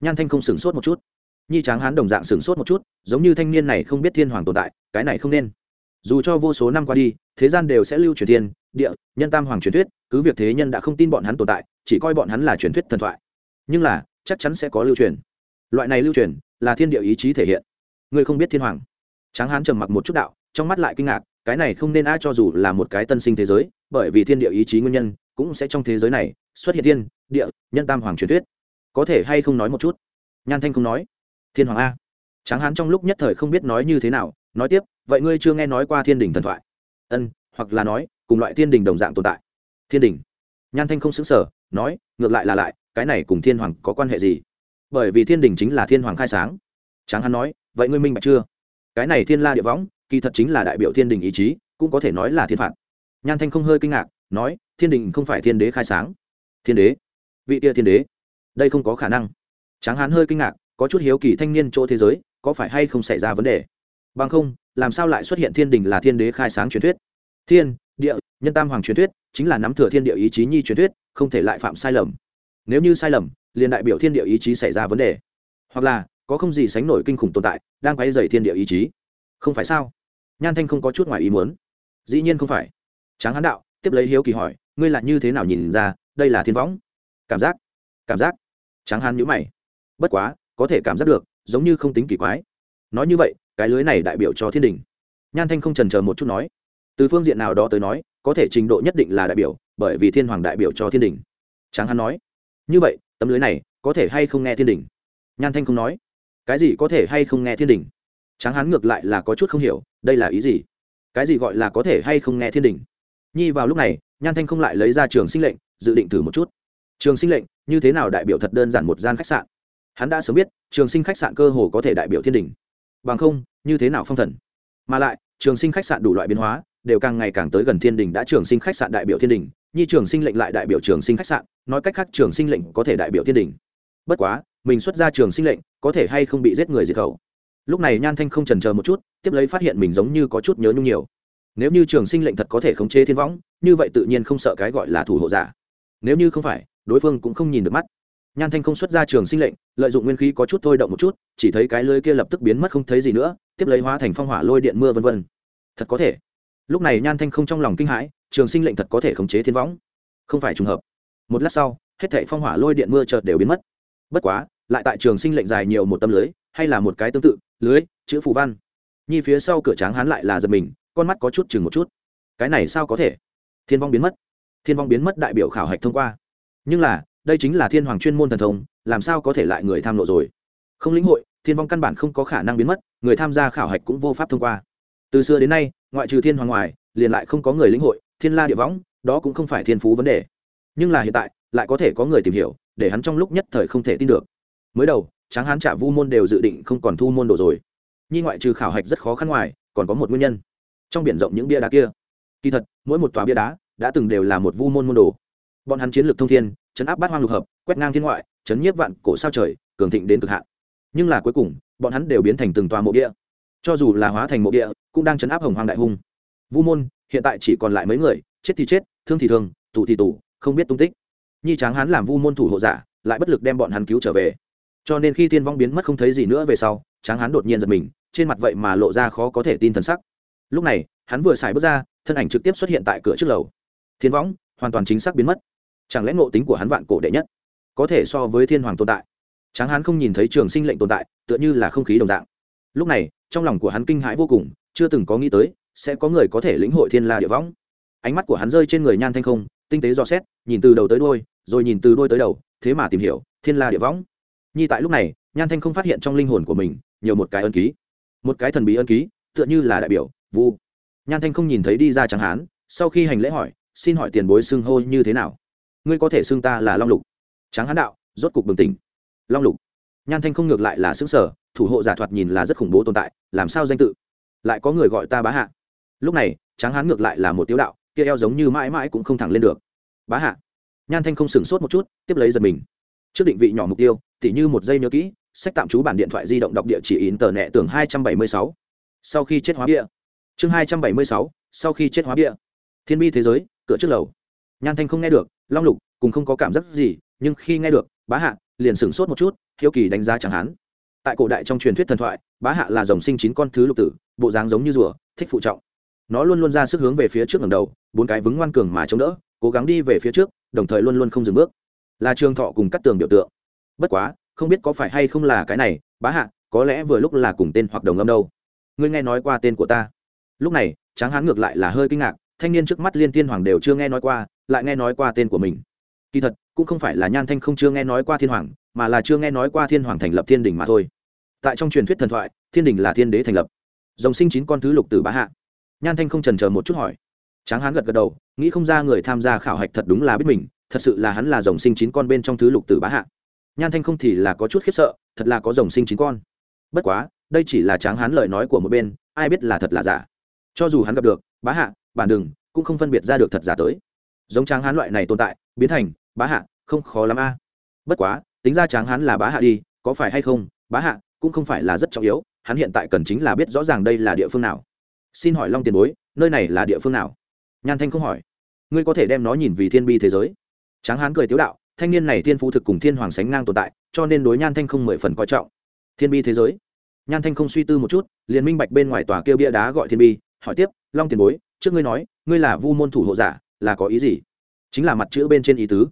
Nhan thanh không sửng sốt một chút. Nhi tráng hán đồng dạng sửng sốt một chút, giống như thanh niên này không biết thiên hoàng tồn tại, cái này không nên. Dù cho vô số năm qua đi, thế gian đều sẽ lưu truyền thiên, địa, nhân tam hoàng truyền thuyết, cứ việc thế nhân đã không tin bọn hắn tồn tại, chỉ coi bọn hắn là truyền thuyết thần thoại. Nhưng là, chắc chắn sẽ có lưu truyền. Loại này lưu truyền, là thiên địa ý chí thể hiện. Ngươi không biết thiên hoàng. Tráng hán trầm mặc một chút đạo, trong mắt lại kinh ngạc, cái này không nên ai cho dù là một cái tân sinh thế giới, bởi vì thiên địa ý chí nguyên nhân cũng sẽ trong thế giới này xuất hiện thiên, địa, nhân tam hoàng truyền thuyết. Có thể hay không nói một chút? Nhan thanh không nói. Thiên hoàng a. Tráng hán trong lúc nhất thời không biết nói như thế nào, nói tiếp, vậy ngươi chưa nghe nói qua thiên đình thần thoại? Ân, hoặc là nói, cùng loại thiên đình đồng dạng tồn tại. Thiên đình? Nhan thanh không xứng sở nói, ngược lại là lại, cái này cùng thiên hoàng có quan hệ gì? Bởi vì thiên đình chính là thiên hoàng khai sáng. Tráng hán nói, vậy ngươi minh bạch chưa? Cái này thiên la địa võng, kỳ thật chính là đại biểu thiên đình ý chí, cũng có thể nói là thiên phạt. Nhan thanh không hơi kinh ngạc nói, thiên đình không phải thiên đế khai sáng. Thiên đế? Vị tia thiên đế? Đây không có khả năng. Tráng hán hơi kinh ngạc, có chút hiếu kỳ thanh niên chỗ thế giới, có phải hay không xảy ra vấn đề? Bằng không, làm sao lại xuất hiện thiên đình là thiên đế khai sáng truyền thuyết? Thiên, địa, nhân tam hoàng truyền thuyết, chính là nắm thừa thiên địa ý chí nhi truyền thuyết, không thể lại phạm sai lầm. Nếu như sai lầm, liền đại biểu thiên địa ý chí xảy ra vấn đề. Hoặc là, có không gì sánh nổi kinh khủng tồn tại, đang quay dày thiên địa ý chí. Không phải sao? Nhan thanh không có chút ngoài ý muốn. Dĩ nhiên không phải. Tráng hán đạo tiếp lấy hiếu kỳ hỏi, ngươi là như thế nào nhìn ra, đây là thiên võng? Cảm giác cảm giác. Tráng hán nhữ mày. Bất quá, có thể cảm giác được, giống như không tính kỳ quái. Nói như vậy, cái lưới này đại biểu cho thiên đình. Nhan thanh không trần chờ một chút nói. Từ phương diện nào đó tới nói, có thể trình độ nhất định là đại biểu, bởi vì thiên hoàng đại biểu cho thiên đình. Tráng hán nói. Như vậy, tấm lưới này có thể hay không nghe thiên đình? Nhan thanh không nói. Cái gì có thể hay không nghe thiên đình? Tráng hán ngược lại là có chút không hiểu, đây là ý gì? Cái gì gọi là có thể hay không nghe thiên đình? Nhi vào lúc này, nhan thanh không lại lấy ra trường sinh lệnh, dự định thử một chút. Trường sinh lệnh, như thế nào đại biểu thật đơn giản một gian khách sạn? Hắn đã sớm biết, trường sinh khách sạn cơ hồ có thể đại biểu thiên đình. Bằng không, như thế nào phong thần? Mà lại, trường sinh khách sạn đủ loại biến hóa, đều càng ngày càng tới gần thiên đình đã trường sinh khách sạn đại biểu thiên đình, nhi trường sinh lệnh lại đại biểu trường sinh khách sạn, nói cách khác trường sinh lệnh có thể đại biểu thiên đình. Bất quá, mình xuất ra trường sinh lệnh, có thể hay không bị giết người diệt khẩu? Lúc này nhan thanh không trần chờ một chút, tiếp lấy phát hiện mình giống như có chút nhớ nhung nhiều nếu như trường sinh lệnh thật có thể khống chế thiên võng, như vậy tự nhiên không sợ cái gọi là thủ hộ giả. Nếu như không phải, đối phương cũng không nhìn được mắt. Nhan thanh không xuất ra trường sinh lệnh, lợi dụng nguyên khí có chút thôi động một chút, chỉ thấy cái lưới kia lập tức biến mất không thấy gì nữa, tiếp lấy hóa thành phong hỏa lôi điện mưa vân vân. Thật có thể. Lúc này nhan thanh không trong lòng kinh hãi, trường sinh lệnh thật có thể khống chế thiên võng. Không phải trùng hợp. Một lát sau, hết thảy phong hỏa lôi điện mưa chợt đều biến mất. Bất quá, lại tại trường sinh lệnh dài nhiều một tấm lưới, hay là một cái tương tự, lưới, chữ phù văn. Nhi phía sau cửa tráng hắn lại là giật mình con mắt có chút chừng một chút. Cái này sao có thể? Thiên vong biến mất. Thiên vong biến mất đại biểu khảo hạch thông qua. Nhưng là, đây chính là thiên hoàng chuyên môn thần thông, làm sao có thể lại người tham lộ rồi? Không lĩnh hội, thiên vong căn bản không có khả năng biến mất, người tham gia khảo hạch cũng vô pháp thông qua. Từ xưa đến nay, ngoại trừ thiên hoàng ngoài, liền lại không có người lĩnh hội, thiên la địa võng, đó cũng không phải thiên phú vấn đề. Nhưng là hiện tại, lại có thể có người tìm hiểu, để hắn trong lúc nhất thời không thể tin được. Mới đầu, tráng hán trả vu môn đều dự định không còn thu môn đồ rồi. Nhi ngoại trừ khảo hạch rất khó khăn ngoài, còn có một nguyên nhân trong biển rộng những bia đá kia. Kỳ thật, mỗi một tòa bia đá đã từng đều là một vu môn môn đồ. Bọn hắn chiến lược thông thiên, chấn áp bát hoang lục hợp, quét ngang thiên ngoại, chấn nhiếp vạn cổ sao trời, cường thịnh đến cực hạn. Nhưng là cuối cùng, bọn hắn đều biến thành từng tòa mộ địa. Cho dù là hóa thành mộ địa, cũng đang chấn áp hồng hoàng đại hung. Vu môn, hiện tại chỉ còn lại mấy người, chết thì chết, thương thì thương, tù thì tù, không biết tung tích. Nhi tráng hắn làm vu môn thủ hộ giả, lại bất lực đem bọn hắn cứu trở về. Cho nên khi tiên vong biến mất không thấy gì nữa về sau, tráng hắn đột nhiên giật mình, trên mặt vậy mà lộ ra khó có thể tin thần sắc lúc này, hắn vừa xài bước ra, thân ảnh trực tiếp xuất hiện tại cửa trước lầu. Thiên võng, hoàn toàn chính xác biến mất. Chẳng lẽ ngộ tính của hắn vạn cổ đệ nhất, có thể so với thiên hoàng tồn tại? Tráng hắn không nhìn thấy trường sinh lệnh tồn tại, tựa như là không khí đồng dạng. Lúc này, trong lòng của hắn kinh hãi vô cùng, chưa từng có nghĩ tới, sẽ có người có thể lĩnh hội thiên la địa võng. Ánh mắt của hắn rơi trên người nhan thanh không, tinh tế dò xét, nhìn từ đầu tới đôi rồi nhìn từ đôi tới đầu, thế mà tìm hiểu, thiên la địa võng. Nhi tại lúc này, nhan thanh không phát hiện trong linh hồn của mình, nhiều một cái ân ký. Một cái thần bí ân ký, tựa như là đại biểu vu. Nhan thanh không nhìn thấy đi ra chẳng hán, sau khi hành lễ hỏi, xin hỏi tiền bối xưng hô như thế nào? Ngươi có thể xưng ta là long lục. Tráng hán đạo, rốt cục bừng tỉnh. Long lục. Nhan thanh không ngược lại là xứng sở thủ hộ giả thoạt nhìn là rất khủng bố tồn tại, làm sao danh tự? Lại có người gọi ta bá hạ. Lúc này, tráng hán ngược lại là một tiếu đạo, kia eo giống như mãi mãi cũng không thẳng lên được. Bá hạ. Nhan thanh không sửng sốt một chút, tiếp lấy giật mình. Trước định vị nhỏ mục tiêu, tỉ như một giây nhớ kỹ, sách tạm trú bản điện thoại di động đọc địa chỉ in tờ nẹ tường hai trăm bảy mươi sáu. Sau khi chết hóa địa chương hai trăm bảy mươi sáu, sau khi chết hóa bia thiên bi thế giới, cửa trước lầu. Nhan thanh không nghe được, long lục cùng không có cảm giác gì, nhưng khi nghe được, bá hạ liền sửng sốt một chút, hiếu kỳ đánh giá chẳng hắn tại cổ đại trong truyền thuyết thần thoại, bá hạ là dòng sinh chín con thứ lục tử, bộ dáng giống như rùa, thích phụ trọng. Nó luôn luôn ra sức hướng về phía trước ngầm đầu, bốn cái vững ngoan cường mà chống đỡ, cố gắng đi về phía trước, đồng thời luôn luôn không dừng bước. Là trường thọ cùng cắt tường biểu tượng. Bất quá, không biết có phải hay không là cái này, bá hạ có lẽ vừa lúc là cùng tên hoặc đồng âm đâu. Ngươi nghe nói qua tên của ta lúc này, tráng hán ngược lại là hơi kinh ngạc, thanh niên trước mắt liên tiên hoàng đều chưa nghe nói qua, lại nghe nói qua tên của mình. Kỳ thật, cũng không phải là nhan thanh không chưa nghe nói qua thiên hoàng, mà là chưa nghe nói qua thiên hoàng thành lập thiên đình mà thôi. Tại trong truyền thuyết thần thoại, thiên đình là thiên đế thành lập. Dòng sinh chín con thứ lục tử bá hạ. Nhan thanh không trần chờ một chút hỏi. Tráng hán gật gật đầu, nghĩ không ra người tham gia khảo hạch thật đúng là biết mình, thật sự là hắn là dòng sinh chín con bên trong thứ lục tử bá hạ. Nhan thanh không thì là có chút khiếp sợ, thật là có dòng sinh chín con. Bất quá, đây chỉ là tráng hán lời nói của một bên, ai biết là thật là giả cho dù hắn gặp được, bá hạ, bản đừng cũng không phân biệt ra được thật giả tới. Giống tráng hán loại này tồn tại, biến thành, bá hạ, không khó lắm a. Bất quá, tính ra tráng hán là bá hạ đi, có phải hay không, bá hạ cũng không phải là rất trọng yếu, hắn hiện tại cần chính là biết rõ ràng đây là địa phương nào. Xin hỏi long tiền bối, nơi này là địa phương nào? Nhan thanh không hỏi. Ngươi có thể đem nó nhìn vì thiên bi thế giới. Tráng hán cười tiếu đạo, thanh niên này thiên phú thực cùng thiên hoàng sánh ngang tồn tại, cho nên đối nhan thanh không mười phần coi trọng. Thiên bi thế giới? Nhan thanh không suy tư một chút, liền minh bạch bên ngoài tòa kêu bia đá gọi thiên bi hỏi tiếp, long tiền bối, trước ngươi nói, ngươi là vu môn thủ hộ giả, là có ý gì? Chính là mặt chữ bên trên ý tứ.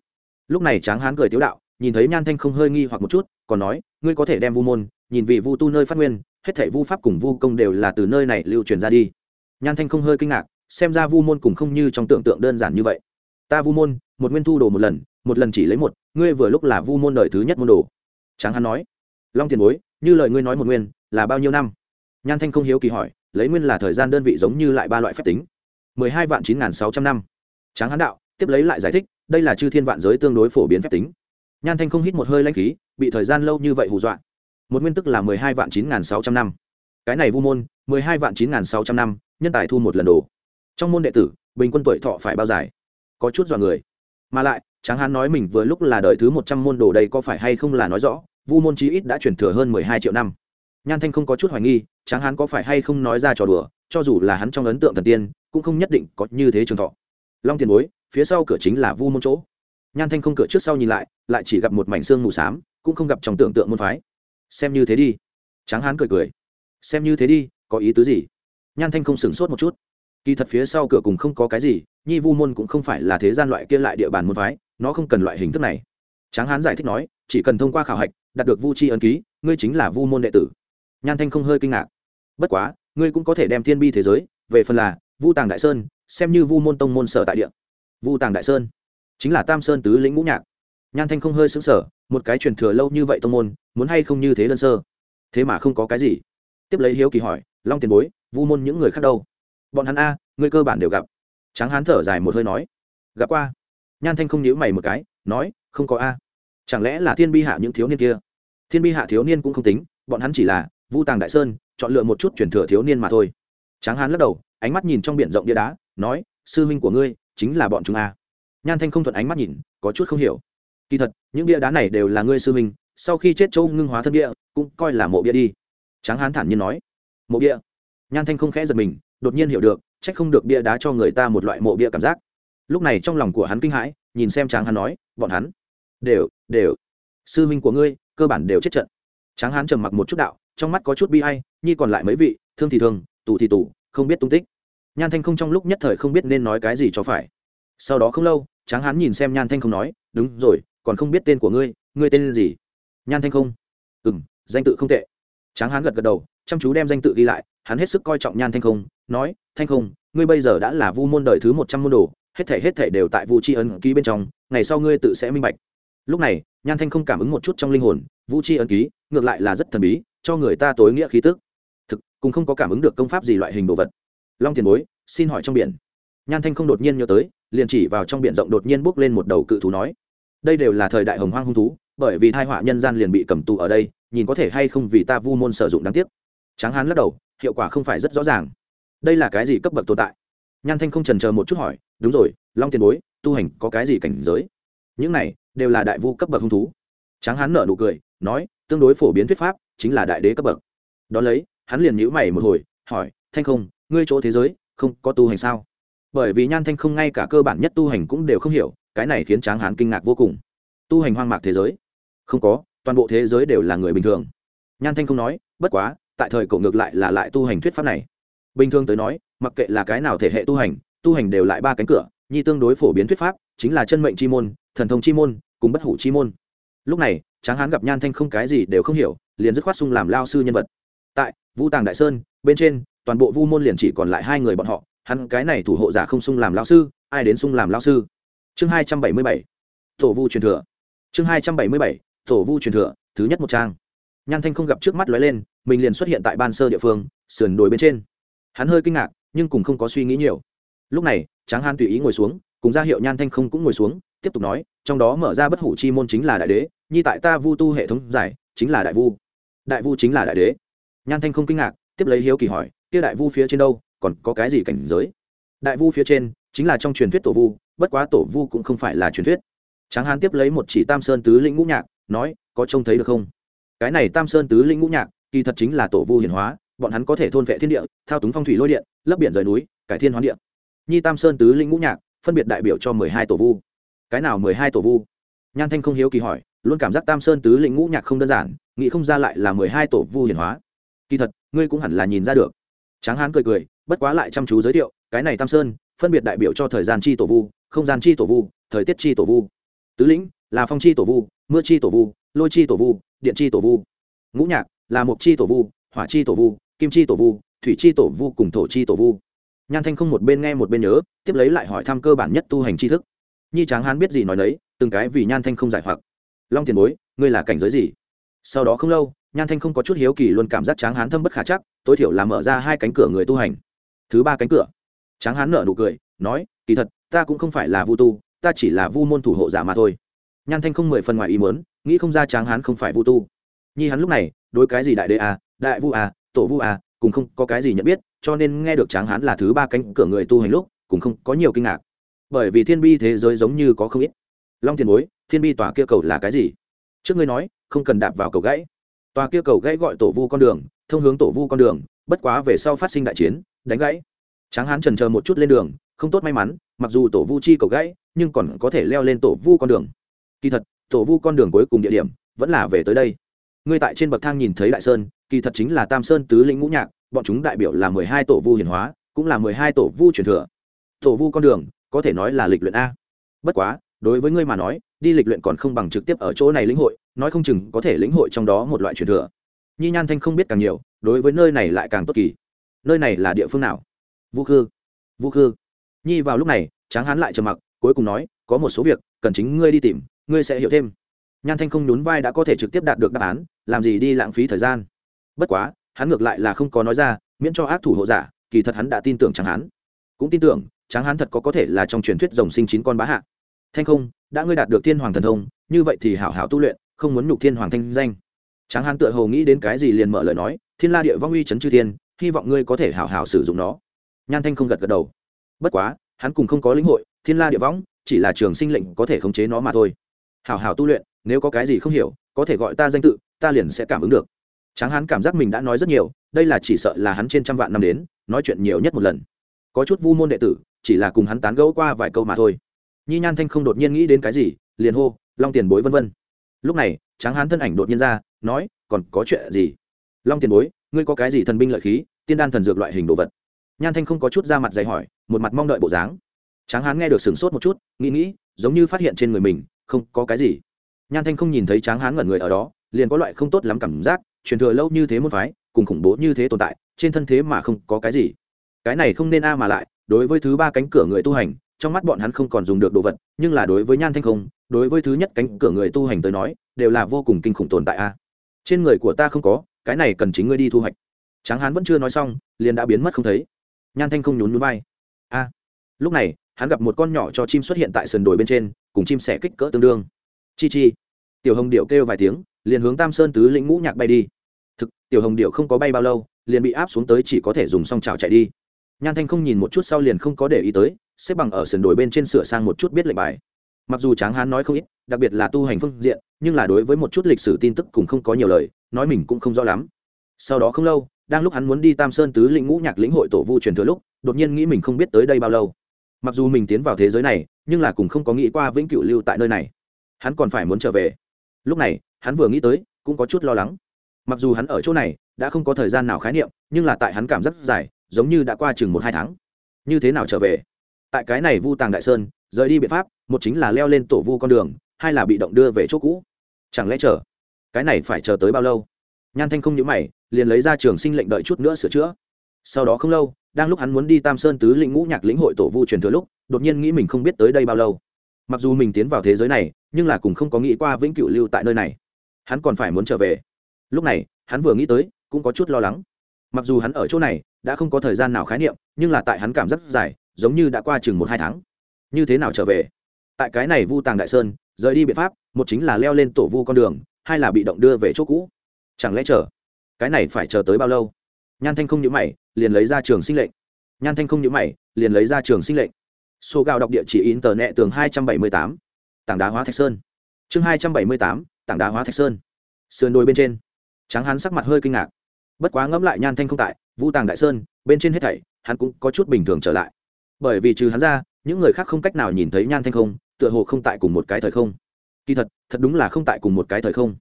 Lúc này tráng hán cười tiếu đạo, nhìn thấy nhan thanh không hơi nghi hoặc một chút, còn nói, ngươi có thể đem vu môn, nhìn vì vu tu nơi phát nguyên, hết thể vu pháp cùng vu công đều là từ nơi này lưu truyền ra đi. Nhan thanh không hơi kinh ngạc, xem ra vu môn cùng không như trong tưởng tượng đơn giản như vậy. Ta vu môn, một nguyên thu đồ một lần một lần chỉ lấy một, ngươi vừa lúc là vu môn đời thứ nhất môn đồ. Tráng hán nói, long tiền bối, như lời ngươi nói một nguyên, là bao nhiêu năm? Nhan thanh không hiếu kỳ hỏi lấy nguyên là thời gian đơn vị giống như lại ba loại phép tính. mười hai vạn chín n g h n sáu trăm năm. Tráng hán đạo, tiếp lấy lại giải thích, đây là chư thiên vạn giới tương đối phổ biến phép tính. Nhan thanh không hít một hơi lanh khí, bị thời gian lâu như vậy hù dọa. Một nguyên tức là mười hai vạn chín n g h n sáu trăm năm. Cái này vu môn, mười hai vạn chín n g h n sáu trăm năm, nhân tài thu một lần đồ. Trong môn đệ tử, bình quân tuổi thọ phải bao dài? Có chút dọa người. Mà lại, tráng hán nói mình vừa lúc là đợi thứ một trăm môn đồ đây có phải hay không là nói rõ, vu môn chí ít đã chuyển thừa hơn mười hai triệu năm nhan thanh không có chút hoài nghi, tráng hán có phải hay không nói ra trò đùa, cho dù là hắn trong ấn tượng thần tiên, cũng không nhất định có như thế trường thọ. Long tiền bối, phía sau cửa chính là vu môn chỗ. Nhan thanh không cửa trước sau nhìn lại lại chỉ gặp một mảnh xương mù s á m cũng không gặp trong tưởng tượng môn phái. Xem như thế đi. Tráng hán cười cười. Xem như thế đi, có ý tứ gì? Nhan thanh không sửng sốt một chút. Kỳ thật phía sau cửa cùng không có cái gì, nhi vu môn cũng không phải là thế gian loại kia lại địa bàn môn phái, nó không cần loại hình thức này. Tráng hán giải thích nói, chỉ cần thông qua khảo hạch, đạt được vu chi ấn ký, ngươi chính là vu môn đệ tử nhan thanh không hơi kinh ngạc. Bất quá, ngươi cũng có thể đem thiên bi thế giới, về phần là vu tàng đại sơn, xem như vu môn tông môn sở tại địa. Vu tàng đại sơn, chính là tam sơn tứ lĩnh ngũ nhạc. Nhan thanh không hơi xứng sở một cái truyền thừa lâu như vậy tông môn, muốn hay không như thế đơn sơ? Thế mà không có cái gì. Tiếp lấy hiếu kỳ hỏi, long tiền bối, vu môn những người khác đâu? Bọn hắn a ngươi cơ bản đều gặp. Tráng hán thở dài một hơi nói, gặp qua. Nhan thanh không nhíu mày một cái, nói, không có a. Chẳng lẽ là thiên bi hạ những thiếu niên kia? Thiên bi hạ thiếu niên cũng không tính, bọn hắn chỉ là vu tàng đại sơn, chọn lựa một chút truyền thừa thiếu niên mà thôi. Tráng hán lắc đầu, ánh mắt nhìn trong biển rộng địa đá, nói, sư huynh của ngươi chính là bọn chúng a nhan thanh không thuận ánh mắt nhìn, có chút không hiểu. Kỳ thật, những bia đá này đều là ngươi sư huynh, sau khi chết châu ngưng hóa thân bia, cũng coi là mộ bia đi. Tráng hán thản nhiên nói. Mộ bia? Nhan thanh không khẽ giật mình, đột nhiên hiểu được trách không được bia đá cho người ta một loại mộ bia cảm giác. Lúc này trong lòng của hắn kinh hãi, nhìn xem tráng hán nói, bọn hắn đều đều, sư huynh của ngươi, cơ bản đều chết trận. Tráng hán trầm mặc một chút đạo trong mắt có chút bi hay nhi còn lại mấy vị, thương thì thương, tù thì tù, không biết tung tích. Nhan thanh không trong lúc nhất thời không biết nên nói cái gì cho phải. Sau đó không lâu, tráng hán nhìn xem nhan thanh không nói, đúng rồi, còn không biết tên của ngươi ngươi tên gì? Nhan thanh không ừ m danh tự không tệ. Tráng hán gật gật đầu, chăm chú đem danh tự ghi lại, hắn hết sức coi trọng nhan thanh không, nói, thanh không, ngươi bây giờ đã là vu môn đời thứ một trăm môn đồ, hết thể hết thể đều tại vu tri ấn ký bên trong, ngày sau ngươi tự sẽ minh bạch. Lúc này, nhan thanh không cảm ứng một chút trong linh hồn vu chi ấn ký, ngược lại là rất thần bí, cho người ta tối nghĩa khí tức. Thực cùng không có cảm ứng được công pháp gì loại hình đồ vật. Long tiền bối, xin hỏi trong biển. Nhan thanh không đột nhiên nhớ tới, liền chỉ vào trong biển rộng đột nhiên bước lên một đầu cự thú nói, đây đều là thời đại hồng hoang hung thú, bởi vì thai họa nhân gian liền bị cầm tù ở đây, nhìn có thể hay không vì ta vu môn sử dụng đáng tiếc. Tráng hán lắc đầu, hiệu quả không phải rất rõ ràng. Đây là cái gì cấp bậc tồn tại? Nhan thanh không trần chờ một chút hỏi, đúng rồi, long tiền bối, tu hành có cái gì cảnh giới? Những này đều là đại vu cấp bậc hung thú tráng hán nở nụ cười, nói, tương đối phổ biến thuyết pháp chính là đại đế cấp bậc. Đón lấy, hắn liền nhíu mày một hồi, hỏi, thanh không, ngươi chỗ thế giới không có tu hành sao? Bởi vì nhan thanh không ngay cả cơ bản nhất tu hành cũng đều không hiểu, cái này khiến tráng hán kinh ngạc vô cùng. Tu hành hoang mạc thế giới? Không có, toàn bộ thế giới đều là người bình thường. Nhan thanh không nói, bất quá, tại thời cổ ngược lại là lại tu hành thuyết pháp này. Bình thường tới nói, mặc kệ là cái nào thể hệ tu hành tu hành đều lại ba cánh cửa, nhi tương đối phổ biến thuyết pháp chính là chân mệnh chi môn, thần thông chi môn, cùng bất hủ chi môn lúc này, tráng hán gặp nhan thanh không cái gì đều không hiểu, liền dứt khoát sung làm lao sư nhân vật. Tại vu tàng đại sơn, bên trên, toàn bộ vu môn liền chỉ còn lại hai người bọn họ, hắn cái này thủ hộ giả không sung làm lao sư, ai đến sung làm lao sư? Chương hai trăm bảy mươi bảy, tổ vu truyền thừa. Chương hai trăm bảy mươi bảy, tổ vu truyền thừa, thứ nhất một trang. Nhan thanh không gặp trước mắt lóe lên, mình liền xuất hiện tại ban sơ địa phương, sườn đồi bên trên. Hắn hơi kinh ngạc, nhưng cùng không có suy nghĩ nhiều. Lúc này, tráng hán tùy ý ngồi xuống, cùng ra hiệu nhan thanh không cũng ngồi xuống, tiếp tục nói, trong đó mở ra bất hủ chi môn chính là đại đế nhi tại ta vu tu hệ thống giải, chính là đại vu. Đại vu chính là đại đế. Nhan thanh không kinh ngạc, tiếp lấy hiếu kỳ hỏi, kia đại vu phía trên đâu, còn có cái gì cảnh giới? Đại vu phía trên, chính là trong truyền thuyết tổ vu, bất quá tổ vu cũng không phải là truyền thuyết. Tráng hán tiếp lấy một chỉ tam sơn tứ lĩnh ngũ nhạc, nói, có trông thấy được không? Cái này tam sơn tứ lĩnh ngũ nhạc, kỳ thật chính là tổ vu hiển hóa, bọn hắn có thể thôn vệ thiên địa, thao túng phong thủy lôi điện, lấp biển rời núi, cải thiên hoán điện nhi tam sơn tứ lĩnh ngũ nhạc, phân biệt đại biểu cho mười hai tổ vu. Cái nào mười hai tổ vu? Nhan thanh không hiếu kỳ hỏi luôn cảm giác tam sơn tứ lĩnh ngũ nhạc không đơn giản nghĩ không ra lại là mười hai tổ vu hiển hóa kỳ thật ngươi cũng hẳn là nhìn ra được tráng hán cười cười bất quá lại chăm chú giới thiệu cái này tam sơn phân biệt đại biểu cho thời gian chi tổ vu không gian chi tổ vu thời tiết chi tổ vu tứ lĩnh là phong chi tổ vu mưa chi tổ vu lôi chi tổ vu điện chi tổ vu ngũ nhạc là mộc chi tổ vu hỏa chi tổ vu kim chi tổ vu thủy chi tổ vu cùng thổ chi tổ vu nhan thanh không một bên nghe một bên nhớ tiếp lấy lại hỏi thăm cơ bản nhất tu hành tri thức nhi tráng hán biết gì nói đấy từng cái vì nhan thanh không giải hoặc long tiền bối, ngươi là cảnh giới gì? Sau đó không lâu, nhan thanh không có chút hiếu kỳ luôn cảm giác tráng hán thâm bất khả chắc, tối thiểu là mở ra hai cánh cửa người tu hành. Thứ ba cánh cửa. Tráng hán nở nụ cười, nói, kỳ thật, ta cũng không phải là vu tu, ta chỉ là vu môn thủ hộ giả mà thôi. Nhan thanh không mười phần ngoài ý mớn nghĩ không ra tráng hán không phải vu tu. Nhi hắn lúc này, đối cái gì đại đế à đại vu à tổ vu à cùng không có cái gì nhận biết, cho nên nghe được tráng hán là thứ ba cánh cửa người tu hành lúc, cũng không có nhiều kinh ngạc. Bởi vì thiên bi thế giới giống như có không ít. Long tiền bối thiên bi tòa kia cầu là cái gì? Trước ngươi nói, không cần đạp vào cầu gãy. Tòa kia cầu gãy gọi tổ vu con đường, thông hướng tổ vu con đường, bất quá về sau phát sinh đại chiến, đánh gãy. Tráng hán trần chờ một chút lên đường, không tốt may mắn, mặc dù tổ vu chi cầu gãy, nhưng còn có thể leo lên tổ vu con đường. Kỳ thật, tổ vu con đường cuối cùng địa điểm vẫn là về tới đây. Ngươi tại trên bậc thang nhìn thấy đại sơn, kỳ thật chính là tam sơn tứ lĩnh ngũ nhạc, bọn chúng đại biểu là mười hai tổ vu hiền hóa, cũng là mười hai tổ vu truyền thừa. Tổ vu con đường, có thể nói là lịch luyện a. Bất quá đối với ngươi mà nói, đi lịch luyện còn không bằng trực tiếp ở chỗ này lĩnh hội, nói không chừng có thể lĩnh hội trong đó một loại truyền thừa. Nhi nhan thanh không biết càng nhiều, đối với nơi này lại càng tốt kỳ. Nơi này là địa phương nào? Vu khư. Vu khư. Nhi vào lúc này, tráng hán lại trầm mặc, cuối cùng nói, có một số việc, cần chính ngươi đi tìm, ngươi sẽ hiểu thêm. Nhan thanh không nhún vai đã có thể trực tiếp đạt được đáp án, làm gì đi lãng phí thời gian. Bất quá, hắn ngược lại là không có nói ra, miễn cho ác thủ hộ giả, kỳ thật hắn đã tin tưởng tráng hán. Cũng tin tưởng, tráng hán thật có có thể là trong truyền thuyết rồng sinh chín con bá hạ thanh không, đã ngươi đạt được thiên hoàng thần thông, như vậy thì hảo hảo tu luyện, không muốn nhục thiên hoàng thanh danh. Tráng hán tựa hồ nghĩ đến cái gì liền mở lời nói, thiên la địa vong uy trấn chư thiên, hy vọng ngươi có thể hảo hảo sử dụng nó. Nhan thanh không gật gật đầu. Bất quá, hắn cùng không có lĩnh hội, thiên la địa Vong chỉ là trường sinh lệnh có thể khống chế nó mà thôi. Hảo hảo tu luyện, nếu có cái gì không hiểu, có thể gọi ta danh tự, ta liền sẽ cảm ứng được. Tráng hán cảm giác mình đã nói rất nhiều, đây là chỉ sợ là hắn trên trăm vạn năm đến, nói chuyện nhiều nhất một lần. Có chút vu môn đệ tử, chỉ là cùng hắn tán gẫu qua vài câu mà thôi nhi nhan thanh không đột nhiên nghĩ đến cái gì, liền hô, long tiền bối vân vân. Lúc này, tráng hán thân ảnh đột nhiên ra, nói, còn có chuyện gì? Long tiền bối, ngươi có cái gì thần binh lợi khí, tiên đan thần dược loại hình đồ vật? Nhan thanh không có chút ra mặt dày hỏi, một mặt mong đợi bộ dáng. Tráng hán nghe được sửng sốt một chút, nghĩ nghĩ, giống như phát hiện trên người mình không có cái gì. Nhan thanh không nhìn thấy tráng hán ngẩn người ở đó, liền có loại không tốt lắm cảm giác, truyền thừa lâu như thế môn phái, cùng khủng bố như thế tồn tại, trên thân thế mà không có cái gì. Cái này không nên a mà lại, đối với thứ ba cánh cửa người tu hành trong mắt bọn hắn không còn dùng được đồ vật, nhưng là đối với nhan thanh không, đối với thứ nhất cánh cửa người tu hành tới nói, đều là vô cùng kinh khủng tồn tại a. Trên người của ta không có, cái này cần chính ngươi đi thu hoạch. Tráng hán vẫn chưa nói xong, liền đã biến mất không thấy. Nhan thanh không nhún nhún vai. A. Lúc này, hắn gặp một con nhỏ cho chim xuất hiện tại sườn đồi bên trên, cùng chim sẻ kích cỡ tương đương. Chi chi. Tiểu hồng điệu kêu vài tiếng, liền hướng tam sơn tứ lĩnh ngũ nhạc bay đi. Thực, tiểu hồng điệu không có bay bao lâu, liền bị áp xuống tới chỉ có thể dùng song trào chạy đi. Nhan thanh không nhìn một chút sau liền không có để ý tới xếp bằng ở sườn đồi bên trên sửa sang một chút biết lệnh bài. Mặc dù tráng hán nói không ít, đặc biệt là tu hành phương diện, nhưng là đối với một chút lịch sử tin tức cũng không có nhiều lời, nói mình cũng không rõ lắm. Sau đó không lâu, đang lúc hắn muốn đi tam sơn tứ lĩnh ngũ nhạc lĩnh hội tổ vu truyền thừa lúc, đột nhiên nghĩ mình không biết tới đây bao lâu. Mặc dù mình tiến vào thế giới này, nhưng là cũng không có nghĩ qua vĩnh cửu lưu tại nơi này. Hắn còn phải muốn trở về. Lúc này, hắn vừa nghĩ tới, cũng có chút lo lắng. Mặc dù hắn ở chỗ này, đã không có thời gian nào khái niệm, nhưng là tại hắn cảm giác dài, giống như đã qua chừng một hai tháng. Như thế nào trở về? Tại cái này vu tàng đại sơn, rời đi biện pháp, một chính là leo lên tổ vu con đường, hai là bị động đưa về chỗ cũ. Chẳng lẽ chờ? Cái này phải chờ tới bao lâu? Nhan thanh không nhữ mày, liền lấy ra trường sinh lệnh đợi chút nữa sửa chữa. Sau đó không lâu, đang lúc hắn muốn đi tam sơn tứ lĩnh ngũ nhạc lĩnh hội tổ vu truyền thừa lúc, đột nhiên nghĩ mình không biết tới đây bao lâu. Mặc dù mình tiến vào thế giới này, nhưng là cùng không có nghĩ qua vĩnh cửu lưu tại nơi này. Hắn còn phải muốn trở về. Lúc này, hắn vừa nghĩ tới, cũng có chút lo lắng. Mặc dù hắn ở chỗ này, đã không có thời gian nào khái niệm, nhưng là tại hắn cảm giác dài giống như đã qua chừng một hai tháng. Như thế nào trở về? Tại cái này vu tàng đại sơn, rời đi biện pháp, một chính là leo lên tổ vu con đường, hai là bị động đưa về chỗ cũ. Chẳng lẽ chờ? Cái này phải chờ tới bao lâu? Nhan thanh không nhữ mày, liền lấy ra trường sinh lệnh. Nhan thanh không nhữ mày, liền lấy ra trường sinh lệnh. Số gạo đọc địa chỉ in tờ nẹ tường hai trăm bảy mươi tám, tảng đá hóa thạch sơn. Chương hai trăm bảy mươi tám, tảng đá hóa thạch sơn. Sườn đồi bên trên. Tráng hắn sắc mặt hơi kinh ngạc. Bất quá ngẫm lại nhan thanh không tại, vu tàng đại sơn, bên trên hết thảy, hắn cũng có chút bình thường trở lại bởi vì trừ hắn ra, những người khác không cách nào nhìn thấy nhan thanh không, tựa hồ không tại cùng một cái thời không. Kỳ thật thật đúng là không tại cùng một cái thời không.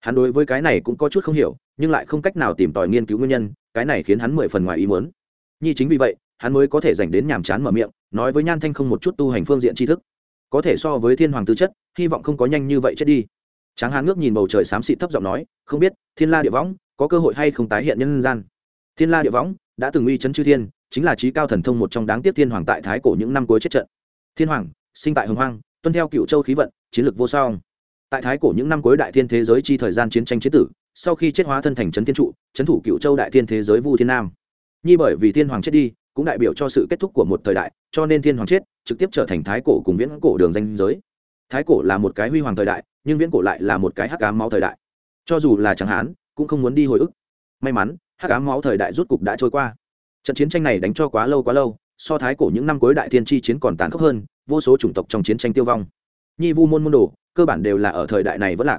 Hắn đối với cái này cũng có chút không hiểu, nhưng lại không cách nào tìm tòi nghiên cứu nguyên nhân, cái này khiến hắn mười phần ngoài ý muốn. Nhi chính vì vậy, hắn mới có thể dành đến nhàm chán mở miệng, nói với nhan thanh không một chút tu hành phương diện tri thức. Có thể so với thiên hoàng tư chất, hy vọng không có nhanh như vậy chết đi. Tráng hán ngước nhìn bầu trời xám xịt thấp giọng nói, không biết, thiên la địa võng, có cơ hội hay không tái hiện nhân gian? Thiên la địa võng, đã từng uy chấn chư thiên chính là trí cao thần thông một trong đáng tiếc thiên hoàng tại thái cổ những năm cuối chết trận. Thiên hoàng, sinh tại hồng hoang, tuân theo cựu châu khí vận, chiến lược vô song. Tại thái cổ những năm cuối đại thiên thế giới chi thời gian chiến tranh chế tử, sau khi chết hóa thân thành trấn thiên trụ trấn thủ cựu châu đại thiên thế giới vu thiên nam. Nhi bởi vì thiên hoàng chết đi, cũng đại biểu cho sự kết thúc của một thời đại, cho nên thiên hoàng chết, trực tiếp trở thành thái cổ cùng viễn cổ đường danh giới. Thái cổ là một cái huy hoàng thời đại, nhưng viễn cổ lại là một cái hắc ám máu thời đại. Cho dù là chẳng hán, cũng không muốn đi hồi ức. May mắn, hắc ám máu thời đại rút cục đã trôi qua trận chiến tranh này đánh cho quá lâu quá lâu, so thái cổ những năm cuối đại thiên chi chiến còn tàn khốc hơn, vô số chủng tộc trong chiến tranh tiêu vong. Nhi vu môn môn đồ, cơ bản đều là ở thời đại này vẫn lạc.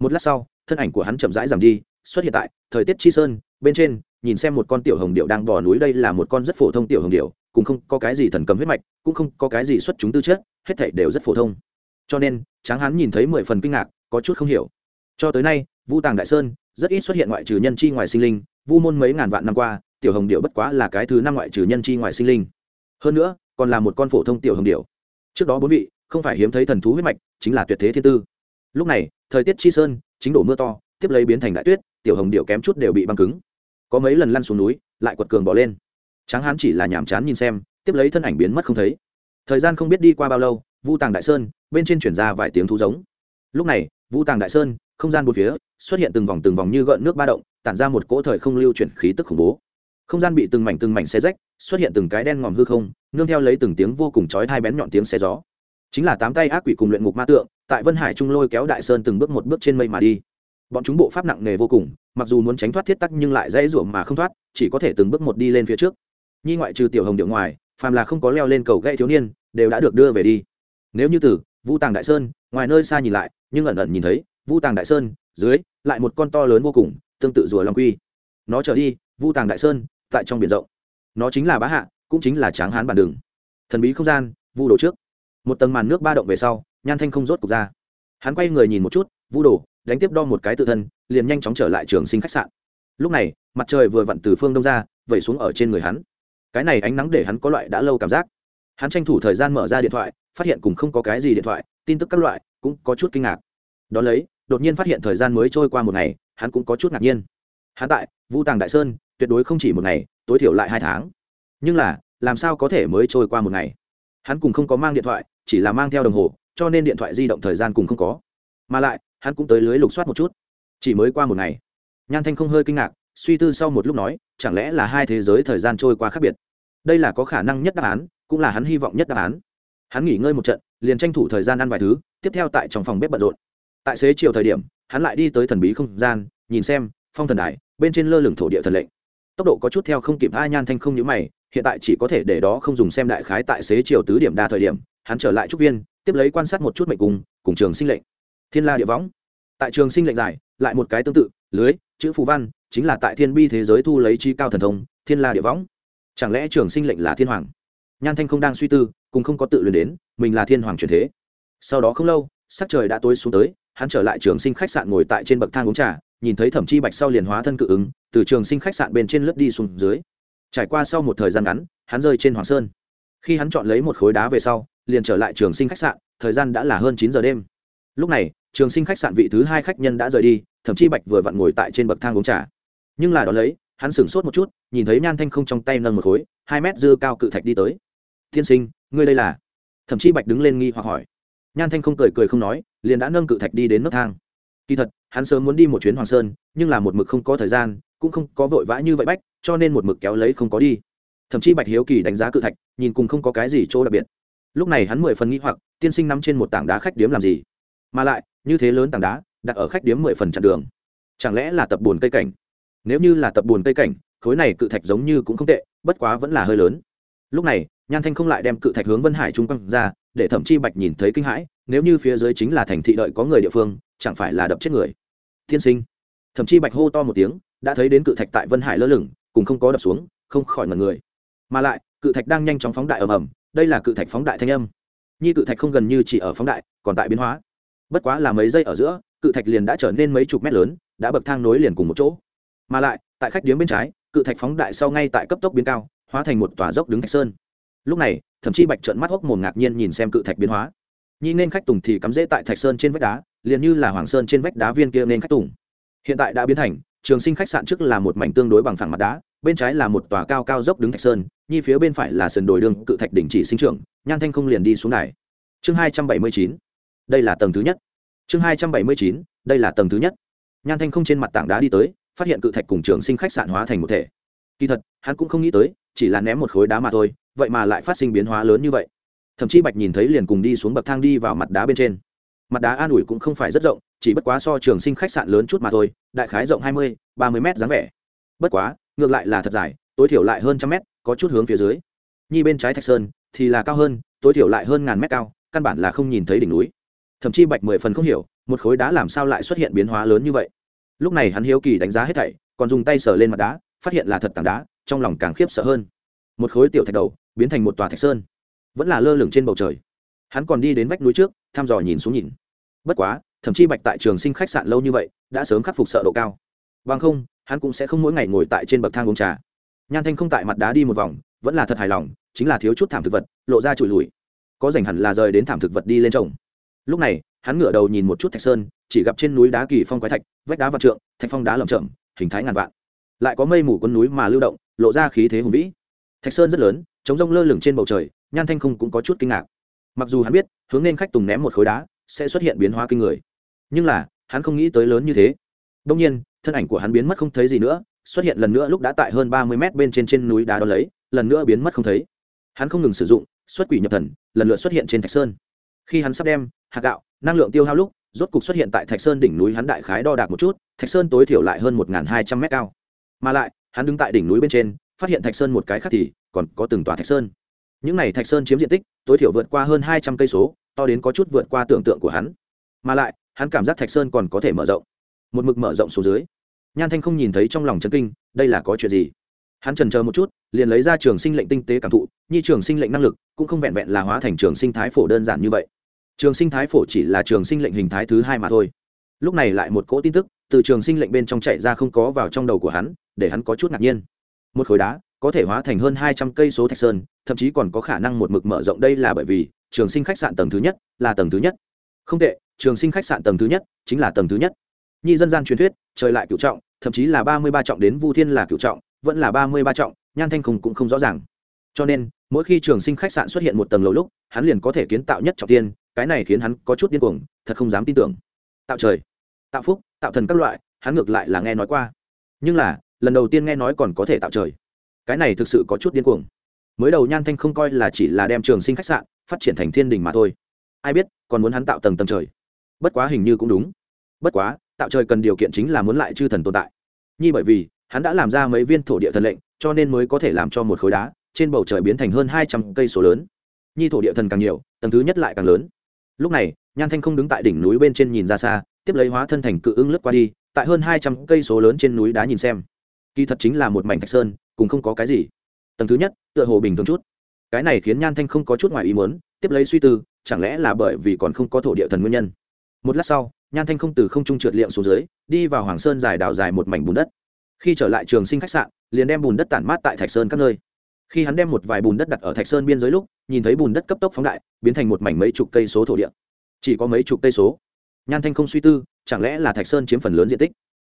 Một lát sau, thân ảnh của hắn chậm rãi giảm đi, xuất hiện tại thời tiết chi sơn, bên trên, nhìn xem một con tiểu hồng điệu đang bò núi đây là một con rất phổ thông tiểu hồng điệu cũng không có cái gì thần cầm huyết mạch, cũng không có cái gì xuất chúng tư chất, hết thảy đều rất phổ thông. Cho nên, tráng hắn nhìn thấy mười phần kinh ngạc, có chút không hiểu. Cho tới nay, vu tàng đại sơn, rất ít xuất hiện ngoại trừ nhân chi ngoài sinh linh, vu môn mấy ngàn vạn năm qua tiểu hồng điệu bất quá là cái thứ năm ngoại trừ nhân chi ngoại sinh linh. Hơn nữa, còn là một con phổ thông tiểu hồng điệu trước đó bốn vị, không phải hiếm thấy thần thú huyết mạch, chính là tuyệt thế thiên tư. Lúc này, thời tiết chi sơn, chính đổ mưa to, tiếp lấy biến thành đại tuyết, tiểu hồng điệu kém chút đều bị băng cứng. Có mấy lần lăn xuống núi, lại quật cường bỏ lên. Tráng hán chỉ là nhàm chán nhìn xem, tiếp lấy thân ảnh biến mất không thấy. Thời gian không biết đi qua bao lâu, vu tàng đại sơn, bên trên chuyển ra vài tiếng thú giống. Lúc này, vu tàng đại sơn, không gian bốn phía, xuất hiện từng vòng từng vòng như gợn nước ba động, tản ra một cỗ thời không lưu chuyển khí tức khủng bố không gian bị từng mảnh từng mảnh xe rách, xuất hiện từng cái đen ngòm hư không, nương theo lấy từng tiếng vô cùng chói hai bén nhọn tiếng xe gió. Chính là tám tay ác quỷ cùng luyện ngục ma tượng, tại vân hải trung lôi kéo đại sơn từng bước một bước trên mây mà đi. Bọn chúng bộ pháp nặng nề vô cùng, mặc dù muốn tránh thoát thiết tắc nhưng lại dễ ruộng mà không thoát, chỉ có thể từng bước một đi lên phía trước. Nhi ngoại trừ tiểu hồng điệu ngoài, phàm là không có leo lên cầu gậy thiếu niên, đều đã được đưa về đi. Nếu như từ vu tàng đại sơn, ngoài nơi xa nhìn lại, nhưng ẩn ẩn nhìn thấy, vu tàng đại sơn, dưới, lại một con to lớn vô cùng, tương tự rùa long quy. Nó trở đi, vu tàng đại sơn tại trong biển rộng. Nó chính là bá hạ, cũng chính là tráng hán bản đường. Thần bí không gian, vu đồ trước. Một tầng màn nước ba động về sau, nhan thanh không rốt cục ra. Hắn quay người nhìn một chút, vu đồ, đánh tiếp đo một cái tự thân, liền nhanh chóng trở lại trường sinh khách sạn. Lúc này, mặt trời vừa vặn từ phương đông ra, vẩy xuống ở trên người hắn. Cái này ánh nắng để hắn có loại đã lâu cảm giác. Hắn tranh thủ thời gian mở ra điện thoại, phát hiện cùng không có cái gì điện thoại, tin tức các loại, cũng có chút kinh ngạc. Đón lấy, đột nhiên phát hiện thời gian mới trôi qua một ngày, hắn cũng có chút ngạc nhiên. Hắn tại vu tàng đại sơn tuyệt đối không chỉ một ngày, tối thiểu lại hai tháng. Nhưng là, làm sao có thể mới trôi qua một ngày? Hắn cùng không có mang điện thoại, chỉ là mang theo đồng hồ, cho nên điện thoại di động thời gian cùng không có. Mà lại, hắn cũng tới lưới lục soát một chút. Chỉ mới qua một ngày. Nhan thanh không hơi kinh ngạc, suy tư sau một lúc nói, chẳng lẽ là hai thế giới thời gian trôi qua khác biệt? Đây là có khả năng nhất đáp án, cũng là hắn hy vọng nhất đáp án. Hắn nghỉ ngơi một trận, liền tranh thủ thời gian ăn vài thứ, tiếp theo tại trong phòng bếp bận rộn. Tại xế chiều thời điểm, hắn lại đi tới thần bí không gian, nhìn xem, phong thần đài, bên trên lơ lửng thổ địa thần lệnh tốc độ có chút theo không kịp a nhan thanh không nhữ mày, hiện tại chỉ có thể để đó không dùng xem đại khái tại xế chiều tứ điểm đa thời điểm, hắn trở lại trúc viên, tiếp lấy quan sát một chút mệnh cung, cùng trường sinh lệnh. Thiên la địa võng. Tại trường sinh lệnh giải, lại một cái tương tự, lưới, chữ phù văn, chính là tại thiên bi thế giới thu lấy chi cao thần thông, thiên la địa võng. Chẳng lẽ trường sinh lệnh là thiên hoàng? Nhan thanh không đang suy tư cùng không có tự luyện đến, mình là thiên hoàng truyền thế. Sau đó không lâu, sắc trời đã tối xuống tới, hắn trở lại trường sinh khách sạn ngồi tại trên bậc thang uống trà nhìn thấy thẩm chi bạch sau liền hóa thân cự ứng, từ trường sinh khách sạn bên trên lướt đi xuống dưới. Trải qua sau một thời gian ngắn, hắn rơi trên hoàng sơn. Khi hắn chọn lấy một khối đá về sau, liền trở lại trường sinh khách sạn, thời gian đã là hơn chín giờ đêm. Lúc này, trường sinh khách sạn vị thứ hai khách nhân đã rời đi thậm chí bạch vừa vặn ngồi tại trên bậc thang uống trà. Nhưng là đ ó lấy, hắn sửng sốt một chút, nhìn thấy nhan thanh không trong tay nâng một khối, hai mét dư cao cự thạch đi tới. Tiên sinh, ngươi đây là? Thậm chí bạch đứng lên nghi hoặc hỏi. Nhan thanh không cười cười không nói, liền đã nâng cự thạch đi đến nấc thang kỳ thật, hắn sớm muốn đi một chuyến hoàng sơn, nhưng là một mực không có thời gian, cũng không có vội vã như vậy bách, cho nên một mực kéo lấy không có đi. Thậm chí bạch hiếu kỳ đánh giá cự thạch, nhìn cùng không có cái gì chỗ đặc biệt. Lúc này hắn mười phần nghĩ hoặc, tiên sinh nắm trên một tảng đá khách điếm làm gì? Mà lại, như thế lớn tảng đá, đặt ở khách điếm mười phần chặn đường. Chẳng lẽ là tập buồn cây cảnh? Nếu như là tập buồn cây cảnh, khối này cự thạch giống như cũng không tệ, bất quá vẫn là hơi lớn. Lúc này, nhan thanh không lại đem cự thạch hướng vân hải trung quăng ra, để thậm chi bạch nhìn thấy kinh hãi nếu như phía dưới chính là thành thị đợi có người địa phương, chẳng phải là đập chết người. Tiên sinh. Thậm chí bạch hô to một tiếng, đã thấy đến cự thạch tại vân hải lơ lửng, cùng không có đập xuống, không khỏi ngần người. Mà lại, cự thạch đang nhanh chóng phóng đại ầm ầm, đây là cự thạch phóng đại thanh âm. Nhi cự thạch không gần như chỉ ở phóng đại, còn tại biến hóa. Bất quá là mấy giây ở giữa, cự thạch liền đã trở nên mấy chục mét lớn, đã bậc thang nối liền cùng một chỗ. Mà lại, tại khách điếm bên trái, cự thạch phóng đại sau ngay tại cấp tốc biến cao, hóa thành một tòa dốc đứng thạch sơn. Lúc này thậm chí bạch trợn mắt hốc mồm ngạc nhiên nhìn xem cự thạch biến hóa nhi nên khách tùng thì cắm rễ tại thạch sơn trên vách đá, liền như là hoàng sơn trên vách đá viên kia nên khách tùng. Hiện tại đã biến thành, trường sinh khách sạn trước là một mảnh tương đối bằng phẳng mặt đá, bên trái là một tòa cao cao dốc đứng thạch sơn, nhi phía bên phải là sườn đồi đường cự thạch đỉnh chỉ sinh trưởng, nhan thanh không liền đi xuống này. Chương hai trăm bảy mươi chín, đây là tầng thứ nhất. Chương hai trăm bảy mươi chín, đây là tầng thứ nhất. Nhan thanh không trên mặt tảng đá đi tới, phát hiện cự thạch cùng trường sinh khách sạn hóa thành một thể. Kỳ thật, hắn cũng không nghĩ tới, chỉ là ném một khối đá mà thôi, vậy mà lại phát sinh biến hóa lớn như vậy thậm chí bạch nhìn thấy liền cùng đi xuống bậc thang đi vào mặt đá bên trên. Mặt đá an ủi cũng không phải rất rộng, chỉ bất quá so trường sinh khách sạn lớn chút mà thôi, đại khái rộng hai mươi, ba mươi m dáng vẻ. Bất quá, ngược lại là thật dài, tối thiểu lại hơn trăm mét, có chút hướng phía dưới. Nhi bên trái thạch sơn thì là cao hơn, tối thiểu lại hơn ngàn mét cao, căn bản là không nhìn thấy đỉnh núi. Thậm chí bạch mười phần không hiểu, một khối đá làm sao lại xuất hiện biến hóa lớn như vậy. Lúc này hắn hiếu kỳ đánh giá hết thảy, còn dùng tay sờ lên mặt đá, phát hiện là thật tảng đá, trong lòng càng khiếp sợ hơn. Một khối tiểu thạch đầu, biến thành một tòa thạch sơn vẫn là lơ lửng trên bầu trời. Hắn còn đi đến vách núi trước, thăm dò nhìn xuống nhìn. Bất quá, thậm chí bạch tại trường sinh khách sạn lâu như vậy, đã sớm khắc phục sợ độ cao. Bằng không, hắn cũng sẽ không mỗi ngày ngồi tại trên bậc thang uống trà. Nhan thanh không tại mặt đá đi một vòng, vẫn là thật hài lòng, chính là thiếu chút thảm thực vật, lộ ra trụi lùi. Có dành hẳn là rời đến thảm thực vật đi lên trồng. Lúc này, hắn ngửa đầu nhìn một chút thạch sơn, chỉ gặp trên núi đá kỳ phong quái thạch, vách đá vạn trượng, thạch phong đá lầm chậm hình thái ngàn vạn. Lại có mây mù con núi mà lưu động, lộ ra khí thế hùng vĩ. Thạch sơn rất lớn chống rông lơ lửng trên bầu trời nhan thanh không cũng có chút kinh ngạc. Mặc dù hắn biết, hướng nên khách tùng ném một khối đá, sẽ xuất hiện biến hóa kinh người. Nhưng là, hắn không nghĩ tới lớn như thế. Đông nhiên, thân ảnh của hắn biến mất không thấy gì nữa, xuất hiện lần nữa lúc đã tại hơn ba mươi mét bên trên trên núi đá đó lấy, lần nữa biến mất không thấy. Hắn không ngừng sử dụng, xuất quỷ nhập thần, lần lượt xuất hiện trên thạch sơn. Khi hắn sắp đem, hạt gạo, năng lượng tiêu hao lúc, rốt cục xuất hiện tại thạch sơn đỉnh núi hắn đại khái đo đạc một chút, thạch sơn tối thiểu lại hơn một hai trăm mét cao. Mà lại, hắn đứng tại đỉnh núi bên trên, phát hiện thạch sơn một cái khác thì còn có từng tòa thạch sơn những này thạch sơn chiếm diện tích, tối thiểu vượt qua hơn hai trăm cây số, to đến có chút vượt qua tưởng tượng của hắn. Mà lại, hắn cảm giác thạch sơn còn có thể mở rộng. Một mực mở rộng xuống dưới. Nhan thanh không nhìn thấy trong lòng chân kinh, đây là có chuyện gì? Hắn trần chờ một chút, liền lấy ra trường sinh lệnh tinh tế cảm thụ như trường sinh lệnh năng lực, cũng không vẹn vẹn là hóa thành trường sinh thái phổ đơn giản như vậy. Trường sinh thái phổ chỉ là trường sinh lệnh hình thái thứ hai mà thôi. Lúc này lại một cỗ tin tức, từ trường sinh lệnh bên trong chạy ra không có vào trong đầu của hắn, để hắn có chút ngạc nhiên. Một khối đá, có thể hóa thành hơn hai trăm cây số thạch sơn thậm chí còn có khả năng một mực mở rộng đây là bởi vì trường sinh khách sạn tầng thứ nhất là tầng thứ nhất. Không tệ, trường sinh khách sạn tầng thứ nhất chính là tầng thứ nhất. Nhi dân gian truyền thuyết, trời lại cựu trọng, thậm chí là ba mươi ba trọng đến vu thiên là cựu trọng, vẫn là ba mươi ba trọng, nhan thanh không cũng không rõ ràng. Cho nên, mỗi khi trường sinh khách sạn xuất hiện một tầng lầu lúc, hắn liền có thể kiến tạo nhất trọng tiên, cái này khiến hắn có chút điên cuồng, thật không dám tin tưởng. Tạo trời, tạo phúc, tạo thần các loại, hắn ngược lại là nghe nói qua. Nhưng là, lần đầu tiên nghe nói còn có thể tạo trời. Cái này thực sự có chút điên cuồng mới đầu nhan thanh không coi là chỉ là đem trường sinh khách sạn phát triển thành thiên đình mà thôi. Ai biết, còn muốn hắn tạo tầng tầng trời. Bất quá hình như cũng đúng. Bất quá, tạo trời cần điều kiện chính là muốn lại chư thần tồn tại. Nhi bởi vì, hắn đã làm ra mấy viên thổ địa thần lệnh, cho nên mới có thể làm cho một khối đá trên bầu trời biến thành hơn hai trăm cây số lớn. Nhi thổ địa thần càng nhiều, tầng thứ nhất lại càng lớn. Lúc này, nhan thanh không đứng tại đỉnh núi bên trên nhìn ra xa, tiếp lấy hóa thân thành cự ưng lướt qua đi, tại hơn hai trăm cây số lớn trên núi đá nhìn xem. Kỳ thật chính là một mảnh thạch sơn, cùng không có cái gì tầng thứ nhất, tựa hồ bình thường chút. Cái này khiến nhan thanh không có chút ngoài ý muốn, tiếp lấy suy tư, chẳng lẽ là bởi vì còn không có thổ địa thần nguyên nhân? Một lát sau, nhan thanh không từ không trung trượt liệm xuống dưới, đi vào hoàng sơn dài đào dài một mảnh bùn đất. Khi trở lại trường sinh khách sạn, liền đem bùn đất tản mát tại thạch sơn các nơi. Khi hắn đem một vài bùn đất đặt ở thạch sơn biên giới lúc, nhìn thấy bùn đất cấp tốc phóng đại, biến thành một mảnh mấy chục cây số thổ địa. Chỉ có mấy chục cây số. Nhan thanh không suy tư, chẳng lẽ là thạch sơn chiếm phần lớn diện tích?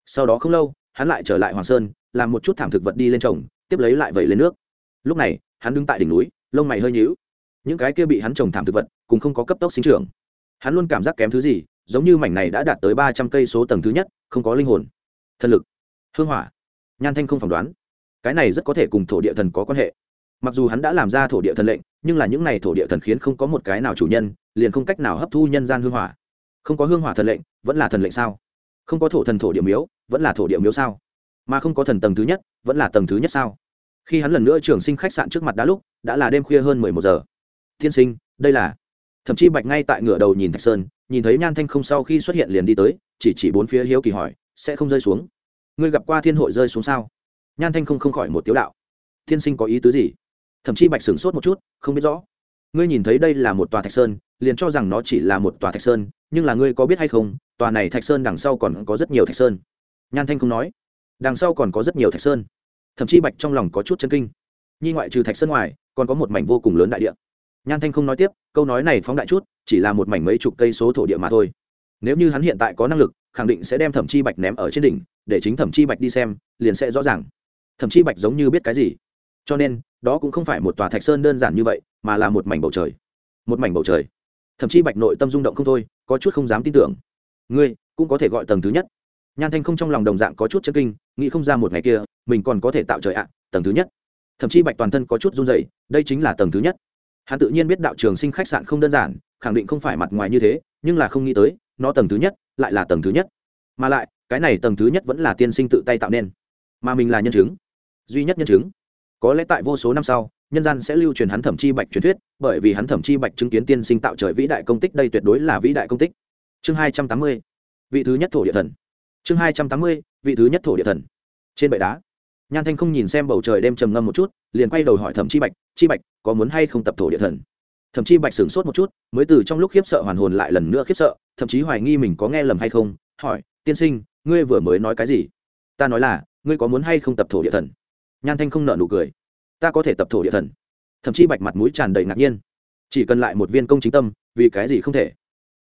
Sau đó không lâu, hắn lại trở lại hoàng sơn, làm một chút thảm thực vật đi lên trồng, tiếp lấy lại vẩy lên nước lúc này, hắn đứng tại đỉnh núi, lông mày hơi nhíu. Những cái kia bị hắn trồng thảm thực vật cũng không có cấp tốc sinh trưởng. Hắn luôn cảm giác kém thứ gì, giống như mảnh này đã đạt tới ba trăm cây số tầng thứ nhất, không có linh hồn. Thần lực, hương hỏa, nhan thanh không phỏng đoán. Cái này rất có thể cùng thổ địa thần có quan hệ. Mặc dù hắn đã làm ra thổ địa thần lệnh, nhưng là những n à y thổ địa thần khiến không có một cái nào chủ nhân, liền không cách nào hấp thu nhân gian hương hỏa. Không có hương hỏa thần lệnh, vẫn là thần lệnh sao? Không có thổ thần thổ địa miếu, vẫn là thổ địa miếu sao? Mà không có thần tầng thứ nhất, vẫn là tầng thứ nhất sao? Khi hắn lần nữa trường sinh khách sạn trước mặt đã lúc, đã là đêm khuya hơn mười một giờ. Tiên sinh, đây là thậm chí bạch ngay tại ngửa đầu nhìn thạch sơn, nhìn thấy nhan thanh không sau khi xuất hiện liền đi tới, chỉ chỉ bốn phía hiếu kỳ hỏi, sẽ không rơi xuống? Ngươi gặp qua thiên hội rơi xuống sao? Nhan thanh không không khỏi một tiếu đạo. Tiên sinh có ý tứ gì? Thậm chí bạch sửng sốt một chút, không biết rõ. Ngươi nhìn thấy đây là một tòa thạch sơn, liền cho rằng nó chỉ là một tòa thạch sơn, nhưng là ngươi có biết hay không, tòa này thạch sơn đằng sau còn có rất nhiều thạch sơn? Nhan thanh không nói. Đằng sau còn có rất nhiều thạch sơn thậm chí bạch trong lòng có chút chân kinh. Nhi ngoại trừ thạch sơn ngoài, còn có một mảnh vô cùng lớn đại địa. Nhan thanh không nói tiếp, câu nói này phóng đại chút, chỉ là một mảnh mấy chục cây số thổ địa mà thôi. Nếu như hắn hiện tại có năng lực, khẳng định sẽ đem thẩm chi bạch ném ở trên đỉnh, để chính thẩm chi bạch đi xem, liền sẽ rõ ràng. Thẩm chi bạch giống như biết cái gì. Cho nên, đó cũng không phải một tòa thạch sơn đơn giản như vậy, mà là một mảnh bầu trời. Một mảnh bầu trời. Thậm chí bạch nội tâm rung động không thôi, có chút không dám tin tưởng. Ngươi cũng có thể gọi tầng thứ nhất nhan thanh không trong lòng đồng dạng có chút chân kinh, nghĩ không ra một ngày kia, mình còn có thể tạo trời ạ, tầng thứ nhất. Thậm chí bạch toàn thân có chút run dày đây chính là tầng thứ nhất. Hắn tự nhiên biết đạo trường sinh khách sạn không đơn giản, khẳng định không phải mặt ngoài như thế, nhưng là không nghĩ tới, nó tầng thứ nhất, lại là tầng thứ nhất. Mà lại, cái này tầng thứ nhất vẫn là tiên sinh tự tay tạo nên. Mà mình là nhân chứng, duy nhất nhân chứng. Có lẽ tại vô số năm sau, nhân gian sẽ lưu truyền hắn thẩm chi bạch truyền thuyết, bởi vì hắn thẩm chi bạch chứng kiến tiên sinh tạo trời vĩ đại công tích, đây tuyệt đối là vĩ đại công tích. Chương hai trăm tám mươi, vị thứ nhất thổ địa thần chương hai trăm tám mươi, vị thứ nhất thổ địa thần. Trên bệ đá, nhan thanh không nhìn xem bầu trời đêm trầm ngâm một chút, liền quay đầu hỏi thẩm chi bạch chi bạch, có muốn hay không tập thổ địa thần? Thẩm chi bạch sửng sốt một chút, mới từ trong lúc khiếp sợ hoàn hồn lại lần nữa khiếp sợ, thậm chí hoài nghi mình có nghe lầm hay không, hỏi, tiên sinh, ngươi vừa mới nói cái gì? Ta nói là, ngươi có muốn hay không tập thổ địa thần? Nhan thanh không nợ nụ cười, ta có thể tập thổ địa thần. Thậm chí bạch mặt mũi tràn đầy ngạc nhiên, chỉ cần lại một viên công chính tâm, vì cái gì không thể?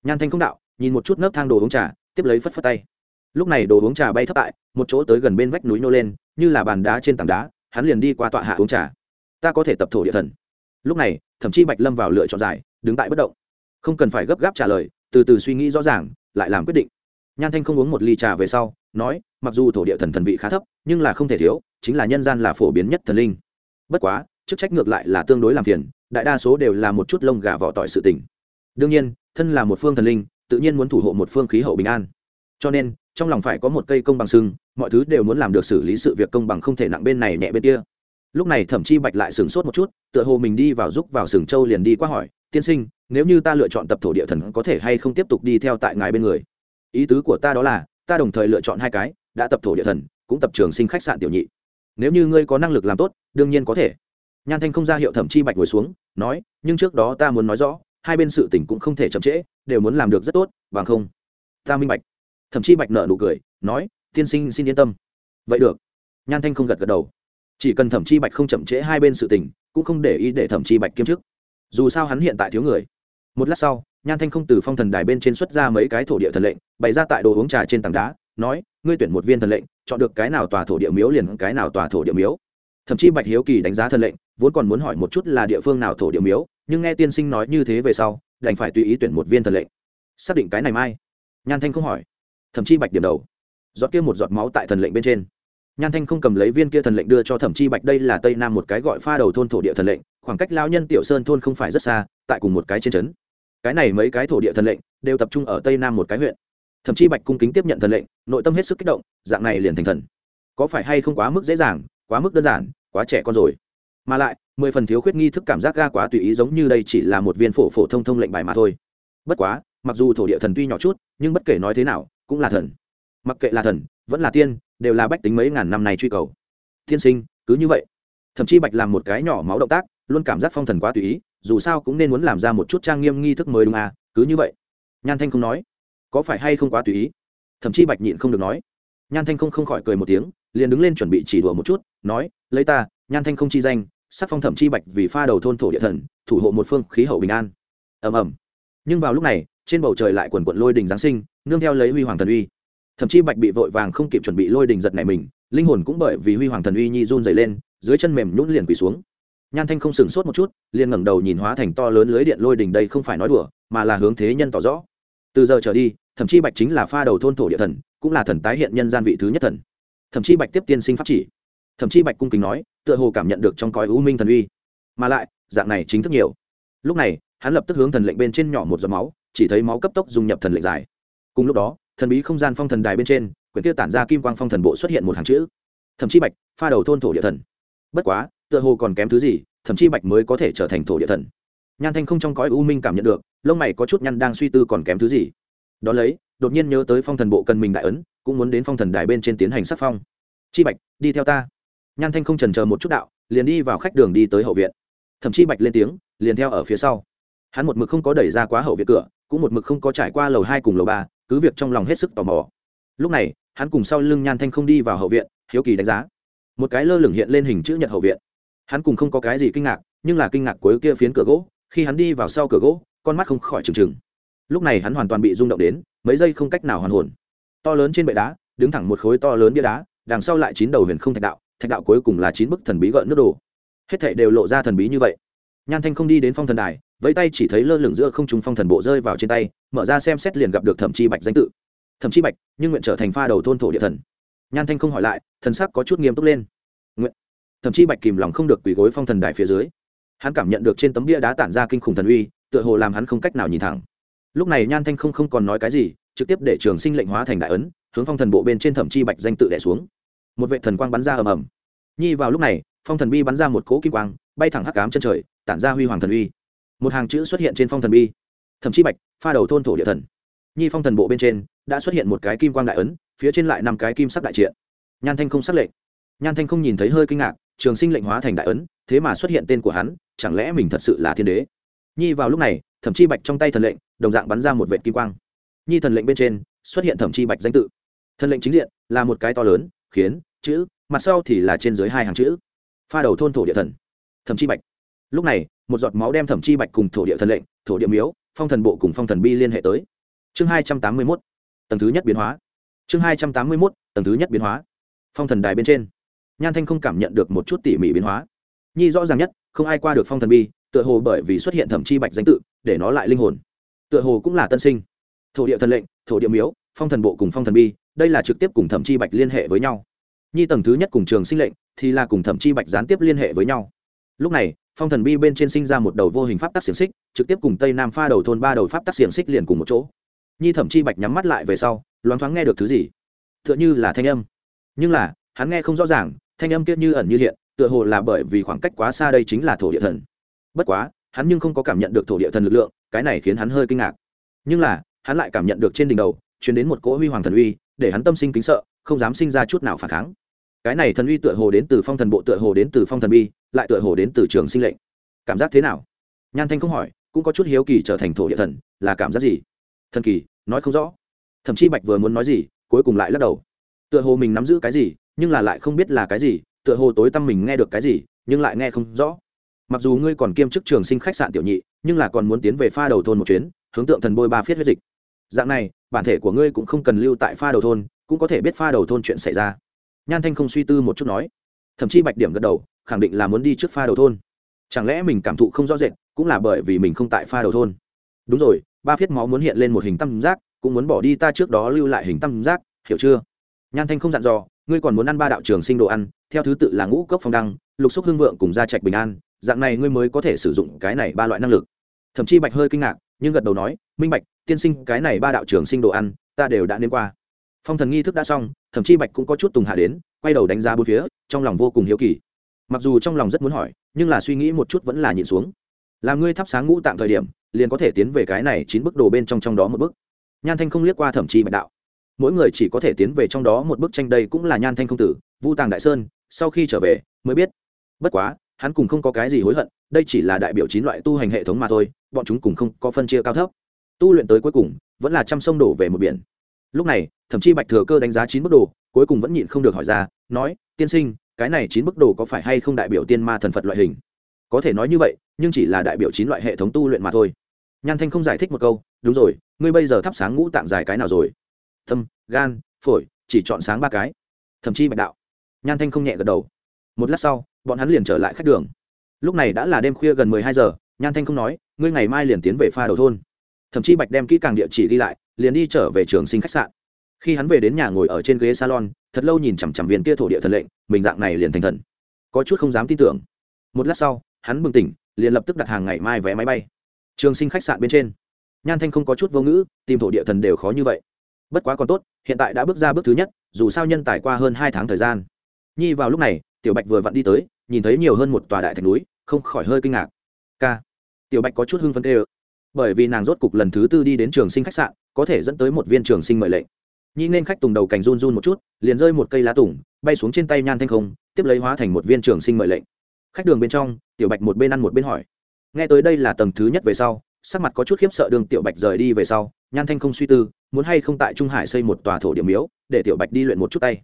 Nhan thanh không đạo, nhìn một chút nấc thang đồ uống trà, tiếp lấy phất phất tay lúc này đồ uống trà bay thấp tại, một chỗ tới gần bên vách núi nô lên, như là bàn đá trên tảng đá, hắn liền đi qua tọa hạ uống trà. Ta có thể tập thổ địa thần. Lúc này, thậm chí bạch lâm vào lựa chọn dài đứng tại bất động. Không cần phải gấp gáp trả lời, từ từ suy nghĩ rõ ràng, lại làm quyết định. Nhan thanh không uống một ly trà về sau, nói, mặc dù thổ địa thần thần vị khá thấp, nhưng là không thể thiếu, chính là nhân gian là phổ biến nhất thần linh. Bất quá, chức trách ngược lại là tương đối làm phiền, đại đa số đều là một chút lông gà vỏ tỏi sự tình. Đương nhiên, thân là một phương thần linh, tự nhiên muốn thủ hộ một phương khí hậu bình an cho nên, trong lòng phải có một cây công bằng sưng mọi thứ đều muốn làm được xử lý sự việc công bằng không thể nặng bên này nhẹ bên kia. Lúc này thẩm chi bạch lại sửng sốt một chút, tựa hồ mình đi vào giúp vào sừng châu liền đi qua hỏi, tiên sinh, nếu như ta lựa chọn tập thổ địa thần có thể hay không tiếp tục đi theo tại ngài bên người? Ý tứ của ta đó là, ta đồng thời lựa chọn hai cái, đã tập thổ địa thần, cũng tập trường sinh khách sạn tiểu nhị. Nếu như ngươi có năng lực làm tốt, đương nhiên có thể. Nhan thanh không ra hiệu thẩm chi bạch ngồi xuống, nói, nhưng trước đó ta muốn nói rõ, hai bên sự tình cũng không thể chậm trễ, đều muốn làm được rất tốt, bằng không, ta minh bạch thẩm chi bạch nợ nụ cười, nói, tiên sinh, xin yên tâm. Vậy được. Nhan thanh không gật gật đầu. Chỉ cần thẩm chi bạch không chậm trễ hai bên sự tình, cũng không để ý để thẩm chi bạch kiêm chức. Dù sao hắn hiện tại thiếu người. Một lát sau, nhan thanh không từ phong thần đài bên trên xuất ra mấy cái thổ địa thần lệnh, bày ra tại đồ uống trà trên tảng đá, nói, ngươi tuyển một viên thần lệnh, chọn được cái nào tòa thổ địa miếu liền cái nào tòa thổ địa miếu. Thậm chí bạch hiếu kỳ đánh giá thần lệnh, vốn còn muốn hỏi một chút là địa phương nào thổ địa miếu, nhưng nghe tiên sinh nói như thế về sau, đành phải tùy ý tuyển một viên thần lệnh. Xác định cái này mai. Nhan thanh không hỏi thậm chí bạch điểm đầu. Giọt kia một giọt máu tại thần lệnh bên trên. Nhan thanh không cầm lấy viên kia thần lệnh đưa cho thẩm chi bạch, đây là tây nam một cái gọi pha đầu thôn thổ địa thần lệnh, khoảng cách lao nhân tiểu sơn thôn không phải rất xa, tại cùng một cái trên trấn. Cái này mấy cái thổ địa thần lệnh đều tập trung ở tây nam một cái huyện. Thậm chí bạch cung kính tiếp nhận thần lệnh, nội tâm hết sức kích động, dạng này liền thành thần. Có phải hay không quá mức dễ dàng, quá mức đơn giản, quá trẻ con rồi. Mà lại, mười phần thiếu khuyết nghi thức cảm giác ga quá tùy ý giống như đây chỉ là một viên phổ phổ thông thông lệnh bài mà thôi. Bất quá, mặc dù thổ địa thần tuy nhỏ chút, nhưng bất kể nói thế nào cũng là thần. Mặc kệ là thần, vẫn là tiên, đều là bách tính mấy ngàn năm này truy cầu. Tiên sinh, cứ như vậy. Thậm chí bạch làm một cái nhỏ máu động tác, luôn cảm giác phong thần quá tùy ý, dù sao cũng nên muốn làm ra một chút trang nghiêm nghi thức mới đúng à cứ như vậy. Nhan thanh không nói. Có phải hay không quá tùy ý? Thậm chí bạch nhịn không được nói. Nhan thanh không không khỏi cười một tiếng, liền đứng lên chuẩn bị chỉ đùa một chút, nói, lấy ta, nhan thanh không chi danh, sắc phong thẩm chi bạch vì pha đầu thôn thổ địa thần, thủ hộ một phương khí hậu bình an. Ầm ầm. Nhưng vào lúc này trên bầu trời lại quần quận lôi đình giáng sinh, nương theo lấy huy hoàng thần uy. Thậm chí bạch bị vội vàng không kịp chuẩn bị lôi đình giật này mình, linh hồn cũng bởi vì huy hoàng thần uy nhi run dày lên, dưới chân mềm nhún liền quỳ xuống. Nhan thanh không sừng sốt một chút, liền ngẩng đầu nhìn hóa thành to lớn lưới điện lôi đình đây không phải nói đùa, mà là hướng thế nhân tỏ rõ. Từ giờ trở đi, thậm chí bạch chính là pha đầu thôn thổ địa thần, cũng là thần tái hiện nhân gian vị thứ nhất thần. Thậm chí bạch tiếp tiên sinh pháp chỉ. Thậm chí bạch cung kính nói, tựa hồ cảm nhận được trong cõi u minh thần uy. Mà lại, dạng này chính thức nhiều. Lúc này, hắn lập tức hướng thần lệnh bên trên nhỏ một giọt máu chỉ thấy máu cấp tốc dung nhập thần lệnh dài. Cùng lúc đó, thần bí không gian phong thần đài bên trên, quyển kia tản ra kim quang phong thần bộ xuất hiện một hàng chữ. Thậm chí bạch, pha đầu thôn thổ địa thần. Bất quá, tựa hồ còn kém thứ gì thậm chí bạch mới có thể trở thành thổ địa thần. Nhan thanh không trong cõi u minh cảm nhận được, lông mày có chút nhăn đang suy tư còn kém thứ gì. Đó lấy, đột nhiên nhớ tới phong thần bộ cần mình đại ấn, cũng muốn đến phong thần đài bên trên tiến hành sắc phong. Chi bạch, đi theo ta. Nhan thanh không trần chờ một chút đạo, liền đi vào khách đường đi tới hậu viện. Thậm chí bạch lên tiếng, liền theo ở phía sau. Hắn một mực không có đẩy ra quá hậu viện cửa cũng một mực không có trải qua lầu hai cùng lầu ba, cứ việc trong lòng hết sức tò mò. Lúc này, hắn cùng sau lưng nhan thanh không đi vào hậu viện, hiếu kỳ đánh giá. Một cái lơ lửng hiện lên hình chữ nhật hậu viện. Hắn cùng không có cái gì kinh ngạc, nhưng là kinh ngạc cuối kia phiến cửa gỗ, khi hắn đi vào sau cửa gỗ, con mắt không khỏi trừng trừng. Lúc này hắn hoàn toàn bị rung động đến, mấy giây không cách nào hoàn hồn. To lớn trên bệ đá, đứng thẳng một khối to lớn bia đá, đằng sau lại chín đầu huyền không thạch đạo thạch đạo cuối cùng là chín bức thần bí gợn nước đồ hết thảy đều lộ ra thần bí như vậy nhan thanh không đi đến phong thần đài, vẫy tay chỉ thấy lơ lửng giữa không trung phong thần bộ rơi vào trên tay, mở ra xem xét liền gặp được thẩm chi bạch danh tự. Thẩm chi bạch, nhưng nguyện trở thành pha đầu thôn thổ địa thần. Nhan thanh không hỏi lại, thần sắc có chút nghiêm túc lên. Nguyện. Thẩm chi bạch kìm lòng không được quỳ gối phong thần đài phía dưới. Hắn cảm nhận được trên tấm bia đá tản ra kinh khủng thần uy, tựa hồ làm hắn không cách nào nhìn thẳng. Lúc này nhan thanh không không còn nói cái gì, trực tiếp để trường sinh lệnh hóa thành đại ấn, hướng phong thần bộ bên trên thẩm chi bạch danh tự đẻ xuống. Một vệ thần quang bắn ra ầm ầm. Nhi vào lúc này, phong thần bi bắn ra một cỗ kim quang, bay thẳng hắc cám chân trời tản ra huy hoàng thần uy. Một hàng chữ xuất hiện trên phong thần bi. Thẩm chí bạch, pha đầu thôn thổ địa thần. Nhi phong thần bộ bên trên đã xuất hiện một cái kim quang đại ấn, phía trên lại năm cái kim sắc đại triện. Nhan thanh không xác lệnh. Nhan thanh không nhìn thấy hơi kinh ngạc, trường sinh lệnh hóa thành đại ấn, thế mà xuất hiện tên của hắn, chẳng lẽ mình thật sự là thiên đế? Nhi vào lúc này thẩm chí bạch trong tay thần lệnh, đồng dạng bắn ra một vệ kim quang. Nhi thần lệnh bên trên xuất hiện thẩm chi bạch danh tự. Thần lệnh chính diện là một cái to lớn, khiến, chữ, mặt sau thì là trên dưới hai hàng chữ. Pha đầu thôn thổ địa thần. Thẩm chi bạch lúc này, một giọt máu đem thẩm chi bạch cùng thổ địa thần lệnh, thổ địa miếu, phong thần bộ cùng phong thần bi liên hệ tới. Chương hai trăm tám mươi mốt, tầng thứ nhất biến hóa. Chương hai trăm tám mươi mốt, tầng thứ nhất biến hóa. Phong thần đài bên trên, nhan thanh không cảm nhận được một chút tỉ mỉ biến hóa. Nhi rõ ràng nhất, không ai qua được phong thần bi, tựa hồ bởi vì xuất hiện thẩm chi bạch danh tự, để nó lại linh hồn. Tựa hồ cũng là tân sinh. Thổ địa thần lệnh, thổ địa miếu, phong thần bộ cùng phong thần bi, đây là trực tiếp cùng thẩm chi bạch liên hệ với nhau. Nhi tầng thứ nhất cùng trường sinh lệnh, thì là cùng thẩm chi bạch gián tiếp liên hệ với nhau. Lúc này phong thần bi bên trên sinh ra một đầu vô hình pháp tắc xiềng xích, trực tiếp cùng tây nam pha đầu thôn ba đầu pháp tắc xiềng xích liền cùng một chỗ. Nhi thẩm chi bạch nhắm mắt lại về sau, loáng thoáng nghe được thứ gì. T h ư ợ n h ư là thanh âm. Nhưng là, hắn nghe không rõ ràng, thanh âm kiết như ẩn như hiện, tựa hồ là bởi vì khoảng cách quá xa đây chính là thổ địa thần. Bất quá, hắn nhưng không có cảm nhận được thổ địa thần lực lượng, cái này khiến hắn hơi kinh ngạc. Nhưng là, hắn lại cảm nhận được trên đỉnh đầu chuyển đến một cỗ huy hoàng thần uy, để hắn tâm sinh kính sợ, không dám sinh ra chút nào phản kháng cái này thần uy tựa hồ đến từ phong thần bộ, tựa hồ đến từ phong thần bi, lại tựa hồ đến từ trường sinh lệnh. Cảm giác thế nào? Nhan thanh không hỏi, cũng có chút hiếu kỳ trở thành thổ địa thần, là cảm giác gì? Thần kỳ, nói không rõ. Thậm chí bạch vừa muốn nói gì, cuối cùng lại lắc đầu. Tựa hồ mình nắm giữ cái gì, nhưng là lại không biết là cái gì, tựa hồ tối tăm mình nghe được cái gì, nhưng lại nghe không rõ. Mặc dù ngươi còn kiêm chức trường sinh khách sạn tiểu nhị, nhưng là còn muốn tiến về pha đầu thôn một chuyến, hướng tượng thần bôi ba phiết huyết dịch. Dạng này, bản thể của ngươi cũng không cần lưu tại pha đầu thôn, cũng có thể biết pha đầu thôn chuyện xảy ra nhan thanh không suy tư một chút nói, thậm chí bạch điểm gật đầu, khẳng định là muốn đi trước pha đầu thôn. Chẳng lẽ mình cảm thụ không rõ rệt, cũng là bởi vì mình không tại pha đầu thôn? Đúng rồi, ba phiết máu muốn hiện lên một hình tam giác, cũng muốn bỏ đi ta trước đó lưu lại hình tam giác, hiểu chưa? Nhan thanh không dặn dò, ngươi còn muốn ăn ba đạo trường sinh đồ ăn, theo thứ tự là ngũ cốc phong đăng, lục xúc hương vượng cùng gia trạch bình an, dạng này ngươi mới có thể sử dụng cái này ba loại năng lực. Thậm chí bạch hơi kinh ngạc, nhưng gật đầu nói, minh bạch, tiên sinh, cái này ba đạo trường sinh đồ ăn, ta đều đã nếm qua phong thần nghi thức đã xong thậm chí bạch cũng có chút tùng hạ đến, quay đầu đánh giá bốn phía, trong lòng vô cùng hiếu kỳ. Mặc dù trong lòng rất muốn hỏi, nhưng là suy nghĩ một chút vẫn là nhịn xuống. Làm ngươi thắp sáng ngũ tạng thời điểm, liền có thể tiến về cái này chín bức đồ bên trong trong đó một bức. Nhan thanh không liếc qua thẩm chi bạch đạo. Mỗi người chỉ có thể tiến về trong đó một bức tranh đây cũng là nhan thanh không tử, vu tàng đại sơn, sau khi trở về, mới biết. Bất quá, hắn cùng không có cái gì hối hận, đây chỉ là đại biểu chín loại tu hành hệ thống mà thôi, bọn chúng cùng không có phân chia cao thấp. Tu luyện tới cuối cùng, vẫn là trăm sông đổ về một biển. Lúc này thậm chí bạch thừa cơ đánh giá chín bức đồ, cuối cùng vẫn nhịn không được hỏi ra, nói, tiên sinh, cái này chín bức đồ có phải hay không đại biểu tiên ma thần phật loại hình? Có thể nói như vậy, nhưng chỉ là đại biểu chín loại hệ thống tu luyện mà thôi. Nhan thanh không giải thích một câu, đúng rồi, ngươi bây giờ thắp sáng ngũ tạng dài cái nào rồi? Tâm, gan, phổi, chỉ chọn sáng ba cái. Thậm chí bạch đạo. Nhan thanh không nhẹ gật đầu. Một lát sau, bọn hắn liền trở lại khách đường. Lúc này đã là đêm khuya gần mười hai giờ, nhan thanh không nói, ngươi ngày mai liền tiến về pha đầu thôn. Thậm chí bạch đem kỹ càng địa chỉ đi lại, liền đi trở về trường sinh khách sạn khi hắn về đến nhà ngồi ở trên ghế salon, thật lâu nhìn chằm chằm viên kia thổ địa thần lệnh, mình dạng này liền thành thần. Có chút không dám tin tưởng. Một lát sau, hắn bừng tỉnh, liền lập tức đặt hàng ngày mai vé máy bay. Trường sinh khách sạn bên trên. Nhan thanh không có chút vô ngữ, tìm thổ địa thần đều khó như vậy. Bất quá còn tốt, hiện tại đã bước ra bước thứ nhất, dù sao nhân tài qua hơn hai tháng thời gian. Nhi vào lúc này, tiểu bạch vừa vặn đi tới, nhìn thấy nhiều hơn một tòa đại thạch núi, không khỏi hơi kinh ngạc. K tiểu bạch có chút hưng phấn tê ơ bởi vì nàng rốt cục lần thứ tư đi đến trường sinh khách sạn, có thể dẫn tới một viên trường sinh mời lệnh nhi nên khách tùng đầu cành run run một chút, liền rơi một cây lá tùng, bay xuống trên tay nhan thanh không, tiếp lấy hóa thành một viên trường sinh mời lệnh. Khách đường bên trong, tiểu bạch một bên ăn một bên hỏi. Nghe tới đây là tầng thứ nhất về sau, sắc mặt có chút khiếp sợ đường tiểu bạch rời đi về sau, nhan thanh không suy tư, muốn hay không tại trung hải xây một tòa thổ điểm miếu, để tiểu bạch đi luyện một chút tay.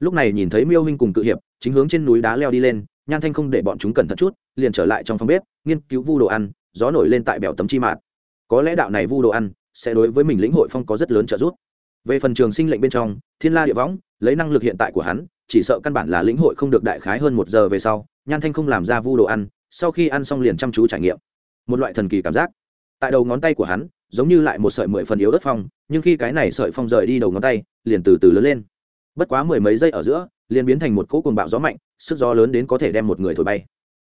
Lúc này nhìn thấy miêu huynh cùng cự hiệp, chính hướng trên núi đá leo đi lên, nhan thanh không để bọn chúng cẩn thận chút, liền trở lại trong phòng bếp, nghiên cứu vu đồ ăn, gió nổi lên tại bèo tấm chi mạt. Có lẽ đạo này vu đồ ăn, sẽ đối với mình lĩnh hội phong có rất lớn trợ giúp về phần trường sinh lệnh bên trong, thiên la địa võng, lấy năng lực hiện tại của hắn, chỉ sợ căn bản là lĩnh hội không được đại khái hơn một giờ về sau, nhan thanh không làm ra vu đồ ăn, sau khi ăn xong liền chăm chú trải nghiệm. Một loại thần kỳ cảm giác. Tại đầu ngón tay của hắn, giống như lại một sợi mười phần yếu đất phong, nhưng khi cái này sợi phong rời đi đầu ngón tay, liền từ từ lớn lên. Bất quá mười mấy giây ở giữa, liền biến thành một cỗ cuồng bạo gió mạnh, sức gió lớn đến có thể đem một người thổi bay.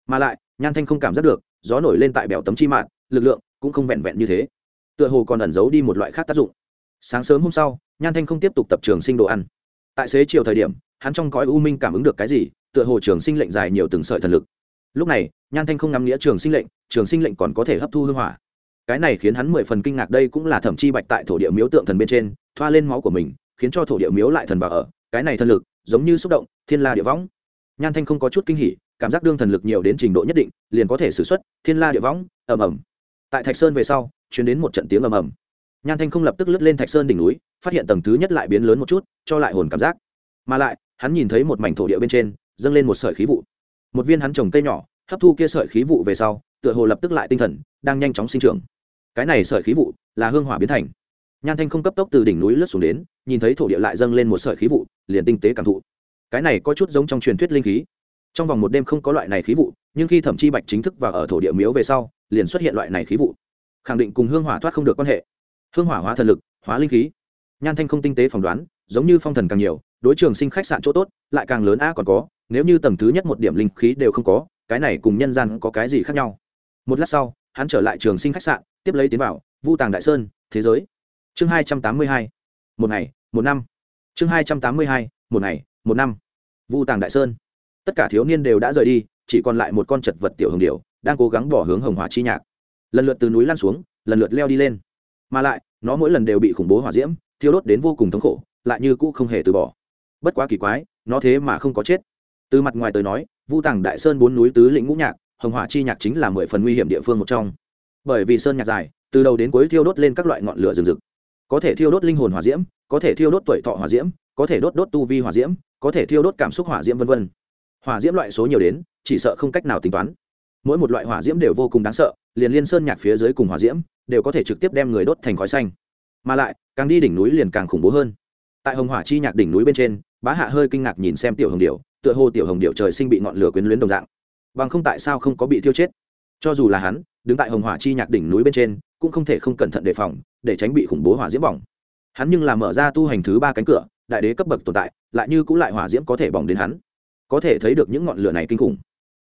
Mà lại, nhan thanh không cảm giác được, gió nổi lên tại bèo tấm chi mạng lực lượng cũng không vẹn vẹn như thế. Tựa hồ còn ẩn giấu đi một loại khác tác dụng sáng sớm hôm sau, nhan thanh không tiếp tục tập trường sinh đồ ăn. Tại xế chiều thời điểm, hắn trong cõi u minh cảm ứng được cái gì, tựa hồ trường sinh lệnh dài nhiều từng sợi thần lực. Lúc này, nhan thanh không ngắm nghĩa trường sinh lệnh, trường sinh lệnh còn có thể hấp thu hư hỏa. Cái này khiến hắn mười phần kinh ngạc đây cũng là thẩm chi bạch tại thổ địa miếu tượng thần bên trên, thoa lên máu của mình, khiến cho thổ địa miếu lại thần vào ở. Cái này thần lực, giống như xúc động, thiên la địa võng. Nhan thanh không có chút kinh hỉ, cảm giác đương thần lực nhiều đến trình độ nhất định, liền có thể xử xuất, thiên la địa võng, ầm ầm. Tại thạch sơn về sau chuyến đến một trận tiếng ầm ầm nhan thanh không lập tức lướt lên thạch sơn đỉnh núi, phát hiện tầng thứ nhất lại biến lớn một chút, cho lại hồn cảm giác. Mà lại, hắn nhìn thấy một mảnh thổ địa bên trên, dâng lên một sợi khí vụ. Một viên hắn trồng cây nhỏ, hấp thu kia sợi khí vụ về sau, tựa hồ lập tức lại tinh thần, đang nhanh chóng sinh trưởng. Cái này sợi khí vụ là hương hỏa biến thành. Nhan thanh không cấp tốc từ đỉnh núi lướt xuống đến, nhìn thấy thổ địa lại dâng lên một sợi khí vụ, liền tinh tế cảm thụ. Cái này có chút giống trong truyền thuyết linh khí. Trong vòng một đêm không có loại này khí vụ, nhưng khi thẩm chi bạch chính thức vào ở thổ địa miếu về sau, liền xuất hiện loại này khí vụ. Khẳng định cùng hương hỏa thoát không được quan hệ hương hỏa hóa thần lực, hóa linh khí. Nhan thanh không tinh tế phỏng đoán, giống như phong thần càng nhiều, đối trường sinh khách sạn chỗ tốt, lại càng lớn a còn có, nếu như tầng thứ nhất một điểm linh khí đều không có, cái này cùng nhân gian có cái gì khác nhau? Một lát sau, hắn trở lại trường sinh khách sạn, tiếp lấy tiến vào, vu tàng đại sơn, thế giới. Chương hai trăm tám mươi hai, một ngày, một năm. Chương hai trăm tám mươi hai, một ngày, một năm. Vu tàng đại sơn. Tất cả thiếu niên đều đã rời đi, chỉ còn lại một con chật vật tiểu hồng điệu đang cố gắng bỏ hướng hồng hỏa chi nhạc. Lần lượt từ núi lan xuống, lần lượt leo đi lên mà lại, nó mỗi lần đều bị khủng bố hỏa diễm, thiêu đốt đến vô cùng thống khổ, lại như cũ không hề từ bỏ. Bất quá kỳ quái, nó thế mà không có chết. Từ mặt ngoài tới nói, vu tàng đại sơn bốn núi tứ lĩnh ngũ nhạc, hồng hỏa chi nhạc chính là mười phần nguy hiểm địa phương một trong. Bởi vì sơn nhạc dài, từ đầu đến cuối thiêu đốt lên các loại ngọn lửa rừng rực. Có thể thiêu đốt linh hồn hỏa diễm, có thể thiêu đốt tuổi thọ hỏa diễm, có thể đốt đốt tu vi hỏa diễm, có thể thiêu đốt cảm xúc hỏa diễm v v hỏa diễm loại số nhiều đến, chỉ sợ không cách nào tính toán mỗi một loại hỏa diễm đều vô cùng đáng sợ, liền liên sơn nhạc phía dưới cùng hỏa diễm đều có thể trực tiếp đem người đốt thành khói xanh. Mà lại, càng đi đỉnh núi liền càng khủng bố hơn. Tại hồng hỏa chi nhạc đỉnh núi bên trên, bá hạ hơi kinh ngạc nhìn xem tiểu hồng điệu tựa hồ tiểu hồng điệu trời sinh bị ngọn lửa quyến luyến đồng dạng. Bằng không tại sao không có bị thiêu chết? Cho dù là hắn, đứng tại hồng hỏa chi nhạc đỉnh núi bên trên, cũng không thể không cẩn thận đề phòng, để tránh bị khủng bố hỏa diễm bỏng. Hắn nhưng là mở ra tu hành thứ ba cánh cửa, đại đế cấp bậc tồn tại, lại như cũng lại hỏa diễm có thể bỏng đến hắn. Có thể thấy được những ngọn lửa này kinh khủng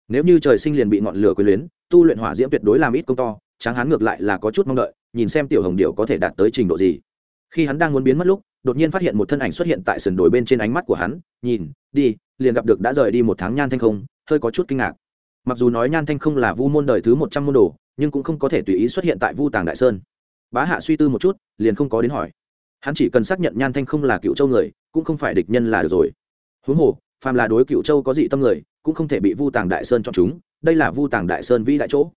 nếu như trời sinh liền bị ngọn lửa quyến luyến, tu luyện hỏa diễm tuyệt đối làm ít công to, tráng hắn ngược lại là có chút mong đợi, nhìn xem tiểu hồng điệu có thể đạt tới trình độ gì. Khi hắn đang muốn biến mất lúc, đột nhiên phát hiện một thân ảnh xuất hiện tại sườn đồi bên trên ánh mắt của hắn, nhìn, đi, liền gặp được đã rời đi một tháng nhan thanh không, hơi có chút kinh ngạc. Mặc dù nói nhan thanh không là vu môn đời thứ một trăm môn đồ, nhưng cũng không có thể tùy ý xuất hiện tại vu tàng đại sơn. Bá hạ suy tư một chút, liền không có đến hỏi. Hắn chỉ cần xác nhận nhan thanh không là cựu châu người, cũng không phải địch nhân là được rồi. Huống hồ, phàm là đối cựu châu có dị tâm người cũng không thể bị vu tàng đại sơn cho chúng, đây là vu tàng đại sơn vĩ đại chỗ.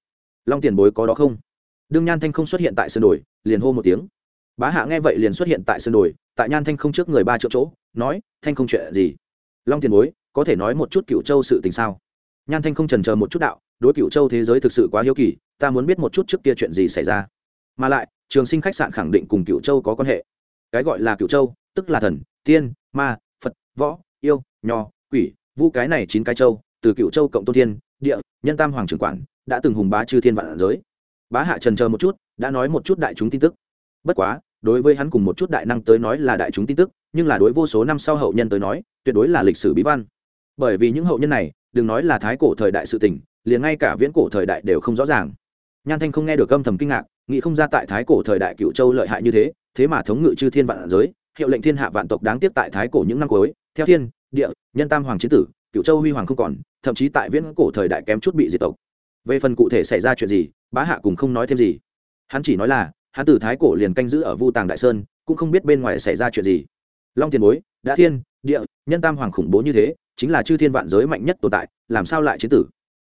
Long tiền bối có đó không? Đương nhan thanh không xuất hiện tại sơn đồi, liền hô một tiếng. Bá hạ nghe vậy liền xuất hiện tại sơn đồi, tại nhan thanh không trước người ba triệu chỗ, nói, thanh không chuyện gì? Long tiền bối, có thể nói một chút cựu châu sự tình sao? Nhan thanh không trần chờ một chút đạo, đối cựu châu thế giới thực sự quá hiếu kỳ, ta muốn biết một chút trước kia chuyện gì xảy ra. Mà lại, trường sinh khách sạn khẳng định cùng cựu châu có quan hệ. Cái gọi là cựu châu, tức là thần, tiên, ma, phật, võ, yêu, nho, quỷ vu cái này chín cái châu, từ cựu châu cộng tôn thiên, địa, nhân tam hoàng trưởng quản, đã từng hùng bá chư thiên vạn giới. Bá hạ trần chờ một chút, đã nói một chút đại chúng tin tức. Bất quá, đối với hắn cùng một chút đại năng tới nói là đại chúng tin tức, nhưng là đối vô số năm sau hậu nhân tới nói, tuyệt đối là lịch sử bí văn. Bởi vì những hậu nhân này, đừng nói là thái cổ thời đại sự tình, liền ngay cả viễn cổ thời đại đều không rõ ràng. Nhan thanh không nghe được âm thầm kinh ngạc, nghĩ không ra tại thái cổ thời đại cựu châu lợi hại như thế thế mà thống ngự chư thiên vạn giới, hiệu lệnh thiên hạ vạn tộc đáng tiếc tại thái cổ những năm cuối. Theo thiên địa, nhân tam hoàng chiến tử, cựu châu huy hoàng không còn, thậm chí tại viễn cổ thời đại kém chút bị diệt tộc. Về phần cụ thể xảy ra chuyện gì, bá hạ cùng không nói thêm gì. Hắn chỉ nói là, hắn từ thái cổ liền canh giữ ở vu tàng đại sơn, cũng không biết bên ngoài xảy ra chuyện gì. Long tiền bối, đã thiên, địa, nhân tam hoàng khủng bố như thế, chính là chư thiên vạn giới mạnh nhất tồn tại, làm sao lại chiến tử?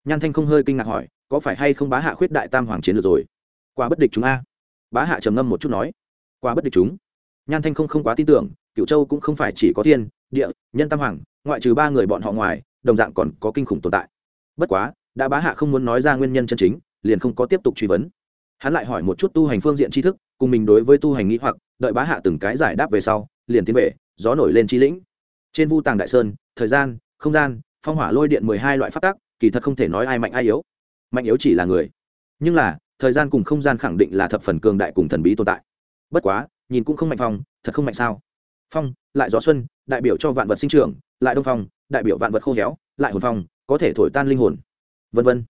Nhan thanh không hơi kinh ngạc hỏi, có phải hay không bá hạ khuyết đại tam hoàng chiến lược rồi? Quá bất địch chúng a. Bá hạ trầm ngâm một chút nói quá bất địch chúng. Nhan thanh không không quá tin tưởng, cựu châu cũng không phải chỉ có thiên địa, nhân tam hoàng, ngoại trừ ba người bọn họ ngoài, đồng dạng còn có kinh khủng tồn tại. Bất quá, đã bá hạ không muốn nói ra nguyên nhân chân chính, liền không có tiếp tục truy vấn. Hắn lại hỏi một chút tu hành phương diện tri thức, cùng mình đối với tu hành nghĩ hoặc, đợi bá hạ từng cái giải đáp về sau, liền tiến về, gió nổi lên chi lĩnh. Trên vu tàng đại sơn, thời gian, không gian, phong hỏa lôi điện mười hai loại phát tác kỳ thật không thể nói ai mạnh ai yếu. Mạnh yếu chỉ là người. Nhưng là, thời gian cùng không gian khẳng định là thập phần cường đại cùng thần bí tồn tại. Bất quá, nhìn cũng không mạnh phong, thật không mạnh sao. Phong, lại gió xuân đại biểu cho vạn vật sinh trưởng, lại đông phong, đại biểu vạn vật khô héo, lại hồn phong, có thể thổi tan linh hồn. Vân vân.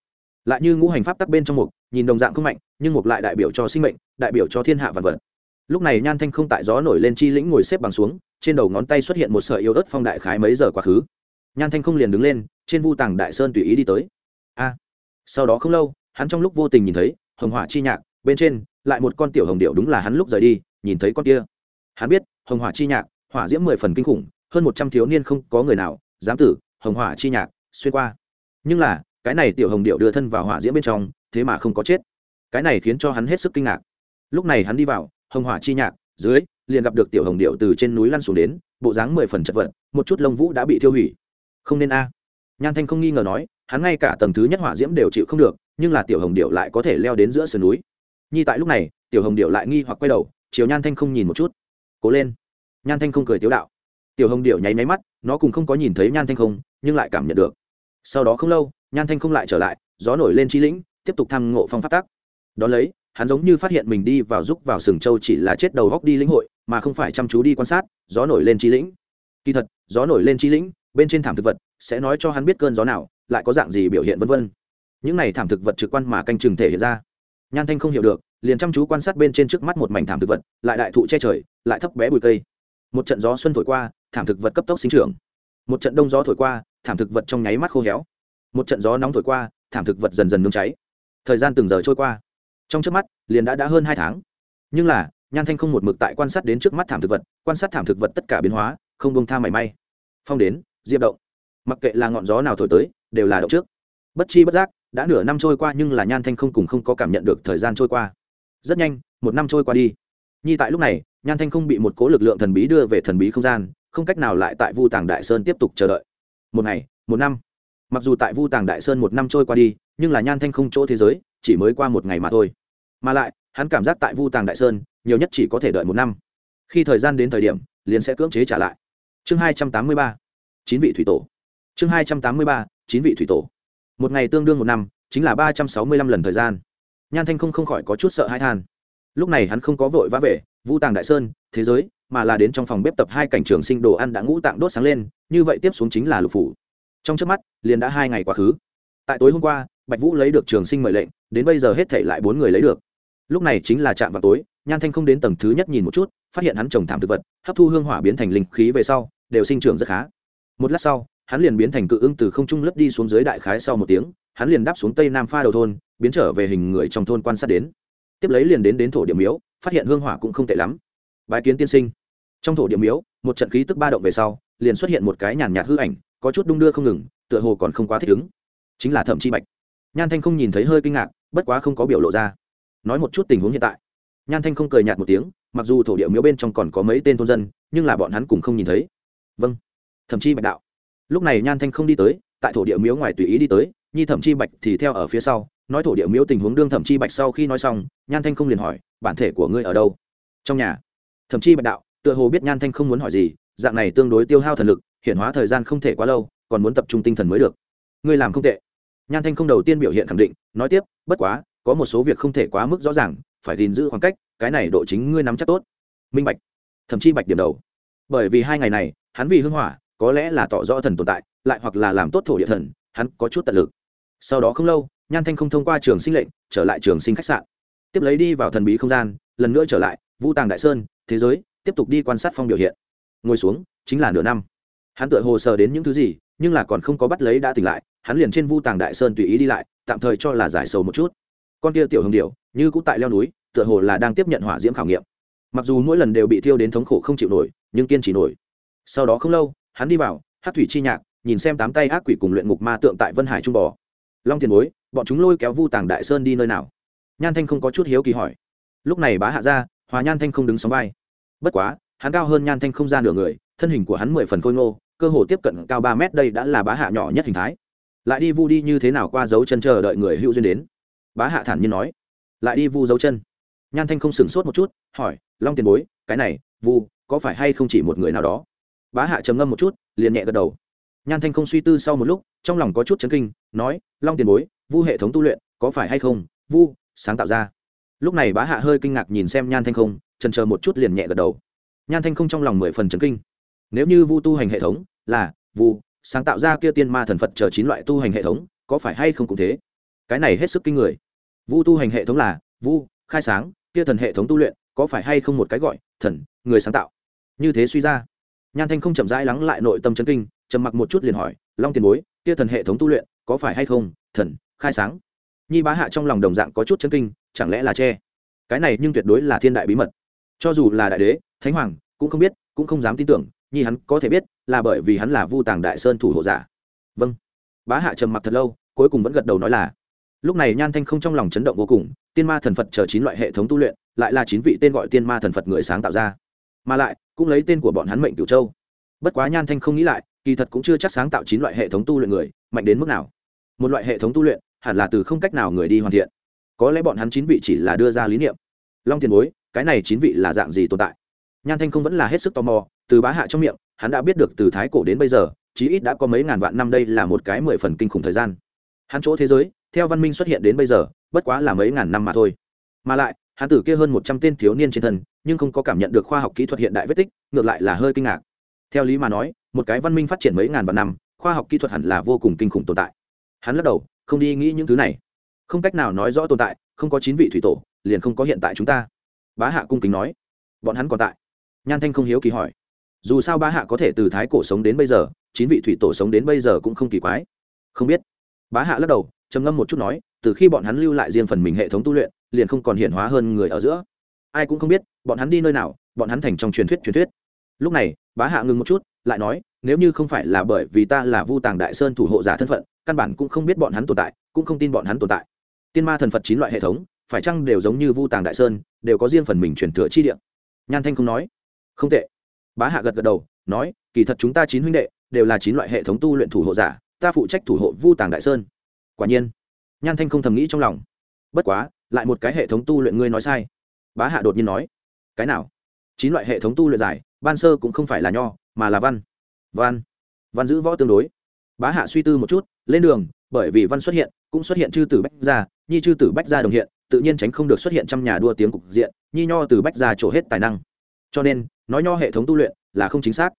Lại như ngũ hành pháp tắc bên trong mục, nhìn đồng dạng không mạnh, nhưng mục lại đại biểu cho sinh mệnh, đại biểu cho thiên hạ vạn vật. Lúc này nhan thanh không tại gió nổi lên chi lĩnh ngồi xếp bằng xuống, trên đầu ngón tay xuất hiện một sợi yêu ớt phong đại khái mấy giờ quá khứ. Nhan thanh không liền đứng lên, trên vu tàng đại sơn tùy ý đi tới. A. Sau đó không lâu, hắn trong lúc vô tình nhìn thấy, hồng hỏa chi nhạc, bên trên, lại một con tiểu hồng điệu đúng là hắn lúc rời đi, nhìn thấy con kia. Hắn biết, hồng hỏa chi nhạc hỏa diễm mười phần kinh khủng, hơn một trăm thiếu niên không có người nào dám tử, hồng hỏa chi nhạc, xuyên qua. Nhưng là, cái này tiểu hồng điệu đưa thân vào hỏa diễm bên trong, thế mà không có chết. Cái này khiến cho hắn hết sức kinh ngạc. Lúc này hắn đi vào, hồng hỏa chi nhạc, dưới, liền gặp được tiểu hồng điệu từ trên núi lăn xuống đến, bộ dáng mười phần chật vật, một chút lông vũ đã bị thiêu hủy. Không nên a. Nhan thanh không nghi ngờ nói, hắn ngay cả tầng thứ nhất hỏa diễm đều chịu không được, nhưng là tiểu hồng điệu lại có thể leo đến giữa sườn núi. Nhi tại lúc này, tiểu hồng điệu lại nghi hoặc quay đầu, chiều nhan thanh không nhìn một chút. Cố lên nhan thanh không cười tiếu đạo. Tiểu hồng điệu nháy máy mắt, nó cùng không có nhìn thấy nhan thanh không, nhưng lại cảm nhận được. Sau đó không lâu, nhan thanh không lại trở lại, gió nổi lên trí lĩnh, tiếp tục thăm ngộ phong phát tác đón lấy, hắn giống như phát hiện mình đi vào giúp vào sừng châu chỉ là chết đầu góc đi lĩnh hội, mà không phải chăm chú đi quan sát, gió nổi lên trí lĩnh. Kỳ thật, gió nổi lên trí lĩnh, bên trên thảm thực vật, sẽ nói cho hắn biết cơn gió nào, lại có dạng gì biểu hiện vân vân. Những này thảm thực vật trực quan mà canh chừng thể hiện ra. Nhan thanh không hiểu được, liền chăm chú quan sát bên trên trước mắt một mảnh thảm thực vật, lại đại thụ che trời, lại thấp bé bụi cây một trận gió xuân thổi qua, thảm thực vật cấp tốc sinh trưởng. Một trận đông gió thổi qua, thảm thực vật trong nháy mắt khô héo. Một trận gió nóng thổi qua, thảm thực vật dần dần nương cháy. Thời gian từng giờ trôi qua. Trong trước mắt, liền đã đã hơn hai tháng. Nhưng là, nhan thanh không một mực tại quan sát đến trước mắt thảm thực vật, quan sát thảm thực vật tất cả biến hóa, không bông tha mảy may. Phong đến, diệp động. Mặc kệ là ngọn gió nào thổi tới, đều là động trước. Bất chi bất giác, đã nửa năm trôi qua nhưng là nhan thanh không cùng không có cảm nhận được thời gian trôi qua. Rất nhanh, một năm trôi qua đi. Nhi tại lúc này nhan thanh không bị một cố lực lượng thần bí đưa về thần bí không gian, không cách nào lại tại vu tàng đại sơn tiếp tục chờ đợi. Một ngày, một năm. Mặc dù tại vu tàng đại sơn một năm trôi qua đi, nhưng là nhan thanh không chỗ thế giới, chỉ mới qua một ngày mà thôi. Mà lại, hắn cảm giác tại vu tàng đại sơn, nhiều nhất chỉ có thể đợi một năm. Khi thời gian đến thời điểm, liền sẽ cưỡng chế trả lại. Chương hai trăm tám mươi ba, chín vị thủy tổ. Chương hai trăm tám mươi ba, chín vị thủy tổ. Một ngày tương đương một năm, chính là ba trăm sáu mươi lăm lần thời gian. Nhan thanh không không khỏi có chút sợ hãi than. Lúc này hắn không có vội vã về vu tàng đại sơn, thế giới, mà là đến trong phòng bếp tập hai cảnh trường sinh đồ ăn đã ngũ tạng đốt sáng lên, như vậy tiếp xuống chính là lục phủ. Trong trước mắt, liền đã hai ngày quá khứ. Tại tối hôm qua, bạch vũ lấy được trường sinh mời lệnh, đến bây giờ hết thể lại bốn người lấy được. Lúc này chính là chạm vào tối, nhan thanh không đến tầng thứ nhất nhìn một chút, phát hiện hắn trồng thảm thực vật, hấp thu hương hỏa biến thành linh khí về sau, đều sinh trưởng rất khá. Một lát sau, hắn liền biến thành cự ưng từ không trung lướt đi xuống dưới đại khái sau một tiếng, hắn liền đáp xuống tây nam pha đầu thôn, biến trở về hình người trong thôn quan sát đến. Tiếp lấy liền đến đến thổ địa miếu phát hiện hương hỏa cũng không tệ lắm. Bài kiến tiên sinh. Trong thổ địa miếu, một trận khí tức ba động về sau, liền xuất hiện một cái nhàn nhạt hư ảnh, có chút đung đưa không ngừng, tựa hồ còn không quá thích ứng. Chính là thẩm chi bạch. Nhan thanh không nhìn thấy hơi kinh ngạc, bất quá không có biểu lộ ra. Nói một chút tình huống hiện tại. Nhan thanh không cười nhạt một tiếng, mặc dù thổ địa miếu bên trong còn có mấy tên thôn dân, nhưng là bọn hắn cũng không nhìn thấy. Vâng. Thậm chi bạch đạo. Lúc này nhan thanh không đi tới, tại thổ địa miếu ngoài tùy ý đi tới, nhi thẩm chi bạch thì theo ở phía sau, nói thổ địa miếu tình huống đương thẩm chi bạch sau khi nói xong, nhan thanh không liền hỏi bản thể của ngươi ở đâu? Trong nhà. Thẩm chi bạch đạo, tựa hồ biết nhan thanh không muốn hỏi gì, dạng này tương đối tiêu hao thần lực hiện hóa thời gian không thể quá lâu, còn muốn tập trung tinh thần mới được. Ngươi làm không tệ. Nhan thanh không đầu tiên biểu hiện khẳng định, nói tiếp, bất quá, có một số việc không thể quá mức rõ ràng, phải gìn giữ khoảng cách, cái này độ chính ngươi nắm chắc tốt. Minh bạch. Thậm chí bạch điểm đầu. Bởi vì hai ngày này, hắn vì hưng hỏa, có lẽ là tỏ rõ thần tồn tại, lại hoặc là làm tốt thổ địa thần, hắn có chút tận lực. Sau đó không lâu, nhan thanh không thông qua trường sinh lệnh, trở lại trường sinh khách sạn tiếp lấy đi vào thần bí không gian, lần nữa trở lại vũ tàng đại sơn, thế giới, tiếp tục đi quan sát phong biểu hiện. Ngồi xuống, chính là nửa năm. Hắn tựa hồ sờ đến những thứ gì, nhưng là còn không có bắt lấy đã tỉnh lại, hắn liền trên vu tàng đại sơn tùy ý đi lại, tạm thời cho là giải sầu một chút. Con kia tiểu hồng điệu như cũng tại leo núi, tựa hồ là đang tiếp nhận hỏa diễm khảo nghiệm. Mặc dù mỗi lần đều bị thiêu đến thống khổ không chịu nổi, nhưng kiên trì nổi. Sau đó không lâu, hắn đi vào hát thủy chi nhạc, nhìn xem tám tay ác quỷ cùng luyện ngục ma tượng tại vân hải trung bò. Long tiền bối, bọn chúng lôi kéo vu tàng đại sơn đi nơi nào? Nhan thanh không có chút hiếu kỳ hỏi. Lúc này bá hạ ra, hòa nhan thanh không đứng sóng vai. Bất quá, hắn cao hơn nhan thanh không ra nửa người, thân hình của hắn mười phần khôi ngô, cơ hồ tiếp cận cao ba mét đây đã là bá hạ nhỏ nhất hình thái. Lại đi vu đi như thế nào qua dấu chân chờ đợi người hữu duyên đến? Bá hạ thản nhiên nói. Lại đi vu dấu chân. Nhan thanh không sửng sốt một chút, hỏi, long tiền bối, cái này, vu, có phải hay không chỉ một người nào đó? Bá hạ trầm ngâm một chút, liền nhẹ gật đầu. Nhan thanh không suy tư sau một lúc, trong lòng có chút chấn kinh, nói, long tiền bối, vu hệ thống tu luyện, có phải hay không? Vu sáng tạo ra. Lúc này bá hạ hơi kinh ngạc nhìn xem nhan thanh không trần chờ một chút liền nhẹ gật đầu. Nhan thanh không trong lòng mười phần chấn kinh. Nếu như vu tu hành hệ thống là vu, sáng tạo ra kia tiên ma thần phật chờ chín loại tu hành hệ thống, có phải hay không cũng thế? Cái này hết sức kinh người. Vu tu hành hệ thống là vu, khai sáng, kia thần hệ thống tu luyện, có phải hay không một cái gọi thần, người sáng tạo? Như thế suy ra, nhan thanh không chậm rãi lắng lại nội tâm chấn kinh, trầm mặc một chút liền hỏi, long tiền bối, kia thần hệ thống tu luyện, có phải hay không thần, khai sáng? Nhi bá hạ trong lòng đồng dạng có chút chấn kinh, chẳng lẽ là che? Cái này nhưng tuyệt đối là thiên đại bí mật. Cho dù là đại đế, thánh hoàng, cũng không biết, cũng không dám tin tưởng, nhi hắn có thể biết, là bởi vì hắn là vu tàng đại sơn thủ hộ giả. Vâng. Bá hạ trầm mặc thật lâu, cuối cùng vẫn gật đầu nói là, lúc này nhan thanh không trong lòng chấn động vô cùng, tiên ma thần phật chờ chín loại hệ thống tu luyện, lại là chín vị tên gọi tiên ma thần phật người sáng tạo ra. Mà lại, cũng lấy tên của bọn hắn mệnh cửu châu. Bất quá nhan thanh không nghĩ lại, kỳ thật cũng chưa chắc sáng tạo chín loại hệ thống tu luyện người, mạnh đến mức nào. Một loại hệ thống tu luyện hẳn là từ không cách nào người đi hoàn thiện. Có lẽ bọn hắn chín vị chỉ là đưa ra lý niệm. Long tiền bối, cái này chín vị là dạng gì tồn tại? Nhan thanh không vẫn là hết sức tò mò, từ bá hạ trong miệng, hắn đã biết được từ thái cổ đến bây giờ, chí ít đã có mấy ngàn vạn năm đây là một cái mười phần kinh khủng thời gian. Hắn chỗ thế giới, theo văn minh xuất hiện đến bây giờ, bất quá là mấy ngàn năm mà thôi. Mà lại, hắn tử kia hơn một trăm tên thiếu niên trên thân, nhưng không có cảm nhận được khoa học kỹ thuật hiện đại vết tích, ngược lại là hơi kinh ngạc. Theo lý mà nói, một cái văn minh phát triển mấy ngàn vạn năm, khoa học kỹ thuật hẳn là vô cùng kinh khủng tồn tại. Hắn lắc đầu không đi nghĩ những thứ này. Không cách nào nói rõ tồn tại, không có chín vị thủy tổ, liền không có hiện tại chúng ta. Bá hạ cung kính nói. Bọn hắn còn tại. Nhan thanh không hiếu kỳ hỏi. Dù sao bá hạ có thể từ thái cổ sống đến bây giờ, chín vị thủy tổ sống đến bây giờ cũng không kỳ quái. Không biết. Bá hạ lắc đầu, trầm ngâm một chút nói, từ khi bọn hắn lưu lại riêng phần mình hệ thống tu luyện, liền không còn hiện hóa hơn người ở giữa. Ai cũng không biết, bọn hắn đi nơi nào, bọn hắn thành trong truyền thuyết truyền thuyết. Lúc này, bá hạ ngừng một chút, lại nói, nếu như không phải là bởi vì ta là vu tàng đại sơn thủ hộ giả thân phận căn bản cũng không biết bọn hắn tồn tại, cũng không tin bọn hắn tồn tại. Tiên ma thần phật chín loại hệ thống, phải chăng đều giống như vu tàng đại sơn, đều có riêng phần mình truyền thừa chi địa? Nhan thanh không nói. Không tệ. Bá hạ gật gật đầu, nói, kỳ thật chúng ta chín huynh đệ đều là chín loại hệ thống tu luyện thủ hộ giả, ta phụ trách thủ hộ vu tàng đại sơn. Quả nhiên. Nhan thanh không thầm nghĩ trong lòng. Bất quá, lại một cái hệ thống tu luyện ngươi nói sai. Bá hạ đột nhiên nói, cái nào? Chín loại hệ thống tu luyện giải, ban sơ cũng không phải là nho, mà là văn. Văn. Văn giữ võ tương đối bá hạ suy tư một chút, lên đường, bởi vì văn xuất hiện, cũng xuất hiện chư tử bách gia, nhi chư tử bách gia đồng hiện, tự nhiên tránh không được xuất hiện trong nhà đua tiếng cục diện, nhi nho từ bách gia trổ hết tài năng. Cho nên, nói nho hệ thống tu luyện là không chính xác.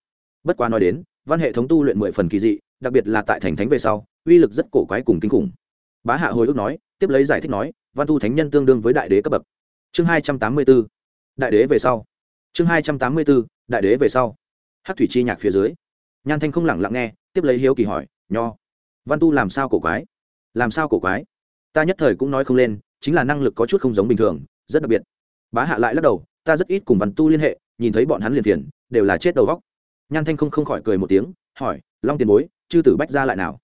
Bất quá nói đến, văn hệ thống tu luyện mười phần kỳ dị, đặc biệt là tại thành thánh về sau, uy lực rất cổ quái cùng kinh khủng. Bá hạ hồi ức nói, tiếp lấy giải thích nói, văn thu thánh nhân tương đương với đại đế cấp bậc. Chương hai trăm tám mươi b ố đại đế về sau. Chương hai trăm tám mươi b ố đại đế về sau. Hát thủy chi nhạc phía dưới nhan thanh không lẳng lặng nghe, tiếp lấy hiếu kỳ hỏi, nho, văn tu làm sao cổ quái? Làm sao cổ quái? Ta nhất thời cũng nói không lên, chính là năng lực có chút không giống bình thường, rất đặc biệt. Bá hạ lại lắc đầu, ta rất ít cùng văn tu liên hệ, nhìn thấy bọn hắn liền phiền, đều là chết đầu vóc nhan thanh không không khỏi cười một tiếng, hỏi, long tiền bối, chư tử bách ra lại nào?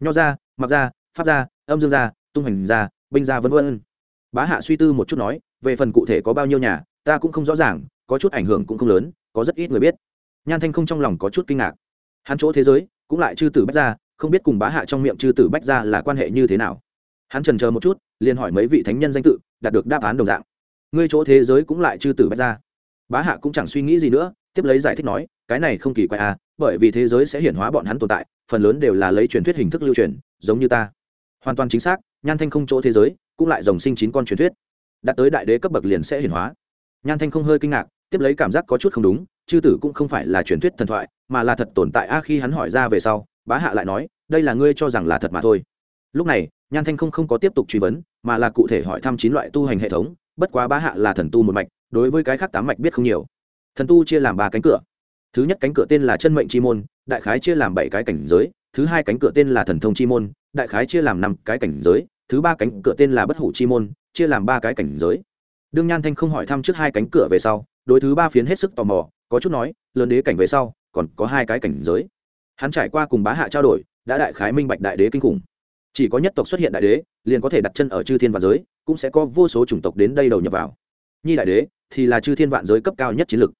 Nho ra mặc ra pháp ra âm dương ra tung hành ra binh ra v v bá hạ suy tư một chút nói, về phần cụ thể có bao nhiêu nhà, ta cũng không rõ ràng, có chút ảnh hưởng cũng không lớn, có rất ít người biết. Nhan thanh không trong lòng có chút kinh ngạc hắn chỗ thế giới, cũng lại chư tử bách ra không biết cùng bá hạ trong miệng chư tử bách ra là quan hệ như thế nào. Hắn trần chờ một chút, liền hỏi mấy vị thánh nhân danh tự, đạt được đáp án đồng dạng. Ngươi chỗ thế giới cũng lại chư tử bách ra bá hạ cũng chẳng suy nghĩ gì nữa, tiếp lấy giải thích nói, cái này không kỳ quái à bởi vì thế giới sẽ hiển hóa bọn hắn tồn tại, phần lớn đều là lấy truyền thuyết hình thức lưu truyền, giống như ta. Hoàn toàn chính xác, nhan thanh không chỗ thế giới, cũng lại dòng sinh chín con truyền thuyết. Đạt tới đại đế cấp bậc liền sẽ hiển hóa. Nhan thanh không hơi kinh ngạc, tiếp lấy cảm giác có chút không đúng chư tử cũng không phải là truyền thuyết thần thoại, mà là thật tồn tại. A khi hắn hỏi ra về sau, bá hạ lại nói, đây là ngươi cho rằng là thật mà thôi. Lúc này, nhan thanh không không có tiếp tục truy vấn, mà là cụ thể hỏi thăm chín loại tu hành hệ thống, bất quá bá hạ là thần tu một mạch, đối với cái khác tám mạch biết không nhiều. Thần tu chia làm ba cánh cửa. Thứ nhất cánh cửa tên là chân mệnh chi môn, đại khái chia làm bảy cái cảnh giới. Thứ hai cánh cửa tên là thần thông chi môn, đại khái chia làm năm cái cảnh giới. Thứ ba cánh cửa tên là bất hủ chi môn, chia làm ba cái cảnh giới. Đương nhan thanh không hỏi thăm trước hai cánh cửa về sau, đối thứ ba phiến hết sức tò mò có chút nói, lớn đế cảnh về sau, còn có hai cái cảnh giới. Hắn trải qua cùng bá hạ trao đổi, đã đại khái minh bạch đại đế kinh khủng. Chỉ có nhất tộc xuất hiện đại đế, liền có thể đặt chân ở chư thiên vạn giới, cũng sẽ có vô số chủng tộc đến đây đầu nhập vào. Nhi đại đế thì là chư thiên vạn giới cấp cao nhất chiến lực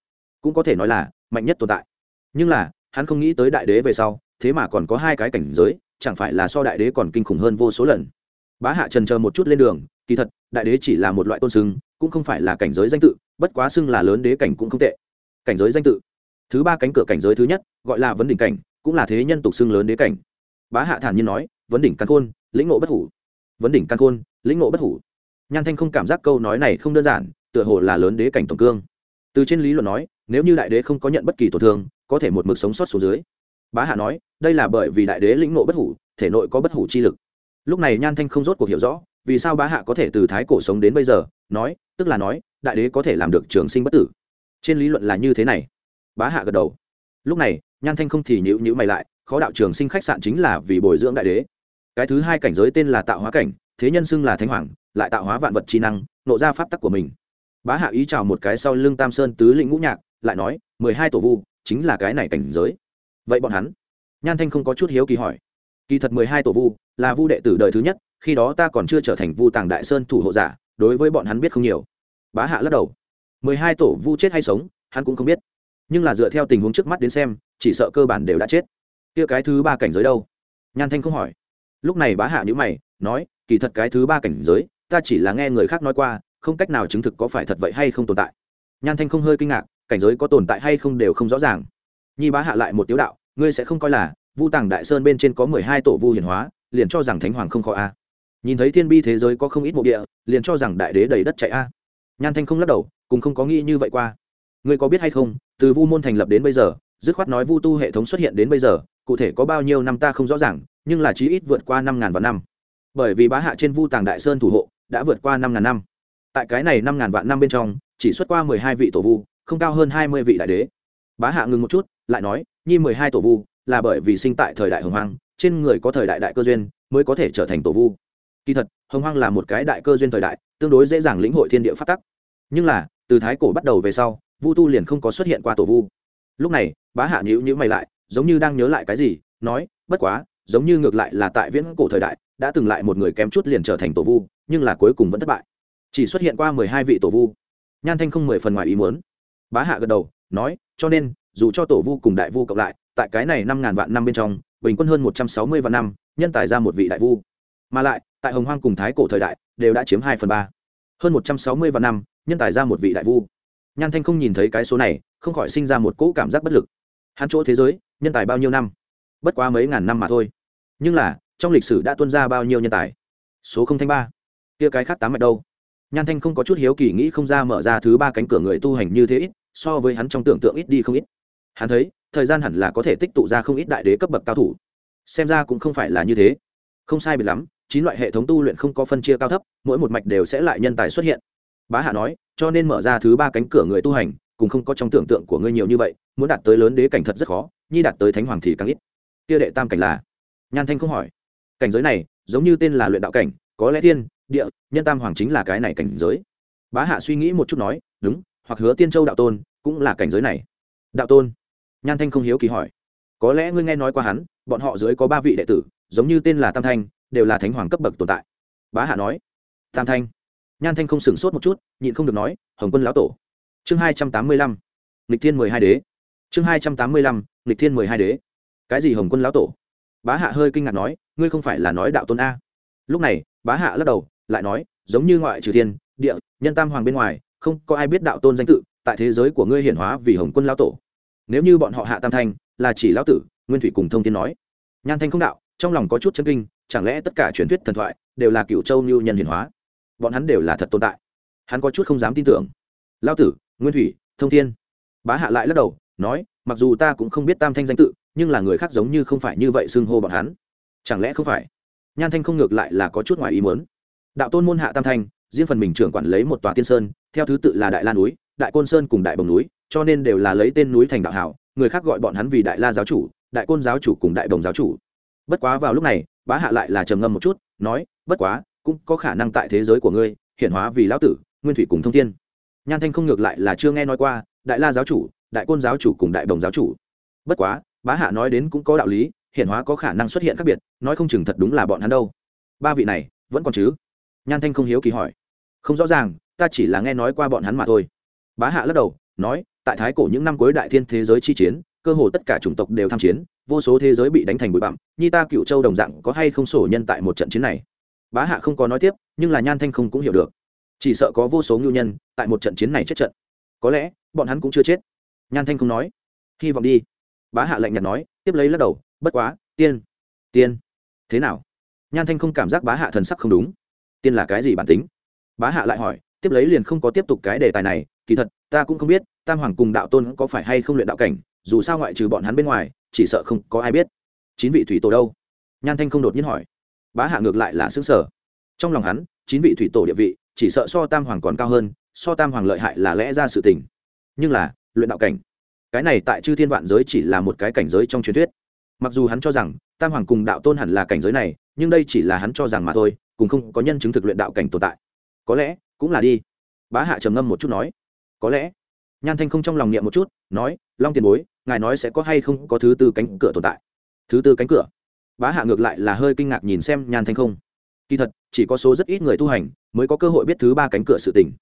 cũng có thể nói là mạnh nhất tồn tại. Nhưng là, hắn không nghĩ tới đại đế về sau, thế mà còn có hai cái cảnh giới, chẳng phải là so đại đế còn kinh khủng hơn vô số lần. Bá hạ trần chờ một chút lên đường, kỳ thật, đại đế chỉ là một loại tôn xưng cũng không phải là cảnh giới danh tự, bất quá xưng là lớn đế cảnh cũng không tệ cảnh giới danh tự. Thứ ba cánh cửa cảnh giới thứ nhất, gọi là vấn đỉnh cảnh, cũng là thế nhân tục xưng lớn đế cảnh. Bá hạ thản nhiên nói, vấn đỉnh căn khôn, lĩnh ngộ bất hủ. Vấn đỉnh căn khôn, lĩnh ngộ bất hủ. Nhan thanh không cảm giác câu nói này không đơn giản, tựa hồ là lớn đế cảnh tổng cương. Từ trên lý luận nói, nếu như đại đế không có nhận bất kỳ tổn thương, có thể một mực sống sót xuống dưới. Bá hạ nói, đây là bởi vì đại đế lĩnh ngộ bất hủ, thể nội có bất hủ chi lực. Lúc này nhan thanh không rốt cuộc hiểu rõ, vì sao bá hạ có thể từ thái cổ sống đến bây giờ, nói, tức là nói, đại đế có thể làm được trường sinh bất tử trên lý luận là như thế này. Bá hạ gật đầu. Lúc này, nhan thanh không thì nhữ nhữ mày lại, khó đạo trường sinh khách sạn chính là vì bồi dưỡng đại đế. Cái thứ hai cảnh giới tên là tạo hóa cảnh, thế nhân xưng là thánh hoàng, lại tạo hóa vạn vật tri năng, nộ ra pháp tắc của mình. Bá hạ ý chào một cái sau lưng tam sơn tứ lĩnh ngũ nhạc, lại nói, mười hai tổ vu, chính là cái này cảnh giới. Vậy bọn hắn? Nhan thanh không có chút hiếu kỳ hỏi. Kỳ thật mười hai tổ vu là vu đệ tử đời thứ nhất, khi đó ta còn chưa trở thành vu tàng đại sơn thủ hộ giả, đối với bọn hắn biết không nhiều. Bá hạ lắc đầu mười hai tổ vu chết hay sống, hắn cũng không biết. Nhưng là dựa theo tình huống trước mắt đến xem, chỉ sợ cơ bản đều đã chết. Kia cái thứ ba cảnh giới đâu? Nhan thanh không hỏi. Lúc này bá hạ nhữ mày, nói, kỳ thật cái thứ ba cảnh giới, ta chỉ là nghe người khác nói qua, không cách nào chứng thực có phải thật vậy hay không tồn tại. Nhan thanh không hơi kinh ngạc, cảnh giới có tồn tại hay không đều không rõ ràng. Nhi bá hạ lại một tiếu đạo, ngươi sẽ không coi là, vu tàng đại sơn bên trên có mười hai tổ vu hiển hóa, liền cho rằng thánh hoàng không khó a. Nhìn thấy thiên bi thế giới có không ít mộ địa, liền cho rằng đại đế đầy đất chạy a. Nhan thanh không lắc đầu cũng không có nghĩ như vậy qua. Ngươi có biết hay không, từ vu môn thành lập đến bây giờ, dứt khoát nói vu tu hệ thống xuất hiện đến bây giờ, cụ thể có bao nhiêu năm ta không rõ ràng, nhưng là chí ít vượt qua năm ngàn vạn năm. Bởi vì bá hạ trên vu tàng đại sơn thủ hộ, đã vượt qua năm ngàn năm. Tại cái này năm ngàn vạn năm bên trong, chỉ xuất qua mười hai vị tổ vu, không cao hơn hai mươi vị đại đế. Bá hạ ngừng một chút, lại nói, nhi mười hai tổ vu, là bởi vì sinh tại thời đại hồng hoang, trên người có thời đại đại cơ duyên, mới có thể trở thành tổ vu. Kỳ thật, hồng hoang là một cái đại cơ duyên thời đại, tương đối dễ dàng lĩnh hội thiên địa phát tắc. Nhưng là từ thái cổ bắt đầu về sau, vu tu liền không có xuất hiện qua tổ vu. Lúc này, bá hạ nhữ nhữ mày lại, giống như đang nhớ lại cái gì, nói, bất quá, giống như ngược lại là tại viễn cổ thời đại, đã từng lại một người kém chút liền trở thành tổ vu, nhưng là cuối cùng vẫn thất bại. Chỉ xuất hiện qua mười hai vị tổ vu. Nhan thanh không mười phần ngoài ý muốn. Bá hạ gật đầu, nói, cho nên, dù cho tổ vu cùng đại vu cộng lại, tại cái này năm ngàn vạn năm bên trong, bình quân hơn một trăm sáu mươi vạn năm, nhân tài ra một vị đại vu. Mà lại, tại hồng hoang cùng thái cổ thời đại, đều đã chiếm hai phần ba hơn một trăm sáu mươi vạn năm, nhân tài ra một vị đại vu. Nhan thanh không nhìn thấy cái số này, không khỏi sinh ra một cỗ cảm giác bất lực. Hắn chỗ thế giới, nhân tài bao nhiêu năm? Bất quá mấy ngàn năm mà thôi. Nhưng là, trong lịch sử đã tuân ra bao nhiêu nhân tài? Số không thanh ba. Kia cái khác tám mạch đâu? Nhan thanh không có chút hiếu kỳ nghĩ không ra mở ra thứ ba cánh cửa người tu hành như thế ít, so với hắn trong tưởng tượng ít đi không ít. Hắn thấy, thời gian hẳn là có thể tích tụ ra không ít đại đế cấp bậc cao thủ. Xem ra cũng không phải là như thế. Không sai biệt lắm chín loại hệ thống tu luyện không có phân chia cao thấp, mỗi một mạch đều sẽ lại nhân tài xuất hiện. Bá hạ nói, cho nên mở ra thứ ba cánh cửa người tu hành cũng không có trong tưởng tượng của ngươi nhiều như vậy, muốn đạt tới lớn đế cảnh thật rất khó, nhi đạt tới thánh hoàng thì càng ít. Kia đệ tam cảnh là? Nhan thanh không hỏi. Cảnh giới này, giống như tên là luyện đạo cảnh, có lẽ thiên, địa, nhân tam hoàng chính là cái này cảnh giới. Bá hạ suy nghĩ một chút nói, đúng, hoặc hứa tiên châu đạo tôn, cũng là cảnh giới này. Đạo tôn? Nhan thanh không hiếu kỳ hỏi. Có lẽ ngươi nghe nói qua hắn, bọn họ dưới có ba vị đệ tử, giống như tên là tam thanh đều là thánh hoàng cấp bậc tồn tại. Bá hạ nói, tam thanh. Nhan thanh không sửng sốt một chút, nhịn không được nói, hồng quân lão tổ. Chương hai trăm tám mươi lăm lịch thiên mười hai đế. Chương hai trăm tám mươi lăm lịch thiên mười hai đế. Cái gì hồng quân lão tổ? Bá hạ hơi kinh ngạc nói, ngươi không phải là nói đạo tôn a? Lúc này, bá hạ lắc đầu, lại nói, giống như ngoại trừ thiên, địa, nhân tam hoàng bên ngoài, không có ai biết đạo tôn danh tự, tại thế giới của ngươi hiển hóa vì hồng quân lão tổ. Nếu như bọn họ hạ tam thanh, là chỉ lão tử, nguyên thủy cùng thông tin nói. Nhan thanh không đạo, trong lòng có chút chân kinh chẳng lẽ tất cả truyền thuyết thần thoại đều là cựu châu như nhân hiển hóa? Bọn hắn đều là thật tồn tại. Hắn có chút không dám tin tưởng. Lao tử, nguyên thủy, thông thiên. Bá hạ lại lắc đầu, nói, mặc dù ta cũng không biết tam thanh danh tự, nhưng là người khác giống như không phải như vậy xưng hô bọn hắn. Chẳng lẽ không phải? Nhan thanh không ngược lại là có chút ngoài ý muốn. Đạo tôn môn hạ tam thanh, riêng phần mình trưởng quản lấy một tòa tiên sơn, theo thứ tự là đại la núi, đại côn sơn cùng đại bồng núi, cho nên đều là lấy tên núi thành đạo hảo, người khác gọi bọn hắn vì đại la giáo chủ, đại côn giáo chủ cùng đại đồng giáo chủ. Bất quá vào lúc này bá hạ lại là trầm ngâm một chút, nói, bất quá, cũng có khả năng tại thế giới của ngươi hiện hóa vì lão tử, nguyên thủy cùng thông thiên. Nhan thanh không ngược lại là chưa nghe nói qua, đại la giáo chủ, đại côn giáo chủ cùng đại đồng giáo chủ. Bất quá, bá hạ nói đến cũng có đạo lý hiện hóa có khả năng xuất hiện khác biệt, nói không chừng thật đúng là bọn hắn đâu. Ba vị này, vẫn còn chứ? Nhan thanh không hiếu kỳ hỏi. Không rõ ràng, ta chỉ là nghe nói qua bọn hắn mà thôi. Bá hạ lắc đầu, nói, tại thái cổ những năm cuối đại thiên thế giới chi chiến cơ hồ tất cả chủng tộc đều tham chiến, vô số thế giới bị đánh thành bụi bặm, như ta cựu châu đồng dạng có hay không sổ nhân tại một trận chiến này? Bá hạ không có nói tiếp, nhưng là nhan thanh không cũng hiểu được. Chỉ sợ có vô số ngưu nhân tại một trận chiến này chết trận. Có lẽ, bọn hắn cũng chưa chết. Nhan thanh không nói. Hy vọng đi. Bá hạ lạnh nhạt nói, tiếp lấy lắc đầu, bất quá, tiên tiên. Thế nào? Nhan thanh không cảm giác bá hạ thần sắc không đúng. Tiên là cái gì bản tính? Bá hạ lại hỏi tiếp lấy liền không có tiếp tục cái đề tài này, kỳ thật, ta cũng không biết, tam hoàng cùng đạo tôn có phải hay không luyện đạo cảnh, dù sao ngoại trừ bọn hắn bên ngoài, chỉ sợ không có ai biết. Chín vị thủy tổ đâu? Nhan thanh không đột nhiên hỏi. Bá hạ ngược lại là xứng sở trong lòng hắn, chín vị thủy tổ địa vị, chỉ sợ so tam hoàng còn cao hơn, so tam hoàng lợi hại là lẽ ra sự tình. Nhưng là, luyện đạo cảnh, cái này tại chư thiên vạn giới chỉ là một cái cảnh giới trong truyền thuyết. Mặc dù hắn cho rằng, tam hoàng cùng đạo tôn hẳn là cảnh giới này, nhưng đây chỉ là hắn cho rằng mà thôi cùng không có nhân chứng thực luyện đạo cảnh tồn tại. Có lẽ cũng là đi. Bá hạ trầm ngâm một chút nói, có lẽ. Nhan thanh không trong lòng niệm một chút, nói, long tiền bối, ngài nói sẽ có hay không có thứ tư cánh cửa tồn tại. Thứ tư cánh cửa? Bá hạ ngược lại là hơi kinh ngạc nhìn xem nhan thanh không. Kỳ thật, chỉ có số rất ít người tu hành mới có cơ hội biết thứ ba cánh cửa sự tình.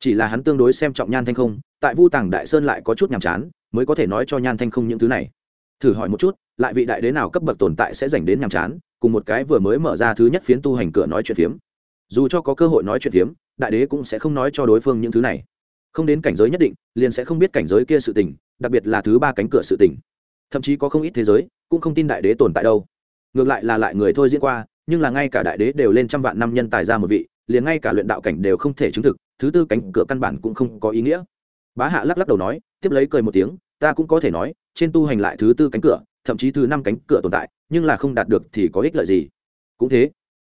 Chỉ là hắn tương đối xem trọng nhan thanh không, tại vu tàng đại sơn lại có chút nhàm chán, mới có thể nói cho nhan thanh không những thứ này. Thử hỏi một chút, lại vị đại đế nào cấp bậc tồn tại sẽ dành đến nhàm chán, cùng một cái vừa mới mở ra thứ nhất phiến tu hành cửa nói chuyện phiếm. Dù cho có cơ hội nói chuyện phiếm đại đế cũng sẽ không nói cho đối phương những thứ này. Không đến cảnh giới nhất định, liền sẽ không biết cảnh giới kia sự tình, đặc biệt là thứ ba cánh cửa sự tình. Thậm chí có không ít thế giới, cũng không tin đại đế tồn tại đâu. Ngược lại là lại người thôi diễn qua, nhưng là ngay cả đại đế đều lên trăm vạn năm nhân tài ra một vị, liền ngay cả luyện đạo cảnh đều không thể chứng thực, thứ tư cánh cửa căn bản cũng không có ý nghĩa. Bá hạ lắc lắc đầu nói, tiếp lấy cười một tiếng, ta cũng có thể nói, trên tu hành lại thứ tư cánh cửa, thậm chí thứ năm cánh cửa tồn tại, nhưng là không đạt được thì có ích lợi gì. Cũng thế.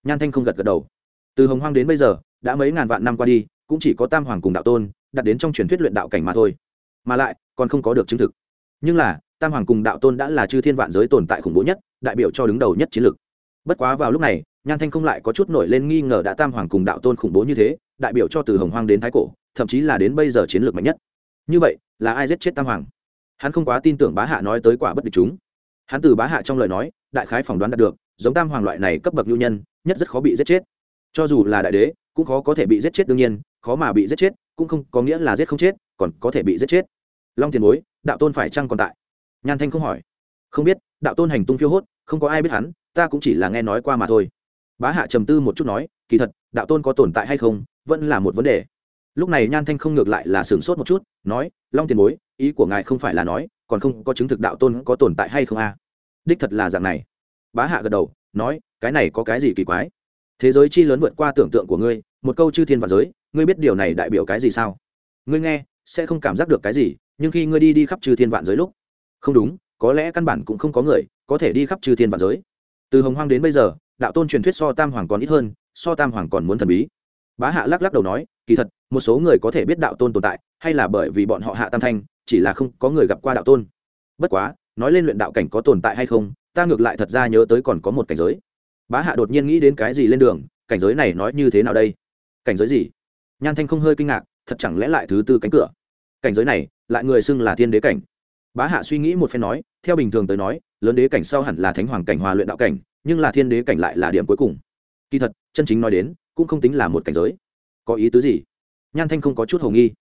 Nhan thanh không gật gật đầu. Từ hồng hoang đến bây giờ đã mấy ngàn vạn năm qua đi, cũng chỉ có tam hoàng cùng đạo tôn đặt đến trong truyền thuyết luyện đạo cảnh mà thôi. Mà lại, còn không có được chứng thực. Nhưng là, tam hoàng cùng đạo tôn đã là chư thiên vạn giới tồn tại khủng bố nhất, đại biểu cho đứng đầu nhất chiến lược. Bất quá vào lúc này, nhan thanh không lại có chút nổi lên nghi ngờ đã tam hoàng cùng đạo tôn khủng bố như thế, đại biểu cho từ hồng hoang đến thái cổ, thậm chí là đến bây giờ chiến lược mạnh nhất. Như vậy, là ai giết chết tam hoàng? Hắn không quá tin tưởng bá hạ nói tới quả bất địch chúng. Hắn từ bá hạ trong lời nói, đại khái phỏng đoán đạt được, giống tam hoàng loại này cấp bậc lưu nhân, nhất rất khó bị giết chết cho dù là đại đế, cũng khó có thể bị giết chết đương nhiên, khó mà bị giết chết, cũng không có nghĩa là giết không chết, còn có thể bị giết chết. Long tiền bối, đạo tôn phải chăng còn tại? Nhan thanh không hỏi. Không biết, đạo tôn hành tung phiêu hốt, không có ai biết hắn, ta cũng chỉ là nghe nói qua mà thôi. Bá hạ trầm tư một chút nói, kỳ thật, đạo tôn có tồn tại hay không, vẫn là một vấn đề. Lúc này nhan thanh không ngược lại là sửng sốt một chút, nói, long tiền bối, ý của ngài không phải là nói, còn không có chứng thực đạo tôn có tồn tại hay không a? À? đích thật là dạng này. Bá hạ gật đầu, nói, cái này có cái gì kỳ quái? Thế giới chi lớn vượt qua tưởng tượng của ngươi, một câu chư thiên và giới, ngươi biết điều này đại biểu cái gì sao? Ngươi nghe, sẽ không cảm giác được cái gì, nhưng khi ngươi đi đi khắp chư thiên vạn giới lúc. Không đúng, có lẽ căn bản cũng không có người có thể đi khắp chư thiên vạn giới. Từ hồng hoang đến bây giờ, đạo tôn truyền thuyết so tam hoàng còn ít hơn, so tam hoàng còn muốn thần bí. Bá hạ lắc lắc đầu nói, kỳ thật, một số người có thể biết đạo tôn tồn tại, hay là bởi vì bọn họ hạ tam thanh, chỉ là không có người gặp qua đạo tôn. Bất quá, nói lên luyện đạo cảnh có tồn tại hay không, ta ngược lại thật ra nhớ tới còn có một cảnh giới bá hạ đột nhiên nghĩ đến cái gì lên đường, cảnh giới này nói như thế nào đây? Cảnh giới gì? Nhan thanh không hơi kinh ngạc, thật chẳng lẽ lại thứ tư cánh cửa? Cảnh giới này, lại người xưng là thiên đế cảnh. Bá hạ suy nghĩ một phen nói, theo bình thường tới nói, lớn đế cảnh sau hẳn là thánh hoàng cảnh hòa luyện đạo cảnh, nhưng là thiên đế cảnh lại là điểm cuối cùng. Kỳ thật, chân chính nói đến, cũng không tính là một cảnh giới. Có ý tứ gì? Nhan thanh không có chút h ầ nghi.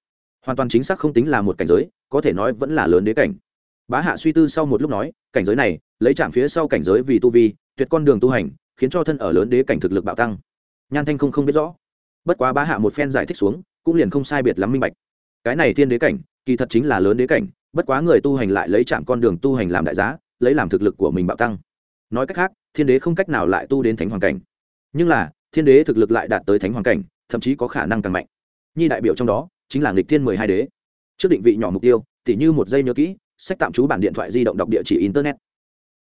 Hoàn toàn chính xác không tính là một cảnh giới, có thể nói vẫn là lớn đế cảnh. Bá hạ suy tư sau một lúc nói, cảnh giới này, lấy chạm phía sau cảnh giới vì tu vi, tuyệt con đường tu hành khiến cho thân ở lớn đế cảnh thực lực bạo tăng. Nhan thanh không không biết rõ. Bất quá bá hạ một phen giải thích xuống, cũng liền không sai biệt lắm minh bạch. Cái này thiên đế cảnh, kỳ thật chính là lớn đế cảnh, bất quá người tu hành lại lấy chạm con đường tu hành làm đại giá, lấy làm thực lực của mình bạo tăng. Nói cách khác, thiên đế không cách nào lại tu đến thánh hoàng cảnh. Nhưng là, thiên đế thực lực lại đạt tới thánh hoàng cảnh, thậm chí có khả năng càng mạnh. Nhi đại biểu trong đó, chính là nghịch thiên mười hai đế. Trước định vị nhỏ mục tiêu, tỉ như một giây nhớ kỹ, sách tạm trú bản điện thoại di động đọc địa chỉ internet.